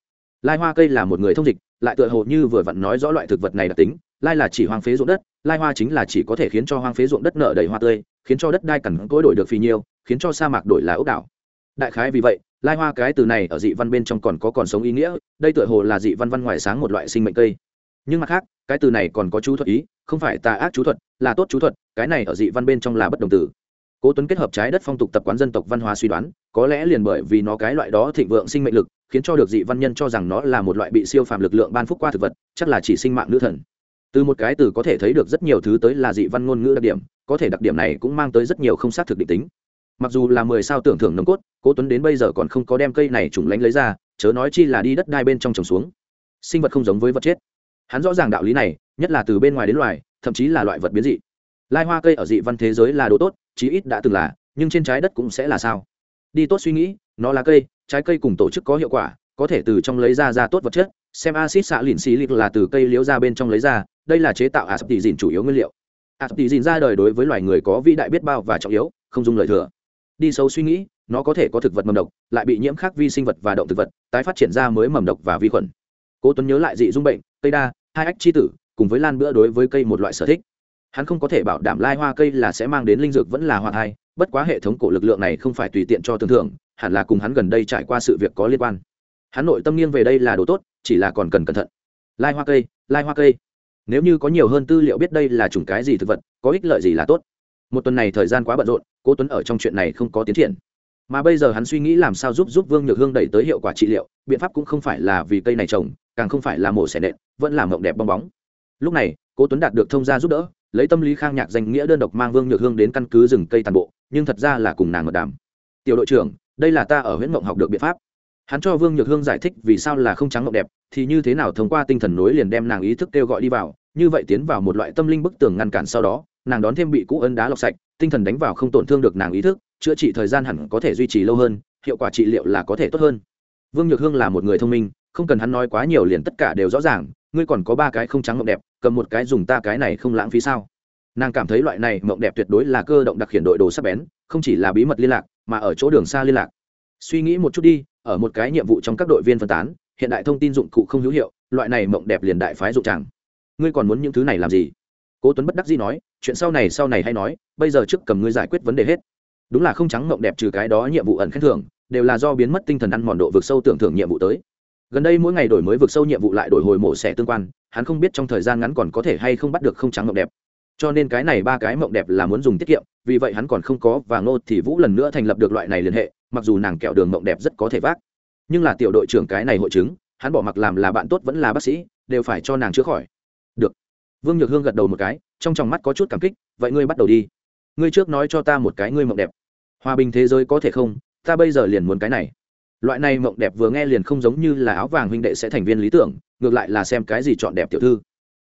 Lai hoa cây là một người thông dịch, lại tựa hồ như vừa vặn nói rõ loại thực vật này đặc tính, lai là chỉ hoang phế ruộng đất, lai hoa chính là chỉ có thể khiến cho hoang phế ruộng đất nở đầy hoa tươi, khiến cho đất đai cằn cỗi đổi được phì nhiêu, khiến cho sa mạc đổi là ốc đảo. Đại khái vì vậy, lai hoa cái từ này ở dị văn bên trong còn có còn sống ý nghĩa, đây tựa hồ là dị văn văn ngoài sáng một loại sinh mệnh cây. Nhưng mặt khác, cái từ này còn có chú thuật ý, không phải tà ác chú thuật, là tốt chú thuật, cái này ở dị văn bên trong là bất đồng tử cố tuấn kết hợp trái đất phong tục tập quán dân tộc văn hóa suy đoán, có lẽ liền bởi vì nó cái loại đó thịnh vượng sinh mệnh lực, khiến cho được dị văn nhân cho rằng nó là một loại bị siêu phàm lực lượng ban phúc qua thực vật, chắc là chỉ sinh mạng nữ thần. Từ một cái từ có thể thấy được rất nhiều thứ tới là dị văn ngôn ngữ đặc điểm, có thể đặc điểm này cũng mang tới rất nhiều không xác thực định tính. Mặc dù là mười sao tưởng thưởng nồng cốt, cố tuấn đến bây giờ còn không có đem cây này trùng lánh lấy ra, chớ nói chi là đi đất đai bên trong trồng xuống. Sinh vật không giống với vật chết. Hắn rõ ràng đạo lý này, nhất là từ bên ngoài đến loài, thậm chí là loại vật biến dị lai hoa cây ở dị văn thế giới là đồ tốt, chí ít đã từng là, nhưng trên trái đất cũng sẽ là sao? Đi tốt suy nghĩ, nó là cây, trái cây cùng tổ chức có hiệu quả, có thể từ trong lấy ra ra tốt vật chất, xem acid xạ lìn xì lịch là từ cây liễu ra bên trong lấy ra, đây là chế tạo acid tỷ dìn chủ yếu nguyên liệu. Acid tỷ dìn ra đời đối với loài người có vĩ đại biết bao và trọng yếu, không dùng lời thừa. Đi sâu suy nghĩ, nó có thể có thực vật mầm độc, lại bị nhiễm khác vi sinh vật và động thực vật, tái phát triển ra mới mầm độc và vi khuẩn. Cố tuấn nhớ lại dị dung bệnh, cây đa, hai ách chi tử, cùng với lan bữa đối với cây một loại sở thích hắn không có thể bảo đảm lai hoa cây là sẽ mang đến linh dược vẫn là hoa thai, bất quá hệ thống cổ lực lượng này không phải tùy tiện cho tưởng thưởng, hẳn là cùng hắn gần đây trải qua sự việc có liên quan. Hắn nội tâm nghiêng về đây là đồ tốt, chỉ là còn cần cẩn thận. Lai hoa cây, lai hoa cây. Nếu như có nhiều hơn tư liệu biết đây là chủng cái gì thực vật, có ích lợi gì là tốt. Một tuần này thời gian quá bận rộn, cố tuấn ở trong chuyện này không có tiến triển. Mà bây giờ hắn suy nghĩ làm sao giúp giúp vương nhược hương đẩy tới hiệu quả trị liệu, biện pháp cũng không phải là vì cây này trồng, càng không phải là mổ xẻ nện, vẫn là mộng đẹp bong bóng. Lúc này, cố tuấn đạt được thông gia giúp đỡ lấy tâm lý khang nhạc danh nghĩa đơn độc mang vương nhược hương đến căn cứ rừng cây tàn bộ, nhưng thật ra là cùng nàng mật đàm. Tiểu đội trưởng, đây là ta ở huyện mộng học được biện pháp. Hắn cho vương nhược hương giải thích vì sao là không trắng mộng đẹp, thì như thế nào thông qua tinh thần nối liền đem nàng ý thức kêu gọi đi vào, như vậy tiến vào một loại tâm linh bức tường ngăn cản sau đó, nàng đón thêm bị cũ ân đá lọc sạch, tinh thần đánh vào không tổn thương được nàng ý thức, chữa trị thời gian hẳn có thể duy trì lâu hơn, hiệu quả trị liệu là có thể tốt hơn. Vương nhược hương là một người thông minh không cần hắn nói quá nhiều liền tất cả đều rõ ràng, ngươi còn có ba cái không trắng mộng đẹp, cầm một cái dùng ta cái này không lãng phí sao? Nàng cảm thấy loại này mộng đẹp tuyệt đối là cơ động đặc hiện đội đồ sắp bén, không chỉ là bí mật liên lạc, mà ở chỗ đường xa liên lạc. Suy nghĩ một chút đi, ở một cái nhiệm vụ trong các đội viên phân tán, hiện đại thông tin dụng cụ không hữu hiệu, loại này mộng đẹp liền đại phái dụng chẳng ngươi còn muốn những thứ này làm gì? Cố tuấn bất đắc dĩ nói, chuyện sau này sau này hay nói, bây giờ trước cầm ngươi giải quyết vấn đề hết. Đúng là không trắng mộng đẹp trừ cái đó nhiệm vụ ẩn khen thưởng, đều là do biến mất tinh thần ăn mòn độ vượt sâu tưởng thưởng nhiệm vụ tới gần đây mỗi ngày đổi mới vực sâu nhiệm vụ lại đổi hồi mổ xẻ tương quan, hắn không biết trong thời gian ngắn còn có thể hay không bắt được không trắng mộng đẹp. Cho nên cái này ba cái mộng đẹp là muốn dùng tiết kiệm, vì vậy hắn còn không có và ngô thì vũ lần nữa thành lập được loại này liên hệ, mặc dù nàng kẹo đường mộng đẹp rất có thể vác. Nhưng là tiểu đội trưởng cái này hội chứng, hắn bỏ mặc làm là bạn tốt vẫn là bác sĩ, đều phải cho nàng chữa khỏi. Được. Vương nhược hương gật đầu một cái, trong tròng mắt có chút cảm kích, vậy ngươi bắt đầu đi. Ngươi trước nói cho ta một cái ngươi mộng đẹp. Hòa bình thế giới có thể không? Ta bây giờ liền muốn cái này loại này mộng đẹp vừa nghe liền không giống như là áo vàng huynh đệ sẽ thành viên lý tưởng, ngược lại là xem cái gì chọn đẹp tiểu thư.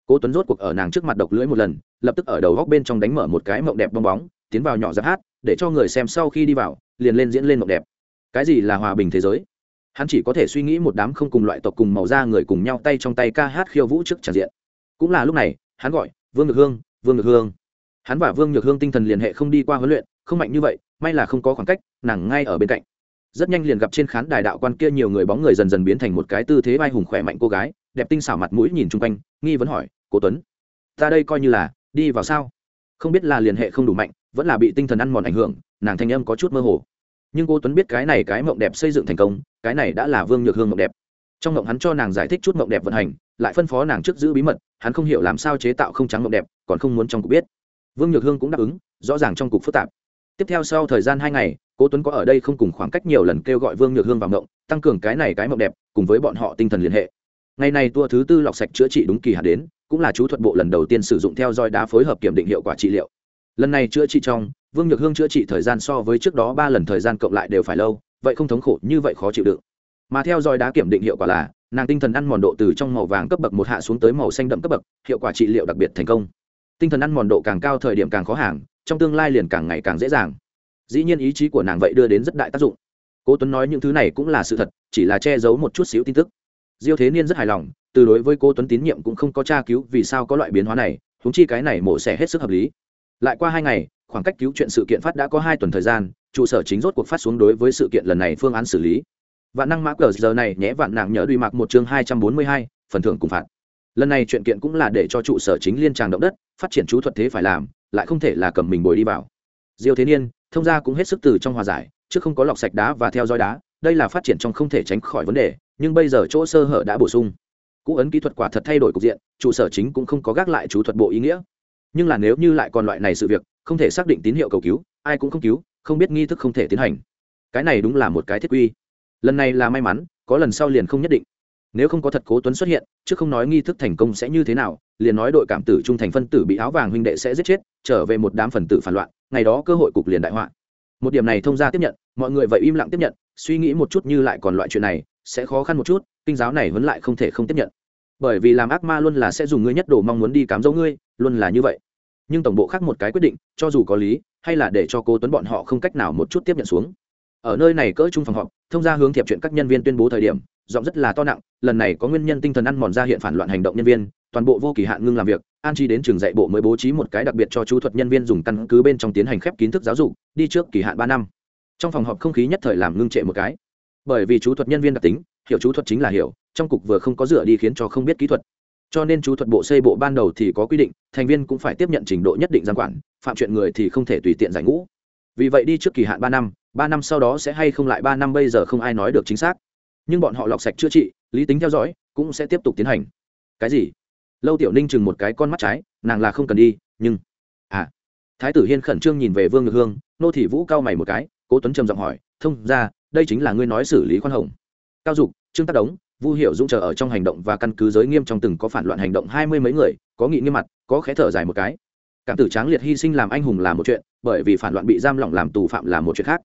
Cố tuấn rốt cuộc ở nàng trước mặt độc lưỡi một lần, lập tức ở đầu góc bên trong đánh mở một cái mộng đẹp bong bóng, tiến vào nhỏ giáp hát, để cho người xem sau khi đi vào, liền lên diễn lên mộng đẹp. Cái gì là hòa bình thế giới? Hắn chỉ có thể suy nghĩ một đám không cùng loại tộc cùng màu da người cùng nhau tay trong tay ca hát khiêu vũ trước tràn diện. Cũng là lúc này, hắn gọi, vương nhược hương, vương nhược hương. Hắn và vương nhược hương tinh thần liên hệ không đi qua huấn luyện, không mạnh như vậy, may là không có khoảng cách, nàng ngay ở bên cạnh rất nhanh liền gặp trên khán đài đạo quan kia nhiều người bóng người dần dần biến thành một cái tư thế vai hùng khỏe mạnh cô gái, đẹp tinh xảo mặt mũi nhìn chung quanh, nghi vấn hỏi, cố tuấn, ta đây coi như là đi vào sao? Không biết là liên hệ không đủ mạnh, vẫn là bị tinh thần ăn mòn ảnh hưởng, nàng thanh âm có chút mơ hồ. Nhưng cô tuấn biết cái này cái mộng đẹp xây dựng thành công, cái này đã là vương nhược hương mộng đẹp. Trong mộng hắn cho nàng giải thích chút mộng đẹp vận hành, lại phân phó nàng trước giữ bí mật, hắn không hiểu làm sao chế tạo không trắng mộng đẹp, còn không muốn trong cục biết. Vương nhược hương cũng đáp ứng, rõ ràng trong cục phức tạp tiếp theo sau thời gian hai ngày, cố tuấn có ở đây không cùng khoảng cách nhiều lần kêu gọi vương nhược hương vào mộng, tăng cường cái này cái mộng đẹp, cùng với bọn họ tinh thần liên hệ. Ngày này tua thứ tư lọc sạch chữa trị đúng kỳ hạn đến, cũng là chú thuật bộ lần đầu tiên sử dụng theo dõi đá phối hợp kiểm định hiệu quả trị liệu. Lần này chữa trị trong, vương nhược hương chữa trị thời gian so với trước đó ba lần thời gian cộng lại đều phải lâu, vậy không thống khổ như vậy khó chịu đựng. Mà theo dõi đá kiểm định hiệu quả là, nàng tinh thần ăn mòn độ từ trong màu vàng cấp bậc một hạ xuống tới màu xanh đậm cấp bậc, hiệu quả trị liệu đặc biệt thành công. Tinh thần ăn mòn độ càng cao thời điểm càng khó hàng trong tương lai liền càng ngày càng dễ dàng. Dĩ nhiên ý chí của nàng vậy đưa đến rất đại tác dụng. Cố tuấn nói những thứ này cũng là sự thật, chỉ là che giấu một chút xíu tin tức. Diêu thế niên rất hài lòng, từ đối với cô tuấn tín nhiệm cũng không có tra cứu vì sao có loại biến hóa này húng chi cái này mổ xẻ hết sức hợp lý. Lại qua hai ngày, khoảng cách cứu chuyện sự kiện phát đã có hai tuần thời gian, trụ sở chính rốt cuộc phát xuống đối với sự kiện lần này phương án xử lý. Vạn năng mã cờ giờ này nhé, vạn nàng nhớ đuôi mặc một chương hai trăm bốn mươi hai, phần thưởng cùng phạt. Lần này chuyện kiện cũng là để cho trụ sở chính liên tràng động đất, phát triển chú thuật thế phải làm lại không thể là cầm mình bồi đi vào. Diêu thế niên, thông gia cũng hết sức từ trong hòa giải, chứ không có lọc sạch đá và theo dõi đá, đây là phát triển trong không thể tránh khỏi vấn đề, nhưng bây giờ chỗ sơ hở đã bổ sung. Cũ ấn kỹ thuật quả thật thay đổi cục diện, trụ sở chính cũng không có gác lại chú thuật bộ ý nghĩa. Nhưng là nếu như lại còn loại này sự việc, không thể xác định tín hiệu cầu cứu, ai cũng không cứu, không biết nghi thức không thể tiến hành. Cái này đúng là một cái thiết quy. Lần này là may mắn, có lần sau liền không nhất định nếu không có thật cố tuấn xuất hiện, chứ không nói nghi thức thành công sẽ như thế nào, liền nói đội cảm tử trung thành phân tử bị áo vàng huynh đệ sẽ giết chết, trở về một đám phần tử phản loạn, ngày đó cơ hội cục liền đại họa. Một điểm này thông ra tiếp nhận, mọi người vậy im lặng tiếp nhận, suy nghĩ một chút như lại còn loại chuyện này, sẽ khó khăn một chút, kinh giáo này vẫn lại không thể không tiếp nhận. Bởi vì làm ác ma luôn là sẽ dùng ngươi nhất đồ mong muốn đi cám dỗ ngươi, luôn là như vậy. Nhưng tổng bộ khác một cái quyết định, cho dù có lý, hay là để cho cố tuấn bọn họ không cách nào một chút tiếp nhận xuống. Ở nơi này cỡ chung phòng họp, thông ra hướng thiệp chuyện các nhân viên tuyên bố thời điểm giọng rất là to nặng, lần này có nguyên nhân tinh thần ăn mòn ra hiện phản loạn hành động nhân viên, toàn bộ vô kỳ hạn ngưng làm việc, an chi đến trường dạy bộ mới bố trí một cái đặc biệt cho chú thuật nhân viên dùng căn cứ bên trong tiến hành khép kiến thức giáo dục, đi trước kỳ hạn ba năm. Trong phòng họp không khí nhất thời làm ngưng trệ một cái. Bởi vì chú thuật nhân viên đặc tính, hiểu chú thuật chính là hiểu, trong cục vừa không có dựa đi khiến cho không biết kỹ thuật. Cho nên chú thuật bộ xây bộ ban đầu thì có quy định, thành viên cũng phải tiếp nhận trình độ nhất định giam quản, phạm chuyện người thì không thể tùy tiện giải ngũ. Vì vậy đi trước kỳ hạn ba năm ba năm sau đó sẽ hay không lại, ba năm bây giờ không ai nói được chính xác nhưng bọn họ lọc sạch chữa trị, lý tính theo dõi, cũng sẽ tiếp tục tiến hành. Cái gì? Lâu tiểu ninh chừng một cái con mắt trái, nàng là không cần đi, nhưng à. Thái tử hiên khẩn trương nhìn về vương ngược hương, nô thị vũ cao mày một cái, cố tuấn trầm giọng hỏi, thông ra, đây chính là ngươi nói xử lý khoan hồng. Cao dục, trương tác đống, vu hiệu dũng chờ ở trong hành động và căn cứ giới nghiêm trong từng có phản loạn hành động hai mươi mấy người, có nghị nghiêm mặt, có khé thở dài một cái. Cảm tử tráng liệt hy sinh làm anh hùng là một chuyện, bởi vì phản loạn bị giam lỏng làm tù phạm là một chuyện khác.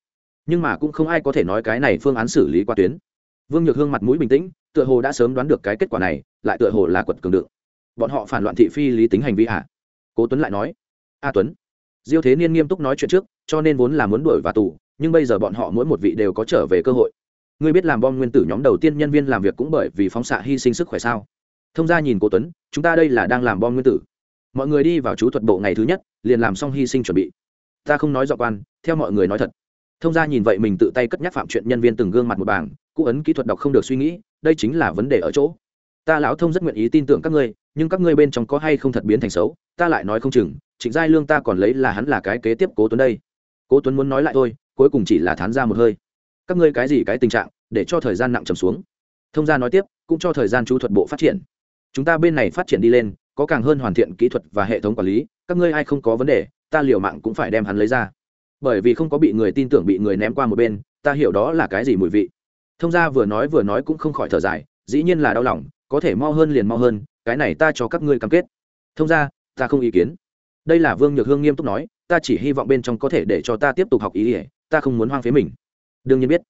Nhưng mà cũng không ai có thể nói cái này phương án xử lý qua tuyến vương nhược hương mặt mũi bình tĩnh, tựa hồ đã sớm đoán được cái kết quả này, lại tựa hồ là quật cường đựng. Bọn họ phản loạn thị phi lý tính hành vi ạ cố tuấn lại nói. A tuấn. Diêu thế niên nghiêm túc nói chuyện trước, cho nên vốn là muốn đuổi vào tù, nhưng bây giờ bọn họ mỗi một vị đều có trở về cơ hội. Ngươi biết làm bom nguyên tử nhóm đầu tiên nhân viên làm việc cũng bởi vì phóng xạ hy sinh sức khỏe sao? Thông ra nhìn cố tuấn, chúng ta đây là đang làm bom nguyên tử. Mọi người đi vào chú thuật bộ ngày thứ nhất, liền làm xong hy sinh chuẩn bị. Ta không nói dọ quan, theo mọi người nói thật thông ra nhìn vậy mình tự tay cất nhắc phạm chuyện nhân viên từng gương mặt một bảng cụ ấn kỹ thuật đọc không được suy nghĩ, đây chính là vấn đề ở chỗ. Ta lão thông rất nguyện ý tin tưởng các ngươi, nhưng các ngươi bên trong có hay không thật biến thành xấu, ta lại nói không chừng, trịnh giai lương ta còn lấy là hắn là cái kế tiếp cố tuấn đây. Cố tuấn muốn nói lại thôi, cuối cùng chỉ là thán ra một hơi. Các ngươi cái gì cái tình trạng, để cho thời gian nặng trầm xuống. Thông gia nói tiếp, cũng cho thời gian chú thuật bộ phát triển. Chúng ta bên này phát triển đi lên, có càng hơn hoàn thiện kỹ thuật và hệ thống quản lý, các ngươi ai không có vấn đề, ta liều mạng cũng phải đem hắn lấy ra bởi vì không có bị người tin tưởng bị người ném qua một bên, ta hiểu đó là cái gì mùi vị. Thông gia vừa nói vừa nói cũng không khỏi thở dài, dĩ nhiên là đau lòng, có thể mau hơn liền mau hơn, cái này ta cho các ngươi cam kết. Thông gia, ta không ý kiến. Đây là vương nhược hương nghiêm túc nói, ta chỉ hy vọng bên trong có thể để cho ta tiếp tục học ý ỉa ta không muốn hoang phế mình. Đương nhiên biết.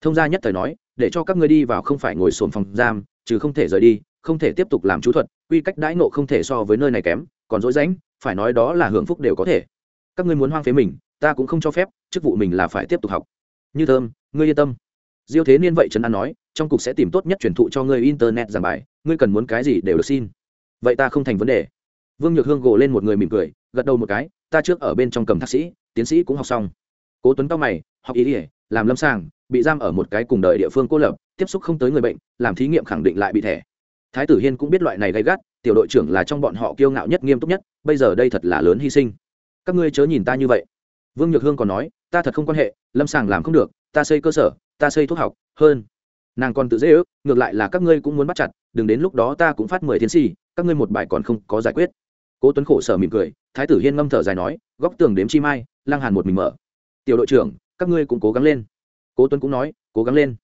Thông gia nhất thời nói, để cho các ngươi đi vào không phải ngồi sồn phòng giam, chứ không thể rời đi, không thể tiếp tục làm chú thuật, quy cách đãi nộ không thể so với nơi này kém, còn dối rãnh, phải nói đó là hưởng phúc đều có thể. Các ngươi muốn hoang phế mình ta cũng không cho phép, chức vụ mình là phải tiếp tục học. Như thơm, ngươi yên tâm. Diêu thế niên vậy trấn an nói, trong cục sẽ tìm tốt nhất truyền thụ cho ngươi internet giảng bài, ngươi cần muốn cái gì đều được xin. Vậy ta không thành vấn đề. Vương nhược hương gồ lên một người mỉm cười, gật đầu một cái, ta trước ở bên trong cầm thạc sĩ, tiến sĩ cũng học xong. Cố tuấn cao mày, học ý ỉa làm lâm sàng, bị giam ở một cái cùng đời địa phương cô lập, tiếp xúc không tới người bệnh, làm thí nghiệm khẳng định lại bị thẻ. Thái tử hiên cũng biết loại này gay gắt, tiểu đội trưởng là trong bọn họ kiêu ngạo nhất, nghiêm túc nhất, bây giờ đây thật là lớn hy sinh. Các ngươi chớ nhìn ta như vậy vương nhược hương còn nói, ta thật không quan hệ, lâm sàng làm không được, ta xây cơ sở, ta xây thuốc học, hơn. Nàng còn tự dễ ước, ngược lại là các ngươi cũng muốn bắt chặt, đừng đến lúc đó ta cũng phát mười tiến sĩ các ngươi một bài còn không có giải quyết. Cố tuấn khổ sở mỉm cười, thái tử hiên ngâm thở dài nói, góc tường đếm chi mai, lăng hàn một mình mở. Tiểu đội trưởng, các ngươi cũng cố gắng lên. Cố tuấn cũng nói, cố gắng lên.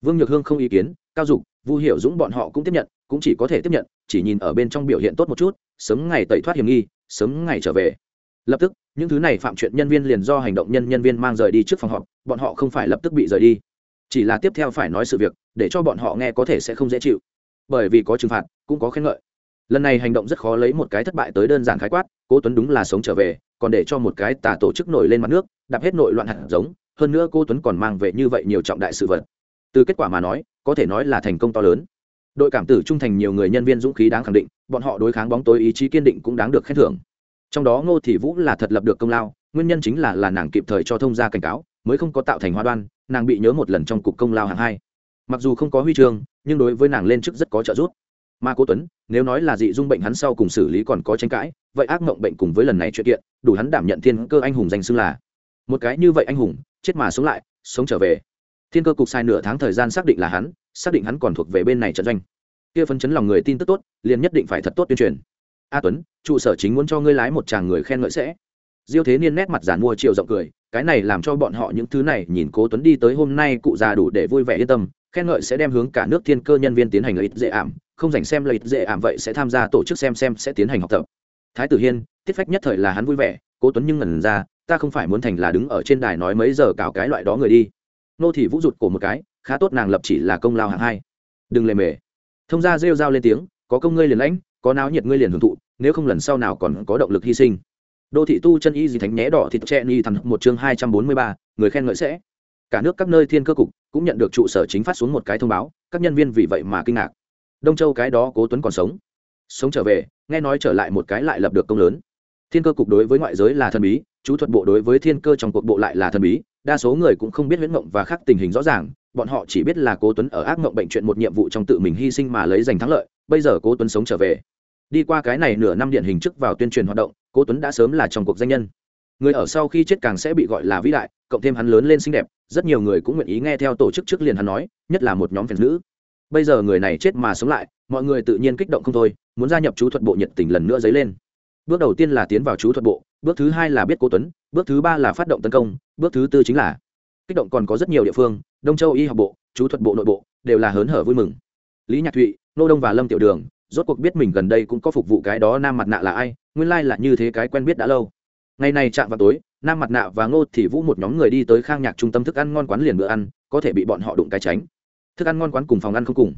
Vương nhược hương không ý kiến, cao dục, vu hiểu dũng bọn họ cũng tiếp nhận, cũng chỉ có thể tiếp nhận, chỉ nhìn ở bên trong biểu hiện tốt một chút, sớm ngày tẩy thoát hiểm nghi, sớm ngày trở về lập tức, những thứ này phạm chuyện nhân viên liền do hành động nhân nhân viên mang rời đi trước phòng họp, bọn họ không phải lập tức bị rời đi. Chỉ là tiếp theo phải nói sự việc, để cho bọn họ nghe có thể sẽ không dễ chịu. Bởi vì có trừng phạt, cũng có khen ngợi. Lần này hành động rất khó lấy một cái thất bại tới đơn giản khái quát, cố tuấn đúng là sống trở về, còn để cho một cái tà tổ chức nổi lên mặt nước, đạp hết nội loạn hạt giống, hơn nữa cô tuấn còn mang về như vậy nhiều trọng đại sự vật. Từ kết quả mà nói, có thể nói là thành công to lớn. Đội cảm tử trung thành nhiều người nhân viên dũng khí đáng khẳng định, bọn họ đối kháng bóng tối ý chí kiên định cũng đáng được khen thưởng trong đó ngô thị vũ là thật lập được công lao, nguyên nhân chính là là nàng kịp thời cho thông gia cảnh cáo, mới không có tạo thành hoa đoan, nàng bị nhớ một lần trong cục công lao hạng hai. Mặc dù không có huy chương, nhưng đối với nàng lên chức rất có trợ giúp. Mà cố tuấn, nếu nói là dị dung bệnh hắn sau cùng xử lý còn có tranh cãi, vậy ác mộng bệnh cùng với lần này chuyện kiện, đủ hắn đảm nhận thiên cơ anh hùng danh xưng là. Một cái như vậy anh hùng, chết mà sống lại, sống trở về. Thiên cơ cục sai nửa tháng thời gian xác định là hắn, xác định hắn còn thuộc về bên này trận doanh. Kia phấn chấn lòng người tin tức tốt, liền nhất định phải thật tốt tuyên truyền. A tuấn trụ sở chính muốn cho ngươi lái một chàng người khen ngợi sẽ. Diêu thế niên nét mặt giản mua chiều rộng cười, cái này làm cho bọn họ những thứ này nhìn cố tuấn đi tới hôm nay cụ già đủ để vui vẻ yên tâm, khen ngợi sẽ đem hướng cả nước thiên cơ nhân viên tiến hành lợi ích dễ ảm, không dành xem lợi ích dễ ảm vậy sẽ tham gia tổ chức xem xem sẽ tiến hành học tập. Thái tử hiên, tiết phách nhất thời là hắn vui vẻ, cố tuấn nhưng ngẩn ra, ta không phải muốn thành là đứng ở trên đài nói mấy giờ cào cái loại đó người đi. Nô thị vũ rụt cổ một cái, khá tốt nàng lập chỉ là công lao hạng hai. Đừng lề mề. Thông gia rêu rao lên tiếng, có công ngươi liền lãnh, có náo nhiệt ngươi liền hưởng thụ nếu không lần sau nào còn có động lực hy sinh. Đô thị tu chân y gì thánh nhé đỏ thịt tre ni thần một chương hai trăm bốn mươi ba, người khen ngợi sẽ. Cả nước các nơi thiên cơ cục cũng nhận được trụ sở chính phát xuống một cái thông báo, các nhân viên vì vậy mà kinh ngạc. Đông châu cái đó cố tuấn còn sống. Sống trở về, nghe nói trở lại một cái lại lập được công lớn. Thiên cơ cục đối với ngoại giới là thần bí, chú thuật bộ đối với thiên cơ trong cuộc bộ lại là thần bí, đa số người cũng không biết huyễn mộng và khác tình hình rõ ràng, bọn họ chỉ biết là cố tuấn ở ác mộng bệnh chuyện một nhiệm vụ trong tự mình hy sinh mà lấy giành thắng lợi, bây giờ cố tuấn sống trở về đi qua cái này nửa năm điển hình trước vào tuyên truyền hoạt động, cố tuấn đã sớm là trong cuộc danh nhân. Người ở sau khi chết càng sẽ bị gọi là vĩ đại, cộng thêm hắn lớn lên xinh đẹp, rất nhiều người cũng nguyện ý nghe theo tổ chức trước liền hắn nói, nhất là một nhóm phèn nữ. Bây giờ người này chết mà sống lại, mọi người tự nhiên kích động không thôi, muốn gia nhập chú thuật bộ nhiệt tình lần nữa dấy lên. Bước đầu tiên là tiến vào chú thuật bộ, bước thứ hai là biết cố tuấn, bước thứ ba là phát động tấn công, bước thứ tư chính là kích động còn có rất nhiều địa phương, đông châu y học bộ, chú thuật bộ nội bộ, đều là hớn hở vui mừng. Lý nhạc thụy, nô đông và lâm tiểu đường rốt cuộc biết mình gần đây cũng có phục vụ cái đó nam mặt nạ là ai, nguyên lai là như thế cái quen biết đã lâu. Ngày này chạm vào tối, nam mặt nạ và ngô thì vũ một nhóm người đi tới khang nhạc trung tâm thức ăn ngon quán liền bữa ăn, có thể bị bọn họ đụng cái tránh. Thức ăn ngon quán cùng phòng ăn không cùng.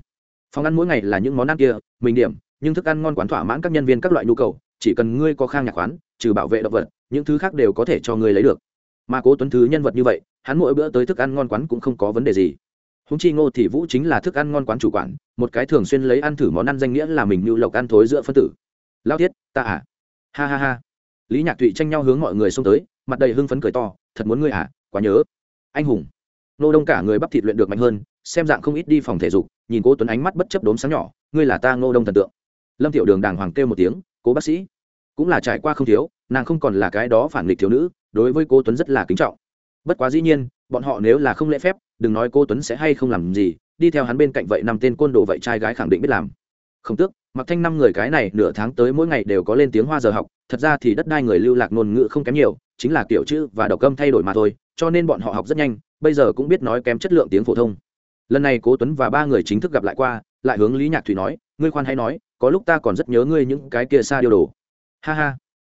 Phòng ăn mỗi ngày là những món ăn kia, mình điểm, nhưng thức ăn ngon quán thỏa mãn các nhân viên các loại nhu cầu, chỉ cần ngươi có khang nhạc quán, trừ bảo vệ động vật, những thứ khác đều có thể cho ngươi lấy được. Mà cố tuấn thứ nhân vật như vậy, hắn mỗi bữa tới thức ăn ngon quán cũng không có vấn đề gì húng chi ngô Thị vũ chính là thức ăn ngon quán chủ quản, một cái thường xuyên lấy ăn thử món ăn danh nghĩa là mình như lộc ăn thối giữa phân tử. Lao thiết ta à? Ha ha ha. Lý nhạc thụy tranh nhau hướng mọi người xông tới, mặt đầy hưng phấn cười to, thật muốn ngươi à? Quá nhớ. Anh hùng. Nô đông cả người bắp thịt luyện được mạnh hơn, xem dạng không ít đi phòng thể dục, nhìn cố tuấn ánh mắt bất chấp đốm sáng nhỏ, ngươi là ta ngô đông thần tượng. Lâm tiểu đường đàng hoàng kêu một tiếng, cố bác sĩ. Cũng là trải qua không thiếu, nàng không còn là cái đó phản nghịch thiếu nữ, đối với cô tuấn rất là kính trọng. Bất quá dĩ nhiên bọn họ nếu là không lễ phép, đừng nói cô tuấn sẽ hay không làm gì, đi theo hắn bên cạnh vậy năm tên côn đồ vậy trai gái khẳng định biết làm. Không tước mặc thanh năm người cái này nửa tháng tới mỗi ngày đều có lên tiếng hoa giờ học, thật ra thì đất đai người lưu lạc ngôn ngữ không kém nhiều, chính là kiểu chữ và đọc âm thay đổi mà thôi, cho nên bọn họ học rất nhanh, bây giờ cũng biết nói kém chất lượng tiếng phổ thông. Lần này cố tuấn và ba người chính thức gặp lại qua, lại hướng lý nhạc thủy nói, ngươi khoan hay nói, có lúc ta còn rất nhớ ngươi những cái kia xa điều đồ. Ha ha,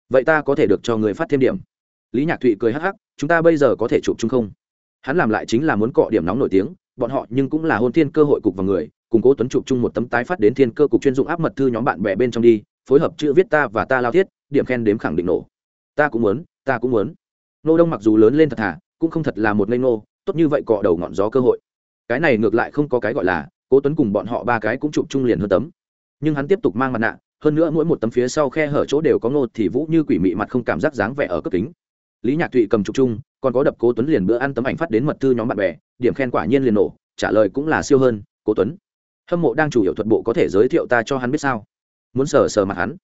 vậy ta có thể được cho người phát thêm điểm. Lý nhạc thụy cười hắc hắc, chúng ta bây giờ có thể chụp chung không? Hắn làm lại chính là muốn cọ điểm nóng nổi tiếng, bọn họ nhưng cũng là hôn thiên cơ hội cục vào người, cùng cố tuấn chụp chung một tấm tái phát đến thiên cơ cục chuyên dụng áp mật thư nhóm bạn bè bên trong đi, phối hợp chữ viết ta và ta lao thiết, điểm khen đếm khẳng định nổ. Ta cũng muốn, ta cũng muốn. Nô đông mặc dù lớn lên thật thà, cũng không thật là một ngây nô tốt như vậy cọ đầu ngọn gió cơ hội. Cái này ngược lại không có cái gọi là, cố tuấn cùng bọn họ ba cái cũng chụp chung liền hơn tấm. Nhưng hắn tiếp tục mang mặt nạ, hơn nữa mỗi một tấm phía sau khe hở chỗ đều có ngô thì vũ như quỷ mị mặt không cảm giác dáng vẻ ở cấp kính. Lý nhạc thụy cầm trục chung còn có đập cố tuấn liền bữa ăn tấm ảnh phát đến mật thư nhóm bạn bè, điểm khen quả nhiên liền nổ, trả lời cũng là siêu hơn, cố tuấn. Hâm mộ đang chủ yếu thuật bộ có thể giới thiệu ta cho hắn biết sao? Muốn sờ sờ mặt hắn.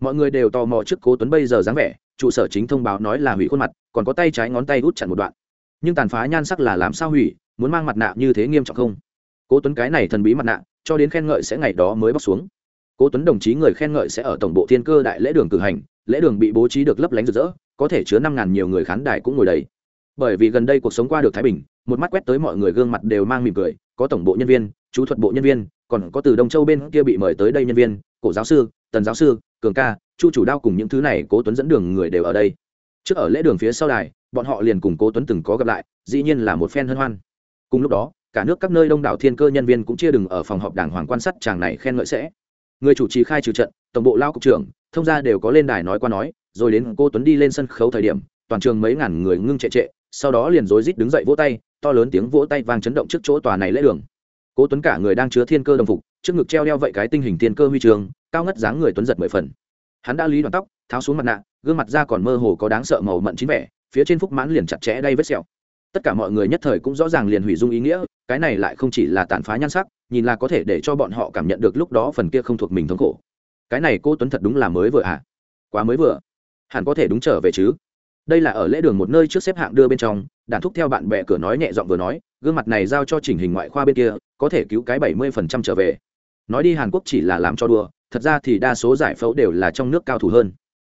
Mọi người đều tò mò trước cố tuấn bây giờ dáng vẻ, trụ sở chính thông báo nói là hủy khuôn mặt, còn có tay trái ngón tay út chặn một đoạn. Nhưng tàn phá nhan sắc là làm sao hủy, muốn mang mặt nạ như thế nghiêm trọng không? Cố tuấn cái này thần bí mặt nạ, cho đến khen ngợi sẽ ngày đó mới bóc xuống. Cố tuấn đồng chí người khen ngợi sẽ ở tổng bộ thiên cơ đại lễ đường cử hành, lễ đường bị bố trí được lấp lánh rực rỡ, có thể chứa năm ngàn nhiều người khán đài cũng ngồi đầy bởi vì gần đây cuộc sống qua được thái bình, một mắt quét tới mọi người gương mặt đều mang mỉm cười, có tổng bộ nhân viên, chú thuật bộ nhân viên, còn có từ đông châu bên kia bị mời tới đây nhân viên, cổ giáo sư, tần giáo sư, cường ca, chu chủ đao cùng những thứ này cố tuấn dẫn đường người đều ở đây. Trước ở lễ đường phía sau đài, bọn họ liền cùng cố tuấn từng có gặp lại, dĩ nhiên là một phen hân hoan. Cùng lúc đó, cả nước các nơi đông đảo thiên cơ nhân viên cũng chia đừng ở phòng họp đảng hoàng quan sát chàng này khen ngợi sẽ. Người chủ trì khai trừ trận, tổng bộ lao cục trưởng, thông gia đều có lên đài nói qua nói, rồi đến cô tuấn đi lên sân khấu thời điểm, toàn trường mấy ngàn người ngưng trệ trệ sau đó liền rối rít đứng dậy vỗ tay, to lớn tiếng vỗ tay vang chấn động trước chỗ tòa này lễ đường. Cố tuấn cả người đang chứa thiên cơ đồng phục, trước ngực treo đeo vậy cái tinh hình thiên cơ huy trường, cao ngất dáng người tuấn giật mười phần. Hắn đã lý đoạn tóc, tháo xuống mặt nạ, gương mặt da còn mơ hồ có đáng sợ màu mận chín vẻ, phía trên phúc mãn liền chặt chẽ đay vết sẹo. Tất cả mọi người nhất thời cũng rõ ràng liền hủy dung ý nghĩa, cái này lại không chỉ là tàn phá nhan sắc, nhìn là có thể để cho bọn họ cảm nhận được lúc đó phần kia không thuộc mình thống khổ. Cái này cô tuấn thật đúng là mới vừa ạ à? quá mới vừa. Hẳn có thể đúng trở về chứ? Đây là ở lễ đường một nơi trước xếp hạng đưa bên trong đàn thúc theo bạn bè cửa nói nhẹ giọng vừa nói, gương mặt này giao cho chỉnh hình ngoại khoa bên kia, có thể cứu cái bảy mươi phần trăm trở về. Nói đi hàn quốc chỉ là làm cho đùa, thật ra thì đa số giải phẫu đều là trong nước cao thủ hơn.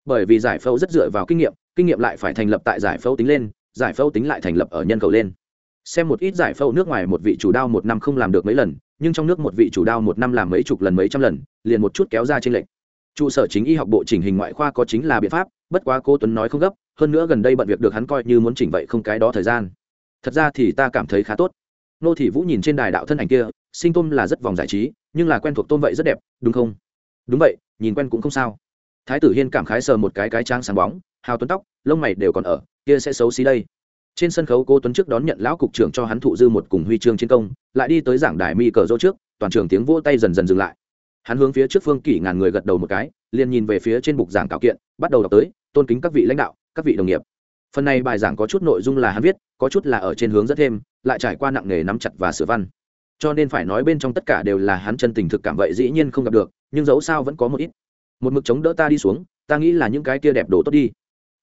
Bởi vì giải phẫu rất dựa vào kinh nghiệm kinh nghiệm lại phải thành lập tại giải phẫu tính lên, giải phẫu tính lại thành lập ở nhân cầu lên. Xem một ít giải phẫu nước ngoài một vị chủ đao một năm không làm được mấy lần, nhưng trong nước một vị chủ đao một năm làm mấy chục lần mấy trăm lần, liền một chút kéo ra trên lệnh trụ sở chính y học bộ chỉnh hình ngoại khoa có chính là biện pháp bất quá cô tuấn nói không gấp, hơn nữa gần đây bận việc được hắn coi như muốn chỉnh vậy không cái đó thời gian. Thật ra thì ta cảm thấy khá tốt. Nô thị vũ nhìn trên đài đạo thân ảnh kia, sinh tôm là rất vòng giải trí, nhưng là quen thuộc tôm vậy rất đẹp, đúng không? Đúng vậy, nhìn quen cũng không sao. Thái tử hiên cảm khái sờ một cái cái trang sáng bóng, hào tuấn tóc, lông mày đều còn ở, kia sẽ xấu xí đây. Trên sân khấu cô tuấn trước đón nhận lão cục trưởng cho hắn thụ dư một cùng huy chương chiến công, lại đi tới giảng đài mi cờ rô trước, toàn trường tiếng vỗ tay dần dần dừng lại. Hắn hướng phía trước phương kỷ ngàn người gật đầu một cái, liền nhìn về phía trên bục giảng cáo kiện, bắt đầu đọc tới tôn kính các vị lãnh đạo, các vị đồng nghiệp. Phần này bài giảng có chút nội dung là hắn viết, có chút là ở trên hướng dẫn thêm, lại trải qua nặng nghề nắm chặt và sửa văn. Cho nên phải nói bên trong tất cả đều là hắn chân tình thực cảm vậy dĩ nhiên không gặp được, nhưng dẫu sao vẫn có một ít. Một mực chống đỡ ta đi xuống, ta nghĩ là những cái kia đẹp đồ tốt đi.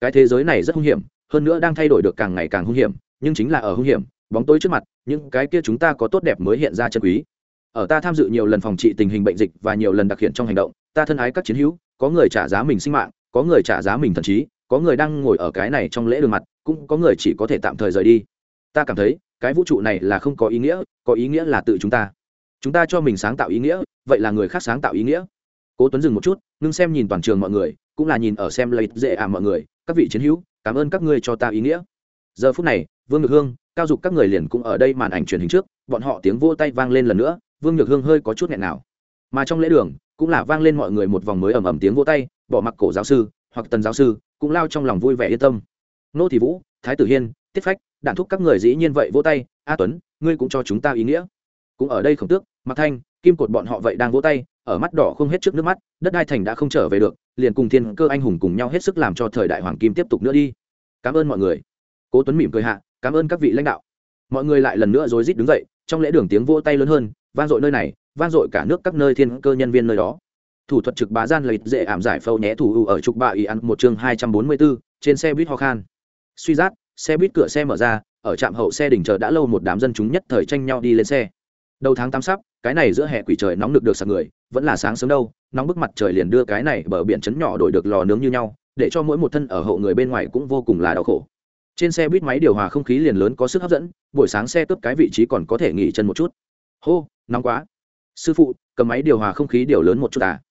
Cái thế giới này rất hung hiểm, hơn nữa đang thay đổi được càng ngày càng hung hiểm, nhưng chính là ở hung hiểm, bóng tối trước mặt, những cái kia chúng ta có tốt đẹp mới hiện ra chân quý. Ở ta tham dự nhiều lần phòng trị tình hình bệnh dịch và nhiều lần đặc hiện trong hành động, ta thân ái các chiến hữu, có người trả giá mình sinh mạng có người trả giá mình thần trí có người đang ngồi ở cái này trong lễ đường mặt, cũng có người chỉ có thể tạm thời rời đi. Ta cảm thấy, cái vũ trụ này là không có ý nghĩa, có ý nghĩa là tự chúng ta. Chúng ta cho mình sáng tạo ý nghĩa, vậy là người khác sáng tạo ý nghĩa. Cố tuấn dừng một chút, ngưng xem nhìn toàn trường mọi người, cũng là nhìn ở xem lấy dễ ảm mọi người, các vị chiến hữu, cảm ơn các ngươi cho ta ý nghĩa. Giờ phút này, vương Nhược hương, cao dục các người liền cũng ở đây màn ảnh truyền hình trước, bọn họ tiếng vô tay vang lên lần nữa, vương nhược hương hơi có chút nghẹn nào mà trong lễ đường cũng là vang lên mọi người một vòng mới ầm ầm tiếng vỗ tay, bỏ mặc cổ giáo sư hoặc tần giáo sư cũng lao trong lòng vui vẻ yên tâm. Nô thị vũ, thái tử hiên, tiết phách đạn thúc các người dĩ nhiên vậy vỗ tay, a tuấn, ngươi cũng cho chúng ta ý nghĩa. Cũng ở đây khổng tước mặc thanh, kim cột bọn họ vậy đang vỗ tay, ở mắt đỏ không hết trước nước mắt, đất đai thành đã không trở về được, liền cùng thiên cơ anh hùng cùng nhau hết sức làm cho thời đại hoàng kim tiếp tục nữa đi. Cảm ơn mọi người. Cố tuấn mỉm cười hạ, cảm ơn các vị lãnh đạo. Mọi người lại lần nữa rối rít đứng dậy, trong lễ đường tiếng vỗ tay lớn hơn, vang dội nơi này vang dội cả nước các nơi thiên cơ nhân viên nơi đó. Thủ thuật trực bá gian lợi dễ ảm giải phâu nhé thủ ưu ở trục bạ ý ăn một chương hai trăm bốn mươi bốn trên xe buýt ho khan. Suy giác xe buýt cửa xe mở ra, ở trạm hậu xe đỉnh chờ đã lâu một đám dân chúng nhất thời tranh nhau đi lên xe. Đầu tháng tám sắp, cái này giữa hè quỷ trời nóng được được sạc người, vẫn là sáng sớm đâu, nóng bức mặt trời liền đưa cái này bờ biển chấn nhỏ đổi được lò nướng như nhau, để cho mỗi một thân ở hậu người bên ngoài cũng vô cùng là đau khổ. Trên xe buýt máy điều hòa không khí liền lớn có sức hấp dẫn, buổi sáng xe cướp cái vị trí còn có thể nghỉ chân một chút. Hô, nóng quá sư phụ, cầm máy điều hòa không khí điều lớn một chút à.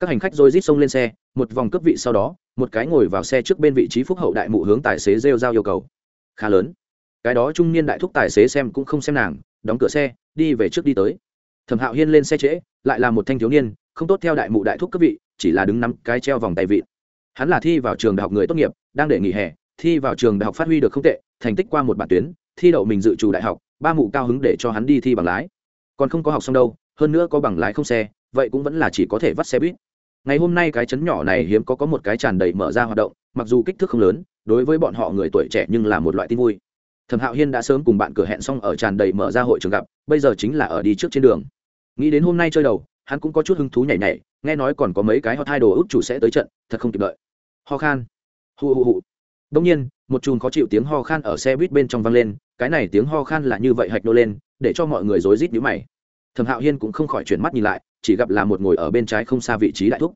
Các hành khách rồi rít xông lên xe, một vòng cướp vị sau đó, một cái ngồi vào xe trước bên vị trí phúc hậu đại mụ hướng tài xế rêu giao yêu cầu. Khá lớn. Cái đó trung niên đại thúc tài xế xem cũng không xem nàng, đóng cửa xe, đi về trước đi tới. Thẩm hạo hiên lên xe trễ, lại là một thanh thiếu niên, không tốt theo đại mụ đại thúc cấp vị, chỉ là đứng nắm cái treo vòng tay vị. Hắn là thi vào trường đại học người tốt nghiệp, đang để nghỉ hè, thi vào trường đại học phát huy được không tệ, thành tích qua một bản tuyến, thi đậu mình dự trù đại học, ba mụ cao hứng để cho hắn đi thi bằng lái. Còn không có học xong đâu hơn nữa có bằng lái không xe, vậy cũng vẫn là chỉ có thể vắt xe buýt. Ngày hôm nay cái chấn nhỏ này hiếm có có một cái tràn đầy mở ra hoạt động, mặc dù kích thước không lớn, đối với bọn họ người tuổi trẻ nhưng là một loại tin vui. Thẩm hạo hiên đã sớm cùng bạn cửa hẹn xong ở tràn đầy mở ra hội trường gặp, bây giờ chính là ở đi trước trên đường. Nghĩ đến hôm nay chơi đầu, hắn cũng có chút hứng thú nhảy nhảy, nghe nói còn có mấy cái hot hai đồ út chủ sẽ tới trận, thật không kịp đợi. Ho khan. Hụ hụ hụ đông nhiên, một chùm khó chịu tiếng ho khan ở xe buýt bên trong vang lên, cái này tiếng ho khan là như vậy hạch nô lên, để cho mọi người rối rít nhíu mày thẩm hạo hiên cũng không khỏi chuyển mắt nhìn lại chỉ gặp là một ngồi ở bên trái không xa vị trí đại thúc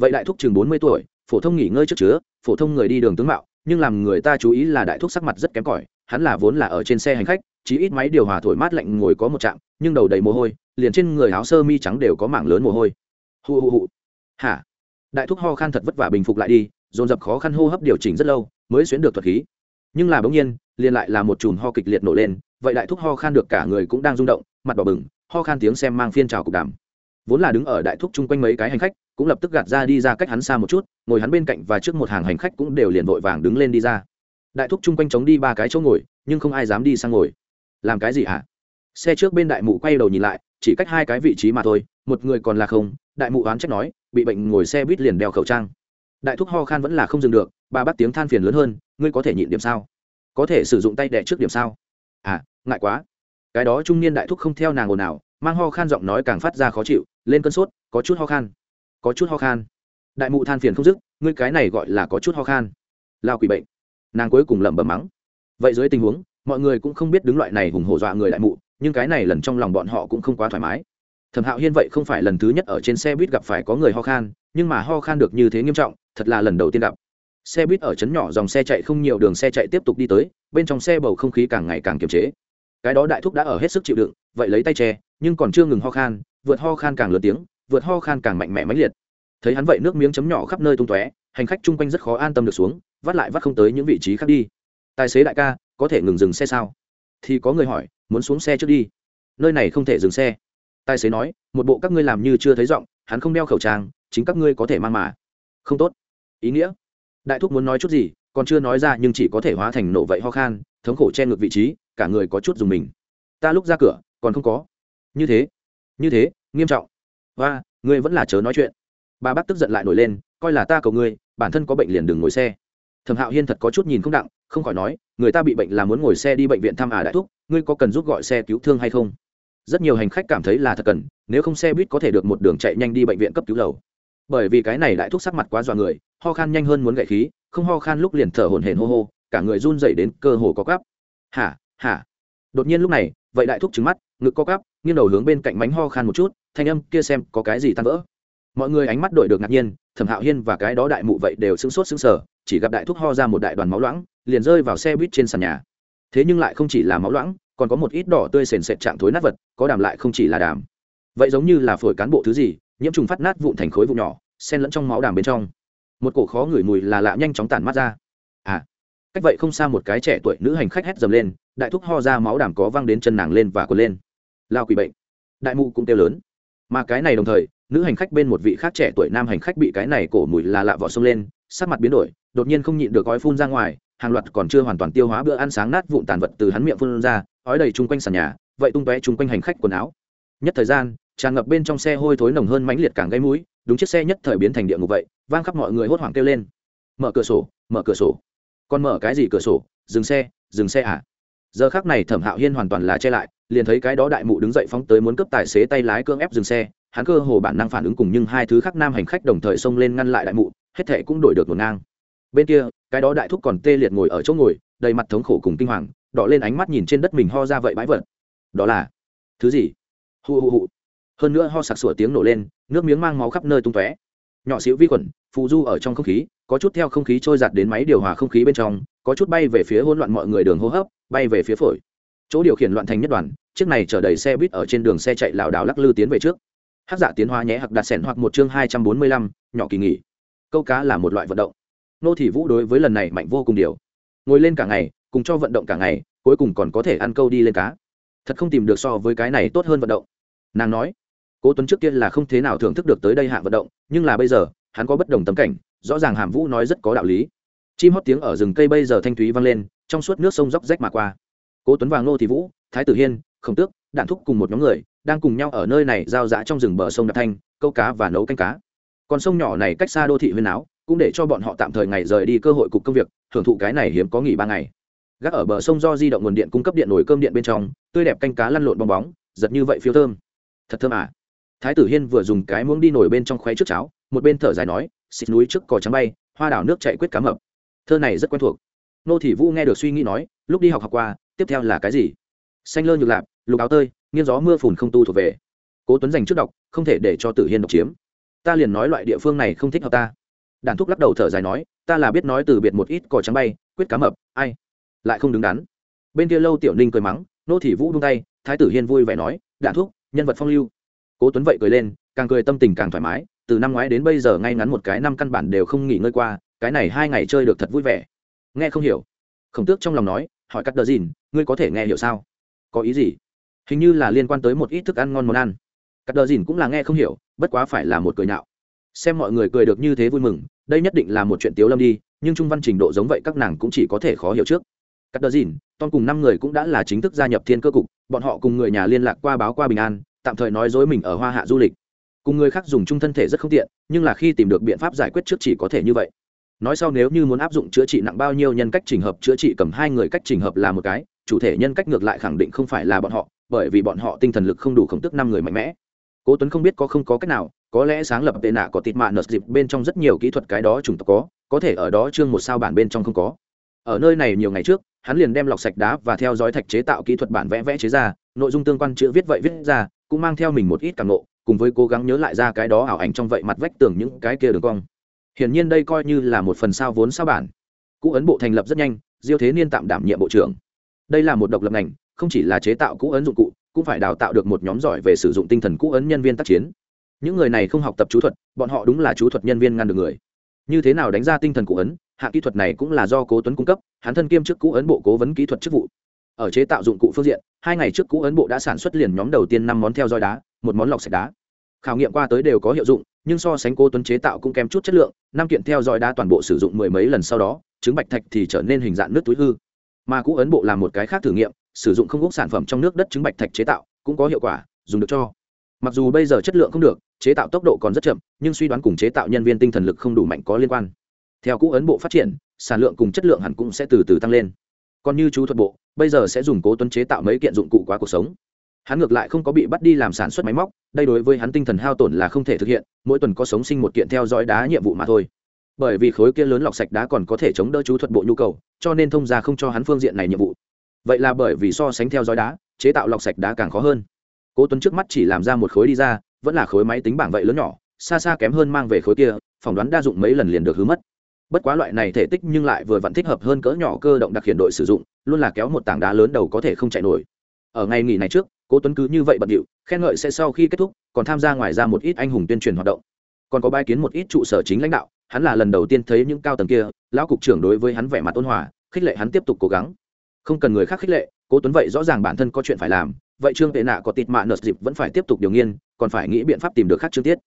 vậy đại thúc chừng bốn mươi tuổi phổ thông nghỉ ngơi trước chứa phổ thông người đi đường tướng mạo nhưng làm người ta chú ý là đại thúc sắc mặt rất kém cỏi hắn là vốn là ở trên xe hành khách chỉ ít máy điều hòa thổi mát lạnh ngồi có một trạm nhưng đầu đầy mồ hôi liền trên người áo sơ mi trắng đều có mảng lớn mồ hôi hu hu hu hả đại thúc ho khan thật vất vả bình phục lại đi dồn dập khó khăn hô hấp điều chỉnh rất lâu mới xuyến được thuật khí nhưng là bỗng nhiên liền lại là một chùm ho kịch liệt nổ lên vậy đại thúc ho khan được cả người cũng đang rung động mặt đỏ bừng ho khan tiếng xem mang phiên trào cục đàm. Vốn là đứng ở đại thúc chung quanh mấy cái hành khách, cũng lập tức gạt ra đi ra cách hắn xa một chút, ngồi hắn bên cạnh và trước một hàng hành khách cũng đều liền vội vàng đứng lên đi ra. Đại thúc chung quanh chống đi ba cái chỗ ngồi, nhưng không ai dám đi sang ngồi. Làm cái gì hả? Xe trước bên đại mụ quay đầu nhìn lại, chỉ cách hai cái vị trí mà thôi, một người còn là không, đại mụ oán trách nói, bị bệnh ngồi xe buýt liền đeo khẩu trang. Đại thúc ho khan vẫn là không dừng được bà bắt tiếng than phiền lớn hơn, ngươi có thể nhịn điểm sao? Có thể sử dụng tay đẻ trước điểm sao? À ngại quá cái đó trung niên đại thúc không theo nàng ồn ào, mang ho khan giọng nói càng phát ra khó chịu, lên cơn sốt, có chút ho khan, có chút ho khan. Đại mụ than phiền không dứt, ngươi cái này gọi là có chút ho khan. Lao quỷ bệnh. Nàng cuối cùng lẩm bẩm mắng. Vậy dưới tình huống, mọi người cũng không biết đứng loại này hùng hổ dọa người đại mụ, nhưng cái này lần trong lòng bọn họ cũng không quá thoải mái. Thẩm hạo hiên vậy không phải lần thứ nhất ở trên xe buýt gặp phải có người ho khan, nhưng mà ho khan được như thế nghiêm trọng, thật là lần đầu tiên gặp. Xe buýt ở trấn nhỏ dòng xe chạy không nhiều, đường xe chạy tiếp tục đi tới, bên trong xe bầu không khí càng ngày càng kiềm chế cái đó đại thúc đã ở hết sức chịu đựng, vậy lấy tay che, nhưng còn chưa ngừng ho khan, vượt ho khan càng lớn tiếng, vượt ho khan càng mạnh mẽ mãnh liệt. Thấy hắn vậy nước miếng chấm nhỏ khắp nơi tung tóe, hành khách chung quanh rất khó an tâm được xuống, vắt lại vắt không tới những vị trí khác đi. Tài xế đại ca, có thể ngừng dừng xe sao? Thì có người hỏi, muốn xuống xe trước đi. Nơi này không thể dừng xe. Tài xế nói, một bộ các ngươi làm như chưa thấy giọng, hắn không đeo khẩu trang, chính các ngươi có thể mang mà. Không tốt. Ý nghĩa. Đại thúc muốn nói chút gì, còn chưa nói ra nhưng chỉ có thể hóa thành nổ vậy ho khan, thống khổ che ngược vị trí cả người có chút dùng mình. Ta lúc ra cửa, còn không có. Như thế như thế, nghiêm trọng. Và ngươi vẫn là chớ nói chuyện. Bà bác tức giận lại nổi lên, coi là ta cầu ngươi, bản thân có bệnh liền đừng ngồi xe. Thẩm hạo hiên thật có chút nhìn không đặng, không khỏi nói, người ta bị bệnh là muốn ngồi xe đi bệnh viện thăm à đại thúc, ngươi có cần giúp gọi xe cứu thương hay không? Rất nhiều hành khách cảm thấy là thật cần, nếu không xe buýt có thể được một đường chạy nhanh đi bệnh viện cấp cứu lầu. Bởi vì cái này đại thúc sắc mặt quá dọa người, ho khan nhanh hơn muốn gậy khí, không ho khan lúc liền thở hổn hển hô hô, cả người run dậy đến cơ hồ có cắp hả? Hả? Đột nhiên lúc này, vậy đại thúc trứng mắt, ngực co cắp nghiêng đầu hướng bên cạnh mánh ho khan một chút, thanh âm kia xem có cái gì tan vỡ. Mọi người ánh mắt đổi được ngạc nhiên, thẩm hạo hiên và cái đó đại mụ vậy đều sững sốt sững sờ, chỉ gặp đại thúc ho ra một đại đoàn máu loãng, liền rơi vào xe buýt trên sàn nhà. Thế nhưng lại không chỉ là máu loãng, còn có một ít đỏ tươi sền sệt trạng thối nát vật, có đàm lại không chỉ là đàm. Vậy giống như là phổi cán bộ thứ gì, nhiễm trùng phát nát vụn thành khối vụ nhỏ, xen lẫn trong máu đàm bên trong. Một cổ khó ngửi mùi là lạ nhanh chóng tản mắt ra. À cách vậy không xa một cái trẻ tuổi nữ hành khách hét dầm lên đại thúc ho ra máu đảm có văng đến chân nàng lên và quần lên. Lao quỷ bệnh. Đại mụ cũng kêu lớn. Mà cái này đồng thời, nữ hành khách bên một vị khác trẻ tuổi nam hành khách bị cái này cổ mùi là lạ vỏ sông lên, sắc mặt biến đổi, đột nhiên không nhịn được gói phun ra ngoài, hàng loạt còn chưa hoàn toàn tiêu hóa bữa ăn sáng nát vụn tàn vật từ hắn miệng phun ra, ói đầy chung quanh sàn nhà, vậy tung tóe chung quanh hành khách quần áo. Nhất thời gian, tràn ngập bên trong xe hôi thối nồng hơn mãnh liệt càng gây mũi, đúng chiếc xe nhất thời biến thành địa ngục vậy, vang khắp mọi người hốt hoảng kêu lên. Mở cửa sổ, mở cửa sổ. Còn mở cái gì cửa sổ? Dừng xe dừng xe à? Giờ khác này thẩm hạo hiên hoàn toàn là che lại, liền thấy cái đó đại mụ đứng dậy phóng tới muốn cướp tài xế tay lái cưỡng ép dừng xe. Hắn cơ hồ bản năng phản ứng cùng nhưng hai thứ khác nam hành khách đồng thời xông lên ngăn lại đại mụ, hết thệ cũng đổi được ngổn ngang. Bên kia, cái đó đại thúc còn tê liệt ngồi ở chỗ ngồi, đầy mặt thống khổ cùng kinh hoàng, đỏ lên ánh mắt nhìn trên đất mình ho ra vậy bãi vật. Đó là thứ gì? Hù hù hù hơn nữa ho sặc sủa tiếng nổ lên, nước miếng mang máu khắp nơi tung tóe nhỏ xíu vi khuẩn, phù du ở trong không khí, có chút theo không khí trôi giặt đến máy điều hòa không khí bên trong, có chút bay về phía hỗn loạn mọi người đường hô hấp, bay về phía phổi. Chỗ điều khiển loạn thành nhất đoàn, chiếc này chở đầy xe buýt ở trên đường xe chạy lảo đảo lắc lư tiến về trước. Hát giả dạ tiến hóa nhé hoặc đặt sẻn hoặc một chương hai trăm bốn mươi lăm, nhỏ kỳ nghỉ. Câu cá là một loại vận động. Nô thị vũ đối với lần này mạnh vô cùng điều. Ngồi lên cả ngày, cùng cho vận động cả ngày, cuối cùng còn có thể ăn câu đi lên cá. Thật không tìm được so với cái này tốt hơn vận động. Nàng nói cố tuấn trước kia là không thế nào thưởng thức được tới đây hạng vận động, nhưng là bây giờ, hắn có bất đồng tấm cảnh, rõ ràng hàm vũ nói rất có đạo lý. Chim hót tiếng ở rừng cây bây giờ thanh thúy vang lên, trong suốt nước sông róc rách mà qua. Cố tuấn và ngô thị vũ, thái tử hiên, khổng tước, đạn thúc cùng một nhóm người, đang cùng nhau ở nơi này giao dã trong rừng bờ sông đạp thanh, câu cá và nấu canh cá. Còn sông nhỏ này cách xa đô thị huyên áo, cũng để cho bọn họ tạm thời ngày rời đi cơ hội cục công việc, thưởng thụ cái này hiếm có nghỉ ba ngày. Gác ở bờ sông do di động nguồn điện cung cấp điện nồi cơm điện bên trong, tươi đẹp canh cá lăn lộn bong bóng, giật như vậy phiêu thơm. Thật thơm à? Thái tử hiên vừa dùng cái muỗng đi nổi bên trong khoe trước cháo, một bên thở dài nói, xịt núi trước cò trắng bay, hoa đảo nước chạy quyết cá mập. Thơ này rất quen thuộc. Nô thị vũ nghe được suy nghĩ nói, lúc đi học học qua, tiếp theo là cái gì? Xanh lơ nhược lạp, lục áo tơi, nghiêng gió mưa phùn không tu thuộc về. Cố tuấn dành trước đọc, không thể để cho tử hiên độc chiếm. Ta liền nói loại địa phương này không thích hợp ta. Đàn thúc lắc đầu thở dài nói, ta là biết nói từ biệt một ít cò trắng bay, quyết cá mập, ai? Lại không đứng đắn. Bên kia lâu tiểu ninh cười mắng, nô thị vũ buông tay, thái tử hiên vui vẻ nói đàn thúc, nhân vật phong lưu cố tuấn vậy cười lên, càng cười tâm tình càng thoải mái, từ năm ngoái đến bây giờ ngay ngắn một cái năm căn bản đều không nghỉ ngơi qua, cái này hai ngày chơi được thật vui vẻ. Nghe không hiểu. Khổng tước trong lòng nói, hỏi cắt đờ dìn, ngươi có thể nghe hiểu sao? Có ý gì? Hình như là liên quan tới một ít thức ăn ngon món ăn. Cắt đờ dìn cũng là nghe không hiểu, bất quá phải là một cười nhạo. Xem mọi người cười được như thế vui mừng, đây nhất định là một chuyện tiếu lâm đi, nhưng trung văn trình độ giống vậy các nàng cũng chỉ có thể khó hiểu trước. Cắt đờ dìn, tom cùng năm người cũng đã là chính thức gia nhập thiên cơ cục, bọn họ cùng người nhà liên lạc qua báo qua bình an tạm thời nói dối mình ở hoa hạ du lịch. Cùng người khác dùng chung thân thể rất không tiện, nhưng là khi tìm được biện pháp giải quyết trước chỉ có thể như vậy. Nói sau nếu như muốn áp dụng chữa trị nặng bao nhiêu nhân cách trình hợp chữa trị cầm hai người cách trình hợp là một cái, chủ thể nhân cách ngược lại khẳng định không phải là bọn họ, bởi vì bọn họ tinh thần lực không đủ khổng tức năm người mạnh mẽ. Cố tuấn không biết có không có cách nào, có lẽ sáng lập tệ nạ có tịt mạ nợt dịp bên trong rất nhiều kỹ thuật cái đó chủng tộc có có thể ở đó chương một sao bản bên trong không có. Ở nơi này nhiều ngày trước, hắn liền đem lọc sạch đá và theo dõi thạch chế tạo kỹ thuật bản vẽ vẽ chế ra, nội dung tương quan chữ viết vậy viết ra cũng mang theo mình một ít cảm nộ, cùng với cố gắng nhớ lại ra cái đó ảo ảnh trong vậy mặt vách tường những cái kia đường cong. Hiển nhiên đây coi như là một phần sao vốn sao bản. Cũ ấn bộ thành lập rất nhanh, diêu thế niên tạm đảm nhiệm bộ trưởng. Đây là một độc lập ngành, không chỉ là chế tạo cũ ấn dụng cụ, cũng phải đào tạo được một nhóm giỏi về sử dụng tinh thần cũ ấn nhân viên tác chiến. Những người này không học tập chú thuật, bọn họ đúng là chú thuật nhân viên ngăn được người. Như thế nào đánh ra tinh thần cũ ấn, hạ kỹ thuật này cũng là do cố tuấn cung cấp, hắn thân kiêm chức cũ ấn bộ cố vấn kỹ thuật chức vụ ở chế tạo dụng cụ phương diện, hai ngày trước cũ ấn bộ đã sản xuất liền nhóm đầu tiên năm món theo dõi đá, một món lọc sạch đá. Khảo nghiệm qua tới đều có hiệu dụng, nhưng so sánh cô tuấn chế tạo cũng kém chút chất lượng, năm kiện theo dõi đá toàn bộ sử dụng mười mấy lần sau đó, trứng bạch thạch thì trở nên hình dạng nước túi hư. Mà cũ ấn bộ làm một cái khác thử nghiệm, sử dụng không gốc sản phẩm trong nước đất trứng bạch thạch chế tạo, cũng có hiệu quả, dùng được cho. Mặc dù bây giờ chất lượng không được, chế tạo tốc độ còn rất chậm, nhưng suy đoán cùng chế tạo nhân viên tinh thần lực không đủ mạnh có liên quan. Theo cũ ấn bộ phát triển, sản lượng cùng chất lượng hẳn cũng sẽ từ từ tăng lên. Còn như chú thuật bộ bây giờ sẽ dùng cố tuấn chế tạo mấy kiện dụng cụ quá cuộc sống. Hắn ngược lại không có bị bắt đi làm sản xuất máy móc, đây đối với hắn tinh thần hao tổn là không thể thực hiện, mỗi tuần có sống sinh một kiện theo dõi đá nhiệm vụ mà thôi. Bởi vì khối kia lớn lọc sạch đá còn có thể chống đỡ chú thuật bộ nhu cầu, cho nên thông gia không cho hắn phương diện này nhiệm vụ. Vậy là bởi vì so sánh theo dõi đá, chế tạo lọc sạch đá càng khó hơn. Cố tuấn trước mắt chỉ làm ra một khối đi ra, vẫn là khối máy tính bảng vậy lớn nhỏ, xa xa kém hơn mang về khối kia, phỏng đoán đa dụng mấy lần liền được hứa mất bất quá loại này thể tích nhưng lại vừa vẫn thích hợp hơn cỡ nhỏ cơ động đặc hiện đội sử dụng, luôn là kéo một tảng đá lớn đầu có thể không chạy nổi. Ở ngày nghỉ này trước, cố tuấn cứ như vậy bận điệu, khen ngợi sẽ sau khi kết thúc, còn tham gia ngoài ra một ít anh hùng tuyên truyền hoạt động. Còn có bài kiến một ít trụ sở chính lãnh đạo, hắn là lần đầu tiên thấy những cao tầng kia, lão cục trưởng đối với hắn vẻ mặt ôn hòa, khích lệ hắn tiếp tục cố gắng. Không cần người khác khích lệ, cố tuấn vậy rõ ràng bản thân có chuyện phải làm, vậy trương tệ nạ có tịt mạ nợ dịp vẫn phải tiếp tục điều nghiên, còn phải nghĩ biện pháp tìm được khác chương tiết.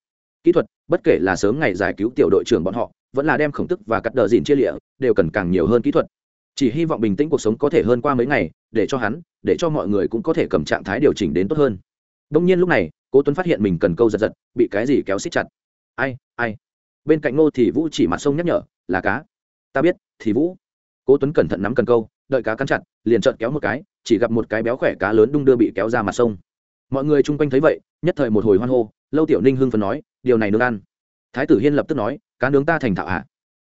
Kỹ thuật, bất kể là sớm ngày giải cứu tiểu đội trưởng bọn họ vẫn là đem khổng tức và cắt đờ dìn chia lịa, đều cần càng nhiều hơn kỹ thuật. Chỉ hy vọng bình tĩnh cuộc sống có thể hơn qua mấy ngày, để cho hắn, để cho mọi người cũng có thể cầm trạng thái điều chỉnh đến tốt hơn. Đông nhiên lúc này, cố tuấn phát hiện mình cần câu giật giật, bị cái gì kéo xích chặt. Ai ai? Bên cạnh ngô thì vũ chỉ mặt sông nhắc nhở, là cá. Ta biết, thì vũ. Cố tuấn cẩn thận nắm cần câu, đợi cá cắn chặt, liền trợn kéo một cái, chỉ gặp một cái béo khỏe cá lớn đung đưa bị kéo ra mặt sông. Mọi người chung quanh thấy vậy, nhất thời một hồi hoan hô, lâu tiểu ninh hưng phấn nói, điều này nương ăn. Thái tử hiên lập tức nói cá nướng ta thành thạo hạ.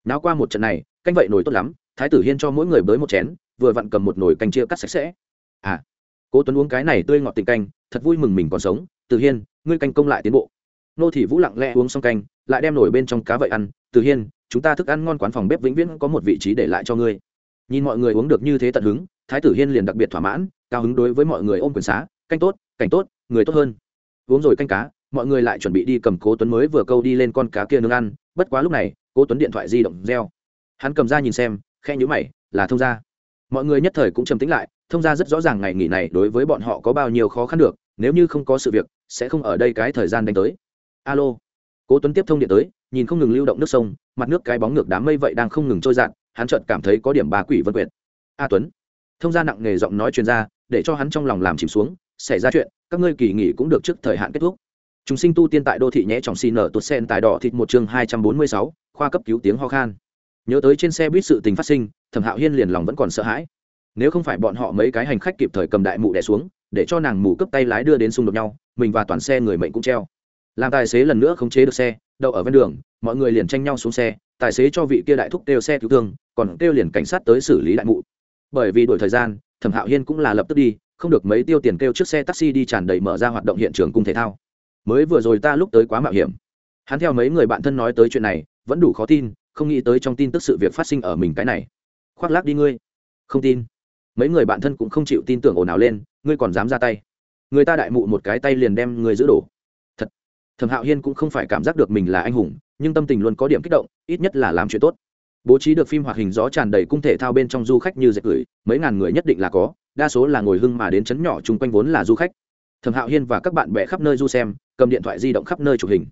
Náo qua một trận này, canh vậy nổi tốt lắm, thái tử hiên cho mỗi người bới một chén, vừa vặn cầm một nồi canh chia cắt sạch sẽ. À cố tuấn uống cái này tươi ngọt tình canh, thật vui mừng mình còn sống. Tử hiên, ngươi canh công lại tiến bộ. Nô thị vũ lặng lẽ uống xong canh, lại đem nổi bên trong cá vậy ăn. Tử hiên, chúng ta thức ăn ngon quán phòng bếp vĩnh viễn có một vị trí để lại cho ngươi. Nhìn mọi người uống được như thế tận hứng, thái tử hiên liền đặc biệt thỏa mãn, cao hứng đối với mọi người ôm quyền xá. Canh tốt cảnh tốt, người tốt hơn. Uống rồi canh cá mọi người lại chuẩn bị đi cầm cố tuấn mới vừa câu đi lên con cá kia nướng ăn. Bất quá lúc này, cố tuấn điện thoại di động reo. Hắn cầm ra nhìn xem khe nhữ mày, là thông gia. Mọi người nhất thời cũng trầm tĩnh lại, thông gia rất rõ ràng ngày nghỉ này đối với bọn họ có bao nhiêu khó khăn được, nếu như không có sự việc, sẽ không ở đây cái thời gian đánh tới. Alo. Cố tuấn tiếp thông điện tới, nhìn không ngừng lưu động nước sông, mặt nước cái bóng ngược đám mây vậy đang không ngừng trôi dạt, hắn chợt cảm thấy có điểm bà quỷ vân quyệt. A tuấn. Thông gia nặng nghề giọng nói chuyên gia để cho hắn trong lòng làm chìm xuống, xảy ra chuyện, các ngươi kỳ nghỉ cũng được trước thời hạn kết thúc chúng sinh tu tiên tại đô thị nhẽ trọng xì nở tuột sen tài đỏ thịt một chương hai trăm bốn mươi sáu, khoa cấp cứu tiếng ho khan. Nhớ tới trên xe buýt sự tình phát sinh, thẩm hạo hiên liền lòng vẫn còn sợ hãi. Nếu không phải bọn họ mấy cái hành khách kịp thời cầm đại mụ đẻ xuống, để cho nàng mù cấp tay lái đưa đến xung đột nhau, mình và toàn xe người mệnh cũng treo. Làm tài xế lần nữa khống chế được xe, đậu ở ven đường, mọi người liền tranh nhau xuống xe, tài xế cho vị kia đại thúc kêu xe cứu thương, còn kêu liền cảnh sát tới xử lý đại mụ bởi vì đổi thời gian, thẩm hạo hiên cũng là lập tức đi, không được mấy tiêu tiền kêu trước xe taxi đi tràn đầy mở ra hoạt động hiện trường cung thể thao mới vừa rồi ta lúc tới quá mạo hiểm. Hắn theo mấy người bạn thân nói tới chuyện này, vẫn đủ khó tin, không nghĩ tới trong tin tức sự việc phát sinh ở mình cái này. Khoác lác đi ngươi. Không tin. Mấy người bạn thân cũng không chịu tin tưởng ồn ào lên, ngươi còn dám ra tay. Người ta đại mụ một cái tay liền đem người giữ đổ. Thật. Thẩm hạo hiên cũng không phải cảm giác được mình là anh hùng, nhưng tâm tình luôn có điểm kích động, ít nhất là làm chuyện tốt. Bố trí được phim hoạt hình gió tràn đầy cung thể thao bên trong du khách như dệt gửi, mấy ngàn người nhất định là có, đa số là ngồi hưng mà đến chấn nhỏ chung quanh vốn là du khách. Thẩm hạo hiên và các bạn bè khắp nơi du xem cầm điện thoại di động khắp nơi chụp hình.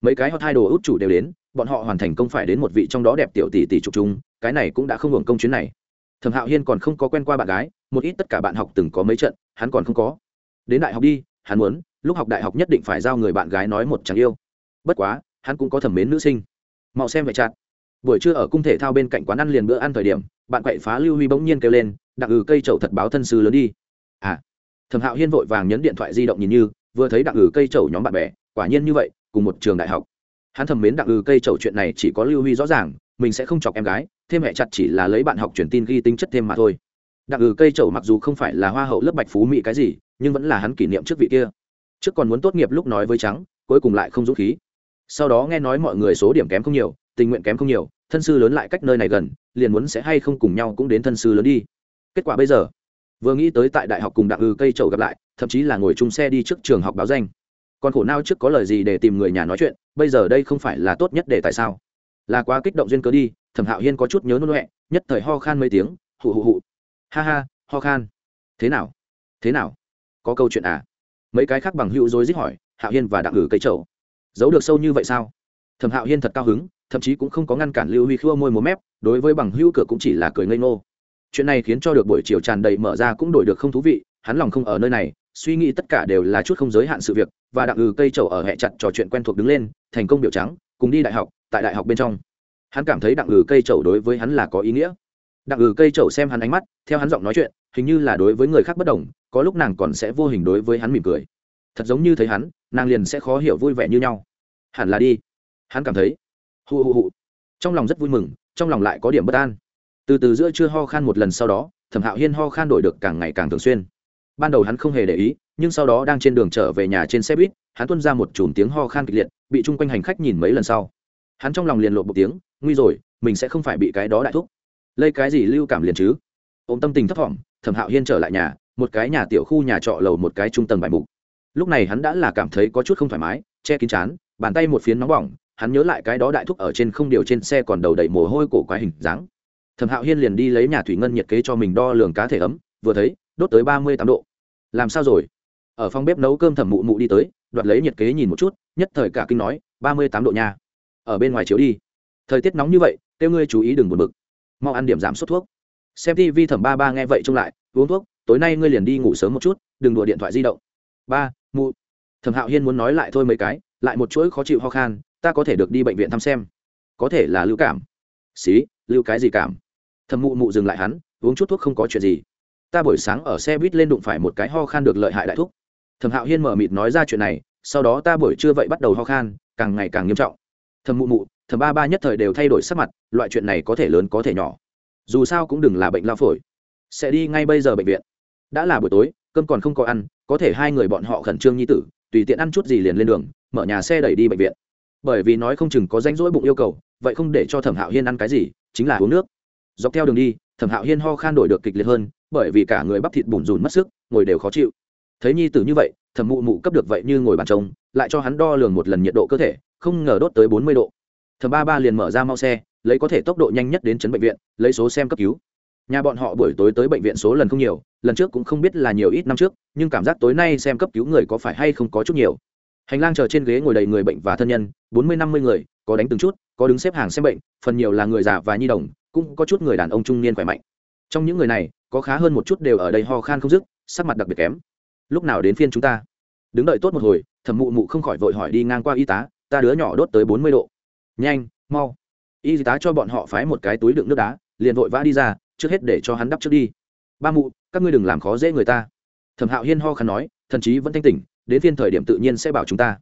Mấy cái hot hai đồ út chủ đều đến, bọn họ hoàn thành công phải đến một vị trong đó đẹp tiểu tỷ tỷ chụp chung, cái này cũng đã không hưởng công chuyến này. Thẩm hạo hiên còn không có quen qua bạn gái, một ít tất cả bạn học từng có mấy trận, hắn còn không có. Đến đại học đi, hắn muốn, lúc học đại học nhất định phải giao người bạn gái nói một chẳng yêu. Bất quá, hắn cũng có thẩm mến nữ sinh. Mạo xem vậy chặt. Buổi trưa ở cung thể thao bên cạnh quán ăn liền bữa ăn thời điểm, bạn quậy phá lưu huy bỗng nhiên kêu lên đặc ừ cây trậu thật báo thân sư lớn đi. À thẩm hạo hiên vội vàng nhấn điện thoại di động nhìn như vừa thấy đặng ừ cây trầu nhóm bạn bè, quả nhiên như vậy, cùng một trường đại học. Hắn thầm mến đặng ừ cây trầu chuyện này chỉ có lưu huy rõ ràng, mình sẽ không chọc em gái, thêm mẹ chặt chỉ là lấy bạn học truyền tin ghi tính chất thêm mà thôi. Đặng ừ cây trầu mặc dù không phải là hoa hậu lớp bạch phú mỹ cái gì, nhưng vẫn là hắn kỷ niệm trước vị kia. Trước còn muốn tốt nghiệp lúc nói với trắng, cuối cùng lại không dũng khí. Sau đó nghe nói mọi người số điểm kém không nhiều, tình nguyện kém không nhiều, thân sư lớn lại cách nơi này gần, liền muốn sẽ hay không cùng nhau cũng đến thân sư lớn đi. Kết quả bây giờ, vừa nghĩ tới tại đại học cùng đặng ư cây trầu gặp lại thậm chí là ngồi chung xe đi trước trường học báo danh. Còn khổ nao trước có lời gì để tìm người nhà nói chuyện, bây giờ đây không phải là tốt nhất để tại sao? Là quá kích động duyên cớ đi, thẩm hạo hiên có chút nhớ nôn huệ, nhất thời ho khan mấy tiếng, hụ hụ hụ. Ha ha, ho khan. Thế nào? Thế nào? Có câu chuyện à? Mấy cái khác bằng hữu dối dích hỏi, hạo hiên và đặng ngử cây trầu giấu được sâu như vậy sao? Thẩm hạo hiên thật cao hứng, thậm chí cũng không có ngăn cản lưu huy khua môi múa mép, đối với bằng hữu cửa cũng chỉ là cười ngây ngô. Chuyện này khiến cho được buổi chiều tràn đầy mở ra cũng đổi được không thú vị, hắn lòng không ở nơi này suy nghĩ tất cả đều là chút không giới hạn sự việc, và đặng ừ cây trầu ở hẹ chặt trò chuyện quen thuộc đứng lên, thành công biểu trắng, cùng đi đại học, tại đại học bên trong. Hắn cảm thấy đặng ừ cây trầu đối với hắn là có ý nghĩa. Đặng ừ cây trầu xem hắn ánh mắt, theo hắn giọng nói chuyện, hình như là đối với người khác bất đồng, có lúc nàng còn sẽ vô hình đối với hắn mỉm cười. Thật giống như thấy hắn, nàng liền sẽ khó hiểu vui vẻ như nhau. Hẳn là đi. Hắn cảm thấy hụ hụ hụ trong lòng rất vui mừng, trong lòng lại có điểm bất an. Từ từ giữa chưa ho khan một lần sau đó, thẩm hạo hiên ho khan đổi được càng ngày càng thường xuyên ban đầu hắn không hề để ý, nhưng sau đó đang trên đường trở về nhà trên xe buýt, hắn tuân ra một chùm tiếng ho khan kịch liệt, bị chung quanh hành khách nhìn mấy lần sau. Hắn trong lòng liền lộ một tiếng, nguy rồi, mình sẽ không phải bị cái đó đại thúc. Lây cái gì lưu cảm liền chứ? Ôm tâm tình thấp thỏm, thẩm hạo hiên trở lại nhà, một cái nhà tiểu khu nhà trọ lầu một cái trung tầng bài mục. Lúc này hắn đã là cảm thấy có chút không thoải mái, che kín chán, bàn tay một phiến nóng bỏng, hắn nhớ lại cái đó đại thúc ở trên không điều trên xe còn đầu đầy mồ hôi cổ quái hình dáng. Thẩm hạo hiên liền đi lấy nhà thủy ngân nhiệt kế cho mình đo lường cá thể ấm, vừa thấy, đốt tới ba mươi tám độ làm sao rồi? Ở phòng bếp nấu cơm thẩm mụ mụ đi tới, đoạt lấy nhiệt kế nhìn một chút, nhất thời cả kinh nói, ba mươi tám độ nha. Ở bên ngoài chiếu đi. Thời tiết nóng như vậy, kêu ngươi chú ý đừng buồn bực. Mau ăn điểm giảm sốt thuốc. Xem tv thẩm ba ba nghe vậy trông lại, uống thuốc, tối nay ngươi liền đi ngủ sớm một chút, đừng đùa điện thoại di động. Ba, mụ. Thẩm hạo hiên muốn nói lại thôi mấy cái, lại một chuỗi khó chịu ho khan, ta có thể được đi bệnh viện thăm xem. Có thể là lưu cảm. Xí, lưu cái gì cảm? Thẩm mụ mụ dừng lại hắn, uống chút thuốc không có chuyện gì ta buổi sáng ở xe buýt lên đụng phải một cái ho khan được lợi hại đại thuốc thẩm hạo hiên mở mịt nói ra chuyện này, sau đó ta buổi trưa vậy bắt đầu ho khan, càng ngày càng nghiêm trọng. Thẩm mụ mụ, thẩm ba ba nhất thời đều thay đổi sắc mặt, loại chuyện này có thể lớn có thể nhỏ. Dù sao cũng đừng là bệnh lao phổi. Sẽ đi ngay bây giờ bệnh viện. Đã là buổi tối, cơm còn không có ăn, có thể hai người bọn họ khẩn trương nhi tử, tùy tiện ăn chút gì liền lên đường, mở nhà xe đẩy đi bệnh viện. Bởi vì nói không chừng có danh rỗi bụng yêu cầu, vậy không để cho thẩm hạo hiên ăn cái gì, chính là uống nước. Dọc theo đường đi, thẩm hạo hiên ho khan đổi được kịch liệt hơn bởi vì cả người bắp thịt bùn rùn mất sức, ngồi đều khó chịu. Thấy nhi tử như vậy, thẩm mụ mụ cấp được vậy như ngồi bàn trông lại cho hắn đo lường một lần nhiệt độ cơ thể, không ngờ đốt tới bốn mươi độ. Thẩm ba ba liền mở ra mau xe, lấy có thể tốc độ nhanh nhất đến chấn bệnh viện, lấy số xem cấp cứu. Nhà bọn họ buổi tối tới bệnh viện số lần không nhiều, lần trước cũng không biết là nhiều ít năm trước, nhưng cảm giác tối nay xem cấp cứu người có phải hay không có chút nhiều. Hành lang chờ trên ghế ngồi đầy người bệnh và thân nhân, bốn mươi năm mươi người, có đánh từng chút, có đứng xếp hàng xem bệnh, phần nhiều là người già và nhi đồng, cũng có chút người đàn ông trung niên khỏe mạnh. Trong những người này có khá hơn một chút đều ở đây ho khan không dứt, sắc mặt đặc biệt kém. Lúc nào đến phiên chúng ta? Đứng đợi tốt một hồi, thẩm mụ mụ không khỏi vội hỏi đi ngang qua y tá, ta đứa nhỏ đốt tới bốn mươi độ. Nhanh, mau. Y tá cho bọn họ phái một cái túi đựng nước đá, liền vội vã đi ra, trước hết để cho hắn đắp trước đi. Ba mụ, các ngươi đừng làm khó dễ người ta. Thẩm hạo hiên ho khăn nói, thần chí vẫn thanh tỉnh, đến phiên thời điểm tự nhiên sẽ bảo chúng ta.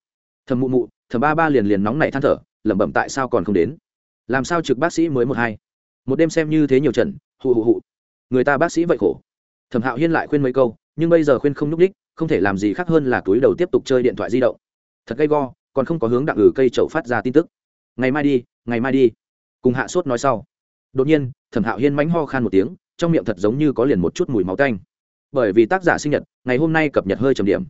Thẩm mụ mụ, thẩm ba ba liền liền nóng nảy than thở, lẩm bẩm tại sao còn không đến? Làm sao trực bác sĩ mới một hai? Một đêm xem như thế nhiều trận hụ hụ hụ người ta bác sĩ vậy khổ. Thẩm hạo hiên lại khuyên mấy câu, nhưng bây giờ khuyên không nhúc đích không thể làm gì khác hơn là túi đầu tiếp tục chơi điện thoại di động. Thật gay go, còn không có hướng đặng ử cây chậu phát ra tin tức. Ngày mai đi, ngày mai đi. Cùng hạ sốt nói sau. Đột nhiên, thẩm hạo hiên mánh ho khan một tiếng, trong miệng thật giống như có liền một chút mùi máu tanh. Bởi vì tác giả sinh nhật, ngày hôm nay cập nhật hơi trầm điểm.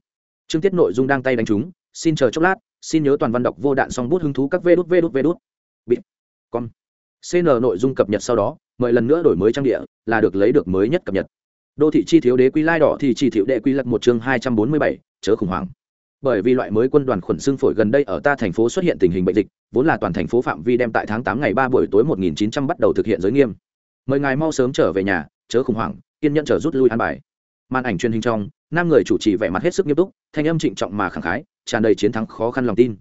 Chương tiết nội dung đang tay đánh chúng, xin chờ chốc lát, xin nhớ toàn văn đọc vô đạn song bút hứng thú các vê đút vê đút vê đút. Bịt. Con cn nội dung cập nhật sau đó, mời lần nữa đổi mới trang địa, là được lấy được mới nhất cập nhật. Đô thị chi thiếu đế quy lai đỏ thì chỉ thiệu đệ quy lật một chương hai trăm bốn mươi bảy, chớ khủng hoảng. Bởi vì loại mới quân đoàn khuẩn xương phổi gần đây ở ta thành phố xuất hiện tình hình bệnh dịch, vốn là toàn thành phố phạm vi đem tại tháng tám ngày ba buổi tối một nghìn chín trăm bắt đầu thực hiện giới nghiêm. Mời ngài mau sớm trở về nhà, chớ khủng hoảng, kiên nhẫn chờ rút lui an bài. Màn ảnh truyền hình trong, nam người chủ trì vẻ mặt hết sức nghiêm túc, thanh âm trịnh trọng mà khẳng khái, tràn đầy chiến thắng khó khăn lòng tin.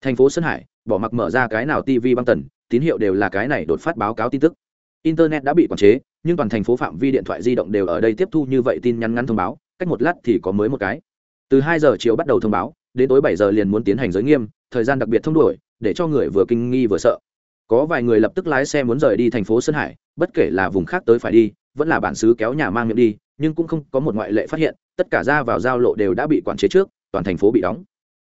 Thành phố sơn hải, bỏ mặc mở ra cái nào tv băng tần tín hiệu đều là cái này đột phát báo cáo tin tức. Internet đã bị quản chế, nhưng toàn thành phố phạm vi điện thoại di động đều ở đây tiếp thu như vậy tin nhắn ngắn thông báo, cách một lát thì có mới một cái. Từ hai giờ chiều bắt đầu thông báo, đến tối bảy giờ liền muốn tiến hành giới nghiêm, thời gian đặc biệt thông đuổi, để cho người vừa kinh nghi vừa sợ. Có vài người lập tức lái xe muốn rời đi thành phố sơn hải, bất kể là vùng khác tới phải đi, vẫn là bản xứ kéo nhà mang miệng đi, nhưng cũng không có một ngoại lệ phát hiện, tất cả ra vào giao lộ đều đã bị quản chế trước, toàn thành phố bị đóng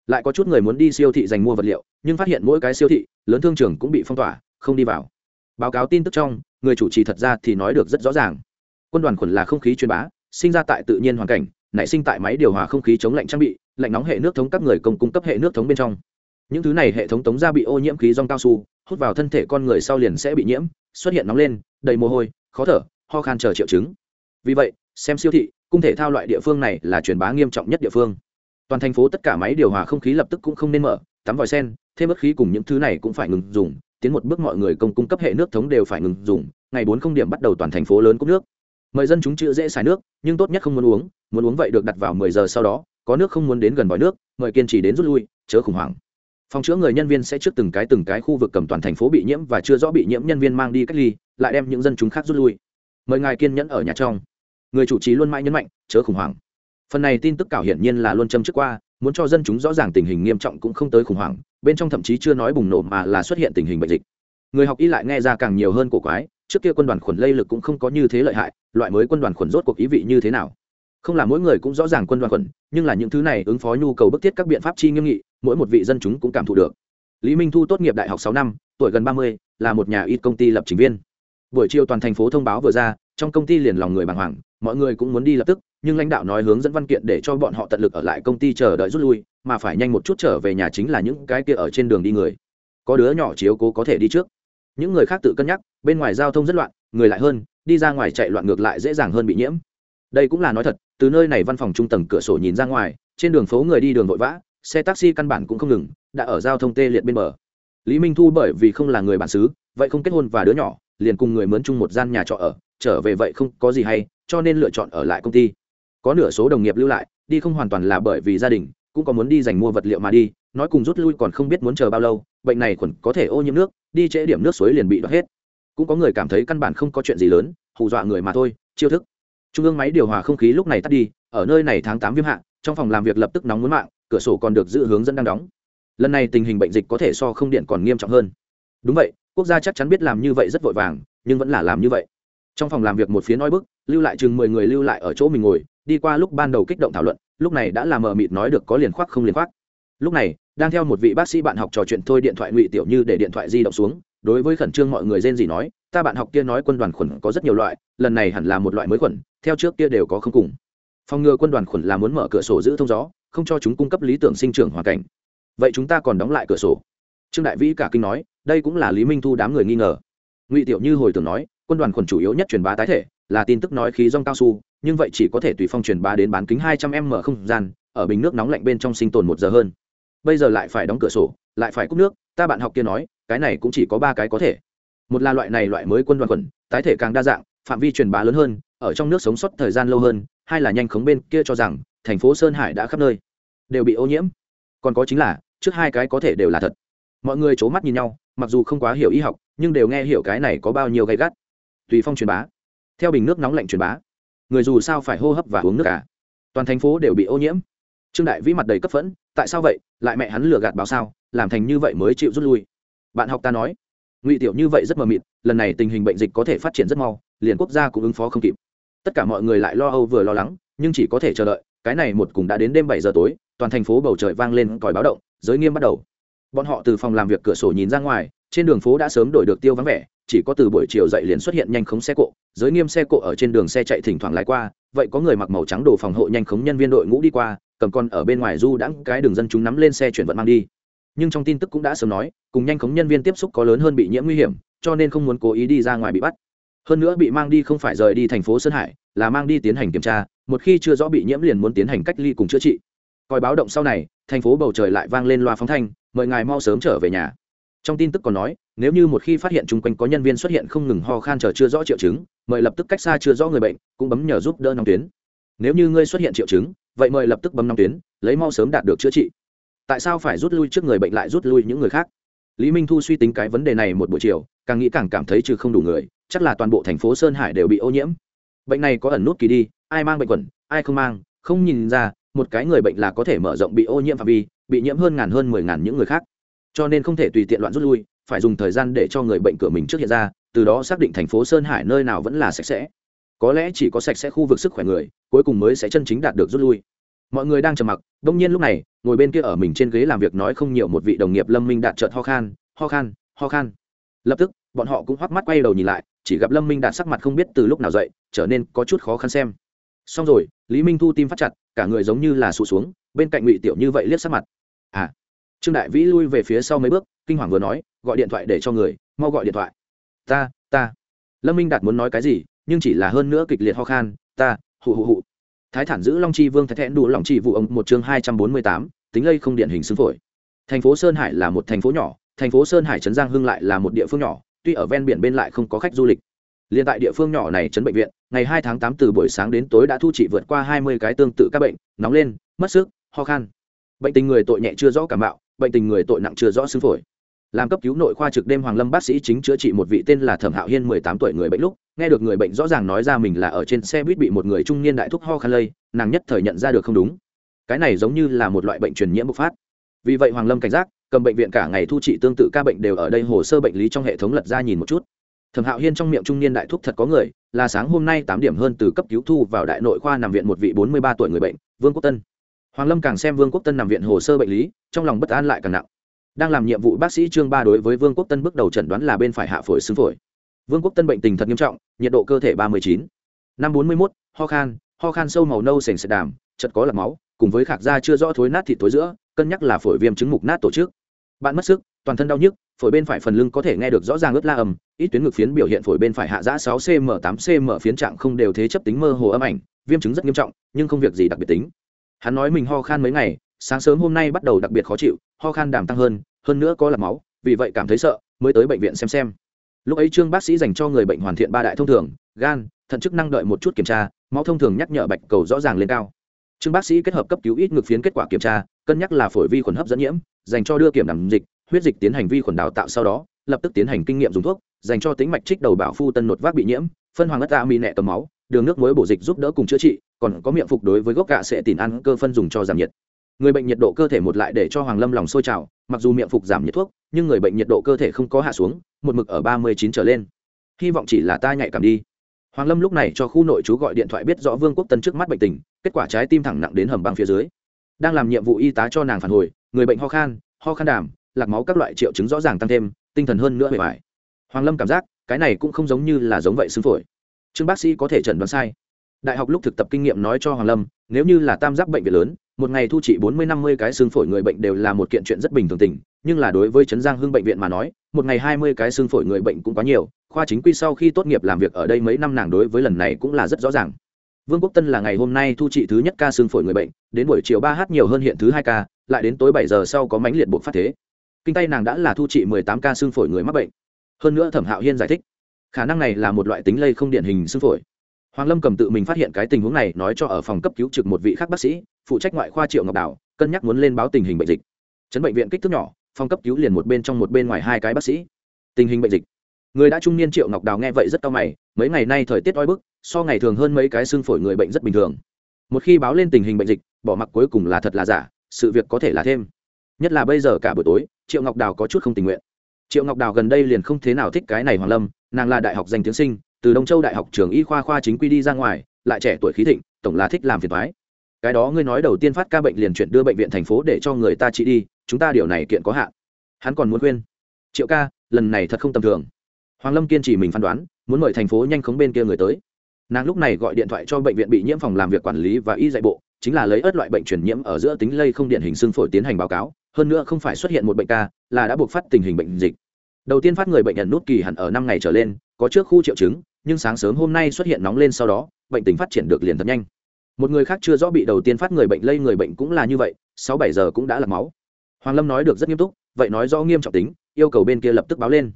lại có chút người muốn đi siêu thị dành mua vật liệu, nhưng phát hiện mỗi cái siêu thị, lớn thương trường cũng bị phong tỏa, không đi vào. Báo cáo tin tức trong, người chủ trì thật ra thì nói được rất rõ ràng. Quân đoàn khuẩn là không khí truyền bá, sinh ra tại tự nhiên hoàn cảnh, nảy sinh tại máy điều hòa không khí chống lạnh trang bị, lạnh nóng hệ nước thống các người công cung cấp hệ nước thống bên trong. Những thứ này hệ thống tống ra bị ô nhiễm khí rong cao su, hút vào thân thể con người sau liền sẽ bị nhiễm, xuất hiện nóng lên, đầy mồ hôi, khó thở, ho khan chờ triệu chứng. Vì vậy, xem siêu thị, cung thể thao loại địa phương này là truyền bá nghiêm trọng nhất địa phương toàn thành phố tất cả máy điều hòa không khí lập tức cũng không nên mở, tắm vòi sen, thêm bất khí cùng những thứ này cũng phải ngừng dùng, tiến một bước mọi người công cung cấp hệ nước thống đều phải ngừng dùng, ngày bốn không điểm bắt đầu toàn thành phố lớn cúp nước. Mời dân chúng chữ dễ xài nước, nhưng tốt nhất không muốn uống muốn uống vậy được đặt vào mười giờ sau đó, có nước không muốn đến gần vòi nước, mời kiên trì đến rút lui, chớ khủng hoảng. Phòng chữa người nhân viên sẽ trước từng cái từng cái khu vực cầm toàn thành phố bị nhiễm và chưa rõ bị nhiễm nhân viên mang đi cách ly, lại đem những dân chúng khác rút lui. Mời ngài kiên nhẫn ở nhà trong. Người chủ trì luôn mãi nhấn mạnh, chớ khủng hoảng phần này tin tức cảo hiển nhiên là luôn châm trước qua, muốn cho dân chúng rõ ràng tình hình nghiêm trọng cũng không tới khủng hoảng, bên trong thậm chí chưa nói bùng nổ mà là xuất hiện tình hình bệnh dịch. Người học y lại nghe ra càng nhiều hơn cổ quái, trước kia quân đoàn khuẩn lây lực cũng không có như thế lợi hại, loại mới quân đoàn khuẩn rốt cuộc ý vị như thế nào? Không là mỗi người cũng rõ ràng quân đoàn khuẩn, nhưng là những thứ này ứng phó nhu cầu bức thiết các biện pháp chi nghiêm nghị, mỗi một vị dân chúng cũng cảm thụ được. Lý minh thu tốt nghiệp đại học sáu năm, tuổi gần ba mươi, là một nhà ít công ty lập trình viên. Buổi chiều toàn thành phố thông báo vừa ra, trong công ty liền lòng người bàng hoàng, mọi người cũng muốn đi lập tức nhưng lãnh đạo nói hướng dẫn văn kiện để cho bọn họ tận lực ở lại công ty chờ đợi rút lui, mà phải nhanh một chút trở về nhà chính là những cái kia ở trên đường đi người. Có đứa nhỏ chiếu cố có thể đi trước. Những người khác tự cân nhắc, bên ngoài giao thông rất loạn, người lại hơn, đi ra ngoài chạy loạn ngược lại dễ dàng hơn bị nhiễm. Đây cũng là nói thật, từ nơi này văn phòng trung tầng cửa sổ nhìn ra ngoài, trên đường phố người đi đường vội vã, xe taxi căn bản cũng không ngừng, đã ở giao thông tê liệt bên bờ. Lý minh thu bởi vì không là người bản xứ, vậy không kết hôn và đứa nhỏ, liền cùng người mướn chung một gian nhà trọ ở, trở về vậy không có gì hay, cho nên lựa chọn ở lại công ty có nửa số đồng nghiệp lưu lại, đi không hoàn toàn là bởi vì gia đình, cũng có muốn đi dành mua vật liệu mà đi, nói cùng rút lui còn không biết muốn chờ bao lâu, bệnh này khuẩn có thể ô nhiễm nước, đi trễ điểm nước suối liền bị đoạt hết. Cũng có người cảm thấy căn bản không có chuyện gì lớn, hù dọa người mà thôi, chiêu thức. Trung ương máy điều hòa không khí lúc này tắt đi, ở nơi này tháng tám viêm hạ, trong phòng làm việc lập tức nóng muốn mạng, cửa sổ còn được giữ hướng dẫn đang đóng. Lần này tình hình bệnh dịch có thể so không điện còn nghiêm trọng hơn. Đúng vậy, quốc gia chắc chắn biết làm như vậy rất vội vàng, nhưng vẫn là làm như vậy. Trong phòng làm việc một phía nói bức, lưu lại chừng mười người lưu lại ở chỗ mình ngồi đi qua lúc ban đầu kích động thảo luận, lúc này đã làm mờ mịt nói được có liền khoác không liền khoác. Lúc này, đang theo một vị bác sĩ bạn học trò chuyện thôi điện thoại ngụy tiểu như để điện thoại di động xuống, đối với khẩn trương mọi người rên gì nói, ta bạn học kia nói quân đoàn khuẩn có rất nhiều loại, lần này hẳn là một loại mới khuẩn, theo trước kia đều có không cùng. Phòng ngừa quân đoàn khuẩn là muốn mở cửa sổ giữ thông gió, không cho chúng cung cấp lý tưởng sinh trưởng hoàn cảnh. Vậy chúng ta còn đóng lại cửa sổ. Trương đại vĩ cả kinh nói, đây cũng là lý minh thu đám người nghi ngờ. Ngụy tiểu như hồi tưởng nói, quân đoàn khuẩn chủ yếu nhất truyền bá tái thể, là tin tức nói khí rong cao su nhưng vậy chỉ có thể tùy phong truyền bá đến bán kính hai trăm m không gian, ở bình nước nóng lạnh bên trong sinh tồn một giờ hơn. Bây giờ lại phải đóng cửa sổ, lại phải cúp nước, ta bạn học kia nói, cái này cũng chỉ có ba cái có thể. Một là loại này loại mới quân đoàn khuẩn tái thể càng đa dạng, phạm vi truyền bá lớn hơn, ở trong nước sống sót thời gian lâu hơn, hai là nhanh khống bên kia cho rằng, thành phố sơn hải đã khắp nơi, đều bị ô nhiễm. Còn có chính là, trước hai cái có thể đều là thật. Mọi người c h ố mắt nhìn nhau, mặc dù không quá hiểu y học, nhưng đều nghe hiểu cái này có bao nhiêu gay gắt. Tùy phong truyền bá. Theo bình nước nóng lạnh truyền bá người dù sao phải hô hấp và uống nước cả. Toàn thành phố đều bị ô nhiễm. Trương đại vĩ mặt đầy cấp phẫn, tại sao vậy? Lại mẹ hắn lừa gạt báo sao? Làm thành như vậy mới chịu rút lui. Bạn học ta nói, ngụy tiểu như vậy rất mờ mịt, lần này tình hình bệnh dịch có thể phát triển rất mau, liền quốc gia cũng ứng phó không kịp. Tất cả mọi người lại lo âu vừa lo lắng, nhưng chỉ có thể chờ đợi, cái này một cùng đã đến đêm bảy giờ tối, toàn thành phố bầu trời vang lên còi báo động, giới nghiêm bắt đầu. Bọn họ từ phòng làm việc cửa sổ nhìn ra ngoài, trên đường phố đã sớm đổi được tiêu vắng vẻ chỉ có từ buổi chiều dậy liền xuất hiện nhanh khống xe cộ, giới nghiêm xe cộ ở trên đường xe chạy thỉnh thoảng lái qua, vậy có người mặc màu trắng đồ phòng hộ nhanh khống nhân viên đội ngũ đi qua, cầm con ở bên ngoài du đãng cái đường dân chúng nắm lên xe chuyển vận mang đi. Nhưng trong tin tức cũng đã sớm nói, cùng nhanh khống nhân viên tiếp xúc có lớn hơn bị nhiễm nguy hiểm, cho nên không muốn cố ý đi ra ngoài bị bắt. Hơn nữa bị mang đi không phải rời đi thành phố sơn hải, là mang đi tiến hành kiểm tra, một khi chưa rõ bị nhiễm liền muốn tiến hành cách ly cùng chữa trị. Coi báo động sau này, thành phố bầu trời lại vang lên loa phóng thanh, mời ngài mau sớm trở về nhà. Trong tin tức còn nói nếu như một khi phát hiện chung quanh có nhân viên xuất hiện không ngừng ho khan chờ chưa rõ triệu chứng, mời lập tức cách xa chưa rõ người bệnh, cũng bấm nhờ giúp đỡ nóng tuyến. Nếu như ngươi xuất hiện triệu chứng, vậy mời lập tức bấm nóng tuyến, lấy mau sớm đạt được chữa trị. Tại sao phải rút lui trước người bệnh lại rút lui những người khác? Lý minh thu suy tính cái vấn đề này một buổi chiều, càng nghĩ càng cảm thấy trừ không đủ người, chắc là toàn bộ thành phố sơn hải đều bị ô nhiễm. Bệnh này có ẩn nút kỳ đi, ai mang bệnh quẩn, ai không mang, không nhìn ra, một cái người bệnh là có thể mở rộng bị ô nhiễm phạm vi, bị nhiễm hơn ngàn hơn mười ngàn những người khác. Cho nên không thể tùy tiện loạn rút lui phải dùng thời gian để cho người bệnh cửa mình trước hiện ra, từ đó xác định thành phố sơn hải nơi nào vẫn là sạch sẽ. Có lẽ chỉ có sạch sẽ khu vực sức khỏe người, cuối cùng mới sẽ chân chính đạt được rút lui. Mọi người đang trầm mặc, đông nhiên lúc này, ngồi bên kia ở mình trên ghế làm việc nói không nhiều một vị đồng nghiệp lâm minh đạt trợt ho khan ho khan ho khan. Lập tức, bọn họ cũng hoắc mắt quay đầu nhìn lại, chỉ gặp lâm minh đạt sắc mặt không biết từ lúc nào dậy, trở nên có chút khó khăn xem. Xong rồi, lý minh thu tim phát chặt, cả người giống như là sụt xuống, bên cạnh ngụy tiểu như vậy liếc sắc mặt. À trương đại vĩ lui về phía sau mấy bước kinh hoàng vừa nói gọi điện thoại để cho người mau gọi điện thoại. Ta ta. Lâm minh đạt muốn nói cái gì nhưng chỉ là hơn nữa kịch liệt ho khan ta hụ hụ hụ. Thái thản giữ long chi vương thái thẹn đủ lòng chi vụ ông một chương hai trăm bốn mươi tám tính lây không điện hình xương phổi. Thành phố sơn hải là một thành phố nhỏ thành phố sơn hải trấn giang hưng lại là một địa phương nhỏ tuy ở ven biển bên lại không có khách du lịch. Liên tại địa phương nhỏ này trấn bệnh viện, ngày 2 tháng 8 từ buổi sáng đến tối đã thu trị vượt qua 20 cái tương tự các bệnh, nóng lên, mất sức, ho khan. Bệnh tình người tội nhẹ chưa rõ cảm mạo, bệnh tình người tội nặng chưa rõ xương phổi. Làm cấp cứu nội khoa trực đêm Hoàng Lâm bác sĩ chính chữa trị một vị tên là Thẩm Hạo Hiên 18 tuổi người bệnh lúc, nghe được người bệnh rõ ràng nói ra mình là ở trên xe buýt bị một người trung niên đại thúc ho khăn lây, nàng nhất thời nhận ra được không đúng. Cái này giống như là một loại bệnh truyền nhiễm bộc phát. Vì vậy Hoàng Lâm cảnh giác, cầm bệnh viện cả ngày thu trị tương tự ca bệnh đều ở đây hồ sơ bệnh lý trong hệ thống lật ra nhìn một chút thẩm hạo hiên trong miệng trung niên đại thúc thật có người là sáng hôm nay tám điểm hơn từ cấp cứu thu vào đại nội khoa nằm viện một vị bốn mươi ba tuổi người bệnh vương quốc tân hoàng lâm càng xem vương quốc tân nằm viện hồ sơ bệnh lý, trong lòng bất an lại càng nặng. Đang làm nhiệm vụ bác sĩ trương ba đối với vương quốc tân bước đầu chẩn đoán là bên phải hạ phổi, xương phổi. Vương quốc tân bệnh tình thật nghiêm trọng, nhiệt độ cơ thể ba mươi chín. Năm bốn mươi mốt, ho khan ho khan sâu màu nâu sền sệt đàm, chật có lọc máu, cùng với khạc da chưa rõ thối nát thịt thối giữa, cân nhắc là phổi viêm chứng mục nát tổ chức. Bạn mất sức, toàn thân đau nhức, phổi bên phải phần lưng có thể nghe được rõ ràng ướt la ầm, ít tuyến ngực phiến biểu hiện phổi bên phải hạ giã 6 cm 8 cm phiến trạng không đều thế chấp tính mơ hồ âm ảnh, viêm chứng rất nghiêm trọng, nhưng không việc gì đặc biệt tính hắn nói mình ho khan mấy ngày, sáng sớm hôm nay bắt đầu đặc biệt khó chịu, ho khan đàm tăng hơn hơn nữa có là máu, vì vậy cảm thấy sợ, mới tới bệnh viện xem xem. Lúc ấy trương bác sĩ dành cho người bệnh hoàn thiện ba đại thông thường, gan, thận chức năng đợi một chút kiểm tra, máu thông thường nhắc nhở bạch cầu rõ ràng lên cao. Trương bác sĩ kết hợp cấp cứu ít ngược phiến kết quả kiểm tra, cân nhắc là phổi vi khuẩn hấp dẫn nhiễm, dành cho đưa kiểm đảm dịch, huyết dịch tiến hành vi khuẩn đào tạo sau đó, lập tức tiến hành kinh nghiệm dùng thuốc, dành cho tính mạch trích đầu bảo phu tân nột vác bị nhiễm, phân hoàng ất ta mi nẹ cầm máu đường nước muối bổ dịch giúp đỡ cùng chữa trị, còn có miệng phục đối với gốc gạ sẽ tìm ăn cơ phân dùng cho giảm nhiệt. Người bệnh nhiệt độ cơ thể một lại để cho hoàng lâm lòng sôi trào, mặc dù miệng phục giảm nhiệt thuốc, nhưng người bệnh nhiệt độ cơ thể không có hạ xuống, một mực ở ba mươi chín trở lên. Hy vọng chỉ là ta nhạy cảm đi. Hoàng lâm lúc này cho khu nội chú gọi điện thoại biết rõ vương quốc tân trước mắt bệnh tình, kết quả trái tim thẳng nặng đến hầm băng phía dưới. Đang làm nhiệm vụ y tá cho nàng phản hồi, người bệnh ho khan ho khan đàm, lạc máu các loại triệu chứng rõ ràng tăng thêm, tinh thần hơn nữa bề bài hoàng lâm cảm giác, cái này cũng không giống như là giống vậy xương phổi trương bác sĩ có thể chẩn đoán sai. Đại học lúc thực tập kinh nghiệm nói cho hoàng lâm, nếu như là tam giác bệnh viện lớn, một ngày thu trị bốn mươi năm mươi cái xương phổi người bệnh đều là một kiện chuyện rất bình thường tình, nhưng là đối với trấn giang hưng bệnh viện mà nói, một ngày hai mươi cái xương phổi người bệnh cũng quá nhiều, khoa chính quy sau khi tốt nghiệp làm việc ở đây mấy năm nàng đối với lần này cũng là rất rõ ràng. Vương quốc tân là ngày hôm nay thu trị thứ nhất ca xương phổi người bệnh, đến buổi chiều ba h nhiều hơn hiện thứ hai ca, lại đến tối bảy giờ sau có mánh liệt buộc phát thế. Kinh tay nàng đã là thu trị mười tám ca xương phổi người mắc bệnh. Hơn nữa thẩm hạo hiên giải thích khả năng này là một loại tính lây không điển hình xương phổi. Hoàng lâm cầm tự mình phát hiện cái tình huống này, nói cho ở phòng cấp cứu trực một vị khác bác sĩ, phụ trách ngoại khoa triệu ngọc đảo cân nhắc muốn lên báo tình hình bệnh dịch. Chấn bệnh viện kích thước nhỏ, phòng cấp cứu liền một bên trong một bên ngoài hai cái bác sĩ. Tình hình bệnh dịch. Người đã trung niên triệu ngọc đào nghe vậy rất cao mày, mấy ngày nay thời tiết oi bức, so ngày thường hơn mấy cái xương phổi người bệnh rất bình thường. Một khi báo lên tình hình bệnh dịch, bỏ mặc cuối cùng là thật là giả, sự việc có thể là thêm. Nhất là bây giờ cả buổi tối, triệu ngọc đào có chút không tình nguyện triệu ngọc đào gần đây liền không thế nào thích cái này hoàng lâm, nàng là đại học danh tiếng sinh, từ đông châu đại học trường y khoa khoa chính quy đi ra ngoài, lại trẻ tuổi khí thịnh, tổng là thích làm phiền thoái cái đó ngươi nói đầu tiên phát ca bệnh liền chuyển đưa bệnh viện thành phố để cho người ta trị đi, chúng ta điều này kiện có hạn. Hắn còn muốn khuyên. Triệu ca, lần này thật không tầm thường. Hoàng lâm kiên trì mình phán đoán, muốn mời thành phố nhanh khống bên kia người tới. Nàng lúc này gọi điện thoại cho bệnh viện bị nhiễm phòng làm việc quản lý và y dạy bộ, chính là lấy ớt loại bệnh truyền nhiễm ở giữa tính lây không điển hình xương phổi tiến hành báo cáo hơn nữa không phải xuất hiện một bệnh ca, là đã buộc phát tình hình bệnh dịch. Đầu tiên phát người bệnh nhận nút kỳ hẳn ở năm ngày trở lên, có trước khu triệu chứng, nhưng sáng sớm hôm nay xuất hiện nóng lên sau đó, bệnh tình phát triển được liền thật nhanh. Một người khác chưa rõ bị đầu tiên phát người bệnh lây người bệnh cũng là như vậy, sáu bảy giờ cũng đã lọc máu. Hoàng lâm nói được rất nghiêm túc, vậy nói rõ nghiêm trọng tính, yêu cầu bên kia lập tức báo lên.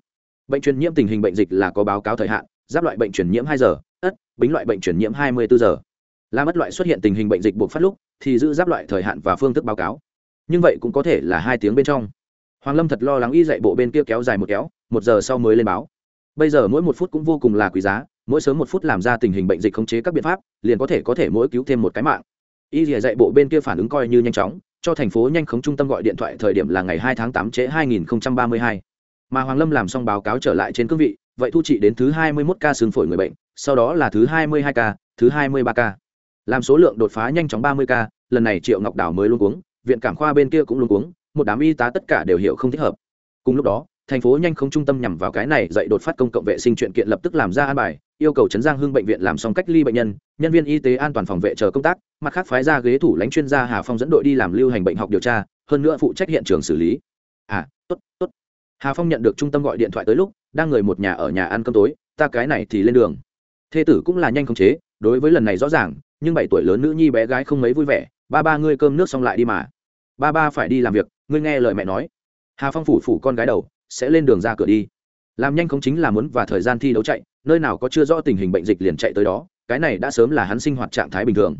Bệnh truyền nhiễm tình hình bệnh dịch là có báo cáo thời hạn, giáp loại bệnh truyền nhiễm hai giờ, ất, bính loại bệnh truyền nhiễm hai mươi bốn giờ. La mất loại xuất hiện tình hình bệnh dịch buộc phát lúc, thì giữ giáp loại thời hạn và phương thức báo cáo nhưng vậy cũng có thể là hai tiếng bên trong. Hoàng lâm thật lo lắng y dạy bộ bên kia kéo dài một kéo, một giờ sau mới lên báo. Bây giờ mỗi một phút cũng vô cùng là quý giá, mỗi sớm một phút làm ra tình hình bệnh dịch khống chế các biện pháp, liền có thể có thể mỗi cứu thêm một cái mạng. Y dạy bộ bên kia phản ứng coi như nhanh chóng, cho thành phố nhanh khống trung tâm gọi điện thoại thời điểm là ngày hai tháng tám trễ hai nghìn ba mươi hai. Mà hoàng lâm làm xong báo cáo trở lại trên cương vị, vậy thu trị đến thứ hai mươi 21 ca xương phổi người bệnh, sau đó là thứ hai mươi hai ca, thứ hai mươi ba ca. Làm số lượng đột phá nhanh chóng ba mươi ca, lần này triệu ngọc đảo mới luôn uống viện cảm khoa bên kia cũng luôn cuống, một đám y tá tất cả đều hiểu không thích hợp. Cùng lúc đó, thành phố nhanh không trung tâm nhằm vào cái này dạy đột phát công cộng vệ sinh chuyện kiện lập tức làm ra an bài, yêu cầu trấn giang hưng bệnh viện làm xong cách ly bệnh nhân nhân viên y tế an toàn phòng vệ chờ công tác, mặt khác phái ra ghế thủ lãnh chuyên gia hà phong dẫn đội đi làm lưu hành bệnh học điều tra, hơn nữa phụ trách hiện trường xử lý. À tốt tốt. Hà phong nhận được trung tâm gọi điện thoại tới lúc, đang người một nhà ở nhà ăn cơm tối, ta cái này thì lên đường. Thê tử cũng là nhanh khống chế, đối với lần này rõ ràng, nhưng bảy tuổi lớn nữ nhi bé gái không mấy vui vẻ, ba ba ngươi cơm nước xong lại đi mà ba ba phải đi làm việc, ngươi nghe lời mẹ nói. Hà phong phủ phủ con gái đầu, sẽ lên đường ra cửa đi. Làm nhanh không chính là muốn và thời gian thi đấu chạy, nơi nào có chưa rõ tình hình bệnh dịch liền chạy tới đó, cái này đã sớm là hắn sinh hoạt trạng thái bình thường.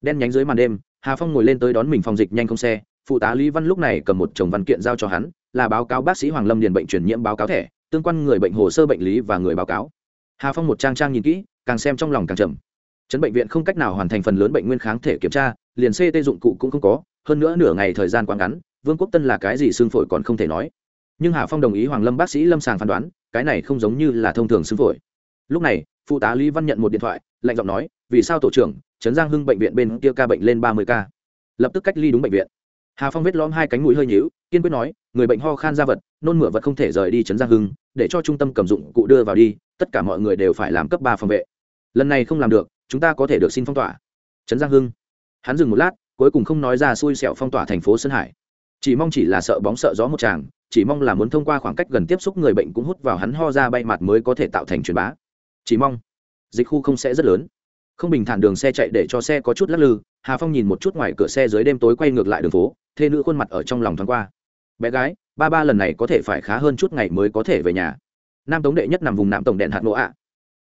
Đen nhánh dưới màn đêm, hà phong ngồi lên tới đón mình phòng dịch nhanh không xe, phụ tá lý văn lúc này cầm một chồng văn kiện giao cho hắn, là báo cáo bác sĩ hoàng lâm điền bệnh truyền nhiễm báo cáo thẻ, tương quan người bệnh hồ sơ bệnh lý và người báo cáo. Hà phong một trang trang nhìn kỹ, càng xem trong lòng càng trầm. Chấn bệnh viện không cách nào hoàn thành phần lớn bệnh nguyên kháng thể kiểm tra, liền ct dụng cụ cũng không có hơn nữa nửa ngày thời gian quá ngắn, vương quốc tân là cái gì xương phổi còn không thể nói. Nhưng hà phong đồng ý hoàng lâm bác sĩ lâm sàng phán đoán, cái này không giống như là thông thường xương phổi. Lúc này, phụ tá lý văn nhận một điện thoại, lạnh giọng nói, vì sao tổ trưởng, trấn giang hưng bệnh viện bên kia ca bệnh lên ba mươi ca? Lập tức cách ly đúng bệnh viện. Hà phong vết lõm hai cánh mũi hơi nhíu, kiên quyết nói, người bệnh ho khan ra vật, nôn mửa vật không thể rời đi trấn giang hưng, để cho trung tâm cầm dụng cụ đưa vào đi, tất cả mọi người đều phải làm cấp ba phòng vệ. Lần này không làm được, chúng ta có thể được xin phong tỏa. Trấn giang hưng. Hắn dừng một lát cuối cùng không nói ra xui xẻo phong tỏa thành phố sơn hải. Chỉ mong chỉ là sợ bóng sợ gió một chàng chỉ mong là muốn thông qua khoảng cách gần tiếp xúc người bệnh cũng hút vào hắn ho ra bay mặt mới có thể tạo thành truyền bá. Chỉ mong, dịch khu không sẽ rất lớn. Không bình thản đường xe chạy để cho xe có chút lắc lư, hà phong nhìn một chút ngoài cửa xe dưới đêm tối quay ngược lại đường phố, thê nữ khuôn mặt ở trong lòng thoáng qua. Bé gái, ba ba lần này có thể phải khá hơn chút ngày mới có thể về nhà. Nam tống đệ nhất nằm vùng nạm tổng đèn hạt nộ ạ.